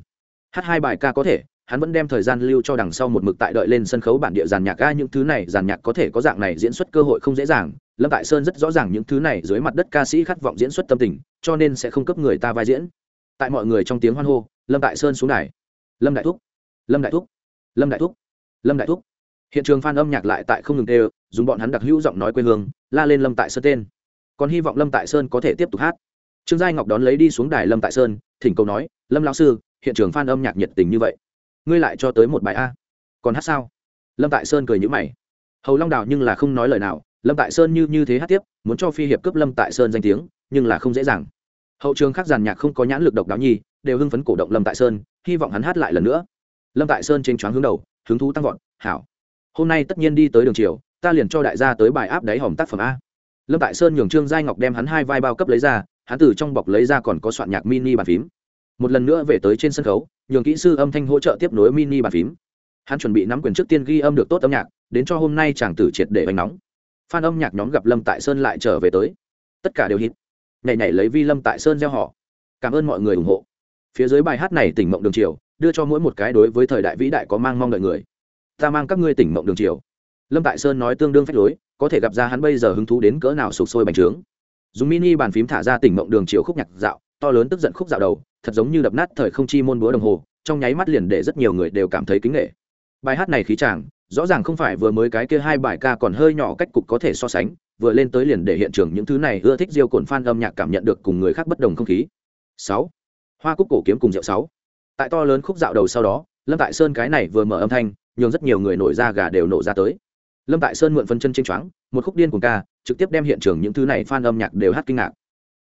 Hát hai bài ca có thể, hắn vẫn đem thời gian lưu cho đằng sau một mực tại đợi lên sân khấu bản địa giàn nhạc ga những thứ này giàn nhạc có thể có dạng này diễn xuất cơ hội không dễ dàng. Lâm tại sơn rất rõ ràng những thứ này dưới mặt đất ca sĩ khát vọng diễn xuất tâm tình, cho nên sẽ không cấp người ta vai diễn tại mọi người trong tiếng hoan hô, lâm tại sơn xuống đài. Lâm đại thúc, lâm đại thúc, lâm đại thúc, lâm đại thúc. Hiện trường phan âm nhạc lại tại không ngừng tê dùng bọn hắn đặc hữu giọng nói quê hương, la lên lâm tại sơn tên. Còn hy vọng lâm tại sơn có thể tiếp tục hát. Trương giai ngọc đón lấy đi xuống đài lâm tại sơn, thỉnh cầu nói, lâm lao sư, hiện trường phan âm nhạc nhiệt tình như vậy, ngươi lại cho tới một bài a. Còn hát sao? Lâm tại sơn cười nhữ mày. Hầu long đào nhưng là không nói lời nào, lâm tại sơn như như thế hát tiếp, muốn cho phi hiệp cướp lâm tại sơn danh tiếng, nhưng là không dễ dàng hậu trường khác giàn nhạc không có nhãn lực độc đáo nhi, đều hưng phấn cổ động lâm tại sơn, hy vọng hắn hát lại lần nữa. Lâm tại sơn trên choáng hướng đầu, hứng thú tăng vọt, hảo, hôm nay tất nhiên đi tới đường chiều, ta liền cho đại gia tới bài áp đáy hòm tác phẩm a. Lâm tại sơn nhường trương giai ngọc đem hắn hai vai bao cấp lấy ra, hắn từ trong bọc lấy ra còn có soạn nhạc mini bàn phím. Một lần nữa về tới trên sân khấu, nhường kỹ sư âm thanh hỗ trợ tiếp nối mini bàn phím. Hắn chuẩn bị nắm quyền trước tiên ghi âm được tốt âm nhạc, đến cho hôm nay chàng tử triệt để bánh nóng. Phan âm nhạc nhóm gặp lâm tại sơn lại trở về tới. Tất cả đều hít nhảy nhảy lấy vi lâm tại sơn gieo họ. Cảm ơn mọi người ủng hộ. Phía dưới bài hát này tỉnh mộng đường triều, đưa cho mỗi một cái đối với thời đại vĩ đại có mang mong đợi người. Ta mang các ngươi tỉnh mộng đường triều. Lâm tại sơn nói tương đương phách lối, có thể gặp ra hắn bây giờ hứng thú đến cỡ nào sụp sôi bành trướng. Dùng mini bàn phím thả ra tỉnh mộng đường triều khúc nhạc dạo, to lớn tức giận khúc dạo đầu, thật giống như đập nát thời không chi môn búa đồng hồ, trong nháy mắt liền để rất nhiều người đều cảm thấy kính nghệ. Bài hát này khí chàng rõ ràng không phải vừa mới cái kia hai bài ca còn hơi nhỏ cách cục có thể so sánh, vừa lên tới liền để hiện trường những thứ này ưa thích diêu cồn fan âm nhạc cảm nhận được cùng người khác bất đồng không khí. Sáu. Hoa cúc cổ kiếm cùng rượu sáu. Tại to lớn khúc dạo đầu sau đó, lâm tại sơn cái này vừa mở âm thanh, nhường rất nhiều người nổi ra gà đều nổ ra tới. Lâm tại sơn mượn phân chân trên choáng, một khúc điên cuồng ca, trực tiếp đem hiện trường những thứ này fan âm nhạc đều hát kinh ngạc.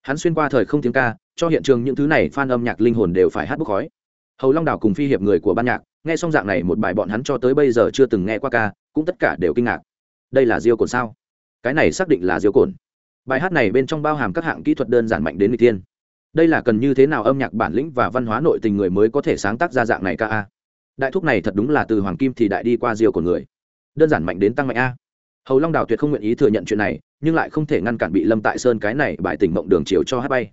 Hắn xuyên qua thời không tiếng ca, cho hiện trường những thứ này fan âm nhạc linh hồn đều phải hát bốc khói. Hầu long đảo cùng phi hiệp người của ban nhạc nghe xong dạng này một bài bọn hắn cho tới bây giờ chưa từng nghe qua ca, cũng tất cả đều kinh ngạc. Đây là diêu cồn sao? Cái này xác định là diêu cồn. Bài hát này bên trong bao hàm các hạng kỹ thuật đơn giản mạnh đến người tiên đây là cần như thế nào âm nhạc bản lĩnh và văn hóa nội tình người mới có thể sáng tác ra dạng này ca a? Đại thúc này thật đúng là từ hoàng kim thì đại đi qua diêu của người. Đơn giản mạnh đến tăng mạnh a. Hầu long đào tuyệt không nguyện ý thừa nhận chuyện này, nhưng lại không thể ngăn cản bị lâm tại sơn cái này bài tỉnh mộng đường chiều cho hát bay.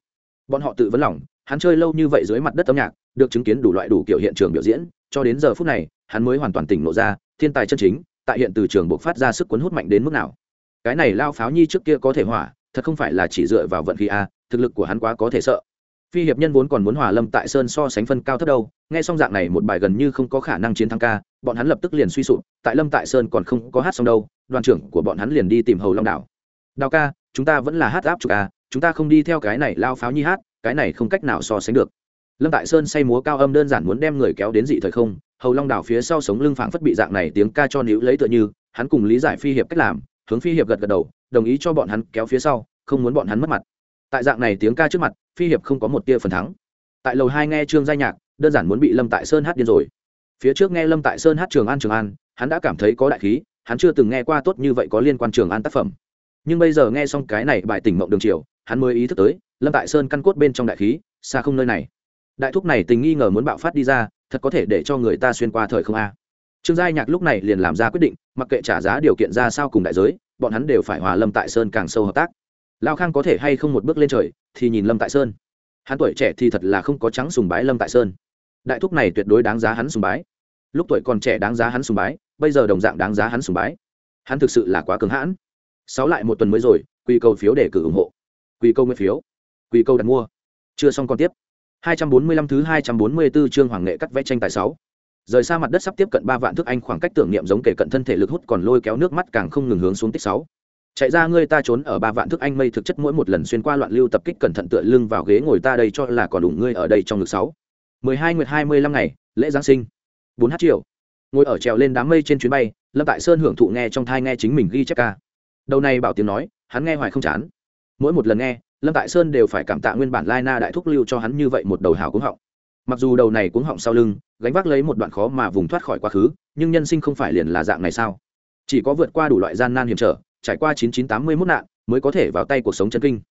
Bọn họ tự vấn lòng, hắn chơi lâu như vậy dưới mặt đất âm nhạc, được chứng kiến đủ loại đủ kiểu hiện trường biểu diễn cho đến giờ phút này, hắn mới hoàn toàn tỉnh lộ ra, thiên tài chân chính, tại hiện từ trường buộc phát ra sức cuốn hút mạnh đến mức nào. Cái này lao pháo nhi trước kia có thể hỏa, thật không phải là chỉ dựa vào vận khí a, thực lực của hắn quá có thể sợ. Phi hiệp nhân vốn còn muốn hòa lâm tại sơn so sánh phân cao thấp đâu, nghe xong dạng này một bài gần như không có khả năng chiến thắng ca, bọn hắn lập tức liền suy sụp, tại lâm tại sơn còn không có hát xong đâu, đoàn trưởng của bọn hắn liền đi tìm hầu long đảo. Đào ca, chúng ta vẫn là hát áp chục ca chúng ta không đi theo cái này lao pháo nhi hát, cái này không cách nào so sánh được lâm tại sơn say múa cao âm đơn giản muốn đem người kéo đến dị thời không, hầu long đảo phía sau sống lưng phảng phất bị dạng này tiếng ca cho níu lấy tựa như, hắn cùng lý giải phi hiệp cách làm, hướng phi hiệp gật gật đầu, đồng ý cho bọn hắn kéo phía sau, không muốn bọn hắn mất mặt. Tại dạng này tiếng ca trước mặt, phi hiệp không có một tia phần thắng. Tại lầu hai nghe trương giai nhạc, đơn giản muốn bị lâm tại sơn hát điên rồi. Phía trước nghe lâm tại sơn hát trường an trường an, hắn đã cảm thấy có đại khí, hắn chưa từng nghe qua tốt như vậy có liên quan trường an tác phẩm. Nhưng bây giờ nghe xong cái này bài tỉnh mộng đường triều, hắn mới ý thức tới, lâm tại sơn căn cốt bên trong đại khí, xa không nơi này đại thúc này tình nghi ngờ muốn bạo phát đi ra, thật có thể để cho người ta xuyên qua thời không a. Trương giai nhạc lúc này liền làm ra quyết định, mặc kệ trả giá điều kiện ra sao cùng đại giới, bọn hắn đều phải hòa lâm tại sơn càng sâu hợp tác. Lao khang có thể hay không một bước lên trời, thì nhìn lâm tại sơn. Hắn tuổi trẻ thì thật là không có trắng sùng bái lâm tại sơn. Đại thúc này tuyệt đối đáng giá hắn sùng bái. Lúc tuổi còn trẻ đáng giá hắn sùng bái, bây giờ đồng dạng đáng giá hắn sùng bái. Hắn thực sự là quá cứng hãn. Sáu lại một tuần mới rồi quy cầu phiếu để cử ủng hộ. Quy câu nguyên phiếu. Quy câu đặt mua. Chưa xong còn tiếp. 245 thứ 244 chương hoàng nghệ cắt vẽ tranh tài 6. Rời xa mặt đất sắp tiếp cận 3 vạn thước anh khoảng cách tưởng niệm giống kể cận thân thể lực hút còn lôi kéo nước mắt càng không ngừng hướng xuống tích 6 chạy ra ngươi ta trốn ở ba vạn thước anh mây thực chất mỗi một lần xuyên qua loạn lưu tập kích cẩn thận tựa lưng vào ghế ngồi ta đây cho là còn đủ ngươi ở đây trong lực sáu. Mười hai nguyệt hai mươi lăm ngày, lễ giáng sinh. Bốn h triệu ngồi ở trèo lên đám mây trên chuyến bay, lâm tại sơn hưởng thụ nghe trong thai nghe chính mình ghi chép ca. Đầu này bảo tiếng nói, hắn nghe hoài không chán. Mỗi một lần nghe lâm tại sơn đều phải cảm tạ nguyên bản lai na đại thúc lưu cho hắn như vậy một đầu hào cuống họng. Mặc dù đầu này cuống họng sau lưng, gánh vác lấy một đoạn khó mà vùng thoát khỏi quá khứ, nhưng nhân sinh không phải liền là dạng này sao? Chỉ có vượt qua đủ loại gian nan hiểm trở, trải qua 9981 nạn, mới có thể vào tay cuộc sống chân kinh.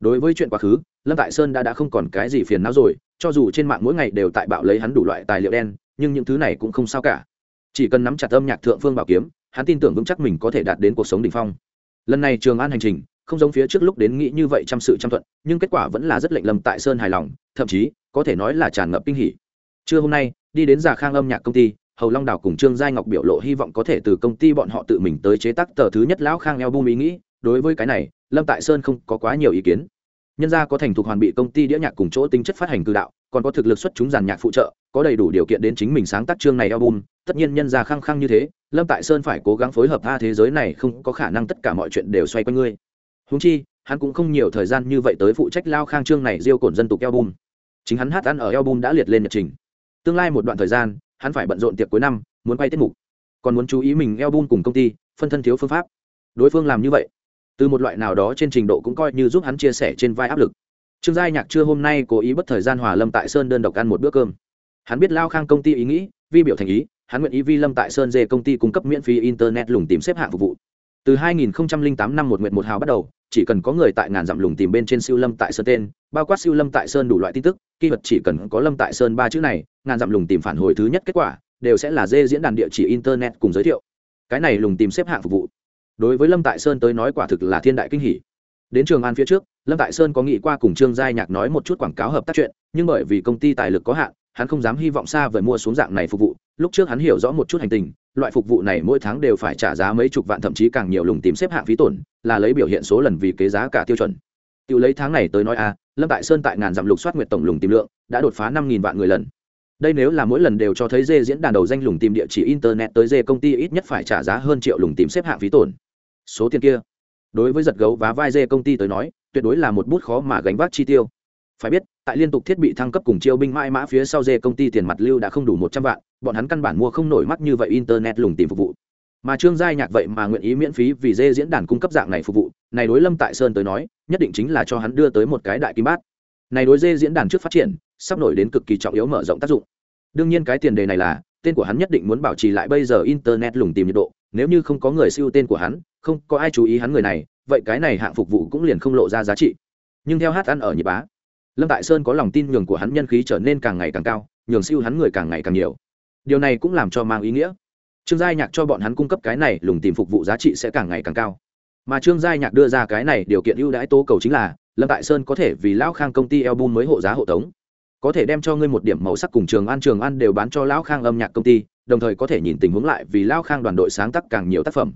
Đối với chuyện quá khứ, lâm tại sơn đã đã không còn cái gì phiền não rồi, cho dù trên mạng mỗi ngày đều tại bạo lấy hắn đủ loại tài liệu đen, nhưng những thứ này cũng không sao cả. Chỉ cần nắm chặt âm nhạc thượng phương bảo kiếm, hắn tin tưởng vững chắc mình có thể đạt đến cuộc sống đỉnh phong. Lần này trường an hành trình không giống phía trước lúc đến nghĩ như vậy chăm sự chăm thuận, nhưng kết quả vẫn là rất lệnh lâm tại sơn hài lòng, thậm chí, có thể nói là tràn ngập kinh hỉ. Trưa hôm nay, đi đến già khang âm nhạc công ty, hầu long đào cùng trương giai ngọc biểu lộ hy vọng có thể từ công ty bọn họ tự mình tới chế tác tờ thứ nhất lão khang eo bum ý nghĩ, đối với cái này, lâm tại sơn không có quá nhiều ý kiến. Nhân gia có thành thục hoàn bị công ty đĩa nhạc cùng chỗ tính chất phát hành cư đạo, còn có thực lực xuất chúng giàn nhạc phụ trợ, có đầy đủ điều kiện đến chính mình sáng tác chương này album, tất nhiên nhân gia khăng khăng như thế, lâm tại sơn phải cố gắng phối hợp tha thế giới này không có khả năng tất cả mọi chuyện đều xoay quanh ngươi húng chi, hắn cũng không nhiều thời gian như vậy tới phụ trách lao khang trương này diêu cổn dân tục bùn chính hắn hát ăn ở eo bùn đã liệt lên nhật trình. Tương lai một đoạn thời gian, hắn phải bận rộn tiệc cuối năm, muốn quay tiết mục. Còn muốn chú ý mình eo bùn cùng công ty, phân thân thiếu phương pháp. Đối phương làm như vậy, từ một loại nào đó trên trình độ cũng coi như giúp hắn chia sẻ trên vai áp lực. Trương giai nhạc trưa hôm nay cố ý bất thời gian hòa lâm tại sơn đơn độc ăn một bữa cơm. Hắn biết lao khang công ty ý nghĩ, vi biểu thành ý, hắn nguyện ý vi lâm tại sơn dê công ty cung cấp miễn phí internet lùng tìm xếp hạng phục vụ. Từ 2008 năm một nguyện một hào bắt đầu chỉ cần có người tại ngàn dặm lùng tìm bên trên siêu lâm tại sơn tên, bao quát siêu lâm tại sơn đủ loại tin tức, kỳ vật chỉ cần có lâm tại sơn ba chữ này, ngàn dặm lùng tìm phản hồi thứ nhất kết quả, đều sẽ là dê diễn đàn địa chỉ internet cùng giới thiệu. Cái này lùng tìm xếp hạng phục vụ. Đối với lâm tại sơn tới nói quả thực là thiên đại kinh hỷ đến trường an phía trước, lâm tại sơn có nghĩ qua cùng trương giai nhạc nói một chút quảng cáo hợp tác chuyện, nhưng bởi vì công ty tài lực có hạn, hắn không dám hy vọng xa về mua xuống dạng này phục vụ lúc trước hắn hiểu rõ một chút hành tình, loại phục vụ này mỗi tháng đều phải trả giá mấy chục vạn, thậm chí càng nhiều lùng tìm xếp hạng phí tổn, là lấy biểu hiện số lần vì kế giá cả tiêu chuẩn. Tự lấy tháng này tới nói a lâm tại sơn tại ngàn dặm lục soát nguyệt tổng lùng tìm lượng, đã đột phá năm nghìn vạn người lần. Đây nếu là mỗi lần đều cho thấy dê diễn đàn đầu danh lùng tìm địa chỉ internet tới dê công ty ít nhất phải trả giá hơn triệu lùng tìm xếp hạng phí tổn. Số tiền kia, đối với giật gấu và vai dê công ty tới nói, tuyệt đối là một bút khó mà gánh vác chi tiêu phải biết, tại liên tục thiết bị thăng cấp cùng chiêu binh mãi mã phía sau dê công ty tiền mặt lưu đã không đủ một trăm vạn, bọn hắn căn bản mua không nổi mắt như vậy internet lùng tìm phục vụ. Mà trương giai nhạc vậy mà nguyện ý miễn phí vì dê diễn đàn cung cấp dạng này phục vụ, này đối lâm tại sơn tới nói, nhất định chính là cho hắn đưa tới một cái đại kim bát. Này đối dê diễn đàn trước phát triển, sắp nổi đến cực kỳ trọng yếu mở rộng tác dụng. Đương nhiên cái tiền đề này là, tên của hắn nhất định muốn bảo trì lại bây giờ internet lùng tìm nhiệt độ, nếu như không có người siêu tên của hắn, không có ai chú ý hắn người này, vậy cái này hạng phục vụ cũng liền không lộ ra giá trị. Nhưng theo hát ăn ở nhật bá lâm tại sơn có lòng tin nhường của hắn nhân khí trở nên càng ngày càng cao, nhường siêu hắn người càng ngày càng nhiều. Điều này cũng làm cho mang ý nghĩa. Trương giai nhạc cho bọn hắn cung cấp cái này, lùng tìm phục vụ giá trị sẽ càng ngày càng cao. Mà trương giai nhạc đưa ra cái này điều kiện ưu đãi tố cầu chính là, lâm tại sơn có thể vì lão khang công ty album mới hộ giá hộ tống. Có thể đem cho ngươi một điểm màu sắc cùng trường an trường an đều bán cho lão khang âm nhạc công ty, đồng thời có thể nhìn tình huống lại vì lão khang đoàn đội sáng tác càng nhiều tác phẩm.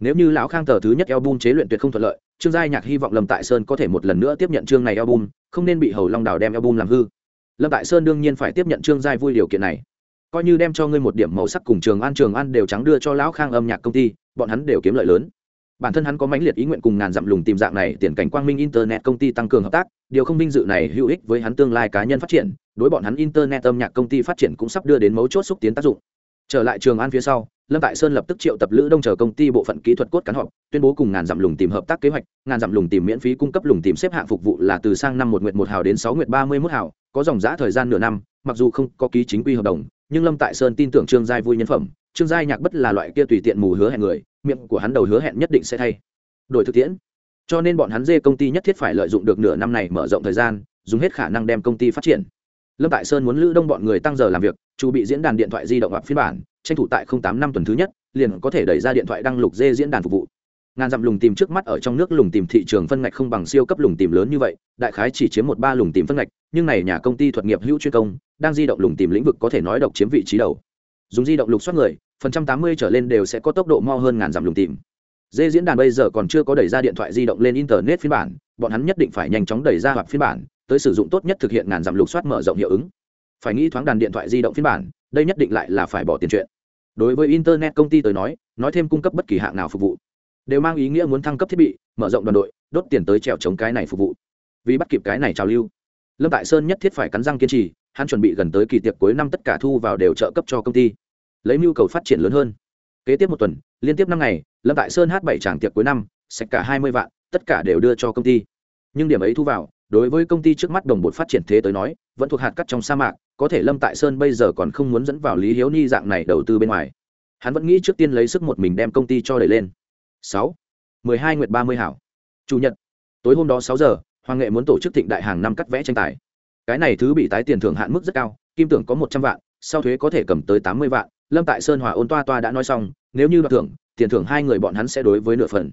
Nếu như lão khang tờ thứ nhất album chế luyện tuyệt không thuận lợi trương giai nhạc hy vọng lâm tại sơn có thể một lần nữa tiếp nhận chương này album, không nên bị hầu long đào đem album làm hư. Lâm tại sơn đương nhiên phải tiếp nhận trương giai vui điều kiện này. Coi như đem cho ngươi một điểm màu sắc cùng trường an trường an đều trắng đưa cho lão khang âm nhạc công ty, bọn hắn đều kiếm lợi lớn. Bản thân hắn có mãnh liệt ý nguyện cùng ngàn dặm lùng tìm dạng này tiền cảnh quang minh internet công ty tăng cường hợp tác, điều không vinh dự này hữu ích với hắn tương lai cá nhân phát triển, đối bọn hắn internet âm nhạc công ty phát triển cũng sắp đưa đến mấu chốt xúc tiến tác dụng trở lại trường an phía sau, lâm tại sơn lập tức triệu tập lữ đông chờ công ty bộ phận kỹ thuật cốt cán họp, tuyên bố cùng ngàn dặm lùng tìm hợp tác kế hoạch, ngàn dặm lùng tìm miễn phí cung cấp lùng tìm xếp hạng phục vụ là từ sang năm một nguyệt một hào đến sáu nguyệt ba mươi mốt hào, có dòng giã thời gian nửa năm, mặc dù không có ký chính quy hợp đồng, nhưng lâm tại sơn tin tưởng trương giai vui nhân phẩm. Trương giai nhạc bất là loại kia tùy tiện mù hứa hẹn người, miệng của hắn đầu hứa hẹn nhất định sẽ thay. Đổi thực tiễn. Cho nên bọn hắn dê công ty nhất thiết phải lợi dụng được nửa năm này mở rộng thời gian, dùng hết khả năng đem công ty phát triển. Lâm tại sơn muốn lữ đông bọn người tăng giờ làm việc chu bị diễn đàn điện thoại di động hoặc phiên bản, tranh thủ tại tám năm tuần thứ nhất, liền có thể đẩy ra điện thoại đăng lục dê diễn đàn phục vụ. Ngàn dặm lùng tìm trước mắt ở trong nước lùng tìm thị trường phân ngạch không bằng siêu cấp lùng tìm lớn như vậy, đại khái chỉ chiếm một ba lùng tìm phân ngạch, nhưng này nhà công ty thuật nghiệp hữu chuyên công, đang di động lùng tìm lĩnh vực có thể nói độc chiếm vị trí đầu. Dùng di động lục soát người, phần trăm tám mươi trở lên đều sẽ có tốc độ mo hơn ngàn dặm lùng tìm. Dê diễn đàn bây giờ còn chưa có đẩy ra điện thoại di động lên internet phiên bản, bọn hắn nhất định phải nhanh chóng đẩy ra hoặc phiên bản, tới sử dụng tốt nhất thực hiện ngàn dặm lục soát mở rộng hiệu ứng phải nghĩ thoáng đàn điện thoại di động phiên bản, đây nhất định lại là phải bỏ tiền chuyện. Đối với internet công ty tới nói nói thêm cung cấp bất kỳ hạng nào phục vụ, đều mang ý nghĩa muốn thăng cấp thiết bị, mở rộng đoàn đội, đốt tiền tới trèo chống cái này phục vụ. Vì bắt kịp cái này trào lưu, lâm tại sơn nhất thiết phải cắn răng kiên trì, hắn chuẩn bị gần tới kỳ tiệc cuối năm tất cả thu vào đều trợ cấp cho công ty, lấy nhu cầu phát triển lớn hơn. Kế tiếp một tuần, liên tiếp năm ngày, lâm tại sơn hát bảy tràng tiệc cuối năm, sạch cả hai mươi vạn, tất cả đều đưa cho công ty. Nhưng điểm ấy thu vào đối với công ty trước mắt đồng bột phát triển thế tới nói, vẫn thuộc hạt cắt trong sa mạc, có thể lâm tại sơn bây giờ còn không muốn dẫn vào lý hiếu ni dạng này đầu tư bên ngoài. Hắn vẫn nghĩ trước tiên lấy sức một mình đem công ty cho đẩy lên. Sáu, mười hai nguyệt ba mươi hảo. Chủ nhật, tối hôm đó sáu giờ, hoàng nghệ muốn tổ chức thịnh đại hàng năm cắt vẽ tranh tài. Cái này thứ bị tái tiền thưởng hạn mức rất cao, kim tưởng có một trăm vạn, sau thuế có thể cầm tới tám mươi vạn. Lâm tại sơn hòa ôn toa toa đã nói xong, nếu như đoạt thưởng, tiền thưởng hai người bọn hắn sẽ đối với nửa phần.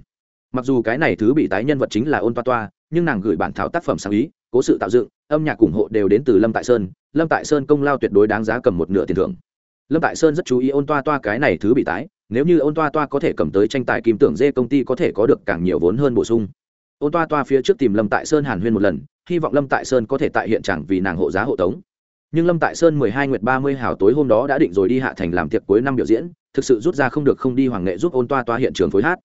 Mặc dù cái này thứ bị tái nhân vật chính là ôn toa toa nhưng nàng gửi bản thảo tác phẩm sáng ý, cố sự tạo dựng, âm nhạc ủng hộ đều đến từ lâm tại sơn. Lâm tại sơn công lao tuyệt đối đáng giá cầm một nửa tiền thưởng. Lâm tại sơn rất chú ý ôn toa toa cái này thứ bị tái, nếu như ôn toa toa có thể cầm tới tranh tài kim tưởng dê công ty có thể có được càng nhiều vốn hơn bổ sung. Ôn toa toa phía trước tìm lâm tại sơn hàn huyên một lần, hy vọng lâm tại sơn có thể tại hiện trạng vì nàng hộ giá hộ tống. Nhưng lâm tại sơn mười hai nguyệt ba mươi hào tối hôm đó đã định rồi đi hạ thành làm tiệc cuối năm biểu diễn, thực sự rút ra không được không đi hoàng nghệ giúp ôn toa toa hiện trường phối hát.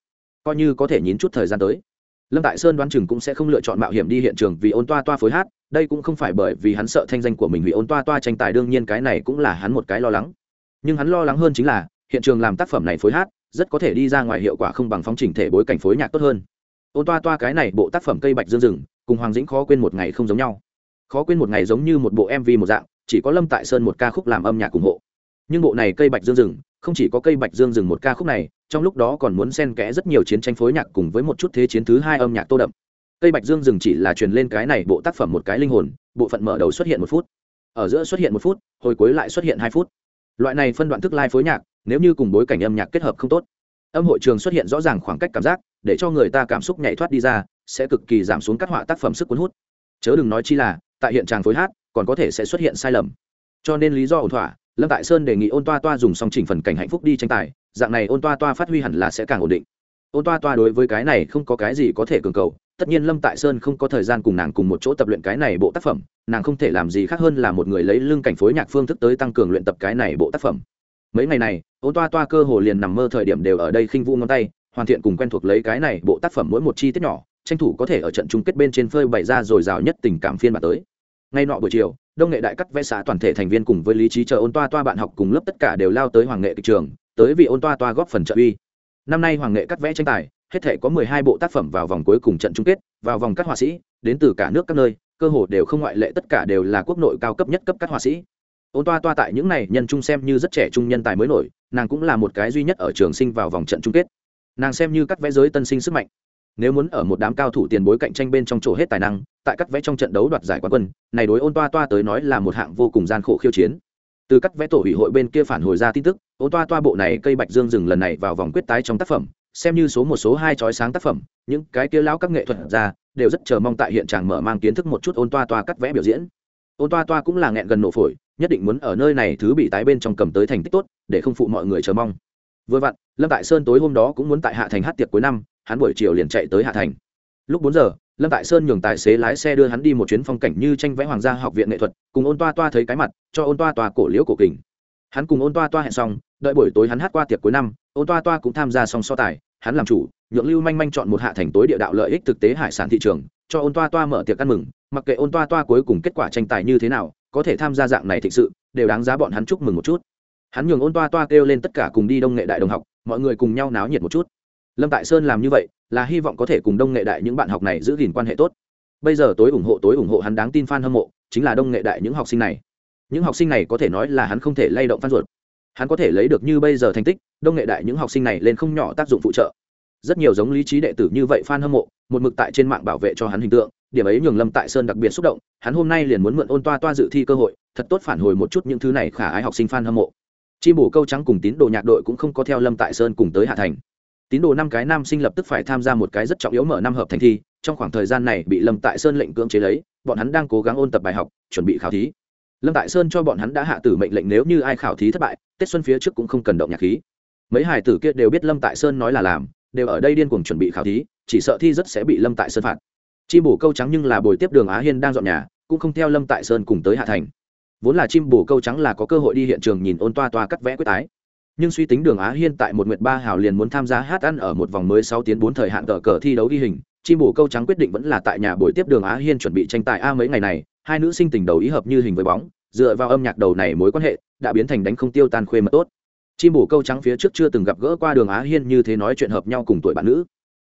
Coi như có thể nhín chút thời gian tới lâm tại sơn đoán chừng cũng sẽ không lựa chọn mạo hiểm đi hiện trường vì ôn toa toa phối hát, đây cũng không phải bởi vì hắn sợ thanh danh của mình hủy ôn toa toa tranh tài, đương nhiên cái này cũng là hắn một cái lo lắng. Nhưng hắn lo lắng hơn chính là, hiện trường làm tác phẩm này phối hát, rất có thể đi ra ngoài hiệu quả không bằng phóng trình thể bối cảnh phối nhạc tốt hơn. Ôn toa toa cái này bộ tác phẩm cây bạch dương rừng, cùng hoàng dĩnh khó quên một ngày không giống nhau. Khó quên một ngày giống như một bộ mv một dạng, chỉ có lâm tại sơn một ca khúc làm âm nhạc ủng hộ. Nhưng bộ này cây bạch dương rừng không chỉ có cây bạch dương dừng một ca khúc này, trong lúc đó còn muốn xen kẽ rất nhiều chiến tranh phối nhạc cùng với một chút thế chiến thứ hai âm nhạc tô đậm. Cây bạch dương dừng chỉ là truyền lên cái này bộ tác phẩm một cái linh hồn, bộ phận mở đầu xuất hiện một phút, ở giữa xuất hiện một phút, hồi cuối lại xuất hiện hai phút. Loại này phân đoạn thức lai phối nhạc, nếu như cùng bối cảnh âm nhạc kết hợp không tốt, âm hội trường xuất hiện rõ ràng khoảng cách cảm giác, để cho người ta cảm xúc nhảy thoát đi ra, sẽ cực kỳ giảm xuống các họa tác phẩm sức cuốn hút. Chớ đừng nói chi là, tại hiện tràng phối hát, còn có thể sẽ xuất hiện sai lầm. Cho nên lý do ổn thỏa lâm tại sơn đề nghị ôn toa toa dùng song chỉnh phần cảnh hạnh phúc đi tranh tài, dạng này ôn toa toa phát huy hẳn là sẽ càng ổn định. Ôn toa toa đối với cái này không có cái gì có thể cường cầu, tất nhiên lâm tại sơn không có thời gian cùng nàng cùng một chỗ tập luyện cái này bộ tác phẩm, nàng không thể làm gì khác hơn là một người lấy lưng cảnh phối nhạc phương thức tới tăng cường luyện tập cái này bộ tác phẩm. Mấy ngày này, ôn toa toa cơ hồ liền nằm mơ thời điểm đều ở đây khinh vũ ngón tay, hoàn thiện cùng quen thuộc lấy cái này bộ tác phẩm mỗi một chi tiết nhỏ, tranh thủ có thể ở trận chung kết bên trên phơi bày ra dồi dào nhất tình cảm phiên bản tới ngay nọ buổi chiều, đông nghệ đại cắt vẽ xã toàn thể thành viên cùng với lý trí chờ ôn toa toa bạn học cùng lớp tất cả đều lao tới hoàng nghệ kịch trường, tới vì ôn toa toa góp phần trợ uy. Năm nay hoàng nghệ cắt vẽ tranh tài, hết thể có mười hai bộ tác phẩm vào vòng cuối cùng trận chung kết, vào vòng các họa sĩ, đến từ cả nước các nơi, cơ hồ đều không ngoại lệ tất cả đều là quốc nội cao cấp nhất cấp các họa sĩ. Ôn toa toa tại những này nhân trung xem như rất trẻ trung nhân tài mới nổi, nàng cũng là một cái duy nhất ở trường sinh vào vòng trận chung kết. Nàng xem như cắt vẽ giới tân sinh sức mạnh nếu muốn ở một đám cao thủ tiền bối cạnh tranh bên trong chỗ hết tài năng, tại cắt vẽ trong trận đấu đoạt giải quán quân, này đối ôn toa toa tới nói là một hạng vô cùng gian khổ khiêu chiến. Từ cắt vẽ tổ ủy hội bên kia phản hồi ra tin tức, ôn toa toa bộ này cây bạch dương dừng lần này vào vòng quyết tái trong tác phẩm, xem như số một số hai chói sáng tác phẩm, những cái kia lão các nghệ thuật ra, đều rất chờ mong tại hiện trạng mở mang kiến thức một chút ôn toa toa cắt vẽ biểu diễn. Ôn toa toa cũng là nghẹn gần nổ phổi, nhất định muốn ở nơi này thứ bị tái bên trong cầm tới thành tích tốt, để không phụ mọi người chờ mong. Vừa vặn, lâm tại sơn tối hôm đó cũng muốn tại hạ thành hát tiệc cuối năm hắn buổi chiều liền chạy tới hạ thành. Lúc bốn giờ, lâm tại sơn nhường tài xế lái xe đưa hắn đi một chuyến phong cảnh như tranh vẽ hoàng gia học viện nghệ thuật, cùng ôn toa toa thấy cái mặt, cho ôn toa toa cổ liễu cổ kình. Hắn cùng ôn toa toa hẹn xong, đợi buổi tối hắn hát qua tiệc cuối năm, ôn toa toa cũng tham gia xong so tài, hắn làm chủ, nhượng lưu manh manh chọn một hạ thành tối địa đạo lợi ích thực tế hải sản thị trường, cho ôn toa toa mở tiệc ăn mừng, mặc kệ ôn toa toa cuối cùng kết quả tranh tài như thế nào, có thể tham gia dạng này thực sự, đều đáng giá bọn hắn chúc mừng một chút. Hắn nhường ôn toa toa kêu lên tất cả cùng đi đông nghệ đại đồng học, mọi người cùng nhau náo nhiệt một chút lâm tại sơn làm như vậy, là hy vọng có thể cùng đông nghệ đại những bạn học này giữ gìn quan hệ tốt. Bây giờ tối ủng hộ, tối ủng hộ hắn đáng tin f a n hâm mộ, chính là đông nghệ đại những học sinh này. Những học sinh này có thể nói là hắn không thể lay động phan ruột. Hắn có thể lấy được như bây giờ thành tích, đông nghệ đại những học sinh này lên không nhỏ tác dụng phụ trợ. Rất nhiều giống lý trí đệ tử như vậy f a n hâm mộ, một mực tại trên mạng bảo vệ cho hắn hình tượng, điểm ấy nhường lâm tại sơn đặc biệt xúc động, hắn hôm nay liền muốn mượn ôn toa toa dự thi cơ hội, thật tốt phản hồi một chút những thứ này khả ái học sinh f a n hâm mộ. Chi bổ câu trắng cùng tín đồ nhạc đội cũng không có theo lâm tại sơn cùng tới hạ thành tín đồ năm cái nam sinh lập tức phải tham gia một cái rất trọng yếu mở năm hợp thành thi, trong khoảng thời gian này bị lâm tại sơn lệnh cưỡng chế lấy, bọn hắn đang cố gắng ôn tập bài học, chuẩn bị khảo thí. Lâm tại sơn cho bọn hắn đã hạ tử mệnh lệnh nếu như ai khảo thí thất bại, tết xuân phía trước cũng không cần động nhạc khí. Mấy hải tử kia đều biết lâm tại sơn nói là làm, đều ở đây điên cuồng chuẩn bị khảo thí, chỉ sợ thi rất sẽ bị lâm tại sơn phạt. Chim bổ câu trắng nhưng là bồi tiếp đường á hiên đang dọn nhà, cũng không theo lâm tại sơn cùng tới hạ thành. Vốn là chim bổ câu trắng là có cơ hội đi hiện trường nhìn ôn toa toa cắt vẽ quyết tái nhưng suy tính đường á hiên tại một nguyệt ba hào liền muốn tham gia hát ăn ở một vòng mới sáu tiến bốn thời hạn cờ cờ thi đấu ghi hình chim bổ câu trắng quyết định vẫn là tại nhà buổi tiếp đường á hiên chuẩn bị tranh tài a mấy ngày này, hai nữ sinh tình đầu ý hợp như hình với bóng, dựa vào âm nhạc đầu này mối quan hệ, đã biến thành đánh không tiêu tan khuê mật tốt. Chim bổ câu trắng phía trước chưa từng gặp gỡ qua đường á hiên như thế nói chuyện hợp nhau cùng tuổi bạn nữ.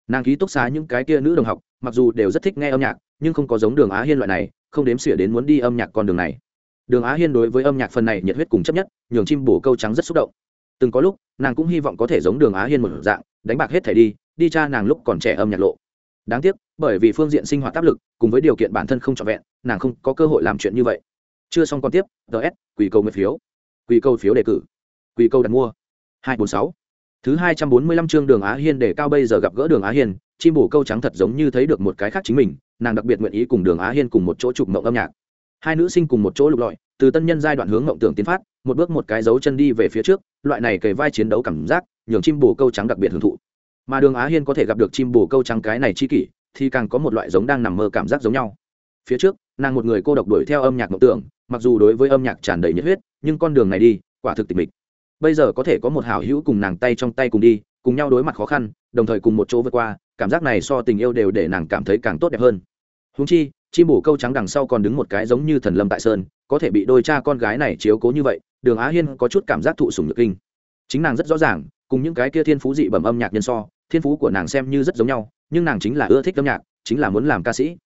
Nàng ký túc xá những cái kia nữ đồng học, mặc dù đều rất thích nghe âm nhạc, nhưng không có giống đường á hiên loại này, không đếm xỉa đến muốn đi âm nhạc con đường này. Đường á hiên đối với âm nhạc phần này nhiệt huyết cùng chấp nhất, nhường chim bổ câu trắng rất xúc động từng có lúc, nàng cũng hy vọng có thể giống đường á hiên một dạng, đánh bạc hết thể đi đi cha nàng lúc còn trẻ âm nhạc lộ. Đáng tiếc, bởi vì phương diện sinh hoạt áp lực, cùng với điều kiện bản thân không trọn vẹn, nàng không có cơ hội làm chuyện như vậy. Chưa xong còn tiếp ts quỷ câu nguyện phiếu. Quỷ câu phiếu đề cử. Quỷ câu đặt mua. Hai bốn sáu. Thứ hai trăm bốn mươi lăm chương đường á hiên để cao bây giờ gặp gỡ đường á hiên, chim bổ câu trắng thật giống như thấy được một cái khác chính mình, nàng đặc biệt nguyện ý cùng đường á hiên cùng một chỗ chụp mộng âm nhạc hai nữ sinh cùng một chỗ lục lọi, từ tân nhân giai đoạn hướng ngộng tưởng tiến phát, một bước một cái dấu chân đi về phía trước, loại này kề vai chiến đấu cảm giác, nhường chim bồ câu trắng đặc biệt hưởng thụ. Mà đường á hiên có thể gặp được chim bồ câu trắng cái này chi kỷ, thì càng có một loại giống đang nằm mơ cảm giác giống nhau. Phía trước, nàng một người cô độc đuổi theo âm nhạc mộng tưởng, mặc dù đối với âm nhạc tràn đầy nhiệt huyết, nhưng con đường này đi, quả thực tịch mịch. Bây giờ có thể có một hảo hữu cùng nàng tay trong tay cùng đi, cùng nhau đối mặt khó khăn, đồng thời cùng một chỗ vượt qua, cảm giác này so tình yêu đều để nàng cảm thấy càng tốt đẹp hơn. Húng chi chim bổ câu trắng đằng sau còn đứng một cái giống như thần lâm tại sơn, có thể bị đôi cha con gái này chiếu cố như vậy, đường á hiên có chút cảm giác thụ sùng nhược kinh. Chính nàng rất rõ ràng, cùng những cái kia thiên phú dị bẩm âm nhạc nhân so, thiên phú của nàng xem như rất giống nhau, nhưng nàng chính là ưa thích âm nhạc, chính là muốn làm ca sĩ.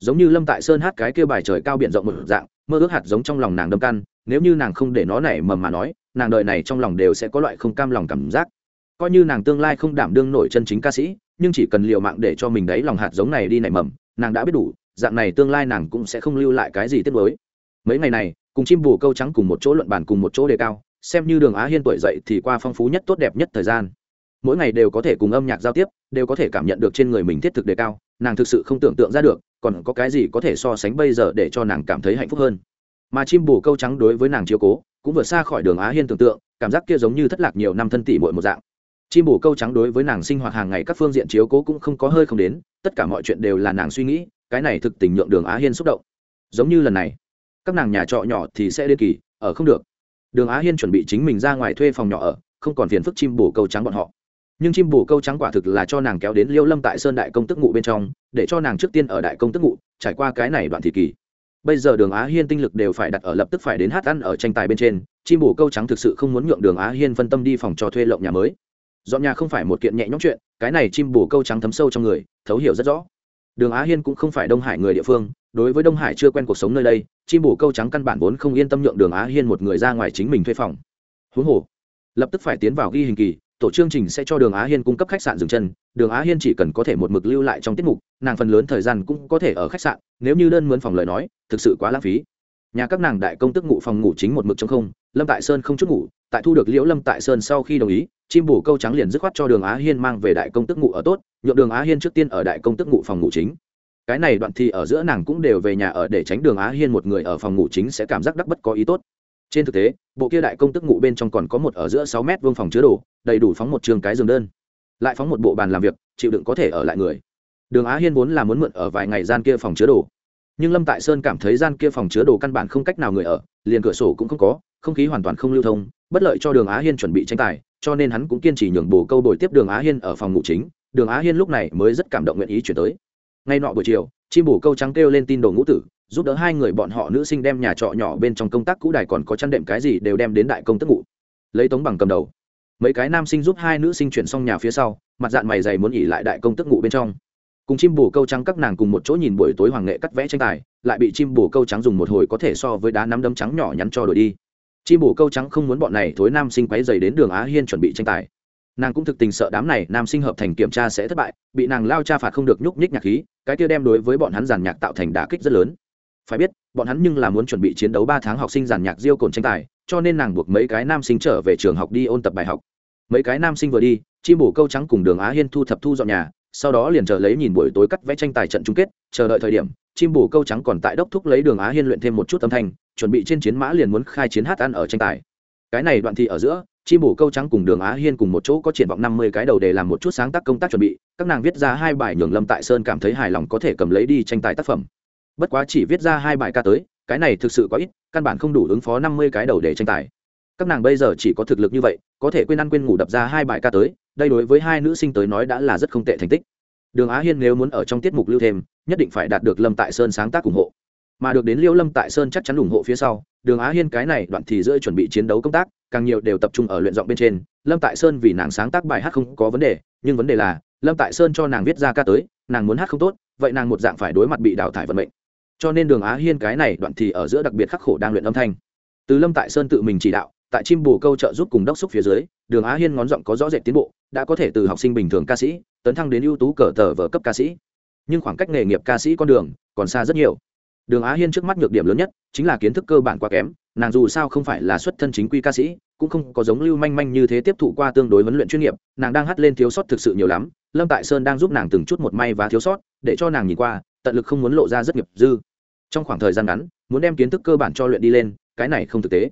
Giống như lâm tại sơn hát cái kia bài trời cao biển rộng một dạng, mơ ước hạt giống trong lòng nàng đâm căn nếu như nàng không để nó nảy mầm mà nói, nàng đợi này trong lòng đều sẽ có loại không cam lòng cảm giác. Coi như nàng tương lai không đảm đương nổi chân chính ca sĩ, nhưng chỉ cần l i ề u mạng để cho mình đấy lòng hạt giống này đi nảy mầm, nàng đã biết đủ dạng này tương lai nàng cũng sẽ không lưu lại cái gì tiếc mới mấy ngày này, cùng chim bù câu trắng cùng một chỗ luận bàn cùng một chỗ đề cao, xem như đường á hiên tuổi dậy thì qua phong phú nhất tốt đẹp nhất thời gian. Mỗi ngày đều có thể cùng âm nhạc giao tiếp, đều có thể cảm nhận được trên người mình thiết thực đề cao, nàng thực sự không tưởng tượng ra được, còn có cái gì có thể so sánh bây giờ để cho nàng cảm thấy hạnh phúc hơn. Mà chim bù câu trắng đối với nàng chiếu cố, cũng vượt xa khỏi đường á hiên tưởng tượng, cảm giác kia giống như thất lạc nhiều năm thân tỷ muội một dạng. Chim bù câu trắng đối với nàng sinh hoạt hàng ngày các phương diện chiếu cố cũng không có hơi không đến, tất cả mọi chuyện đều là nàng suy nghĩ cái này thực tình nhượng đường á hiên xúc động. Giống như lần này, các nàng nhà trọ nhỏ thì sẽ đến kỳ, ở không được. Đường á hiên chuẩn bị chính mình ra ngoài thuê phòng nhỏ ở, không còn phiền phức chim bù câu trắng bọn họ. Nhưng chim bù câu trắng quả thực là cho nàng kéo đến liêu lâm tại sơn đại công tức ngụ bên trong, để cho nàng trước tiên ở đại công tức ngụ, trải qua cái này đoạn thị kỳ. Bây giờ đường á hiên tinh lực đều phải đặt ở lập tức phải đến hát ăn ở tranh tài bên trên, chim bù câu trắng thực sự không muốn nhượng đường á hiên phân tâm đi phòng cho thuê lộng nhà mới. Dọn nhà không phải một kiện nhẹ nhõm chuyện, cái này chim bù câu trắng thấm sâu trong người, thấu hiểu rất rõ đường á hiên cũng không phải đông hải người địa phương, đối với đông hải chưa quen cuộc sống nơi đây, chim bù câu trắng căn bản vốn không yên tâm nhượng đường á hiên một người ra ngoài chính mình thuê phòng. Huống hồ, lập tức phải tiến vào ghi hình kỳ, tổ chương trình sẽ cho đường á hiên cung cấp khách sạn dừng chân, đường á hiên chỉ cần có thể một mực lưu lại trong tiết mục, nàng phần lớn thời gian cũng có thể ở khách sạn, nếu như đơn mướn phòng lời nói, thực sự quá lãng phí nhà các nàng đại công tức ngụ phòng ngủ chính một mực trong không, lâm tại sơn không chút ngủ, tại thu được liễu lâm tại sơn sau khi đồng ý, chim bù câu trắng liền dứt khoát cho đường á hiên mang về đại công tức ngụ ở tốt, nhượng đường á hiên trước tiên ở đại công tức ngụ phòng ngủ chính. Cái này đoạn thì ở giữa nàng cũng đều về nhà ở để tránh đường á hiên một người ở phòng ngủ chính sẽ cảm giác đắc bất có ý tốt. Trên thực tế, bộ kia đại công tức ngụ bên trong còn có một ở giữa sáu mét vuông phòng chứa đồ, đầy đủ phóng một trường cái giường đơn. Lại phóng một bộ bàn làm việc, chịu đựng có thể ở lại người. Đường á hiên vốn là muốn mượn ở vài ngày gian kia phòng chứa đồ nhưng lâm tại sơn cảm thấy gian kia phòng chứa đồ căn bản không cách nào người ở, liền cửa sổ cũng không có, không khí hoàn toàn không lưu thông, bất lợi cho đường á hiên chuẩn bị tranh tài, cho nên hắn cũng kiên trì nhường bồ câu đổi tiếp đường á hiên ở phòng ngủ chính, đường á hiên lúc này mới rất cảm động nguyện ý chuyển tới. Ngay nọ buổi chiều, chim bồ câu trắng kêu lên tin đồ ngũ tử, giúp đỡ hai người bọn họ nữ sinh đem nhà trọ nhỏ bên trong công tác cũ đài còn có chăn đệm cái gì đều đem đến đại công tức ngủ. Lấy tống bằng cầm đầu. Mấy cái nam sinh giúp hai nữ sinh chuyển xong nhà phía sau, mặt dạng mày dày muốn nghỉ lại đại công tức ngủ bên trong cùng chim bồ câu trắng các nàng cùng một chỗ nhìn buổi tối hoàng nghệ cắt vẽ tranh tài, lại bị chim bồ câu trắng dùng một hồi có thể so với đá nắm đấm trắng nhỏ nhắn cho đổi đi. Chim bồ câu trắng không muốn bọn này thối nam sinh quấy dày đến đường á hiên chuẩn bị tranh tài. Nàng cũng thực tình sợ đám này nam sinh hợp thành kiểm tra sẽ thất bại, bị nàng lao cha phạt không được nhúc nhích nhạc khí, cái kia đem đối với bọn hắn giàn nhạc tạo thành đả kích rất lớn. Phải biết, bọn hắn nhưng là muốn chuẩn bị chiến đấu ba tháng học sinh giàn nhạc diêu cồn tranh tài, cho nên nàng buộc mấy cái nam sinh trở về trường học đi ôn tập bài học. Mấy cái nam sinh vừa đi, chim bổ câu trắng cùng đường á hiên thu thập thu dọn nhà sau đó liền chờ lấy nhìn buổi tối cắt vẽ tranh tài trận chung kết, chờ đợi thời điểm, chim bù câu trắng còn tại đốc thúc lấy đường á hiên luyện thêm một chút âm thanh, chuẩn bị trên chiến mã liền muốn khai chiến hát ăn ở tranh tài. Cái này đoạn thị ở giữa, chim bù câu trắng cùng đường á hiên cùng một chỗ có triển vọng năm mươi cái đầu để làm một chút sáng tác công tác chuẩn bị, các nàng viết ra hai bài nhường lâm tại sơn cảm thấy hài lòng có thể cầm lấy đi tranh tài tác phẩm. Bất quá chỉ viết ra hai bài ca tới, cái này thực sự quá ít, căn bản không đủ ứng phó năm mươi cái đầu để tranh tài. Các nàng bây giờ chỉ có thực lực như vậy, có thể quên ăn quên ngủ đập ra hai bài ca tới đây đối với hai nữ sinh tới nói đã là rất không tệ thành tích. Đường á hiên nếu muốn ở trong tiết mục lưu thêm, nhất định phải đạt được lâm tại sơn sáng tác ủng hộ. Mà được đến liêu lâm tại sơn chắc chắn ủng hộ phía sau, đường á hiên cái này đoạn thì rơi chuẩn bị chiến đấu công tác, càng nhiều đều tập trung ở luyện giọng bên trên. Lâm tại sơn vì nàng sáng tác bài hát không có vấn đề, nhưng vấn đề là, lâm tại sơn cho nàng viết ra ca tới, nàng muốn hát không tốt, vậy nàng một dạng phải đối mặt bị đào thải vận mệnh. Cho nên đường á hiên cái này đoạn thì ở giữa đặc biệt khắc khổ đang luyện âm thanh. Từ lâm tại sơn tự mình chỉ đạo tại chim bồ câu trợ giúp cùng đốc xúc phía dưới, đường á hiên ngón giọng có rõ rệt tiến bộ, đã có thể từ học sinh bình thường ca sĩ, tấn thăng đến ưu tú cờ tờ vở cấp ca sĩ. Nhưng khoảng cách nghề nghiệp ca sĩ con đường còn xa rất nhiều. Đường á hiên trước mắt nhược điểm lớn nhất chính là kiến thức cơ bản quá kém, nàng dù sao không phải là xuất thân chính quy ca sĩ, cũng không có giống lưu manh manh như thế tiếp thụ qua tương đối huấn luyện chuyên nghiệp, nàng đang hát lên thiếu sót thực sự nhiều lắm, lâm tại sơn đang giúp nàng từng chút một may và thiếu sót, để cho nàng nhìn qua, tận lực không muốn lộ ra rất nghiệp dư. Trong khoảng thời gian ngắn, muốn đem kiến thức cơ bản cho luyện đi lên, cái này không thực tế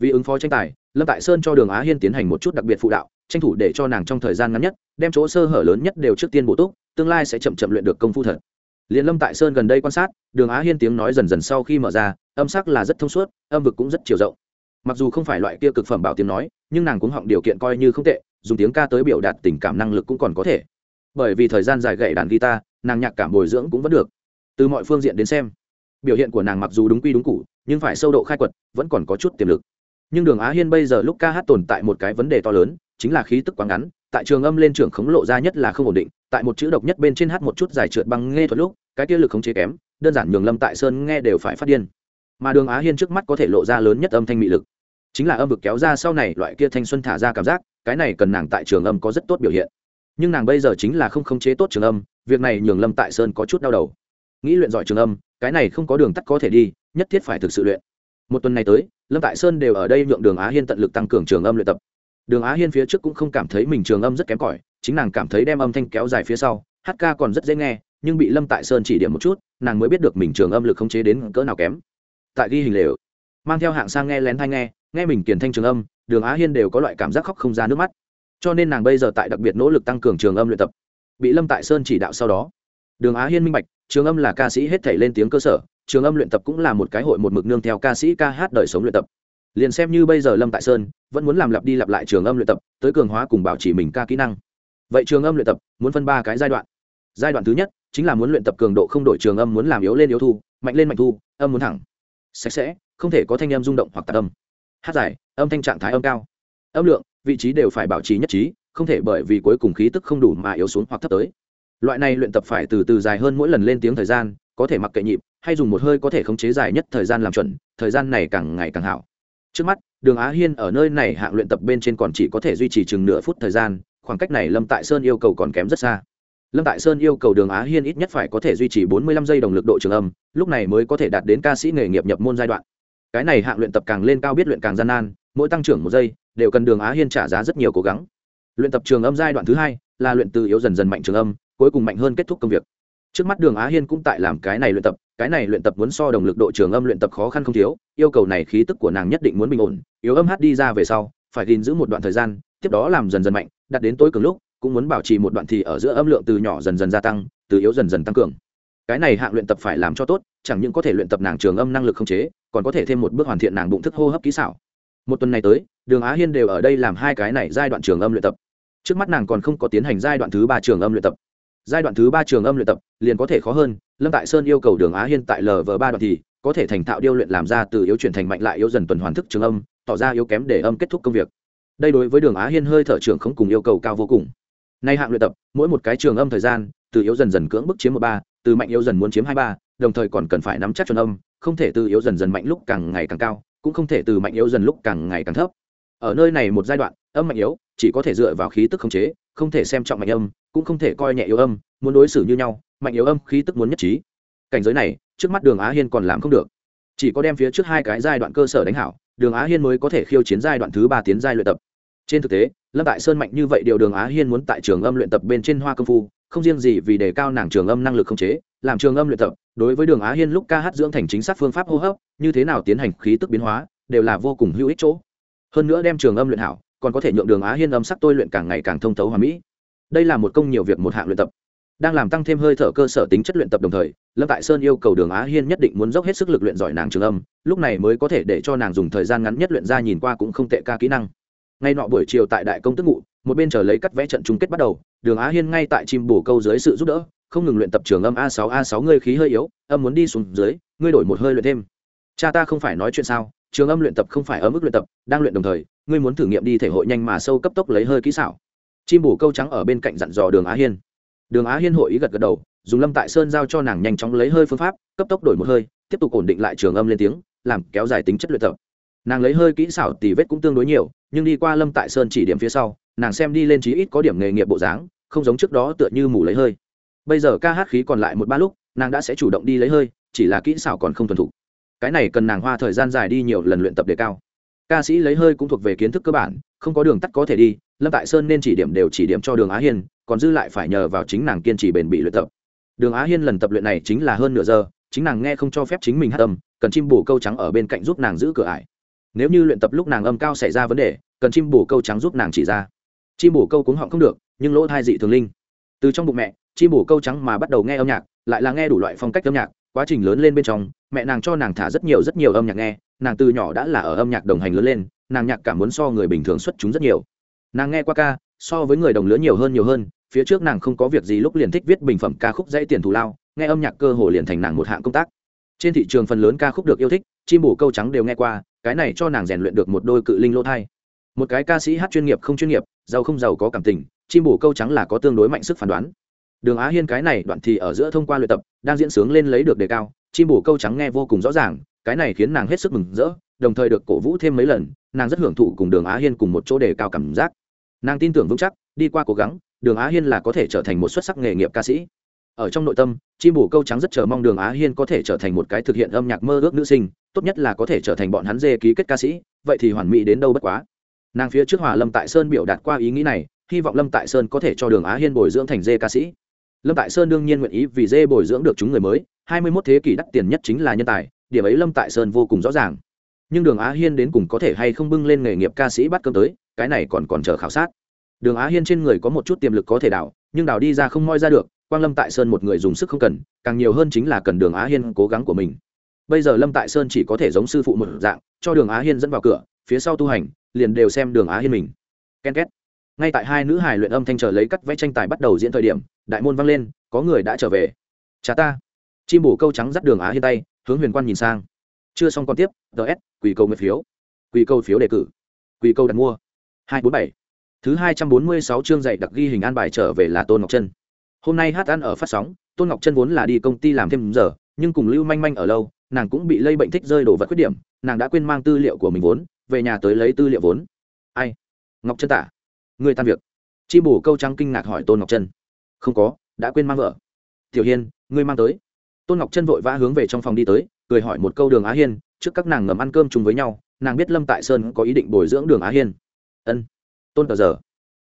vì ứng phó tranh tài, lâm tại sơn cho đường á hiên tiến hành một chút đặc biệt phụ đạo, tranh thủ để cho nàng trong thời gian ngắn nhất, đem chỗ sơ hở lớn nhất đều trước tiên bổ túc, tương lai sẽ chậm chậm luyện được công phu thật. Liền lâm tại sơn gần đây quan sát, đường á hiên tiếng nói dần dần sau khi mở ra, âm sắc là rất thông suốt, âm vực cũng rất chiều rộng. Mặc dù không phải loại kia cực phẩm bảo tiếng nói, nhưng nàng cũng họng điều kiện coi như không tệ, dùng tiếng ca tới biểu đạt tình cảm năng lực cũng còn có thể. Bởi vì thời gian dài gậy đàn guitar, nàng nhạc cảm bồi dưỡng cũng vẫn được. Từ mọi phương diện đến xem, biểu hiện của nàng mặc dù đúng quy đúng cụ, nhưng phải sâu độ khai quật, vẫn còn có chút tiềm lực nhưng đường á hiên bây giờ lúc ca hát tồn tại một cái vấn đề to lớn, chính là khí tức quá ngắn, tại trường âm lên trường khống lộ ra nhất là không ổn định, tại một chữ độc nhất bên trên hát một chút dài trượt băng nghe thuật lúc, cái kia lực khống chế kém, đơn giản nhường lâm tại sơn nghe đều phải phát điên. Mà đường á hiên trước mắt có thể lộ ra lớn nhất âm thanh mị lực. Chính là âm vực kéo ra sau này loại kia thanh xuân thả ra cảm giác, cái này cần nàng tại trường âm có rất tốt biểu hiện. Nhưng nàng bây giờ chính là không khống chế tốt trường âm, việc này nhường lâm tại sơn có chút đau đầu. Nghĩ luyện giỏi trường âm, cái này không có đường tắt có thể đi, nhất thiết phải thực sự luyện một tuần này tới, lâm tại sơn đều ở đây nhượng đường á hiên tận lực tăng cường trường âm luyện tập. Đường á hiên phía trước cũng không cảm thấy mình trường âm rất kém cỏi, chính nàng cảm thấy đem âm thanh kéo dài phía sau, hát ca còn rất dễ nghe, nhưng bị lâm tại sơn chỉ điểm một chút, nàng mới biết được mình trường âm lực không chế đến cỡ nào kém. Tại ghi hình lều, mang theo hạng sang nghe lén thanh nghe nghe mình kiển thanh trường âm, đường á hiên đều có loại cảm giác khóc không ra nước mắt. Cho nên nàng bây giờ tại đặc biệt nỗ lực tăng cường trường âm luyện tập. Bị lâm tại sơn chỉ đạo sau đó, đường á hiên minh bạch, trường âm là ca sĩ hết thể lên tiếng cơ sở trường âm luyện tập cũng là một cái hội một mực nương theo ca sĩ ca hát đời sống luyện tập. Liền xem như bây giờ lâm tại sơn vẫn muốn làm lặp đi lặp lại trường âm luyện tập, tới cường hóa cùng bảo trì mình ca kỹ năng. Vậy trường âm luyện tập muốn phân ba cái giai đoạn. Giai đoạn thứ nhất chính là muốn luyện tập cường độ không đổi trường âm muốn làm yếu lên yếu thu, mạnh lên mạnh thu, âm muốn thẳng. Sạch sẽ, không thể có thanh âm rung động hoặc tạc âm. Hát dài, âm thanh trạng thái âm cao. Âm lượng, vị trí đều phải bảo trì nhất trí, không thể bởi vì cuối cùng khí tức không đủ mà yếu xuống hoặc thấp tới. Loại này luyện tập phải từ từ dài hơn mỗi lần lên tiếng thời gian, có thể mặc kệ nhịp hay dùng một hơi có thể khống chế dài nhất thời gian làm chuẩn, thời gian này càng ngày càng hảo. Trước mắt, đường á hiên ở nơi này hạng luyện tập bên trên còn chỉ có thể duy trì chừng nửa phút thời gian, khoảng cách này lâm tại sơn yêu cầu còn kém rất xa. Lâm tại sơn yêu cầu đường á hiên ít nhất phải có thể duy trì bốn mươi lăm giây đồng lực độ trường âm, lúc này mới có thể đạt đến ca sĩ nghề nghiệp nhập môn giai đoạn. Cái này hạng luyện tập càng lên cao biết luyện càng gian nan, mỗi tăng trưởng một giây, đều cần đường á hiên trả giá rất nhiều cố gắng. Luyện tập trường âm giai đoạn thứ hai là luyện từ yếu dần dần mạnh trường âm, cuối cùng mạnh hơn kết thúc công việc. Trước mắt đường á hiên cũng tại làm cái này luyện tập cái này luyện tập muốn so đồng lực độ trường âm luyện tập khó khăn không thiếu, yêu cầu này khí tức của nàng nhất định muốn bình ổn, yếu âm hát đi ra về sau, phải gìn giữ một đoạn thời gian, tiếp đó làm dần dần mạnh đặt đến tối cường lúc, cũng muốn bảo trì một đoạn thì ở giữa âm lượng từ nhỏ dần dần gia tăng, từ yếu dần dần tăng cường. Cái này hạng luyện tập phải làm cho tốt, chẳng những có thể luyện tập nàng trường âm năng lực không chế, còn có thể thêm một bước hoàn thiện nàng bụng thức hô hấp kỹ xảo. Một tuần này tới, đường á hiên đều ở đây làm hai cái này giai đoạn trường âm luyện tập. Trước mắt nàng còn không có tiến hành giai đoạn thứ ba trường âm luyện tập. Giai đoạn thứ ba trường âm luyện tập liền có thể khó hơn lâm tại sơn yêu cầu đường á hiên tại lv ba đoạn thì có thể thành thạo điêu luyện làm ra từ yếu chuyển thành mạnh lại yếu dần tuần hoàn thức trường âm, tỏ ra yếu kém để âm kết thúc công việc. Đây đối với đường á hiên hơi thở trưởng không cùng yêu cầu cao vô cùng. Nay hạng luyện tập, mỗi một cái trường âm thời gian, từ yếu dần dần cưỡng bức chiếm một ba, từ mạnh yếu dần muốn chiếm hai ba, đồng thời còn cần phải nắm chắc chuẩn âm, không thể từ yếu dần dần mạnh lúc càng ngày càng cao, cũng không thể từ mạnh yếu dần lúc càng ngày càng thấp. Ở nơi này một giai đoạn, âm mạnh yếu chỉ có thể dựa vào khí tức khống chế không thể xem trọng mạnh âm, cũng không thể coi nhẹ yếu âm, muốn đối xử như nhau, mạnh yếu âm khí tức muốn nhất trí. Cảnh giới này, trước mắt đường á hiên còn làm không được. Chỉ có đem phía trước hai cái giai đoạn cơ sở đánh hảo, đường á hiên mới có thể khiêu chiến giai đoạn thứ ba tiến giai luyện tập. Trên thực tế, lâm tại sơn mạnh như vậy điều đường á hiên muốn tại trường âm luyện tập bên trên hoa công phu, không riêng gì vì đề cao nàng trường âm năng lực không chế, làm trường âm luyện tập, đối với đường á hiên lúc ca hát dưỡng thành chính xác phương pháp hô hấp, như thế nào tiến hành khí tức biến hóa, đều là vô cùng hữu ích chỗ. Hơn nữa đem trường âm luyện hảo còn có thể nhượng đường á hiên âm sắc tôi luyện càng ngày càng thông thấu hòa mỹ. Đây là một công nhiều việc một hạng luyện tập, đang làm tăng thêm hơi thở cơ sở tính chất luyện tập đồng thời, lâm tại sơn yêu cầu đường á hiên nhất định muốn dốc hết sức lực luyện giỏi nàng trường âm, lúc này mới có thể để cho nàng dùng thời gian ngắn nhất luyện ra nhìn qua cũng không tệ ca kỹ năng. Ngay nọ buổi chiều tại đại công tức ngụ, một bên chờ lấy cắt vẽ trận chung kết bắt đầu, đường á hiên ngay tại chim bổ câu dưới sự giúp đỡ, không ngừng luyện tập trường âm a sáu a sáu ngươi khí hơi yếu, âm muốn đi xuống dưới, ngươi đổi một hơi luyện thêm. Cha ta không phải nói chuyện sao? Trường âm luyện tập không phải ở mức luyện tập, đang luyện đồng thời, ngươi muốn thử nghiệm đi thể hội nhanh mà sâu cấp tốc lấy hơi kỹ xảo. Chim bù câu trắng ở bên cạnh dặn dò đường á hiên. Đường á hiên hội ý gật gật đầu, dùng lâm tại sơn giao cho nàng nhanh chóng lấy hơi phương pháp, cấp tốc đổi một hơi, tiếp tục ổn định lại trường âm lên tiếng, làm kéo dài tính chất luyện tập. Nàng lấy hơi kỹ xảo tỉ vết cũng tương đối nhiều, nhưng đi qua lâm tại sơn chỉ điểm phía sau, nàng xem đi lên chí ít có điểm nghề nghiệp bộ dáng, không giống trước đó tựa như mù lấy hơi. Bây giờ ca hát khí còn lại một ba lúc, nàng đã sẽ chủ động đi lấy hơi, chỉ là kỹ xảo còn không thuần thục cái này cần nàng hoa thời gian dài đi nhiều lần luyện tập đề cao. Ca sĩ lấy hơi cũng thuộc về kiến thức cơ bản, không có đường tắt có thể đi, lâm tại sơn nên chỉ điểm đều chỉ điểm cho đường á hiên, còn dư lại phải nhờ vào chính nàng kiên trì bền bị luyện tập. Đường á hiên lần tập luyện này chính là hơn nửa giờ, chính nàng nghe không cho phép chính mình hát âm, cần chim bù câu trắng ở bên cạnh giúp nàng giữ cửa ải. Nếu như luyện tập lúc nàng âm cao xảy ra vấn đề, cần chim bù câu trắng giúp nàng chỉ ra. Chim bù câu cũng họng không được, nhưng lỗ thai dị thường linh. Từ trong bụng mẹ, chim bù câu trắng mà bắt đầu nghe âm nhạc, lại là nghe đủ loại phong cách âm nhạc, quá trình lớn lên bên trong mẹ nàng cho nàng thả rất nhiều rất nhiều âm nhạc nghe, nàng từ nhỏ đã là ở âm nhạc đồng hành lớn lên, nàng nhạc cảm muốn so người bình thường xuất chúng rất nhiều. Nàng nghe qua ca, so với người đồng lứa nhiều hơn nhiều hơn, phía trước nàng không có việc gì lúc liền thích viết bình phẩm ca khúc dãy tiền thù lao, nghe âm nhạc cơ hồ liền thành nàng một hạng công tác. Trên thị trường phần lớn ca khúc được yêu thích, chim bổ câu trắng đều nghe qua, cái này cho nàng rèn luyện được một đôi cự linh lỗ thai. Một cái ca sĩ hát chuyên nghiệp không chuyên nghiệp, giàu không giàu có cảm tình, chim bổ câu trắng là có tương đối mạnh sức phán đoán. Đường á hiên cái này đoạn thì ở giữa thông qua luyện tập, đang diễn sướng lên lấy được đề cao chim bổ câu trắng nghe vô cùng rõ ràng, cái này khiến nàng hết sức mừng rỡ, đồng thời được cổ vũ thêm mấy lần, nàng rất hưởng thụ cùng đường á hiên cùng một chỗ đề cao cảm giác. Nàng tin tưởng vững chắc, đi qua cố gắng, đường á hiên là có thể trở thành một xuất sắc nghề nghiệp ca sĩ. Ở trong nội tâm, chim bổ câu trắng rất chờ mong đường á hiên có thể trở thành một cái thực hiện âm nhạc mơ ước nữ sinh, tốt nhất là có thể trở thành bọn hắn dê ký kết ca sĩ, vậy thì hoàn mỹ đến đâu bất quá. Nàng phía trước hòa lâm tại sơn biểu đạt qua ý nghĩ này, hy vọng lâm tại sơn có thể cho đường á hiên bồi dưỡng thành dê ca sĩ lâm tại sơn đương nhiên nguyện ý vì dê bồi dưỡng được chúng người mới, hai mươi mốt thế kỷ đắt tiền nhất chính là nhân tài, điểm ấy lâm tại sơn vô cùng rõ ràng. Nhưng đường á hiên đến cùng có thể hay không bưng lên nghề nghiệp ca sĩ bắt cơm tới, cái này còn còn chờ khảo sát. Đường á hiên trên người có một chút tiềm lực có thể đào nhưng đào đi ra không moi ra được, quang lâm tại sơn một người dùng sức không cần, càng nhiều hơn chính là cần đường á hiên cố gắng của mình. Bây giờ lâm tại sơn chỉ có thể giống sư phụ một dạng, cho đường á hiên dẫn vào cửa, phía sau tu hành, liền đều xem đường á hiên mình. Ken két ngay tại hai nữ hài luyện âm thanh chờ lấy cắt vẽ tranh tài bắt đầu diễn thời điểm, đại môn vang lên, có người đã trở về. Cha ta. Chim bổ câu trắng dắt đường á hiên tay, hướng huyền quan nhìn sang. Chưa xong còn tiếp ts quỳ câu nguyện phiếu. Quỳ câu phiếu đề cử. Quỳ câu đặt mua. hai bốn bảy. Thứ hai trăm bốn mươi sáu chương dạy đặc ghi hình an bài trở về là tôn ngọc trân. Hôm nay hát ăn ở phát sóng, tôn ngọc trân vốn là đi công ty làm thêm giờ, nhưng cùng lưu manh manh ở lâu, nàng cũng bị lây bệnh thích rơi đổ vật khuyết điểm, nàng đã quên mang tư liệu của mình vốn, về nhà tới lấy tư liệu vốn. Ai? Ngọc trân tả. Ngươi tan việc. Chi bổ câu trắng kinh ngạc hỏi tôn ngọc trân. Không có, đã quên mang vợ. Tiểu hiên, ngươi mang tới. Tôn ngọc trân vội vã hướng về trong phòng đi tới, cười hỏi một câu đường á hiên, trước các nàng ngầm ăn cơm chung với nhau, nàng biết lâm tại sơn có ý định bồi dưỡng đường á hiên. Ân. Tôn tờ giờ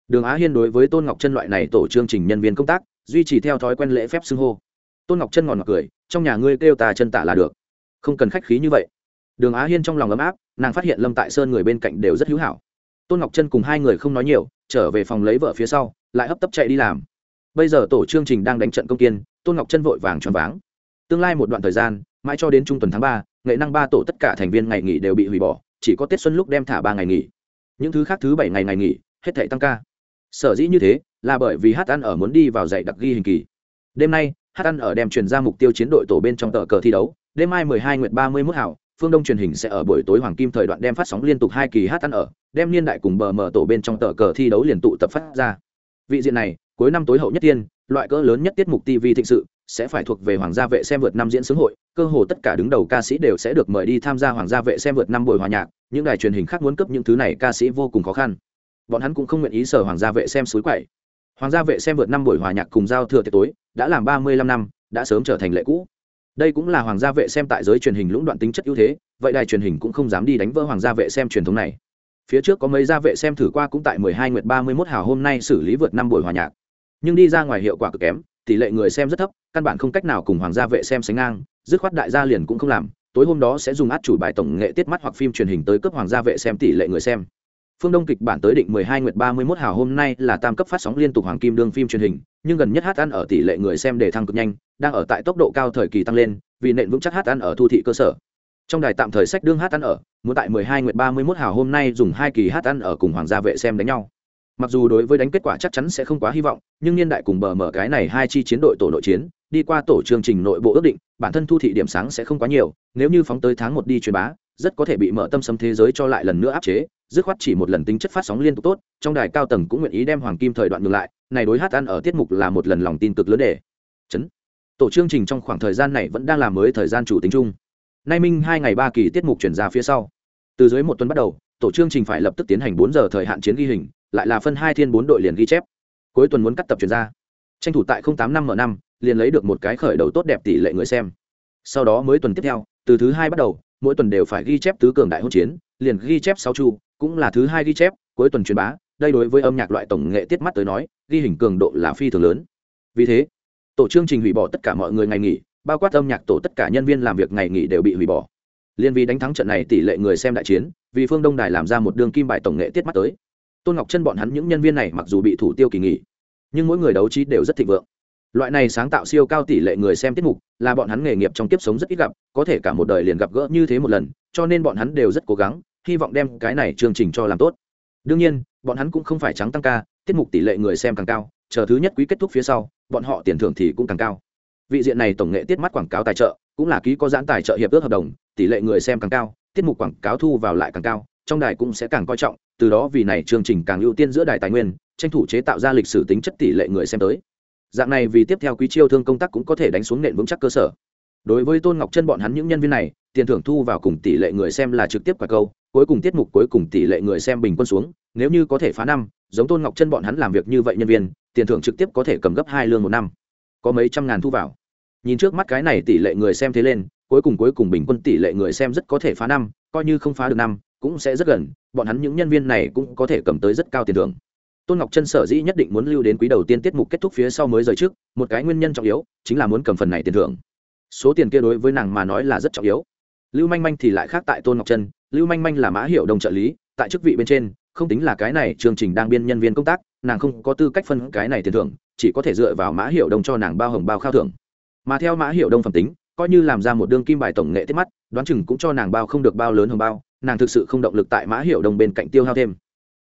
đường á hiên đối với tôn ngọc trân loại này tổ chương trình nhân viên công tác, duy trì theo thói quen lễ phép xưng hô. Tôn ngọc Chân ngòn ngọt cười, trong nhà ngươi kêu tà chân tả là được. Không cần khách khí như vậy. Đường á hiên trong lòng ấm áp, nàng phát hiện lâm tại sơn người bên cạnh đều rất hữu hảo tôn ngọc trân cùng hai người không nói nhiều, trở về phòng lấy vợ phía sau, lại hấp tấp chạy đi làm. Bây giờ tổ chương trình đang đánh trận công kiên, tôn ngọc trân vội vàng tròn váng. Tương lai một đoạn thời gian, mãi cho đến trung tuần tháng ba, nghệ năng ba tổ tất cả thành viên ngày nghỉ đều bị hủy bỏ, chỉ có tết xuân lúc đem thả ba ngày nghỉ. Những thứ khác thứ bảy ngày ngày nghỉ, hết thảy tăng ca. Sở dĩ như thế, là bởi vì hát ăn ở muốn đi vào dạy đặc ghi hình kỳ. Đêm nay, hát ăn ở đem truyền ra mục tiêu chiến đội tổ bên trong tờ cờ thi đấu. Đêm mai 12 nguyệt 31 hảo phương đông truyền hình sẽ ở buổi tối hoàng kim thời đoạn đem phát sóng liên tục hai kỳ hát ăn ở, đem niên đại cùng bờ mở tổ bên trong tờ cờ thi đấu liền tụ tập phát ra. Vị diện này, cuối năm tối hậu nhất tiên, loại cỡ lớn nhất tiết mục tv thịnh sự, sẽ phải thuộc về hoàng gia vệ xem vượt năm diễn xướng hội, cơ hồ tất cả đứng đầu ca sĩ đều sẽ được mời đi tham gia hoàng gia vệ xem vượt năm buổi hòa nhạc, những đài truyền hình khác muốn cấp những thứ này ca sĩ vô cùng khó khăn. Bọn hắn cũng không nguyện ý sở hoàng gia vệ xem suối quậy. Hoàng gia vệ xem vượt năm buổi hòa nhạc cùng giao thừa tiệc tối, đã làm ba mươi lăm năm, đã sớm trở thành lệ cũ đây cũng là hoàng gia vệ xem tại giới truyền hình lũng đoạn tính chất ưu thế, vậy đài truyền hình cũng không dám đi đánh vỡ hoàng gia vệ xem truyền thống này. Phía trước có mấy gia vệ xem thử qua cũng tại mười hai nguyệt ba mươi mốt hào hôm nay xử lý vượt năm buổi hòa nhạc. Nhưng đi ra ngoài hiệu quả cực kém, tỷ lệ người xem rất thấp, căn bản không cách nào cùng hoàng gia vệ xem sánh ngang, dứt khoát đại gia liền cũng không làm, tối hôm đó sẽ dùng át chủ bài tổng nghệ tiết mắt hoặc phim truyền hình tới cấp hoàng gia vệ xem tỷ lệ người xem phương đông kịch bản tới định 12 nguyệt 31 hào hôm nay là tam cấp phát sóng liên tục hoàng kim đương phim truyền hình, nhưng gần nhất hát ăn ở tỷ lệ người xem để thăng cực nhanh, đang ở tại tốc độ cao thời kỳ tăng lên, vì nền vững chắc hát ăn ở thu thị cơ sở. Trong đài tạm thời sách đương hát ăn ở, muốn tại 12 nguyệt 31 hào hôm nay dùng hai kỳ hát ăn ở cùng hoàng gia vệ xem đánh nhau. Mặc dù đối với đánh kết quả chắc chắn sẽ không quá hy vọng, nhưng niên đại cùng bờ mở cái này hai chi chiến đội tổ nội chiến, đi qua tổ chương trình nội bộ ước định, bản thân thu thị điểm sáng sẽ không quá nhiều, nếu như phóng tới tháng một đi truyền bá, rất có thể bị mở tâm sấm thế giới cho lại lần nữa áp chế dứt khoát chỉ một lần tính chất phát sóng liên tục tốt, trong đài cao tầng cũng nguyện ý đem hoàng kim thời đoạn ngược lại, này đối hát ăn ở tiết mục là một lần lòng tin cực lớn để chấn. Tổ chương trình trong khoảng thời gian này vẫn đang làm mới thời gian chủ tính chung. Nay minh hai ngày ba kỳ tiết mục chuyển ra phía sau. Từ dưới một tuần bắt đầu, tổ chương trình phải lập tức tiến hành bốn giờ thời hạn chiến ghi hình, lại là phân hai thiên bốn đội liền ghi chép. Cuối tuần muốn cắt tập chuyển ra. Tranh thủ tại tám năm m năm, liền lấy được một cái khởi đầu tốt đẹp tỷ lệ người xem. Sau đó mới tuần tiếp theo, từ thứ hai bắt đầu, mỗi tuần đều phải ghi chép tứ cường đại hỗn chiến liền ghi chép sáu chu, cũng là thứ hai ghi chép, cuối tuần truyền bá, đây đối với âm nhạc loại tổng nghệ tiết mắt tới nói, ghi hình cường độ là phi thường lớn. Vì thế, tổ chương trình hủy bỏ tất cả mọi người ngày nghỉ, bao quát âm nhạc tổ tất cả nhân viên làm việc ngày nghỉ đều bị hủy bỏ. Liên vì đánh thắng trận này, tỷ lệ người xem đại chiến, vì phương đông đài làm ra một đường kim bài tổng nghệ tiết mắt tới. Tôn ngọc chân bọn hắn những nhân viên này mặc dù bị thủ tiêu kỳ nghỉ, nhưng mỗi người đấu trí đều rất thịnh vượng. Loại này sáng tạo siêu cao tỷ lệ người xem tiết mục, là bọn hắn nghề nghiệp trong kiếp sống rất ít gặp, có thể cả một đời liền gặp gỡ như thế một lần cho nên bọn hắn đều rất cố gắng, hy vọng đem cái này chương trình cho làm tốt. Đương nhiên, bọn hắn cũng không phải trắng tăng ca, tiết mục tỷ lệ người xem càng cao, chờ thứ nhất quý kết thúc phía sau, bọn họ tiền thưởng thì cũng càng cao. Vị diện này tổng nghệ tiết mắt quảng cáo tài trợ, cũng là ký có giãn tài trợ hiệp ước hợp đồng, tỷ lệ người xem càng cao, tiết mục quảng cáo thu vào lại càng cao, trong đài cũng sẽ càng coi trọng, từ đó vì này chương trình càng ưu tiên giữa đài tài nguyên, tranh thủ chế tạo ra lịch sử tính chất tỷ lệ người xem tới. Dạng này vì tiếp theo quý chiêu thương công tác cũng có thể đánh xuống nền vững chắc cơ sở. Đối với tôn ngọc chân bọn hắn những nhân viên này tiền thưởng thu vào cùng tỷ lệ người xem là trực tiếp quả câu, cuối cùng tiết mục cuối cùng tỷ lệ người xem bình quân xuống, nếu như có thể phá năm, giống tôn ngọc chân bọn hắn làm việc như vậy nhân viên, tiền thưởng trực tiếp có thể cầm gấp hai lương một năm. Có mấy trăm ngàn thu vào. Nhìn trước mắt cái này tỷ lệ người xem thế lên, cuối cùng cuối cùng bình quân tỷ lệ người xem rất có thể phá năm, coi như không phá được năm, cũng sẽ rất gần, bọn hắn những nhân viên này cũng có thể cầm tới rất cao tiền thưởng. Tôn ngọc chân sở dĩ nhất định muốn lưu đến quý đầu tiên tiết mục kết thúc phía sau mới rời trước, một cái nguyên nhân trọng yếu, chính là muốn cầm phần này tiền thưởng. Số tiền kia đối với nàng mà nói là rất trọng yếu lưu manh manh thì lại khác tại tôn ngọc chân lưu manh manh là mã hiệu đồng trợ lý, tại chức vị bên trên, không tính là cái này chương trình đang biên nhân viên công tác, nàng không có tư cách phân cái này tiền thưởng, chỉ có thể dựa vào mã hiệu đồng cho nàng bao hồng bao khao thưởng. Mà theo mã hiệu đông phẩm tính, coi như làm ra một đương kim bài tổng nghệ tiết mắt, đoán chừng cũng cho nàng bao không được bao lớn hồng bao, nàng thực sự không động lực tại mã hiệu đông bên cạnh tiêu hao thêm.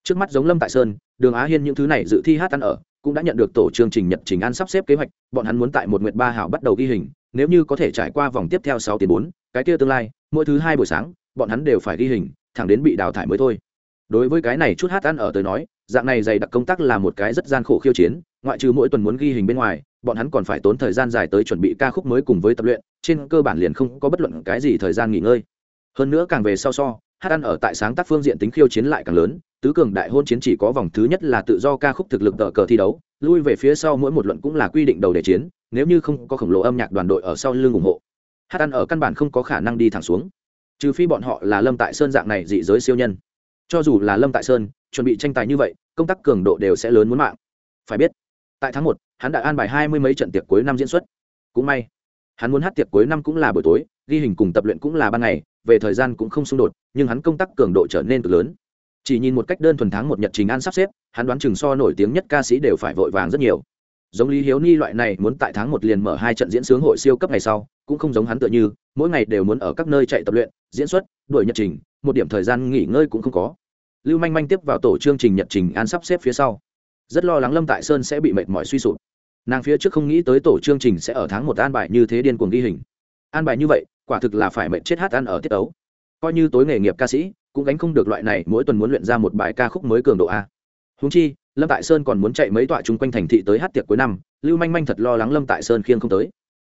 Trước mắt giống lâm tại sơn, đường á hiên những thứ này dự thi hát ăn ở, cũng đã nhận được tổ chương trình nhật trình ăn sắp xếp kế hoạch, bọn hắn muốn tại một nguyệt ba hảo bắt đầu ghi hình, nếu như có thể trải qua vòng tiếp theo sáu tiền bốn cái kia tương lai, mỗi thứ hai buổi sáng, bọn hắn đều phải ghi hình, thẳng đến bị đào thải mới thôi. Đối với cái này chút hát ăn ở tới nói, dạng này dày đặc công tác là một cái rất gian khổ khiêu chiến, ngoại trừ mỗi tuần muốn ghi hình bên ngoài, bọn hắn còn phải tốn thời gian dài tới chuẩn bị ca khúc mới cùng với tập luyện, trên cơ bản liền không có bất luận cái gì thời gian nghỉ ngơi. Hơn nữa càng về sau so, hát ăn ở tại sáng tác phương diện tính khiêu chiến lại càng lớn, tứ cường đại hôn chiến chỉ có vòng thứ nhất là tự do ca khúc thực lực tờ cờ thi đấu, lui về phía sau mỗi một luận cũng là quy định đầu để chiến, nếu như không có khổng lồ âm nhạc đoàn đội ở sau lưng ủng hộ hát ăn ở căn bản không có khả năng đi thẳng xuống. Trừ phi bọn họ là lâm tại sơn dạng này dị giới siêu nhân. Cho dù là lâm tại sơn, chuẩn bị tranh tài như vậy, công tác cường độ đều sẽ lớn muốn mạng. Phải biết, tại tháng một, hắn đã an bài hai mươi mấy trận tiệc cuối năm diễn xuất. Cũng may, hắn muốn hát tiệc cuối năm cũng là buổi tối, ghi hình cùng tập luyện cũng là ban ngày, về thời gian cũng không xung đột, nhưng hắn công tác cường độ trở nên cực lớn. Chỉ nhìn một cách đơn thuần tháng một nhật trình an sắp xếp, hắn đoán chừng so nổi tiếng nhất ca sĩ đều phải vội vàng rất nhiều giống lý hiếu ni loại này muốn tại tháng một liền mở hai trận diễn sướng hội siêu cấp ngày sau, cũng không giống hắn tựa như, mỗi ngày đều muốn ở các nơi chạy tập luyện, diễn xuất, đuổi nhật trình, một điểm thời gian nghỉ ngơi cũng không có. Lưu manh manh tiếp vào tổ chương trình nhật trình an sắp xếp phía sau. Rất lo lắng lâm tại sơn sẽ bị mệt mỏi suy sụp. Nàng phía trước không nghĩ tới tổ chương trình sẽ ở tháng một an bài như thế điên cuồng ghi hình. An bài như vậy, quả thực là phải mệt chết hát ăn ở tiết tấu. Coi như tối nghề nghiệp ca sĩ, cũng gánh không được loại này mỗi tuần muốn luyện ra một bài ca khúc mới cường độ a. Húng chi lâm tại sơn còn muốn chạy mấy tọa chung quanh thành thị tới hát tiệc cuối năm, lưu manh manh thật lo lắng lâm tại sơn khiêng không tới.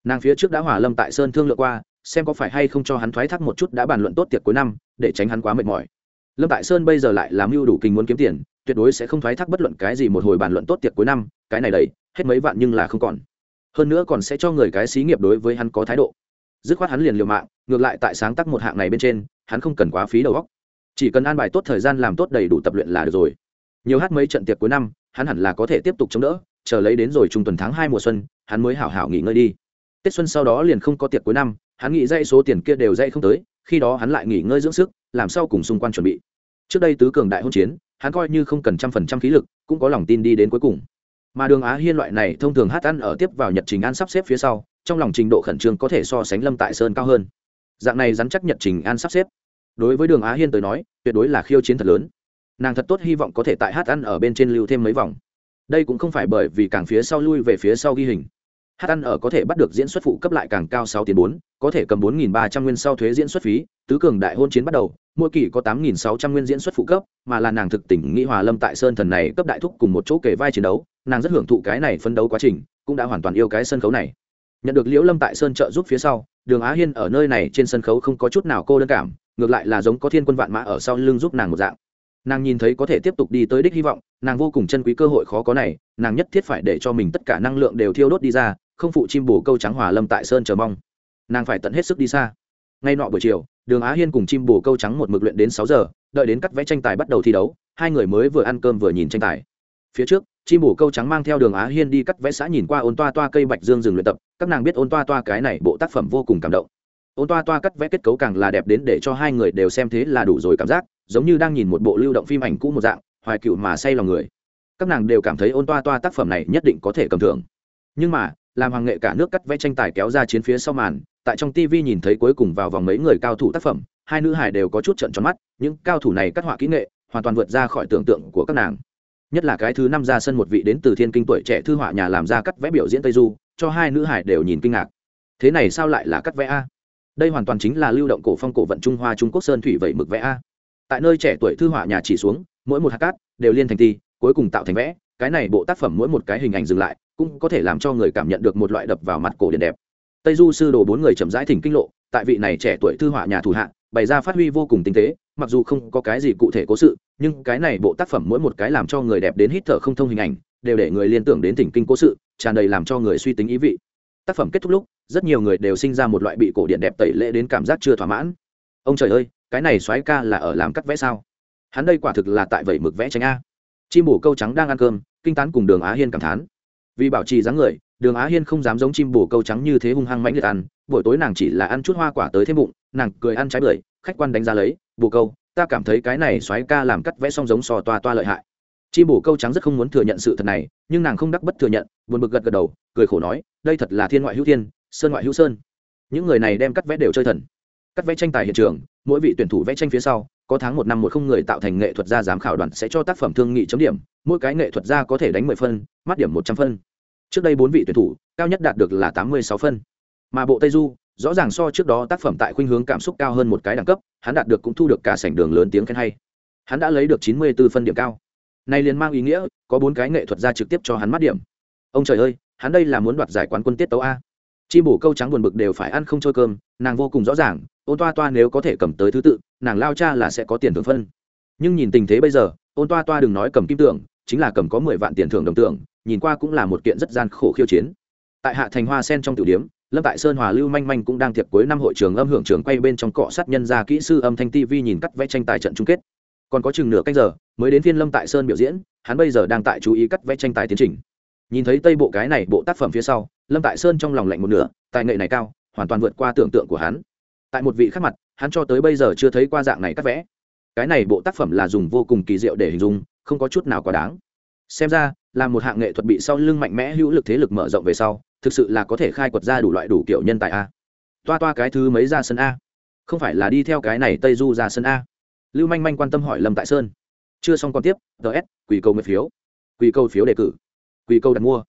Nàng phía trước đã hỏa lâm tại sơn thương lượng qua, xem có phải hay không cho hắn thoái thác một chút đã bàn luận tốt tiệc cuối năm, để tránh hắn quá mệt mỏi. Lâm tại sơn bây giờ lại làm mưu đủ kinh muốn kiếm tiền, tuyệt đối sẽ không thoái thác bất luận cái gì một hồi bàn luận tốt tiệc cuối năm, cái này đầy, hết mấy vạn nhưng là không còn. Hơn nữa còn sẽ cho người cái xí nghiệp đối với hắn có thái độ. Dứt khoát hắn liền liều mạng, ngược lại tại sáng tác một hạng này bên trên, hắn không cần quá phí đầu óc. Chỉ cần an bài tốt thời gian làm tốt đầy đủ tập luyện là được rồi nhiều hát mấy trận tiệc cuối năm, hắn hẳn là có thể tiếp tục chống đỡ, chờ lấy đến rồi trung tuần tháng hai mùa xuân, hắn mới hảo hảo nghỉ ngơi đi. Tết xuân sau đó liền không có tiệc cuối năm, hắn nghĩ dây số tiền kia đều dây không tới, khi đó hắn lại nghỉ ngơi dưỡng sức, làm sao cùng xung quanh chuẩn bị. Trước đây tứ cường đại hôn chiến, hắn coi như không cần trăm phần trăm khí lực, cũng có lòng tin đi đến cuối cùng. Mà đường á hiên loại này thông thường hát ăn ở tiếp vào nhật trình an sắp xếp phía sau, trong lòng trình độ khẩn trương có thể so sánh lâm tại sơn cao hơn. Dạng này dắn chắc nhật trình an sắp xếp. Đối với đường á hiên tới nói, tuyệt đối là khiêu chiến thật lớn nàng thật tốt hy vọng có thể tại hát ăn ở bên trên lưu thêm mấy vòng. Đây cũng không phải bởi vì càng phía sau lui về phía sau ghi hình. Hát ăn ở có thể bắt được diễn xuất phụ cấp lại càng cao sáu tiền bốn, có thể cầm bốn nghìn ba trăm nguyên sau thuế diễn xuất phí, tứ cường đại hôn chiến bắt đầu, mỗi kỳ có tám nghìn sáu trăm nguyên diễn xuất phụ cấp, mà là nàng thực tỉnh nghĩ hòa lâm tại sơn thần này cấp đại thúc cùng một chỗ kể vai chiến đấu, nàng rất hưởng thụ cái này phân đấu quá trình, cũng đã hoàn toàn yêu cái sân khấu này. Nhận được liễu lâm tại sơn trợ giúp phía sau, đường á hiên ở nơi này trên sân khấu không có chút nào cô đơn cảm, ngược lại là giống có thiên quân vạn mã ở sau lưng giúp nàng một dạng nàng nhìn thấy có thể tiếp tục đi tới đích hy vọng, nàng vô cùng chân quý cơ hội khó có này, nàng nhất thiết phải để cho mình tất cả năng lượng đều thiêu đốt đi ra, không phụ chim bồ câu trắng hòa lâm tại sơn chờ mong. Nàng phải tận hết sức đi xa. Ngay nọ buổi chiều, đường á hiên cùng chim bồ câu trắng một mực luyện đến sáu giờ, đợi đến cắt vẽ tranh tài bắt đầu thi đấu, hai người mới vừa ăn cơm vừa nhìn tranh tài. Phía trước, chim bồ câu trắng mang theo đường á hiên đi cắt vẽ xã nhìn qua ôn toa toa cây bạch dương rừng luyện tập, các nàng biết ôn toa toa cái này bộ tác phẩm vô cùng cảm động. Ôn toa toa cắt vẽ kết cấu càng là đẹp đến để cho hai người đều xem thế là đủ rồi cảm giác giống như đang nhìn một bộ lưu động phim ảnh cũ một dạng, hoài cựu mà say lòng người. Các nàng đều cảm thấy ôn toa toa tác phẩm này nhất định có thể cầm thưởng. Nhưng mà, làm hoàng nghệ cả nước cắt vẽ tranh tài kéo ra chiến phía sau màn, tại trong tv nhìn thấy cuối cùng vào vòng mấy người cao thủ tác phẩm, hai nữ hài đều có chút trận tròn mắt, những cao thủ này cắt họa kỹ nghệ, hoàn toàn vượt ra khỏi tưởng tượng của các nàng. Nhất là cái thứ năm ra sân một vị đến từ thiên kinh tuổi trẻ thư họa nhà làm ra cắt vẽ biểu diễn tây du, cho hai nữ hải đều nhìn kinh ngạc. Thế này sao lại là cắt vẽ a? Đây hoàn toàn chính là lưu động cổ phong cổ vận trung hoa trung quốc sơn thủy vậy mực vẽ a tại nơi trẻ tuổi thư họa nhà chỉ xuống, mỗi một hạt cát đều liên thành ti cuối cùng tạo thành vẽ. Cái này bộ tác phẩm mỗi một cái hình ảnh dừng lại, cũng có thể làm cho người cảm nhận được một loại đập vào mặt cổ điển đẹp. Tây du sư đồ bốn người chậm rãi thỉnh kinh lộ, tại vị này trẻ tuổi thư họa nhà thủ hạ, bày ra phát huy vô cùng tinh tế, mặc dù không có cái gì cụ thể cố sự, nhưng cái này bộ tác phẩm mỗi một cái làm cho người đẹp đến hít thở không thông hình ảnh, đều để người liên tưởng đến thỉnh kinh cố sự, tràn đầy làm cho người suy tính ý vị. Tác phẩm kết thúc lúc, rất nhiều người đều sinh ra một loại bị cổ điện đẹp tẩy lệ đến cảm giác chưa thỏa mãn. Ông trời ơi cái này xoáy ca là ở làm cắt vẽ sao? Hắn đây quả thực là tại vậy mực vẽ tranh a. Chim bổ câu trắng đang ăn cơm, kinh tán cùng đường á hiên cảm thán. Vì bảo trì dáng người, đường á hiên không dám giống chim bổ câu trắng như thế hung hăng mãnh liệt ăn. Buổi tối nàng chỉ là ăn chút hoa quả tới thêm bụng, nàng cười ăn trái bưởi, khách quan đánh giá lấy, bồ câu, ta cảm thấy cái này xoáy ca làm cắt vẽ song giống sò toa toa lợi hại. Chim bổ câu trắng rất không muốn thừa nhận sự thật này, nhưng nàng không đắc bất thừa nhận, buồn bực gật gật đầu, cười khổ nói, đây thật là thiên ngoại hữu thiên, sơn ngoại hữu sơn. Những người này đem cắt vẽ đều chơi thần cắt vẽ tranh tài hiện trường, mỗi vị tuyển thủ vẽ tranh phía sau, có tháng một năm một không người tạo thành nghệ thuật gia giám khảo đoàn sẽ cho tác phẩm thương nghị chấm điểm, mỗi cái nghệ thuật gia có thể đánh mười phân mắt điểm một trăm phân. Trước đây bốn vị tuyển thủ, cao nhất đạt được là tám mươi sáu phân. Mà bộ tây du, rõ ràng so trước đó tác phẩm tại khuynh hướng cảm xúc cao hơn một cái đẳng cấp, hắn đạt được cũng thu được cả sảnh đường lớn tiếng khen hay. Hắn đã lấy được chín mươi 94 phân điểm cao. Nay liền mang ý nghĩa, có bốn cái nghệ thuật gia trực tiếp cho hắn mắt điểm. Ông trời ơi, hắn đây là muốn đoạt giải quán quân tiết tấu a chim bổ câu trắng buồn bực đều phải ăn không trôi cơm, nàng vô cùng rõ ràng, ôn toa toa nếu có thể cầm tới thứ tự, nàng lao cha là sẽ có tiền thưởng phân. Nhưng nhìn tình thế bây giờ, ôn toa toa đừng nói cầm kim tưởng chính là cầm có mười vạn tiền thưởng đồng tưởng nhìn qua cũng là một kiện rất gian khổ khiêu chiến. Tại hạ thành hoa sen trong tiểu điếm, lâm tại sơn hòa lưu manh manh cũng đang thiệp cuối năm hội trường âm hưởng trường quay bên trong cọ sát nhân gia kỹ sư âm thanh tv nhìn cắt vẽ tranh tài trận chung kết. Còn có chừng nửa canh giờ, mới đến phiên lâm tại sơn biểu diễn, hắn bây giờ đang tại chú ý cắt vẽ tranh tài tiến trình nhìn thấy tây bộ cái này bộ tác phẩm phía sau, lâm tại sơn trong lòng lạnh một nửa, tài nghệ này cao, hoàn toàn vượt qua tưởng tượng của hắn. Tại một vị khác mặt, hắn cho tới bây giờ chưa thấy qua dạng này cắt vẽ. Cái này bộ tác phẩm là dùng vô cùng kỳ diệu để hình dung, không có chút nào quá đáng. Xem ra, là một hạng nghệ thuật bị sau lưng mạnh mẽ hữu lực thế lực mở rộng về sau, thực sự là có thể khai quật ra đủ loại đủ kiểu nhân tài a. Toa toa cái thứ mấy ra sân a? Không phải là đi theo cái này tây du ra sân a? Lưu manh manh quan tâm hỏi lâm tại sơn. Chưa xong còn tiếp ts quỷ câu nguyện phiếu. Quỷ câu phiếu đề cử quỳ câu đặt mua.